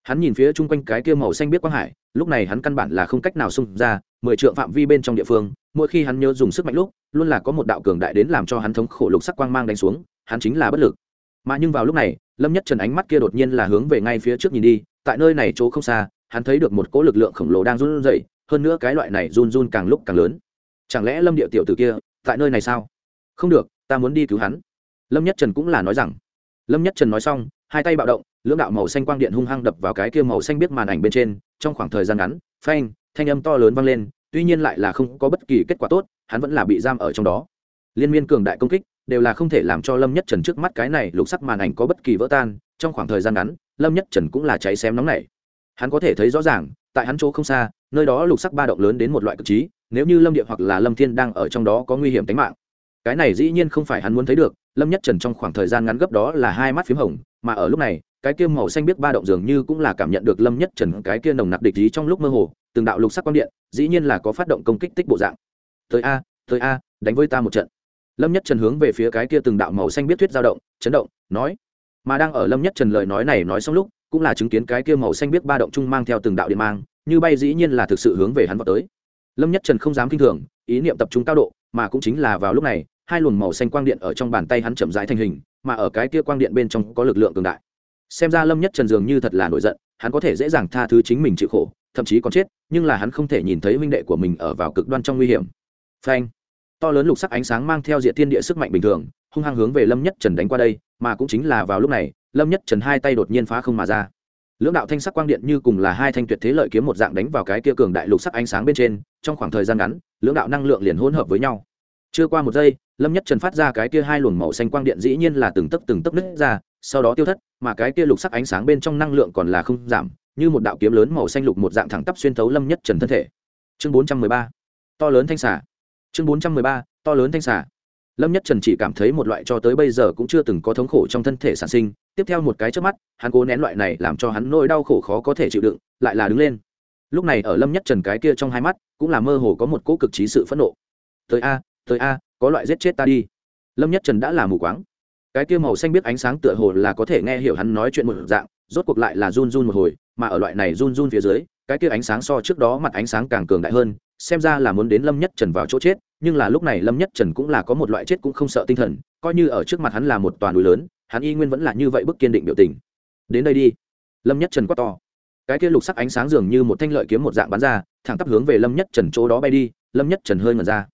Hắn nhìn phía chung quanh cái kia màu xanh biết quang hải, lúc này hắn căn bản là không cách nào xung ra mười trượng phạm vi bên trong địa phương, mỗi khi hắn nhớ dùng sức mạnh lúc, luôn là có một đạo cường đại đến làm cho hắn thống khổ lục sắc quang mang đánh xuống, hắn chính là bất lực. Mà nhưng vào lúc này, lâm nhất trần ánh mắt kia đột nhiên là hướng về ngay phía trước nhìn đi, tại nơi này chỗ không xa, hắn thấy được một cỗ lực lượng khổng lồ đang run rẩy, hơn nữa cái loại này run run càng lúc càng lớn. Chẳng lẽ lâm địa tiểu tử kia, tại nơi này sao? Không được, ta muốn đi cứu hắn. Lâm nhất trần cũng là nói rằng. Lâm nhất trần nói xong, hai tay bạo động, lưỡng đạo màu xanh quang điện hung hăng đập vào cái kia màu xanh biết màn ảnh bên trên, trong khoảng thời gian ngắn, phanh thanh âm to lớn vang lên, tuy nhiên lại là không có bất kỳ kết quả tốt, hắn vẫn là bị giam ở trong đó. Liên miên cường đại công kích đều là không thể làm cho lâm nhất trần trước mắt cái này lục sắc màn ảnh có bất kỳ vỡ tan, trong khoảng thời gian ngắn, lâm nhất trần cũng là cháy xém nóng nảy. Hắn có thể thấy rõ ràng, tại hắn chỗ không xa, nơi đó lục sắc ba động lớn đến một loại cực trí, nếu như lâm địa hoặc là lâm thiên đang ở trong đó có nguy hiểm tính mạng. Cái này dĩ nhiên không phải hắn muốn thấy được lâm nhất trần trong khoảng thời gian ngắn gấp đó là hai mắt p h í m hồng, mà ở lúc này, cái kia màu xanh biết ba động dường như cũng là cảm nhận được lâm nhất trần cái kia nồng nặc địch ý trong lúc mơ hồ, từng đạo lục sắc quang điện, dĩ nhiên là có phát động công kích tích bộ dạng. Tới a tới a, đánh với ta một trận. Lâm nhất trần hướng về phía cái kia từng đạo màu xanh biết thuyết dao động, chấn động, nói. Mà đang ở lâm nhất trần lời nói này nói xong lúc, cũng là chứng kiến cái kia màu xanh biết ba động chung mang theo từng đạo điện mang, như bay dĩ nhiên là thực sự hướng về hắn vào tới. Lâm nhất trần không dám kinh thường, ý niệm tập trung cao độ, mà cũng chính là vào lúc này hai luồng màu xanh quang điện ở trong bàn tay hắn chậm rãi thành hình, mà ở cái kia quang điện bên trong có lực lượng cường đại. Xem ra lâm nhất trần dường như thật là nổi giận, hắn có thể dễ dàng tha thứ chính mình chịu khổ, thậm chí còn chết, nhưng là hắn không thể nhìn thấy huynh đệ của mình ở vào cực đoan trong nguy hiểm. Phanh! To lớn lục sắc ánh sáng mang theo diện tiên địa sức mạnh bình thường, hung hăng hướng về lâm nhất trần đánh qua đây, mà cũng chính là vào lúc này, lâm nhất trần hai tay đột nhiên phá không mà ra. Lưỡng đạo thanh sắc quang điện như cùng là hai thanh tuyệt thế lợi kiếm một dạng đánh vào cái kia cường đại lục sắc ánh sáng bên trên, trong khoảng thời gian ngắn, lưỡng đạo năng lượng liền hỗn hợp với nhau chưa qua một giây, lâm nhất trần phát ra cái kia hai luồng màu xanh quang điện dĩ nhiên là từng tấc từng tấc nứt ra, sau đó tiêu thất, mà cái kia lục sắc ánh sáng bên trong năng lượng còn là không giảm, như một đạo kiếm lớn màu xanh lục một dạng thẳng tắp xuyên thấu lâm nhất trần thân thể. Chương bốn trăm mười ba. To lớn thanh xả chương bốn trăm mười ba, to lớn thanh xả lâm nhất trần chỉ cảm thấy một loại cho tới bây giờ cũng chưa từng có thống khổ trong thân thể sản sinh, tiếp theo một cái trước mắt, hắn cố nén loại này làm cho hắn nỗi đau khổ khó có thể chịu đựng, lại là đứng lên. Lúc này ở lâm nhất trần cái kia trong hai mắt, cũng là mơ hồ có một cỗ cực trí sự phẫn nộ. Tới a tới a, có loại giết chết ta đi. Lâm nhất trần đã là mù quáng. Cái kia màu xanh biết ánh sáng tựa hồ là có thể nghe hiểu hắn nói chuyện một dạng, rốt cuộc lại là run run một hồi, mà ở loại này run run phía dưới, cái kia ánh sáng so trước đó mặt ánh sáng càng cường đại hơn, xem ra là muốn đến lâm nhất trần vào chỗ chết, nhưng là lúc này lâm nhất trần cũng là có một loại chết cũng không sợ tinh thần, coi như ở trước mặt hắn là một toàn núi lớn, hắn y nguyên vẫn là như vậy bức kiên định biểu tình. Đến đây đi. Lâm nhất trần quát to. Cái kia lục sắc ánh sáng dường như một thanh lợi kiếm một dạng bắn ra, thẳng tắp hướng về lâm nhất trần chỗ đó bay đi, lâm nhất trần hơi ngẩn ra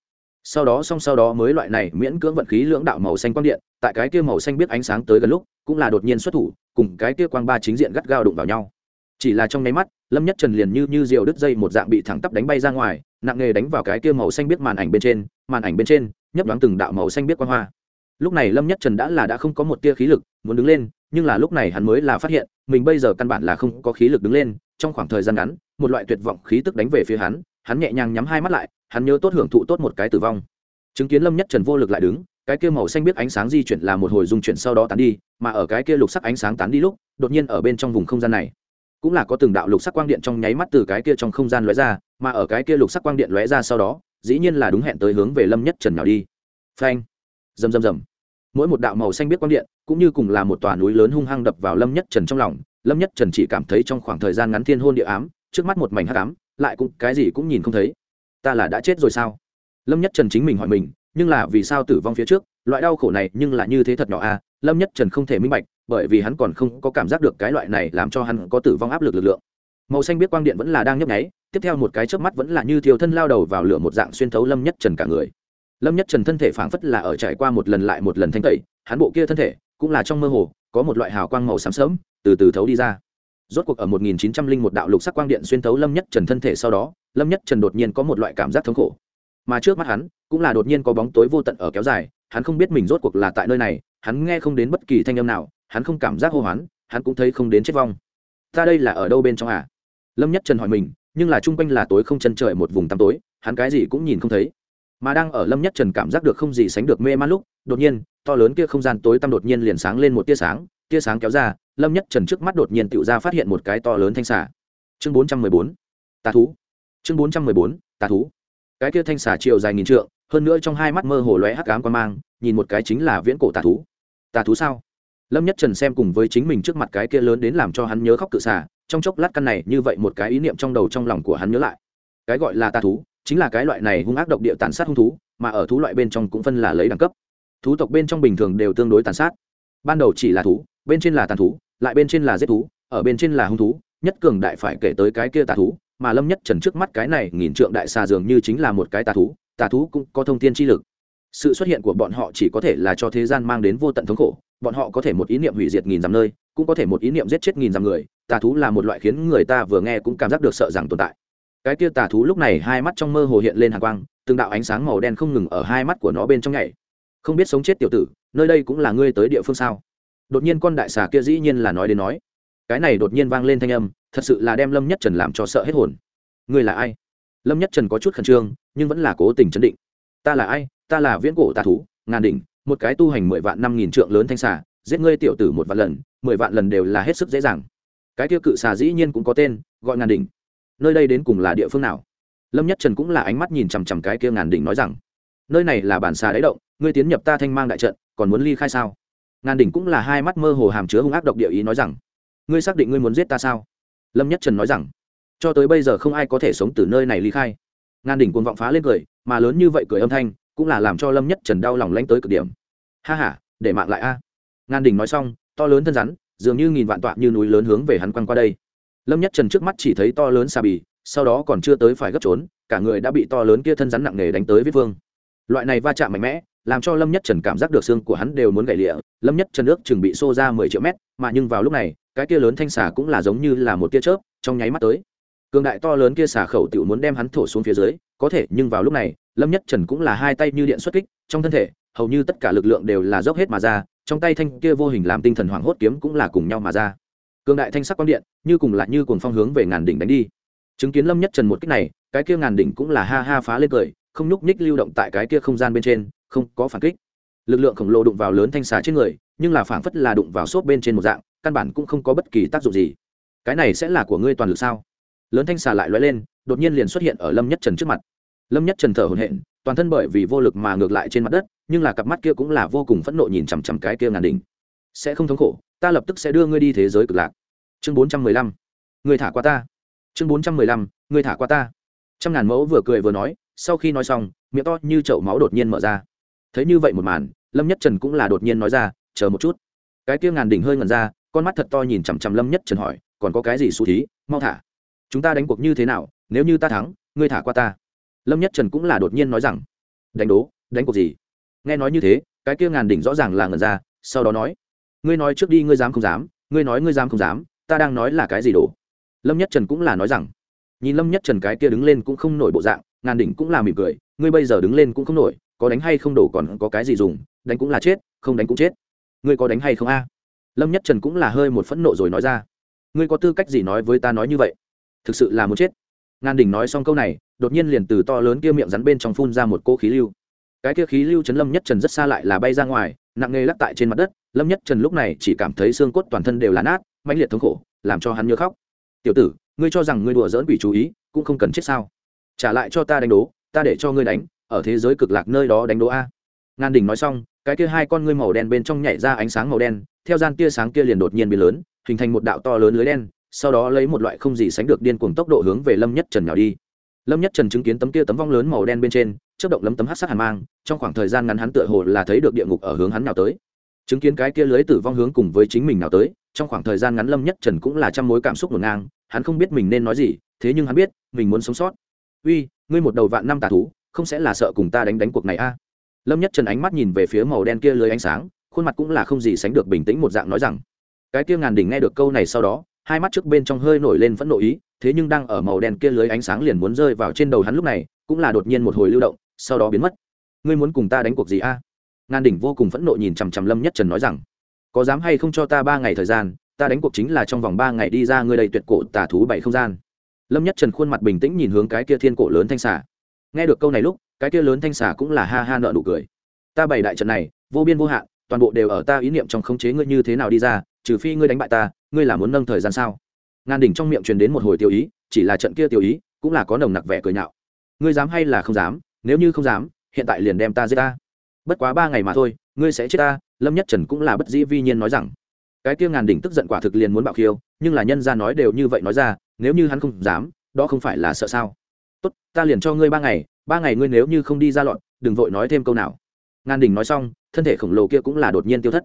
sau đó song sau đó mới loại này miễn cưỡng vận khí lưỡng đạo màu xanh quang điện, tại cái kia màu xanh biết ánh sáng tới gần lúc, cũng là đột nhiên xuất thủ, cùng cái kia quang ba chính diện gắt gao đụng vào nhau. Chỉ là trong nháy mắt, lâm nhất trần liền như như diều đứt dây một dạng bị thẳng tắp đánh bay ra ngoài, nặng nề đánh vào cái kia màu xanh biết màn ảnh bên trên, màn ảnh bên trên, nhấp đoán từng đạo màu xanh biết quang hoa. Lúc này lâm nhất trần đã là đã không có một tia khí lực muốn đứng lên, nhưng là lúc này hắn mới là phát hiện, mình bây giờ căn bản là không có khí lực đứng lên, trong khoảng thời gian ngắn, một loại tuyệt vọng khí tức đánh về phía hắn hắn nhẹ nhàng nhắm hai mắt lại, hắn nhớ tốt hưởng thụ tốt một cái tử vong. Chứng kiến lâm nhất trần vô lực lại đứng, cái kia màu xanh biết ánh sáng di chuyển là một hồi dung chuyển sau đó tán đi, mà ở cái kia lục sắc ánh sáng tán đi lúc, đột nhiên ở bên trong vùng không gian này, cũng là có từng đạo lục sắc quang điện trong nháy mắt từ cái kia trong không gian lóe ra, mà ở cái kia lục sắc quang điện lóe ra sau đó, dĩ nhiên là đúng hẹn tới hướng về lâm nhất trần nào đi. Phanh! Rầm rầm rầm. Mỗi một đạo màu xanh biết quang điện, cũng như cùng là một tòa núi lớn hung hăng đập vào lâm nhất trần trong lòng, lâm nhất trần chỉ cảm thấy trong khoảng thời gian ngắn thiên hôn địa ám, trước mắt một mảnh hắc ám lại cũng cái gì cũng nhìn không thấy. Ta là đã chết rồi sao? Lâm nhất trần chính mình hỏi mình, nhưng là vì sao tử vong phía trước? Loại đau khổ này nhưng là như thế thật nhỏ à? Lâm nhất trần không thể minh bạch, bởi vì hắn còn không có cảm giác được cái loại này làm cho hắn có tử vong áp lực lực lượng. Màu xanh biết quang điện vẫn là đang nhấp nháy, tiếp theo một cái chớp mắt vẫn là như thiêu thân lao đầu vào lửa một dạng xuyên thấu lâm nhất trần cả người. Lâm nhất trần thân thể phảng phất là ở trải qua một lần lại một lần thanh tẩy, hắn bộ kia thân thể cũng là trong mơ hồ, có một loại hào quang màu xám sớm từ từ thấu đi ra rốt cuộc ở 1901 đạo lục sắc quang điện xuyên thấu lâm nhất trần thân thể sau đó, lâm nhất trần đột nhiên có một loại cảm giác thống khổ. Mà trước mắt hắn, cũng là đột nhiên có bóng tối vô tận ở kéo dài, hắn không biết mình rốt cuộc là tại nơi này, hắn nghe không đến bất kỳ thanh âm nào, hắn không cảm giác hô hoán, hắn cũng thấy không đến chết vong. Ta đây là ở đâu bên trong à? Lâm nhất trần hỏi mình, nhưng là chung quanh là tối không chân trời một vùng tăm tối, hắn cái gì cũng nhìn không thấy. Mà đang ở lâm nhất trần cảm giác được không gì sánh được mê man lúc, đột nhiên, to lớn kia không gian tối tăm đột nhiên liền sáng lên một tia sáng tia sáng kéo ra, lâm nhất trần trước mắt đột nhiên tựu ra phát hiện một cái to lớn thanh xà. chương bốn trăm mười bốn, tà thú. Chương bốn trăm mười bốn, tà thú. Cái kia thanh xà chiều dài nghìn trượng, hơn nữa trong hai mắt mơ hồ lóe hắc ám quan mang, nhìn một cái chính là viễn cổ tà thú. Tà thú sao? Lâm nhất trần xem cùng với chính mình trước mặt cái kia lớn đến làm cho hắn nhớ khóc cự xả trong chốc lát căn này như vậy một cái ý niệm trong đầu trong lòng của hắn nhớ lại. Cái gọi là tà thú, chính là cái loại này hung ác độc địa tàn sát hung thú, mà ở thú loại bên trong cũng phân là lấy đẳng cấp. Thú tộc bên trong bình thường đều tương đối tàn sát ban đầu chỉ là thú, bên trên là tàn thú, lại bên trên là giết thú, ở bên trên là hung thú, nhất cường đại phải kể tới cái kia tà thú, mà lâm nhất trần trước mắt cái này nghìn trượng đại xà dường như chính là một cái tà thú tà thú cũng có thông tin chi lực. Sự xuất hiện của bọn họ chỉ có thể là cho thế gian mang đến vô tận thống khổ, bọn họ có thể một ý niệm hủy diệt nghìn dặm nơi, cũng có thể một ý niệm giết chết nghìn dặm người, tà thú là một loại khiến người ta vừa nghe cũng cảm giác được sợ rằng tồn tại. Cái kia tà thú lúc này hai mắt trong mơ hồ hiện lên hàng quang, từng đạo ánh sáng màu đen không ngừng ở hai mắt của nó bên trong nhảy. Không biết sống chết tiểu tử nơi đây cũng là ngươi tới địa phương sao? Đột nhiên con đại xà kia dĩ nhiên là nói đến nói. Cái này đột nhiên vang lên thanh âm, thật sự là đem lâm nhất trần làm cho sợ hết hồn. Ngươi là ai? Lâm nhất trần có chút khẩn trương, nhưng vẫn là cố tình chấn định. Ta là ai? Ta là viễn cổ tà thú, ngàn đỉnh, một cái tu hành mười vạn năm nghìn trượng lớn thanh xà, giết ngươi tiểu tử một vạn lần, mười vạn lần đều là hết sức dễ dàng. Cái tiêu cự xà dĩ nhiên cũng có tên, gọi ngàn đỉnh. Nơi đây đến cùng là địa phương nào? Lâm nhất trần cũng là ánh mắt nhìn chằm chằm cái kia ngàn đỉnh nói rằng, nơi này là bản xà đáy động, ngươi tiến nhập ta thanh mang đại trận còn muốn ly khai sao? Ngàn đỉnh cũng là hai mắt mơ hồ hàm chứa hung ác độc địa ý nói rằng ngươi xác định ngươi muốn giết ta sao? Lâm nhất trần nói rằng cho tới bây giờ không ai có thể sống từ nơi này ly khai. Ngàn đỉnh cuồng vọng phá lên cười mà lớn như vậy cười âm thanh cũng là làm cho lâm nhất trần đau lòng lanh tới cực điểm. Ha ha, để mạng lại a. À. ngàn đỉnh nói xong to lớn thân rắn dường như nghìn vạn tọa như núi lớn hướng về hắn quăng qua đây. Lâm nhất trần trước mắt chỉ thấy to lớn xà bì sau đó còn chưa tới phải gấp trốn cả người đã bị to lớn kia thân rắn nặng nề đánh tới vết vương loại này va chạm mạnh mẽ, làm cho lâm nhất trần cảm giác được xương của hắn đều muốn gãy lịa lâm nhất trần ước chừng bị xô ra mười triệu mét, mà nhưng vào lúc này, cái kia lớn thanh xà cũng là giống như là một tia chớp, trong nháy mắt tới. Cường đại to lớn kia xà khẩu tiểu muốn đem hắn thổ xuống phía dưới, có thể, nhưng vào lúc này, lâm nhất trần cũng là hai tay như điện xuất kích, trong thân thể, hầu như tất cả lực lượng đều là dốc hết mà ra, trong tay thanh kia vô hình làm tinh thần hoảng hốt kiếm cũng là cùng nhau mà ra. Cường đại thanh sắc quang điện, như cùng lại như cùng phong hướng về ngàn đỉnh đánh đi. Chứng kiến lâm nhất trần một kích này, cái kia ngàn đỉnh cũng là ha ha phá lên cười không nhúc nhích lưu động tại cái kia không gian bên trên, không có phản kích. Lực lượng khổng lồ đụng vào lớn thanh xà trên người, nhưng là phảng phất là đụng vào xốp bên trên một dạng, căn bản cũng không có bất kỳ tác dụng gì. Cái này sẽ là của ngươi toàn lực sao? Lớn thanh xà lại loay lên, đột nhiên liền xuất hiện ở lâm nhất trần trước mặt. Lâm nhất trần thở hổn hển, toàn thân bởi vì vô lực mà ngược lại trên mặt đất, nhưng là cặp mắt kia cũng là vô cùng phẫn nộ nhìn chằm chằm cái kia ngàn đỉnh. Sẽ không thống khổ, ta lập tức sẽ đưa ngươi đi thế giới cực lạc. Chương bốn trăm mười lăm. Người thả qua ta. Chương bốn trăm mười lăm. Người thả qua ta. Trăm ngàn mẫu vừa cười vừa nói sau khi nói xong, miệng to như chậu máu đột nhiên mở ra. Thấy như vậy một màn, lâm nhất trần cũng là đột nhiên nói ra, chờ một chút. Cái kia ngàn đỉnh hơi ngẩn ra, con mắt thật to nhìn chằm chằm lâm nhất trần hỏi, còn có cái gì xu thí? Mau thả. Chúng ta đánh cuộc như thế nào? Nếu như ta thắng, ngươi thả qua ta. Lâm nhất trần cũng là đột nhiên nói rằng, đánh đố, đánh cuộc gì? Nghe nói như thế, cái kia ngàn đỉnh rõ ràng là ngẩn ra, sau đó nói, ngươi nói trước đi, ngươi dám không dám? Ngươi nói ngươi dám không dám? Ta đang nói là cái gì đổ? Lâm nhất trần cũng là nói rằng, nhìn lâm nhất trần cái kia đứng lên cũng không nổi bộ dạng ngàn đỉnh cũng là mỉm cười, ngươi bây giờ đứng lên cũng không nổi, có đánh hay không đổ còn có cái gì dùng, đánh cũng là chết, không đánh cũng chết. Ngươi có đánh hay không a? Lâm nhất trần cũng là hơi một phẫn nộ rồi nói ra. Ngươi có tư cách gì nói với ta nói như vậy? Thực sự là muốn chết. Ngàn đỉnh nói xong câu này, đột nhiên liền từ to lớn kia miệng rắn bên trong phun ra một cô khí lưu. Cái kia khí lưu chấn lâm nhất trần rất xa lại là bay ra ngoài, nặng nề lắc tại trên mặt đất, lâm nhất trần lúc này chỉ cảm thấy xương cốt toàn thân đều là nát, mãnh liệt thống khổ, làm cho hắn nhớ khóc. Tiểu tử, ngươi cho rằng ngươi đùa dỡn bị chú ý, cũng không cần chết sao? trả lại cho ta đánh đố, ta để cho ngươi đánh, ở thế giới cực lạc nơi đó đánh đố a. Ngàn Đình nói xong, cái kia hai con ngươi màu đen bên trong nhảy ra ánh sáng màu đen, theo gian tia sáng kia liền đột nhiên biến lớn, hình thành một đạo to lớn lưới đen, sau đó lấy một loại không gì sánh được điên cuồng tốc độ hướng về lâm nhất trần nhào đi. Lâm nhất trần chứng kiến tấm kia tấm vong lớn màu đen bên trên, chớp động lấm tấm hát sát hàn mang, trong khoảng thời gian ngắn hắn tựa hồ là thấy được địa ngục ở hướng hắn nào tới. Chứng kiến cái kia lưới tử vong hướng cùng với chính mình nào tới, trong khoảng thời gian ngắn lâm nhất trần cũng là trăm mối cảm xúc ngổn ngang, hắn không biết mình nên nói gì, thế nhưng hắn biết, mình muốn sống sót uy, ngươi một đầu vạn năm tà thú, không sẽ là sợ cùng ta đánh đánh cuộc này a. Lâm nhất trần ánh mắt nhìn về phía màu đen kia lưới ánh sáng, khuôn mặt cũng là không gì sánh được bình tĩnh một dạng nói rằng, cái kia ngàn đỉnh nghe được câu này sau đó, hai mắt trước bên trong hơi nổi lên phẫn nộ ý, thế nhưng đang ở màu đen kia lưới ánh sáng liền muốn rơi vào trên đầu hắn lúc này, cũng là đột nhiên một hồi lưu động, sau đó biến mất. Ngươi muốn cùng ta đánh cuộc gì a? Ngàn đỉnh vô cùng phẫn nộ nhìn chằm chằm lâm nhất trần nói rằng, có dám hay không cho ta ba ngày thời gian, ta đánh cuộc chính là trong vòng ba ngày đi ra ngươi đầy tuyệt cổ tà thú bảy không gian lâm nhất trần khuôn mặt bình tĩnh nhìn hướng cái kia thiên cổ lớn thanh xà. Nghe được câu này lúc, cái kia lớn thanh xà cũng là ha ha nợ nụ cười. Ta bày đại trận này, vô biên vô hạn, toàn bộ đều ở ta ý niệm trong khống chế ngươi như thế nào đi ra, trừ phi ngươi đánh bại ta, ngươi là muốn nâng thời gian sao? Ngàn đỉnh trong miệng truyền đến một hồi tiêu ý, chỉ là trận kia tiêu ý, cũng là có nồng nặc vẻ cười nhạo. Ngươi dám hay là không dám, nếu như không dám, hiện tại liền đem ta giết ta. Bất quá ba ngày mà thôi, ngươi sẽ chết ta, lâm nhất trần cũng là bất dĩ vi nhiên nói rằng. Cái kia ngàn đỉnh tức giận quả thực liền muốn bạo khiêu, nhưng là nhân ra nói đều như vậy nói ra nếu như hắn không dám, đó không phải là sợ sao? Tốt, ta liền cho ngươi ba ngày ba ngày ngươi nếu như không đi ra lọn đừng vội nói thêm câu nào. Ngàn Đình nói xong, thân thể khổng lồ kia cũng là đột nhiên tiêu thất.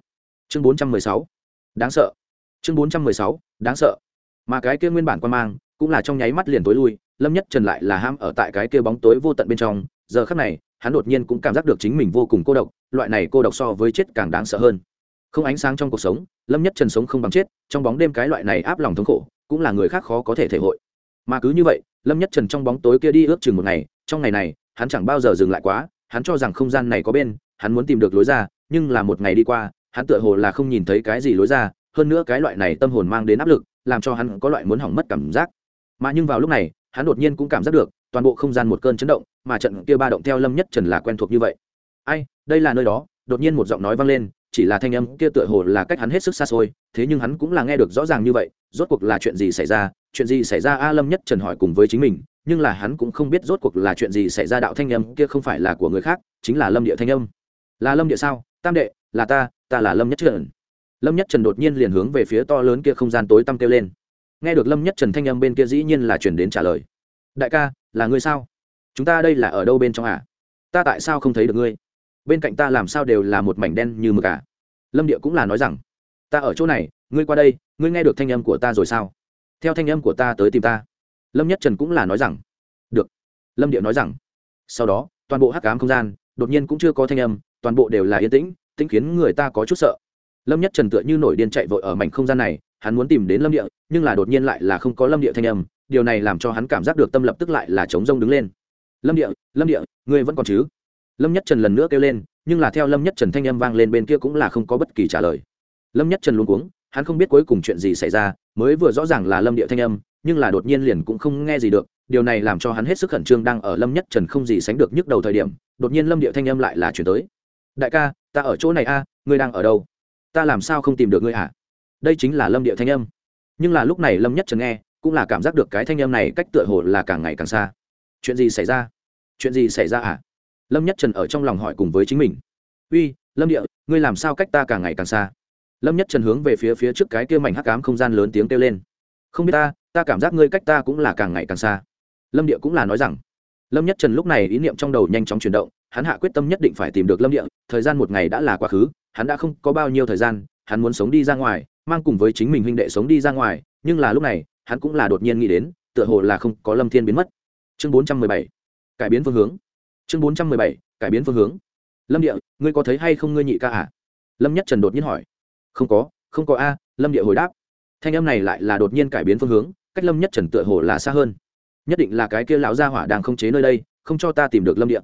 Chương bốn trăm mười sáu. Đáng sợ. Chương bốn trăm mười sáu, đáng sợ. Mà cái kia nguyên bản quan mang, cũng là trong nháy mắt liền tối lui, lâm nhất trần lại là ham ở tại cái kia bóng tối vô tận bên trong. Giờ khắc này, hắn đột nhiên cũng cảm giác được chính mình vô cùng cô độc, loại này cô độc so với chết càng đáng sợ hơn. Không ánh sáng trong cuộc sống, lâm nhất trần sống không bằng chết, trong bóng đêm cái loại này áp lòng thống khổ cũng là người khác khó có thể thể hội. Mà cứ như vậy, lâm nhất trần trong bóng tối kia đi ước chừng một ngày, trong ngày này, hắn chẳng bao giờ dừng lại quá, hắn cho rằng không gian này có bên, hắn muốn tìm được lối ra, nhưng là một ngày đi qua, hắn tựa hồ là không nhìn thấy cái gì lối ra, hơn nữa cái loại này tâm hồn mang đến áp lực, làm cho hắn có loại muốn hỏng mất cảm giác. Mà nhưng vào lúc này, hắn đột nhiên cũng cảm giác được, toàn bộ không gian một cơn chấn động, mà trận kia ba động theo lâm nhất trần là quen thuộc như vậy. Ai, đây là nơi đó, đột nhiên một giọng nói vang lên chỉ là thanh âm kia tựa hồ là cách hắn hết sức xa xôi, thế nhưng hắn cũng là nghe được rõ ràng như vậy, rốt cuộc là chuyện gì xảy ra? Chuyện gì xảy ra? A lâm nhất trần hỏi cùng với chính mình, nhưng là hắn cũng không biết rốt cuộc là chuyện gì xảy ra đạo thanh âm kia không phải là của người khác, chính là lâm địa thanh âm. Là lâm địa sao? Tam đệ, là ta ta là lâm nhất trần. Lâm nhất trần đột nhiên liền hướng về phía to lớn kia không gian tối tăm kêu lên. Nghe được lâm nhất trần thanh âm bên kia dĩ nhiên là chuyển đến trả lời. Đại ca, là ngươi sao? Chúng ta đây là ở đâu bên trong à? Ta tại sao không thấy được ngươi? bên cạnh ta làm sao đều là một mảnh đen như mực cả lâm địa cũng là nói rằng, ta ở chỗ này, ngươi qua đây, ngươi nghe được thanh âm của ta rồi sao? Theo thanh âm của ta tới tìm ta. Lâm nhất trần cũng là nói rằng, được. Lâm địa nói rằng, sau đó, toàn bộ hắc cám không gian, đột nhiên cũng chưa có thanh âm, toàn bộ đều là yên tĩnh tĩnh khiến người ta có chút sợ. Lâm nhất trần tựa như nổi điên chạy vội ở mảnh không gian này, hắn muốn tìm đến lâm địa, nhưng là đột nhiên lại là không có lâm địa thanh âm, điều này làm cho hắn cảm giác được tâm lập tức lại là chống rông đứng lên. Lâm địa lâm địa, ngươi vẫn còn chứ? lâm nhất trần lần nữa kêu lên, nhưng là theo lâm nhất trần thanh âm vang lên bên kia cũng là không có bất kỳ trả lời. Lâm nhất trần luôn cuống, hắn không biết cuối cùng chuyện gì xảy ra, mới vừa rõ ràng là lâm địa thanh âm, nhưng là đột nhiên liền cũng không nghe gì được, điều này làm cho hắn hết sức khẩn trương đang ở lâm nhất trần không gì sánh được nhức đầu thời điểm, đột nhiên lâm địa thanh âm lại là chuyển tới. Đại ca, ta ở chỗ này a, ngươi đang ở đâu? Ta làm sao không tìm được ngươi hả? Đây chính là lâm địa thanh âm. Nhưng là lúc này lâm nhất trần nghe, cũng là cảm giác được cái thanh âm này cách tựa hồ là càng ngày càng xa. Chuyện gì xảy ra? Chuyện gì xảy ra hả? lâm nhất trần ở trong lòng hỏi cùng với chính mình. Uy, lâm địa, ngươi làm sao cách ta càng ngày càng xa? Lâm nhất trần hướng về phía phía trước cái kia mảnh hắc cám không gian lớn tiếng kêu lên. Không biết ta ta cảm giác ngươi cách ta cũng là càng ngày càng xa. Lâm địa cũng là nói rằng. Lâm nhất trần lúc này ý niệm trong đầu nhanh chóng chuyển động, hắn hạ quyết tâm nhất định phải tìm được lâm địa, thời gian một ngày đã là quá khứ, hắn đã không có bao nhiêu thời gian, hắn muốn sống đi ra ngoài, mang cùng với chính mình huynh đệ sống đi ra ngoài, nhưng là lúc này, hắn cũng là đột nhiên nghĩ đến, tựa hồ là không có lâm thiên biến mất. Chương bốn trăm mười bảy, cải biến phương hướng chương bốn trăm mười bảy, cải biến phương hướng. Lâm địa, ngươi có thấy hay không ngươi nhị ca à? Lâm nhất trần đột nhiên hỏi. Không có không có a, lâm địa hồi đáp. Thanh âm này lại là đột nhiên cải biến phương hướng, cách lâm nhất trần tựa hồ là xa hơn. Nhất định là cái kia lão gia hỏa đang không chế nơi đây, không cho ta tìm được lâm địa.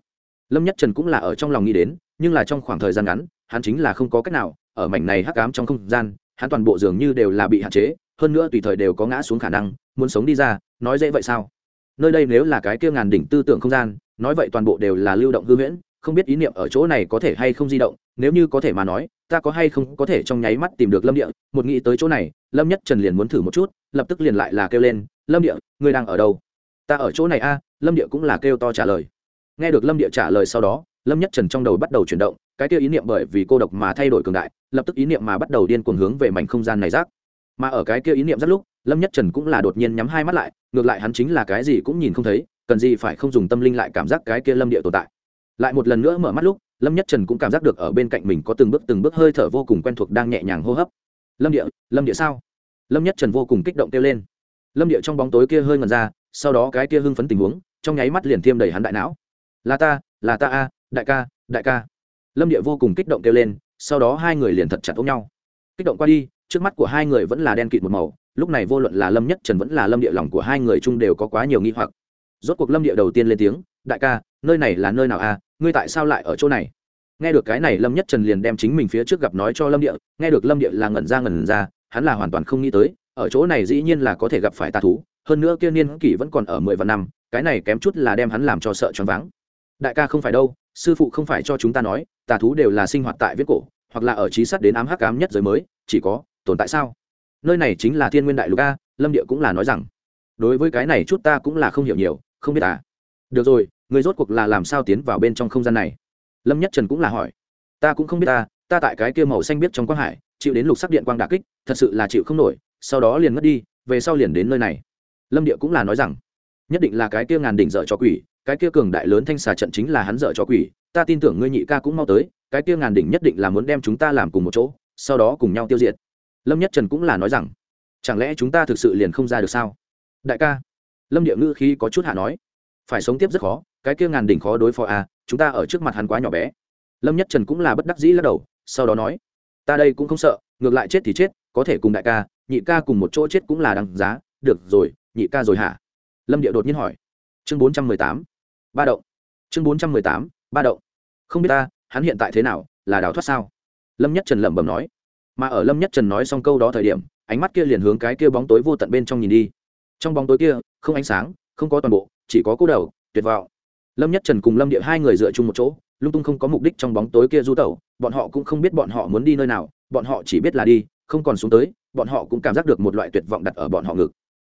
Lâm nhất trần cũng là ở trong lòng nghĩ đến, nhưng là trong khoảng thời gian ngắn, hắn chính là không có cách nào, ở mảnh này hắc ám trong không gian, hắn toàn bộ dường như đều là bị hạn chế, hơn nữa tùy thời đều có ngã xuống khả năng, muốn sống đi ra, nói dễ vậy sao? Nơi đây nếu là cái kia ngàn đỉnh tư tưởng không gian nói vậy toàn bộ đều là lưu động hư huyễn, không biết ý niệm ở chỗ này có thể hay không di động, nếu như có thể mà nói, ta có hay không có thể trong nháy mắt tìm được lâm địa, một nghĩ tới chỗ này, lâm nhất trần liền muốn thử một chút, lập tức liền lại là kêu lên, lâm địa, ngươi đang ở đâu? Ta ở chỗ này a. Lâm địa cũng là kêu to trả lời. Nghe được lâm địa trả lời sau đó, lâm nhất trần trong đầu bắt đầu chuyển động, cái kia ý niệm bởi vì cô độc mà thay đổi cường đại, lập tức ý niệm mà bắt đầu điên cuồng hướng về mảnh không gian này rác. Mà ở cái kia ý niệm rất lúc, lâm nhất trần cũng là đột nhiên nhắm hai mắt lại, ngược lại hắn chính là cái gì cũng nhìn không thấy cần gì phải không dùng tâm linh lại cảm giác cái kia lâm địa tồn tại. Lại một lần nữa mở mắt lúc, lâm nhất trần cũng cảm giác được ở bên cạnh mình có từng bước từng bước hơi thở vô cùng quen thuộc đang nhẹ nhàng hô hấp. Lâm địa lâm địa sao? Lâm nhất trần vô cùng kích động kêu lên. Lâm địa trong bóng tối kia hơi ngần ra, sau đó cái kia hưng phấn tình huống, trong nháy mắt liền thiêm đầy hắn đại não. Là ta là ta a, đại ca đại ca. Lâm địa vô cùng kích động kêu lên, sau đó hai người liền thật chặt ôm nhau. Kích động qua đi, trước mắt của hai người vẫn là đen kịt một màu, lúc này vô luận là lâm nhất trần vẫn là lâm địa lòng của hai người chung đều có quá nhiều nghi hoặc rốt cuộc lâm địa đầu tiên lên tiếng, đại ca, nơi này là nơi nào à? Ngươi tại sao lại ở chỗ này? Nghe được cái này, lâm nhất trần liền đem chính mình phía trước gặp nói cho lâm địa, nghe được lâm địa là ngẩn ra ngẩn ra, hắn là hoàn toàn không nghĩ tới, ở chỗ này dĩ nhiên là có thể gặp phải tà thú, hơn nữa kia niên kỷ vẫn còn ở mười vạn năm, cái này kém chút là đem hắn làm cho sợ choáng váng. Đại ca không phải đâu, sư phụ không phải cho chúng ta nói, tà thú đều là sinh hoạt tại viết cổ, hoặc là ở trí sắt đến ám hắc ám nhất giới mới, chỉ có tồn tại sao? Nơi này chính là thiên nguyên đại lục a, lâm địa cũng là nói rằng. Đối với cái này chút ta cũng là không hiểu nhiều không biết à? Được rồi, người rốt cuộc là làm sao tiến vào bên trong không gian này? Lâm nhất trần cũng là hỏi. Ta cũng không biết ta ta tại cái kia màu xanh biết trong quang hải, chịu đến lục sắc điện quang đà kích, thật sự là chịu không nổi, sau đó liền mất đi, về sau liền đến nơi này. Lâm địa cũng là nói rằng, nhất định là cái kia ngàn đỉnh dở cho quỷ, cái kia cường đại lớn thanh xà trận chính là hắn dở cho quỷ, ta tin tưởng ngươi nhị ca cũng mau tới, cái kia ngàn đỉnh nhất định là muốn đem chúng ta làm cùng một chỗ, sau đó cùng nhau tiêu diệt. Lâm nhất trần cũng là nói rằng, chẳng lẽ chúng ta thực sự liền không ra được sao? Đại ca lâm địa ngữ khi có chút hạ nói phải sống tiếp rất khó cái kia ngàn đỉnh khó đối phó à, chúng ta ở trước mặt hắn quá nhỏ bé. Lâm nhất trần cũng là bất đắc dĩ lắc đầu sau đó nói ta đây cũng không sợ ngược lại chết thì chết có thể cùng đại ca nhị ca cùng một chỗ chết cũng là đằng giá được rồi nhị ca rồi hả? Lâm địa đột nhiên hỏi. Chương bốn trăm mười tám ba động. Chương bốn trăm mười tám ba động. Không biết ta hắn hiện tại thế nào là đào thoát sao? Lâm nhất trần lẩm bẩm nói. Mà ở lâm nhất trần nói xong câu đó thời điểm ánh mắt kia liền hướng cái kia bóng tối vô tận bên trong nhìn đi. Trong bóng tối kia không ánh sáng, không có toàn bộ, chỉ có cô đầu, tuyệt vọng. Lâm nhất trần cùng lâm địa hai người dựa chung một chỗ, lung tung không có mục đích trong bóng tối kia du tẩu, bọn họ cũng không biết bọn họ muốn đi nơi nào, bọn họ chỉ biết là đi, không còn xuống tới, bọn họ cũng cảm giác được một loại tuyệt vọng đặt ở bọn họ ngực.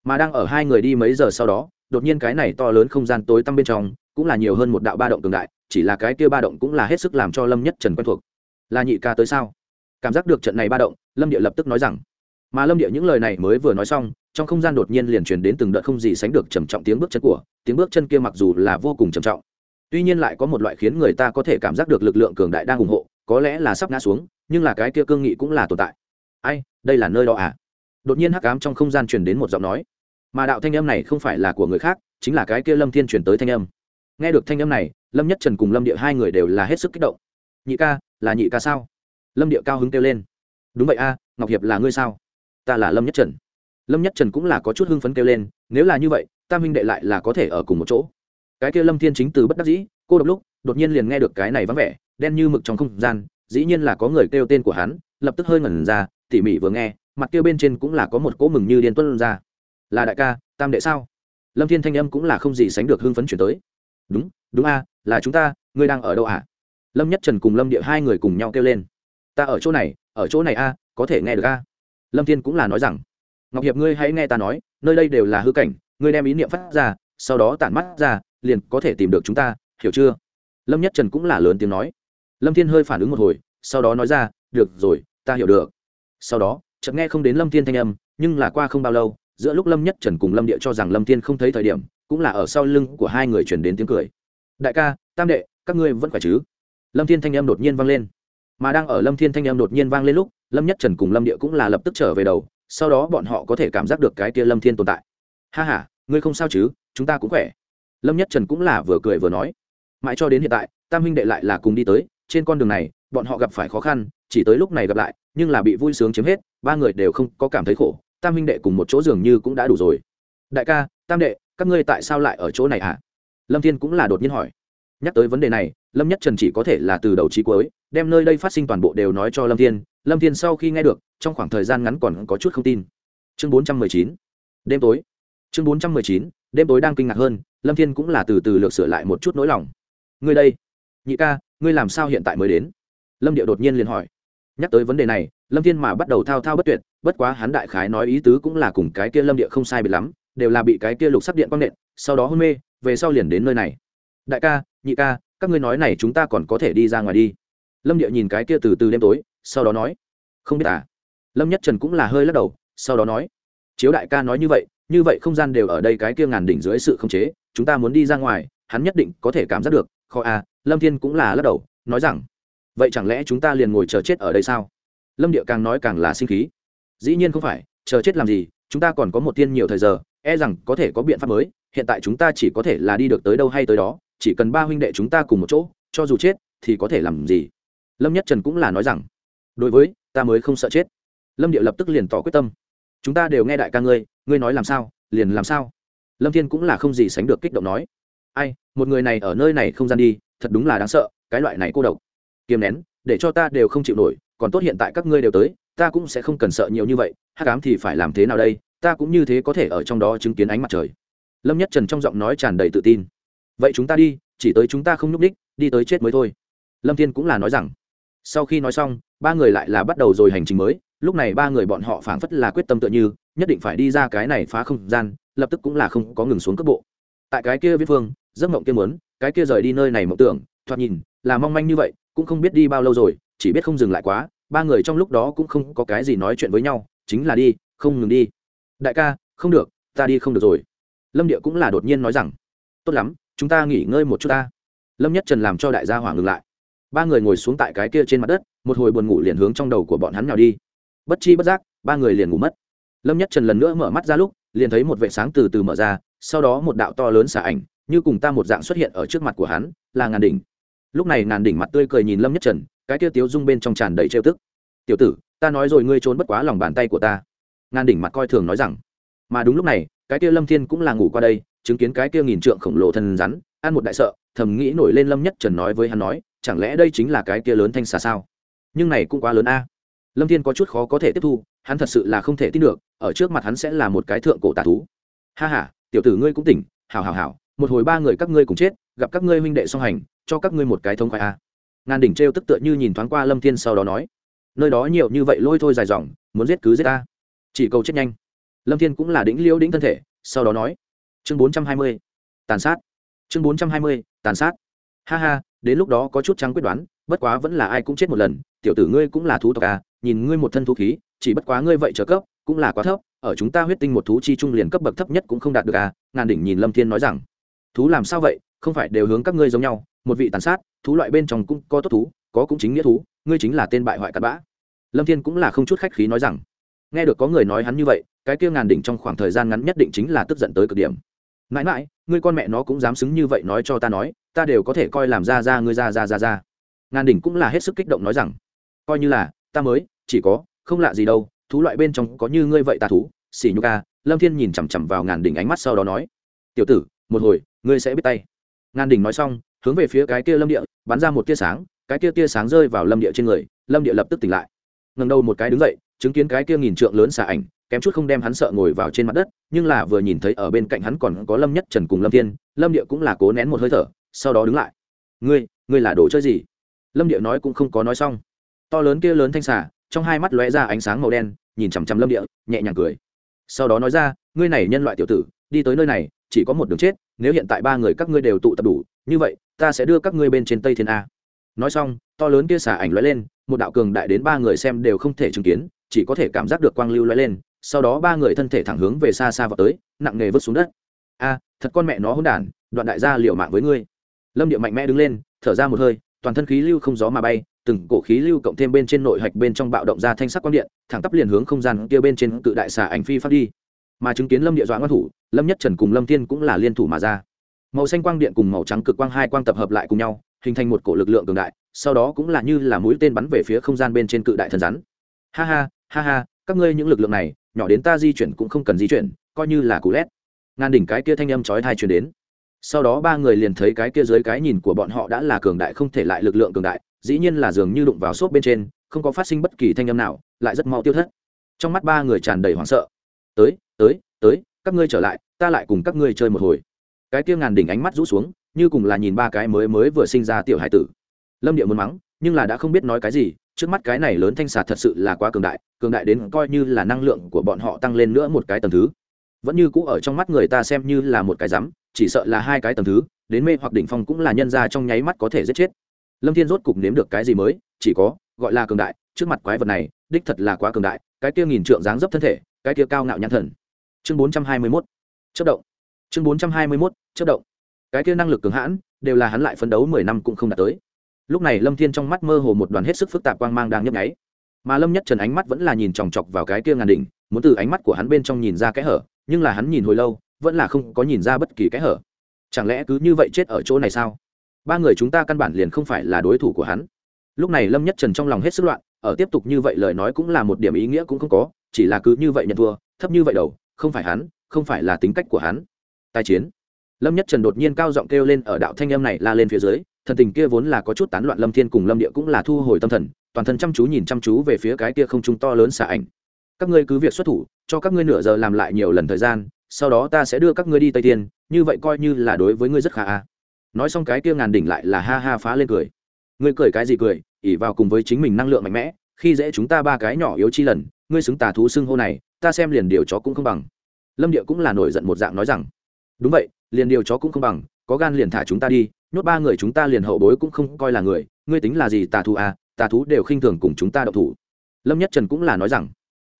Mà đang ở hai người đi mấy giờ sau đó, đột nhiên cái này to lớn không gian tối tăm bên trong, cũng là nhiều hơn một đạo ba động cường đại, chỉ là cái kia ba động cũng là hết sức làm cho lâm nhất trần quen thuộc. Là nhị ca tới sao? Cảm giác được trận này ba động, lâm địa lập tức nói rằng. Mà lâm địa những lời này mới vừa nói xong trong không gian đột nhiên liền truyền đến từng đợt không gì sánh được trầm trọng tiếng bước chân của, tiếng bước chân kia mặc dù là vô cùng trầm trọng. Tuy nhiên lại có một loại khiến người ta có thể cảm giác được lực lượng cường đại đang ủng hộ, có lẽ là sắp ngã xuống, nhưng là cái kia cương nghị cũng là tồn tại. Ai, đây là nơi đó à? Đột nhiên hắc ám trong không gian truyền đến một giọng nói. Mà đạo thanh âm này không phải là của người khác, chính là cái kia lâm thiên truyền tới thanh âm. Nghe được thanh âm này, lâm nhất trần cùng lâm địa hai người đều là hết sức kích động. Nhị ca, là nhị ca sao? Lâm địa cao hứng kêu lên. Đúng vậy a, ngọc hiệp là ngươi sao? Ta là lâm nhất trần lâm nhất trần cũng là có chút hưng phấn kêu lên, nếu là như vậy, tam huynh đệ lại là có thể ở cùng một chỗ. Cái kia lâm thiên chính từ bất đắc dĩ, cô độc lúc, đột nhiên liền nghe được cái này vắng vẻ, đen như mực trong không gian, dĩ nhiên là có người kêu tên của hắn, lập tức hơi ngẩn ra, tỉ mỉ vừa nghe, mặt kia bên trên cũng là có một cỗ mừng như điên tuân ra. Là đại ca, tam đệ sao? Lâm thiên thanh âm cũng là không gì sánh được hưng phấn chuyển tới. Đúng đúng a, là chúng ta, ngươi đang ở đâu ạ? Lâm nhất trần cùng lâm địa hai người cùng nhau kêu lên. Ta ở chỗ này, ở chỗ này a, có thể nghe được a? Lâm thiên cũng là nói rằng ngọc hiệp ngươi hãy nghe ta nói, nơi đây đều là hư cảnh, ngươi đem ý niệm phát ra, sau đó tản mắt ra, liền có thể tìm được chúng ta, hiểu chưa? Lâm nhất trần cũng là lớn tiếng nói. Lâm thiên hơi phản ứng một hồi, sau đó nói ra, được rồi, ta hiểu được. Sau đó, chợt nghe không đến lâm thiên thanh âm, nhưng là qua không bao lâu, giữa lúc lâm nhất trần cùng lâm địa cho rằng lâm thiên không thấy thời điểm, cũng là ở sau lưng của hai người truyền đến tiếng cười. Đại ca, tam đệ, các ngươi vẫn khỏe chứ? Lâm thiên thanh âm đột nhiên vang lên. Mà đang ở lâm thiên thanh âm đột nhiên vang lên lúc, lâm nhất trần cùng lâm địa cũng là lập tức trở về đầu sau đó bọn họ có thể cảm giác được cái kia lâm thiên tồn tại. Ha ha, ngươi không sao chứ, chúng ta cũng khỏe. Lâm nhất trần cũng là vừa cười vừa nói. Mãi cho đến hiện tại, tam huynh đệ lại là cùng đi tới, trên con đường này, bọn họ gặp phải khó khăn, chỉ tới lúc này gặp lại, nhưng là bị vui sướng chiếm hết, ba người đều không có cảm thấy khổ, tam huynh đệ cùng một chỗ dường như cũng đã đủ rồi. Đại ca, tam đệ, các ngươi tại sao lại ở chỗ này hả? À? lâm thiên cũng là đột nhiên hỏi. Nhắc tới vấn đề này, lâm nhất trần chỉ có thể là từ đầu trí cuối, đem nơi đây phát sinh toàn bộ đều nói cho lâm thiên lâm thiên sau khi nghe được, trong khoảng thời gian ngắn còn có chút không tin. Chương bốn trăm mười chín, đêm tối. Chương bốn trăm mười chín, đêm tối đang kinh ngạc hơn, lâm thiên cũng là từ từ lược sửa lại một chút nỗi lòng. Ngươi đây, nhị ca, ngươi làm sao hiện tại mới đến? Lâm điệu đột nhiên liền hỏi. Nhắc tới vấn đề này, lâm thiên mà bắt đầu thao thao bất tuyệt, bất quá hắn đại khái nói ý tứ cũng là cùng cái kia lâm địa không sai biệt lắm, đều là bị cái kia lục sắp điện quang nện, sau đó hôn mê, về sau liền đến nơi này. Đại ca, nhị ca, các ngươi nói này chúng ta còn có thể đi ra ngoài đi. Lâm địa nhìn cái kia từ từ đêm tối sau đó nói, không biết à? Lâm nhất trần cũng là hơi lắc đầu, sau đó nói, chiếu đại ca nói như vậy như vậy không gian đều ở đây cái kia ngàn đỉnh dưới sự không chế, chúng ta muốn đi ra ngoài, hắn nhất định có thể cảm giác được, kho à lâm thiên cũng là lắc đầu, nói rằng, vậy chẳng lẽ chúng ta liền ngồi chờ chết ở đây sao? Lâm địa càng nói càng là sinh khí, dĩ nhiên không phải, chờ chết làm gì, chúng ta còn có một tiên nhiều thời giờ e rằng có thể có biện pháp mới, hiện tại chúng ta chỉ có thể là đi được tới đâu hay tới đó, chỉ cần ba huynh đệ chúng ta cùng một chỗ, cho dù chết, thì có thể làm gì? Lâm nhất trần cũng là nói rằng đối với, ta mới không sợ chết. Lâm điệu lập tức liền tỏ quyết tâm. Chúng ta đều nghe đại ca ngươi ngươi nói làm sao, liền làm sao. Lâm thiên cũng là không gì sánh được kích động nói. Ai, một người này ở nơi này không gian đi, thật đúng là đáng sợ, cái loại này cô độc. Kiềm nén, để cho ta đều không chịu nổi, còn tốt hiện tại các ngươi đều tới, ta cũng sẽ không cần sợ nhiều như vậy, hắc cám thì phải làm thế nào đây, ta cũng như thế có thể ở trong đó chứng kiến ánh mặt trời. Lâm nhất trần trong giọng nói tràn đầy tự tin. Vậy chúng ta đi, chỉ tới chúng ta không nhúc ních đi tới chết mới thôi. Lâm thiên cũng là nói rằng sau khi nói xong, ba người lại là bắt đầu rồi hành trình mới. Lúc này ba người bọn họ phảng phất là quyết tâm tựa như, nhất định phải đi ra cái này phá không gian, lập tức cũng là không có ngừng xuống cấp bộ. Tại cái kia viết phương, giấc mộng kia muốn, cái kia rời đi nơi này mộng tưởng, thoạt nhìn là mong manh như vậy, cũng không biết đi bao lâu rồi, chỉ biết không dừng lại quá. Ba người trong lúc đó cũng không có cái gì nói chuyện với nhau, chính là đi, không ngừng đi. Đại ca, không được, ta đi không được rồi. Lâm địa cũng là đột nhiên nói rằng, tốt lắm, chúng ta nghỉ ngơi một chút ta. Lâm nhất trần làm cho đại gia hỏa ngừng lại ba người ngồi xuống tại cái kia trên mặt đất, một hồi buồn ngủ liền hướng trong đầu của bọn hắn nào đi. Bất chi bất giác, ba người liền ngủ mất. Lâm nhất trần lần nữa mở mắt ra lúc, liền thấy một vệ sáng từ từ mở ra, sau đó một đạo to lớn xả ảnh, như cùng ta một dạng xuất hiện ở trước mặt của hắn, là ngàn đỉnh. Lúc này ngàn đỉnh mặt tươi cười nhìn lâm nhất trần, cái kia tiếu dung bên trong tràn đầy trêu tức. Tiểu tử, ta nói rồi ngươi trốn bất quá lòng bàn tay của ta. Ngàn đỉnh mặt coi thường nói rằng. Mà đúng lúc này, cái kia lâm thiên cũng là ngủ qua đây, chứng kiến cái kia nghìn trượng khổng lồ thân rắn, ăn một đại sợ, thầm nghĩ nổi lên lâm nhất trần nói với hắn nói chẳng lẽ đây chính là cái kia lớn thanh xà sao? Nhưng này cũng quá lớn a. Lâm thiên có chút khó có thể tiếp thu, hắn thật sự là không thể tin được, ở trước mặt hắn sẽ là một cái thượng cổ tà thú. Ha ha, tiểu tử ngươi cũng tỉnh, hảo hảo hảo, một hồi ba người các ngươi cùng chết, gặp các ngươi huynh đệ song hành, cho các ngươi một cái thông khoái a. À. ngàn đỉnh trêu tức tựa như nhìn thoáng qua lâm thiên sau đó nói, nơi đó nhiều như vậy lôi thôi dài dòng, muốn giết cứ giết ta. Chỉ cầu chết nhanh. Lâm thiên cũng là đĩnh liễu đĩnh thân thể, sau đó nói, chương bốn trăm hai mươi, tàn sát. Chương bốn trăm hai mươi, tàn sát. Ha ha đến lúc đó có chút trắng quyết đoán, bất quá vẫn là ai cũng chết một lần, tiểu tử ngươi cũng là thú tộc à nhìn ngươi một thân thú khí, chỉ bất quá ngươi vậy trợ cấp, cũng là quá thấp, ở chúng ta huyết tinh một thú chi trung liền cấp bậc thấp nhất cũng không đạt được à ngàn đỉnh nhìn lâm thiên nói rằng. Thú làm sao vậy, không phải đều hướng các ngươi giống nhau, một vị tàn sát, thú loại bên trong cũng có tốt thú, có cũng chính nghĩa thú, ngươi chính là tên bại hoại cặn bã. Lâm thiên cũng là không chút khách khí nói rằng. Nghe được có người nói hắn như vậy, cái kia ngàn đỉnh trong khoảng thời gian ngắn nhất định chính là tức giận tới cực điểm. Mãi mãi, ngươi con mẹ nó cũng dám xứng như vậy nói cho ta nói ta đều có thể coi làm ra ra ngươi ra ra ra ra. Ngàn đỉnh cũng là hết sức kích động nói rằng, coi như là, ta mới, chỉ có, không lạ gì đâu, thú loại bên trong có như ngươi vậy ta thú, xỉ nhục ca lâm thiên nhìn chằm chằm vào ngàn đỉnh ánh mắt sau đó nói, tiểu tử, một hồi, ngươi sẽ biết tay. Ngàn đỉnh nói xong, hướng về phía cái kia lâm địa, bắn ra một tia sáng, cái kia tia sáng rơi vào lâm địa trên người, lâm địa lập tức tỉnh lại. Ngần đầu một cái đứng dậy, chứng kiến cái kia nghìn trượng lớn xà ảnh, kém chút không đem hắn sợ ngồi vào trên mặt đất, nhưng là vừa nhìn thấy ở bên cạnh hắn còn có lâm nhất trần cùng lâm thiên, lâm địa cũng là cố nén một hơi thở sau đó đứng lại. Ngươi ngươi là đồ chơi gì? Lâm địa nói cũng không có nói xong. To lớn kia lớn thanh xà, trong hai mắt lóe ra ánh sáng màu đen, nhìn chằm chằm lâm địa, nhẹ nhàng cười. Sau đó nói ra, ngươi này nhân loại tiểu tử, đi tới nơi này, chỉ có một đường chết, nếu hiện tại ba người các ngươi đều tụ tập đủ, như vậy, ta sẽ đưa các ngươi bên trên tây thiên a. Nói xong, to lớn kia xả ảnh lóe lên, một đạo cường đại đến ba người xem đều không thể chứng kiến, chỉ có thể cảm giác được quang lưu lóe lên, sau đó ba người thân thể thẳng hướng về xa xa vào tới, nặng nề vứt xuống đất. A, thật con mẹ nó hỗn đản, đoạn đại gia liệu mạng với ngươi lâm địa mạnh mẽ đứng lên, thở ra một hơi, toàn thân khí lưu không gió mà bay, từng cổ khí lưu cộng thêm bên trên nội hạch bên trong bạo động ra thanh sắc quang điện, thẳng tắp liền hướng không gian kia bên trên cự đại xà ảnh phi phát đi. Mà chứng kiến lâm địa dọa ngoan thủ, lâm nhất trần cùng lâm thiên cũng là liên thủ mà ra. Màu xanh quang điện cùng màu trắng cực quang hai quang tập hợp lại cùng nhau, hình thành một cổ lực lượng cường đại, sau đó cũng là như là mũi tên bắn về phía không gian bên trên cự đại thần rắn. Ha ha ha ha, các ngươi những lực lượng này, nhỏ đến ta di chuyển cũng không cần di chuyển, coi như là cú lét. Ngàn đỉnh cái kia thanh âm chói tai truyền đến sau đó ba người liền thấy cái kia dưới cái nhìn của bọn họ đã là cường đại không thể lại lực lượng cường đại, dĩ nhiên là dường như đụng vào xốp bên trên, không có phát sinh bất kỳ thanh âm nào, lại rất mau tiêu thất. Trong mắt ba người tràn đầy hoảng sợ. Tới tới tới, các ngươi trở lại, ta lại cùng các ngươi chơi một hồi. Cái kia ngàn đỉnh ánh mắt rũ xuống, như cùng là nhìn ba cái mới mới vừa sinh ra tiểu hải tử. Lâm địa muốn mắng, nhưng là đã không biết nói cái gì, trước mắt cái này lớn thanh xà thật sự là quá cường đại cường đại đến coi như là năng lượng của bọn họ tăng lên nữa một cái tầng thứ. Vẫn như cũ ở trong mắt người ta xem như là một cái rắm chỉ sợ là hai cái tầng thứ, đến mê hoặc đỉnh phong cũng là nhân ra trong nháy mắt có thể giết chết. Lâm thiên rốt cục nếm được cái gì mới, chỉ có, gọi là cường đại, trước mặt quái vật này, đích thật là quá cường đại, cái kia nghìn trượng dáng dấp thân thể, cái kia cao ngạo nhãn thần. Chương bốn trăm hai mươi mốt chất động. Chương bốn trăm hai mươi mốt chất động. Cái kia năng lực cường hãn, đều là hắn lại phấn đấu mười năm cũng không đạt tới. Lúc này lâm thiên trong mắt mơ hồ một đoàn hết sức phức tạp quang mang đang nhấp nháy. Mà lâm nhất trần ánh mắt vẫn là nhìn chòng chọc vào cái kia ngàn đỉnh, muốn từ ánh mắt của hắn bên trong nhìn ra kẽ hở, nhưng là hắn nhìn hồi lâu vẫn là không có nhìn ra bất kỳ cái hở. Chẳng lẽ cứ như vậy chết ở chỗ này sao? Ba người chúng ta căn bản liền không phải là đối thủ của hắn. Lúc này lâm nhất trần trong lòng hết sức loạn, ở tiếp tục như vậy lời nói cũng là một điểm ý nghĩa cũng không có, chỉ là cứ như vậy nhận thua, thấp như vậy đầu, không phải hắn, không phải là tính cách của hắn. Tài chiến. Lâm nhất trần đột nhiên cao giọng kêu lên ở đạo thanh âm này la lên phía dưới, thần tình kia vốn là có chút tán loạn lâm thiên cùng lâm địa cũng là thu hồi tâm thần, toàn thân chăm chú nhìn chăm chú về phía cái kia không trung to lớn xả ảnh. Các ngươi cứ việc xuất thủ, cho các ngươi nửa giờ làm lại nhiều lần thời gian sau đó ta sẽ đưa các ngươi đi tây tiên như vậy coi như là đối với ngươi rất khả a nói xong cái kia ngàn đỉnh lại là ha ha phá lên cười. Ngươi cười cái gì cười ỉ vào cùng với chính mình năng lượng mạnh mẽ, khi dễ chúng ta ba cái nhỏ yếu chi lần, ngươi xứng tà thú xưng hô này, ta xem liền điều chó cũng không bằng. Lâm địa cũng là nổi giận một dạng nói rằng, đúng vậy, liền điều chó cũng không bằng, có gan liền thả chúng ta đi, nhốt ba người chúng ta liền hậu bối cũng không coi là người, ngươi tính là gì tà thú à tà thú đều khinh thường cùng chúng ta đậu thủ. Lâm nhất trần cũng là nói rằng,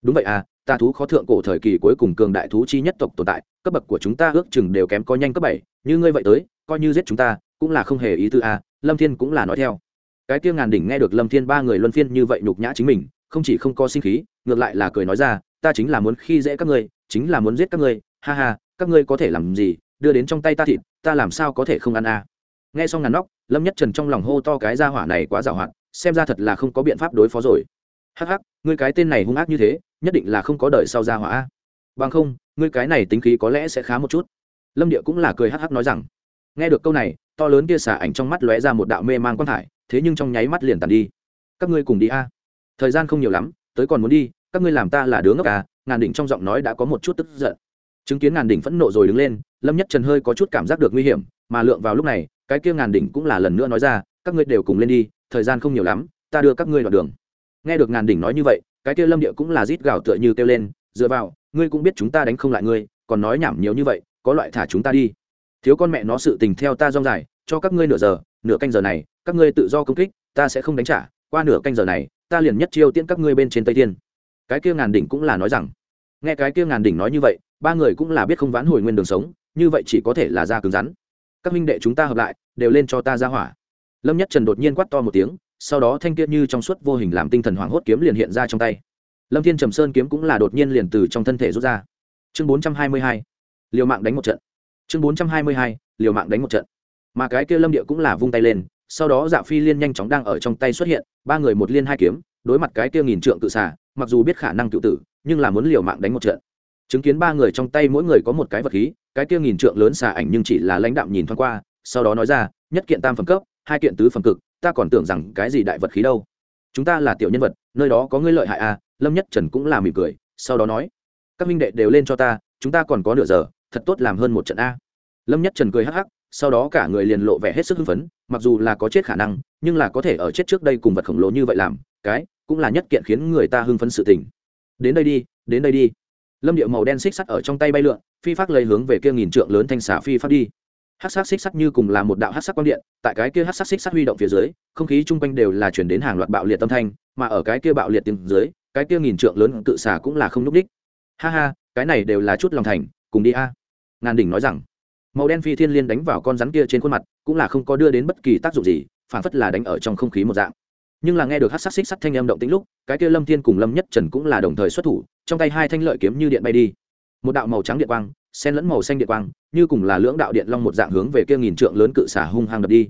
đúng vậy à Ta thú khó thượng cổ thời kỳ cuối cùng cường đại thú chi nhất tộc tồn tại, cấp bậc của chúng ta ước chừng đều kém có nhanh cấp bảy, như ngươi vậy tới, coi như giết chúng ta, cũng là không hề ý tư a, lâm thiên cũng là nói theo. Cái Tiêu ngàn đỉnh nghe được lâm thiên ba người luân phiên như vậy nhục nhã chính mình, không chỉ không có sinh khí, ngược lại là cười nói ra, ta chính là muốn khi dễ các ngươi, chính là muốn giết các ngươi, ha ha, các ngươi có thể làm gì, đưa đến trong tay ta thịt, ta làm sao có thể không ăn a. Nghe xong ngàn nóc, lâm nhất trần trong lòng hô to cái gia hỏa này quá giàu hạn, xem ra thật là không có biện pháp đối phó rồi. Hắc hắc, ngươi cái tên này hung ác như thế nhất định là không có đời sau ra hỏa bằng không, ngươi cái này tính khí có lẽ sẽ khá một chút. Lâm địa cũng là cười hắc hắc nói rằng, nghe được câu này, to lớn kia xả ảnh trong mắt lóe ra một đạo mê man quang thải, thế nhưng trong nháy mắt liền tàn đi. Các ngươi cùng đi a. Thời gian không nhiều lắm, tới còn muốn đi, các ngươi làm ta là đứa ngốc à ngàn đỉnh trong giọng nói đã có một chút tức giận. Chứng kiến ngàn đỉnh phẫn nộ rồi đứng lên, lâm nhất trần hơi có chút cảm giác được nguy hiểm, mà lượng vào lúc này, cái kia ngàn đỉnh cũng là lần nữa nói ra, các ngươi đều cùng lên đi, thời gian không nhiều lắm, ta đưa các ngươi đoạn đường. Nghe được ngàn đỉnh nói như vậy cái kia lâm địa cũng là rít gào tựa như kêu lên, dựa vào, ngươi cũng biết chúng ta đánh không lại ngươi, còn nói nhảm nhiều như vậy, có loại thả chúng ta đi. Thiếu con mẹ nó sự tình theo ta rong dài, cho các ngươi nửa giờ, nửa canh giờ này, các ngươi tự do công kích, ta sẽ không đánh trả, qua nửa canh giờ này, ta liền nhất chiêu tiễn các ngươi bên trên tây thiên. Cái kia ngàn đỉnh cũng là nói rằng. Nghe cái kia ngàn đỉnh nói như vậy, ba người cũng là biết không ván hồi nguyên đường sống, như vậy chỉ có thể là ra cứng rắn. Các minh đệ chúng ta hợp lại, đều lên cho ta ra hỏa. Lâm nhất trần đột nhiên quát to một tiếng sau đó thanh kiếm như trong suốt vô hình làm tinh thần hoàng hốt kiếm liền hiện ra trong tay. Lâm thiên trầm sơn kiếm cũng là đột nhiên liền từ trong thân thể rút ra. Chương bốn trăm hai mươi hai, liều mạng đánh một trận. Chương bốn trăm hai mươi hai, liều mạng đánh một trận. Mà cái kia lâm địa cũng là vung tay lên, sau đó dạ phi liên nhanh chóng đang ở trong tay xuất hiện, ba người một liên hai kiếm, đối mặt cái kia nghìn trượng tự xà, mặc dù biết khả năng cự tử, nhưng là muốn liều mạng đánh một trận. Chứng kiến ba người trong tay mỗi người có một cái vật khí, cái kia nghìn trượng lớn xà ảnh nhưng chỉ là lãnh đạm nhìn thoáng qua, sau đó nói ra, nhất kiện tam phẩm cấp, hai kiện tứ phẩm cực ta còn tưởng rằng cái gì đại vật khí đâu. Chúng ta là tiểu nhân vật, nơi đó có ngươi lợi hại à? Lâm nhất trần cũng là mỉm cười, sau đó nói, các minh đệ đều lên cho ta, chúng ta còn có nửa giờ, thật tốt làm hơn một trận a. Lâm nhất trần cười hắc hắc, sau đó cả người liền lộ vẻ hết sức hưng phấn, mặc dù là có chết khả năng, nhưng là có thể ở chết trước đây cùng vật khổng lồ như vậy làm, cái, cũng là nhất kiện khiến người ta hưng phấn sự tình. Đến đây đi, đến đây đi. Lâm điệu màu đen xích sắt ở trong tay bay lượn, phi phát lấy hướng về kia nghìn trượng lớn thanh xà phi phát đi hát sắc xích sắc như cùng là một đạo hát sắc quang điện, tại cái kia hát sắc xích sắc huy động phía dưới, không khí chung quanh đều là chuyển đến hàng loạt bạo liệt tâm thanh, mà ở cái kia bạo liệt tiếng dưới, cái kia nghìn trượng lớn cự xả cũng là không núp đích. Ha ha, cái này đều là chút lòng thành, cùng đi a. À. ngàn đỉnh nói rằng, màu đen phi thiên liên đánh vào con rắn kia trên khuôn mặt, cũng là không có đưa đến bất kỳ tác dụng gì, phản phất là đánh ở trong không khí một dạng. Nhưng là nghe được hát sắc xích sắt thanh âm động tĩnh lúc, cái kia lâm thiên cùng lâm nhất trần cũng là đồng thời xuất thủ, trong tay hai thanh lợi kiếm như điện bay đi. Một đạo màu trắng điện quang sen lẫn màu xanh điện quang như cùng là lưỡng đạo điện long một dạng hướng về kia nghìn trượng lớn cự xả hung hăng đập đi.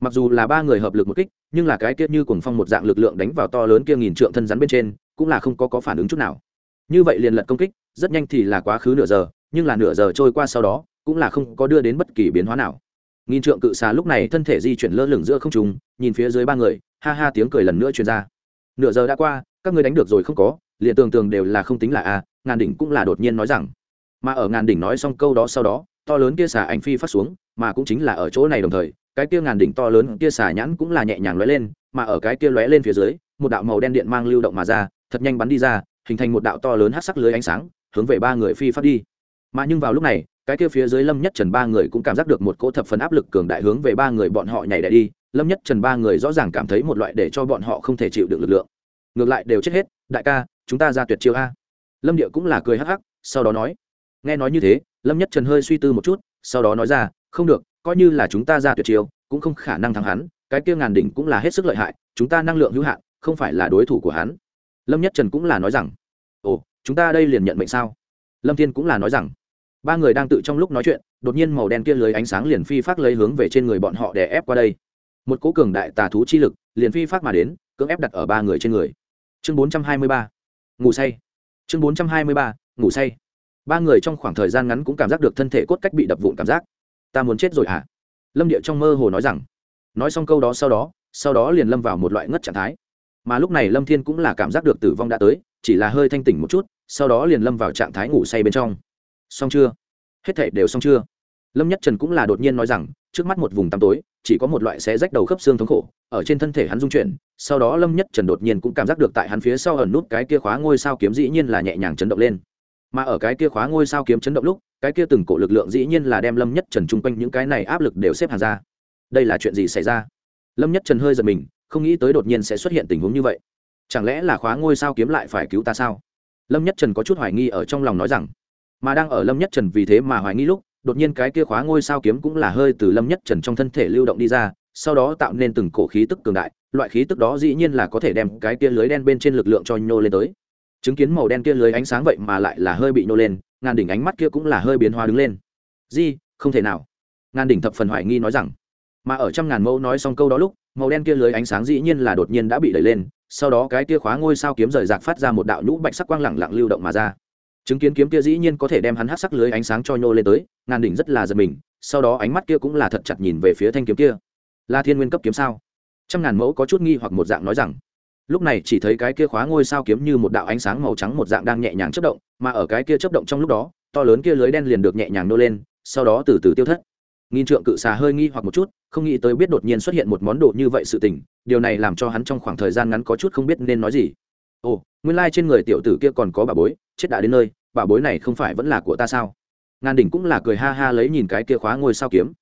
Mặc dù là ba người hợp lực một kích nhưng là cái kia như cùng phong một dạng lực lượng đánh vào to lớn kia nghìn trượng thân rắn bên trên cũng là không có, có phản ứng chút nào. Như vậy liền lật công kích rất nhanh thì là quá khứ nửa giờ nhưng là nửa giờ trôi qua sau đó cũng là không có đưa đến bất kỳ biến hóa nào. Nghìn trượng cự xà lúc này thân thể di chuyển lơ lửng giữa không trùng nhìn phía dưới ba người ha ha tiếng cười lần nữa truyền ra. Nửa giờ đã qua các ngươi đánh được rồi không có liền tường tường đều là không tính là a ngàn đỉnh cũng là đột nhiên nói rằng mà ở ngàn đỉnh nói xong câu đó sau đó, to lớn kia xà ảnh phi phát xuống, mà cũng chính là ở chỗ này đồng thời, cái kia ngàn đỉnh to lớn kia xà nhãn cũng là nhẹ nhàng lóe lên, mà ở cái kia lóe lên phía dưới, một đạo màu đen điện mang lưu động mà ra, thật nhanh bắn đi ra, hình thành một đạo to lớn hát sắc lưới ánh sáng, hướng về ba người phi phát đi. Mà nhưng vào lúc này, cái kia phía dưới lâm nhất trần ba người cũng cảm giác được một cỗ thập phần áp lực cường đại hướng về ba người bọn họ nhảy đại đi. Lâm nhất trần ba người rõ ràng cảm thấy một loại để cho bọn họ không thể chịu được lực lượng. Ngược lại đều chết hết, đại ca, chúng ta ra tuyệt chiêu a. Lâm địa cũng là cười hắc hắc, sau đó nói nghe nói như thế lâm nhất trần hơi suy tư một chút sau đó nói ra không được coi như là chúng ta ra tuyệt chiêu cũng không khả năng thắng hắn cái kia ngàn đỉnh cũng là hết sức lợi hại chúng ta năng lượng hữu hạn không phải là đối thủ của hắn. Lâm nhất trần cũng là nói rằng ồ chúng ta đây liền nhận mệnh sao? Lâm thiên cũng là nói rằng ba người đang tự trong lúc nói chuyện đột nhiên màu đen kia lưới ánh sáng liền phi phát lấy hướng về trên người bọn họ để ép qua đây. Một cố cường đại tà thú chi lực liền phi phát mà đến cưỡng ép đặt ở ba người trên người. Chương 423, ngủ say. Chương 423, ngủ say ba người trong khoảng thời gian ngắn cũng cảm giác được thân thể cốt cách bị đập vụn cảm giác. Ta muốn chết rồi hả? À? lâm địa trong mơ hồ nói rằng. Nói xong câu đó sau đó sau đó liền lâm vào một loại ngất trạng thái. Mà lúc này lâm thiên cũng là cảm giác được tử vong đã tới, chỉ là hơi thanh tỉnh một chút, sau đó liền lâm vào trạng thái ngủ say bên trong. Xong chưa? Hết thể đều xong chưa? Lâm nhất trần cũng là đột nhiên nói rằng, trước mắt một vùng tăm tối, chỉ có một loại xé rách đầu khớp xương thống khổ, ở trên thân thể hắn dung chuyển, sau đó lâm nhất trần đột nhiên cũng cảm giác được tại hắn phía sau ẩn nút cái kia khóa ngôi sao kiếm dĩ nhiên là nhẹ nhàng chấn động lên mà ở cái kia khóa ngôi sao kiếm chấn động lúc, cái kia từng cổ lực lượng dĩ nhiên là đem lâm nhất trần chung quanh những cái này áp lực đều xếp hàng ra. Đây là chuyện gì xảy ra? Lâm nhất trần hơi giật mình, không nghĩ tới đột nhiên sẽ xuất hiện tình huống như vậy. Chẳng lẽ là khóa ngôi sao kiếm lại phải cứu ta sao? Lâm nhất trần có chút hoài nghi ở trong lòng nói rằng, mà đang ở lâm nhất trần vì thế mà hoài nghi lúc, đột nhiên cái kia khóa ngôi sao kiếm cũng là hơi từ lâm nhất trần trong thân thể lưu động đi ra, sau đó tạo nên từng cổ khí tức cường đại, loại khí tức đó dĩ nhiên là có thể đem cái kia lưới đen bên trên lực lượng cho nhô lên tới chứng kiến màu đen kia lưới ánh sáng vậy mà lại là hơi bị nô lên, ngàn đỉnh ánh mắt kia cũng là hơi biến hoa đứng lên. Di, không thể nào. Ngàn đỉnh thập phần hoài nghi nói rằng. Mà ở trăm ngàn mẫu nói xong câu đó lúc, màu đen kia lưới ánh sáng dĩ nhiên là đột nhiên đã bị đẩy lên, sau đó cái kia khóa ngôi sao kiếm rời rạc phát ra một đạo nhũ bạch sắc quang lẳng lặng lưu động mà ra. Chứng kiến kiếm kia dĩ nhiên có thể đem hắn hát sắc lưới ánh sáng cho nhô lên tới, ngàn đỉnh rất là giật mình, sau đó ánh mắt kia cũng là thật chặt nhìn về phía thanh kiếm kia. Là thiên nguyên cấp kiếm sao? Trăm ngàn mẫu có chút nghi hoặc một dạng nói rằng lúc này chỉ thấy cái kia khóa ngôi sao kiếm như một đạo ánh sáng màu trắng một dạng đang nhẹ nhàng chất động, mà ở cái kia chất động trong lúc đó, to lớn kia lưới đen liền được nhẹ nhàng nô lên, sau đó từ từ tiêu thất. Nghìn trượng cự xà hơi nghi hoặc một chút, không nghĩ tới biết đột nhiên xuất hiện một món đồ như vậy sự tình, điều này làm cho hắn trong khoảng thời gian ngắn có chút không biết nên nói gì. Ồ, nguyên lai、like、trên người tiểu tử kia còn có bà bối, chết đã đến nơi, bà bối này không phải vẫn là của ta sao? Ngàn đỉnh cũng là cười ha ha lấy nhìn cái kia khóa ngôi sao kiếm.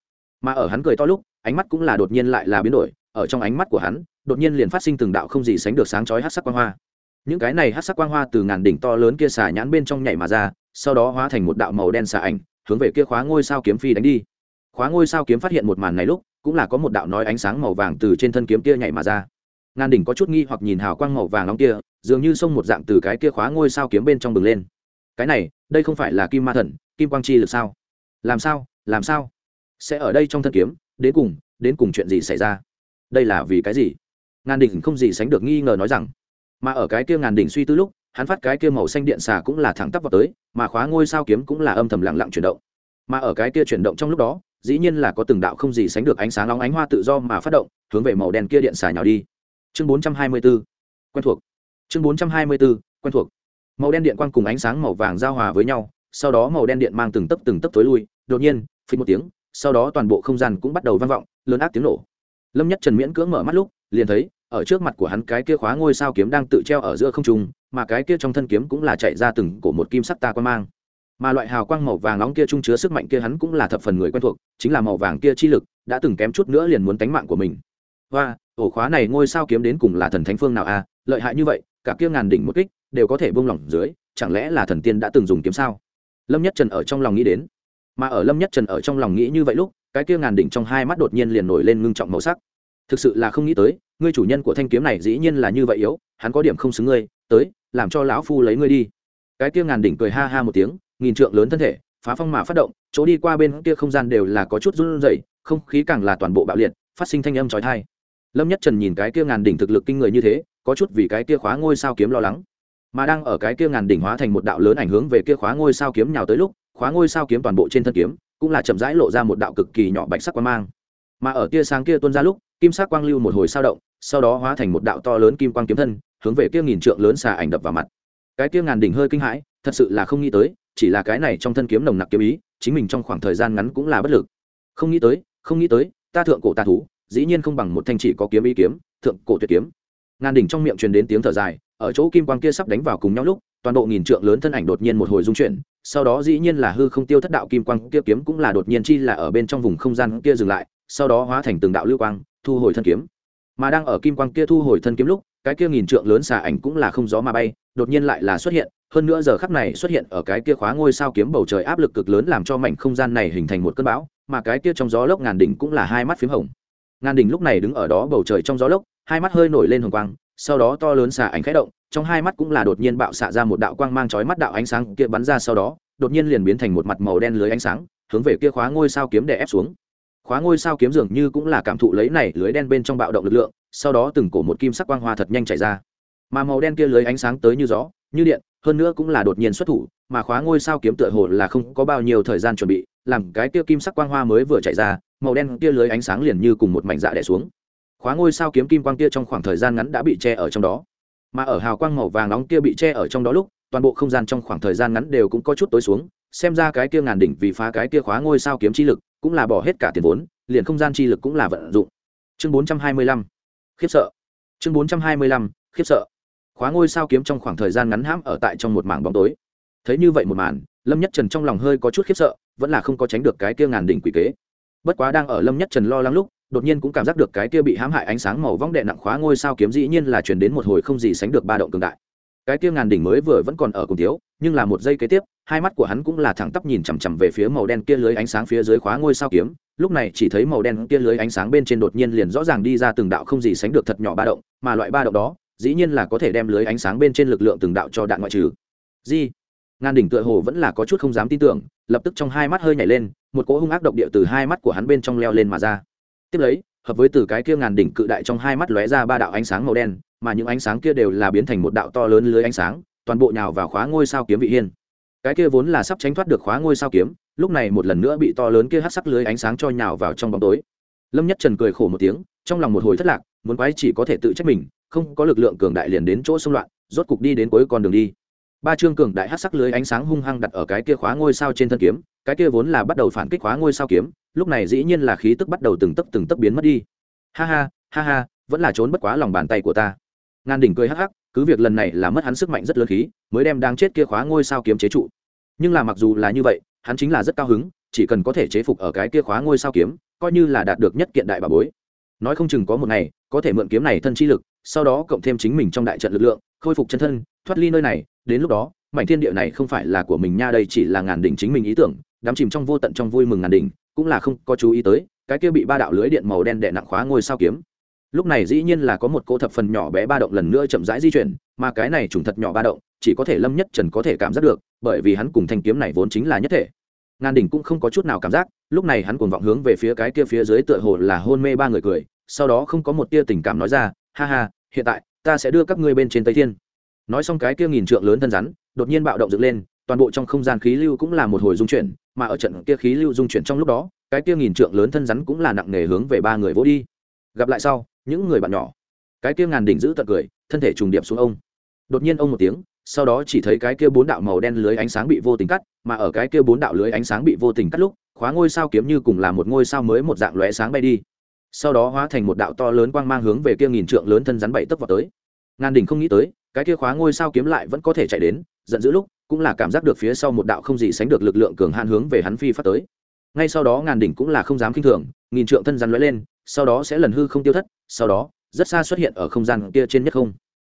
Mà ở hắn cười to lúc, ánh mắt cũng là đột nhiên lại là biến đổi, ở trong ánh mắt của hắn đột nhiên liền phát sinh từng đạo không gì sánh được sáng chói hát sắc quang hoa. Những cái này hát sắc quang hoa từ ngàn đỉnh to lớn kia xà nhãn bên trong nhảy mà ra, sau đó hóa thành một đạo màu đen xà ảnh, hướng về kia khóa ngôi sao kiếm phi đánh đi. Khóa ngôi sao kiếm phát hiện một màn này lúc, cũng là có một đạo nói ánh sáng màu vàng từ trên thân kiếm kia nhảy mà ra. Ngàn đỉnh có chút nghi hoặc nhìn hào quang màu vàng nóng kia, dường như xông một dạng từ cái kia khóa ngôi sao kiếm bên trong bừng lên. Cái này, đây không phải là kim ma thần, kim quang chi lực sao? Làm sao làm sao? Sẽ ở đây trong thân kiếm, đến cùng đến cùng chuyện gì xảy ra? Đây là vì cái gì? ngàn đỉnh không gì sánh được nghi ngờ nói rằng, mà ở cái kia ngàn đỉnh suy tư lúc, hắn phát cái kia màu xanh điện xà cũng là thẳng tắp vào tới, mà khóa ngôi sao kiếm cũng là âm thầm lặng lặng chuyển động. Mà ở cái kia chuyển động trong lúc đó, dĩ nhiên là có từng đạo không gì sánh được ánh sáng long ánh hoa tự do mà phát động, hướng về màu đen kia điện xà nhào đi. Chương 424 quen thuộc. Chương 424 quen thuộc. Màu đen điện quang cùng ánh sáng màu vàng giao hòa với nhau, sau đó màu đen điện mang từng tấc từng tấc tối lui, đột nhiên phí một tiếng, sau đó toàn bộ không gian cũng bắt đầu vang vọng, lớn ác tiếng nổ. Lâm nhất trần miễn cưỡng mở mắt lúc, liền thấy ở trước mặt của hắn cái kia khóa ngôi sao kiếm đang tự treo ở giữa không trung, mà cái kia trong thân kiếm cũng là chạy ra từng cổ một kim sắc ta quan mang. Mà loại hào quang màu vàng nóng kia trung chứa sức mạnh kia hắn cũng là thập phần người quen thuộc, chính là màu vàng kia chi lực, đã từng kém chút nữa liền muốn tánh mạng của mình. Hoa, ổ khóa này ngôi sao kiếm đến cùng là thần thánh phương nào a, lợi hại như vậy, cả kia ngàn đỉnh một kích, đều có thể buông lỏng dưới, chẳng lẽ là thần tiên đã từng dùng kiếm sao? Lâm Nhất Trần ở trong lòng nghĩ đến. Mà ở Lâm Nhất Trần ở trong lòng nghĩ như vậy lúc, cái kia ngàn đỉnh trong hai mắt đột nhiên liền nổi lên ngưng trọng màu sắc. Thực sự là không nghĩ tới, ngươi chủ nhân của thanh kiếm này dĩ nhiên là như vậy yếu, hắn có điểm không xứng ngươi, tới, làm cho lão phu lấy ngươi đi. Cái kia ngàn đỉnh cười ha ha một tiếng, nghìn trượng lớn thân thể, phá phong mà phát động, chỗ đi qua bên kia không gian đều là có chút run rẩy, không khí càng là toàn bộ bạo liệt, phát sinh thanh âm trói thai lâm nhất trần nhìn cái kia ngàn đỉnh thực lực kinh người như thế, có chút vì cái kia khóa ngôi sao kiếm lo lắng. Mà đang ở cái kia ngàn đỉnh hóa thành một đạo lớn ảnh hướng về kia khóa ngôi sao kiếm nào tới lúc, khóa ngôi sao kiếm toàn bộ trên thân kiếm, cũng là chậm rãi lộ ra một đạo cực kỳ nhỏ bạch sắc quan mang. Mà ở tia sáng kia tuôn ra lúc kim sắc quang lưu một hồi sao động, sau đó hóa thành một đạo to lớn kim quang kiếm thân, hướng về kia nghìn trượng lớn xà ảnh đập vào mặt. Cái kia ngàn đỉnh hơi kinh hãi, thật sự là không nghĩ tới, chỉ là cái này trong thân kiếm nồng nặc kiếm ý, chính mình trong khoảng thời gian ngắn cũng là bất lực. Không nghĩ tới, không nghĩ tới, ta thượng cổ tà thú, dĩ nhiên không bằng một thanh chỉ có kiếm ý kiếm, thượng cổ tuyệt kiếm. Ngàn đỉnh trong miệng truyền đến tiếng thở dài, ở chỗ kim quang kia sắp đánh vào cùng nhau lúc, toàn bộ nghìn trượng lớn thân ảnh đột nhiên một hồi rung chuyển, sau đó dĩ nhiên là hư không tiêu thất đạo kim quang kia kiếm cũng là đột nhiên chi là ở bên trong vùng không gian kia dừng lại, sau đó hóa thành từng đạo lưu quang thu hồi thân kiếm. Mà đang ở kim quang kia thu hồi thân kiếm lúc, cái kia nghìn trượng lớn xà ảnh cũng là không gió mà bay, đột nhiên lại là xuất hiện, hơn nữa giờ khắp này xuất hiện ở cái kia khóa ngôi sao kiếm bầu trời áp lực cực lớn làm cho mảnh không gian này hình thành một cơn bão, mà cái kia trong gió lốc ngàn đỉnh cũng là hai mắt p h í m hồng. Ngàn đỉnh lúc này đứng ở đó bầu trời trong gió lốc, hai mắt hơi nổi lên hồng quang, sau đó to lớn xà ảnh khẽ động, trong hai mắt cũng là đột nhiên bạo xạ ra một đạo quang mang chói mắt đạo ánh sáng kia bắn ra sau đó, đột nhiên liền biến thành một mặt màu đen lưới ánh sáng, hướng về kia khóa ngôi sao kiếm để ép xuống khóa ngôi sao kiếm dường như cũng là cảm thụ lấy này lưới đen bên trong bạo động lực lượng, sau đó từng cổ một kim sắc quang hoa thật nhanh chảy ra. Mà màu đen kia lưới ánh sáng tới như gió, như điện, hơn nữa cũng là đột nhiên xuất thủ, mà khóa ngôi sao kiếm tựa hồ là không có bao nhiêu thời gian chuẩn bị, làm cái kia kim sắc quang hoa mới vừa chạy ra, màu đen kia lưới ánh sáng liền như cùng một mảnh dạ đẻ xuống. Khóa ngôi sao kiếm kim quang kia trong khoảng thời gian ngắn đã bị che ở trong đó. Mà ở hào quang màu vàng nóng kia bị che ở trong đó lúc, toàn bộ không gian trong khoảng thời gian ngắn đều cũng có chút tối xuống, xem ra cái kia ngàn đỉnh vì phá cái kia khóa ngôi sao kiếm chi lực cũng là bỏ hết cả tiền vốn, liền không gian chi lực cũng là vận dụng. Chương bốn trăm hai mươi lăm, khiếp sợ. Chương bốn trăm hai mươi lăm, khiếp sợ. Khóa ngôi sao kiếm trong khoảng thời gian ngắn hãm ở tại trong một mảng bóng tối. Thấy như vậy một màn, lâm nhất trần trong lòng hơi có chút khiếp sợ, vẫn là không có tránh được cái kia ngàn đỉnh quỷ kế. Bất quá đang ở lâm nhất trần lo lắng lúc, đột nhiên cũng cảm giác được cái kia bị hãm hại ánh sáng màu vong đệ nặng khóa ngôi sao kiếm dĩ nhiên là truyền đến một hồi không gì sánh được ba động cường đại. Cái kia ngàn đỉnh mới vừa vẫn còn ở cùng thiếu nhưng là một giây kế tiếp, hai mắt của hắn cũng là thẳng tắp nhìn chằm chằm về phía màu đen kia lưới ánh sáng phía dưới khóa ngôi sao kiếm. Lúc này chỉ thấy màu đen kia lưới ánh sáng bên trên đột nhiên liền rõ ràng đi ra từng đạo không gì sánh được thật nhỏ ba động, mà loại ba động đó, dĩ nhiên là có thể đem lưới ánh sáng bên trên lực lượng từng đạo cho đạn ngoại trừ. Di ngàn đỉnh tựa hồ vẫn là có chút không dám tin tưởng, lập tức trong hai mắt hơi nhảy lên, một cỗ hung ác độc địa từ hai mắt của hắn bên trong leo lên mà ra. Tiếp lấy, hợp với từ cái kia ngàn đỉnh cự đại trong hai mắt lóe ra ba đạo ánh sáng màu đen, mà những ánh sáng kia đều là biến thành một đạo to lớn lưới ánh sáng toàn bộ nhào vào khóa ngôi sao kiếm vị hiên. Cái kia vốn là sắp tránh thoát được khóa ngôi sao kiếm, lúc này một lần nữa bị to lớn kia hát sắc lưới ánh sáng cho nhào vào trong bóng tối. Lâm nhất trần cười khổ một tiếng, trong lòng một hồi thất lạc, muốn quái chỉ có thể tự trách mình, không có lực lượng cường đại liền đến chỗ xung loạn, rốt cục đi đến cuối con đường đi. Ba chương cường đại hát sắc lưới ánh sáng hung hăng đặt ở cái kia khóa ngôi sao trên thân kiếm, cái kia vốn là bắt đầu phản kích khóa ngôi sao kiếm, lúc này dĩ nhiên là khí tức bắt đầu từng tấc từng tấc biến mất đi. Ha ha ha ha, vẫn là trốn bất quá lòng bàn tay của ta. Ngàn đỉnh cười hắc hắc cứ việc lần này là mất hắn sức mạnh rất lớn khí, mới đem đang chết kia khóa ngôi sao kiếm chế trụ. Nhưng là mặc dù là như vậy, hắn chính là rất cao hứng, chỉ cần có thể chế phục ở cái kia khóa ngôi sao kiếm, coi như là đạt được nhất kiện đại bà bối. Nói không chừng có một ngày, có thể mượn kiếm này thân chi lực, sau đó cộng thêm chính mình trong đại trận lực lượng, khôi phục chân thân, thoát ly nơi này, đến lúc đó, mảnh thiên địa này không phải là của mình nha, đây chỉ là ngàn đỉnh chính mình ý tưởng, đắm chìm trong vô tận trong vui mừng ngàn đỉnh, cũng là không có chú ý tới, cái kia bị ba đạo lưới điện màu đen đè nặng khóa ngôi sao kiếm lúc này dĩ nhiên là có một cỗ thập phần nhỏ bé ba động lần nữa chậm rãi di chuyển, mà cái này trùng thật nhỏ ba động, chỉ có thể lâm nhất trần có thể cảm giác được, bởi vì hắn cùng thanh kiếm này vốn chính là nhất thể. Ngàn đỉnh cũng không có chút nào cảm giác, lúc này hắn cuồng vọng hướng về phía cái kia phía dưới tựa hồ là hôn mê ba người cười, sau đó không có một tia tình cảm nói ra, ha ha, hiện tại, ta sẽ đưa các ngươi bên trên tây thiên. Nói xong cái kia nghìn trượng lớn thân rắn, đột nhiên bạo động dựng lên, toàn bộ trong không gian khí lưu cũng là một hồi dung chuyển, mà ở trận kia khí lưu dung chuyển trong lúc đó, cái kia nghìn trượng lớn thân rắn cũng là nặng nề hướng về ba người vỗ đi. Gặp lại sau những người bạn nhỏ. Cái kia ngàn đỉnh giữ tận cười, thân thể trùng điệp xuống ông. Đột nhiên ông một tiếng, sau đó chỉ thấy cái kia bốn đạo màu đen lưới ánh sáng bị vô tình cắt, mà ở cái kia bốn đạo lưới ánh sáng bị vô tình cắt lúc, khóa ngôi sao kiếm như cùng là một ngôi sao mới một dạng lóe sáng bay đi. Sau đó hóa thành một đạo to lớn quang mang hướng về kia nghìn trượng lớn thân rắn bảy tấp vào tới. Ngàn đỉnh không nghĩ tới, cái kia khóa ngôi sao kiếm lại vẫn có thể chạy đến, giận dữ lúc, cũng là cảm giác được phía sau một đạo không gì sánh được lực lượng cường hạn hướng về hắn phi phát tới. Ngay sau đó ngàn đỉnh cũng là không dám kinh thường, nghìn trượng thân rắn lóe lên sau đó sẽ lần hư không tiêu thất sau đó rất xa xuất hiện ở không gian kia trên nhất không.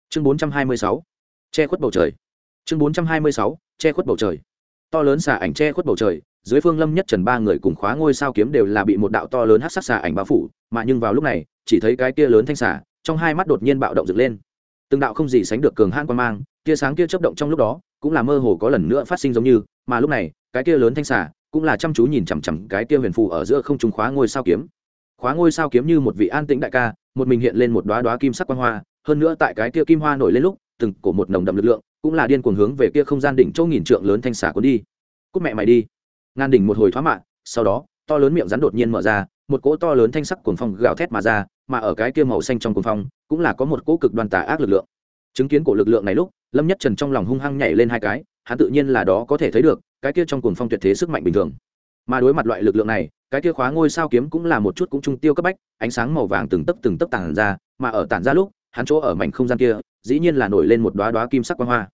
Chương 426, che khuất bầu trời. Chương 426, che khuất bầu trời. To lớn xà ảnh che khuất bầu trời dưới phương lâm nhất trần ba người cùng khóa ngôi sao kiếm đều là bị một đạo to lớn hát sắc xà ảnh bao phủ mà nhưng vào lúc này chỉ thấy cái kia lớn thanh xà trong hai mắt đột nhiên bạo động dựng lên. Từng đạo không gì sánh được cường hãn quan mang kia sáng kia chớp động trong lúc đó cũng là mơ hồ có lần nữa phát sinh giống như mà lúc này cái kia lớn thanh xà cũng là chăm chú nhìn chằm chằm cái kia huyền phù ở giữa không trung khóa ngôi sao kiếm khóa ngôi sao kiếm như một vị an tĩnh đại ca, một mình hiện lên một đoá đoá kim sắc quan hoa, hơn nữa tại cái kia kim hoa nổi lên lúc, từng cổ một nồng đậm lực lượng, cũng là điên cuồng hướng về kia không gian đỉnh châu nghìn trượng lớn thanh xả cuốn đi. Cút mẹ mày đi. Ngàn đỉnh một hồi thoá mạng sau đó, to lớn miệng rắn đột nhiên mở ra, một cỗ to lớn thanh sắc cuồng phong gào thét mà ra, mà ở cái kia màu xanh trong cuồng phong, cũng là có một cỗ cực đoan tà ác lực lượng. Chứng kiến cổ lực lượng này lúc, lâm nhất trần trong lòng hung hăng nhảy lên hai cái, hắn tự nhiên là đó có thể thấy được, cái kia trong cuồng phong tuyệt thế sức mạnh bình thường mà đối mặt loại lực lượng này, cái kia khóa ngôi sao kiếm cũng là một chút cũng trung tiêu cấp bách, ánh sáng màu vàng từng tấc từng tấc tản ra, mà ở tản ra lúc, hắn chỗ ở mảnh không gian kia, dĩ nhiên là nổi lên một đoá đoá kim sắc quang hoa.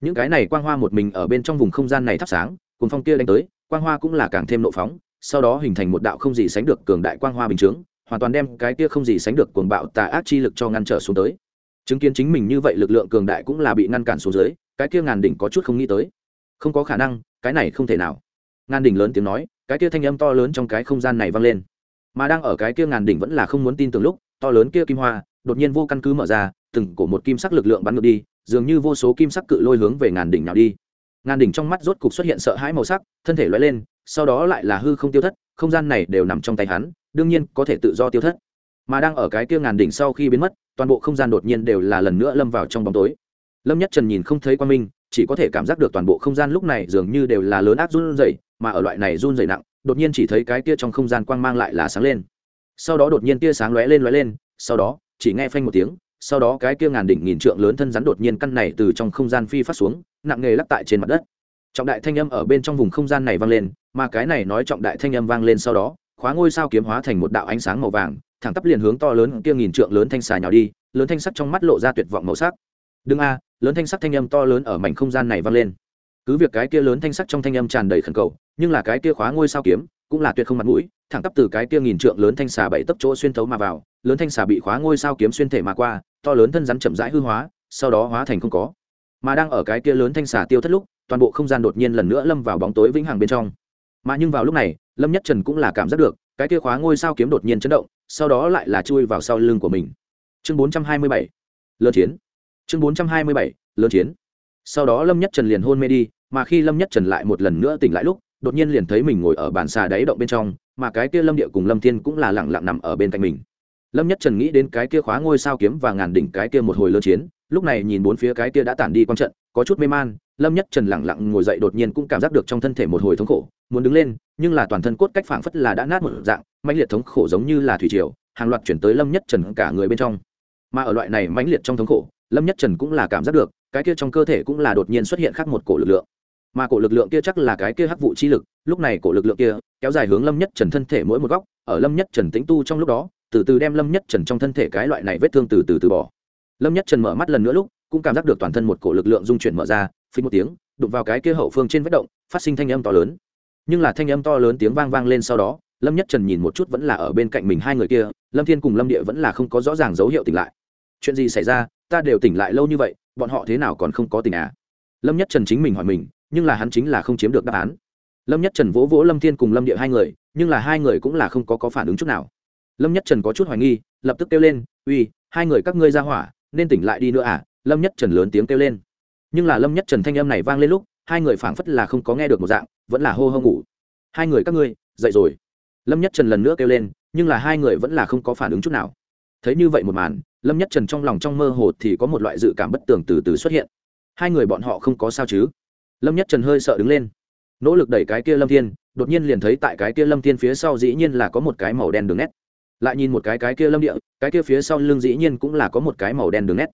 Những cái này quang hoa một mình ở bên trong vùng không gian này thắp sáng cùng phong kia đánh tới, quang hoa cũng là càng thêm nộ phóng, sau đó hình thành một đạo không gì sánh được cường đại quang hoa bình chướng, hoàn toàn đem cái kia không gì sánh được cuồng bạo tà ác chi lực cho ngăn trở xuống tới. Chứng kiến chính mình như vậy lực lượng cường đại cũng là bị ngăn cản xuống dưới, cái kia ngàn đỉnh có chút không nghĩ tới. Không có khả năng, cái này không thể nào. Ngàn đỉnh lớn tiếng nói cái kia thanh âm to lớn trong cái không gian này vang lên. Mà đang ở cái kia ngàn đỉnh vẫn là không muốn tin tưởng lúc, to lớn kia kim hoa, đột nhiên vô căn cứ mở ra, từng cổ một kim sắc lực lượng bắn ngược đi, dường như vô số kim sắc cự lôi hướng về ngàn đỉnh nào đi. Ngàn đỉnh trong mắt rốt cục xuất hiện sợ hãi màu sắc, thân thể loay lên, sau đó lại là hư không tiêu thất, không gian này đều nằm trong tay hắn, đương nhiên có thể tự do tiêu thất. Mà đang ở cái kia ngàn đỉnh sau khi biến mất, toàn bộ không gian đột nhiên đều là lần nữa lâm vào trong bóng tối. Lâm nhất trần nhìn không thấy quan minh, chỉ có thể cảm giác được toàn bộ không gian lúc này dường như đều là lớn ác run rẩy mà ở loại này run dày nặng, đột nhiên chỉ thấy cái tia trong không gian quang mang lại là sáng lên. Sau đó đột nhiên tia sáng lóe lên lóe lên, sau đó, chỉ nghe phanh một tiếng, sau đó cái kia ngàn đỉnh nghìn trượng lớn thân rắn đột nhiên căn này từ trong không gian phi phát xuống, nặng nghề lắc tại trên mặt đất. Trọng đại thanh âm ở bên trong vùng không gian này vang lên, mà cái này nói trọng đại thanh âm vang lên sau đó, khóa ngôi sao kiếm hóa thành một đạo ánh sáng màu vàng, thẳng tắp liền hướng to lớn kia nghìn trượng lớn thanh xà nhỏ đi, lớn thanh sắc trong mắt lộ ra tuyệt vọng màu sắc. Đương a, lớn thanh sắc thanh âm to lớn ở mảnh không gian này vang lên cứ việc cái kia lớn thanh sắc trong thanh âm tràn đầy khẩn cầu, nhưng là cái kia khóa ngôi sao kiếm cũng là tuyệt không mặt mũi, thẳng tắp từ cái kia nghìn trượng lớn thanh xà bảy tấp chỗ xuyên thấu mà vào, lớn thanh xà bị khóa ngôi sao kiếm xuyên thể mà qua, to lớn thân rắn chậm rãi hư hóa, sau đó hóa thành không có. Mà đang ở cái kia lớn thanh xà tiêu thất lúc, toàn bộ không gian đột nhiên lần nữa lâm vào bóng tối vĩnh hằng bên trong. Mà nhưng vào lúc này, lâm nhất trần cũng là cảm giác được, cái kia khóa ngôi sao kiếm đột nhiên chấn động, sau đó lại là chui vào sau lưng của mình. Chương 427 lớn chiến. Chương 427 lớn chiến. Sau đó lâm nhất trần liền hôn mê đi mà khi lâm nhất trần lại một lần nữa tỉnh lại lúc, đột nhiên liền thấy mình ngồi ở bàn xà đáy động bên trong, mà cái kia lâm địa cùng lâm thiên cũng là lẳng lặng nằm ở bên cạnh mình. Lâm nhất trần nghĩ đến cái kia khóa ngôi sao kiếm và ngàn đỉnh cái kia một hồi lơ chiến, lúc này nhìn bốn phía cái kia đã tản đi quang trận, có chút mê man, lâm nhất trần lẳng lặng ngồi dậy đột nhiên cũng cảm giác được trong thân thể một hồi thống khổ, muốn đứng lên, nhưng là toàn thân cốt cách phảng phất là đã nát một dạng, mãnh liệt thống khổ giống như là thủy triều, hàng loạt chuyển tới lâm nhất trần cả người bên trong. Mà ở loại này mãnh liệt trong thống khổ, lâm nhất trần cũng là cảm giác được, cái kia trong cơ thể cũng là đột nhiên xuất hiện khác một cổ lực lượng mà cổ lực lượng kia chắc là cái kia hắc vụ chi lực, lúc này cổ lực lượng kia kéo dài hướng lâm nhất trần thân thể mỗi một góc, ở lâm nhất trần tĩnh tu trong lúc đó, từ từ đem lâm nhất trần trong thân thể cái loại này vết thương từ từ từ bỏ. Lâm nhất trần mở mắt lần nữa lúc, cũng cảm giác được toàn thân một cổ lực lượng dung chuyển mở ra phí một tiếng, đụng vào cái kia hậu phương trên vết động, phát sinh thanh âm to lớn. Nhưng là thanh âm to lớn tiếng vang vang lên sau đó, lâm nhất trần nhìn một chút vẫn là ở bên cạnh mình hai người kia, lâm thiên cùng lâm địa vẫn là không có rõ ràng dấu hiệu tỉnh lại. Chuyện gì xảy ra? Ta đều tỉnh lại lâu như vậy, bọn họ thế nào còn không có tỉnh à? Lâm nhất trần chính mình hỏi mình nhưng là hắn chính là không chiếm được đáp án. Lâm nhất trần vỗ vỗ lâm thiên cùng lâm địa hai người, nhưng là hai người cũng là không có có phản ứng chút nào. Lâm nhất trần có chút hoài nghi, lập tức kêu lên, uy, hai người các ngươi ra hỏa, nên tỉnh lại đi nữa à? Lâm nhất trần lớn tiếng kêu lên. Nhưng là lâm nhất trần thanh âm này vang lên lúc, hai người phảng phất là không có nghe được một dạng, vẫn là hô hô ngủ. Hai người các ngươi, dậy rồi. Lâm nhất trần lần nữa kêu lên, nhưng là hai người vẫn là không có phản ứng chút nào. Thấy như vậy một màn, lâm nhất trần trong lòng trong mơ hồ thì có một loại dự cảm bất tường từ từ xuất hiện. Hai người bọn họ không có sao chứ? lâm nhất trần hơi sợ đứng lên. Nỗ lực đẩy cái kia lâm thiên, đột nhiên liền thấy tại cái kia lâm thiên phía sau dĩ nhiên là có một cái màu đen đường nét. Lại nhìn một cái cái kia lâm địa, cái kia phía sau lưng dĩ nhiên cũng là có một cái màu đen đường nét.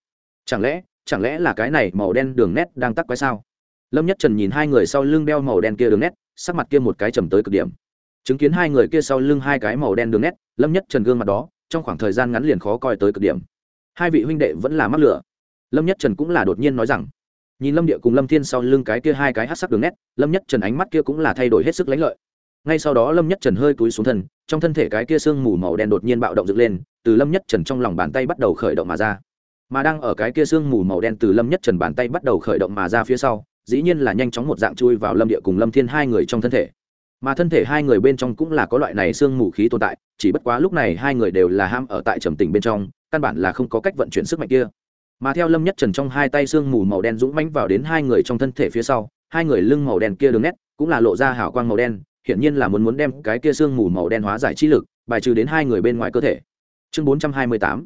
Chẳng lẽ chẳng lẽ là cái này màu đen đường nét đang tắc quái sao? Lâm nhất trần nhìn hai người sau lưng đeo màu đen kia đường nét, sắc mặt kia một cái trầm tới cực điểm. Chứng kiến hai người kia sau lưng hai cái màu đen đường nét, lâm nhất trần gương mặt đó, trong khoảng thời gian ngắn liền khó coi tới cực điểm. Hai vị huynh đệ vẫn là mắc lửa. Lâm nhất trần cũng là đột nhiên nói rằng nhìn lâm địa cùng lâm thiên sau lưng cái kia hai cái hát sắc đường nét, lâm nhất trần ánh mắt kia cũng là thay đổi hết sức lãnh lợi. Ngay sau đó lâm nhất trần hơi túi xuống thân, trong thân thể cái kia sương mù màu đen đột nhiên bạo động dựng lên, từ lâm nhất trần trong lòng bàn tay bắt đầu khởi động mà ra. Mà đang ở cái kia sương mù màu đen từ lâm nhất trần bàn tay bắt đầu khởi động mà ra phía sau, dĩ nhiên là nhanh chóng một dạng chui vào lâm địa cùng lâm thiên hai người trong thân thể. Mà thân thể hai người bên trong cũng là có loại này sương mù khí tồn tại, chỉ bất quá lúc này hai người đều là ham ở tại trầm tình bên trong, căn bản là không có cách vận chuyển sức mạnh kia mà theo lâm nhất trần trong hai tay sương mù màu đen dũng mánh vào đến hai người trong thân thể phía sau, hai người lưng màu đen kia đường nét cũng là lộ ra hào quang màu đen, hiển nhiên là muốn muốn đem cái kia sương mù màu đen hóa giải trí lực, bài trừ đến hai người bên ngoài cơ thể. Chương 428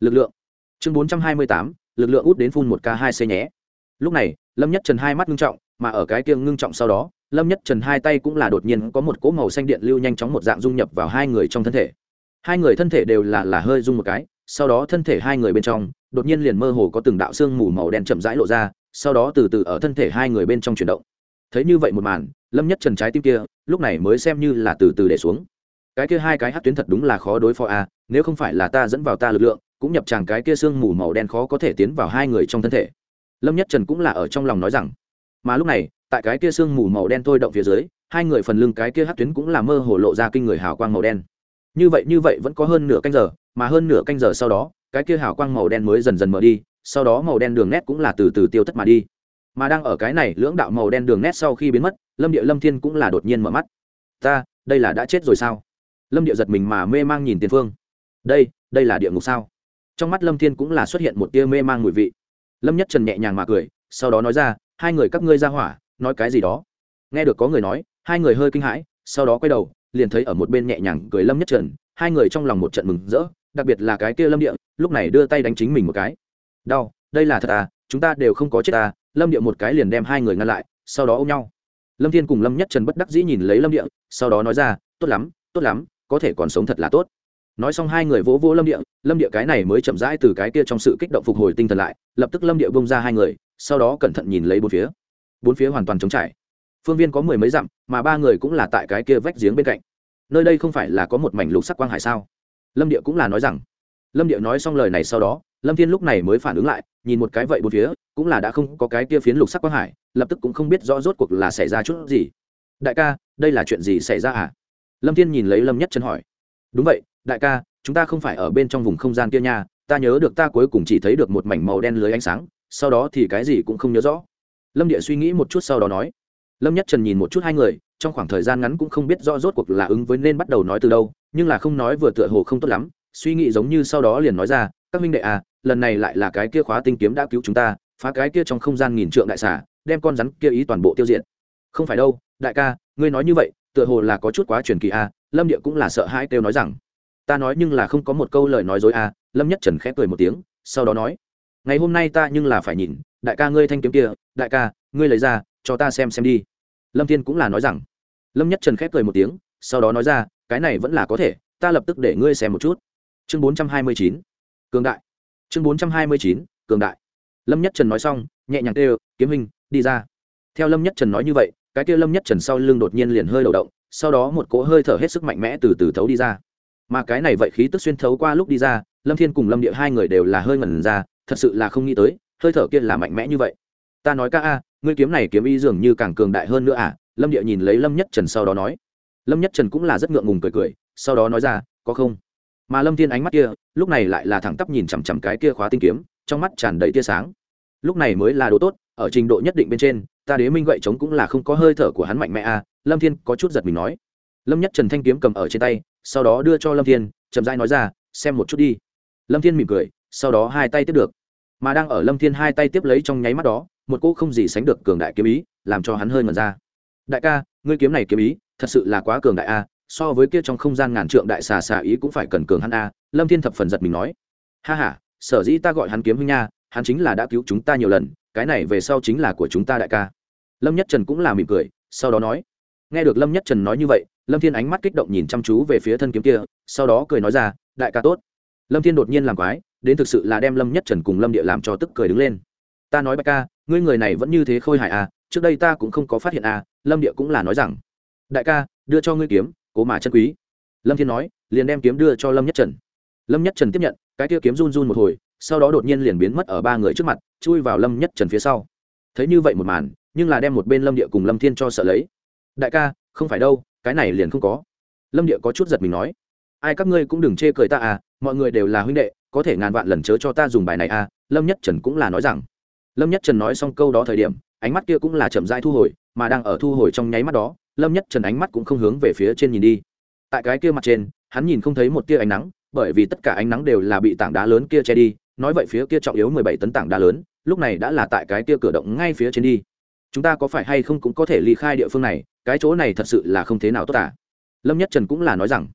lực lượng. Chương 428 lực lượng út đến phun một k hai c nhé. Lúc này, lâm nhất trần hai mắt ngưng trọng, mà ở cái kia ngưng trọng sau đó, lâm nhất trần hai tay cũng là đột nhiên có một cỗ màu xanh điện lưu nhanh chóng một dạng dung nhập vào hai người trong thân thể. Hai người thân thể đều là là hơi rung một cái sau đó thân thể hai người bên trong đột nhiên liền mơ hồ có từng đạo xương mù màu đen chậm rãi lộ ra sau đó từ từ ở thân thể hai người bên trong chuyển động. Thấy như vậy một màn lâm nhất trần trái tim kia lúc này mới xem như là từ từ để xuống. Cái kia hai cái hát tuyến thật đúng là khó đối phó a à, nếu không phải là ta dẫn vào ta lực lượng cũng nhập tràng cái kia xương mù màu đen khó có thể tiến vào hai người trong thân thể. Lâm nhất trần cũng là ở trong lòng nói rằng mà lúc này tại cái kia xương mù màu đen thôi động phía dưới hai người phần lưng cái kia hát tuyến cũng là mơ hồ lộ ra kinh người hào quang màu đen như vậy như vậy vẫn có hơn nửa canh giờ, mà hơn nửa canh giờ sau đó, cái kia hào quang màu đen mới dần dần mở đi, sau đó màu đen đường nét cũng là từ từ tiêu tất mà đi. Mà đang ở cái này, lưỡng đạo màu đen đường nét sau khi biến mất, lâm địa lâm thiên cũng là đột nhiên mở mắt. Ta, đây là đã chết rồi sao? Lâm địa giật mình mà mê mang nhìn tiền phương. Đây đây là địa ngục sao? Trong mắt lâm thiên cũng là xuất hiện một tia mê mang mùi vị. Lâm nhất trần nhẹ nhàng mà cười, sau đó nói ra, hai người các ngươi ra hỏa, nói cái gì đó? Nghe được có người nói, hai người hơi kinh hãi, sau đó quay đầu liền thấy ở một bên nhẹ nhàng cười lâm nhất trần, hai người trong lòng một trận mừng rỡ, đặc biệt là cái kia lâm địa, lúc này đưa tay đánh chính mình một cái. Đau, đây là thật à chúng ta đều không có chết à lâm địa một cái liền đem hai người ngăn lại, sau đó ôm nhau. Lâm thiên cùng lâm nhất trần bất đắc dĩ nhìn lấy lâm địa, sau đó nói ra, tốt lắm tốt lắm, có thể còn sống thật là tốt. Nói xong hai người vỗ vỗ lâm địa lâm địa cái này mới chậm rãi từ cái kia trong sự kích động phục hồi tinh thần lại, lập tức lâm địa bông ra hai người, sau đó cẩn thận nhìn lấy bốn phía. Bốn phía hoàn toàn trống trải. Phương viên có mười mấy dặm, mà ba người cũng là tại cái kia vách giếng bên cạnh nơi đây không phải là có một mảnh lục sắc quang hải sao? Lâm địa cũng là nói rằng. Lâm địa nói xong lời này sau đó, lâm thiên lúc này mới phản ứng lại, nhìn một cái vậy bốn phía, cũng là đã không có cái kia phiến lục sắc quang hải, lập tức cũng không biết rõ rốt cuộc là xảy ra chút gì. Đại ca, đây là chuyện gì xảy ra à? Lâm thiên nhìn lấy lâm nhất chân hỏi. Đúng vậy, đại ca, chúng ta không phải ở bên trong vùng không gian kia nha, ta nhớ được ta cuối cùng chỉ thấy được một mảnh màu đen lưới ánh sáng, sau đó thì cái gì cũng không nhớ rõ. Lâm địa suy nghĩ một chút sau đó nói lâm nhất trần nhìn một chút hai người, trong khoảng thời gian ngắn cũng không biết rõ rốt cuộc là ứng với nên bắt đầu nói từ đâu, nhưng là không nói vừa tựa hồ không tốt lắm, suy nghĩ giống như sau đó liền nói ra, các minh đệ à lần này lại là cái kia khóa tinh kiếm đã cứu chúng ta, phá cái kia trong không gian nghìn trượng đại xả đem con rắn kia ý toàn bộ tiêu diệt. Không phải đâu, đại ca, ngươi nói như vậy, tựa hồ là có chút quá truyền kỳ à lâm địa cũng là sợ hãi kêu nói rằng. Ta nói nhưng là không có một câu lời nói dối à lâm nhất trần khẽ cười một tiếng, sau đó nói, ngày hôm nay ta nhưng là phải nhìn, đại ca ngươi thanh kiếm kia, đại ca, ngươi lấy ra cho ta xem xem đi. Lâm thiên cũng là nói rằng. Lâm nhất trần khép cười một tiếng, sau đó nói ra, cái này vẫn là có thể, ta lập tức để ngươi xem một chút. Chương bốn trăm hai mươi chín, cường đại. Chương bốn trăm hai mươi chín, cường đại. Lâm nhất trần nói xong, nhẹ nhàng kêu, kiếm hình đi ra. Theo lâm nhất trần nói như vậy, cái kia lâm nhất trần sau lưng đột nhiên liền hơi đầu động, sau đó một cỗ hơi thở hết sức mạnh mẽ từ từ thấu đi ra. Mà cái này vậy khí tức xuyên thấu qua lúc đi ra, lâm thiên cùng lâm địa hai người đều là hơi ngẩn ra, thật sự là không nghĩ tới, hơi thở kia là mạnh mẽ như vậy. Ta nói ca a ngươi kiếm này kiếm ý dường như càng cường đại hơn nữa à? Lâm địa nhìn lấy lâm nhất trần sau đó nói. Lâm nhất trần cũng là rất ngượng ngùng cười cười, sau đó nói ra, có không? Mà lâm thiên ánh mắt kia, lúc này lại là thẳng tắp nhìn chằm chằm cái kia khóa tinh kiếm, trong mắt tràn đầy tia sáng. Lúc này mới là đồ tốt, ở trình độ nhất định bên trên, ta đế minh gậy trống cũng là không có hơi thở của hắn mạnh mẽ à? Lâm thiên có chút giật mình nói. Lâm nhất trần thanh kiếm cầm ở trên tay, sau đó đưa cho lâm thiên, chậm rãi nói ra, xem một chút đi. Lâm thiên mỉm cười, sau đó hai tay tiếp được. Mà đang ở lâm thiên hai tay tiếp lấy trong nháy mắt đó một cỗ không gì sánh được cường đại kiếm ý, làm cho hắn hơi ngẩn ra. Đại ca, ngươi kiếm này kiếm ý, thật sự là quá cường đại a, so với kia trong không gian ngàn trượng đại xà xà ý cũng phải cần cường hắn a, lâm thiên thập phần giật mình nói. Ha ha, sở dĩ ta gọi hắn kiếm huynh nha, hắn chính là đã cứu chúng ta nhiều lần, cái này về sau chính là của chúng ta đại ca. Lâm nhất trần cũng là mỉm cười, sau đó nói. Nghe được lâm nhất trần nói như vậy, lâm thiên ánh mắt kích động nhìn chăm chú về phía thân kiếm kia, sau đó cười nói ra, đại ca tốt. Lâm thiên đột nhiên làm quái, đến thực sự là đem lâm nhất trần cùng lâm địa làm cho tức cười đứng lên. Ta nói bạch ca ngươi người này vẫn như thế khôi hài à trước đây ta cũng không có phát hiện à lâm địa cũng là nói rằng, đại ca, đưa cho ngươi kiếm, cố mà chân quý. Lâm thiên nói, liền đem kiếm đưa cho lâm nhất trần. Lâm nhất trần tiếp nhận, cái kia kiếm run run một hồi, sau đó đột nhiên liền biến mất ở ba người trước mặt, chui vào lâm nhất trần phía sau. Thấy như vậy một màn, nhưng là đem một bên lâm địa cùng lâm thiên cho sợ lấy. Đại ca, không phải đâu, cái này liền không có. Lâm địa có chút giật mình nói, ai các ngươi cũng đừng chê cười ta à mọi người đều là huynh đệ, có thể ngàn vạn lần chớ cho ta dùng bài này à lâm nhất trần cũng là nói rằng lâm nhất trần nói xong câu đó thời điểm, ánh mắt kia cũng là chậm rãi thu hồi, mà đang ở thu hồi trong nháy mắt đó, lâm nhất trần ánh mắt cũng không hướng về phía trên nhìn đi. Tại cái kia mặt trên, hắn nhìn không thấy một tia ánh nắng, bởi vì tất cả ánh nắng đều là bị tảng đá lớn kia che đi, nói vậy phía kia trọng yếu mười bảy tấn tảng đá lớn, lúc này đã là tại cái kia cửa động ngay phía trên đi. Chúng ta có phải hay không cũng có thể ly khai địa phương này, cái chỗ này thật sự là không thế nào tốt cả lâm nhất trần cũng là nói rằng,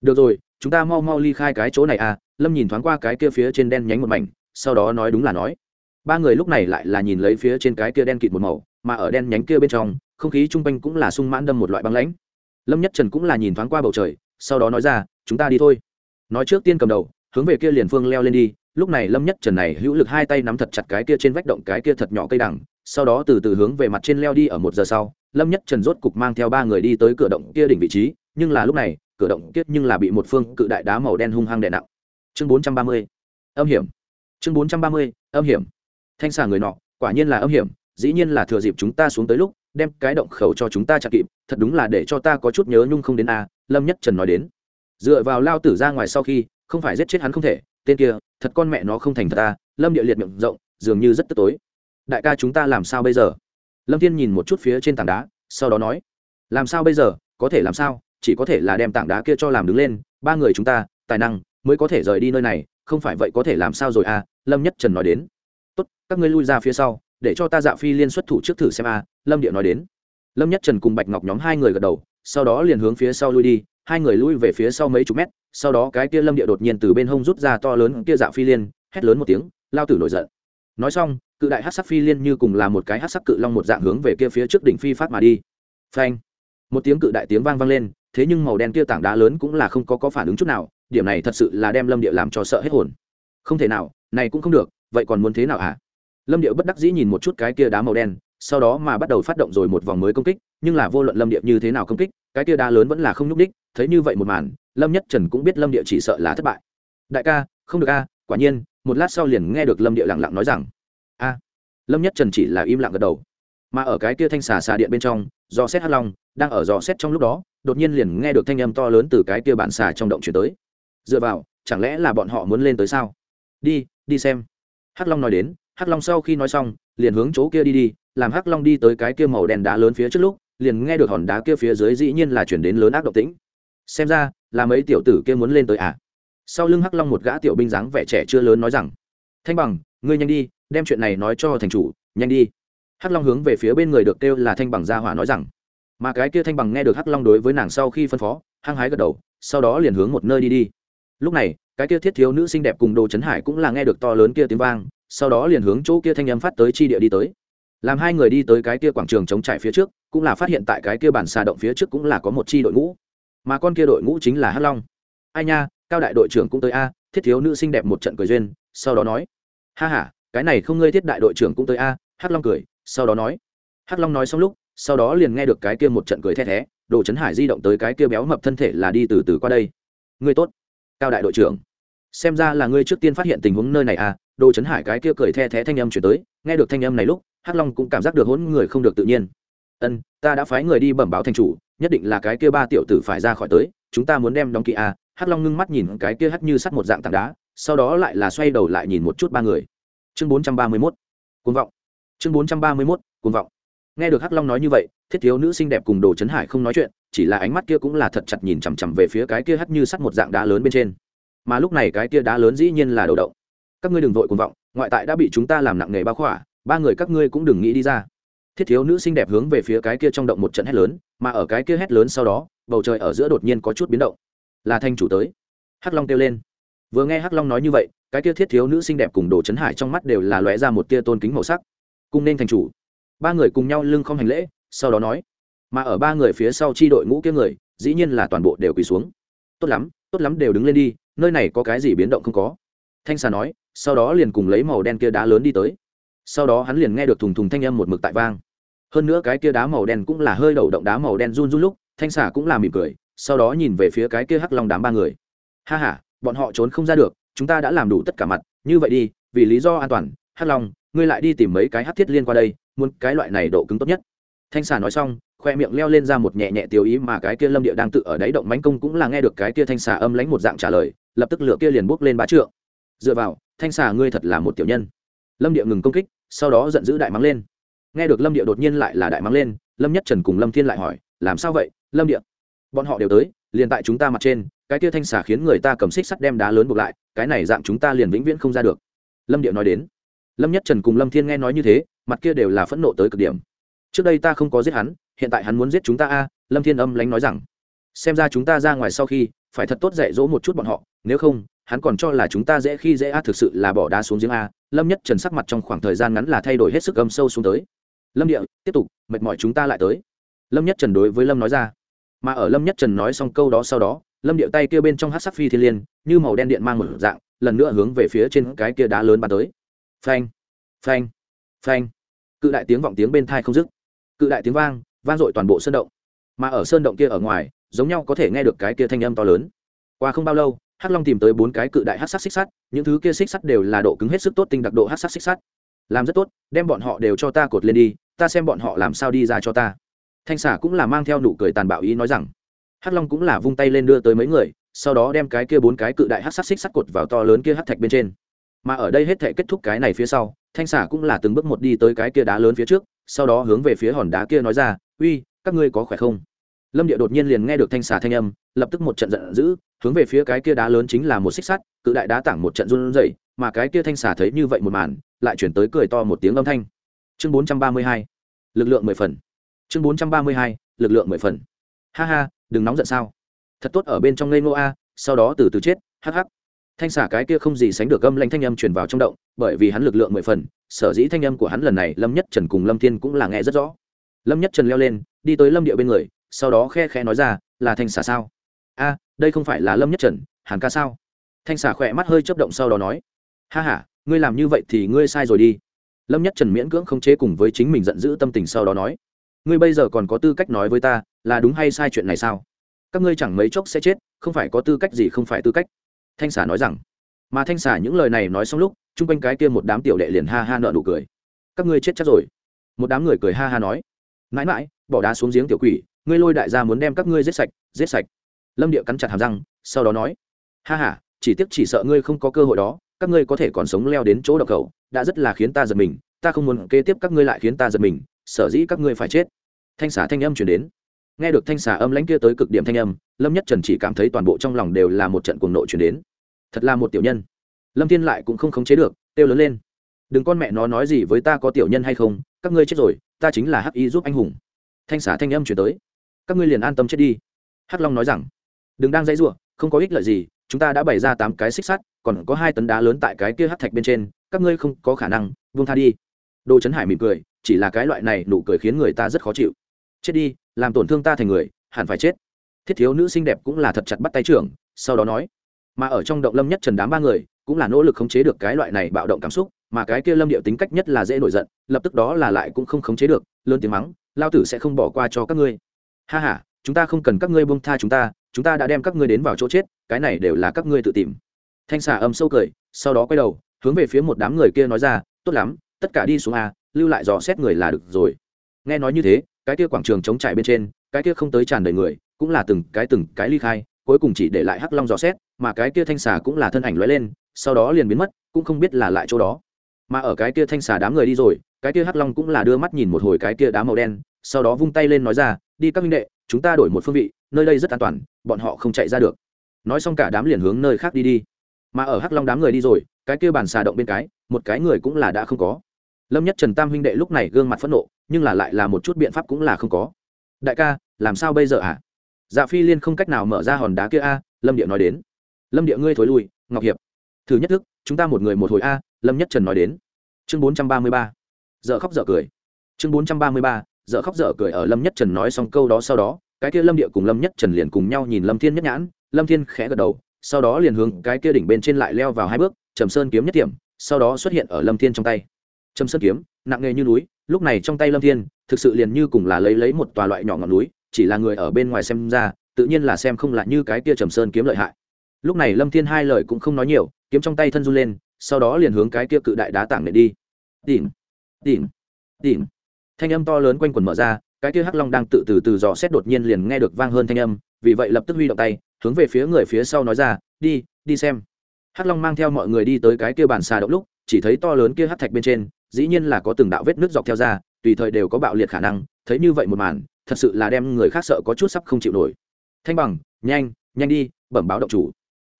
được rồi, chúng ta mau mau ly khai cái chỗ này à. Lâm nhìn thoáng qua cái kia phía trên đen nhánh một mảnh, sau đó nói đúng là nói ba người lúc này lại là nhìn lấy phía trên cái kia đen kịt một màu, mà ở đen nhánh kia bên trong, không khí chung quanh cũng là sung mãn đâm một loại băng lãnh. Lâm nhất trần cũng là nhìn thoáng qua bầu trời, sau đó nói ra, chúng ta đi thôi. Nói trước tiên cầm đầu, hướng về kia liền phương leo lên đi, lúc này lâm nhất trần này hữu lực hai tay nắm thật chặt cái kia trên vách động cái kia thật nhỏ cây đằng, sau đó từ từ hướng về mặt trên leo đi ở một giờ sau, lâm nhất trần rốt cục mang theo ba người đi tới cửa động kia đỉnh vị trí, nhưng là lúc này, cửa động kia nhưng là bị một phương cự đại đá màu đen hung hăng đè nặng. Chương 430 âm hiểm. Chương 430 âm hiểm thanh xà người nọ, quả nhiên là âm hiểm, dĩ nhiên là thừa dịp chúng ta xuống tới lúc, đem cái động khẩu cho chúng ta chặt kịp, thật đúng là để cho ta có chút nhớ nhung không đến a, lâm nhất trần nói đến. Dựa vào lao tử ra ngoài sau khi, không phải giết chết hắn không thể, tên kia, thật con mẹ nó không thành thật ta lâm địa liệt miệng rộng, dường như rất tức tối. Đại ca chúng ta làm sao bây giờ? Lâm thiên nhìn một chút phía trên tảng đá, sau đó nói, làm sao bây giờ, có thể làm sao, chỉ có thể là đem tảng đá kia cho làm đứng lên, ba người chúng ta, tài năng, mới có thể rời đi nơi này, không phải vậy có thể làm sao rồi à lâm nhất trần nói đến tốt, các ngươi lui ra phía sau, để cho ta dạ phi liên xuất thủ trước thử xem a. Lâm địa nói đến. Lâm nhất trần cùng bạch ngọc nhóm hai người gật đầu, sau đó liền hướng phía sau lui đi, hai người lui về phía sau mấy chục mét, sau đó cái kia lâm địa đột nhiên từ bên hông rút ra to lớn kia dạ phi liên, hét lớn một tiếng, lao tử nổi giận. Nói xong, cự đại hát sắc phi liên như cùng là một cái hát sắc cự long một dạng hướng về kia phía trước đỉnh phi phát mà đi. Phanh! Một tiếng cự đại tiếng vang vang lên, thế nhưng màu đen kia tảng đá lớn cũng là không có có phản ứng chút nào, điểm này thật sự là đem lâm địa làm cho sợ hết hồn. Không thể nào, này cũng không được vậy còn muốn thế nào ạ à? lâm điệu bất đắc dĩ nhìn một chút cái kia đá màu đen, sau đó mà bắt đầu phát động rồi một vòng mới công kích, nhưng là vô luận lâm điệu như thế nào công kích, cái kia đá lớn vẫn là không nhúc đích thấy như vậy một màn, lâm nhất trần cũng biết lâm điệu chỉ sợ là thất bại. Đại ca, không được a, quả nhiên, một lát sau liền nghe được lâm điệu lặng lặng nói rằng, a. Lâm nhất trần chỉ là im lặng gật đầu. Mà ở cái kia thanh xà xà điện bên trong, do xét hắc long, đang ở dò xét trong lúc đó, đột nhiên liền nghe được thanh âm to lớn từ cái kia bản xà trong động truyền tới. Dựa vào, chẳng lẽ là bọn họ muốn lên tới sao? Đi đi xem hắc long nói đến, hắc long sau khi nói xong, liền hướng chỗ kia đi đi, làm hắc long đi tới cái kia màu đen đá lớn phía trước lúc, liền nghe được hòn đá kia phía dưới dĩ nhiên là chuyển đến lớn ác độc tĩnh. Xem ra, là mấy tiểu tử kia muốn lên tới à? Sau lưng hắc long một gã tiểu binh dáng vẻ trẻ chưa lớn nói rằng, thanh bằng, ngươi nhanh đi, đem chuyện này nói cho thành chủ, nhanh đi. Hắc long hướng về phía bên người được kêu là thanh bằng gia hỏa nói rằng. Mà cái kia thanh bằng nghe được hắc long đối với nàng sau khi phân phó, hăng hái gật đầu, sau đó liền hướng một nơi đi đi lúc này cái kia thiết thiếu nữ xinh đẹp cùng đồ chấn hải cũng là nghe được to lớn kia tiếng vang sau đó liền hướng chỗ kia thanh âm phát tới chi địa đi tới. Làm hai người đi tới cái kia quảng trường chống trải phía trước cũng là phát hiện tại cái kia bản xà động phía trước cũng là có một chi đội ngũ. Mà con kia đội ngũ chính là hắc long. Ai nha cao đại đội trưởng cũng tới a thiết thiếu nữ xinh đẹp một trận cười duyên sau đó nói ha ha cái này không ngơi thiết đại đội trưởng cũng tới a à, hắc long cười sau đó nói. Hắc long nói xong lúc sau đó liền nghe được cái kia một trận cười the thé đồ chấn hải di động tới cái kia béo mập thân thể là đi từ từ qua đây. Người tốt cao đại đội trưởng, xem ra là ngươi trước tiên phát hiện tình huống nơi này à? Đồ trấn hải cái kia cười the thé thanh âm chuyển tới, nghe được thanh âm này lúc, hắc long cũng cảm giác được hỗn người không được tự nhiên. Ân, ta đã phái người đi bẩm báo thành chủ, nhất định là cái kia ba tiểu tử phải ra khỏi tới, chúng ta muốn đem đóng kỵ à? Hắc long ngưng mắt nhìn cái kia hắt như sắt một dạng tảng đá, sau đó lại là xoay đầu lại nhìn một chút ba người. Chương bốn trăm ba mươi mốt, cuồng vọng. Chương bốn trăm ba mươi mốt, cuồng vọng. Nghe được hắc long nói như vậy, thiết thiếu nữ xinh đẹp cùng đồ trấn hải không nói chuyện chỉ là ánh mắt kia cũng là thật chặt nhìn chằm chằm về phía cái kia hắt như sắt một dạng đá lớn bên trên. Mà lúc này cái kia đá lớn dĩ nhiên là đầu động. Các ngươi đừng vội cuồng vọng, ngoại tại đã bị chúng ta làm nặng nghề bao khỏa, ba người các ngươi cũng đừng nghĩ đi ra. Thiết thiếu nữ xinh đẹp hướng về phía cái kia trong động một trận hét lớn, mà ở cái kia hét lớn sau đó, bầu trời ở giữa đột nhiên có chút biến động. Là thanh chủ tới. Hắc long kêu lên. Vừa nghe hắc long nói như vậy, cái kia thiết thiếu nữ xinh đẹp cùng đồ chấn hải trong mắt đều là lóe ra một tia tôn kính màu sắc. Cùng nên thành chủ. Ba người cùng nhau lưng không hành lễ, sau đó nói mà ở ba người phía sau chi đội ngũ kia người, dĩ nhiên là toàn bộ đều quỳ xuống. Tốt lắm tốt lắm đều đứng lên đi, nơi này có cái gì biến động không có. Thanh xà nói, sau đó liền cùng lấy màu đen kia đá lớn đi tới. Sau đó hắn liền nghe được thùng thùng thanh âm một mực tại vang. Hơn nữa cái kia đá màu đen cũng là hơi đầu động đá màu đen run run lúc, thanh xà cũng là mỉm cười, sau đó nhìn về phía cái kia hắc long đám ba người. Ha h a bọn họ trốn không ra được, chúng ta đã làm đủ tất cả mặt, như vậy đi, vì lý do an toàn, hắc long, ngươi lại đi tìm mấy cái hắc thiết liên qua đây, muốn cái loại này độ cứng tốt nhất. Thanh xà nói xong khoe miệng leo lên ra một nhẹ nhẹ tiêu ý mà cái kia lâm địa đang tự ở đáy động mánh công cũng là nghe được cái kia thanh xà âm lánh một dạng trả lời, lập tức lửa kia liền bốc lên bá trượng. Dựa vào, thanh xà ngươi thật là một tiểu nhân. Lâm địa ngừng công kích, sau đó giận dữ đại mắng lên. Nghe được lâm địa đột nhiên lại là đại mắng lên, lâm nhất trần cùng lâm thiên lại hỏi, làm sao vậy, lâm địa? Bọn họ đều tới, liền tại chúng ta mặt trên, cái kia thanh xà khiến người ta cầm xích sắt đem đá lớn buộc lại, cái này dạng chúng ta liền vĩnh viễn không ra được. Lâm địa nói đến. Lâm nhất trần cùng lâm thiên nghe nói như thế, mặt kia đều là phẫn nộ tới cực điểm. Trước đây ta không có giết hắn hiện tại hắn muốn giết chúng ta a, lâm thiên âm lánh nói rằng, xem ra chúng ta ra ngoài sau khi, phải thật tốt dạy dỗ một chút bọn họ, nếu không, hắn còn cho là chúng ta dễ khi dễ a, thực sự là bỏ đá xuống giếng a. Lâm nhất trần sắc mặt trong khoảng thời gian ngắn là thay đổi hết sức âm sâu xuống tới. Lâm địa, tiếp tục, mệt mỏi chúng ta lại tới. Lâm nhất trần đối với lâm nói ra. Mà ở lâm nhất trần nói xong câu đó sau đó, lâm địa tay kia bên trong hát sắc phi thiên liên, như màu đen điện mang một dạng, lần nữa hướng về phía trên cái kia đá lớn bắn tới. Phanh phanh phanh. Cự đại tiếng vọng tiếng bên thai không dứt. Cự đại tiếng vang vang dội toàn bộ sơn động. Mà ở sơn động kia ở ngoài, giống nhau có thể nghe được cái kia thanh âm to lớn. Qua không bao lâu, hắc long tìm tới bốn cái cự đại hát sắc xích sắt, những thứ kia xích sắt đều là độ cứng hết sức tốt tinh đặc độ hát sắc xích sắt. Làm rất tốt, đem bọn họ đều cho ta cột lên đi, ta xem bọn họ làm sao đi ra cho ta. Thanh xả cũng là mang theo nụ cười tàn bạo ý nói rằng, hắc long cũng là vung tay lên đưa tới mấy người, sau đó đem cái kia bốn cái cự đại hát sắc xích sắt cột vào to lớn kia hát thạch bên trên. Mà ở đây hết thể kết thúc cái này phía sau, thanh xả cũng là từng bước một đi tới cái kia đá lớn phía trước, sau đó hướng về phía hòn đá kia nói ra uy, các ngươi có khỏe không? Lâm địa đột nhiên liền nghe được thanh xà thanh âm, lập tức một trận giận dữ, hướng về phía cái kia đá lớn chính là một xích sắt, cự đại đá tảng một trận run rẩy, mà cái kia thanh xà thấy như vậy một màn, lại chuyển tới cười to một tiếng âm thanh. Chương bốn trăm ba mươi hai, lực lượng mười phần. Chương bốn trăm ba mươi hai, lực lượng mười phần. Ha ha, đừng nóng giận sao. Thật tốt ở bên trong ngây ngô a, sau đó từ từ chết, hắc hắc. Thanh xà cái kia không gì sánh được âm lanh thanh âm truyền vào trong động, bởi vì hắn lực lượng mười phần, sở dĩ thanh âm của hắn lần này lâm nhất trần cùng lâm thiên cũng là nghe rất rõ lâm nhất trần leo lên, đi tới lâm điệu bên người, sau đó khe khe nói ra, là thanh xà sao? A, đây không phải là lâm nhất trần, hàn ca sao? Thanh xà khỏe mắt hơi chấp động sau đó nói, ha h a ngươi làm như vậy thì ngươi sai rồi đi. Lâm nhất trần miễn cưỡng không chế cùng với chính mình giận dữ tâm tình sau đó nói, ngươi bây giờ còn có tư cách nói với ta, là đúng hay sai chuyện này sao? Các ngươi chẳng mấy chốc sẽ chết, không phải có tư cách gì không phải tư cách. Thanh xà nói rằng, mà thanh xà những lời này nói xong lúc, chung quanh cái kia một đám tiểu đệ liền ha ha nợ nụ cười. Các ngươi chết chắc rồi. Một đám người cười ha ha nói mãi mãi, bỏ đá xuống giếng tiểu quỷ, ngươi lôi đại gia muốn đem các ngươi giết sạch giết sạch. Lâm địa cắn chặt hàm răng, sau đó nói, ha h a chỉ tiếc chỉ sợ ngươi không có cơ hội đó, các ngươi có thể còn sống leo đến chỗ đập khẩu, đã rất là khiến ta giật mình, ta không muốn kế tiếp các ngươi lại khiến ta giật mình, sở dĩ các ngươi phải chết. Thanh xà thanh âm chuyển đến. Nghe được thanh xà âm lãnh kia tới cực điểm thanh âm, lâm nhất trần chỉ cảm thấy toàn bộ trong lòng đều là một trận cuồng nộ chuyển đến. Thật là một tiểu nhân. Lâm thiên lại cũng không khống chế được, kêu lớn lên, đừng con mẹ nó nói gì với ta có tiểu nhân hay không, các ngươi chết rồi ta chính là hắc y giúp anh hùng. Thanh xả thanh âm chuyển tới. Các ngươi liền an tâm chết đi. Hắc long nói rằng, đừng đang dãy r u ộ không có ích lợi gì, chúng ta đã bày ra tám cái xích sắt, còn có hai tấn đá lớn tại cái kia hắc thạch bên trên, các ngươi không có khả năng vung tha đi. Đồ chấn hải mỉm cười, chỉ là cái loại này nụ cười khiến người ta rất khó chịu. Chết đi, làm tổn thương ta thành người, hẳn phải chết. Thiết thiếu nữ xinh đẹp cũng là thật chặt bắt tay trưởng, sau đó nói, mà ở trong động lâm nhất trần đám ba người cũng là nỗ lực khống chế được cái loại này bạo động cảm xúc, mà cái kia lâm điệu tính cách nhất là dễ nổi giận, lập tức đó là lại cũng không khống chế được, lớn tiếng mắng, lao tử sẽ không bỏ qua cho các ngươi. Ha ha, chúng ta không cần các ngươi bông tha chúng ta chúng ta đã đem các ngươi đến vào chỗ chết, cái này đều là các ngươi tự tìm. Thanh xà âm sâu cười, sau đó quay đầu, hướng về phía một đám người kia nói ra, tốt lắm, tất cả đi xuống a, lưu lại dò xét người là được rồi. Nghe nói như thế, cái kia quảng trường chống trải bên trên, cái kia không tới tràn đầy người, cũng là từng cái từng cái ly khai, cuối cùng chỉ để lại hắc long dò xét, mà cái kia thanh xà cũng là thân ảnh lóe lên sau đó liền biến mất, cũng không biết là lại chỗ đó. Mà ở cái kia thanh xà đám người đi rồi, cái kia hắc long cũng là đưa mắt nhìn một hồi cái kia đá màu đen, sau đó vung tay lên nói ra, đi các minh đệ, chúng ta đổi một phương vị, nơi đây rất an toàn, bọn họ không chạy ra được. Nói xong cả đám liền hướng nơi khác đi đi. Mà ở hắc long đám người đi rồi, cái kia bàn xà động bên cái, một cái người cũng là đã không có. Lâm nhất trần tam huynh đệ lúc này gương mặt phẫn nộ, nhưng là lại là một chút biện pháp cũng là không có. Đại ca, làm sao bây giờ ạ à? dạ phi liên không cách nào mở ra hòn đá kia a, lâm địa nói đến. Lâm địa ngươi thối lui, ngọc hiệp thứ nhất thức, chúng ta một người một hồi a, lâm nhất trần nói đến. Chương bốn trăm ba mươi ba. Giờ khóc dở cười. Chương bốn trăm ba mươi ba giờ khóc dở cười ở lâm nhất trần nói xong câu đó sau đó, cái kia lâm địa cùng lâm nhất trần liền cùng nhau nhìn lâm thiên nhất nhãn, lâm thiên khẽ gật đầu, sau đó liền hướng cái kia đỉnh bên trên lại leo vào hai bước, trầm sơn kiếm nhất điểm sau đó xuất hiện ở lâm thiên trong tay. Trầm sơn kiếm, nặng nghề như núi, lúc này trong tay lâm thiên, thực sự liền như cùng là lấy lấy một tòa loại nhỏ ngọn núi, chỉ là người ở bên ngoài xem ra, tự nhiên là xem không lại như cái kia trầm sơn kiếm lợi hại. Lúc này lâm thiên hai lời cũng không nói nhiều kiếm trong tay thân run lên, sau đó liền hướng cái kia cự đại đá tảng nện đi. Tìm tìm tìm. Thanh âm to lớn quanh quần mở ra, cái kia hắc long đang tự từ từ dò xét đột nhiên liền nghe được vang hơn thanh âm, vì vậy lập tức huy động tay, hướng về phía người phía sau nói ra, đi đi xem. Hắc long mang theo mọi người đi tới cái kia bàn xà động lúc, chỉ thấy to lớn kia hắc thạch bên trên, dĩ nhiên là có từng đạo vết nước dọc theo ra, tùy thời đều có bạo liệt khả năng, thấy như vậy một màn, thật sự là đem người khác sợ có chút sắp không chịu nổi. Thanh bằng, nhanh nhanh đi, bẩm báo động chủ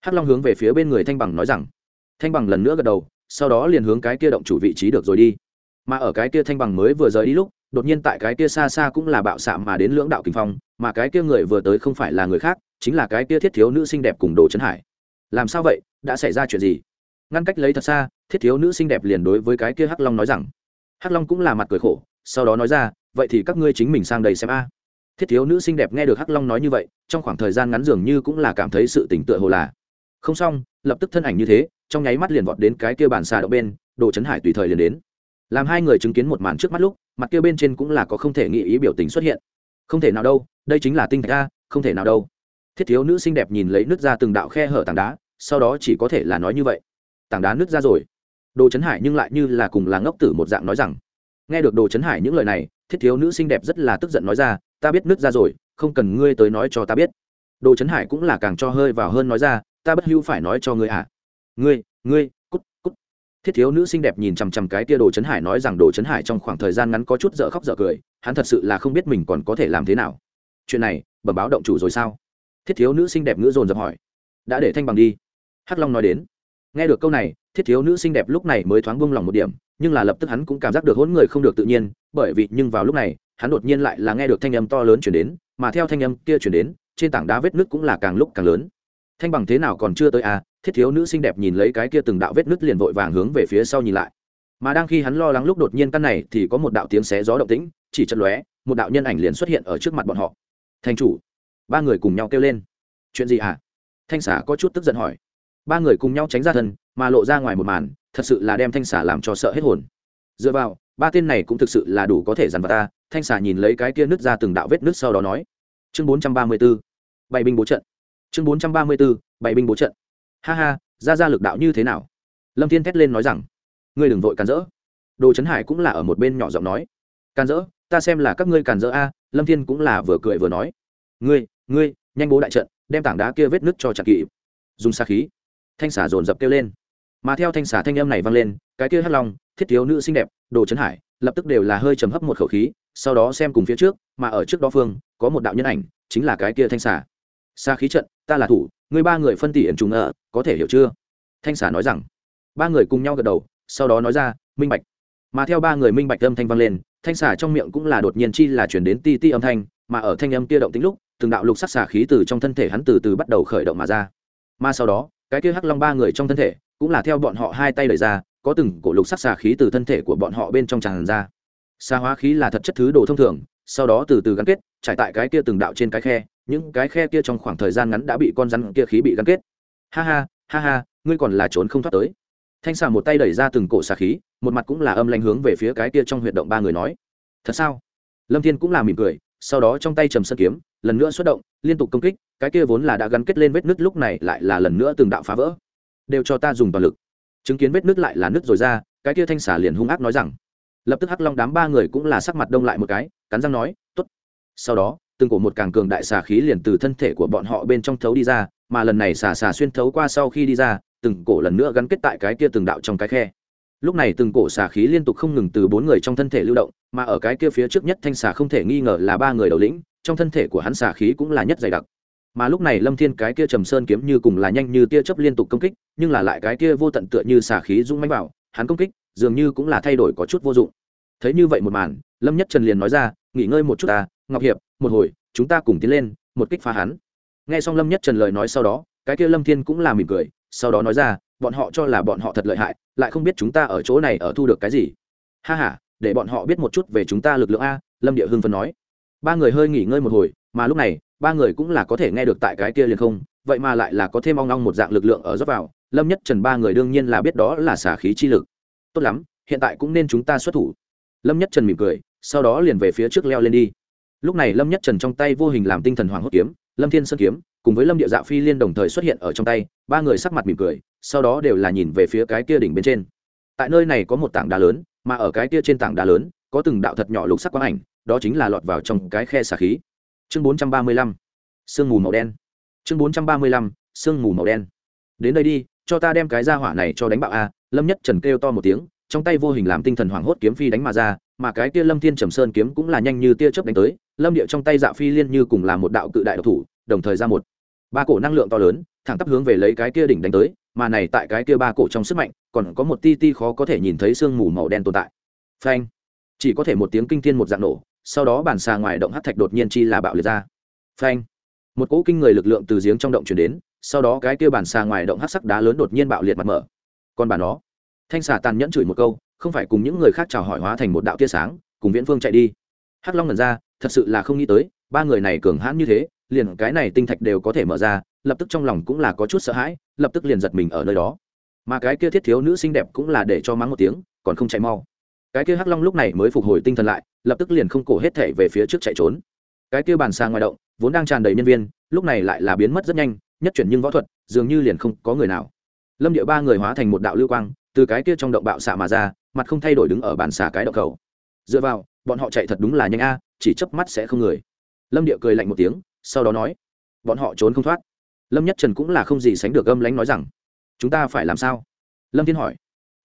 hắc long hướng về phía bên người thanh bằng nói rằng, thanh bằng lần nữa gật đầu, sau đó liền hướng cái kia động chủ vị trí được rồi đi. Mà ở cái kia thanh bằng mới vừa rời đi lúc, đột nhiên tại cái kia xa xa cũng là bạo xạ mà đến lưỡng đạo kình phong, mà cái kia người vừa tới không phải là người khác, chính là cái kia thiết thiếu nữ xinh đẹp cùng đồ trấn hải. Làm sao vậy? Đã xảy ra chuyện gì? Ngăn cách lấy thật xa, thiết thiếu nữ xinh đẹp liền đối với cái kia hắc long nói rằng, hắc long cũng là mặt cười khổ, sau đó nói ra, vậy thì các ngươi chính mình sang đây xem a. Thiết thiếu nữ xinh đẹp nghe được hắc long nói như vậy, trong khoảng thời gian ngắn dường như cũng là cảm thấy sự tỉnh tựa hồ là không xong, lập tức thân ảnh như thế, trong nháy mắt liền vọt đến cái kia bàn xà đậu bên, đồ chấn hải tùy thời liền đến. Làm hai người chứng kiến một màn trước mắt lúc, mặt kia bên trên cũng là có không thể nghĩ ý biểu tình xuất hiện. Không thể nào đâu, đây chính là tinh thạch a, không thể nào đâu. Thiết thiếu nữ xinh đẹp nhìn lấy nước ra từng đạo khe hở tảng đá, sau đó chỉ có thể là nói như vậy. Tảng đá nước ra rồi. Đồ chấn hải nhưng lại như là cùng là ngốc tử một dạng nói rằng. Nghe được đồ chấn hải những lời này, thiết thiếu nữ xinh đẹp rất là tức giận nói ra, ta biết nước ra rồi, không cần ngươi tới nói cho ta biết. Đồ chấn hải cũng là càng cho hơi vào hơn nói ra ta bất hữu phải nói cho ngươi à. Ngươi ngươi, cút cút. Thiết thiếu nữ xinh đẹp nhìn chằm chằm cái tia đồ chấn hải nói rằng đồ chấn hải trong khoảng thời gian ngắn có chút dở khóc dở cười, hắn thật sự là không biết mình còn có thể làm thế nào. Chuyện này, bẩm báo động chủ rồi sao? Thiết thiếu nữ xinh đẹp ngữ dồn dập hỏi. Đã để thanh bằng đi. Hắc long nói đến. Nghe được câu này, thiết thiếu nữ xinh đẹp lúc này mới thoáng buông lòng một điểm, nhưng là lập tức hắn cũng cảm giác được hỗn người không được tự nhiên, bởi vì nhưng vào lúc này, hắn đột nhiên lại là nghe được thanh âm to lớn truyền đến, mà theo thanh âm kia truyền đến, trên tảng đá vết nước cũng là càng lúc càng lớn thanh bằng thế nào còn chưa tới à? Thiết thiếu nữ xinh đẹp nhìn lấy cái kia từng đạo vết nứt liền vội vàng hướng về phía sau nhìn lại. Mà đang khi hắn lo lắng lúc đột nhiên căn này thì có một đạo tiếng xé gió động tĩnh, chỉ chật lóe, một đạo nhân ảnh liền xuất hiện ở trước mặt bọn họ. Thanh chủ, ba người cùng nhau kêu lên. Chuyện gì à? Thanh xả có chút tức giận hỏi. Ba người cùng nhau tránh ra thân, mà lộ ra ngoài một màn, thật sự là đem thanh xả làm cho sợ hết hồn. Dựa vào, ba tên này cũng thực sự là đủ có thể dằn vào ta. Thanh xả nhìn lấy cái kia nứt ra từng đạo vết nứt sau đó nói. Chương bốn trăm ba mươi b ố bảy binh bố trận chương bốn trăm ba mươi bốn, bảy binh bố trận. Ha ha, ra ra lực đạo như thế nào? Lâm thiên thét lên nói rằng, ngươi đừng vội càn rỡ. Đồ trấn hải cũng là ở một bên nhỏ giọng nói, càn rỡ, ta xem là các ngươi càn rỡ a, lâm thiên cũng là vừa cười vừa nói, ngươi ngươi, nhanh bố đại trận, đem tảng đá kia vết nứt cho chặt kỵ dùng xa khí. Thanh xả dồn dập kêu lên. Mà theo thanh xả thanh âm này vang lên, cái kia hắc long, thiết thiếu nữ xinh đẹp, đồ trấn hải, lập tức đều là hơi trầm hấp một khẩu khí, sau đó xem cùng phía trước, mà ở trước đó phương, có một đạo nhân ảnh, chính là cái kia thanh xả xa khí trận, ta là thủ, ngươi ba người phân tỉ ẩn trùng ở, có thể hiểu chưa? Thanh xà nói rằng. Ba người cùng nhau gật đầu, sau đó nói ra, minh bạch. Mà theo ba người minh bạch âm thanh vang lên, thanh xà trong miệng cũng là đột nhiên chi là chuyển đến ti ti âm thanh, mà ở thanh âm kia động tính lúc, từng đạo lục sắc xà khí từ trong thân thể hắn từ từ bắt đầu khởi động mà ra. Mà sau đó, cái kia hắc long ba người trong thân thể, cũng là theo bọn họ hai tay đẩy ra, có từng cổ lục sắc xà khí từ thân thể của bọn họ bên trong tràn ra. Xà hóa khí là thật chất thứ đồ thông thường, sau đó từ từ gắn kết, trải tại cái kia từng đạo trên cái khe những cái khe kia trong khoảng thời gian ngắn đã bị con rắn kia khí bị gắn kết. Ha ha ha ha, ngươi còn là trốn không thoát tới. Thanh xà một tay đẩy ra từng cổ xà khí, một mặt cũng là âm lãnh hướng về phía cái kia trong huyệt động ba người nói. Thật sao? Lâm thiên cũng là mỉm cười, sau đó trong tay trầm sơn kiếm, lần nữa xuất động, liên tục công kích, cái kia vốn là đã gắn kết lên vết nứt lúc này lại là lần nữa từng đạo phá vỡ. Đều cho ta dùng toàn lực. Chứng kiến vết nứt lại là nứt rồi ra, cái kia thanh xà liền hung ác nói rằng. Lập tức hắc long đám ba người cũng là sắc mặt đông lại một cái, cắn răng nói, tốt. Sau đó từng cổ một càng cường đại xà khí liền từ thân thể của bọn họ bên trong thấu đi ra, mà lần này xà xà xuyên thấu qua sau khi đi ra, từng cổ lần nữa gắn kết tại cái kia từng đạo trong cái khe. Lúc này từng cổ xà khí liên tục không ngừng từ bốn người trong thân thể lưu động, mà ở cái kia phía trước nhất thanh xà không thể nghi ngờ là ba người đầu lĩnh, trong thân thể của hắn xà khí cũng là nhất dày đặc. Mà lúc này lâm thiên cái kia trầm sơn kiếm như cùng là nhanh như tia chớp liên tục công kích, nhưng là lại cái kia vô tận tựa như xà khí rung mánh vào, hắn công kích dường như cũng là thay đổi có chút vô dụng. Thấy như vậy một màn, lâm nhất trần liền nói ra, nghỉ ngơi một chút ta, ngọc hiệp một hồi, chúng ta cùng tiến lên, một kích phá hắn. Nghe xong lâm nhất trần lời nói sau đó, cái kia lâm thiên cũng là mỉm cười, sau đó nói ra, bọn họ cho là bọn họ thật lợi hại, lại không biết chúng ta ở chỗ này ở thu được cái gì. Ha ha, để bọn họ biết một chút về chúng ta lực lượng a, lâm địa hưng phân nói. Ba người hơi nghỉ ngơi một hồi, mà lúc này, ba người cũng là có thể nghe được tại cái kia liền không, vậy mà lại là có thêm ong ong một dạng lực lượng ở dốc vào, lâm nhất trần ba người đương nhiên là biết đó là xả khí chi lực. Tốt lắm, hiện tại cũng nên chúng ta xuất thủ. Lâm nhất trần mỉm cười, sau đó liền về phía trước leo lên đi lúc này lâm nhất trần trong tay vô hình làm tinh thần hoàng hốt kiếm, lâm thiên sơn kiếm, cùng với lâm địa dạ phi liên đồng thời xuất hiện ở trong tay, ba người sắc mặt mỉm cười, sau đó đều là nhìn về phía cái kia đỉnh bên trên. Tại nơi này có một tảng đá lớn, mà ở cái kia trên tảng đá lớn, có từng đạo thật nhỏ lục sắc quang ảnh, đó chính là lọt vào trong cái khe xà khí. Chương bốn trăm ba mươi lăm, sương mù màu đen. Chương bốn trăm ba mươi lăm, sương mù màu đen. Đến đây đi, cho ta đem cái ra hỏa này cho đánh bạo a, lâm nhất trần kêu to một tiếng trong tay vô hình làm tinh thần hoảng hốt kiếm phi đánh mà ra, mà cái kia lâm thiên trầm sơn kiếm cũng là nhanh như tia chớp đánh tới, lâm điệu trong tay dạ phi liên như cùng là một đạo cự đại độc thủ, đồng thời ra một ba cổ năng lượng to lớn, thẳng tắp hướng về lấy cái kia đỉnh đánh tới, mà này tại cái kia ba cổ trong sức mạnh, còn có một ti ti khó có thể nhìn thấy sương mù màu đen tồn tại. Phanh! Chỉ có thể một tiếng kinh thiên một dạng nổ, sau đó bản xà ngoài động hắc thạch đột nhiên chi là bạo liệt ra. Phanh! Một cỗ kinh người lực lượng từ giếng trong động chuyển đến, sau đó cái kia bản xà ngoài động hắc sắc đá lớn đột nhiên bạo liệt mặt mở. Còn bản đó thanh xà tàn nhẫn chửi một câu, không phải cùng những người khác chào hỏi hóa thành một đạo tia sáng, cùng viễn phương chạy đi. Hắc long lần ra, thật sự là không nghĩ tới, ba người này cường hãn như thế, liền cái này tinh thạch đều có thể mở ra, lập tức trong lòng cũng là có chút sợ hãi, lập tức liền giật mình ở nơi đó. Mà cái kia thiết thiếu nữ xinh đẹp cũng là để cho mắng một tiếng, còn không chạy mau. Cái kia hắc long lúc này mới phục hồi tinh thần lại, lập tức liền không cổ hết thể về phía trước chạy trốn. Cái kia bàn xa ngoài động, vốn đang tràn đầy nhân viên, lúc này lại là biến mất rất nhanh, nhất chuyển nhưng võ thuật, dường như liền không có người nào. Lâm địa ba người hóa thành một đạo lưu quang từ cái kia trong động bạo xạ mà ra, mặt không thay đổi đứng ở bàn xả cái động cầu. Dựa vào, bọn họ chạy thật đúng là nhanh a, chỉ chớp mắt sẽ không người. Lâm địa cười lạnh một tiếng, sau đó nói, bọn họ trốn không thoát. Lâm nhất trần cũng là không gì sánh được âm lánh nói rằng, chúng ta phải làm sao? Lâm thiên hỏi,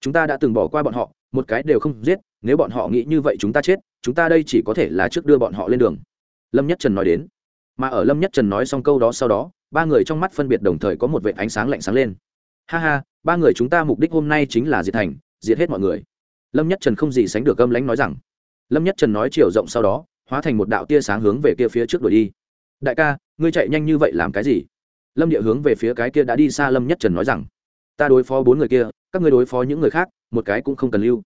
chúng ta đã từng bỏ qua bọn họ, một cái đều không giết, nếu bọn họ nghĩ như vậy chúng ta chết, chúng ta đây chỉ có thể là trước đưa bọn họ lên đường. Lâm nhất trần nói đến. Mà ở lâm nhất trần nói xong câu đó sau đó, ba người trong mắt phân biệt đồng thời có một vệ ánh sáng lạnh sáng lên ha ha, ba người chúng ta mục đích hôm nay chính là diệt thành, diệt hết mọi người. Lâm nhất trần không gì sánh được âm lãnh nói rằng. Lâm nhất trần nói chiều rộng sau đó, hóa thành một đạo tia sáng hướng về kia phía trước đuổi đi. Đại ca, ngươi chạy nhanh như vậy làm cái gì? Lâm địa hướng về phía cái kia đã đi xa lâm nhất trần nói rằng. Ta đối phó bốn người kia, các ngươi đối phó những người khác, một cái cũng không cần lưu.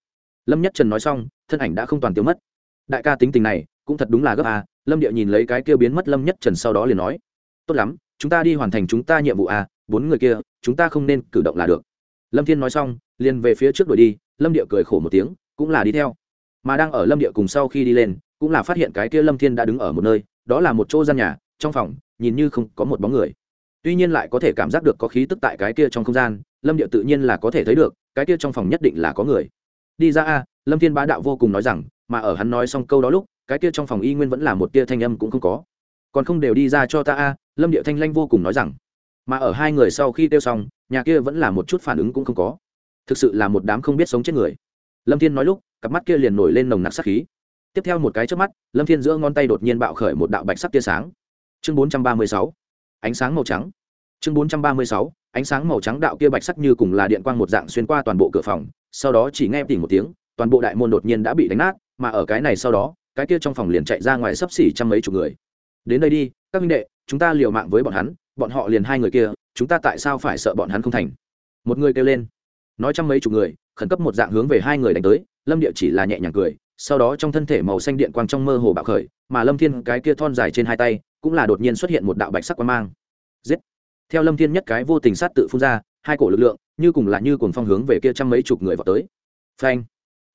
Lâm nhất trần nói xong, thân ảnh đã không toàn tiêu mất. Đại ca tính tình này, cũng thật đúng là gấp à lâm địa nhìn lấy cái kia biến mất lâm nhất trần sau đó liền nói. Tốt lắm, chúng ta đi hoàn thành chúng ta nhiệm vụ à bốn người kia, chúng ta không nên cử động là được. Lâm thiên nói xong, liền về phía trước đuổi đi, lâm địa cười khổ một tiếng, cũng là đi theo. Mà đang ở lâm địa cùng sau khi đi lên, cũng là phát hiện cái kia lâm thiên đã đứng ở một nơi, đó là một chỗ gian nhà, trong phòng, nhìn như không có một bóng người. Tuy nhiên lại có thể cảm giác được có khí tức tại cái kia trong không gian, lâm địa tự nhiên là có thể thấy được, cái kia trong phòng nhất định là có người. Đi ra a, lâm thiên bá đạo vô cùng nói rằng, mà ở hắn nói xong câu đó lúc, cái kia trong phòng y nguyên vẫn là một tia thanh âm cũng không có. Còn không đều đi ra cho ta a, lâm địa thanh lanh vô cùng nói rằng mà ở hai người sau khi tiêu xong, nhà kia vẫn là một chút phản ứng cũng không có. Thực sự là một đám không biết sống chết người. Lâm thiên nói lúc, cặp mắt kia liền nổi lên nồng nặc sát khí. Tiếp theo một cái trước mắt, lâm thiên giữa ngón tay đột nhiên bạo khởi một đạo bạch sắc tia sáng. Chương bốn trăm ba mươi sáu, ánh sáng màu trắng. Chương bốn trăm ba mươi sáu, ánh sáng màu trắng đạo kia bạch sắc như cùng là điện quang một dạng xuyên qua toàn bộ cửa phòng, sau đó chỉ nghe tỉnh một tiếng, toàn bộ đại môn đột nhiên đã bị đánh nát, mà ở cái này sau đó, cái kia trong phòng liền chạy ra ngoài sấp xỉ trăm mấy chục người. Đến đây đi, các minh đệ, chúng ta liều mạng với bọn hắn bọn họ liền hai người kia, chúng ta tại sao phải sợ bọn hắn không thành? Một người kêu lên. Nói trăm mấy chục người, khẩn cấp một dạng hướng về hai người đánh tới, lâm địa chỉ là nhẹ nhàng cười, sau đó trong thân thể màu xanh điện quang trong mơ hồ bạo khởi, mà lâm thiên cái kia thon dài trên hai tay, cũng là đột nhiên xuất hiện một đạo bạch sắc quang mang. Giết! Theo lâm thiên nhất cái vô tình sát tự phun ra, hai cổ lực lượng, như cùng là như cuồng phong hướng về kia trăm mấy chục người vào tới. Phanh!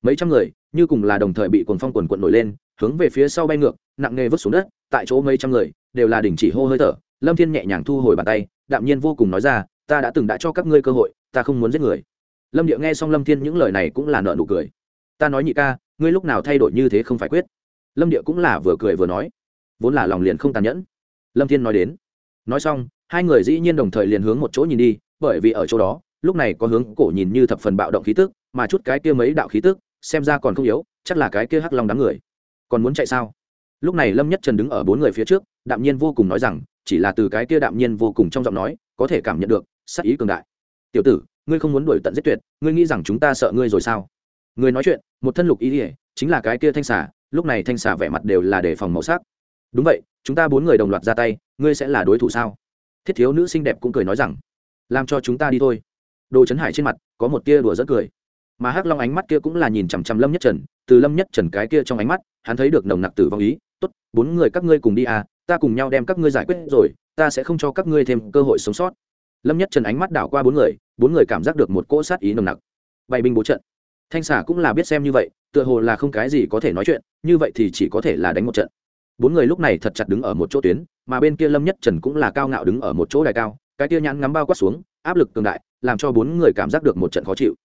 Mấy trăm người, như cùng là đồng thời bị cuồng phong quần quận nổi lên, hướng về phía sau bay ngược, nặng nề vứt xuống đất, tại chỗ mấy trăm người, đều là đình chỉ hô hơi thở lâm thiên nhẹ nhàng thu hồi bàn tay, đạm nhiên vô cùng nói ra, ta đã từng đã cho các ngươi cơ hội, ta không muốn giết người. Lâm địa nghe xong lâm thiên những lời này cũng là nợ nụ cười. Ta nói nhị ca, ngươi lúc nào thay đổi như thế không phải quyết. Lâm địa cũng là vừa cười vừa nói, vốn là lòng liền không tàn nhẫn. Lâm thiên nói đến. Nói xong, hai người dĩ nhiên đồng thời liền hướng một chỗ nhìn đi, bởi vì ở chỗ đó, lúc này có hướng cổ nhìn như thập phần bạo động khí tức, mà chút cái kia mấy đạo khí tức, xem ra còn không yếu, chắc là cái kia hắc long đám người. Còn muốn chạy sao? Lúc này lâm nhất trần đứng ở bốn người phía trước đạm nhiên vô cùng nói rằng, chỉ là từ cái kia đạm nhiên vô cùng trong giọng nói, có thể cảm nhận được, sắc ý cường đại. Tiểu tử, ngươi không muốn đuổi tận giết tuyệt, ngươi nghĩ rằng chúng ta sợ ngươi rồi sao? Người nói chuyện, một thân lục ý ỉa, chính là cái kia thanh xà, lúc này thanh xà vẻ mặt đều là để phòng màu sắc. Đúng vậy, chúng ta bốn người đồng loạt ra tay, ngươi sẽ là đối thủ sao? Thiết thiếu nữ xinh đẹp cũng cười nói rằng, làm cho chúng ta đi thôi. Đồ chấn hải trên mặt, có một tia đùa rất cười. Mà hắc long ánh mắt kia cũng là nhìn chằm chằm lâm nhất trần, từ lâm nhất trần cái kia trong ánh mắt, hắn thấy được nồng nặc tử vong ý t ố t bốn người các ngươi cùng đi à ta cùng nhau đem các ngươi giải quyết rồi, ta sẽ không cho các ngươi thêm cơ hội sống sót. Lâm nhất trần ánh mắt đảo qua bốn người bốn người cảm giác được một cỗ sát ý nồng nặc. Bày binh bố trận. Thanh xả cũng là biết xem như vậy, tựa hồ là không cái gì có thể nói chuyện, như vậy thì chỉ có thể là đánh một trận. Bốn người lúc này thật chặt đứng ở một chỗ tuyến, mà bên kia lâm nhất trần cũng là cao ngạo đứng ở một chỗ đài cao, cái kia nhãn ngắm bao quát xuống, áp lực cường đại, làm cho bốn người cảm giác được một trận khó chịu.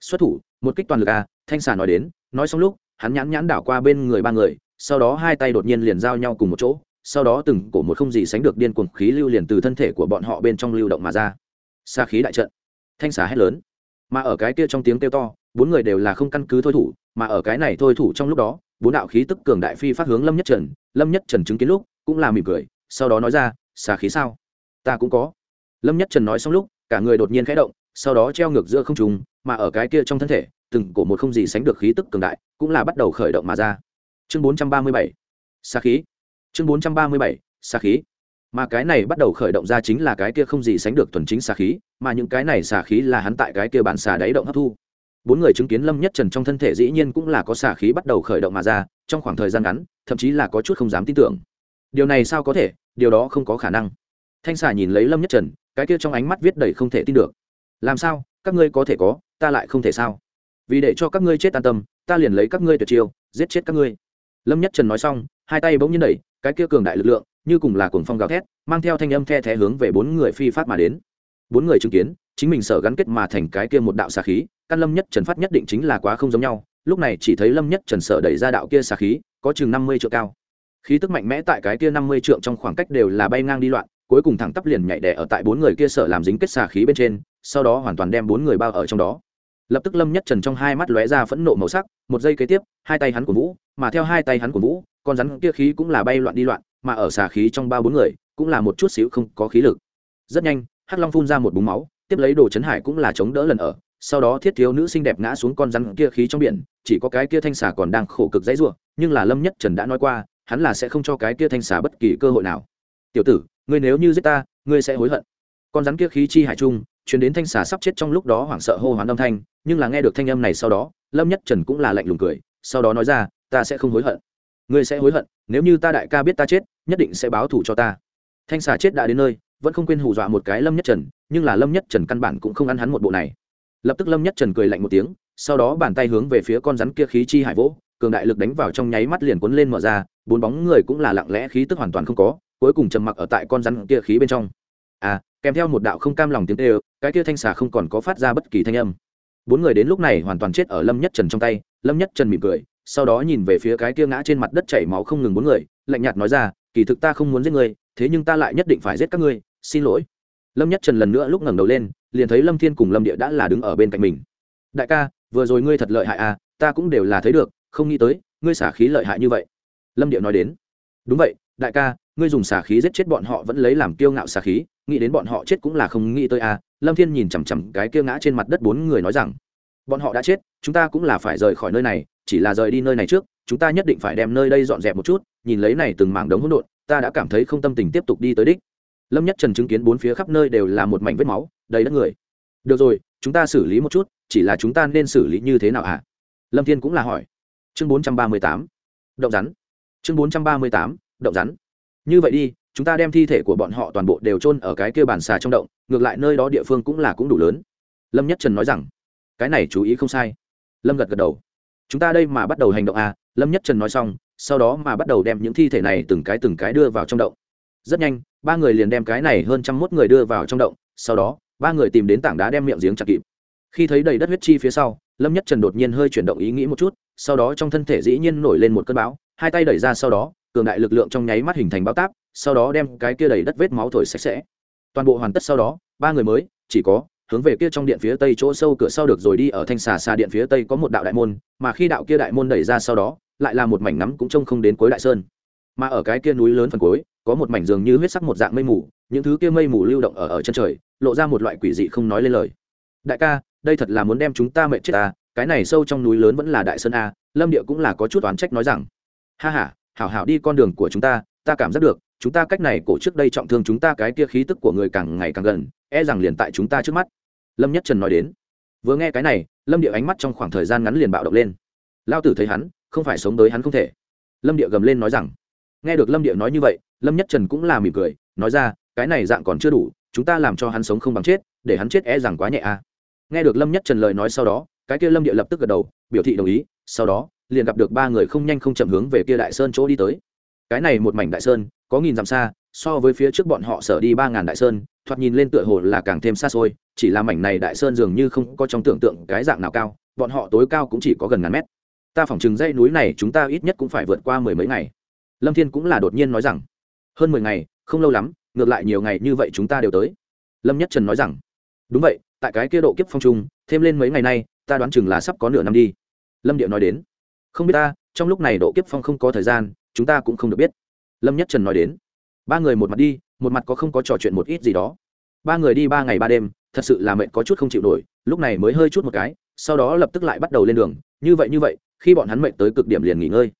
Xuất thủ, một kích toàn lực a thanh xà nói đến, nói xong lúc, hắn nhãn nhãn đảo qua bên người ba người, sau đó hai tay đột nhiên liền giao nhau cùng một chỗ sau đó từng cổ một không gì sánh được điên cuồng khí lưu liền từ thân thể của bọn họ bên trong lưu động mà ra. Xa khí đại trận. Thanh xà hét lớn. Mà ở cái kia trong tiếng kêu to, bốn người đều là không căn cứ thôi thủ, mà ở cái này thôi thủ trong lúc đó, bốn đạo khí tức cường đại phi phát hướng lâm nhất trần, lâm nhất trần chứng kiến lúc, cũng là mỉm cười, sau đó nói ra, xà khí sao? Ta cũng có. Lâm nhất trần nói xong lúc, cả người đột nhiên khẽ động, sau đó treo ngược giữa không trùng mà ở cái kia trong thân thể, từng cổ một không gì sánh được khí tức cường đại, cũng là bắt đầu khởi động mà ra. Chương bốn trăm ba mươi bảy. Xà khí chương bốn trăm ba mươi bảy, xà khí. Mà cái này bắt đầu khởi động ra chính là cái kia không gì sánh được thuần chính xà khí, mà những cái này xà khí là hắn tại cái kia bản xà đáy động hấp thu. Bốn người chứng kiến lâm nhất trần trong thân thể dĩ nhiên cũng là có xà khí bắt đầu khởi động mà ra, trong khoảng thời gian ngắn, thậm chí là có chút không dám tin tưởng. Điều này sao có thể? Điều đó không có khả năng. Thanh xà nhìn lấy lâm nhất trần, cái kia trong ánh mắt viết đầy không thể tin được. Làm sao? Các ngươi có thể có, ta lại không thể sao? Vì để cho các ngươi chết an tâm, ta liền lấy các ngươi tuyệt chiêu, giết chết các ngươi. Lâm nhất trần nói xong, hai tay bỗng nhiên đẩy cái kia cường đại lực lượng, như cùng là cuồng phong gào thét, mang theo thanh âm the thé hướng về bốn người phi phát mà đến. Bốn người chứng kiến, chính mình sở gắn kết mà thành cái kia một đạo xà khí, căn lâm nhất trần phát nhất định chính là quá không giống nhau, lúc này chỉ thấy lâm nhất trần sở đẩy ra đạo kia xà khí, có chừng năm mươi triệu cao. Khí tức mạnh mẽ tại cái kia năm mươi trượng trong khoảng cách đều là bay ngang đi loạn, cuối cùng thẳng tắp liền nhảy đẻ ở tại bốn người kia sở làm dính kết xà khí bên trên, sau đó hoàn toàn đem bốn người bao ở trong đó lập tức lâm nhất trần trong hai mắt lóe ra phẫn nộ màu sắc, một giây kế tiếp, hai tay hắn của vũ, mà theo hai tay hắn của vũ, con rắn kia khí cũng là bay loạn đi loạn, mà ở xà khí trong ba bốn người, cũng là một chút xíu không có khí lực. Rất nhanh, hắc long phun ra một búng máu, tiếp lấy đồ chấn hải cũng là chống đỡ lần ở, sau đó thiết thiếu nữ xinh đẹp ngã xuống con rắn kia khí trong biển, chỉ có cái kia thanh xà còn đang khổ cực dãy ruộng nhưng là lâm nhất trần đã nói qua, hắn là sẽ không cho cái kia thanh xà bất kỳ cơ hội nào. Tiểu tử, ngươi nếu như giết ta, ngươi sẽ hối hận. Con rắn kia khí chi hải trung chuyển đến thanh xà sắp chết trong lúc đó hoảng sợ hô hoán âm thanh, nhưng là nghe được thanh âm này sau đó, lâm nhất trần cũng là lạnh lùng cười, sau đó nói ra, ta sẽ không hối hận. Ngươi sẽ hối hận, nếu như ta đại ca biết ta chết, nhất định sẽ báo thù cho ta. Thanh xà chết đã đến nơi, vẫn không quên hù dọa một cái lâm nhất trần, nhưng là lâm nhất trần căn bản cũng không ăn hắn một bộ này. Lập tức lâm nhất trần cười lạnh một tiếng, sau đó bàn tay hướng về phía con rắn kia khí chi hải vỗ, cường đại lực đánh vào trong nháy mắt liền cuốn lên mở ra, bốn bóng người cũng là lặng lẽ khí tức hoàn toàn không có, cuối cùng trầm mặc ở tại con rắn kia khí bên trong. À kèm theo một đạo không cam lòng tiếng tê cái kia thanh xà không còn có phát ra bất kỳ thanh âm. Bốn người đến lúc này hoàn toàn chết ở lâm nhất trần trong tay lâm nhất trần mỉm cười sau đó nhìn về phía cái kia ngã trên mặt đất chảy máu không ngừng bốn người lạnh nhạt nói ra kỳ thực ta không muốn giết người, thế nhưng ta lại nhất định phải giết các ngươi xin lỗi. Lâm nhất trần lần nữa lúc ngẩng đầu lên liền thấy lâm thiên cùng lâm địa đã là đứng ở bên cạnh mình. Đại ca vừa rồi ngươi thật lợi hại à ta cũng đều là thấy được không nghĩ tới ngươi xả khí lợi hại như vậy. Lâm địa nói đến. Đúng vậy đại ca ngươi dùng xả khí giết chết bọn họ vẫn lấy làm kiêu ngạo xả khí nghĩ đến bọn họ chết cũng là không nghĩ tới a lâm thiên nhìn chằm chằm cái kia ngã trên mặt đất bốn người nói rằng, bọn họ đã chết, chúng ta cũng là phải rời khỏi nơi này, chỉ là rời đi nơi này trước, chúng ta nhất định phải đem nơi đây dọn dẹp một chút, nhìn lấy này từng mảng đống hỗn độn, ta đã cảm thấy không tâm tình tiếp tục đi tới đích. Lâm nhất trần chứng kiến bốn phía khắp nơi đều là một mảnh vết máu, đầy đất người. Được rồi, chúng ta xử lý một chút, chỉ là chúng ta nên xử lý như thế nào ạ à? lâm thiên cũng là hỏi. Chương bốn trăm ba mươi tám. Động rắn. Chương bốn trăm ba mươi tám. Động rắn. Như vậy đi chúng ta đem thi thể của bọn họ toàn bộ đều chôn ở cái kia bản xà trong động, ngược lại nơi đó địa phương cũng là cũng đủ lớn. Lâm nhất trần nói rằng. Cái này chú ý không sai. Lâm gật gật đầu. Chúng ta đây mà bắt đầu hành động à? Lâm nhất trần nói xong, sau đó mà bắt đầu đem những thi thể này từng cái từng cái đưa vào trong động. Rất nhanh, ba người liền đem cái này hơn trăm mốt người đưa vào trong động, sau đó, ba người tìm đến tảng đá đem miệng giếng chặt kịp. Khi thấy đầy đất huyết chi phía sau lâm nhất trần đột nhiên hơi chuyển động ý nghĩ một chút, sau đó trong thân thể dĩ nhiên nổi lên một cơn bão, hai tay đẩy ra sau đó, cường đại lực lượng trong nháy mắt hình thành bão táp, sau đó đem cái kia đầy đất vết máu thổi sạch sẽ. Toàn bộ hoàn tất sau đó, ba người mới, chỉ có, hướng về kia trong điện phía tây chỗ sâu cửa sau được rồi đi ở thanh xà xà điện phía tây có một đạo đại môn, mà khi đạo kia đại môn đẩy ra sau đó, lại là một mảnh nắm cũng trông không đến cuối đại sơn. Mà ở cái kia núi lớn phần cuối, có một mảnh dường như huyết sắc một dạng mây mù, những thứ kia mây mù lưu động ở ở chân trời, lộ ra một loại quỷ dị không nói lên lời. Đại ca đây thật là muốn đem chúng ta mệt chết ta, cái này sâu trong núi lớn vẫn là đại sơn a, Lâm Địa cũng là có chút oán trách nói rằng. Ha ha, hảo hảo đi con đường của chúng ta, ta cảm giác được, chúng ta cách này cổ trước đây trọng thương chúng ta cái kia khí tức của người càng ngày càng gần, e rằng liền tại chúng ta trước mắt. Lâm Nhất Trần nói đến. Vừa nghe cái này, Lâm Địa ánh mắt trong khoảng thời gian ngắn liền bạo động lên. lao tử thấy hắn, không phải sống tới hắn không thể. Lâm Địa gầm lên nói rằng. Nghe được Lâm Địa nói như vậy, Lâm Nhất Trần cũng là mỉm cười, nói ra, cái này dạng còn chưa đủ, chúng ta làm cho hắn sống không bằng chết, để hắn chết e rằng quá nhẹ a. À nghe được lâm nhất trần lời nói sau đó, cái kia lâm địa lập tức gật đầu, biểu thị đồng ý, sau đó, liền gặp được ba người không nhanh không chậm hướng về kia đại sơn chỗ đi tới. Cái này một mảnh đại sơn, có nghìn dặm xa, so với phía trước bọn họ sở đi ba ngàn đại sơn, thoạt nhìn lên tựa hồ là càng thêm xa xôi, chỉ là mảnh này đại sơn dường như không có trong tưởng tượng cái dạng nào cao, bọn họ tối cao cũng chỉ có gần ngàn mét. Ta phỏng chừng dãy núi này chúng ta ít nhất cũng phải vượt qua mười mấy ngày. Lâm thiên cũng là đột nhiên nói rằng, hơn mười ngày, không lâu lắm, ngược lại nhiều ngày như vậy chúng ta đều tới. Lâm nhất trần nói rằng, đúng vậy tại cái kia độ kiếp phong trung, thêm lên mấy ngày nay, ta đoán chừng là sắp có nửa năm đi. Lâm điệu nói đến. Không biết ta, trong lúc này độ kiếp phong không có thời gian, chúng ta cũng không được biết. Lâm nhất trần nói đến. Ba người một mặt đi, một mặt có không có trò chuyện một ít gì đó. Ba người đi ba ngày ba đêm, thật sự là mệnh có chút không chịu nổi, lúc này mới hơi chút một cái, sau đó lập tức lại bắt đầu lên đường, như vậy như vậy, khi bọn hắn mệnh tới cực điểm liền nghỉ ngơi.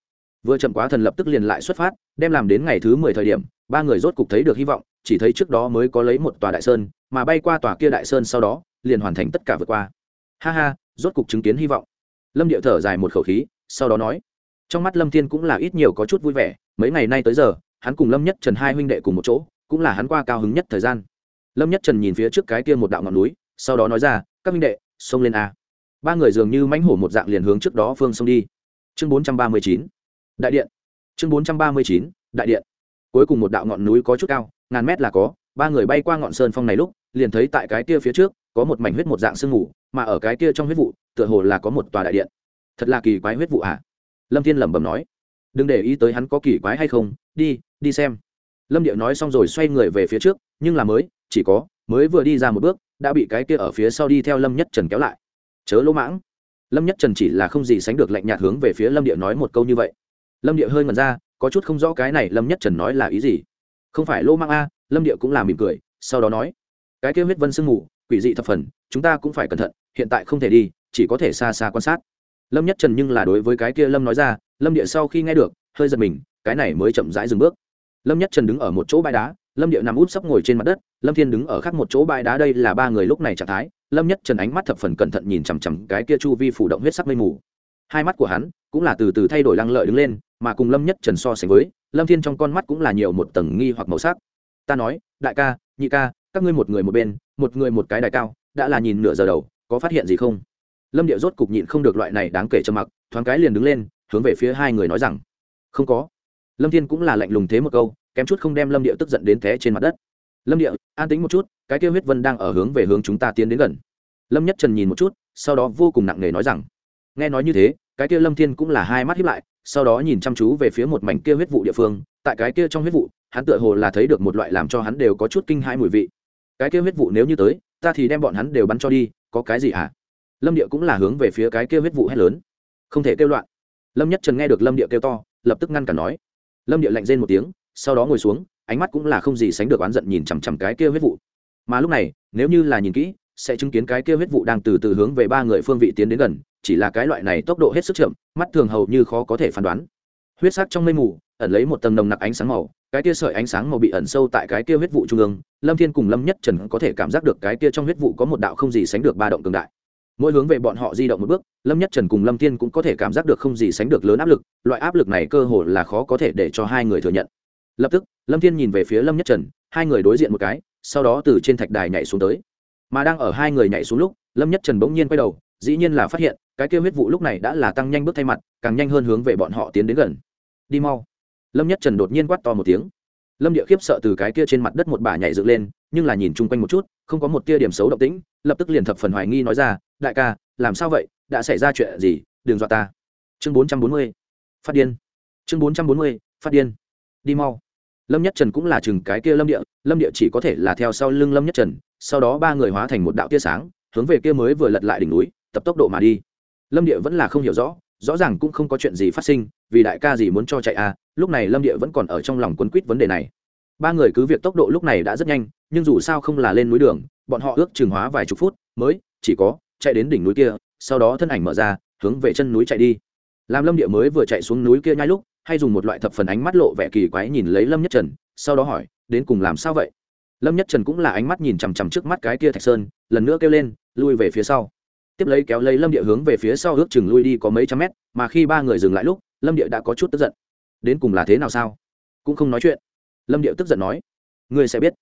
Vừa chậm quá thần lập tức liền lại xuất phát, đem làm đến ngày thứ mười thời điểm, ba người rốt cục thấy được hy vọng, chỉ thấy trước đó mới có lấy một tòa đại sơn, mà bay qua tòa kia đại sơn sau đó liền hoàn thành tất cả vượt qua. Ha ha, rốt cục chứng kiến hy vọng. Lâm điệu thở dài một khẩu khí, sau đó nói, trong mắt lâm thiên cũng là ít nhiều có chút vui vẻ, mấy ngày nay tới giờ, hắn cùng lâm nhất trần hai huynh đệ cùng một chỗ, cũng là hắn qua cao hứng nhất thời gian. Lâm nhất trần nhìn phía trước cái kia một đạo ngọn núi, sau đó nói ra, các huynh đệ, xông lên a. Ba người dường như mãnh hổ một dạng liền hướng trước đó phương xông đi. Chương bốn trăm ba mươi chín, đại điện. Chương bốn trăm ba mươi chín, đại điện. Cuối cùng một đạo ngọn núi có chút cao, ngàn mét là có, ba người bay qua ngọn sơn phong này lúc, liền thấy tại cái kia phía trước có một mảnh huyết một dạng sương mù mà ở cái kia trong huyết vụ tựa hồ là có một tòa đại điện. Thật là kỳ quái huyết vụ ạ à? lâm thiên lẩm bẩm nói. Đừng để ý tới hắn có kỳ quái hay không đi đi xem. Lâm điệu nói xong rồi xoay người về phía trước nhưng là mới chỉ có mới vừa đi ra một bước đã bị cái kia ở phía sau đi theo lâm nhất trần kéo lại. Chớ lỗ mãng. Lâm nhất trần chỉ là không gì sánh được lạnh nhạt hướng về phía lâm điệu nói một câu như vậy. Lâm điệu hơi ngẩn ra có chút không rõ cái này lâm nhất trần nói là ý gì. Không phải lỗ mãng a à, lâm điệu cũng là mỉm cười sau đó nói. Cái kia huyết vân sương mù quỷ dị thập phần, chúng ta cũng phải cẩn thận, hiện tại không thể đi, chỉ có thể xa xa quan sát. Lâm nhất trần nhưng là đối với cái kia lâm nói ra, lâm địa sau khi nghe được, hơi giật mình, cái này mới chậm rãi dừng bước. Lâm nhất trần đứng ở một chỗ bãi đá, lâm địa nằm úp sấp ngồi trên mặt đất, lâm thiên đứng ở khác một chỗ bãi đá đây là ba người lúc này trạng thái. Lâm nhất trần ánh mắt thập phần cẩn thận nhìn chằm chằm cái kia chu vi phủ động huyết sắc mây mù. Hai mắt của hắn cũng là từ từ thay đổi lăng lợi đứng lên, mà cùng lâm nhất trần so sánh với, lâm thiên trong con mắt cũng là nhiều một tầng nghi hoặc màu sắc. Ta nói, đại ca, nhị ca các ngươi một người một bên, một người một cái đài cao, đã là nhìn nửa giờ đầu, có phát hiện gì không? Lâm điệu rốt cục nhịn không được loại này đáng kể cho mặc, thoáng cái liền đứng lên, hướng về phía hai người nói rằng, không có. Lâm thiên cũng là lạnh lùng thế một câu, kém chút không đem lâm điệu tức giận đến thế trên mặt đất. Lâm điệu, an tính một chút, cái kêu huyết vân đang ở hướng về hướng chúng ta tiến đến gần. Lâm nhất trần nhìn một chút, sau đó vô cùng nặng nề nói rằng, nghe nói như thế, cái kia lâm thiên cũng là hai mắt hiếp lại, sau đó nhìn chăm chú về phía một mảnh kia huyết vụ địa phương, tại cái kia trong huyết vụ, hắn tựa hồ là thấy được một loại làm cho hắn đều có chút kinh hãi mùi vị cái kia huyết vụ nếu như tới, ta thì đem bọn hắn đều bắn cho đi, có cái gì hả? Lâm địa cũng là hướng về phía cái kia huyết vụ hét lớn. Không thể kêu loạn. Lâm nhất trần nghe được lâm địa kêu to, lập tức ngăn cản nói. Lâm địa lạnh rên một tiếng, sau đó ngồi xuống, ánh mắt cũng là không gì sánh được oán giận nhìn chằm chằm cái kia huyết vụ. Mà lúc này, nếu như là nhìn kỹ, sẽ chứng kiến cái kia huyết vụ đang từ từ hướng về ba người phương vị tiến đến gần, chỉ là cái loại này tốc độ hết sức chậm, mắt thường hầu như khó có thể phán đoán. Huyết sắc trong mây mù, ẩn lấy một tầng nồng nặc ánh sáng màu cái tia sợi ánh sáng màu bị ẩn sâu tại cái tia huyết vụ trung ương, lâm thiên cùng lâm nhất trần có thể cảm giác được cái tia trong huyết vụ có một đạo không gì sánh được ba động cường đại. Mỗi hướng về bọn họ di động một bước, lâm nhất trần cùng lâm thiên cũng có thể cảm giác được không gì sánh được lớn áp lực, loại áp lực này cơ hồ là khó có thể để cho hai người thừa nhận. Lập tức, lâm thiên nhìn về phía lâm nhất trần, hai người đối diện một cái, sau đó từ trên thạch đài nhảy xuống tới. Mà đang ở hai người nhảy xuống lúc, lâm nhất trần bỗng nhiên quay đầu, dĩ nhiên là phát hiện, cái kia huyết vụ lúc này đã là tăng nhanh bước thay mặt, càng nhanh hơn hướng về bọn họ tiến đến gần. Đi mau lâm nhất trần đột nhiên quát to một tiếng. Lâm địa khiếp sợ từ cái kia trên mặt đất một bà nhảy dựng lên, nhưng là nhìn chung quanh một chút, không có một tia điểm xấu động tĩnh, lập tức liền thập phần hoài nghi nói ra, đại ca, làm sao vậy? Đã xảy ra chuyện gì? Đừng dọa ta. Chương bốn trăm bốn mươi. Phát điên. Chương bốn trăm bốn mươi. Phát điên. Đi mau. Lâm nhất trần cũng là chừng cái kia lâm địa lâm địa chỉ có thể là theo sau lưng lâm nhất trần, sau đó ba người hóa thành một đạo tia sáng, hướng về kia mới vừa lật lại đỉnh núi, tập tốc độ mà đi. Lâm địa vẫn là không hiểu rõ rõ ràng cũng không có chuyện gì phát sinh, vì đại ca gì muốn cho chạy à lúc này lâm địa vẫn còn ở trong lòng quấn quýt vấn đề này. Ba người cứ việc tốc độ lúc này đã rất nhanh, nhưng dù sao không là lên núi đường, bọn họ ước chừng hóa vài chục phút, mới chỉ có chạy đến đỉnh núi kia, sau đó thân ảnh mở ra, hướng về chân núi chạy đi. Làm lâm địa mới vừa chạy xuống núi kia ngay lúc, hay dùng một loại thập phần ánh mắt lộ vẻ kỳ quái nhìn lấy lâm nhất trần, sau đó hỏi, đến cùng làm sao vậy? Lâm nhất trần cũng là ánh mắt nhìn chằm chằm trước mắt cái kia thạch sơn, lần nữa kêu lên, lui về phía sau. Tiếp lấy kéo lấy lâm địa hướng về phía sau ước chừng lui đi có mấy trăm mét, mà khi ba người dừng lại lúc, lâm địa đã có chút tức giận đến cùng là thế nào sao? Cũng không nói chuyện. Lâm điệu tức giận nói, ngươi sẽ biết.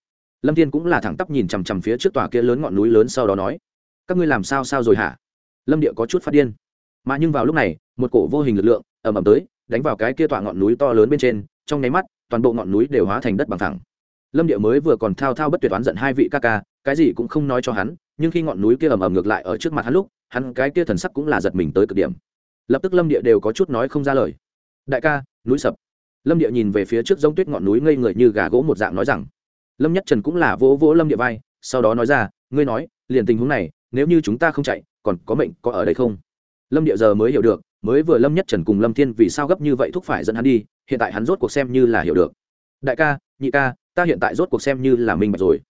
Lâm thiên cũng là thẳng tắp nhìn chằm chằm phía trước tòa kia lớn ngọn núi lớn sau đó nói, các ngươi làm sao sao rồi hả? Lâm điệu có chút phát điên. Mà nhưng vào lúc này, một cổ vô hình lực lượng ầm ầm tới, đánh vào cái kia tòa ngọn núi to lớn bên trên, trong nháy mắt, toàn bộ ngọn núi đều hóa thành đất bằng thẳng lâm điệu mới vừa còn thao thao bất tuyệt oán giận hai vị ca ca, cái gì cũng không nói cho hắn, nhưng khi ngọn núi kia ầm ầm ngược lại ở trước mặt hắn lúc, hắn cái kia thần sắc cũng là giật mình tới cực điểm. Lập tức lâm địa đều có chút nói không ra lời đại ca, núi sập. Lâm địa nhìn về phía trước giống tuyết ngọn núi ngây người như gà gỗ một dạng nói rằng, lâm nhất trần cũng là vỗ vỗ lâm địa vai, sau đó nói ra, ngươi nói, liền tình huống này, nếu như chúng ta không chạy, còn có mệnh có ở đây không? Lâm địa giờ mới hiểu được, mới vừa lâm nhất trần cùng lâm thiên vì sao gấp như vậy thúc phải dẫn hắn đi, hiện tại hắn rốt cuộc xem như là hiểu được. Đại ca, nhị ca, ta hiện tại rốt cuộc xem như là minh bạch rồi.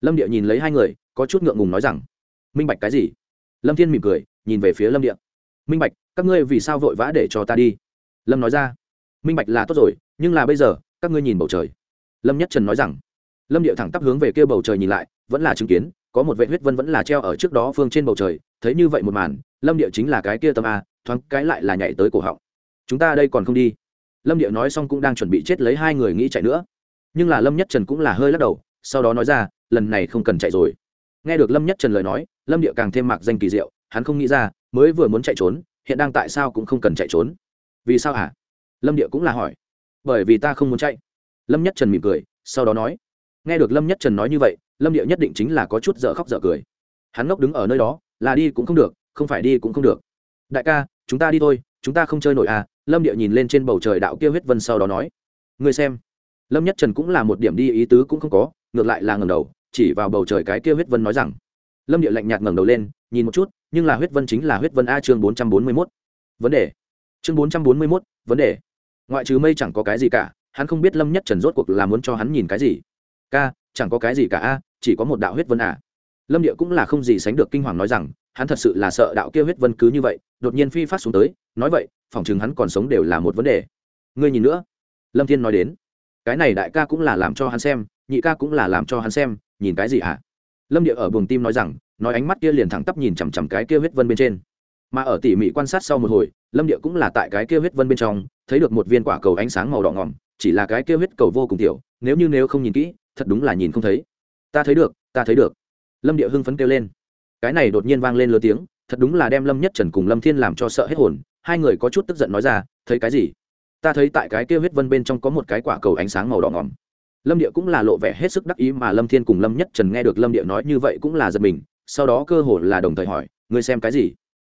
Lâm địa nhìn lấy hai người, có chút ngượng ngùng nói rằng, minh bạch cái gì? Lâm thiên mỉm cười, nhìn về phía lâm địa, minh bạch, các ngươi vì sao vội vã để cho ta đi? lâm nói ra. Minh bạch là tốt rồi, nhưng là bây giờ, các ngươi nhìn bầu trời. Lâm nhất trần nói rằng. Lâm điệu thẳng tắp hướng về kia bầu trời nhìn lại, vẫn là chứng kiến, có một vệ huyết vân vẫn là treo ở trước đó phương trên bầu trời, thấy như vậy một màn, lâm điệu chính là cái kia tâm a, thoáng cái lại là nhảy tới cổ họng. Chúng ta đây còn không đi. Lâm điệu nói xong cũng đang chuẩn bị chết lấy hai người nghĩ chạy nữa. Nhưng là lâm nhất trần cũng là hơi lắc đầu, sau đó nói ra, lần này không cần chạy rồi. Nghe được lâm nhất trần lời nói, lâm điệu càng thêm mặc danh kỳ diệu, hắn không nghĩ ra, mới vừa muốn chạy trốn, hiện đang tại sao cũng không cần chạy trốn vì sao hả? Lâm địa cũng là hỏi. Bởi vì ta không muốn chạy. Lâm nhất trần mỉm cười, sau đó nói. Nghe được lâm nhất trần nói như vậy, lâm địa nhất định chính là có chút dở khóc dở cười. Hắn ngốc đứng ở nơi đó, là đi cũng không được, không phải đi cũng không được. Đại ca, chúng ta đi thôi, chúng ta không chơi nổi à? Lâm địa nhìn lên trên bầu trời đạo kia huyết vân sau đó nói. Người xem. Lâm nhất trần cũng là một điểm đi ý tứ cũng không có, ngược lại là ngầm đầu, chỉ vào bầu trời cái kia huyết vân nói rằng. Lâm địa lạnh nhạt ngẩng đầu lên, nhìn một chút, nhưng là huyết vân chính là huyết vân a chương bốn trăm bốn mươi mốt. Vấn đề chương bốn trăm bốn mươi mốt, vấn đề. Ngoại trừ mây chẳng có cái gì cả, hắn không biết lâm nhất trần rốt cuộc là muốn cho hắn nhìn cái gì. Ca, chẳng có cái gì cả a, chỉ có một đạo huyết vân à. lâm địa cũng là không gì sánh được kinh hoàng nói rằng, hắn thật sự là sợ đạo kia huyết vân cứ như vậy, đột nhiên phi phát xuống tới, nói vậy, phòng trường hắn còn sống đều là một vấn đề. Ngươi nhìn nữa. Lâm thiên nói đến. Cái này đại ca cũng là làm cho hắn xem, nhị ca cũng là làm cho hắn xem, nhìn cái gì hả? À? lâm địa ở buồng tim nói rằng, nói ánh mắt kia liền thẳng tắp nhìn chằm chằm cái kia huyết vân bên trên. Mà ở tỉ mỉ quan sát sau một hồi lâm địa cũng là tại cái kia huyết vân bên trong, thấy được một viên quả cầu ánh sáng màu đỏ ngỏm, chỉ là cái kia huyết cầu vô cùng tiểu, nếu như nếu không nhìn kỹ, thật đúng là nhìn không thấy. Ta thấy được, ta thấy được. Lâm địa hưng phấn kêu lên. Cái này đột nhiên vang lên lớn tiếng, thật đúng là đem lâm nhất trần cùng lâm thiên làm cho sợ hết hồn, hai người có chút tức giận nói ra, thấy cái gì? Ta thấy tại cái kia huyết vân bên trong có một cái quả cầu ánh sáng màu đỏ ngỏm. Lâm địa cũng là lộ vẻ hết sức đắc ý mà lâm thiên cùng lâm nhất trần nghe được lâm địa nói như vậy cũng là giật mình, sau đó cơ hồ là đồng thời hỏi, ngươi xem cái gì?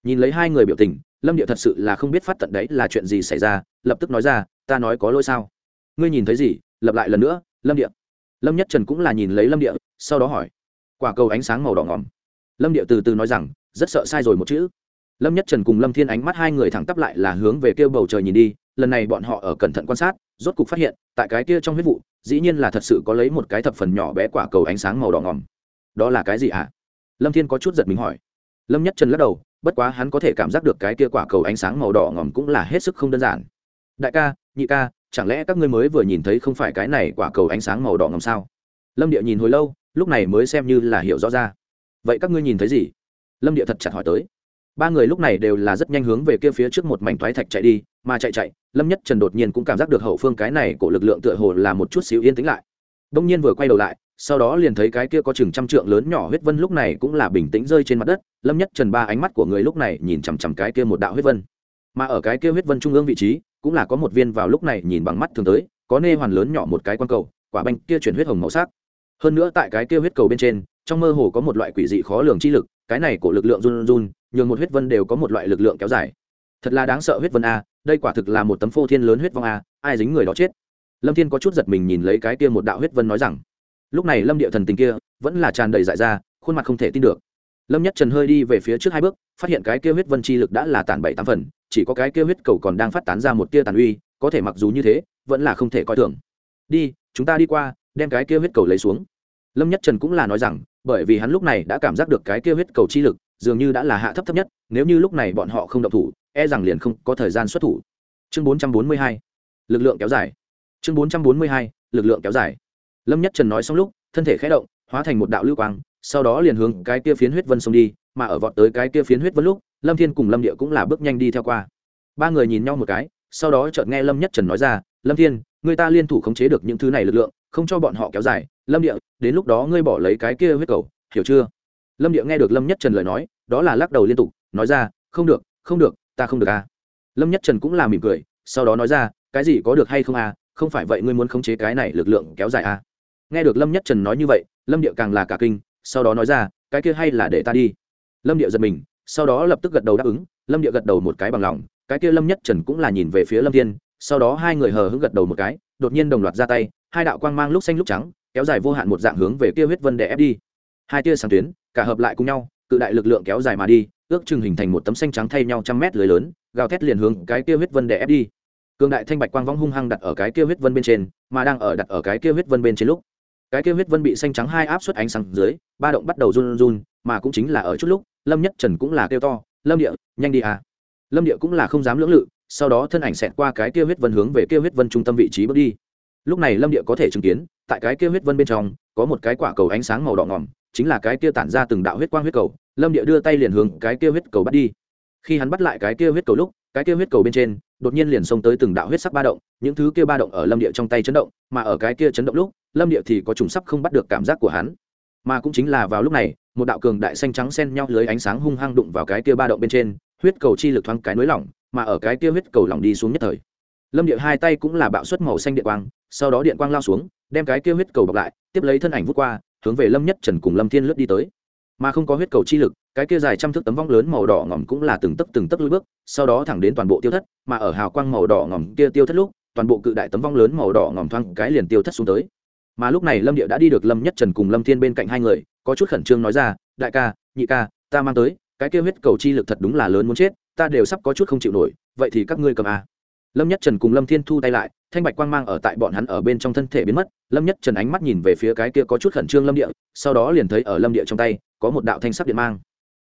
nhìn lấy hai người biểu tình, lâm địa thật sự là không biết phát tận đấy là chuyện gì xảy ra, lập tức nói ra, ta nói có lỗi sao? Ngươi nhìn thấy gì? Lặp lại lần nữa, lâm địa lâm nhất trần cũng là nhìn lấy lâm địa sau đó hỏi, quả cầu ánh sáng màu đỏ ngòm. Lâm địa từ từ nói rằng, rất sợ sai rồi một chữ. Lâm nhất trần cùng lâm thiên ánh mắt hai người thẳng tắp lại là hướng về kêu bầu trời nhìn đi, lần này bọn họ ở cẩn thận quan sát, rốt cục phát hiện, tại cái kia trong huyết vụ, dĩ nhiên là thật sự có lấy một cái thập phần nhỏ bé quả cầu ánh sáng màu đỏ ngòm. Đó là cái gì ạ à? lâm thiên có chút giật mình hỏi. Lâm nhất trần lắc đầu bất quá hắn có thể cảm giác được cái kia quả cầu ánh sáng màu đỏ ngòm cũng là hết sức không đơn giản. Đại ca, nhị ca, chẳng lẽ các ngươi mới vừa nhìn thấy không phải cái này quả cầu ánh sáng màu đỏ ngòm sao? Lâm địa nhìn hồi lâu, lúc này mới xem như là hiểu rõ ra. Vậy các ngươi nhìn thấy gì? Lâm địa thật chặt hỏi tới. Ba người lúc này đều là rất nhanh hướng về kia phía trước một mảnh toái thạch chạy đi, mà chạy chạy, lâm nhất trần đột nhiên cũng cảm giác được hậu phương cái này của lực lượng tựa hồ là một chút xíu yên tĩnh lại. Đông nhiên vừa quay đầu lại sau đó liền thấy cái kia có chừng trăm trượng lớn nhỏ huyết vân lúc này cũng là bình tĩnh rơi trên mặt đất, lâm nhất trần ba ánh mắt của người lúc này nhìn chằm chằm cái kia một đạo huyết vân. Mà ở cái kia huyết vân trung ương vị trí, cũng là có một viên vào lúc này nhìn bằng mắt thường tới, có nê hoàn lớn nhỏ một cái quan cầu, quả banh kia chuyển huyết hồng màu sắc. Hơn nữa tại cái kia huyết cầu bên trên, trong mơ hồ có một loại quỷ dị khó lường chi lực, cái này của lực lượng run run, nhường một huyết vân đều có một loại lực lượng kéo dài. Thật là đáng sợ huyết vân a, đây quả thực là một tấm phô thiên lớn huyết vong a, ai dính người đó chết. Lâm thiên có chút giật mình nhìn lấy cái kia một đạo huyết vân nói rằng lúc này lâm địa thần tình kia vẫn là tràn đầy dại ra, khuôn mặt không thể tin được. Lâm nhất trần hơi đi về phía trước hai bước, phát hiện cái kia huyết vân chi lực đã là tàn bảy tám phần, chỉ có cái kia huyết cầu còn đang phát tán ra một tia tàn uy, có thể mặc dù như thế, vẫn là không thể coi thường. Đi, chúng ta đi qua, đem cái kia huyết cầu lấy xuống. Lâm nhất trần cũng là nói rằng, bởi vì hắn lúc này đã cảm giác được cái kia huyết cầu chi lực dường như đã là hạ thấp thấp nhất, nếu như lúc này bọn họ không động thủ e rằng liền không có thời gian xuất thủ. Chương 442 lực lượng kéo dài. Chương 442 lực lượng kéo dài lâm nhất trần nói xong lúc, thân thể khẽ động, hóa thành một đạo lưu quang, sau đó liền hướng cái kia phiến huyết vân xông đi, mà ở vọt tới cái kia phiến huyết vân lúc, lâm thiên cùng lâm địa cũng là bước nhanh đi theo qua. Ba người nhìn nhau một cái, sau đó chợt nghe lâm nhất trần nói ra, lâm thiên, người ta liên thủ khống chế được những thứ này lực lượng, không cho bọn họ kéo dài. Lâm địa, đến lúc đó ngươi bỏ lấy cái kia huyết cầu, hiểu chưa? Lâm địa nghe được lâm nhất trần lời nói, đó là lắc đầu liên tục, nói ra, không được không được, ta không được à. Lâm nhất trần cũng là mỉm cười, sau đó nói ra, cái gì có được hay không à? Không phải vậy ngươi muốn khống chế cái này lực lượng kéo dài à? nghe được lâm nhất trần nói như vậy, lâm điệu càng là cả kinh, sau đó nói ra, cái kia hay là để ta đi. Lâm điệu giật mình, sau đó lập tức gật đầu đáp ứng, lâm điệu gật đầu một cái bằng lòng, cái kia lâm nhất trần cũng là nhìn về phía lâm thiên, sau đó hai người hờ hững gật đầu một cái, đột nhiên đồng loạt ra tay, hai đạo quang mang lúc xanh lúc trắng, kéo dài vô hạn một dạng hướng về kia huyết vân để ép đi. Hai tia sáng tuyến, cả hợp lại cùng nhau, cự đại lực lượng kéo dài mà đi, ước chừng hình thành một tấm xanh trắng thay nhau trăm mét lưới lớn, gào thét liền hướng cái kia huyết vân để ép đi. Cương đại thanh bạch quang vong hung hăng đặt ở cái kia huyết vân bên trên, mà đang ở đặt ở cái kia huyết vân bên trên lúc cái kia huyết vân bị xanh trắng hai áp suất ánh sáng dưới, ba động bắt đầu run run mà cũng chính là ở chút lúc, lâm nhất trần cũng là kêu to, lâm địa, nhanh đi à. Lâm địa cũng là không dám lưỡng lự, sau đó thân ảnh xẹt qua cái kia huyết vân hướng về kia huyết vân trung tâm vị trí bước đi. Lúc này lâm địa có thể chứng kiến, tại cái kia huyết vân bên trong, có một cái quả cầu ánh sáng màu đỏ ngỏm chính là cái kia tản ra từng đạo huyết quang huyết cầu. Lâm địa đưa tay liền hướng cái kia huyết cầu bắt đi. Khi hắn bắt lại cái kia huyết cầu lúc, cái kia huyết cầu bên trên đột nhiên liền xông tới từng đạo huyết sắc ba động, những thứ kia ba động ở lâm địa trong tay chấn động, mà ở cái kia chấn động lúc, lâm địa thì có trùng sắp không bắt được cảm giác của hắn. Mà cũng chính là vào lúc này, một đạo cường đại xanh trắng xen nhau lưới ánh sáng hung hăng đụng vào cái kia ba động bên trên, huyết cầu chi lực thoáng cái nới lỏng, mà ở cái kia huyết cầu lỏng đi xuống nhất thời. Lâm địa hai tay cũng là bạo xuất màu xanh điện quang, sau đó điện quang lao xuống, đem cái kia huyết cầu bọc lại, tiếp lấy thân ảnh vút qua, hướng về lâm nhất trần cùng lâm thiên lướt đi tới mà không có huyết cầu chi lực, cái kia dài trăm thước tấm vong lớn màu đỏ ngỏm cũng là từng tấc từng tấc lưỡi bước, sau đó thẳng đến toàn bộ tiêu thất, mà ở hào quang màu đỏ ngỏm kia tiêu thất lúc, toàn bộ cự đại tấm vong lớn màu đỏ ngỏm thoáng cái liền tiêu thất xuống tới. Mà lúc này lâm địa đã đi được lâm nhất trần cùng lâm thiên bên cạnh hai người, có chút khẩn trương nói ra, đại ca, nhị ca, ta mang tới, cái kia huyết cầu chi lực thật đúng là lớn muốn chết, ta đều sắp có chút không chịu nổi, vậy thì các ngươi cầm a lâm nhất trần cùng lâm thiên thu tay lại, thanh bạch quang mang ở tại bọn hắn ở bên trong thân thể biến mất, lâm nhất trần ánh mắt nhìn về phía cái kia có chút khẩn trương lâm địa, sau đó liền thấy ở lâm địa trong tay có một đạo thanh sắc điện mang.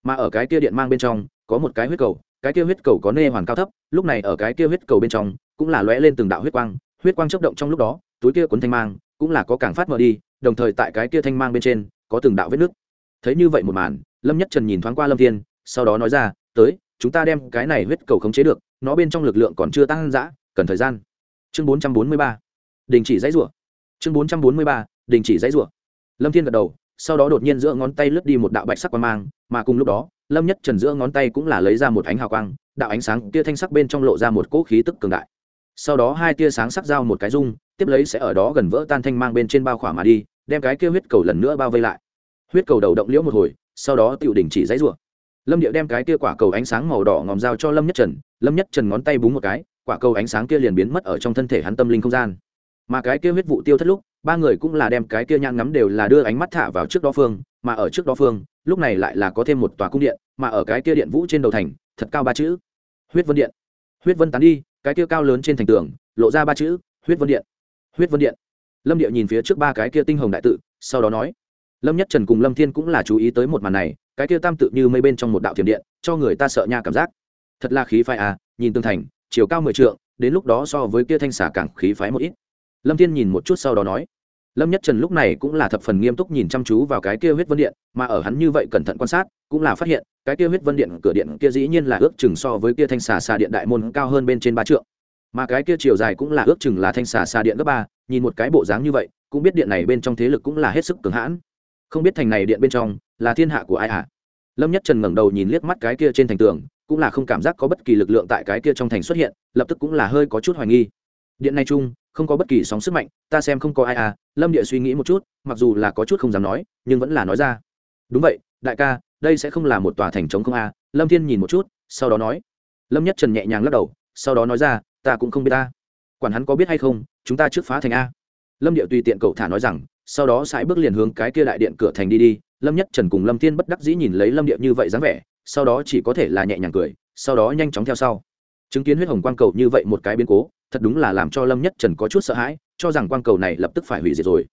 Mà ở cái kia điện mang bên trong, có một cái huyết cầu, cái kia huyết cầu có nê hoàn cao thấp, lúc này ở cái kia huyết cầu bên trong, cũng là lóe lên từng đạo huyết quang huyết quang chốc động trong lúc đó, túi kia cuốn thanh mang, cũng là có càng phát mở đi, đồng thời tại cái kia thanh mang bên trên, có từng đạo vết nước thấy như vậy một màn, lâm nhất trần nhìn thoáng qua lâm thiên, sau đó nói ra, tới, chúng ta đem cái này huyết cầu khống chế được, nó bên trong lực lượng còn chưa tăng dã, cần thời gian. Chương 443 đình chỉ dãy rủa. Chương 443 đình chỉ dãy rủa. Lâm thiên gật đầu sau đó đột nhiên giữa ngón tay lướt đi một đạo bạch sắc quang mang, mà cùng lúc đó, lâm nhất trần giữa ngón tay cũng là lấy ra một ánh hào quang, đạo ánh sáng tia thanh sắc bên trong lộ ra một cỗ khí tức cường đại. Sau đó hai tia sáng sắc giao một cái rung, tiếp lấy sẽ ở đó gần vỡ tan thanh mang bên trên bao khỏa mà đi, đem cái kia huyết cầu lần nữa bao vây lại. Huyết cầu đầu động liễu một hồi, sau đó tựu đỉnh chỉ dãy rủa. Lâm điệu đem cái kia quả cầu ánh sáng màu đỏ ngòm dao cho lâm nhất trần, lâm nhất trần ngón tay búng một cái, quả cầu ánh sáng kia liền biến mất ở trong thân thể hắn tâm linh không gian. Mà cái kia huyết vụ tiêu thất lúc ba người cũng là đem cái kia nhãn ngắm đều là đưa ánh mắt thả vào trước đó phương, mà ở trước đó phương, lúc này lại là có thêm một tòa cung điện, mà ở cái kia điện vũ trên đầu thành, thật cao ba chữ. Huyết vân điện. Huyết vân tán đi, cái kia cao lớn trên thành tường, lộ ra ba chữ, huyết vân điện. Huyết vân điện. Lâm điệu nhìn phía trước ba cái kia tinh hồng đại tự, sau đó nói, lâm nhất trần cùng lâm thiên cũng là chú ý tới một màn này, cái kia tam tự như mây bên trong một đạo thiểm điện, cho người ta sợ nha cảm giác. Thật là khí phái à nhìn tương thành, chiều cao mười trượng, đến lúc đó so với kia thanh xả càng khí phái một ít. Lâm thiên nhìn một chút sau đó nói lâm nhất trần lúc này cũng là thập phần nghiêm túc nhìn chăm chú vào cái kia huyết vân điện, mà ở hắn như vậy cẩn thận quan sát, cũng là phát hiện, cái kia huyết vân điện, cửa điện kia dĩ nhiên là ước chừng so với kia thanh xà xà điện đại môn cao hơn bên trên ba trượng. Mà cái kia chiều dài cũng là ước chừng là thanh xà xà điện gấp ba, nhìn một cái bộ dáng như vậy, cũng biết điện này bên trong thế lực cũng là hết sức cường hãn. Không biết thành này điện bên trong, là thiên hạ của ai ạ à? lâm nhất trần ngẩng đầu nhìn liếc mắt cái kia trên thành tường, cũng là không cảm giác có bất kỳ lực lượng tại cái kia trong thành xuất hiện, lập tức cũng là hơi có chút hoài nghi. Điện này chung không có bất kỳ sóng sức mạnh, ta xem không có ai à lâm địa suy nghĩ một chút, mặc dù là có chút không dám nói, nhưng vẫn là nói ra. Đúng vậy, đại ca, đây sẽ không là một tòa thành trống không à lâm thiên nhìn một chút, sau đó nói. Lâm nhất trần nhẹ nhàng lắc đầu, sau đó nói ra, ta cũng không biết ta. Quản hắn có biết hay không, chúng ta trước phá thành a. Lâm địa tùy tiện cậu thả nói rằng, sau đó sải bước liền hướng cái kia đại điện cửa thành đi đi. Lâm nhất trần cùng lâm thiên bất đắc dĩ nhìn lấy lâm địa như vậy dáng vẻ, sau đó chỉ có thể là nhẹ nhàng cười, sau đó nhanh chóng theo sau. Chứng kiến huyết hồng quan cầu như vậy một cái biến cố thật đúng là làm cho lâm nhất trần có chút sợ hãi, cho rằng quan cầu này lập tức phải hủy diệt rồi.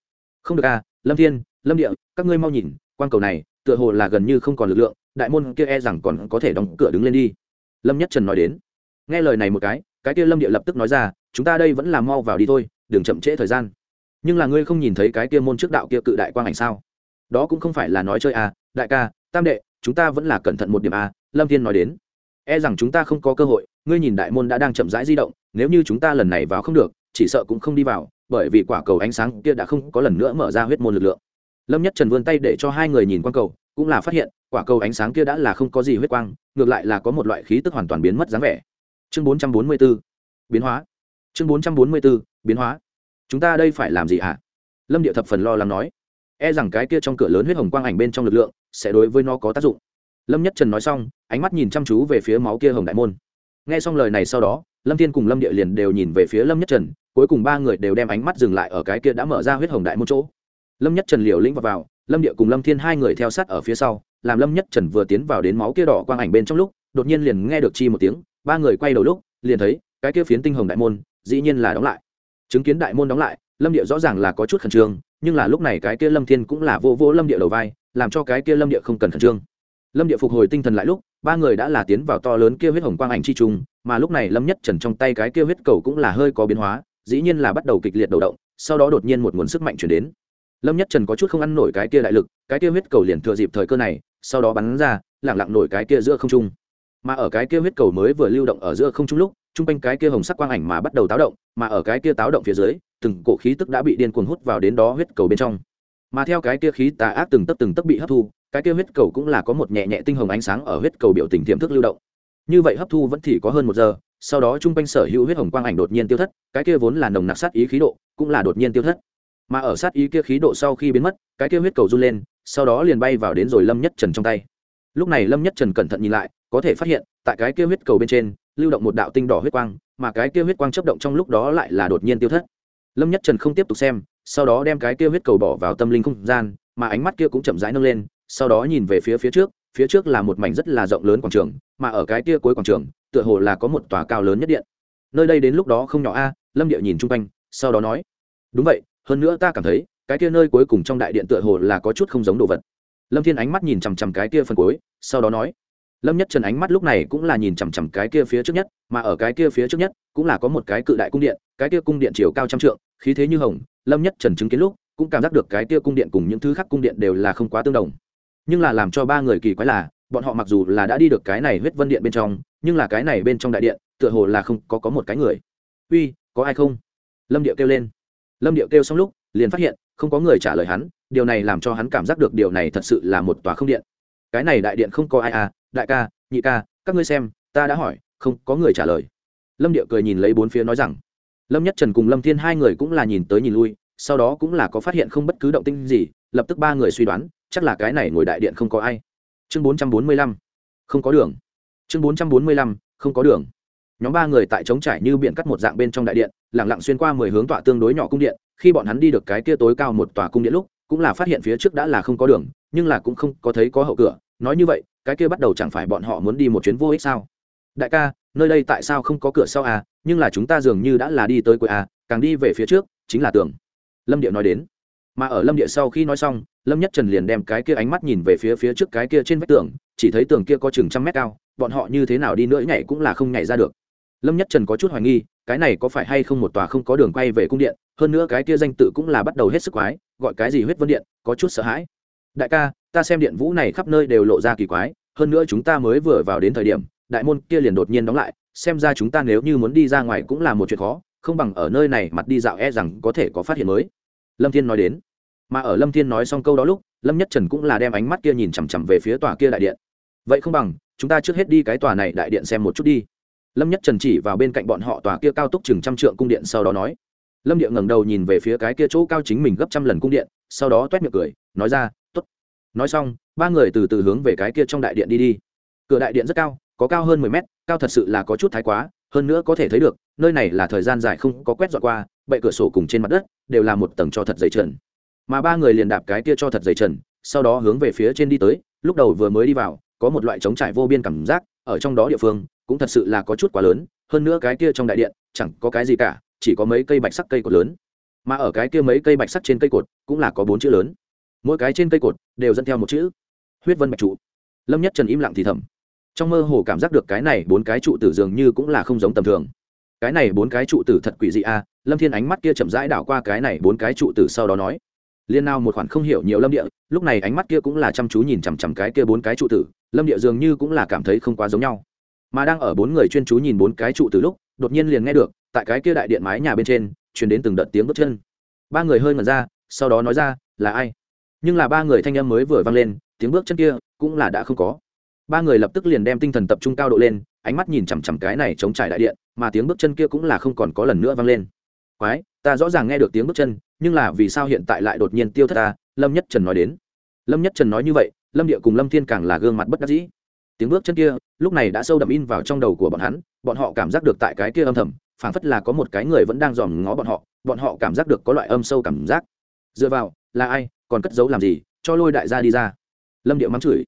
Không được à lâm thiên, lâm địa, các ngươi mau nhìn quan cầu này, tựa hồ là gần như không còn lực lượng, đại môn kia e rằng còn có thể đóng cửa đứng lên đi. Lâm nhất trần nói đến. Nghe lời này một cái cái kia lâm địa lập tức nói ra, chúng ta đây vẫn là mau vào đi thôi, đừng chậm trễ thời gian. Nhưng là ngươi không nhìn thấy cái kia môn trước đạo kia cự đại quang ảnh sao? Đó cũng không phải là nói chơi à đại ca, tam đệ, chúng ta vẫn là cẩn thận một điểm à lâm thiên nói đến. E rằng chúng ta không có cơ hội, ngươi nhìn đại môn đã đang chậm rãi di động nếu như chúng ta lần này vào không được, chỉ sợ cũng không đi vào, bởi vì quả cầu ánh sáng kia đã không có lần nữa mở ra huyết môn lực lượng. Lâm nhất trần vươn tay để cho hai người nhìn quang cầu, cũng là phát hiện, quả cầu ánh sáng kia đã là không có gì huyết quang, ngược lại là có một loại khí tức hoàn toàn biến mất dáng vẻ. Chương bốn trăm bốn mươi b ố biến hóa. Chương bốn trăm bốn mươi b ố biến hóa. Chúng ta đây phải làm gì ạ à? lâm địa thập phần lo lắng nói. E rằng cái kia trong cửa lớn huyết hồng quang ảnh bên trong lực lượng sẽ đối với nó có tác dụng. Lâm nhất trần nói xong, ánh mắt nhìn chăm chú về phía máu kia hồng đại môn nghe xong lời này sau đó lâm thiên cùng lâm địa liền đều nhìn về phía lâm nhất trần cuối cùng ba người đều đem ánh mắt dừng lại ở cái kia đã mở ra huyết hồng đại một chỗ. Lâm nhất trần liều lĩnh vào, vào lâm địa cùng lâm thiên hai người theo sát ở phía sau làm lâm nhất trần vừa tiến vào đến máu kia đỏ quang ảnh bên trong lúc đột nhiên liền nghe được chi một tiếng ba người quay đầu lúc liền thấy cái kia phiến tinh hồng đại môn dĩ nhiên là đóng lại. Chứng kiến đại môn đóng lại lâm địa rõ ràng là có chút khẩn trương nhưng là lúc này cái kia lâm thiên cũng là vô vô lâm địa đầu vai làm cho cái kia lâm địa không cần khẩn trương. Lâm địa phục hồi tinh thần lại lúc ba người đã là tiến vào to lớn kia huyết hồng quang ảnh chi trùng, mà lúc này Lâm Nhất Trần trong tay cái kia huyết cầu cũng là hơi có biến hóa, dĩ nhiên là bắt đầu kịch liệt đầu động, sau đó đột nhiên một nguồn sức mạnh truyền đến. Lâm Nhất Trần có chút không ăn nổi cái kia đại lực, cái kia huyết cầu liền thừa dịp thời cơ này, sau đó bắn ra, lặng lặng nổi cái kia giữa không trung. Mà ở cái kia huyết cầu mới vừa lưu động ở giữa không trung lúc, trung quanh cái kia hồng sắc quang ảnh mà bắt đầu táo động, mà ở cái kia táo động phía dưới, từng cổ khí tức đã bị điên cuồng hút vào đến đó huyết cầu bên trong. Mà theo cái kia khí tà ác từng tấc từng tấc bị hấp thu, cái kia huyết cầu cũng là có một nhẹ nhẹ tinh hồng ánh sáng ở huyết cầu biểu tình tiềm thức lưu động. Như vậy hấp thu vẫn thì có hơn một giờ, sau đó t r u n g quanh sở hữu huyết hồng quang ảnh đột nhiên tiêu thất, cái kia vốn là nồng nặc sát ý khí độ cũng là đột nhiên tiêu thất. Mà ở sát ý kia khí độ sau khi biến mất, cái kia huyết cầu run lên, sau đó liền bay vào đến rồi lâm nhất trần trong tay. Lúc này lâm nhất trần cẩn thận nhìn lại, có thể phát hiện, tại cái kia huyết cầu bên trên, lưu động một đạo tinh đỏ huyết quang, mà cái kia huyết quang chấp động trong lúc đó lại là đột nhiên tiêu thất. Lâm nhất trần không tiếp tục xem, sau đó đem cái kia huyết cầu bỏ vào tâm linh không gian, mà ánh mắt kia cũng chậm rãi nâng lên sau đó nhìn về phía phía trước phía trước là một mảnh rất là rộng lớn quảng trường, mà ở cái kia cuối quảng trường, tựa hồ là có một tòa cao lớn nhất điện. Nơi đây đến lúc đó không nhỏ a, lâm địa nhìn chung quanh, sau đó nói, đúng vậy, hơn nữa ta cảm thấy, cái kia nơi cuối cùng trong đại điện tựa hồ là có chút không giống đồ vật. Lâm thiên ánh mắt nhìn chằm chằm cái kia phần cuối, sau đó nói, lâm nhất trần ánh mắt lúc này cũng là nhìn chằm chằm cái kia phía trước nhất, mà ở cái kia phía trước nhất cũng là có một cái cự đại cung điện, cái kia cung điện chiều cao trăm trượng, khí thế như hồng, lâm nhất trần chứng kiến lúc cũng cảm giác được cái kia cung điện cùng những thứ khác cung điện đều là không quá tương đồng nhưng là làm cho ba người kỳ quái là, bọn họ mặc dù là đã đi được cái này huyết vân điện bên trong, nhưng là cái này bên trong đại điện, tựa hồ là không có có một cái người. Uy, có ai không? Lâm điệu kêu lên. Lâm điệu kêu xong lúc, liền phát hiện, không có người trả lời hắn, điều này làm cho hắn cảm giác được điều này thật sự là một tòa không điện. Cái này đại điện không có ai à đại ca, nhị ca, các ngươi xem, ta đã hỏi, không có người trả lời. Lâm điệu cười nhìn lấy bốn phía nói rằng, lâm nhất trần cùng lâm thiên hai người cũng là nhìn tới nhìn lui, sau đó cũng là có phát hiện không bất cứ động tinh gì, lập tức ba người suy đoán chắc là cái này ngồi đại điện không có ai. Chương bốn trăm bốn mươi lăm. Không có đường. Chương bốn trăm bốn mươi lăm, không có đường. Nhóm ba người tại trống trải như biển cắt một dạng bên trong đại điện lẳng lặng xuyên qua mười hướng tọa tương đối nhỏ cung điện. Khi bọn hắn đi được cái kia tối cao một tòa cung điện lúc, cũng là phát hiện phía trước đã là không có đường, nhưng là cũng không có thấy có hậu cửa. Nói như vậy, cái kia bắt đầu chẳng phải bọn họ muốn đi một chuyến vô ích sao? Đại ca, nơi đây tại sao không có cửa sau à? Nhưng là chúng ta dường như đã là đi tới cuối à? Càng đi về phía trước, chính là tường. Lâm điệu nói đến mà ở lâm địa sau khi nói xong, lâm nhất trần liền đem cái kia ánh mắt nhìn về phía phía trước cái kia trên vách tường, chỉ thấy tường kia có chừng trăm mét cao, bọn họ như thế nào đi nữa nhảy cũng là không nhảy ra được. Lâm nhất trần có chút hoài nghi, cái này có phải hay không một tòa không có đường quay về cung điện, hơn nữa cái kia danh tự cũng là bắt đầu hết sức quái, gọi cái gì huyết vân điện, có chút sợ hãi. Đại ca, ta xem điện vũ này khắp nơi đều lộ ra kỳ quái, hơn nữa chúng ta mới vừa vào đến thời điểm, đại môn kia liền đột nhiên đóng lại, xem ra chúng ta nếu như muốn đi ra ngoài cũng là một chuyện khó, không bằng ở nơi này mặt đi dạo e rằng có thể có phát hiện mới lâm thiên nói đến. Mà ở lâm thiên nói xong câu đó lúc, lâm nhất trần cũng là đem ánh mắt kia nhìn chằm chằm về phía tòa kia đại điện. Vậy không bằng, chúng ta trước hết đi cái tòa này đại điện xem một chút đi. Lâm nhất trần chỉ vào bên cạnh bọn họ tòa kia cao túc chừng trăm trượng cung điện sau đó nói. Lâm địa ngẩng đầu nhìn về phía cái kia chỗ cao chính mình gấp trăm lần cung điện, sau đó t miệng cười, nói ra t ố t nói xong, ba người từ từ hướng về cái kia trong đại điện đi đi. Cửa đại điện rất cao, có cao hơn mười mét, cao thật sự là có chút thái quá, hơn nữa có thể thấy được, nơi này là thời gian dài không có quét dọn qua bệ cửa sổ cùng trên mặt đất đều là một tầng cho thật dày trần. Mà ba người liền đạp cái kia cho thật dày trần, sau đó hướng về phía trên đi tới, lúc đầu vừa mới đi vào, có một loại trống trải vô biên cảm giác, ở trong đó địa phương cũng thật sự là có chút quá lớn, hơn nữa cái kia trong đại điện chẳng có cái gì cả, chỉ có mấy cây bạch sắc cây cột lớn. Mà ở cái kia mấy cây bạch sắc trên cây cột cũng là có bốn chữ lớn. Mỗi cái trên cây cột đều dẫn theo một chữ, huyết vân bạch trụ. Lâm nhất trần im lặng thì thầm. Trong mơ hồ cảm giác được cái này bốn cái trụ tử dường như cũng là không giống tầm thường cái này bốn cái trụ tử thật quỷ dị a lâm thiên ánh mắt kia chậm rãi đảo qua cái này bốn cái trụ tử sau đó nói, liên nào một khoản không hiểu nhiều lâm địa, lúc này ánh mắt kia cũng là chăm chú nhìn chằm chằm cái kia bốn cái trụ tử, lâm địa dường như cũng là cảm thấy không quá giống nhau. Mà đang ở bốn người chuyên chú nhìn bốn cái trụ tử lúc, đột nhiên liền nghe được, tại cái kia đại điện mái nhà bên trên, truyền đến từng đợt tiếng bước chân. Ba người hơi ngẩn ra, sau đó nói ra, là ai? Nhưng là ba người thanh âm mới vừa vang lên, tiếng bước chân kia cũng là đã không có. Ba người lập tức liền đem tinh thần tập trung cao độ lên ánh mắt nhìn chằm chằm cái này chống trải đại điện, mà tiếng bước chân kia cũng là không còn có lần nữa vang lên. Quái, ta rõ ràng nghe được tiếng bước chân, nhưng là vì sao hiện tại lại đột nhiên tiêu thất ta? Lâm nhất trần nói đến. Lâm nhất trần nói như vậy, lâm địa cùng lâm thiên càng là gương mặt bất đắc dĩ. Tiếng bước chân kia, lúc này đã sâu đậm in vào trong đầu của bọn hắn, bọn họ cảm giác được tại cái kia âm thầm, phảng phất là có một cái người vẫn đang dòm ngó bọn họ bọn họ cảm giác được có loại âm sâu cảm giác. Dựa vào, là ai, còn cất giấu làm gì, cho lôi đại gia đi ra. Lâm Địa mắng chửi.